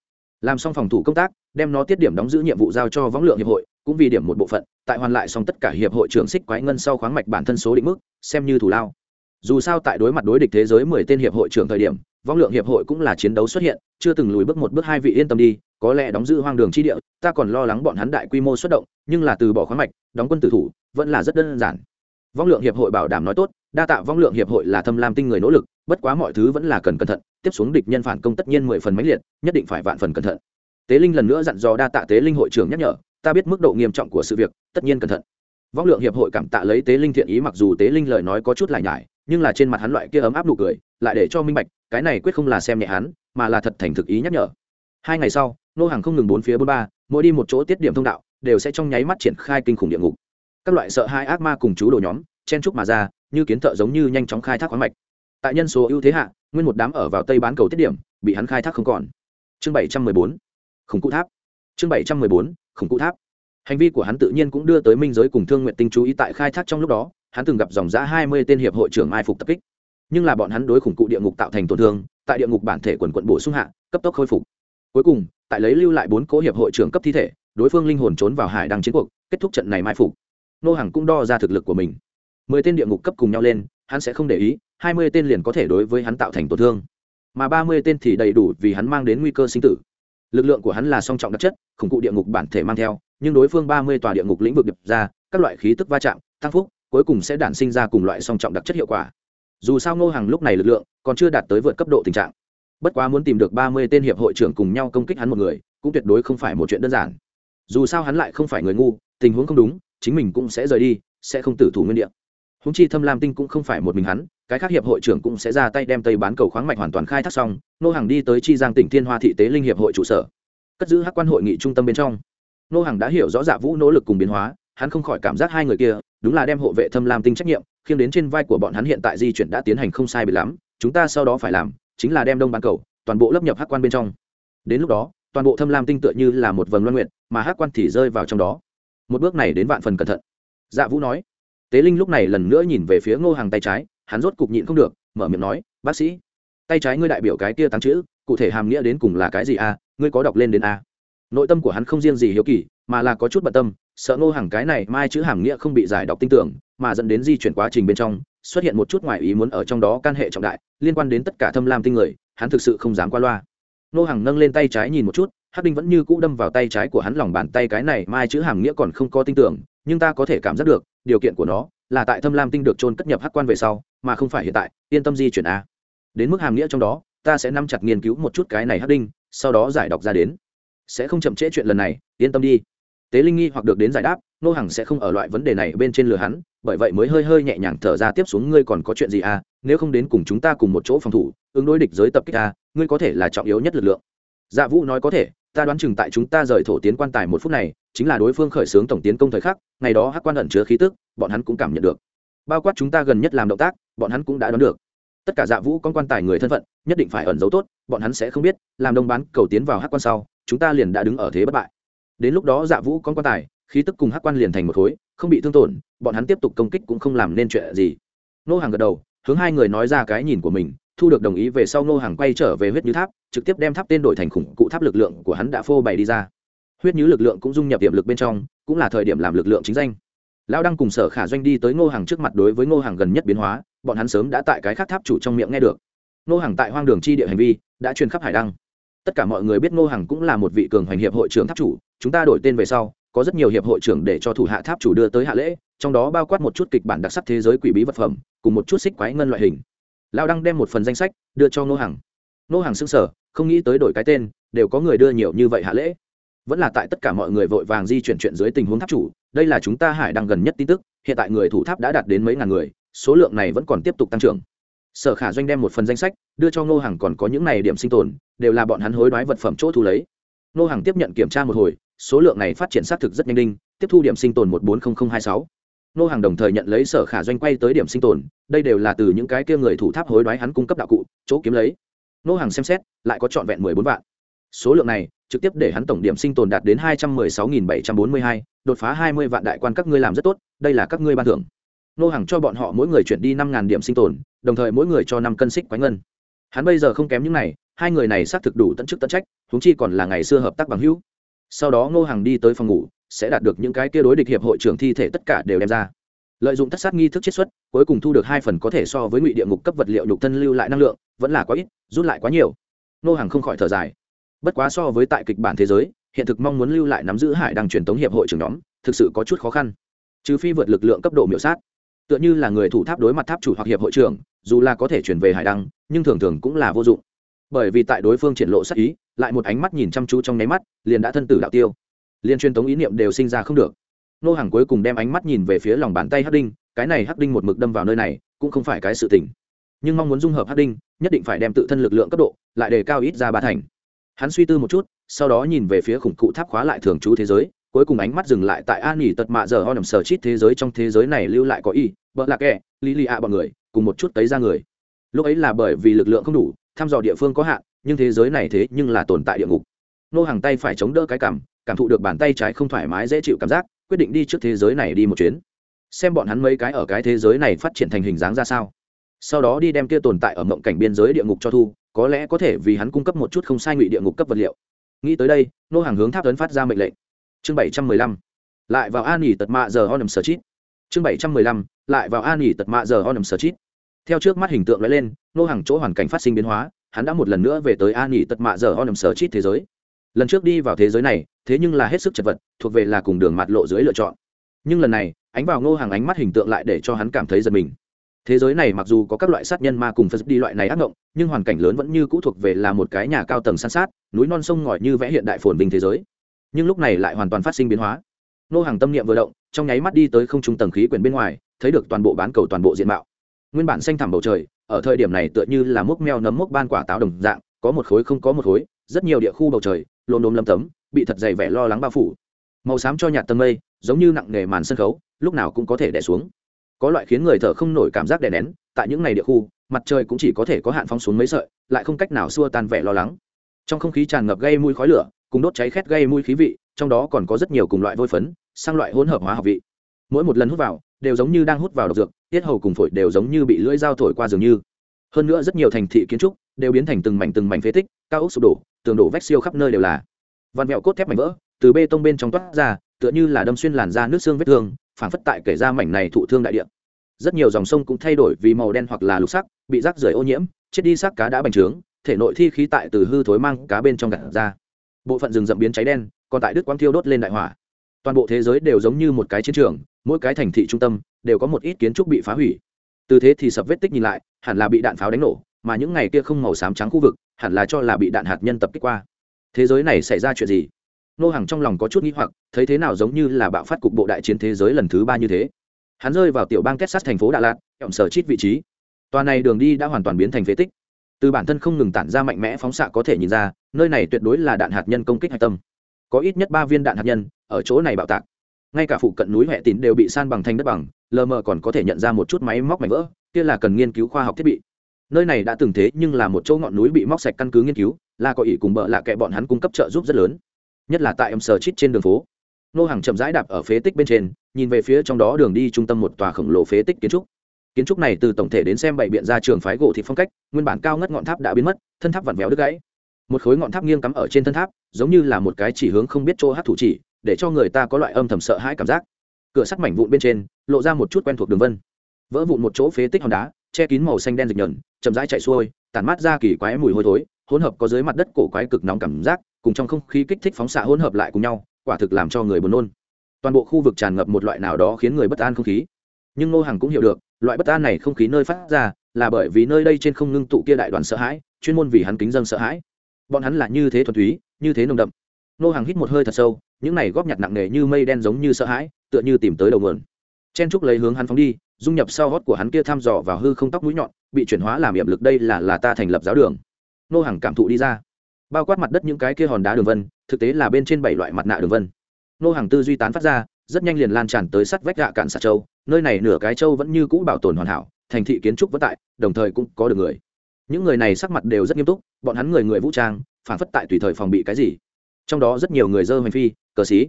Làm xong phòng thủ công tác, đem nó tiết điểm đóng giữ nhiệm vụ giao cho võng lượng hiệp hội, cũng vì điểm một bộ phận, tại hoàn lại xong tất cả hiệp hội trưởng xích quái ngân sau khoáng mạch bản thân số định mức, xem như thủ lao. Dù sao tại đối mặt đối địch thế giới mười tên hiệp hội trưởng thời điểm vong lượng hiệp hội cũng là chiến đấu xuất hiện, chưa từng lùi bước một bước hai vị yên tâm đi, có lẽ đóng giữ hoang đường chi địa, ta còn lo lắng bọn hắn đại quy mô xuất động, nhưng là từ bỏ khoáng mạch, đóng quân tử thủ, vẫn là rất đơn giản. Vong lượng hiệp hội bảo đảm nói tốt, đa tạ vong lượng hiệp hội là thâm lam tinh người nỗ lực, bất quá mọi thứ vẫn là cần cẩn thận, tiếp xuống địch nhân phản công tất nhiên mười phần mãnh liệt, nhất định phải vạn phần cẩn thận. Tế linh lần nữa dặn dò đa tạ tế linh hội trưởng nhắc nhở, ta biết mức độ nghiêm trọng của sự việc, tất nhiên cẩn thận. Vong lượng hiệp hội cảm tạ lấy tế linh thiện ý mặc dù tế linh lời nói có chút lại nhải nhưng là trên mặt hắn loại kia ấm áp nụ cười, lại để cho minh bạch, cái này quyết không là xem nhẹ hắn, mà là thật thành thực ý nhắc nhở. Hai ngày sau, nô hàng không ngừng bốn phía bốn ba, mỗi đi một chỗ tiết điểm thông đạo, đều sẽ trong nháy mắt triển khai kinh khủng địa ngục. Các loại sợ hai ác ma cùng chú đồ nhóm, chen trúc mà ra, như kiến thợ giống như nhanh chóng khai thác khoáng mạch. Tại nhân số ưu thế hạ, nguyên một đám ở vào tây bán cầu tiết điểm, bị hắn khai thác không còn. Chương bảy trăm mười bốn, khủng cụ tháp. Chương bảy trăm mười bốn, khủng cụ tháp. Hành vi của hắn tự nhiên cũng đưa tới minh giới cùng thương nguyện tinh chú ý tại khai thác trong lúc đó hắn từng gặp dòng giã hai mươi tên hiệp hội trưởng mai phục tập kích. Nhưng là bọn hắn đối khủng cụ địa ngục tạo thành tổn thương, tại địa ngục bản thể quần quận bổ sung hạ, cấp tốc khôi phục. Cuối cùng, tại lấy lưu lại bốn cố hiệp hội trưởng cấp thi thể, đối phương linh hồn trốn vào hải đăng chiến cuộc, kết thúc trận này mai phục. Nô hàng cũng đo ra thực lực của mình. Mười tên địa ngục cấp cùng nhau lên, hắn sẽ không để ý, hai mươi tên liền có thể đối với hắn tạo thành tổn thương. Mà ba mươi tên thì đầy đủ vì hắn mang đến nguy cơ sinh tử. Lực lượng của hắn là song trọng đặc chất, khủng cụ địa ngục bản thể mang theo, nhưng đối phương ba mươi tòa địa ngục lĩnh vực điệp ra, các loại khí tức va chạm, tăng phúc cuối cùng sẽ đản sinh ra cùng loại song trọng đặc chất hiệu quả. Dù sao ngô hàng lúc này lực lượng còn chưa đạt tới vượt cấp độ tình trạng. Bất quá muốn tìm được ba mươi tên hiệp hội trưởng cùng nhau công kích hắn một người, cũng tuyệt đối không phải một chuyện đơn giản. Dù sao hắn lại không phải người ngu, tình huống không đúng, chính mình cũng sẽ rời đi, sẽ không tử thủ nguyên địa. Húng chi thâm lam tinh cũng không phải một mình hắn, cái khác hiệp hội trưởng cũng sẽ ra tay đem tây bán cầu khoáng mạch hoàn toàn khai thác xong nô hàng đi tới chi giang tỉnh thiên hoa thị tế linh hiệp hội trụ sở. Cất giữ hắc quan hội nghị trung tâm bên trong. Nô hàng đã hiểu rõ dạ vũ nỗ lực cùng biến hóa, hắn không khỏi cảm giác hai người kia đúng là đem hộ vệ thâm lam tinh trách nhiệm, khiêng đến trên vai của bọn hắn hiện tại di chuyển đã tiến hành không sai bị lắm, chúng ta sau đó phải làm chính là đem đông bán cầu, toàn bộ lấp nhập hắc quan bên trong. Đến lúc đó, toàn bộ thâm lam tinh tựa như là một vầng loan nguyện mà hắc quan thì rơi vào trong đó. Một bước này đến vạn phần cẩn thận. Dạ vũ nói. Tế linh lúc này lần nữa nhìn về phía ngô hàng tay trái, hắn rốt cục nhịn không được, mở miệng nói, bác sĩ, tay trái ngươi đại biểu cái kia tăng chữ, cụ thể hàm nghĩa đến cùng là cái gì a? Ngươi có đọc lên đến a? Nội tâm của hắn không riêng gì hiếu kỳ mà là có chút bận tâm, sợ ngô hàng cái này mai chữ hàm nghĩa không bị giải đọc tin tưởng, mà dẫn đến di chuyển quá trình bên trong, xuất hiện một chút ngoại ý muốn ở trong đó can hệ trọng đại, liên quan đến tất cả thâm lam tinh người, hắn thực sự không dám qua loa. Ngô hàng nâng lên tay trái nhìn một chút, hắc đinh vẫn như cũ đâm vào tay trái của hắn lòng bàn tay cái này mai chữ hàm nghĩa còn không có tin tưởng, nhưng ta có thể cảm giác được, điều kiện của nó là tại thâm lam tinh được trôn cất nhập hắc quan về sau, mà không phải hiện tại, yên tâm di chuyển a. Đến mức hàm nghĩa trong đó, ta sẽ nắm chặt nghiên cứu một chút cái này hắc đinh, sau đó giải đọc ra đến. Sẽ không chậm trễ chuyện lần này, yên tâm đi tế linh nghi hoặc được đến giải đáp, nô hằng sẽ không ở loại vấn đề này bên trên lừa hắn, bởi vậy mới hơi hơi nhẹ nhàng thở ra tiếp xuống, ngươi còn có chuyện gì à? Nếu không đến cùng chúng ta cùng một chỗ phòng thủ, ứng đối địch giới tập kích à ngươi có thể là trọng yếu nhất lực lượng. Dạ vũ nói có thể, ta đoán chừng tại chúng ta rời thổ tiến quan tài một phút này, chính là đối phương khởi xướng tổng tiến công thời khắc, ngày đó hắc quan ẩn chứa khí tức, bọn hắn cũng cảm nhận được. Bao quát chúng ta gần nhất làm động tác, bọn hắn cũng đã đoán được. Tất cả dạ vũ con quan tài người thân phận, nhất định phải ẩn giấu tốt, bọn hắn sẽ không biết, làm đông bán cầu tiến vào hắc quan sau, chúng ta liền đã đứng ở thế bất bại đến lúc đó dạ vũ con quan tài, khí tức cùng hắc quan liền thành một khối, không bị thương tổn, bọn hắn tiếp tục công kích cũng không làm nên chuyện gì. Nô hàng gật đầu, hướng hai người nói ra cái nhìn của mình, thu được đồng ý về sau nô hàng quay trở về huyết như tháp, trực tiếp đem tháp tên đổi thành khủng cụ tháp lực lượng của hắn đã phô bày đi ra. Huyết như lực lượng cũng dung nhập tiềm lực bên trong, cũng là thời điểm làm lực lượng chính danh. Lão đăng cùng sở khả doanh đi tới ngô hàng trước mặt đối với ngô hàng gần nhất biến hóa, bọn hắn sớm đã tại cái khác tháp chủ trong miệng nghe được. Ngô hàng tại hoang đường chi địa hành vi, đã truyền khắp hải đăng. Tất cả mọi người biết ngô hàng cũng là một vị cường hoành hiệp hội trưởng tháp chủ chúng ta đổi tên về sau có rất nhiều hiệp hội trưởng để cho thủ hạ tháp chủ đưa tới hạ lễ trong đó bao quát một chút kịch bản đặc sắc thế giới quỷ bí vật phẩm cùng một chút xích quái ngân loại hình. Lão đăng đem một phần danh sách đưa cho ngô hàng ngô hàng xưng sở không nghĩ tới đổi cái tên đều có người đưa nhiều như vậy hạ lễ. Vẫn là tại tất cả mọi người vội vàng di chuyển chuyện dưới tình huống tháp chủ đây là chúng ta hải đang gần nhất tin tức hiện tại người thủ tháp đã đạt đến mấy ngàn người số lượng này vẫn còn tiếp tục tăng trưởng. Sở khả doanh đem một phần danh sách đưa cho ngô Hằng, còn có những này điểm sinh tồn đều là bọn hắn hối đoái vật phẩm chỗ thu lấy. Ngô Hằng tiếp nhận kiểm tra một hồi số lượng này phát triển xác thực rất nhanh đinh, tiếp thu điểm sinh tồn một bốn hai sáu. Nô hàng đồng thời nhận lấy sở khả doanh quay tới điểm sinh tồn, đây đều là từ những cái kia người thủ tháp hối đoái hắn cung cấp đạo cụ, chỗ kiếm lấy. Nô hàng xem xét, lại có trọn vẹn mười bốn vạn. Số lượng này, trực tiếp để hắn tổng điểm sinh tồn đạt đến hai trăm mười sáu nghìn bảy trăm bốn mươi hai, đột phá hai mươi vạn đại quan các ngươi làm rất tốt, đây là các ngươi ban thưởng. Nô hàng cho bọn họ mỗi người chuyển đi năm ngàn điểm sinh tồn, đồng thời mỗi người cho năm cân xích quái ngân. Hắn bây giờ không kém những này, hai người này xác thực đủ tận chức tận trách, huống chi còn là ngày xưa hợp tác bằng hữu sau đó ngô Hằng đi tới phòng ngủ, sẽ đạt được những cái kia đối địch hiệp hội trưởng thi thể tất cả đều đem ra. Lợi dụng tất sát nghi thức chiết xuất, cuối cùng thu được hai phần có thể so với ngụy địa ngục cấp vật liệu nhục thân lưu lại năng lượng, vẫn là quá ít, rút lại quá nhiều. Nô hàng không khỏi thở dài. Bất quá so với tại kịch bản thế giới, hiện thực mong muốn lưu lại nắm giữ hải đăng truyền tống hiệp hội trưởng nhóm, thực sự có chút khó khăn. Trừ phi vượt lực lượng cấp độ miểu sát. Tựa như là người thủ tháp đối mặt tháp chủ hoặc hiệp hội trưởng, dù là có thể chuyển về hải đăng, nhưng thường thường cũng là vô dụng. Bởi vì tại đối phương triển lộ sắc ý lại một ánh mắt nhìn chăm chú trong nháy mắt, liền đã thân tử đạo tiêu. Liên truyền tống ý niệm đều sinh ra không được. Nô hàng cuối cùng đem ánh mắt nhìn về phía lòng bàn tay hắc đinh, cái này hắc đinh một mực đâm vào nơi này, cũng không phải cái sự tình. Nhưng mong muốn dung hợp hắc đinh, nhất định phải đem tự thân lực lượng cấp độ, lại đề cao ít ra ba thành. Hắn suy tư một chút, sau đó nhìn về phía khủng cụ tháp khóa lại thường trú thế giới, cuối cùng ánh mắt dừng lại tại an nghỉ tật mạ giờ ho nằm sờ chít thế giới trong thế giới này lưu lại có y, bợ lạc kẹ, lý lì ạ bọn người, cùng một chút tấy ra người. Lúc ấy là bởi vì lực lượng không đủ, thăm dò địa phương có hạn nhưng thế giới này thế nhưng là tồn tại địa ngục. Nô hàng tay phải chống đỡ cái cảm cảm thụ được bàn tay trái không thoải mái dễ chịu cảm giác, quyết định đi trước thế giới này đi một chuyến. Xem bọn hắn mấy cái ở cái thế giới này phát triển thành hình dáng ra sao. Sau đó đi đem kia tồn tại ở mộng cảnh biên giới địa ngục cho thu, có lẽ có thể vì hắn cung cấp một chút không sai ngụy địa ngục cấp vật liệu. Nghĩ tới đây, nô hàng hướng tháp ấn phát ra mệnh lệnh. Chương bảy trăm mười lăm, lại vào an nghỉ tật mạ giờ ho nằm sở chít. Chương bảy trăm mười lăm, lại vào an nghỉ tật mạ giờ ho nằm sở chít. Theo trước mắt hình tượng lóe lên, nô hàng chỗ hoàn cảnh phát sinh biến hóa hắn đã một lần nữa về tới an nghỉ tật mạ giờ ho nằm sở chít thế giới. Lần trước đi vào thế giới này, thế nhưng là hết sức chật vật, thuộc về là cùng đường mặt lộ dưới lựa chọn. Nhưng lần này, ánh vào ngô hàng ánh mắt hình tượng lại để cho hắn cảm thấy giật mình. Thế giới này mặc dù có các loại sát nhân ma cùng phật đi loại này ác ngộng, nhưng hoàn cảnh lớn vẫn như cũ thuộc về là một cái nhà cao tầng san sát, núi non sông ngòi như vẽ hiện đại phồn bình thế giới. Nhưng lúc này lại hoàn toàn phát sinh biến hóa. Nô hàng tâm niệm vừa động, trong nháy mắt đi tới không trung tầng khí quyển bên ngoài, thấy được toàn bộ bán cầu toàn bộ diện mạo. Nguyên bản xanh thẳm bầu trời ở thời điểm này tựa như là mốc meo nấm mốc ban quả táo đồng dạng, có một khối không có một khối, rất nhiều địa khu bầu trời lồn đồm lâm tấm, bị thật dày vẻ lo lắng bao phủ. Màu xám cho nhạt tầng mây, giống như nặng nề màn sân khấu, lúc nào cũng có thể đẻ xuống. Có loại khiến người thở không nổi cảm giác đè nén, tại những ngày địa khu, mặt trời cũng chỉ có thể có hạn phóng xuống mấy sợi, lại không cách nào xua tan vẻ lo lắng. Trong không khí tràn ngập gây mùi khói lửa, cùng đốt cháy khét gây mùi khí vị, trong đó còn có rất nhiều cùng loại vôi phấn, sang loại hỗn hợp hóa học vị. Mỗi một lần hút vào đều giống như đang hút vào độc dược, tiết hầu cùng phổi đều giống như bị lưỡi dao thổi qua dường như. Hơn nữa rất nhiều thành thị kiến trúc đều biến thành từng mảnh từng mảnh phế tích, cao ốc sụp đổ, tường đổ vách siêu khắp nơi đều là. Vằn vẹo cốt thép mảnh vỡ, từ bê tông bên trong toát ra, tựa như là đâm xuyên làn da nước xương vết thương, phảng phất tại kể ra mảnh này thụ thương đại địa. Rất nhiều dòng sông cũng thay đổi vì màu đen hoặc là lục sắc, bị rác rưởi ô nhiễm, chết đi xác cá đã bành trướng, thể nội thi khí tại từ hư thối mang cá bên trong gạt ra. Bộ phận rừng rậm biến cháy đen, còn tại đức quang thiêu đốt lên đại hỏa toàn bộ thế giới đều giống như một cái chiến trường, mỗi cái thành thị trung tâm đều có một ít kiến trúc bị phá hủy. Từ thế thì sập vết tích nhìn lại, hẳn là bị đạn pháo đánh nổ, mà những ngày kia không màu xám trắng khu vực, hẳn là cho là bị đạn hạt nhân tập kích qua. Thế giới này xảy ra chuyện gì? Nô hàng trong lòng có chút nghĩ hoặc, thấy thế nào giống như là bạo phát cục bộ đại chiến thế giới lần thứ ba như thế. Hắn rơi vào tiểu bang texas, thành phố đà lạt ẻm sở chít vị trí. Tòa này đường đi đã hoàn toàn biến thành phế tích. Từ bản thân không ngừng tản ra mạnh mẽ phóng xạ có thể nhìn ra, nơi này tuyệt đối là đạn hạt nhân công kích hạch tâm. Có ít nhất ba viên đạn hạt nhân ở chỗ này bạo tạc. Ngay cả phụ cận núi huệ tín đều bị san bằng thành đất bằng, lờ mờ còn có thể nhận ra một chút máy móc mảnh vỡ, kia là cần nghiên cứu khoa học thiết bị. Nơi này đã từng thế nhưng là một chỗ ngọn núi bị móc sạch căn cứ nghiên cứu, là có Ý cùng bợ lạ kệ bọn hắn cung cấp trợ giúp rất lớn. Nhất là tại em sờ chít trên đường phố. Nô hàng chậm rãi đạp ở phế tích bên trên, nhìn về phía trong đó đường đi trung tâm một tòa khổng lồ phế tích kiến trúc. Kiến trúc này từ tổng thể đến xem bảy biện ra trường phái gỗ thị phong cách, nguyên bản cao ngất ngọn tháp đã biến mất, thân tháp vặn vẹo đứt gãy. Một khối ngọn tháp nghiêng cắm ở trên thân tháp, giống như là một cái chỉ hướng không biết chỗ hát thủ chỉ để cho người ta có loại âm thầm sợ hãi cảm giác. Cửa sắt mảnh vụn bên trên, lộ ra một chút quen thuộc đường vân. Vỡ vụn một chỗ phế tích hòn đá, che kín màu xanh đen dịch nhờn, chậm rãi chạy xuôi, tản mát ra kỳ quái mùi hôi thối, hỗn hợp có dưới mặt đất cổ quái cực nóng cảm giác, cùng trong không khí kích thích phóng xạ hỗn hợp lại cùng nhau, quả thực làm cho người buồn nôn. Toàn bộ khu vực tràn ngập một loại nào đó khiến người bất an không khí. Nhưng ngô hằng cũng hiểu được, loại bất an này không khí nơi phát ra, là bởi vì nơi đây trên không ngưng tụ kia đại đoàn sợ hãi, chuyên môn vì hắn kính dân sợ hãi. Bọn hắn là như thế thuần túy, như thế nồng đậm Nô hàng hít một hơi thật sâu, những này góp nhặt nặng nề như mây đen giống như sợ hãi, tựa như tìm tới đầu nguồn. Chen trúc lấy hướng hắn phóng đi, dung nhập sau hót của hắn kia thăm dò vào hư không tóc mũi nhọn, bị chuyển hóa làm hiệp lực đây là là ta thành lập giáo đường. Nô hàng cảm thụ đi ra. Bao quát mặt đất những cái kia hòn đá đường vân, thực tế là bên trên bảy loại mặt nạ đường vân. Nô hàng tư duy tán phát ra, rất nhanh liền lan tràn tới sắt vách gạ cạn sạt châu, nơi này nửa cái châu vẫn như cũ bảo tồn hoàn hảo, thành thị kiến trúc vất tại, đồng thời cũng có được người. Những người này sắc mặt đều rất nghiêm túc, bọn hắn người người vũ trang, phản phất tại tùy thời phòng bị cái gì trong đó rất nhiều người dơ hành phi, cờ xí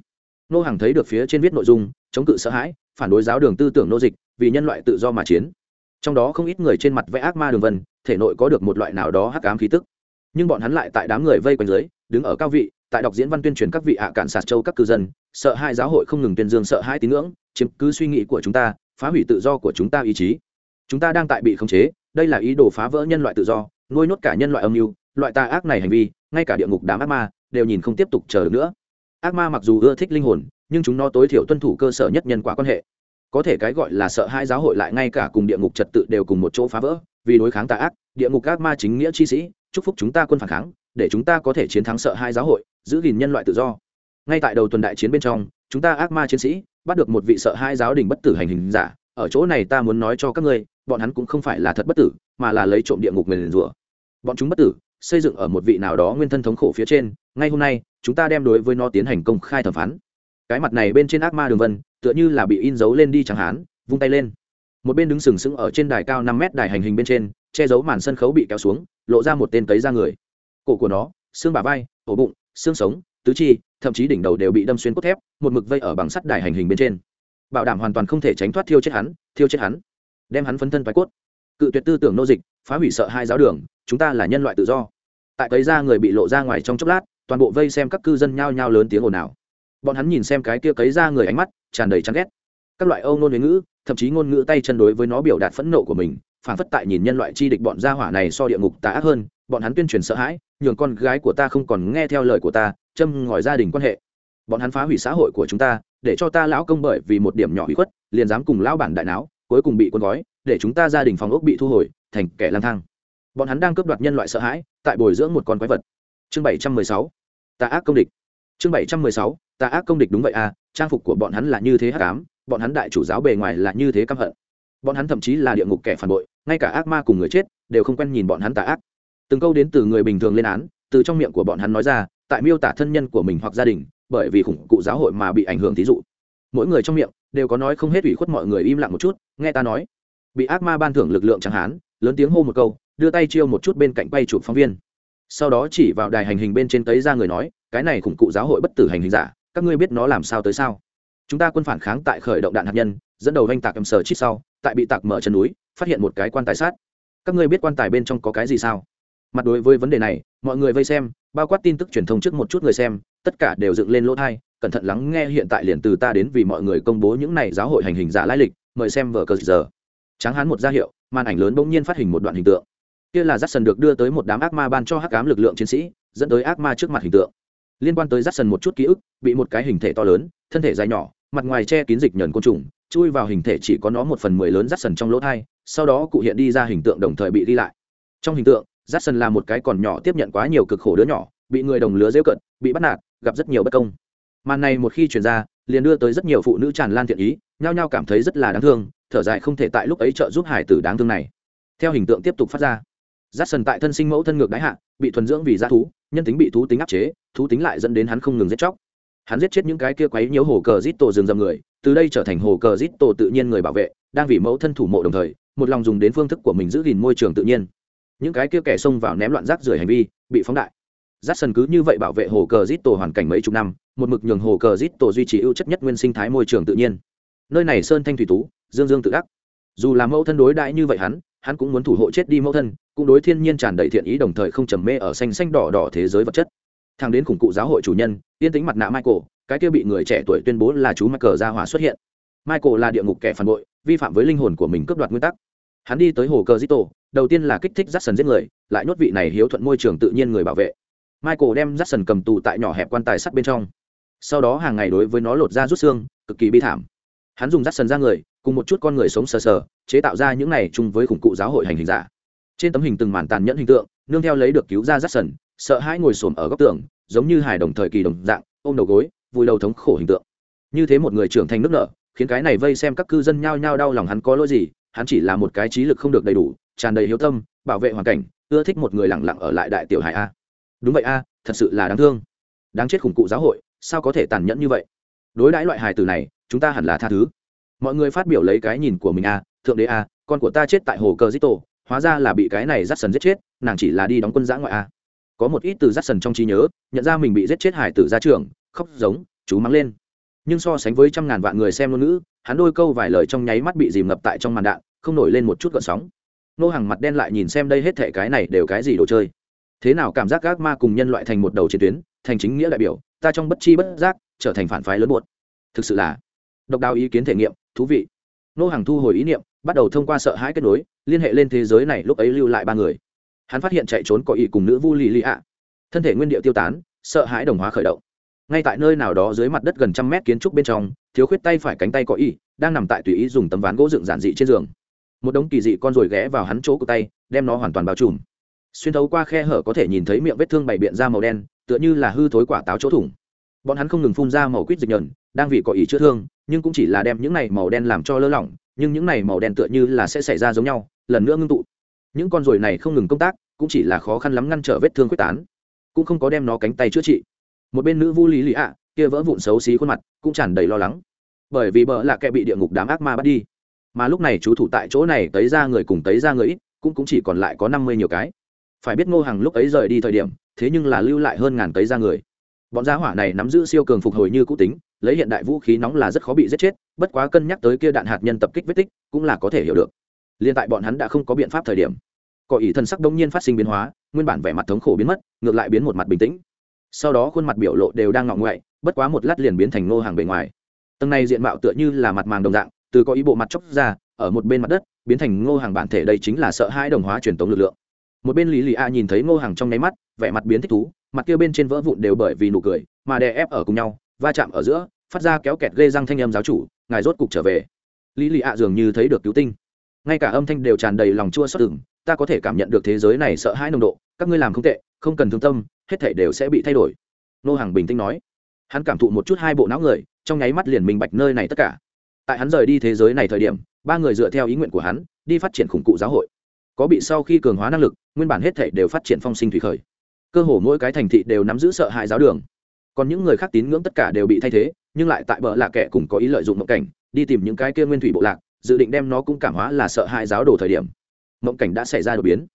nô hàng thấy được phía trên viết nội dung, chống cự sợ hãi, phản đối giáo đường tư tưởng nô dịch, vì nhân loại tự do mà chiến. Trong đó không ít người trên mặt vẽ ác ma đường vân, thể nội có được một loại nào đó hắc ám khí tức. Nhưng bọn hắn lại tại đám người vây quanh dưới, đứng ở cao vị, tại đọc diễn văn tuyên truyền các vị ạ cạn sạt châu các cư dân, sợ hai giáo hội không ngừng tuyên dương sợ hai tín ngưỡng, chiếm cứ suy nghĩ của chúng ta, phá hủy tự do của chúng ta ý chí. Chúng ta đang tại bị khống chế, đây là ý đồ phá vỡ nhân loại tự do, nuôi nhốt cả nhân loại âm mưu, loại tà ác này hành vi, ngay cả địa ngục đám ác ma đều nhìn không tiếp tục chờ được nữa. Ác ma mặc dù ưa thích linh hồn, nhưng chúng nó tối thiểu tuân thủ cơ sở nhất nhân quả quan hệ. Có thể cái gọi là sợ hai giáo hội lại ngay cả cùng địa ngục trật tự đều cùng một chỗ phá vỡ, vì đối kháng tà ác, địa ngục ác ma chính nghĩa chi sĩ, chúc phúc chúng ta quân phản kháng, để chúng ta có thể chiến thắng sợ hai giáo hội, giữ gìn nhân loại tự do. Ngay tại đầu tuần đại chiến bên trong, chúng ta ác ma chiến sĩ bắt được một vị sợ hai giáo đình bất tử hành hình giả, ở chỗ này ta muốn nói cho các ngươi, bọn hắn cũng không phải là thật bất tử, mà là lấy trộm địa ngục nguyền rủa. Bọn chúng bất tử xây dựng ở một vị nào đó nguyên thân thống khổ phía trên, ngay hôm nay, chúng ta đem đối với nó tiến hành công khai thẩm phán. Cái mặt này bên trên ác ma đường vân, tựa như là bị in dấu lên đi chẳng hán vung tay lên. Một bên đứng sừng sững ở trên đài cao năm mét đài hành hình bên trên, che giấu màn sân khấu bị kéo xuống, lộ ra một tên cấy ra người. Cổ của nó, xương bả vai, ổ bụng, xương sống, tứ chi, thậm chí đỉnh đầu đều bị đâm xuyên cốt thép, một mực vây ở bằng sắt đài hành hình bên trên. Bảo đảm hoàn toàn không thể tránh thoát thiêu chết hắn, thiêu chết hắn. Đem hắn phấn thân thoái cốt. Cự tuyệt tư tưởng nô dịch, phá hủy sợ hai giáo đường, chúng ta là nhân loại tự do tại cấy ra người bị lộ ra ngoài trong chốc lát, toàn bộ vây xem các cư dân nhao nhao lớn tiếng ồn ào. Bọn hắn nhìn xem cái kia cấy ra người ánh mắt, tràn đầy chán ghét. Các loại âu nôn huế ngữ, thậm chí ngôn ngữ tay chân đối với nó biểu đạt phẫn nộ của mình, phản phất tại nhìn nhân loại chi địch bọn gia hỏa này so địa ngục tà ác hơn, bọn hắn tuyên truyền sợ hãi, nhường con gái của ta không còn nghe theo lời của ta, châm ngòi gia đình quan hệ. Bọn hắn phá hủy xã hội của chúng ta, để cho ta lão công bởi vì một điểm nhỏ hủy khuất, liền dám cùng lão bản đại não cuối cùng bị quân gói, để chúng ta gia đình phòng ốc bị thu hồi, thành kẻ lang thang bọn hắn đang cướp đoạt nhân loại sợ hãi, tại bồi dưỡng một con quái vật. Chương bảy trăm mười sáu. Tà ác công địch. Chương bảy trăm mười sáu, tà ác công địch đúng vậy à trang phục của bọn hắn là như thế hát cám bọn hắn đại chủ giáo bề ngoài là như thế căm hận. Bọn hắn thậm chí là địa ngục kẻ phản bội, ngay cả ác ma cùng người chết đều không quen nhìn bọn hắn tà ác. Từng câu đến từ người bình thường lên án, từ trong miệng của bọn hắn nói ra, tại miêu tả thân nhân của mình hoặc gia đình, bởi vì khủng cụ giáo hội mà bị ảnh hưởng thí dụ. Mỗi người trong miệng đều có nói không hết ủy khuất mọi người im lặng một chút, nghe ta nói. Bị ác ma ban thưởng lực lượng chẳng hán, lớn tiếng hô một câu đưa tay chiêu một chút bên cạnh quay chụp phóng viên. Sau đó chỉ vào đài hành hình bên trên tấy ra người nói, cái này khủng cụ giáo hội bất tử hành hình giả, các ngươi biết nó làm sao tới sao? Chúng ta quân phản kháng tại khởi động đạn hạt nhân, dẫn đầu oanh tạc em sờ chít sau, tại bị tạc mở chân núi, phát hiện một cái quan tài sát. Các ngươi biết quan tài bên trong có cái gì sao? Mặt đối với vấn đề này, mọi người vây xem, bao quát tin tức truyền thông trước một chút người xem, tất cả đều dựng lên lỗ thai, cẩn thận lắng nghe hiện tại liền từ ta đến vì mọi người công bố những này giáo hội hành hình giả lai lịch, mời xem vở cờ giờ. Tráng hán một ra hiệu, màn ảnh lớn bỗng nhiên phát hình một đoạn hình tượng kia là j a được đưa tới một đám ác ma ban cho hắc ám lực lượng chiến sĩ, dẫn tới ác ma trước mặt hình tượng. Liên quan tới j a một chút ký ức, bị một cái hình thể to lớn, thân thể dài nhỏ, mặt ngoài che kín dịch nhờn côn trùng, chui vào hình thể chỉ có nó một phần mười lớn j a trong lỗ thai, sau đó cụ hiện đi ra hình tượng đồng thời bị đi lại. Trong hình tượng j a là một cái còn nhỏ tiếp nhận quá nhiều cực khổ đứa nhỏ, bị người đồng lứa dễ cận, bị bắt nạt, gặp rất nhiều bất công. Màn này một khi chuyển ra, liền đưa tới rất nhiều phụ nữ tràn lan thiện ý, nhao nhao cảm thấy rất là đáng thương, thở dài không thể tại lúc ấy trợ giúp hải tử đáng thương này. Theo hình tượng tiếp tục phát ra rát sần tại thân sinh mẫu thân ngược đái hạ, bị thuần dưỡng vì g thú, nhân tính bị thú tính áp chế, thú tính lại dẫn đến hắn không ngừng giết chóc. Hắn giết chết những cái kia quấy nhiễu hồ cờ rít tổ rừng rầm người, từ đây trở thành hồ cờ rít tổ tự nhiên người bảo vệ, đang vì mẫu thân thủ mộ đồng thời, một lòng dùng đến phương thức của mình giữ gìn môi trường tự nhiên. Những cái kia kẻ xông vào ném loạn rác rưởi hành vi, bị phóng đại. Rát sần cứ như vậy bảo vệ hồ cờ rít tổ hoàn cảnh mấy chục năm, một mực nhường hồ cờ rít tổ duy trì ưu chất nhất nguyên sinh thái môi trường tự nhiên. Nơi này sơn thanh thủy tú, dương dương tự đắc. Dù là mẫu thân đối đãi như vậy hắn hắn cũng muốn thủ hộ chết đi mẫu thân, cũng đối thiên nhiên tràn đầy thiện ý, đồng thời không trầm mê ở xanh xanh đỏ đỏ thế giới vật chất. Thang đến khủng cụ giáo hội chủ nhân, yên tính mặt nạ michael, cái kia bị người trẻ tuổi tuyên bố là chú michael gia hỏa xuất hiện. Michael là địa ngục kẻ phản bội, vi phạm với linh hồn của mình cướp đoạt nguyên tắc. Hắn đi tới hồ cờ dít tổ đầu tiên là kích thích rắt sần giết người, lại nhốt vị này hiếu thuận môi trường tự nhiên người bảo vệ. Michael đem rắt sần cầm tù tại nhỏ hẹp quan tài sắt bên trong. Sau đó hàng ngày đối với nó lột ra rút xương, cực kỳ bi thảm. Hắn dùng rắt sần ra người, cùng một chút con người sống sờ sờ chế tạo ra những này chung với khủng cụ giáo hội hành hình giả. Trên tấm hình từng màn tàn nhẫn hình tượng, nương theo lấy được cứu ra rắt sần, sợ hãi ngồi xổm ở góc tường, giống như hài đồng thời kỳ đồng dạng, ôm đầu gối, vùi đầu thống khổ hình tượng. Như thế một người trưởng thành nước nợ, khiến cái này vây xem các cư dân nhao nhao đau lòng hắn có lỗi gì, hắn chỉ là một cái trí lực không được đầy đủ, tràn đầy hiếu tâm, bảo vệ hoàn cảnh, ưa thích một người lẳng lặng ở lại đại tiểu hải a. Đúng vậy a, thật sự là đáng thương. Đáng chết khủng cụ giáo hội, sao có thể tàn nhẫn như vậy? Đối đãi loại hài từ này, chúng ta hẳn là tha thứ. Mọi người phát biểu lấy cái nhìn của mình a thượng đế a, con của ta chết tại hồ cờ dít tổ hóa ra là bị cái này rắt sần giết chết, nàng chỉ là đi đóng quân giã ngoại a. Có một ít từ rắt sần trong trí nhớ, nhận ra mình bị giết chết hải tử ra trường khóc giống, chú mắng lên. Nhưng so sánh với trăm ngàn vạn người xem ngôn ngữ, hắn đôi câu vài lời trong nháy mắt bị dìm ngập tại trong màn đạn, không nổi lên một chút gợn sóng. Nô hàng mặt đen lại nhìn xem đây hết thể cái này đều cái gì đồ chơi. Thế nào cảm giác gác ma cùng nhân loại thành một đầu chiến tuyến, thành chính nghĩa đại biểu, ta trong bất chi bất giác trở thành phản phái lớn buột thực sự là độc đáo ý kiến thể nghiệm, thú vị nô hàng thu hồi ý niệm, bắt đầu thông qua sợ hãi kết nối, liên hệ lên thế giới này lúc ấy lưu lại ba người. Hắn phát hiện chạy trốn có ý cùng nữ vu lì lì ạ. Thân thể nguyên điệu tiêu tán, sợ hãi đồng hóa khởi động. Ngay tại nơi nào đó dưới mặt đất gần trăm mét kiến trúc bên trong, thiếu khuyết tay phải cánh tay có ý, đang nằm tại tùy ý dùng tấm ván gỗ dựng giản dị trên giường. Một đống kỳ dị con rồi ghé vào hắn chỗ của tay, đem nó hoàn toàn bao trùm. Xuyên thấu qua khe hở có thể nhìn thấy miệng vết thương bày biện ra màu đen, tựa như là hư thối quả táo chỗ thủng. Bọn hắn không ngừng phun ra màu quýt dịch nhờn đang vì có ý chữa thương, nhưng cũng chỉ là đem những này màu đen làm cho lơ lỏng, nhưng những này màu đen tựa như là sẽ xảy ra giống nhau, lần nữa ngưng tụ. Những con ruồi này không ngừng công tác, cũng chỉ là khó khăn lắm ngăn trở vết thương quyết tán, cũng không có đem nó cánh tay chữa trị. Một bên nữ vu lý lý ạ, kia vỡ vụn xấu xí khuôn mặt, cũng tràn đầy lo lắng. Bởi vì bờ là kẻ bị địa ngục đám ác ma bắt đi, mà lúc này chú thủ tại chỗ này tấy ra người cùng tấy ra người ít, cũng cũng chỉ còn lại có năm mươi nhiều cái. Phải biết ngô hàng lúc ấy rời đi thời điểm, thế nhưng là lưu lại hơn ngàn tấy ra người. Bọn gia hỏa này nắm giữ siêu cường phục hồi như cũ tính lấy hiện đại vũ khí nóng là rất khó bị giết chết, bất quá cân nhắc tới kia đạn hạt nhân tập kích vết tích, cũng là có thể hiểu được. Liên tại bọn hắn đã không có biện pháp thời điểm, cỏ ý thân sắc đông nhiên phát sinh biến hóa, nguyên bản vẻ mặt thống khổ biến mất, ngược lại biến một mặt bình tĩnh. Sau đó khuôn mặt biểu lộ đều đang ngọng ngoại, bất quá một lát liền biến thành ngô hàng bề ngoài. Tầng này diện mạo tựa như là mặt màng đồng dạng, từ có ý bộ mặt chóc ra, ở một bên mặt đất, biến thành ngô hàng bản thể đây chính là sợ hai đồng hóa truyền tống lực lượng. Một bên lý lì a nhìn thấy ngô hàng trong nháy mắt, vẻ mặt biến thích thú, mặt kia bên trên vỡ vụn đều bởi vì nụ cười, mà đè ép ở cùng nhau, va chạm ở giữa phát ra kéo kẹt gây răng thanh âm giáo chủ, ngài rốt cục trở về. Lý lì ạ dường như thấy được cứu tinh. Ngay cả âm thanh đều tràn đầy lòng chua xót tưởng ta có thể cảm nhận được thế giới này sợ hãi nồng độ, các ngươi làm không tệ, không cần thương tâm, hết thảy đều sẽ bị thay đổi. Nô hàng bình tĩnh nói. Hắn cảm thụ một chút hai bộ não người, trong nháy mắt liền minh bạch nơi này tất cả. Tại hắn rời đi thế giới này thời điểm, ba người dựa theo ý nguyện của hắn, đi phát triển khủng cụ giáo hội. Có bị sau khi cường hóa năng lực, nguyên bản hết thảy đều phát triển phong sinh thủy khởi. Cơ hồ mỗi cái thành thị đều nắm giữ sợ hãi giáo đường. Còn những người khác tín ngưỡng tất cả đều bị thay thế nhưng lại tại bờ lạ kẻ cùng có ý lợi dụng mộng cảnh, đi tìm những cái kia nguyên thủy bộ lạc, dự định đem nó cũng cảm hóa là sợ hãi giáo đồ thời điểm. Mộng cảnh đã xảy ra đột biến.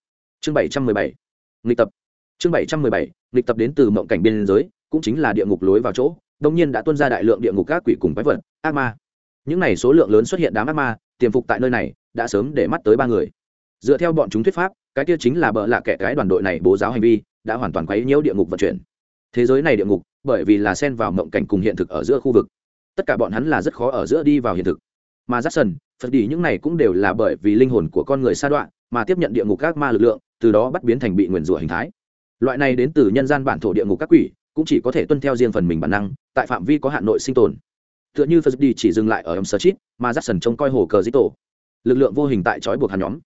Chương bảy trăm mười bảy, nghịch tập. Chương bảy trăm mười bảy, nghịch tập đến từ mộng cảnh biên giới, cũng chính là địa ngục lối vào chỗ, đông nhiên đã tuân ra đại lượng địa ngục các quỷ cùng quái vật, ác ma. Những này số lượng lớn xuất hiện đám ác ma, tiềm phục tại nơi này, đã sớm để mắt tới ba người. Dựa theo bọn chúng thuyết pháp, cái kia chính là bợ lạ kẻ cái đoàn đội này bố giáo hành vi, đã hoàn toàn quấy nhiễu địa ngục vận chuyển. Thế giới này địa ngục bởi vì là xen vào mộng cảnh cùng hiện thực ở giữa khu vực. Tất cả bọn hắn là rất khó ở giữa đi vào hiện thực. Mà giắt sần phật đi những này cũng đều là bởi vì linh hồn của con người sa đoạn, mà tiếp nhận địa ngục các ma lực lượng, từ đó bắt biến thành bị nguyền rủa hình thái. Loại này đến từ nhân gian bản thổ địa ngục các quỷ, cũng chỉ có thể tuân theo riêng phần mình bản năng, tại phạm vi có hạn nội sinh tồn. Tựa như phật đi chỉ dừng lại ở âm sơ chít, mà giắt sần trông coi hồ cờ dĩ tổ. Lực lượng vô hình tại trói buộc hắn nhóm.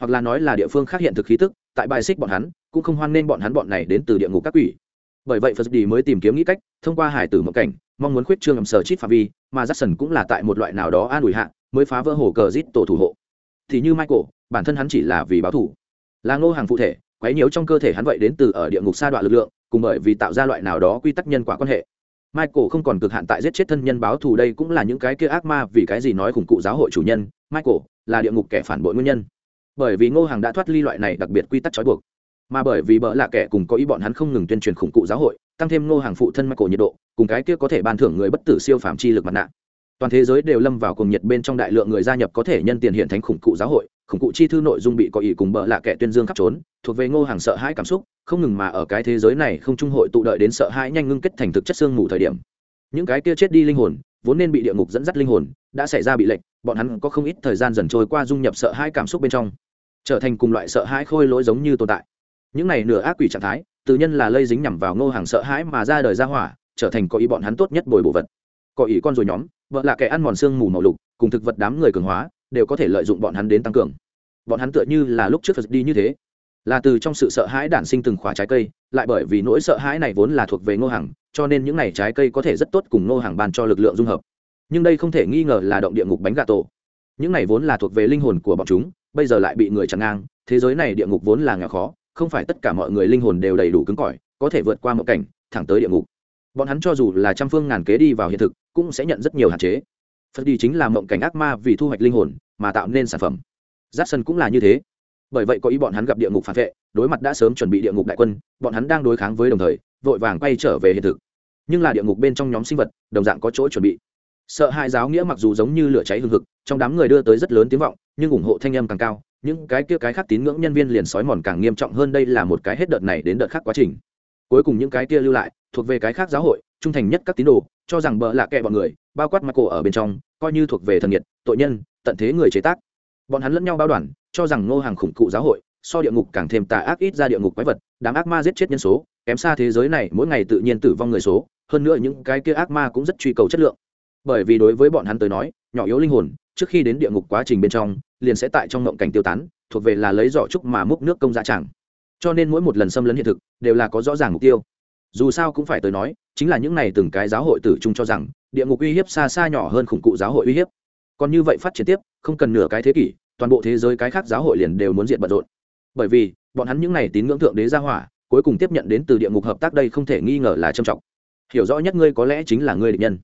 Hoặc là nói là địa phương khác hiện thực khí tức, tại bài xích bọn hắn, cũng không hoan nên bọn hắn bọn này đến từ địa ngục các quỷ bởi vậy phật đi mới tìm kiếm nghĩ cách, thông qua hải tử mộng cảnh, mong muốn khuyết trương ẩm sở chít phạm vi, mà jackson cũng là tại một loại nào đó an ủi hạ, mới phá vỡ hồ cờ rít tổ thủ hộ. Thì như michael, bản thân hắn chỉ là vì báo thủ là ngô hàng phụ thể, quấy nhiễu trong cơ thể hắn vậy đến từ ở địa ngục sa đoạn lực lượng, cùng bởi vì tạo ra loại nào đó quy tắc nhân quả quan hệ. Michael không còn cực hạn tại giết chết thân nhân báo thù đây cũng là những cái kia ác ma vì cái gì nói khủng cụ giáo hội chủ nhân, michael, là địa ngục kẻ phản bội nguyên nhân. Bởi vì ngô hàng đã thoát ly loại này đặc biệt quy tắc trói buộc mà bởi vì bợ lạ kẻ cùng có ý bọn hắn không ngừng tuyên truyền khủng cụ giáo hội, tăng thêm ngô hàng phụ thân mắc cổ nhiệt độ, cùng cái kia có thể ban thưởng người bất tử siêu phạm chi lực mặt nạ. Toàn thế giới đều lâm vào cùng nhiệt bên trong đại lượng người gia nhập có thể nhân tiền hiện thánh khủng cụ giáo hội, khủng cụ chi thư nội dung bị có ý cùng bợ lạ kẻ tuyên dương khắp trốn, thuộc về ngô hàng sợ hãi cảm xúc, không ngừng mà ở cái thế giới này không trung hội tụ đợi đến sợ hãi nhanh ngưng kết thành thực chất xương mù thời điểm. Những cái kia chết đi linh hồn, vốn nên bị địa ngục dẫn dắt linh hồn, đã xảy ra bị lệnh bọn hắn có không ít thời gian dần trôi qua dung nhập sợ hãi cảm xúc bên trong, trở thành cùng loại sợ hãi khôi lỗi giống như tồn tại những này nửa ác quỷ trạng thái, tự nhân là lây dính nhằm vào ngô hàng sợ hãi mà ra đời ra hỏa, trở thành có ý bọn hắn tốt nhất bồi bổ vật. Có ý con rồi nhóm, vợ là kẻ ăn mòn xương mù màu lục, cùng thực vật đám người cường hóa, đều có thể lợi dụng bọn hắn đến tăng cường. Bọn hắn tựa như là lúc trước phật đi như thế. Là từ trong sự sợ hãi đản sinh từng khóa trái cây, lại bởi vì nỗi sợ hãi này vốn là thuộc về ngô hàng, cho nên những này trái cây có thể rất tốt cùng ngô hàng ban cho lực lượng dung hợp. Nhưng đây không thể nghi ngờ là động địa ngục bánh gà tổ. Những này vốn là thuộc về linh hồn của bọn chúng, bây giờ lại bị người chặn ngang, thế giới này địa ngục vốn là nghèo khó không phải tất cả mọi người linh hồn đều đầy đủ cứng cỏi, có thể vượt qua mộng cảnh, thẳng tới địa ngục. Bọn hắn cho dù là trăm phương ngàn kế đi vào hiện thực, cũng sẽ nhận rất nhiều hạn chế. Phật đi chính là mộng cảnh ác ma vì thu hoạch linh hồn, mà tạo nên sản phẩm. Giáp sân cũng là như thế. Bởi vậy có ý bọn hắn gặp địa ngục phản vệ, đối mặt đã sớm chuẩn bị địa ngục đại quân, bọn hắn đang đối kháng với đồng thời, vội vàng quay trở về hiện thực. Nhưng là địa ngục bên trong nhóm sinh vật, đồng dạng có chỗ chuẩn bị. Sợ hai giáo nghĩa mặc dù giống như lửa cháy hừng hực, trong đám người đưa tới rất lớn tiếng vọng, nhưng ủng hộ thanh âm càng cao những cái kia cái khác tín ngưỡng nhân viên liền sói mòn càng nghiêm trọng hơn đây là một cái hết đợt này đến đợt khác quá trình. Cuối cùng những cái kia lưu lại, thuộc về cái khác giáo hội, trung thành nhất các tín đồ, cho rằng bợ lạ kệ bọn người, bao quát michael ở bên trong, coi như thuộc về thần nhiệt, tội nhân, tận thế người chế tác. Bọn hắn lẫn nhau bao đoàn, cho rằng ngô hàng khủng cụ giáo hội, so địa ngục càng thêm tà ác ít ra địa ngục quái vật, đám ác ma giết chết nhân số, kém xa thế giới này mỗi ngày tự nhiên tử vong người số, hơn nữa những cái kia ác ma cũng rất truy cầu chất lượng. Bởi vì đối với bọn hắn tới nói, nhỏ yếu linh hồn trước khi đến địa ngục quá trình bên trong, liền sẽ tại trong ngộng cảnh tiêu tán, thuộc về là lấy giỏ trúc mà múc nước công dạ chẳng cho nên mỗi một lần xâm lấn hiện thực, đều là có rõ ràng mục tiêu. Dù sao cũng phải tới nói, chính là những này từng cái giáo hội tử trung cho rằng, địa ngục uy hiếp xa xa nhỏ hơn khủng cụ giáo hội uy hiếp. Còn như vậy phát triển tiếp, không cần nửa cái thế kỷ, toàn bộ thế giới cái khác giáo hội liền đều muốn diện bận rộn. Bởi vì, bọn hắn những này tín ngưỡng thượng đế gia hỏa, cuối cùng tiếp nhận đến từ địa ngục hợp tác đây không thể nghi ngờ là trầm trọng. Hiểu rõ nhất ngươi có lẽ chính là ngươi địch nhân.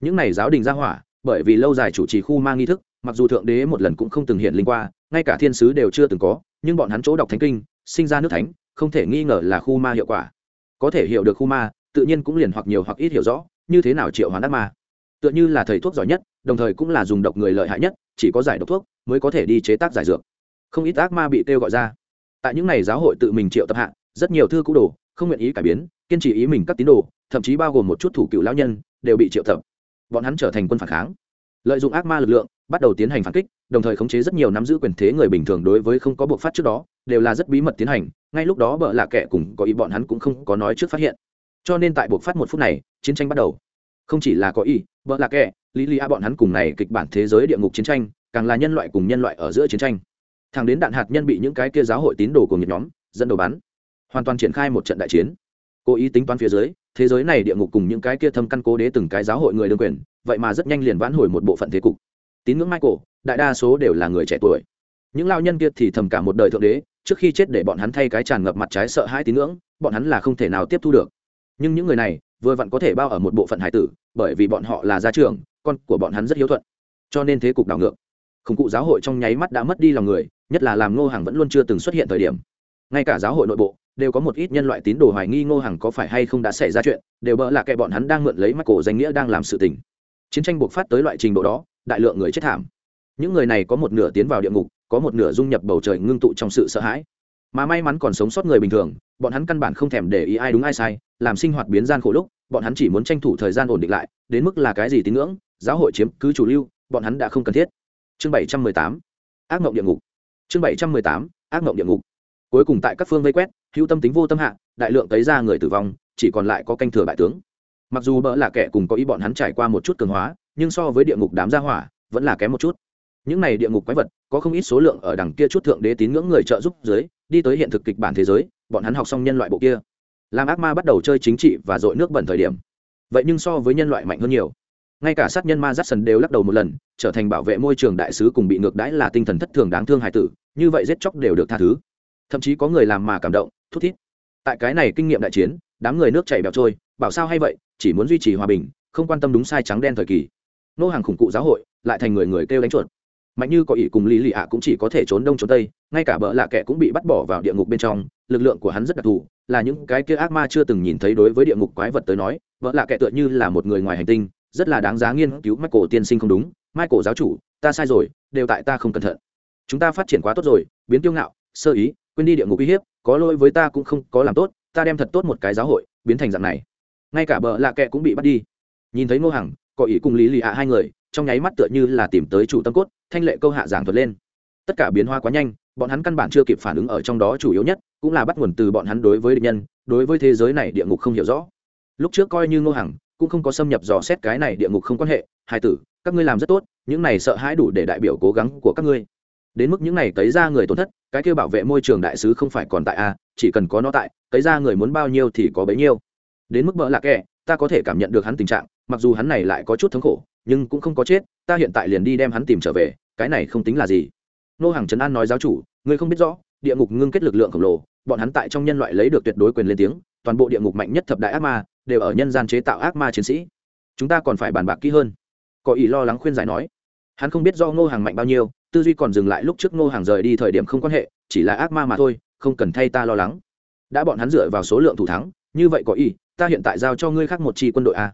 Những này giáo đình gia hỏa bởi vì lâu dài chủ trì khu mang nghi thức, mặc dù thượng đế một lần cũng không từng hiện linh qua, ngay cả thiên sứ đều chưa từng có, nhưng bọn hắn chỗ đọc thánh kinh, sinh ra nước thánh, không thể nghi ngờ là khu ma hiệu quả. Có thể hiểu được khu ma, tự nhiên cũng liền hoặc nhiều hoặc ít hiểu rõ, như thế nào triệu hoán ác ma. Tựa như là thầy thuốc giỏi nhất, đồng thời cũng là dùng độc người lợi hại nhất, chỉ có giải độc thuốc mới có thể đi chế tác giải dược. Không ít ác ma bị kêu gọi ra. Tại những n à y giáo hội tự mình triệu tập hạ, rất nhiều thư cũ đồ, không nguyện ý cải biến, kiên trì ý mình các tín đồ, thậm chí bao gồm một chút thủ cựu lão nhân, đều bị triệu tập bọn hắn trở thành quân phản kháng. Lợi dụng ác ma lực lượng, bắt đầu tiến hành phản kích, đồng thời khống chế rất nhiều nắm giữ quyền thế người bình thường đối với không có buộc phát trước đó, đều là rất bí mật tiến hành, ngay lúc đó bợ lạ kẻ cùng có ý bọn hắn cũng không có nói trước phát hiện. Cho nên tại buộc phát một phút này, chiến tranh bắt đầu. Không chỉ là có ý, bợ lạ kẻ, lý lý a bọn hắn cùng này kịch bản thế giới địa ngục chiến tranh, càng là nhân loại cùng nhân loại ở giữa chiến tranh. Thẳng đến đạn hạt nhân bị những cái kia giáo hội tín đồ của nhiệt nhóm, dẫn đầu bắn, hoàn toàn triển khai một trận đại chiến cố ý tính toán phía dưới, thế giới này địa ngục cùng những cái kia thâm căn cố đế từng cái giáo hội người đương quyền, vậy mà rất nhanh liền vãn hồi một bộ phận thế cục. Tín ngưỡng michael, đại đa số đều là người trẻ tuổi. Những lao nhân kia thì thầm cả một đời thượng đế, trước khi chết để bọn hắn thay cái tràn ngập mặt trái sợ hãi tín ngưỡng, bọn hắn là không thể nào tiếp thu được. Nhưng những người này, vừa vặn có thể bao ở một bộ phận hải tử, bởi vì bọn họ là gia trưởng, con của bọn hắn rất hiếu thuận. Cho nên thế cục đảo ngược. Khủng cụ giáo hội trong nháy mắt đã mất đi lòng người, nhất là làm ngô hàng vẫn luôn chưa từng xuất hiện thời điểm. Ngay cả giáo hội nội bộ đều có một ít nhân loại tín đồ hoài nghi ngô hàng có phải hay không đã xảy ra chuyện, đều bỡ là kẻ bọn hắn đang mượn lấy mắt cổ danh nghĩa đang làm sự tình. Chiến tranh buộc phát tới loại trình độ đó, đại lượng người chết thảm. Những người này có một nửa tiến vào địa ngục, có một nửa dung nhập bầu trời ngưng tụ trong sự sợ hãi. Mà may mắn còn sống sót người bình thường, bọn hắn căn bản không thèm để ý ai đúng ai sai, làm sinh hoạt biến gian khổ lúc, bọn hắn chỉ muốn tranh thủ thời gian ổn định lại, đến mức là cái gì tín ngưỡng, giáo hội chiếm cứ chủ lưu, bọn hắn đã không cần thiết. Chương bảy trăm mười tám, ác mộng địa ngục. Chương bảy trăm mười tám, ác mộng địa ngục. Cuối cùng tại các phương vây quét hữu tâm tính vô tâm hạ, đại lượng tấy ra người tử vong, chỉ còn lại có canh thừa bại tướng. Mặc dù bỡ là kẻ cùng có ý bọn hắn trải qua một chút cường hóa, nhưng so với địa ngục đám gia hỏa, vẫn là kém một chút. Những này địa ngục quái vật, có không ít số lượng ở đằng kia chút thượng đế tín ngưỡng người trợ giúp dưới, đi tới hiện thực kịch bản thế giới, bọn hắn học xong nhân loại bộ kia. Làm ác ma bắt đầu chơi chính trị và dội nước bẩn thời điểm. Vậy nhưng so với nhân loại mạnh hơn nhiều. Ngay cả sát nhân ma giắt sần đều lắc đầu một lần, trở thành bảo vệ môi trường đại sứ cùng bị ngược đãi là tinh thần thất thường đáng thương hài tử, như vậy giết chóc đều được tha thứ. Thậm chí có người làm mà cảm động thút thít. Tại cái này kinh nghiệm đại chiến, đám người nước chảy bẹo trôi, bảo sao hay vậy, chỉ muốn duy trì hòa bình, không quan tâm đúng sai trắng đen thời kỳ. Nô hàng khủng cụ giáo hội, lại thành người người kêu đánh chuột. Mạnh như có ỷ cùng lý lì ạ cũng chỉ có thể trốn đông trốn tây, ngay cả bỡ lạ kẻ cũng bị bắt bỏ vào địa ngục bên trong, lực lượng của hắn rất đặc thù, là những cái kia ác ma chưa từng nhìn thấy đối với địa ngục quái vật tới nói, bợ lạ kẻ tựa như là một người ngoài hành tinh, rất là đáng giá nghiên cứu michael tiên sinh không đúng. Michael giáo chủ, ta sai rồi, đều tại ta không cẩn thận. Chúng ta phát triển quá tốt rồi, biến tiêu ngạo, sơ ý quên đi địa ngục uy hiếp, có lỗi với ta cũng không có làm tốt, ta đem thật tốt một cái giáo hội, biến thành dạng này. Ngay cả bờ lạ kệ cũng bị bắt đi. Nhìn thấy ngô hằng, có ý cùng lý lì ạ hai người, trong nháy mắt tựa như là tìm tới chủ tâm cốt, thanh lệ câu hạ giảng thuật lên. Tất cả biến hoa quá nhanh, bọn hắn căn bản chưa kịp phản ứng ở trong đó chủ yếu nhất, cũng là bắt nguồn từ bọn hắn đối với địch nhân, đối với thế giới này địa ngục không hiểu rõ. Lúc trước coi như ngô hằng, cũng không có xâm nhập dò xét cái này địa ngục không quan hệ. Hai tử, các ngươi làm rất tốt, những này sợ hãi đủ để đại biểu cố gắng của các ngươi đến mức những này tấy ra người tổn thất, cái kêu bảo vệ môi trường đại sứ không phải còn tại a chỉ cần có nó tại tấy ra người muốn bao nhiêu thì có bấy nhiêu. Đến mức bỡ lạc kẻ ta có thể cảm nhận được hắn tình trạng, mặc dù hắn này lại có chút thống khổ, nhưng cũng không có chết, ta hiện tại liền đi đem hắn tìm trở về, cái này không tính là gì. Nô hàng trấn an nói giáo chủ, ngươi không biết rõ, địa ngục ngưng kết lực lượng khổng lồ, bọn hắn tại trong nhân loại lấy được tuyệt đối quyền lên tiếng, toàn bộ địa ngục mạnh nhất thập đại ác ma, đều ở nhân gian chế tạo ác ma chiến sĩ. Chúng ta còn phải bàn bạc kỹ hơn. Có ý lo lắng khuyên giải nói hắn không biết do ngô hàng mạnh bao nhiêu, tư duy còn dừng lại lúc trước ngô hàng rời đi thời điểm không quan hệ, chỉ là ác ma mà thôi, không cần thay ta lo lắng. Đã bọn hắn dựa vào số lượng thủ thắng, như vậy có ý, ta hiện tại giao cho ngươi khác một chi quân đội a.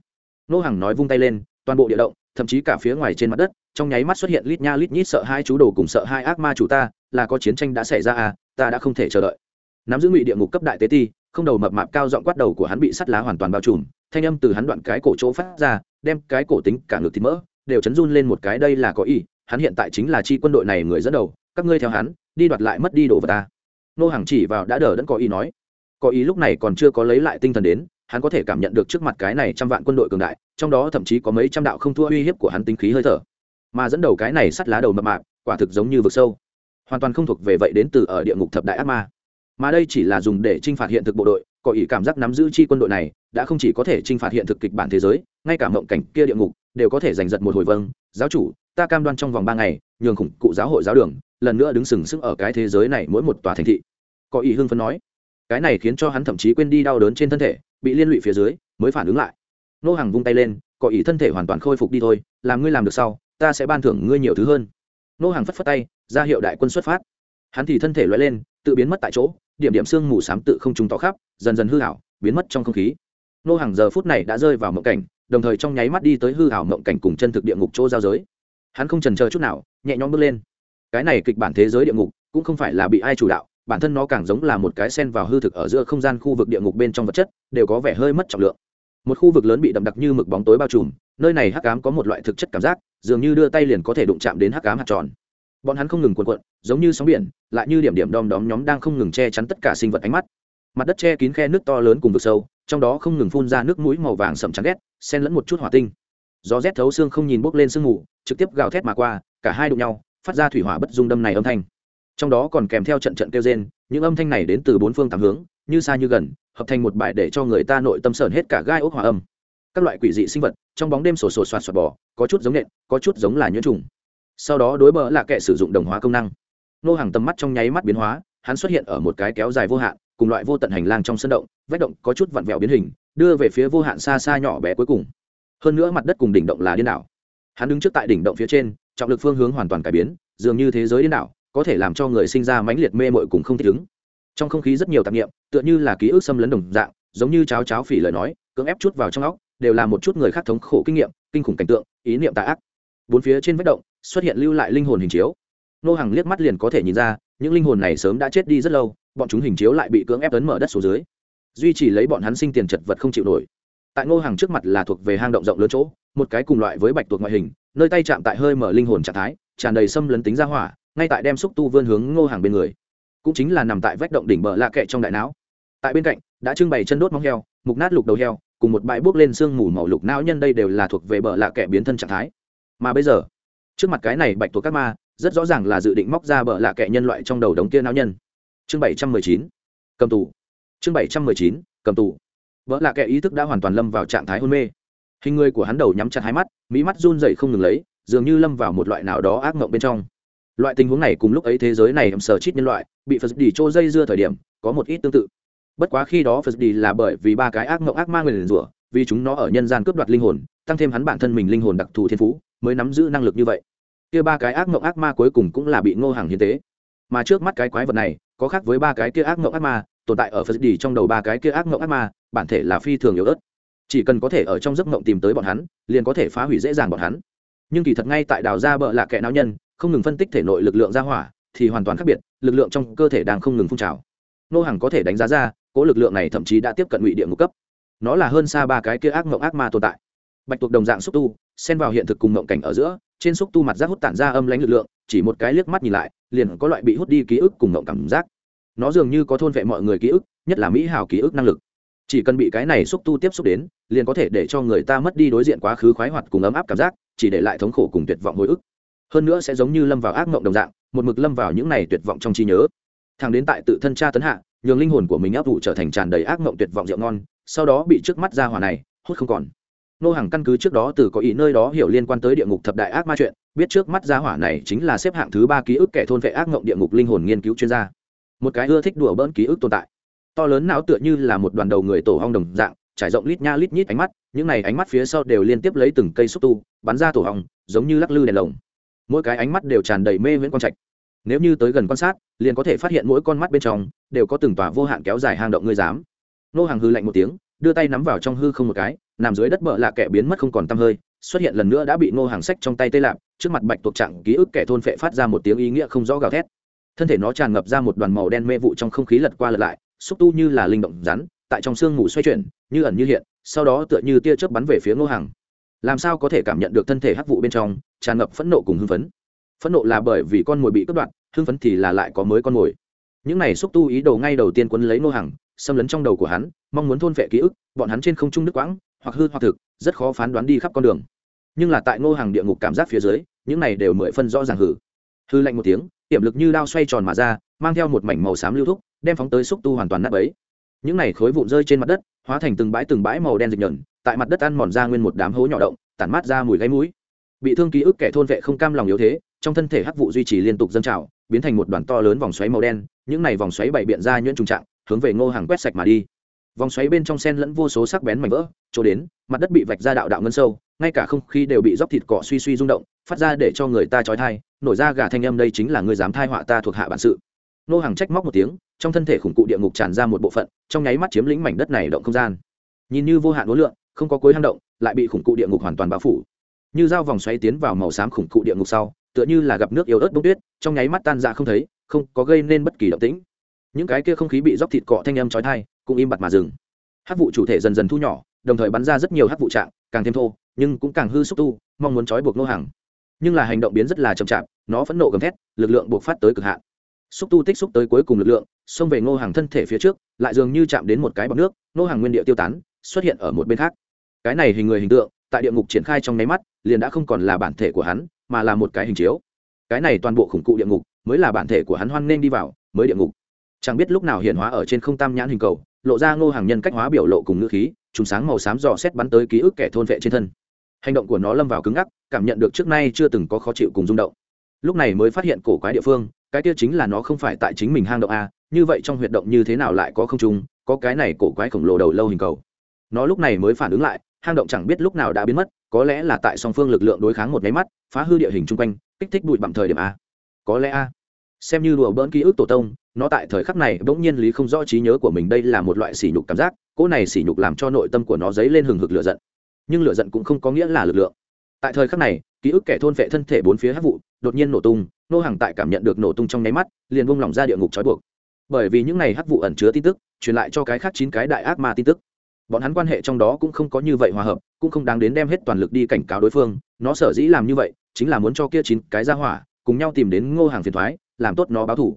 Ngô hàng nói vung tay lên, toàn bộ địa động, thậm chí cả phía ngoài trên mặt đất, trong nháy mắt xuất hiện lít nha lít nhít sợ hai chú đồ cùng sợ hai ác ma chủ ta, là có chiến tranh đã xảy ra à ta đã không thể chờ đợi. Nắm giữ ngụy địa ngục cấp đại tế ti, không đầu mập mạp cao giọng quát đầu của hắn bị sắt lá hoàn toàn bao trùm, thanh âm từ hắn đoạn cái cổ chỗ phát ra, đem cái cổ tính cả ngực thịt mỡ đều chấn run lên một cái đây là có ý, hắn hiện tại chính là chi quân đội này người dẫn đầu, các ngươi theo hắn, đi đoạt lại mất đi đồ vật ta. Nô hàng chỉ vào đã đờ đẫn có ý nói. Có ý lúc này còn chưa có lấy lại tinh thần đến, hắn có thể cảm nhận được trước mặt cái này trăm vạn quân đội cường đại, trong đó thậm chí có mấy trăm đạo không thua uy hiếp của hắn tinh khí hơi thở. Mà dẫn đầu cái này sắt lá đầu mập mạp, quả thực giống như vực sâu. Hoàn toàn không thuộc về vậy đến từ ở địa ngục thập đại ác ma. Mà đây chỉ là dùng để t r i n h phạt hiện thực bộ đội, có ý cảm giác nắm giữ chi quân đội này, đã không chỉ có thể t r i n h phạt hiện thực kịch bản thế giới, ngay cả mộng cảnh kia địa ngục đều có thể giành giật một hồi vâng. Giáo chủ, ta cam đoan trong vòng ba ngày, nhường khủng cụ giáo hội giáo đường, lần nữa đứng sừng sững ở cái thế giới này mỗi một tòa thành thị. Có ý hưng phấn nói. Cái này khiến cho hắn thậm chí quên đi đau đớn trên thân thể, bị liên lụy phía dưới, mới phản ứng lại. Nô hàng vung tay lên, có ý thân thể hoàn toàn khôi phục đi thôi, làm ngươi làm được sau, ta sẽ ban thưởng ngươi nhiều thứ hơn. Nô hàng phất phất tay, ra hiệu đại quân xuất phát. Hắn thì thân thể loay lên, tự biến mất tại chỗ, điểm điểm sương mù s á m tự không trùng tỏ khắp, dần dần hư hảo biến mất trong không khí nô hàng giờ phút này đã rơi vào mộng cảnh, đồng thời trong nháy mắt đi tới hư hảo mộng cảnh cùng chân thực địa ngục chỗ giao giới. Hắn không trần chờ chút nào, nhẹ nhõm bước lên. Cái này kịch bản thế giới địa ngục, cũng không phải là bị ai chủ đạo, bản thân nó càng giống là một cái sen vào hư thực ở giữa không gian khu vực địa ngục bên trong vật chất, đều có vẻ hơi mất trọng lượng. Một khu vực lớn bị đậm đặc như mực bóng tối bao trùm, nơi này hắc cám có một loại thực chất cảm giác, dường như đưa tay liền có thể đụng chạm đến hắc cám hạt tròn. Bọn hắn không ngừng cuộn cuộn, giống như sóng biển, lại như điểm điểm đom đóm nhóm đang không ngừng che chắn tất cả sinh vật ánh mắt mặt đất che kín khe nước to lớn cùng vực sâu, trong đó không ngừng phun ra nước mũi màu vàng sậm trắng ghét, xen lẫn một chút hỏa tinh. Gió rét thấu xương không nhìn bốc lên sương mù, trực tiếp gào thét mà qua, cả hai đụng nhau, phát ra thủy hỏa bất dung đâm này âm thanh. Trong đó còn kèm theo trận trận kêu rên, những âm thanh này đến từ bốn phương tám hướng, như xa như gần, hợp thành một bài để cho người ta nội tâm sởn hết cả gai ốc hòa âm. Các loại quỷ dị sinh vật, trong bóng đêm sổ sổ soạt soạt bò, có chút giống nện, có chút giống là nhiễm trùng. Sau đó đối bờ là kệ sử dụng đồng hóa công năng. Nô hàng tầm mắt trong nháy mắt biến hóa, hắn xuất hiện ở một cái kéo dài vô hạn cùng loại vô tận hành lang trong sân động, vách động có chút vặn vẹo biến hình, đưa về phía vô hạn xa xa nhỏ bé cuối cùng. Hơn nữa mặt đất cùng đỉnh động là điên đảo. Hắn đứng trước tại đỉnh động phía trên, trọng lực phương hướng hoàn toàn cải biến, dường như thế giới điên đảo, có thể làm cho người sinh ra mãnh liệt mê mội cùng không thích ứng. Trong không khí rất nhiều tạp nghiệm tựa như là ký ức xâm lấn đồng dạng, giống như cháo cháo phỉ lời nói, cưỡng ép chút vào trong óc, đều là một chút người khác thống khổ kinh nghiệm, kinh khủng cảnh tượng, ý niệm tà ác. Bốn phía trên vách động, xuất hiện lưu lại linh hồn hình chiếu. Nô hàng liếc mắt liền có thể nhìn ra, những linh hồn này sớm đã chết đi rất lâu bọn chúng hình chiếu lại bị cưỡng ép tấn mở đất xuống dưới. Duy trì lấy bọn hắn sinh tiền chật vật không chịu nổi. Tại ngô hàng trước mặt là thuộc về hang động rộng lớn chỗ, một cái cùng loại với bạch tuộc ngoại hình, nơi tay chạm tại hơi mở linh hồn trạng thái, tràn đầy xâm lấn tính ra hỏa, ngay tại đem xúc tu vươn hướng ngô hàng bên người. Cũng chính là nằm tại vách động đỉnh bờ lạ kệ trong đại não. Tại bên cạnh, đã trưng bày chân đốt móng heo, mục nát lục đầu heo, cùng một bãi bốc lên sương mù màu lục não nhân đây đều là thuộc về bờ lạ kệ biến thân trạng thái. Mà bây giờ, trước mặt cái này bạch tuộc các ma, rất rõ ràng là dự định móc ra bờ lạ kệ nhân loại trong đầu đống kia não nhân chương bảy trăm mười chín. Cầm tù. Chương bảy trăm mười chín, cầm tù. Vợ lạ kẻ ý thức đã hoàn toàn lâm vào trạng thái hôn mê. Hình người của hắn đầu nhắm chặt hai mắt, mỹ mắt run dậy không ngừng lấy, dường như lâm vào một loại nào đó ác mộng bên trong. Loại tình huống này cùng lúc ấy thế giới này em sờ chít nhân loại, bị phật đi trô dây dưa thời điểm, có một ít tương tự. Bất quá khi đó phật đi là bởi vì ba cái ác mộng ác ma người liền rủa, vì chúng nó ở nhân gian cướp đoạt linh hồn, tăng thêm hắn bản thân mình linh hồn đặc thù thiên phú, mới nắm giữ năng lực như vậy. Kia ba cái ác mộng ác ma cuối cùng cũng là bị ngô hàng hiến tế mà trước mắt cái quái vật này có khác với ba cái kia ác mộng ác ma, tồn tại ở phật đi trong đầu ba cái kia ác mộng ác ma, bản thể là phi thường yếu ớt. Chỉ cần có thể ở trong giấc mộng tìm tới bọn hắn, liền có thể phá hủy dễ dàng bọn hắn. Nhưng kỳ thật ngay tại đào ra bợ lạ kệ não nhân, không ngừng phân tích thể nội lực lượng ra hỏa, thì hoàn toàn khác biệt, lực lượng trong cơ thể đang không ngừng phun trào. Nô hàng có thể đánh giá ra cỗ lực lượng này thậm chí đã tiếp cận ngụy địa ngục cấp. Nó là hơn xa ba cái kia ác mộng ác ma tồn tại. Bạch tuộc đồng dạng xúc tu, xen vào hiện thực cùng mộng cảnh ở giữa, trên xúc tu mặt rác hút tản ra âm lãnh lực lượng, chỉ một cái liếc mắt nhìn lại liền có loại bị hút đi ký ức cùng ngộng cảm giác. Nó dường như có thôn vệ mọi người ký ức, nhất là mỹ hào ký ức năng lực. Chỉ cần bị cái này xúc tu tiếp xúc đến, liền có thể để cho người ta mất đi đối diện quá khứ khoái hoạt cùng ấm áp cảm giác, chỉ để lại thống khổ cùng tuyệt vọng hồi ức. Hơn nữa sẽ giống như lâm vào ác mộng đồng dạng, một mực lâm vào những này tuyệt vọng trong trí nhớ. Thằng đến tại tự thân cha tấn hạ, nhường linh hồn của mình áp vụ trở thành tràn đầy ác mộng tuyệt vọng rượu ngon, sau đó bị trước mắt ra hỏa này hút không còn. Nô hàng căn cứ trước đó từ có ý nơi đó hiểu liên quan tới địa ngục thập đại ác ma chuyện biết trước mắt gia hỏa này chính là xếp hạng thứ ba ký ức kẻ thôn vệ ác ngộng địa ngục linh hồn nghiên cứu chuyên gia. Một cái ưa thích đùa bỡn ký ức tồn tại. To lớn não tựa như là một đoàn đầu người tổ hong đồng dạng, trải rộng lít nha lít nhít ánh mắt, những này ánh mắt phía sau đều liên tiếp lấy từng cây xúc tu, bắn ra tổ hong, giống như lắc lư đèn lồng. Mỗi cái ánh mắt đều tràn đầy mê viễn quang trạch. Nếu như tới gần quan sát, liền có thể phát hiện mỗi con mắt bên trong đều có từng tòa vô hạn kéo dài hang động ngươi dám. Nô hàng hư lạnh một tiếng, đưa tay nắm vào trong hư không một cái, nằm dưới đất bợ lạ kẻ biến mất không còn tăm hơi, xuất hiện lần nữa đã bị nô hàng sách trong tay tê lạp trước mặt bạch tuộc trạng ký ức kẻ thôn phệ phát ra một tiếng ý nghĩa không rõ gào thét. Thân thể nó tràn ngập ra một đoàn màu đen mê vụ trong không khí lật qua lật lại, xúc tu như là linh động rắn, tại trong sương mù xoay chuyển, như ẩn như hiện, sau đó tựa như tia chớp bắn về phía ngô hàng làm sao có thể cảm nhận được thân thể hắc vụ bên trong, tràn ngập phẫn nộ cùng hưng phấn? Phẫn nộ là bởi vì con mồi bị cướp đoạt, hưng phấn thì là lại có mới con mồi. Những này xúc tu ý đồ ngay đầu tiên quấn lấy nô hàng xâm lấn trong đầu của hắn, mong muốn thôn phệ ký ức, bọn hắn trên không trung nước quãng, hoặc hư hoặc thực, rất khó phán đoán đi khắp con đường. Nhưng là tại ngô hàng địa ngục cảm giác phía dưới những này đều mười phân rõ ràng hử. Hư lạnh một tiếng, tiềm lực như đao xoay tròn mà ra, mang theo một mảnh màu xám lưu thúc, đem phóng tới xúc tu hoàn toàn nát bấy. Những này khối vụn rơi trên mặt đất, hóa thành từng bãi từng bãi màu đen dịch nhợn tại mặt đất ăn mòn ra nguyên một đám hố nhỏ động, tản mát ra mùi gáy mũi. Bị thương ký ức kẻ thôn vệ không cam lòng yếu thế, trong thân thể hắc vụ duy trì liên tục dâng trào, biến thành một đoàn to lớn vòng xoáy màu đen, những này vòng xoáy bảy biện ra nhuyễn trùng trạng, hướng về ngô hàng quét sạch mà đi. Vòng xoáy bên trong sen lẫn vô số sắc bén mảnh vỡ chỗ đến, mặt đất bị vạch ra đạo đạo ngân sâu, ngay cả không khí đều bị róc thịt cọ suy suy rung động, phát ra để cho người ta trói thai nổi ra gà thanh âm đây chính là người dám thai họa ta thuộc hạ bản sự. Nô hàng trách móc một tiếng, trong thân thể khủng cụ địa ngục tràn ra một bộ phận, trong nháy mắt chiếm lĩnh mảnh đất này động không gian. Nhìn như vô hạn đối lượng, không có cuối hang động, lại bị khủng cụ địa ngục hoàn toàn bao phủ. Như dao vòng xoáy tiến vào màu xám khủng cụ địa ngục sau, tựa như là gặp nước yếu ớt bông tuyết, trong nháy mắt tan ra không thấy, không có gây nên bất kỳ động tĩnh. Những cái kia không khí bị róc thịt cọ thanh âm chói thai cũng im bặt mà dừng. Hát vụ chủ thể dần dần thu nhỏ đồng thời bắn ra rất nhiều hát vụ trạng, càng thêm thô, nhưng cũng càng hư xúc tu, mong muốn trói buộc nô hàng nhưng là hành động biến rất là chậm chạp, nó phẫn nộ gầm thét, lực lượng buộc phát tới cực hạn. Xúc tu tích xúc tới cuối cùng lực lượng, xông về ngô hàng thân thể phía trước, lại dường như chạm đến một cái bọc nước, ngô hàng nguyên địa tiêu tán, xuất hiện ở một bên khác. Cái này hình người hình tượng, tại địa ngục triển khai trong nháy mắt, liền đã không còn là bản thể của hắn, mà là một cái hình chiếu. Cái này toàn bộ khủng cụ địa ngục, mới là bản thể của hắn hoan nên đi vào, mới địa ngục. Chẳng biết lúc nào hiện hóa ở trên không tam nhãn hình cầu lộ ra ngô hàng nhân cách hóa biểu lộ cùng ngữ khí chúng sáng màu xám dò xét bắn tới ký ức kẻ thôn vệ trên thân. Hành động của nó lâm vào cứng ngắc, cảm nhận được trước nay chưa từng có khó chịu cùng rung động. Lúc này mới phát hiện cổ quái địa phương, cái kia chính là nó không phải tại chính mình hang động a, như vậy trong huyệt động như thế nào lại có không trung, có cái này cổ quái khổng lồ đầu lâu hình cầu. Nó lúc này mới phản ứng lại, hang động chẳng biết lúc nào đã biến mất, có lẽ là tại song phương lực lượng đối kháng một máy mắt, phá hư địa hình chung quanh, kích thích bụi bặm thời điểm a. Có lẽ a xem như đùa bỡn ký ức tổ tông, nó tại thời khắc này bỗng nhiên lý không rõ trí nhớ của mình đây là một loại sỉ nhục cảm giác, cỗ này sỉ nhục làm cho nội tâm của nó dấy lên hừng hực lửa giận. Nhưng lửa giận cũng không có nghĩa là lực lượng. Tại thời khắc này, ký ức kẻ thôn vệ thân thể bốn phía hát vụ, đột nhiên nổ tung, nô hàng tại cảm nhận được nổ tung trong nháy mắt, liền buông lỏng ra địa ngục trói buộc. Bởi vì những này hát vụ ẩn chứa tin tức, truyền lại cho cái khác chín cái đại ác ma tin tức. Bọn hắn quan hệ trong đó cũng không có như vậy hòa hợp, cũng không đáng đến đem hết toàn lực đi cảnh cáo đối phương. Nó sở dĩ làm như vậy, chính là muốn cho kia chín cái ra hỏa, cùng nhau tìm đến ngô hàng phiền thoái làm tốt nó báo thủ.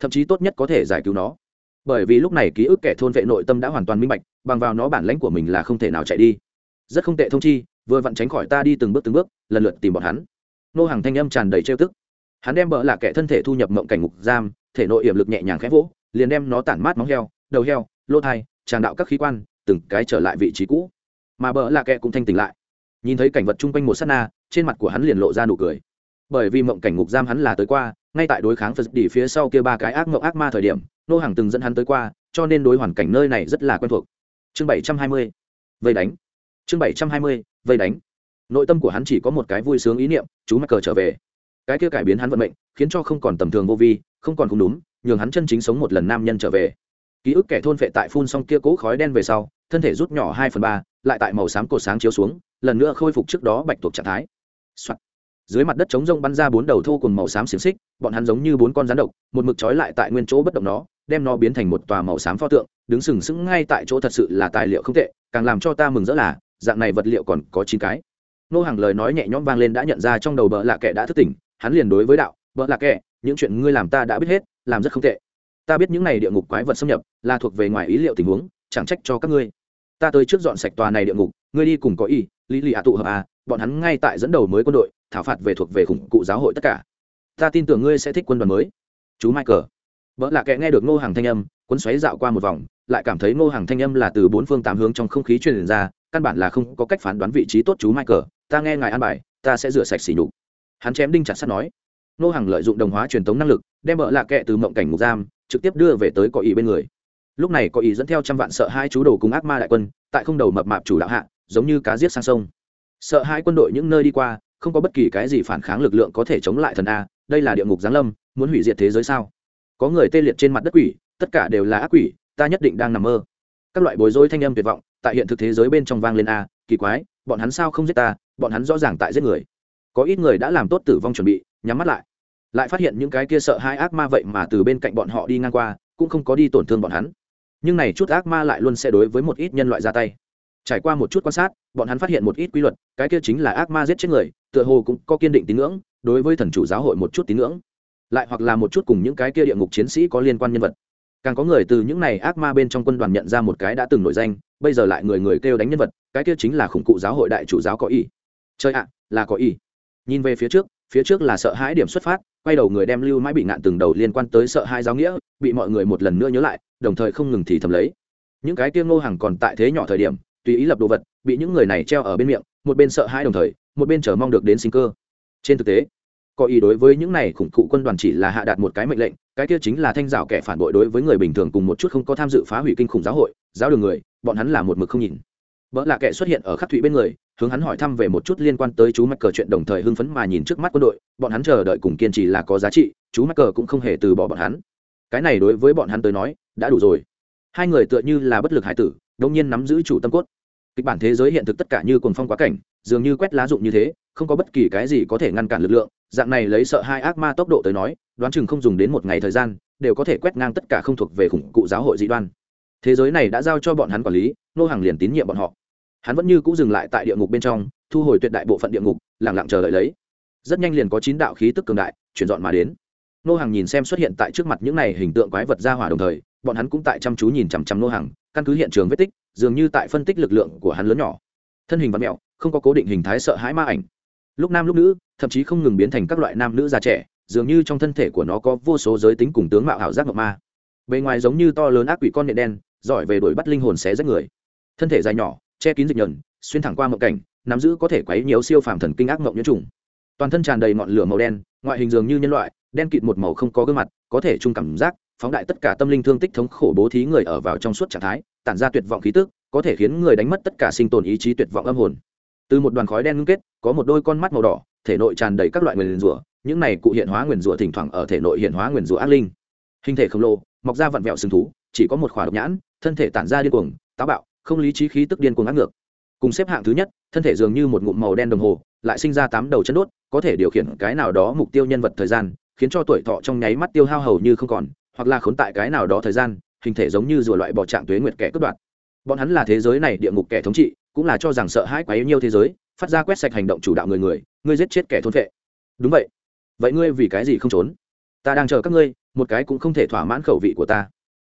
Thậm chí tốt nhất có thể giải cứu nó. Bởi vì lúc này ký ức kẻ thôn vệ nội tâm đã hoàn toàn minh bạch, bằng vào nó bản lãnh của mình là không thể nào chạy đi. Rất không tệ thông chi, vừa vặn tránh khỏi ta đi từng bước từng bước, lần lượt tìm bọn hắn. Nô hàng thanh âm tràn đầy trêu tức. Hắn đem bỡ là kẻ thân thể thu nhập mộng cảnh ngục giam, thể nội hiểm lực nhẹ nhàng khẽ vỗ, liền đem nó tản mát móng heo, đầu heo lô thai tràn đạo các khí quan, từng cái trở lại vị trí cũ. Mà bỡ là kẻ cũng thanh tỉnh lại. Nhìn thấy cảnh vật chung quanh một s á t na, trên mặt của hắn liền lộ ra nụ cười. Bởi vì mộng cảnh ngục giam hắn là tới qua ngay tại đối kháng phật đi phía sau kia ba cái ác mộng ác ma thời điểm, nô hàng từng dẫn hắn tới qua, cho nên đối hoàn cảnh nơi này rất là quen thuộc. Chương bảy trăm hai mươi, vây đánh. Chương bảy trăm hai mươi, vây đánh. Nội tâm của hắn chỉ có một cái vui sướng ý niệm, chú mắc cờ trở về. Cái kia cải biến hắn vận mệnh, khiến cho không còn tầm thường vô vi, không còn không đúng, nhường hắn chân chính sống một lần nam nhân trở về. Ký ức kẻ thôn phệ tại phun xong kia cố khói đen về sau, thân thể rút nhỏ hai phần ba, lại tại màu xám cột sáng chiếu xuống, lần nữa khôi phục trước đó bạch tuộc trạng thái、Soạn dưới mặt đất trống rông bắn ra bốn đầu thô cùng màu xám xiềng xích, bọn hắn giống như bốn con rắn độc, một mực trói lại tại nguyên chỗ bất động nó, đem nó biến thành một tòa màu xám pho tượng, đứng sừng sững ngay tại chỗ thật sự là tài liệu không tệ, càng làm cho ta mừng rỡ là, dạng này vật liệu còn có chín cái. Nô hàng lời nói nhẹ nhõm vang lên đã nhận ra trong đầu bợ lạ kệ đã thức tỉnh, hắn liền đối với đạo, bợ lạ kệ những chuyện ngươi làm ta đã biết hết, làm rất không tệ. Ta biết những này địa ngục quái vật xâm nhập, là thuộc về ngoài ý liệu tình huống, chẳng trách cho các ngươi. Ta tới trước dọn sạch tòa này địa ngục, ngươi đi cùng có ý, lý lì hạ tụ hợp à bọn hắn ngay tại dẫn đầu mới quân đội, thảo phạt về thuộc về khủng cụ giáo hội tất cả. Ta tin tưởng ngươi sẽ thích quân đoàn mới. Chú michael. Vợ lạ kệ nghe được ngô hàng thanh âm, cuốn xoáy dạo qua một vòng, lại cảm thấy ngô hàng thanh âm là từ bốn phương tám hướng trong không khí truyền ra, căn bản là không có cách phán đoán vị trí tốt chú michael. Ta nghe ngài an bài, ta sẽ rửa sạch xỉ nhục. Hắn chém đinh chặt sắt nói. Ngô hàng lợi dụng đồng hóa truyền thống năng lực, đem vợ lạ kệ từ mộng cảnh ngục giam, trực tiếp đưa về tới cõi ý bên người. Lúc này có ý dẫn theo trăm vạn sợ hai chú đồ cùng ác ma đại quân, tại không đầu mập mạp chủ đạo hạ, giống như cá giết sang sông sợ hai quân đội những nơi đi qua, không có bất kỳ cái gì phản kháng lực lượng có thể chống lại thần a, đây là địa ngục giáng lâm, muốn hủy diệt thế giới sao? Có người tê liệt trên mặt đất quỷ, tất cả đều là ác quỷ, ta nhất định đang nằm mơ. Các loại bối rối thanh âm tuyệt vọng, tại hiện thực thế giới bên trong vang lên a, kỳ quái, bọn hắn sao không giết ta, bọn hắn rõ ràng tại giết người. Có ít người đã làm tốt tử vong chuẩn bị, nhắm mắt lại. Lại phát hiện những cái kia sợ hai ác ma vậy mà từ bên cạnh bọn họ đi ngang qua, cũng không có đi tổn thương bọn hắn. Nhưng này chút ác ma lại luôn sẽ đối với một ít nhân loại ra tay trải qua một chút quan sát, bọn hắn phát hiện một ít quy luật, cái kia chính là ác ma giết chết người, tựa hồ cũng có kiên định tín ngưỡng, đối với thần chủ giáo hội một chút tín ngưỡng. Lại hoặc là một chút cùng những cái kia địa ngục chiến sĩ có liên quan nhân vật. Càng có người từ những này ác ma bên trong quân đoàn nhận ra một cái đã từng nổi danh, bây giờ lại người người kêu đánh nhân vật, cái kia chính là khủng cụ giáo hội đại chủ giáo có ý. Chơi ạ, là có ý. Nhìn về phía trước phía trước là sợ hãi điểm xuất phát, quay đầu người đem lưu mãi bị ngạn từng đầu liên quan tới sợ hãi giáo nghĩa, bị mọi người một lần nữa nhớ lại, đồng thời không ngừng thì thầm lấy. Những cái kia ngô hàng còn tại thế nhỏ thời điểm tùy ý lập đồ vật, bị những người này treo ở bên miệng, một bên sợ hãi đồng thời, một bên chờ mong được đến sinh cơ. Trên thực tế, có ý đối với những này khủng cụ quân đoàn chỉ là hạ đạt một cái mệnh lệnh, cái kia chính là thanh rào kẻ phản bội đối với người bình thường cùng một chút không có tham dự phá hủy kinh khủng giáo hội, giáo đường người, bọn hắn là một mực không nhìn. Vợ là kẻ xuất hiện ở khắc thụy bên người, hướng hắn hỏi thăm về một chút liên quan tới chú mắc cờ chuyện đồng thời hưng phấn mà nhìn trước mắt quân đội, bọn hắn chờ đợi cùng kiên trì là có giá trị, chú mắc cờ cũng không hề từ bỏ bọn hắn. Cái này đối với bọn hắn tới nói, đã đủ rồi. Hai người tựa như là bất lực hải tử đông nhiên nắm giữ chủ tâm cốt. Kịch bản thế giới hiện thực tất cả như cuồng phong quá cảnh, dường như quét lá dụng như thế, không có bất kỳ cái gì có thể ngăn cản lực lượng, dạng này lấy sợ hai ác ma tốc độ tới nói, đoán chừng không dùng đến một ngày thời gian, đều có thể quét ngang tất cả không thuộc về khủng cụ giáo hội dị đoan. Thế giới này đã giao cho bọn hắn quản lý, nô hàng liền tín nhiệm bọn họ. Hắn vẫn như cũng dừng lại tại địa ngục bên trong, thu hồi tuyệt đại bộ phận địa ngục lẳng lặng chờ đợi lấy. Rất nhanh liền có chín đạo khí tức cường đại, chuyển dọn mà đến. Nô hàng nhìn xem xuất hiện tại trước mặt những này hình tượng quái vật ra hỏa đồng thời bọn hắn cũng tại chăm chú nhìn chằm chằm nô hàng căn cứ hiện trường vết tích, dường như tại phân tích lực lượng của hắn lớn nhỏ. Thân hình vật mẹo, không có cố định hình thái sợ hãi ma ảnh. Lúc nam lúc nữ, thậm chí không ngừng biến thành các loại nam nữ già trẻ, dường như trong thân thể của nó có vô số giới tính cùng tướng mạo ảo giác ngọc ma. Bề ngoài giống như to lớn ác quỷ con nhện đen, giỏi về đuổi bắt linh hồn xé rách người. Thân thể dài nhỏ, che kín dịch nhờn xuyên thẳng qua mộng cảnh, nắm giữ có thể quấy nhiều siêu phàm thần kinh ác mộng nhiễm trùng toàn thân tràn đầy ngọn lửa màu đen, ngoại hình dường như nhân loại, đen kịt một màu không có gương mặt, có thể chung cảm giác phóng đại tất cả tâm linh thương tích thống khổ bố thí người ở vào trong suốt trạng thái, tản ra tuyệt vọng khí tức, có thể khiến người đánh mất tất cả sinh tồn ý chí tuyệt vọng âm hồn. Từ một đoàn khói đen ngưng kết, có một đôi con mắt màu đỏ, thể nội tràn đầy các loại nguyền rủa, những này cụ hiện hóa nguyền rủa thỉnh thoảng ở thể nội hiện hóa nguyền rủa ác linh. Hình thể khổng lồ, mọc ra vặn vẹo sừng thú, chỉ có một khỏa độc nhãn, thân thể tản ra điên cuồng, táo bạo, không lý trí khí tức điên cuồng ác ngược. Cùng xếp hạng thứ nhất, thân thể dường như một ngụm màu đen đồng hồ, lại sinh ra tám đầu chân đốt, có thể điều khiển cái nào đó mục tiêu nhân vật thời gian, khiến cho tuổi thọ trong nháy mắt tiêu hao hầu như không còn hoặc là khốn tại cái nào đó thời gian, hình thể giống như rùa loại bỏ trạng tuế nguyệt kẻ cướp đoạt. Bọn hắn là thế giới này địa ngục kẻ thống trị, cũng là cho rằng sợ hãi quá yếu nhiêu thế giới, phát ra quét sạch hành động chủ đạo người người, ngươi giết chết kẻ thôn vệ. Đúng vậy. Vậy ngươi vì cái gì không trốn? Ta đang chờ các ngươi, một cái cũng không thể thỏa mãn khẩu vị của ta.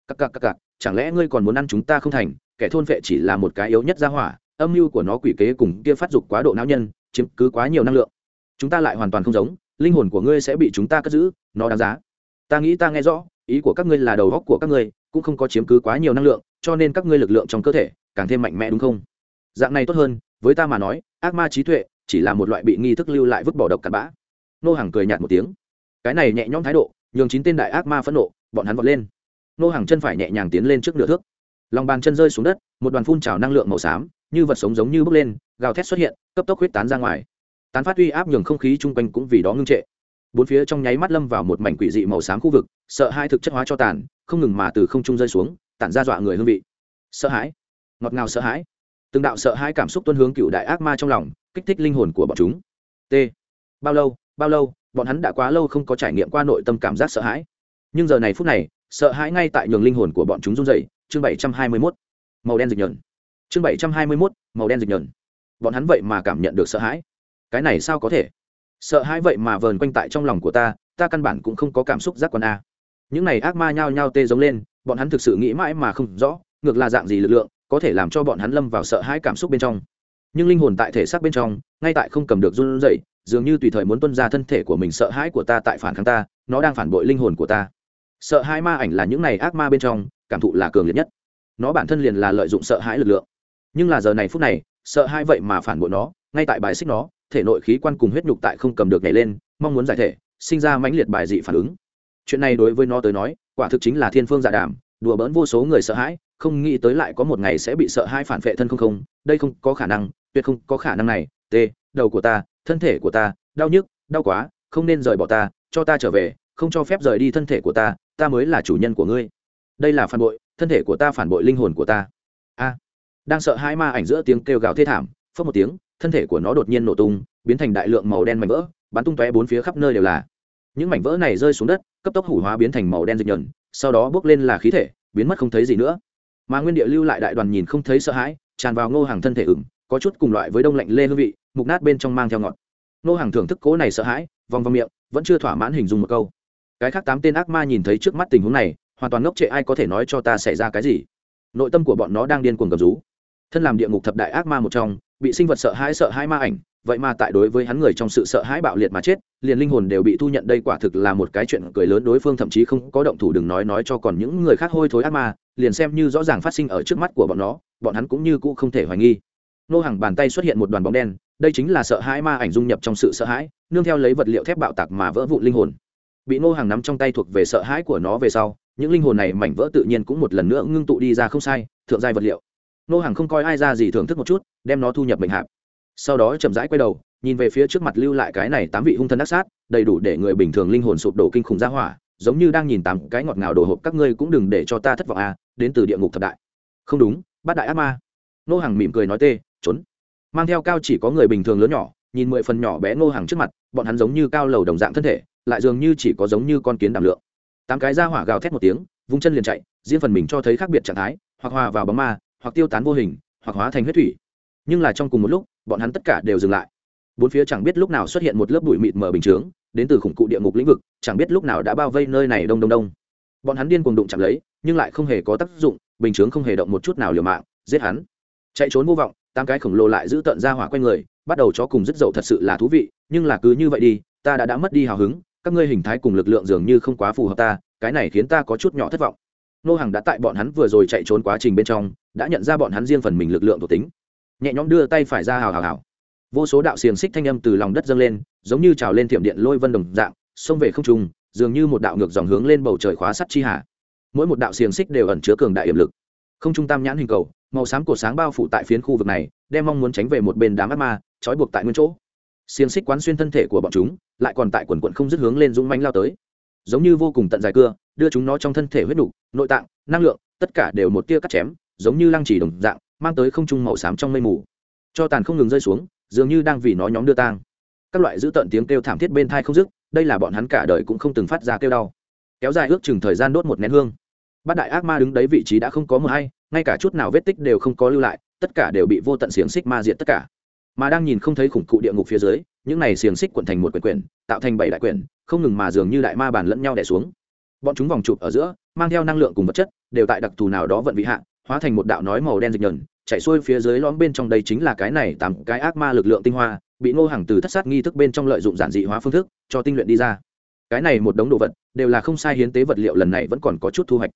Cặc cặc cặc cặc chẳng lẽ ngươi còn muốn ăn chúng ta không thành? Kẻ thôn vệ chỉ là một cái yếu nhất ra hỏa, âm mưu của nó quỷ kế cùng kia phát dục quá độ não nhân, chiếm cứ quá nhiều năng lượng. Chúng ta lại hoàn toàn không giống, linh hồn của ngươi sẽ bị chúng ta cất giữ, nó đáng giá. Ta nghĩ ta nghe rõ ý của các ngươi là đầu góc của các ngươi, cũng không có chiếm cứ quá nhiều năng lượng, cho nên các ngươi lực lượng trong cơ thể càng thêm mạnh mẽ đúng không? Dạng này tốt hơn, với ta mà nói, ác ma trí tuệ chỉ là một loại bị nghi thức lưu lại vứt bỏ độc cặn bã. Nô hàng cười nhạt một tiếng. Cái này nhẹ nhõm thái độ, nhường chín tên đại ác ma phẫn nộ, bọn hắn vọt lên. Nô hàng chân phải nhẹ nhàng tiến lên trước nửa thước. Lòng bàn chân rơi xuống đất, một đoàn phun trào năng lượng màu xám, như vật sống giống như bốc lên, gào thét xuất hiện, cấp tốc huyết tán ra ngoài. Tán phát uy áp nhường không khí chung quanh cũng vì đó ngưng trệ bốn phía trong nháy mắt lâm vào một mảnh quỷ dị màu xám khu vực, sợ hai thực chất hóa cho tàn, không ngừng mà từ không trung rơi xuống, tản ra dọa người hương vị. Sợ hãi. Ngọt ngào sợ hãi. Từng đạo sợ hãi cảm xúc tuân hướng cựu đại ác ma trong lòng, kích thích linh hồn của bọn chúng. T. Bao lâu bao lâu, bọn hắn đã quá lâu không có trải nghiệm qua nội tâm cảm giác sợ hãi. Nhưng giờ này phút này, sợ hãi ngay tại nhường linh hồn của bọn chúng run dày chương bảy trăm hai mươi mốt. Màu đen dịch nhờn. Chương bảy trăm hai mươi mốt, màu đen dịch nhờn. Bọn hắn vậy mà cảm nhận được sợ hãi. Cái này sao có thể? Sợ hãi vậy mà vờn quanh tại trong lòng của ta ta căn bản cũng không có cảm xúc giác quan a. Những này ác ma nhao nhao tê giống lên, bọn hắn thực sự nghĩ mãi mà không rõ, ngược là dạng gì lực lượng, có thể làm cho bọn hắn lâm vào sợ hãi cảm xúc bên trong. Nhưng linh hồn tại thể xác bên trong, ngay tại không cầm được run rẩy, dường như tùy thời muốn tuân ra thân thể của mình sợ hãi của ta tại phản kháng ta, nó đang phản bội linh hồn của ta. Sợ hãi ma ảnh là những này ác ma bên trong, cảm thụ là cường liệt nhất. Nó bản thân liền là lợi dụng sợ hãi lực lượng. Nhưng là giờ này phút này, sợ hãi vậy mà phản bội nó, ngay tại bài xích nó thể nội khí quan cùng huyết nhục tại không cầm được nhảy lên, mong muốn giải thể, sinh ra mãnh liệt bài dị phản ứng. Chuyện này đối với nó tới nói, quả thực chính là thiên phương giả đàm đảm đùa bỡn vô số người sợ hãi, không nghĩ tới lại có một ngày sẽ bị sợ hai phản vệ thân không không, đây không có khả năng, tuyệt không có khả năng này t đầu của ta, thân thể của ta, đau nhức, đau quá, không nên rời bỏ ta, cho ta trở về, không cho phép rời đi thân thể của ta ta mới là chủ nhân của ngươi. Đây là phản bội, thân thể của ta phản bội linh hồn của ta. A. Đang sợ hai ma ảnh giữa tiếng kêu gào thê thảm phớt một tiếng thân thể của nó đột nhiên nổ tung, biến thành đại lượng màu đen mảnh vỡ, bắn tung tóe bốn phía khắp nơi đều là. Những mảnh vỡ này rơi xuống đất, cấp tốc hủ hóa biến thành màu đen dịch nhờn, sau đó bước lên là khí thể, biến mất không thấy gì nữa. Mà nguyên địa lưu lại đại đoàn nhìn không thấy sợ hãi, tràn vào ngô hàng thân thể ửng, có chút cùng loại với đông lạnh lê hương vị, mục nát bên trong mang theo ngọt. Ngô hàng thưởng thức cố này sợ hãi, vòng vòng miệng, vẫn chưa thỏa mãn hình dung một câu. Cái khác tám tên ác ma nhìn thấy trước mắt tình huống này, hoàn toàn ngốc trệ ai có thể nói cho ta xảy ra cái gì. Nội tâm của bọn nó đang điên cuồng gầm rú. Thân làm địa ngục thập đại ác ma một trong bị sinh vật sợ hãi sợ hãi ma ảnh, vậy mà tại đối với hắn người trong sự sợ hãi bạo liệt mà chết, liền linh hồn đều bị thu nhận đây quả thực là một cái chuyện cười lớn đối phương thậm chí không có động thủ đừng nói nói cho còn những người khác hôi thối ác ma, liền xem như rõ ràng phát sinh ở trước mắt của bọn nó, bọn hắn cũng như cũ không thể hoài nghi. Nô hàng bàn tay xuất hiện một đoàn bóng đen, đây chính là sợ hãi ma ảnh dung nhập trong sự sợ hãi, nương theo lấy vật liệu thép bạo tạc mà vỡ vụn linh hồn. Bị nô hàng nắm trong tay thuộc về sợ hãi của nó về sau, những linh hồn này mảnh vỡ tự nhiên cũng một lần nữa ngưng tụ đi ra không sai, thượng giai vật liệu. Nô hàng không coi ai ra gì thưởng thức một chút đem nó thu nhập mệnh hạp. Sau đó chậm rãi quay đầu, nhìn về phía trước mặt lưu lại cái này tám vị hung thân ác sát, đầy đủ để người bình thường linh hồn sụp đổ kinh khủng ra hỏa, giống như đang nhìn tám cái ngọt ngào đồ hộp các ngươi cũng đừng để cho ta thất vọng à đến từ địa ngục thập đại. Không đúng, bát đại ác ma. Nô hàng mỉm cười nói tê, trốn. Mang theo cao chỉ có người bình thường lớn nhỏ, nhìn mười phần nhỏ bé nô hàng trước mặt, bọn hắn giống như cao lầu đồng dạng thân thể, lại dường như chỉ có giống như con kiến đảm lượng. Tám cái ra hỏa gào thét một tiếng, vung chân liền chạy, riêng phần mình cho thấy khác biệt trạng thái, hoặc hòa vào bóng ma, hoặc tiêu tán vô hình, hoặc hóa thành huyết thủy nhưng là trong cùng một lúc, bọn hắn tất cả đều dừng lại. Bốn phía chẳng biết lúc nào xuất hiện một lớp bụi mịt mờ bình chướng, đến từ khủng cụ địa ngục lĩnh vực, chẳng biết lúc nào đã bao vây nơi này đông đông đông. Bọn hắn điên cuồng đụng chạm lấy, nhưng lại không hề có tác dụng, bình chướng không hề động một chút nào liều mạng, giết hắn. Chạy trốn vô vọng, tám cái khổng lồ lại giữ tận ra hỏa quanh người, bắt đầu chó cùng rất dậu thật sự là thú vị, nhưng là cứ như vậy đi, ta đã đã mất đi hào hứng, các ngươi hình thái cùng lực lượng dường như không quá phù hợp ta, cái này khiến ta có chút nhỏ thất vọng. Nô hàng đã tại bọn hắn vừa rồi chạy trốn quá trình bên trong, đã nhận ra bọn hắn riêng phần mình lực lượng thuộc tính nhẹ nhõm đưa tay phải ra hào hào hào. Vô số đạo xiềng xích thanh âm từ lòng đất dâng lên giống như trào lên thiểm điện lôi vân đồng dạng xông về không trung dường như một đạo ngược dòng hướng lên bầu trời khóa sắt chi hà mỗi một đạo xiềng xích đều ẩn chứa cường đại hiểm lực. Không trung tam nhãn hình cầu màu xám cổ sáng bao phủ tại phiến khu vực này đem mong muốn tránh về một bên đám ác ma trói buộc tại nguyên chỗ. Xiềng xích quán xuyên thân thể của bọn chúng lại còn tại quần quận không dứt hướng lên dũng mánh lao tới. Giống như vô cùng tận dài cưa đưa chúng nó trong thân thể huyết đủ, nội tạng năng lượng tất cả đều một tia cắt chém giống như lăng chỉ đồng dạng mang tới không trung màu xám trong mây mù. Cho tàn không ngừng rơi xuống, dường như đang vì nó nhóm đưa tang. Các loại giữ tận tiếng kêu thảm thiết bên thai không dứt, đây là bọn hắn cả đời cũng không từng phát ra kêu đau. Kéo dài ước chừng thời gian đốt một nén hương. Bát đại ác ma đứng đấy vị trí đã không có mờ hay, ngay cả chút nào vết tích đều không có lưu lại, tất cả đều bị vô tận xiềng xích ma diệt tất cả. Mà đang nhìn không thấy khủng cụ địa ngục phía dưới, những này xiềng xích quận thành một quyển quyển, tạo thành bảy đại quyển, không ngừng mà dường như đại ma bàn lẫn nhau đẻ xuống. Bọn chúng vòng chụp ở giữa, mang theo năng lượng cùng vật chất, đều tại đặc thù nào đó vận vị hạ hóa thành một đạo nói màu đen dịch nhờn, chạy xuôi phía dưới lõm bên trong đây chính là cái này tám cái ác ma lực lượng tinh hoa, bị ngô hàng từ thất sát nghi thức bên trong lợi dụng giản dị hóa phương thức, cho tinh luyện đi ra. Cái này một đống đồ vật, đều là không sai hiến tế vật liệu lần này vẫn còn có chút thu hoạch.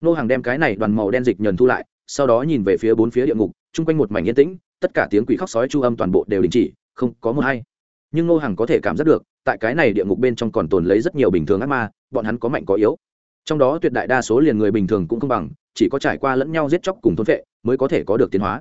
Ngô hàng đem cái này đoàn màu đen dịch nhờn thu lại, sau đó nhìn về phía bốn phía địa ngục, chung quanh một mảnh yên tĩnh, tất cả tiếng quỷ khóc sói chu âm toàn bộ đều đình chỉ, không có một hay nhưng ngô hàng có thể cảm giác được, tại cái này địa ngục bên trong còn tồn lấy rất nhiều bình thường ác ma, bọn hắn có mạnh có yếu. Trong đó tuyệt đại đa số liền người bình thường cũng không bằng chỉ có trải qua lẫn nhau giết chóc cùng thôn vệ mới có thể có được tiến hóa.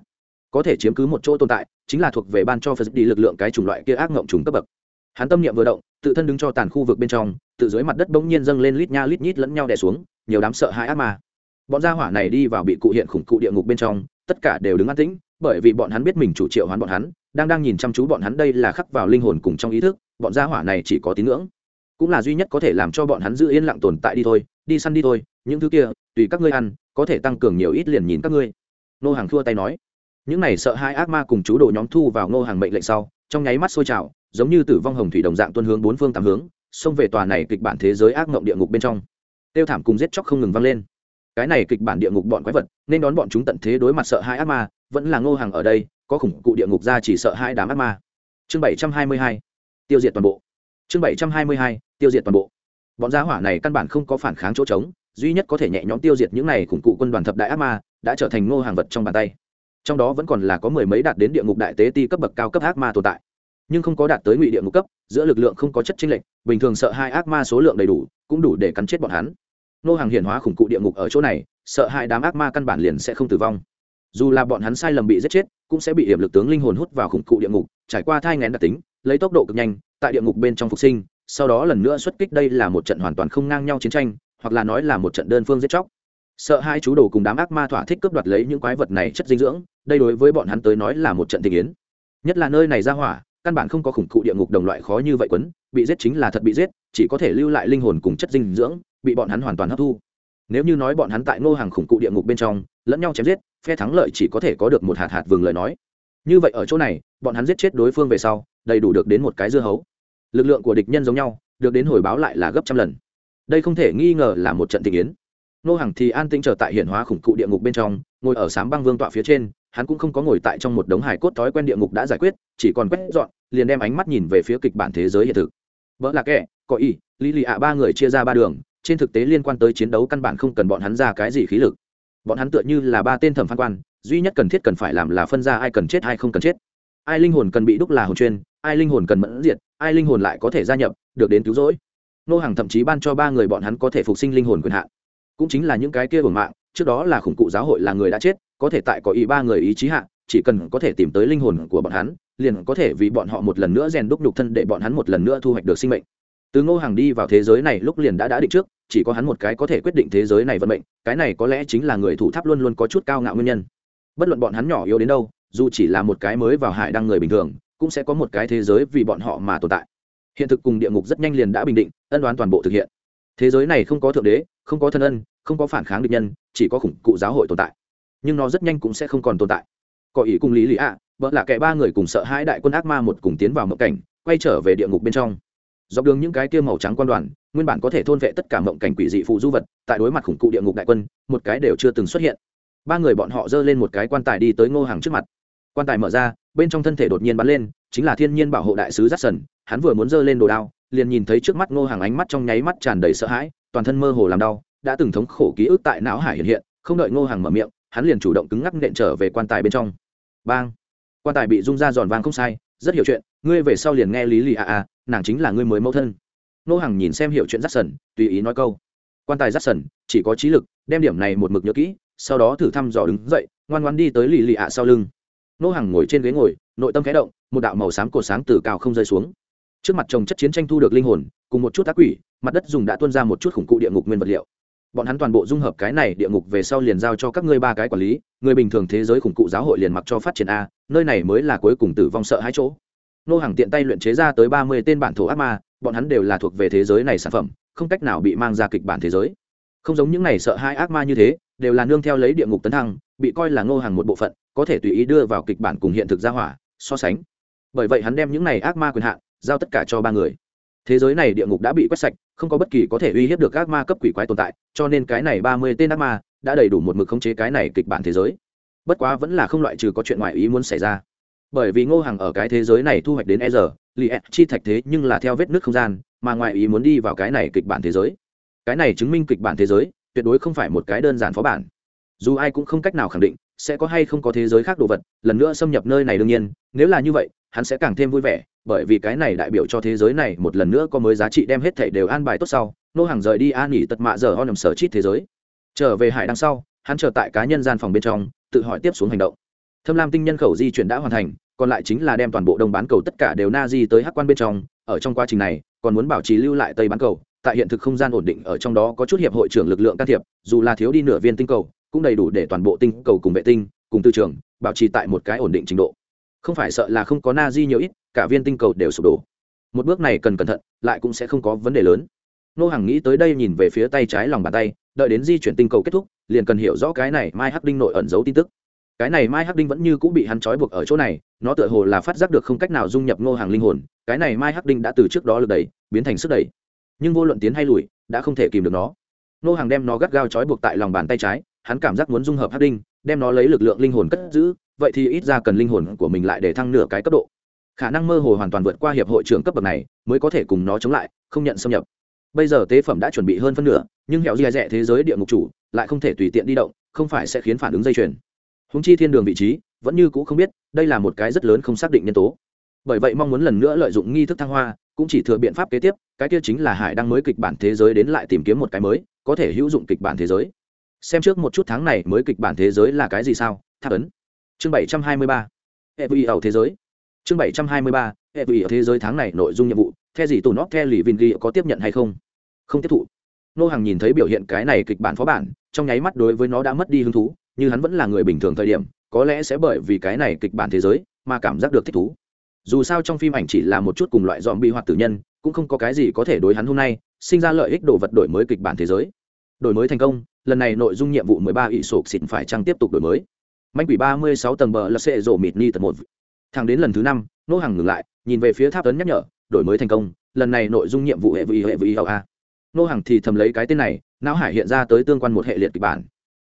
Có thể chiếm cứ một chỗ tồn tại, chính là thuộc về ban cho phật đi lực lượng cái chủng loại kia ác ngộng trùng cấp bậc. Hắn tâm niệm vừa động, tự thân đứng cho tàn khu vực bên trong, tự dưới mặt đất bỗng nhiên dâng lên lít nha lít nhít lẫn nhau đè xuống, nhiều đám sợ hãi ác ma. Bọn gia hỏa này đi vào bị cụ hiện khủng cụ địa ngục bên trong, tất cả đều đứng an tĩnh, bởi vì bọn hắn biết mình chủ triệu hoán bọn hắn, đang đang nhìn chăm chú bọn hắn đây là khắc vào linh hồn cùng trong ý thức, bọn gia hỏa này chỉ có tín ngưỡng. Cũng là duy nhất có thể làm cho bọn hắn giữ yên lặng tồn tại đi thôi, đi săn đi thôi, những thứ kia, tùy các ngươi ăn có thể tăng cường nhiều ít liền nhìn các ngươi. Nô hàng thua tay nói. Những này sợ hai ác ma cùng chú đồ nhóm thu vào nô hàng mệnh lệnh sau, trong nháy mắt sôi trào, giống như tử vong hồng thủy đồng dạng tuân hướng bốn phương tám hướng, xông về tòa này kịch bản thế giới ác mộng địa ngục bên trong. Tiêu thảm cùng giết chóc không ngừng vang lên. Cái này kịch bản địa ngục bọn quái vật, nên đón bọn chúng tận thế đối mặt sợ hai ác ma, vẫn là ngô hàng ở đây, có khủng cụ địa ngục ra chỉ sợ hai đám ác ma. Chương bảy trăm hai mươi hai, tiêu diệt toàn bộ. Chương bảy trăm hai mươi hai, tiêu diệt toàn bộ. Bọn gia hỏa này căn bản không có phản kháng chỗ trống duy nhất có thể nhẹ nhõm tiêu diệt những này khủng cụ quân đoàn thập đại ác ma, đã trở thành ngô hàng vật trong bàn tay. Trong đó vẫn còn là có mười mấy đạt đến địa ngục đại tế ti cấp bậc cao cấp ác ma tồn tại. Nhưng không có đạt tới ngụy địa ngục cấp, giữa lực lượng không có chất chênh lệch, bình thường sợ hai ác ma số lượng đầy đủ, cũng đủ để cắn chết bọn hắn. Nô hàng hiển hóa khủng cụ địa ngục ở chỗ này, sợ hai đám ác ma căn bản liền sẽ không tử vong. Dù là bọn hắn sai lầm bị giết chết, cũng sẽ bị hiểm lực tướng linh hồn hút vào khủng cụ địa ngục, trải qua thai ngén đặc tính, lấy tốc độ cực nhanh, tại địa ngục bên trong phục sinh, sau đó lần nữa xuất kích đây là một trận hoàn toàn không ngang nhau chiến tranh hoặc là nói là một trận đơn phương giết chóc. Sợ hai chú đồ cùng đám ác ma thỏa thích cướp đoạt lấy những quái vật này chất dinh dưỡng, đây đối với bọn hắn tới nói là một trận tình yến. Nhất là nơi này ra hỏa, căn bản không có khủng cụ địa ngục đồng loại khó như vậy quấn, bị giết chính là thật bị giết, chỉ có thể lưu lại linh hồn cùng chất dinh dưỡng, bị bọn hắn hoàn toàn hấp thu. Nếu như nói bọn hắn tại ngô hàng khủng cụ địa ngục bên trong, lẫn nhau chém giết, phe thắng lợi chỉ có thể có được một hạt hạt vừng lời nói. Như vậy ở chỗ này, bọn hắn giết chết đối phương về sau, đầy đủ được đến một cái dưa hấu. Lực lượng của địch nhân giống nhau, được đến hồi báo lại là gấp trăm lần đây không thể nghi ngờ là một trận tình yến. Nô hàng thì an tĩnh trở tại hiển hóa khủng cụ địa ngục bên trong, ngồi ở sám băng vương tọa phía trên, hắn cũng không có ngồi tại trong một đống hài cốt thói quen địa ngục đã giải quyết, chỉ còn quét dọn, liền đem ánh mắt nhìn về phía kịch bản thế giới hiện thực. Vợ là kẻ, có ý lý lì ạ ba người chia ra ba đường, trên thực tế liên quan tới chiến đấu căn bản không cần bọn hắn ra cái gì khí lực. Bọn hắn tựa như là ba tên thẩm phán quan, duy nhất cần thiết cần phải làm là phân ra ai cần chết ai không cần chết. Ai linh hồn cần bị đúc là hồn chuyên ai linh hồn cần mẫn diệt, ai linh hồn lại có thể gia nhập, được đến cứu rỗi nô hàng thậm chí ban cho ba người bọn hắn có thể phục sinh linh hồn quyền hạn. Cũng chính là những cái kia hưởng mạng, trước đó là khủng cụ giáo hội là người đã chết, có thể tại có ý ba người ý chí hạ, chỉ cần có thể tìm tới linh hồn của bọn hắn, liền có thể vì bọn họ một lần nữa rèn đúc nhục thân để bọn hắn một lần nữa thu hoạch được sinh mệnh. Từ ngô hàng đi vào thế giới này lúc liền đã đã định trước, chỉ có hắn một cái có thể quyết định thế giới này vận mệnh, cái này có lẽ chính là người thủ tháp luôn luôn có chút cao ngạo nguyên nhân. Bất luận bọn hắn nhỏ yếu đến đâu, dù chỉ là một cái mới vào hải đăng người bình thường, cũng sẽ có một cái thế giới vì bọn họ mà tồn tại hiện thực cùng địa ngục rất nhanh liền đã bình định, ân đoán toàn bộ thực hiện. Thế giới này không có thượng đế, không có thân ân, không có phản kháng địch nhân, chỉ có khủng cụ giáo hội tồn tại. Nhưng nó rất nhanh cũng sẽ không còn tồn tại. Có ý cùng lý lý ạ, vợ là kẻ ba người cùng sợ hãi đại quân ác ma một cùng tiến vào mộng cảnh, quay trở về địa ngục bên trong. Dọc đường những cái kia màu trắng quan đoàn, nguyên bản có thể thôn vệ tất cả mộng cảnh quỷ dị phụ du vật, tại đối mặt khủng cụ địa ngục đại quân, một cái đều chưa từng xuất hiện. Ba người bọn họ giơ lên một cái quan tài đi tới ngô hàng trước mặt. Quan tài mở ra, bên trong thân thể đột nhiên bắn lên, chính là thiên nhiên bảo hộ đại sứ giắt sần hắn vừa muốn giơ lên đồ đao, liền nhìn thấy trước mắt ngô hàng ánh mắt trong nháy mắt tràn đầy sợ hãi, toàn thân mơ hồ làm đau, đã từng thống khổ ký ức tại não hải hiện hiện, không đợi ngô hàng mở miệng, hắn liền chủ động cứng ngắc nện trở về quan tài bên trong. Bang! Quan tài bị rung ra giòn vang không sai, rất hiểu chuyện, ngươi về sau liền nghe lý lì à à nàng chính là ngươi mới mẫu thân. Ngô hàng nhìn xem hiểu chuyện rắt sần, tùy ý nói câu. Quan tài rắt sần, chỉ có trí lực, đem điểm này một mực nhớ kỹ, sau đó thử thăm dò đứng dậy, ngoan ngoan đi tới lì lì ạ sau lưng. Nô hàng ngồi trên ghế ngồi, nội tâm khẽ động, một đạo màu xám cột sáng từ cao không rơi xuống trước mặt trồng chất chiến tranh thu được linh hồn, cùng một chút ác quỷ, mặt đất dùng đã tuôn ra một chút khủng cụ địa ngục nguyên vật liệu. Bọn hắn toàn bộ dung hợp cái này địa ngục về sau liền giao cho các ngươi ba cái quản lý, người bình thường thế giới khủng cụ giáo hội liền mặc cho phát triển a, nơi này mới là cuối cùng tử vong sợ hai chỗ. Nô hàng tiện tay luyện chế ra tới ba mươi tên bản thổ ác ma, bọn hắn đều là thuộc về thế giới này sản phẩm, không cách nào bị mang ra kịch bản thế giới. Không giống những này sợ hai ác ma như thế, đều là nương theo lấy địa ngục tấn thăng, bị coi là ngô hàng một bộ phận, có thể tùy ý đưa vào kịch bản cùng hiện thực ra hỏa, so sánh. Bởi vậy hắn đem những này ác ma quyền hạn giao tất cả cho ba người. Thế giới này địa ngục đã bị quét sạch, không có bất kỳ có thể uy hiếp được các ma cấp quỷ quái tồn tại, cho nên cái này ba mươi tên ác ma đã đầy đủ một mực khống chế cái này kịch bản thế giới. Bất quá vẫn là không loại trừ có chuyện ngoại ý muốn xảy ra. Bởi vì ngô hàng ở cái thế giới này thu hoạch đến e giờ li chi thạch thế nhưng là theo vết nước không gian, mà ngoại ý muốn đi vào cái này kịch bản thế giới. Cái này chứng minh kịch bản thế giới tuyệt đối không phải một cái đơn giản phó bản. Dù ai cũng không cách nào khẳng định sẽ có hay không có thế giới khác đồ vật, lần nữa xâm nhập nơi này đương nhiên, nếu là như vậy hắn sẽ càng thêm vui vẻ, bởi vì cái này đại biểu cho thế giới này một lần nữa có mới giá trị đem hết thảy đều an bài tốt sau, nô hàng rời đi an nghỉ tật mạ giờ ho nằm sở chít thế giới. Trở về hải đằng sau, hắn chờ tại cá nhân gian phòng bên trong, tự hỏi tiếp xuống hành động. Thâm lam tinh nhân khẩu di chuyển đã hoàn thành, còn lại chính là đem toàn bộ đông bán cầu tất cả đều na di tới hắc quan bên trong, ở trong quá trình này, còn muốn bảo trì lưu lại tây bán cầu, tại hiện thực không gian ổn định ở trong đó có chút hiệp hội trưởng lực lượng can thiệp, dù là thiếu đi nửa viên tinh cầu, cũng đầy đủ để toàn bộ tinh cầu cùng vệ tinh, cùng tư trường, bảo trì tại một cái ổn định trình độ không phải sợ là không có na di nhiều ít, cả viên tinh cầu đều sụp đổ. Một bước này cần cẩn thận, lại cũng sẽ không có vấn đề lớn. Nô hàng nghĩ tới đây nhìn về phía tay trái lòng bàn tay, đợi đến di chuyển tinh cầu kết thúc, liền cần hiểu rõ cái này mai hắc đinh nội ẩn giấu tin tức. Cái này mai hắc đinh vẫn như cũng bị hắn trói buộc ở chỗ này, nó tựa hồ là phát giác được không cách nào dung nhập ngô hàng linh hồn, cái này mai hắc đinh đã từ trước đó lực đẩy, biến thành sức đẩy. Nhưng vô luận tiến hay lùi, đã không thể kìm được nó. Ngô hàng đem nó gắt gao trói buộc tại lòng bàn tay trái, hắn cảm giác muốn dung hợp hắc đinh, đem nó lấy lực lượng linh hồn cất giữ vậy thì ít ra cần linh hồn của mình lại để thăng nửa cái cấp độ. Khả năng mơ hồ hoàn toàn vượt qua hiệp hội trưởng cấp bậc này mới có thể cùng nó chống lại, không nhận xâm nhập. Bây giờ tế phẩm đã chuẩn bị hơn phân nửa, nhưng hẹo dè dẹ thế giới địa ngục chủ lại không thể tùy tiện đi động, không phải sẽ khiến phản ứng dây chuyền. Húng chi thiên đường vị trí, vẫn như c ũ không biết, đây là một cái rất lớn không xác định nhân tố. Bởi vậy mong muốn lần nữa lợi dụng nghi thức thăng hoa, cũng chỉ thừa biện pháp kế tiếp, cái kia chính là hải đang mới kịch bản thế giới đến lại tìm kiếm một cái mới, có thể hữu dụng kịch bản thế giới. Xem trước một chút tháng này mới kịch bản thế giới là cái gì sao? Tháp ấn chương bảy trăm hai mươi ba. Hệ ẩu thế giới. Chương bảy trăm hai mươi ba. Hệ ẩu thế giới tháng này nội dung nhiệm vụ theo gì tổ nó, theo lì vin ghi có tiếp nhận hay không? Không tiếp thụ. Nô hàng nhìn thấy biểu hiện cái này kịch bản phó bản trong nháy mắt đối với nó đã mất đi hứng thú như hắn vẫn là người bình thường thời điểm có lẽ sẽ bởi vì cái này kịch bản thế giới mà cảm giác được thích thú. Dù sao trong phim ảnh chỉ là một chút cùng loại dòm bị hoặc tử nhân cũng không có cái gì có thể đối hắn hôm nay sinh ra lợi ích đồ vật đổi mới kịch bản thế giới. Đổi mới thành công lần này nội dung nhiệm vụ 13 ỷ sổ xịn phải chăng tiếp tục đổi mới manh quỷ 36 tầng bờ là sệ rổ mịt ni tầng một. Thẳng đến lần thứ năm, nô hàng ngừng lại, nhìn về phía tháp tấn nhắc nhở, đổi mới thành công, lần này nội dung nhiệm vụ hệ vị hệ vị hậu a nô hàng thì thầm lấy cái tên này, não hải hiện ra tới tương quan một hệ liệt kịch bản.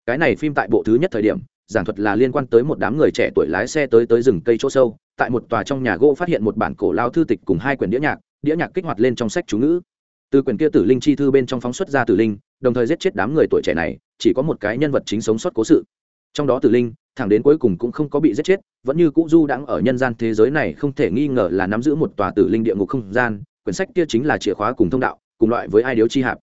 Cái này phim tại bộ thứ nhất thời điểm, giảng thuật là liên quan tới một đám người trẻ tuổi lái xe tới tới rừng cây chỗ sâu, tại một tòa trong nhà gỗ phát hiện một bản cổ lao thư tịch cùng hai quyển đĩa nhạc đĩa nhạc kích hoạt lên trong sách chú ngữ. Từ quyển kia tử linh chi thư bên trong phóng xuất ra tử linh, đồng thời giết chết đám người tuổi trẻ này, chỉ có một cái nhân vật chính sống sót cố sự trong đó tử linh, thẳng đến cuối cùng cũng không có bị giết chết, vẫn như cũ du đãng ở nhân gian thế giới này không thể nghi ngờ là nắm giữ một tòa tử linh địa ngục không gian, quyển sách kia chính là chìa khóa cùng thông đạo, cùng loại với ai điếu chi hạp.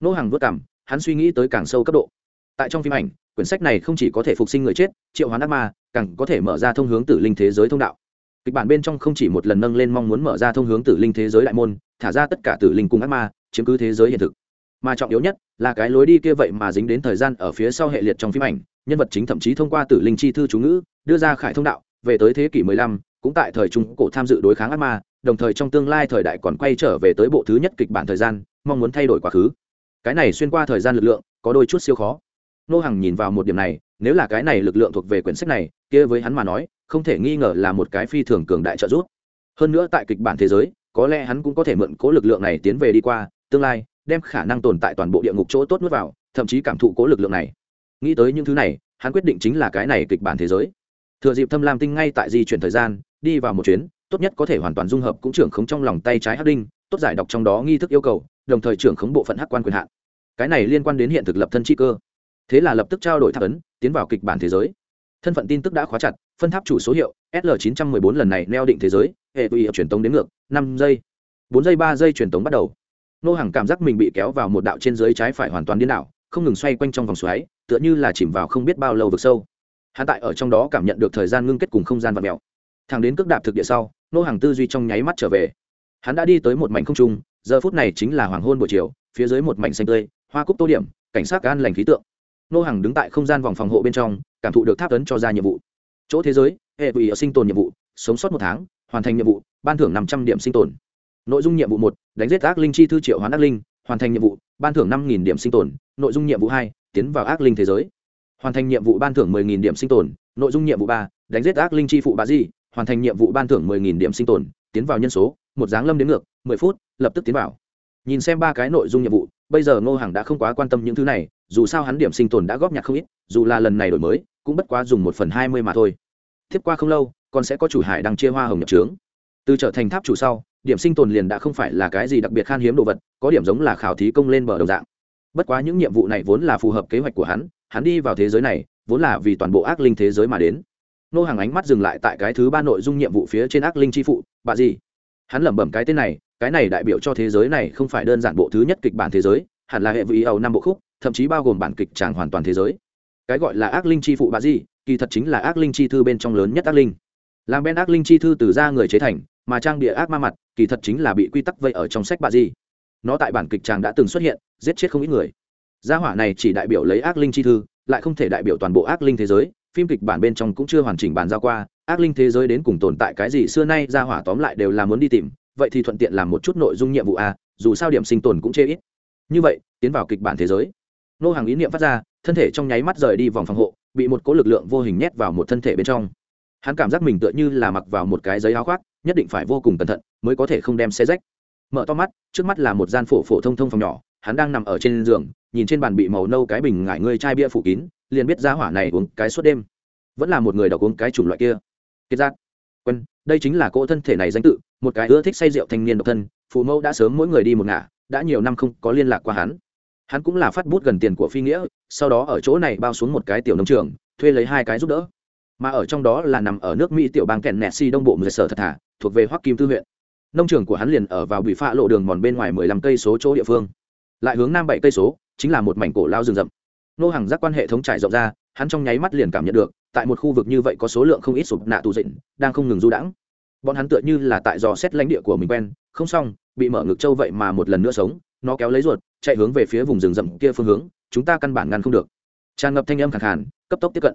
Nô hàng vất cảm hắn suy nghĩ tới càng sâu cấp độ. Tại trong phim ảnh, quyển sách này không chỉ có thể phục sinh người chết, triệu hoán ác ma, càng có thể mở ra thông hướng tử linh thế giới thông đạo. Kịch bản bên trong không chỉ một lần nâng lên mong muốn mở ra thông hướng tử linh thế giới đại môn, thả ra tất cả tử linh cùng ác ma, chiếm cứ thế giới hiện thực. Mà trọng yếu nhất là cái lối đi kia vậy mà dính đến thời gian ở phía sau hệ liệt trong phim ảnh. Nhân vật chính thậm chí thông qua tử linh chi thư chú ngữ đưa ra khải thông đạo về tới thế kỷ 15, cũng tại thời trung cổ tham dự đối kháng ác ma đồng thời trong tương lai thời đại còn quay trở về tới bộ thứ nhất kịch bản thời gian mong muốn thay đổi quá khứ. Cái này xuyên qua thời gian lực lượng có đôi chút siêu khó. Nô hằng nhìn vào một điểm này nếu là cái này lực lượng thuộc về quyển sách này kia với hắn mà nói không thể nghi ngờ là một cái phi thường cường đại trợ giúp. Hơn nữa tại kịch bản thế giới có lẽ hắn cũng có thể mượn cố lực lượng này tiến về đi qua tương lai đem khả năng tồn tại toàn bộ địa ngục chỗ tốt nuốt vào, thậm chí cảm thụ cố lực lượng này. Nghĩ tới những thứ này, hắn quyết định chính là cái này kịch bản thế giới. Thừa dịp thâm lam tinh ngay tại di chuyển thời gian, đi vào một chuyến, tốt nhất có thể hoàn toàn dung hợp cũng trưởng khống trong lòng tay trái hắc đinh, tốt giải đọc trong đó nghi thức yêu cầu, đồng thời trưởng khống bộ phận hắc quan quyền hạn. Cái này liên quan đến hiện thực lập thân chi cơ. Thế là lập tức trao đổi tháp ấn, tiến vào kịch bản thế giới. Thân phận tin tức đã khóa chặt, phân tháp chủ số hiệu sl 914 lần này neo định thế giới, hệ tùy truyền tống đến ngược, năm giây. Bốn giây, ba giây truyền tống bắt đầu nô hàng cảm giác mình bị kéo vào một đạo trên dưới trái phải hoàn toàn điên đảo, không ngừng xoay quanh trong vòng xoáy, tựa như là chìm vào không biết bao lâu vực sâu. Hạ tại ở trong đó cảm nhận được thời gian ngưng kết cùng không gian và mèo. Thằng đến cước đạp thực địa sau nô hàng tư duy trong nháy mắt trở về. Hắn đã đi tới một mảnh không trung, giờ phút này chính là hoàng hôn buổi chiều, phía dưới một mảnh xanh tươi, hoa cúc tô điểm, cảnh sát gan lành khí tượng. Nô hàng đứng tại không gian vòng phòng hộ bên trong, cảm thụ được tháp tấn cho ra nhiệm vụ. Chỗ thế giới, hệ quỷ sinh tồn nhiệm vụ, sống sót một tháng, hoàn thành nhiệm vụ, ban thưởng năm trăm điểm sinh tồn nội dung nhiệm vụ một, đánh giết ác linh chi thư triệu hoán ác linh, hoàn thành nhiệm vụ, ban thưởng năm điểm sinh tồn, nội dung nhiệm vụ hai, tiến vào ác linh thế giới. Hoàn thành nhiệm vụ ban thưởng 10.000 điểm sinh tồn, nội dung nhiệm vụ ba, đánh giết ác linh chi phụ bà di, hoàn thành nhiệm vụ ban thưởng 10.000 điểm sinh tồn, tiến vào nhân số, một dáng lâm đến ngược 10 phút, lập tức tiến vào. Nhìn xem ba cái nội dung nhiệm vụ, bây giờ ngô Hằng đã không quá quan tâm những thứ này, dù sao hắn điểm sinh tồn đã góp nhặt không ít, dù là lần này đổi mới, cũng bất quá dùng một phần hai mươi mà thôi. Tiếp qua không lâu, còn sẽ có chủ hải đang chia hoa hồng nhập trướng từ trở thành tháp chủ sau, điểm sinh tồn liền đã không phải là cái gì đặc biệt khan hiếm đồ vật, có điểm giống là khảo thí công lên bờ đồng dạng. Bất quá những nhiệm vụ này vốn là phù hợp kế hoạch của hắn hắn đi vào thế giới này, vốn là vì toàn bộ ác linh thế giới mà đến. Nô hàng ánh mắt dừng lại tại cái thứ ba nội dung nhiệm vụ phía trên ác linh chi phụ, bà gì? Hắn lẩm bẩm cái tên này, cái này đại biểu cho thế giới này không phải đơn giản bộ thứ nhất kịch bản thế giới, hẳn là hệ vị ẩu năm bộ khúc, thậm chí bao gồm bản kịch tràng hoàn toàn thế giới. Cái gọi là ác linh chi phụ bà gì, kỳ thật chính là ác linh chi thư bên trong lớn nhất ác linh. Làm bên ác linh chi thư từ ra người chế thành mà trang địa ác ma mặt, kỳ thật chính là bị quy tắc vây ở trong sách bà gì nó tại bản kịch tràng đã từng xuất hiện, giết chết không ít người. Gia hỏa này chỉ đại biểu lấy ác linh chi thư, lại không thể đại biểu toàn bộ ác linh thế giới. Phim kịch bản bên trong cũng chưa hoàn chỉnh bàn giao qua, ác linh thế giới đến cùng tồn tại cái gì xưa nay, gia hỏa tóm lại đều là muốn đi tìm, vậy thì thuận tiện làm một chút nội dung nhiệm vụ a dù sao điểm sinh tồn cũng chê ít. Như vậy, tiến vào kịch bản thế giới. Nô hàng ý niệm phát ra, thân thể trong nháy mắt rời đi vòng phòng hộ, bị một cố lực lượng vô hình nhét vào một thân thể bên trong hắn cảm giác mình tựa như là mặc vào một cái giấy áo khoác, nhất định phải vô cùng cẩn thận mới có thể không đem xe rách. Mở to mắt, trước mắt là một gian phổ phổ thông thông phòng nhỏ, hắn đang nằm ở trên giường, nhìn trên bàn bị màu nâu cái bình ngải ngươi chai bia phủ kín, liền biết giá hỏa này uống cái suốt đêm. Vẫn là một người đọc uống cái chủng loại kia. Kiệt giác. Quân, đây chính là cỗ thân thể này danh tự, một cái ưa thích say rượu thanh niên độc thân phụ mẫu đã sớm mỗi người đi một ngả, đã nhiều năm không có liên lạc qua hắn. Hắn cũng là phát bút gần tiền của phi nghĩa, sau đó ở chỗ này bao xuống một cái tiểu nông trường, thuê lấy hai cái giúp đỡ mà ở trong đó là nằm ở nước mỹ tiểu bang kèn nessi đông bộ mười sở thật thả thuộc về hoắc kim tư huyện. Nông trường của hắn liền ở vào bị phạ lộ đường mòn bên ngoài mười lăm cây số chỗ địa phương. Lại hướng nam bảy cây số, chính là một mảnh cổ lao rừng rậm. Nô hàng giác quan hệ thống trải rộng ra, hắn trong nháy mắt liền cảm nhận được, tại một khu vực như vậy có số lượng không ít sụp nạ tù dịnh, đang không ngừng du đãng. Bọn hắn tựa như là tại dò xét lãnh địa của mình quen, không xong, bị mở ngực trâu vậy mà một lần nữa sống, nó kéo lấy ruột, chạy hướng về phía vùng rừng rậm kia phương hướng, chúng ta căn bản ngăn không được. Tràn ngập thanh âm khẳng hẳn cấp tốc tiếp cận.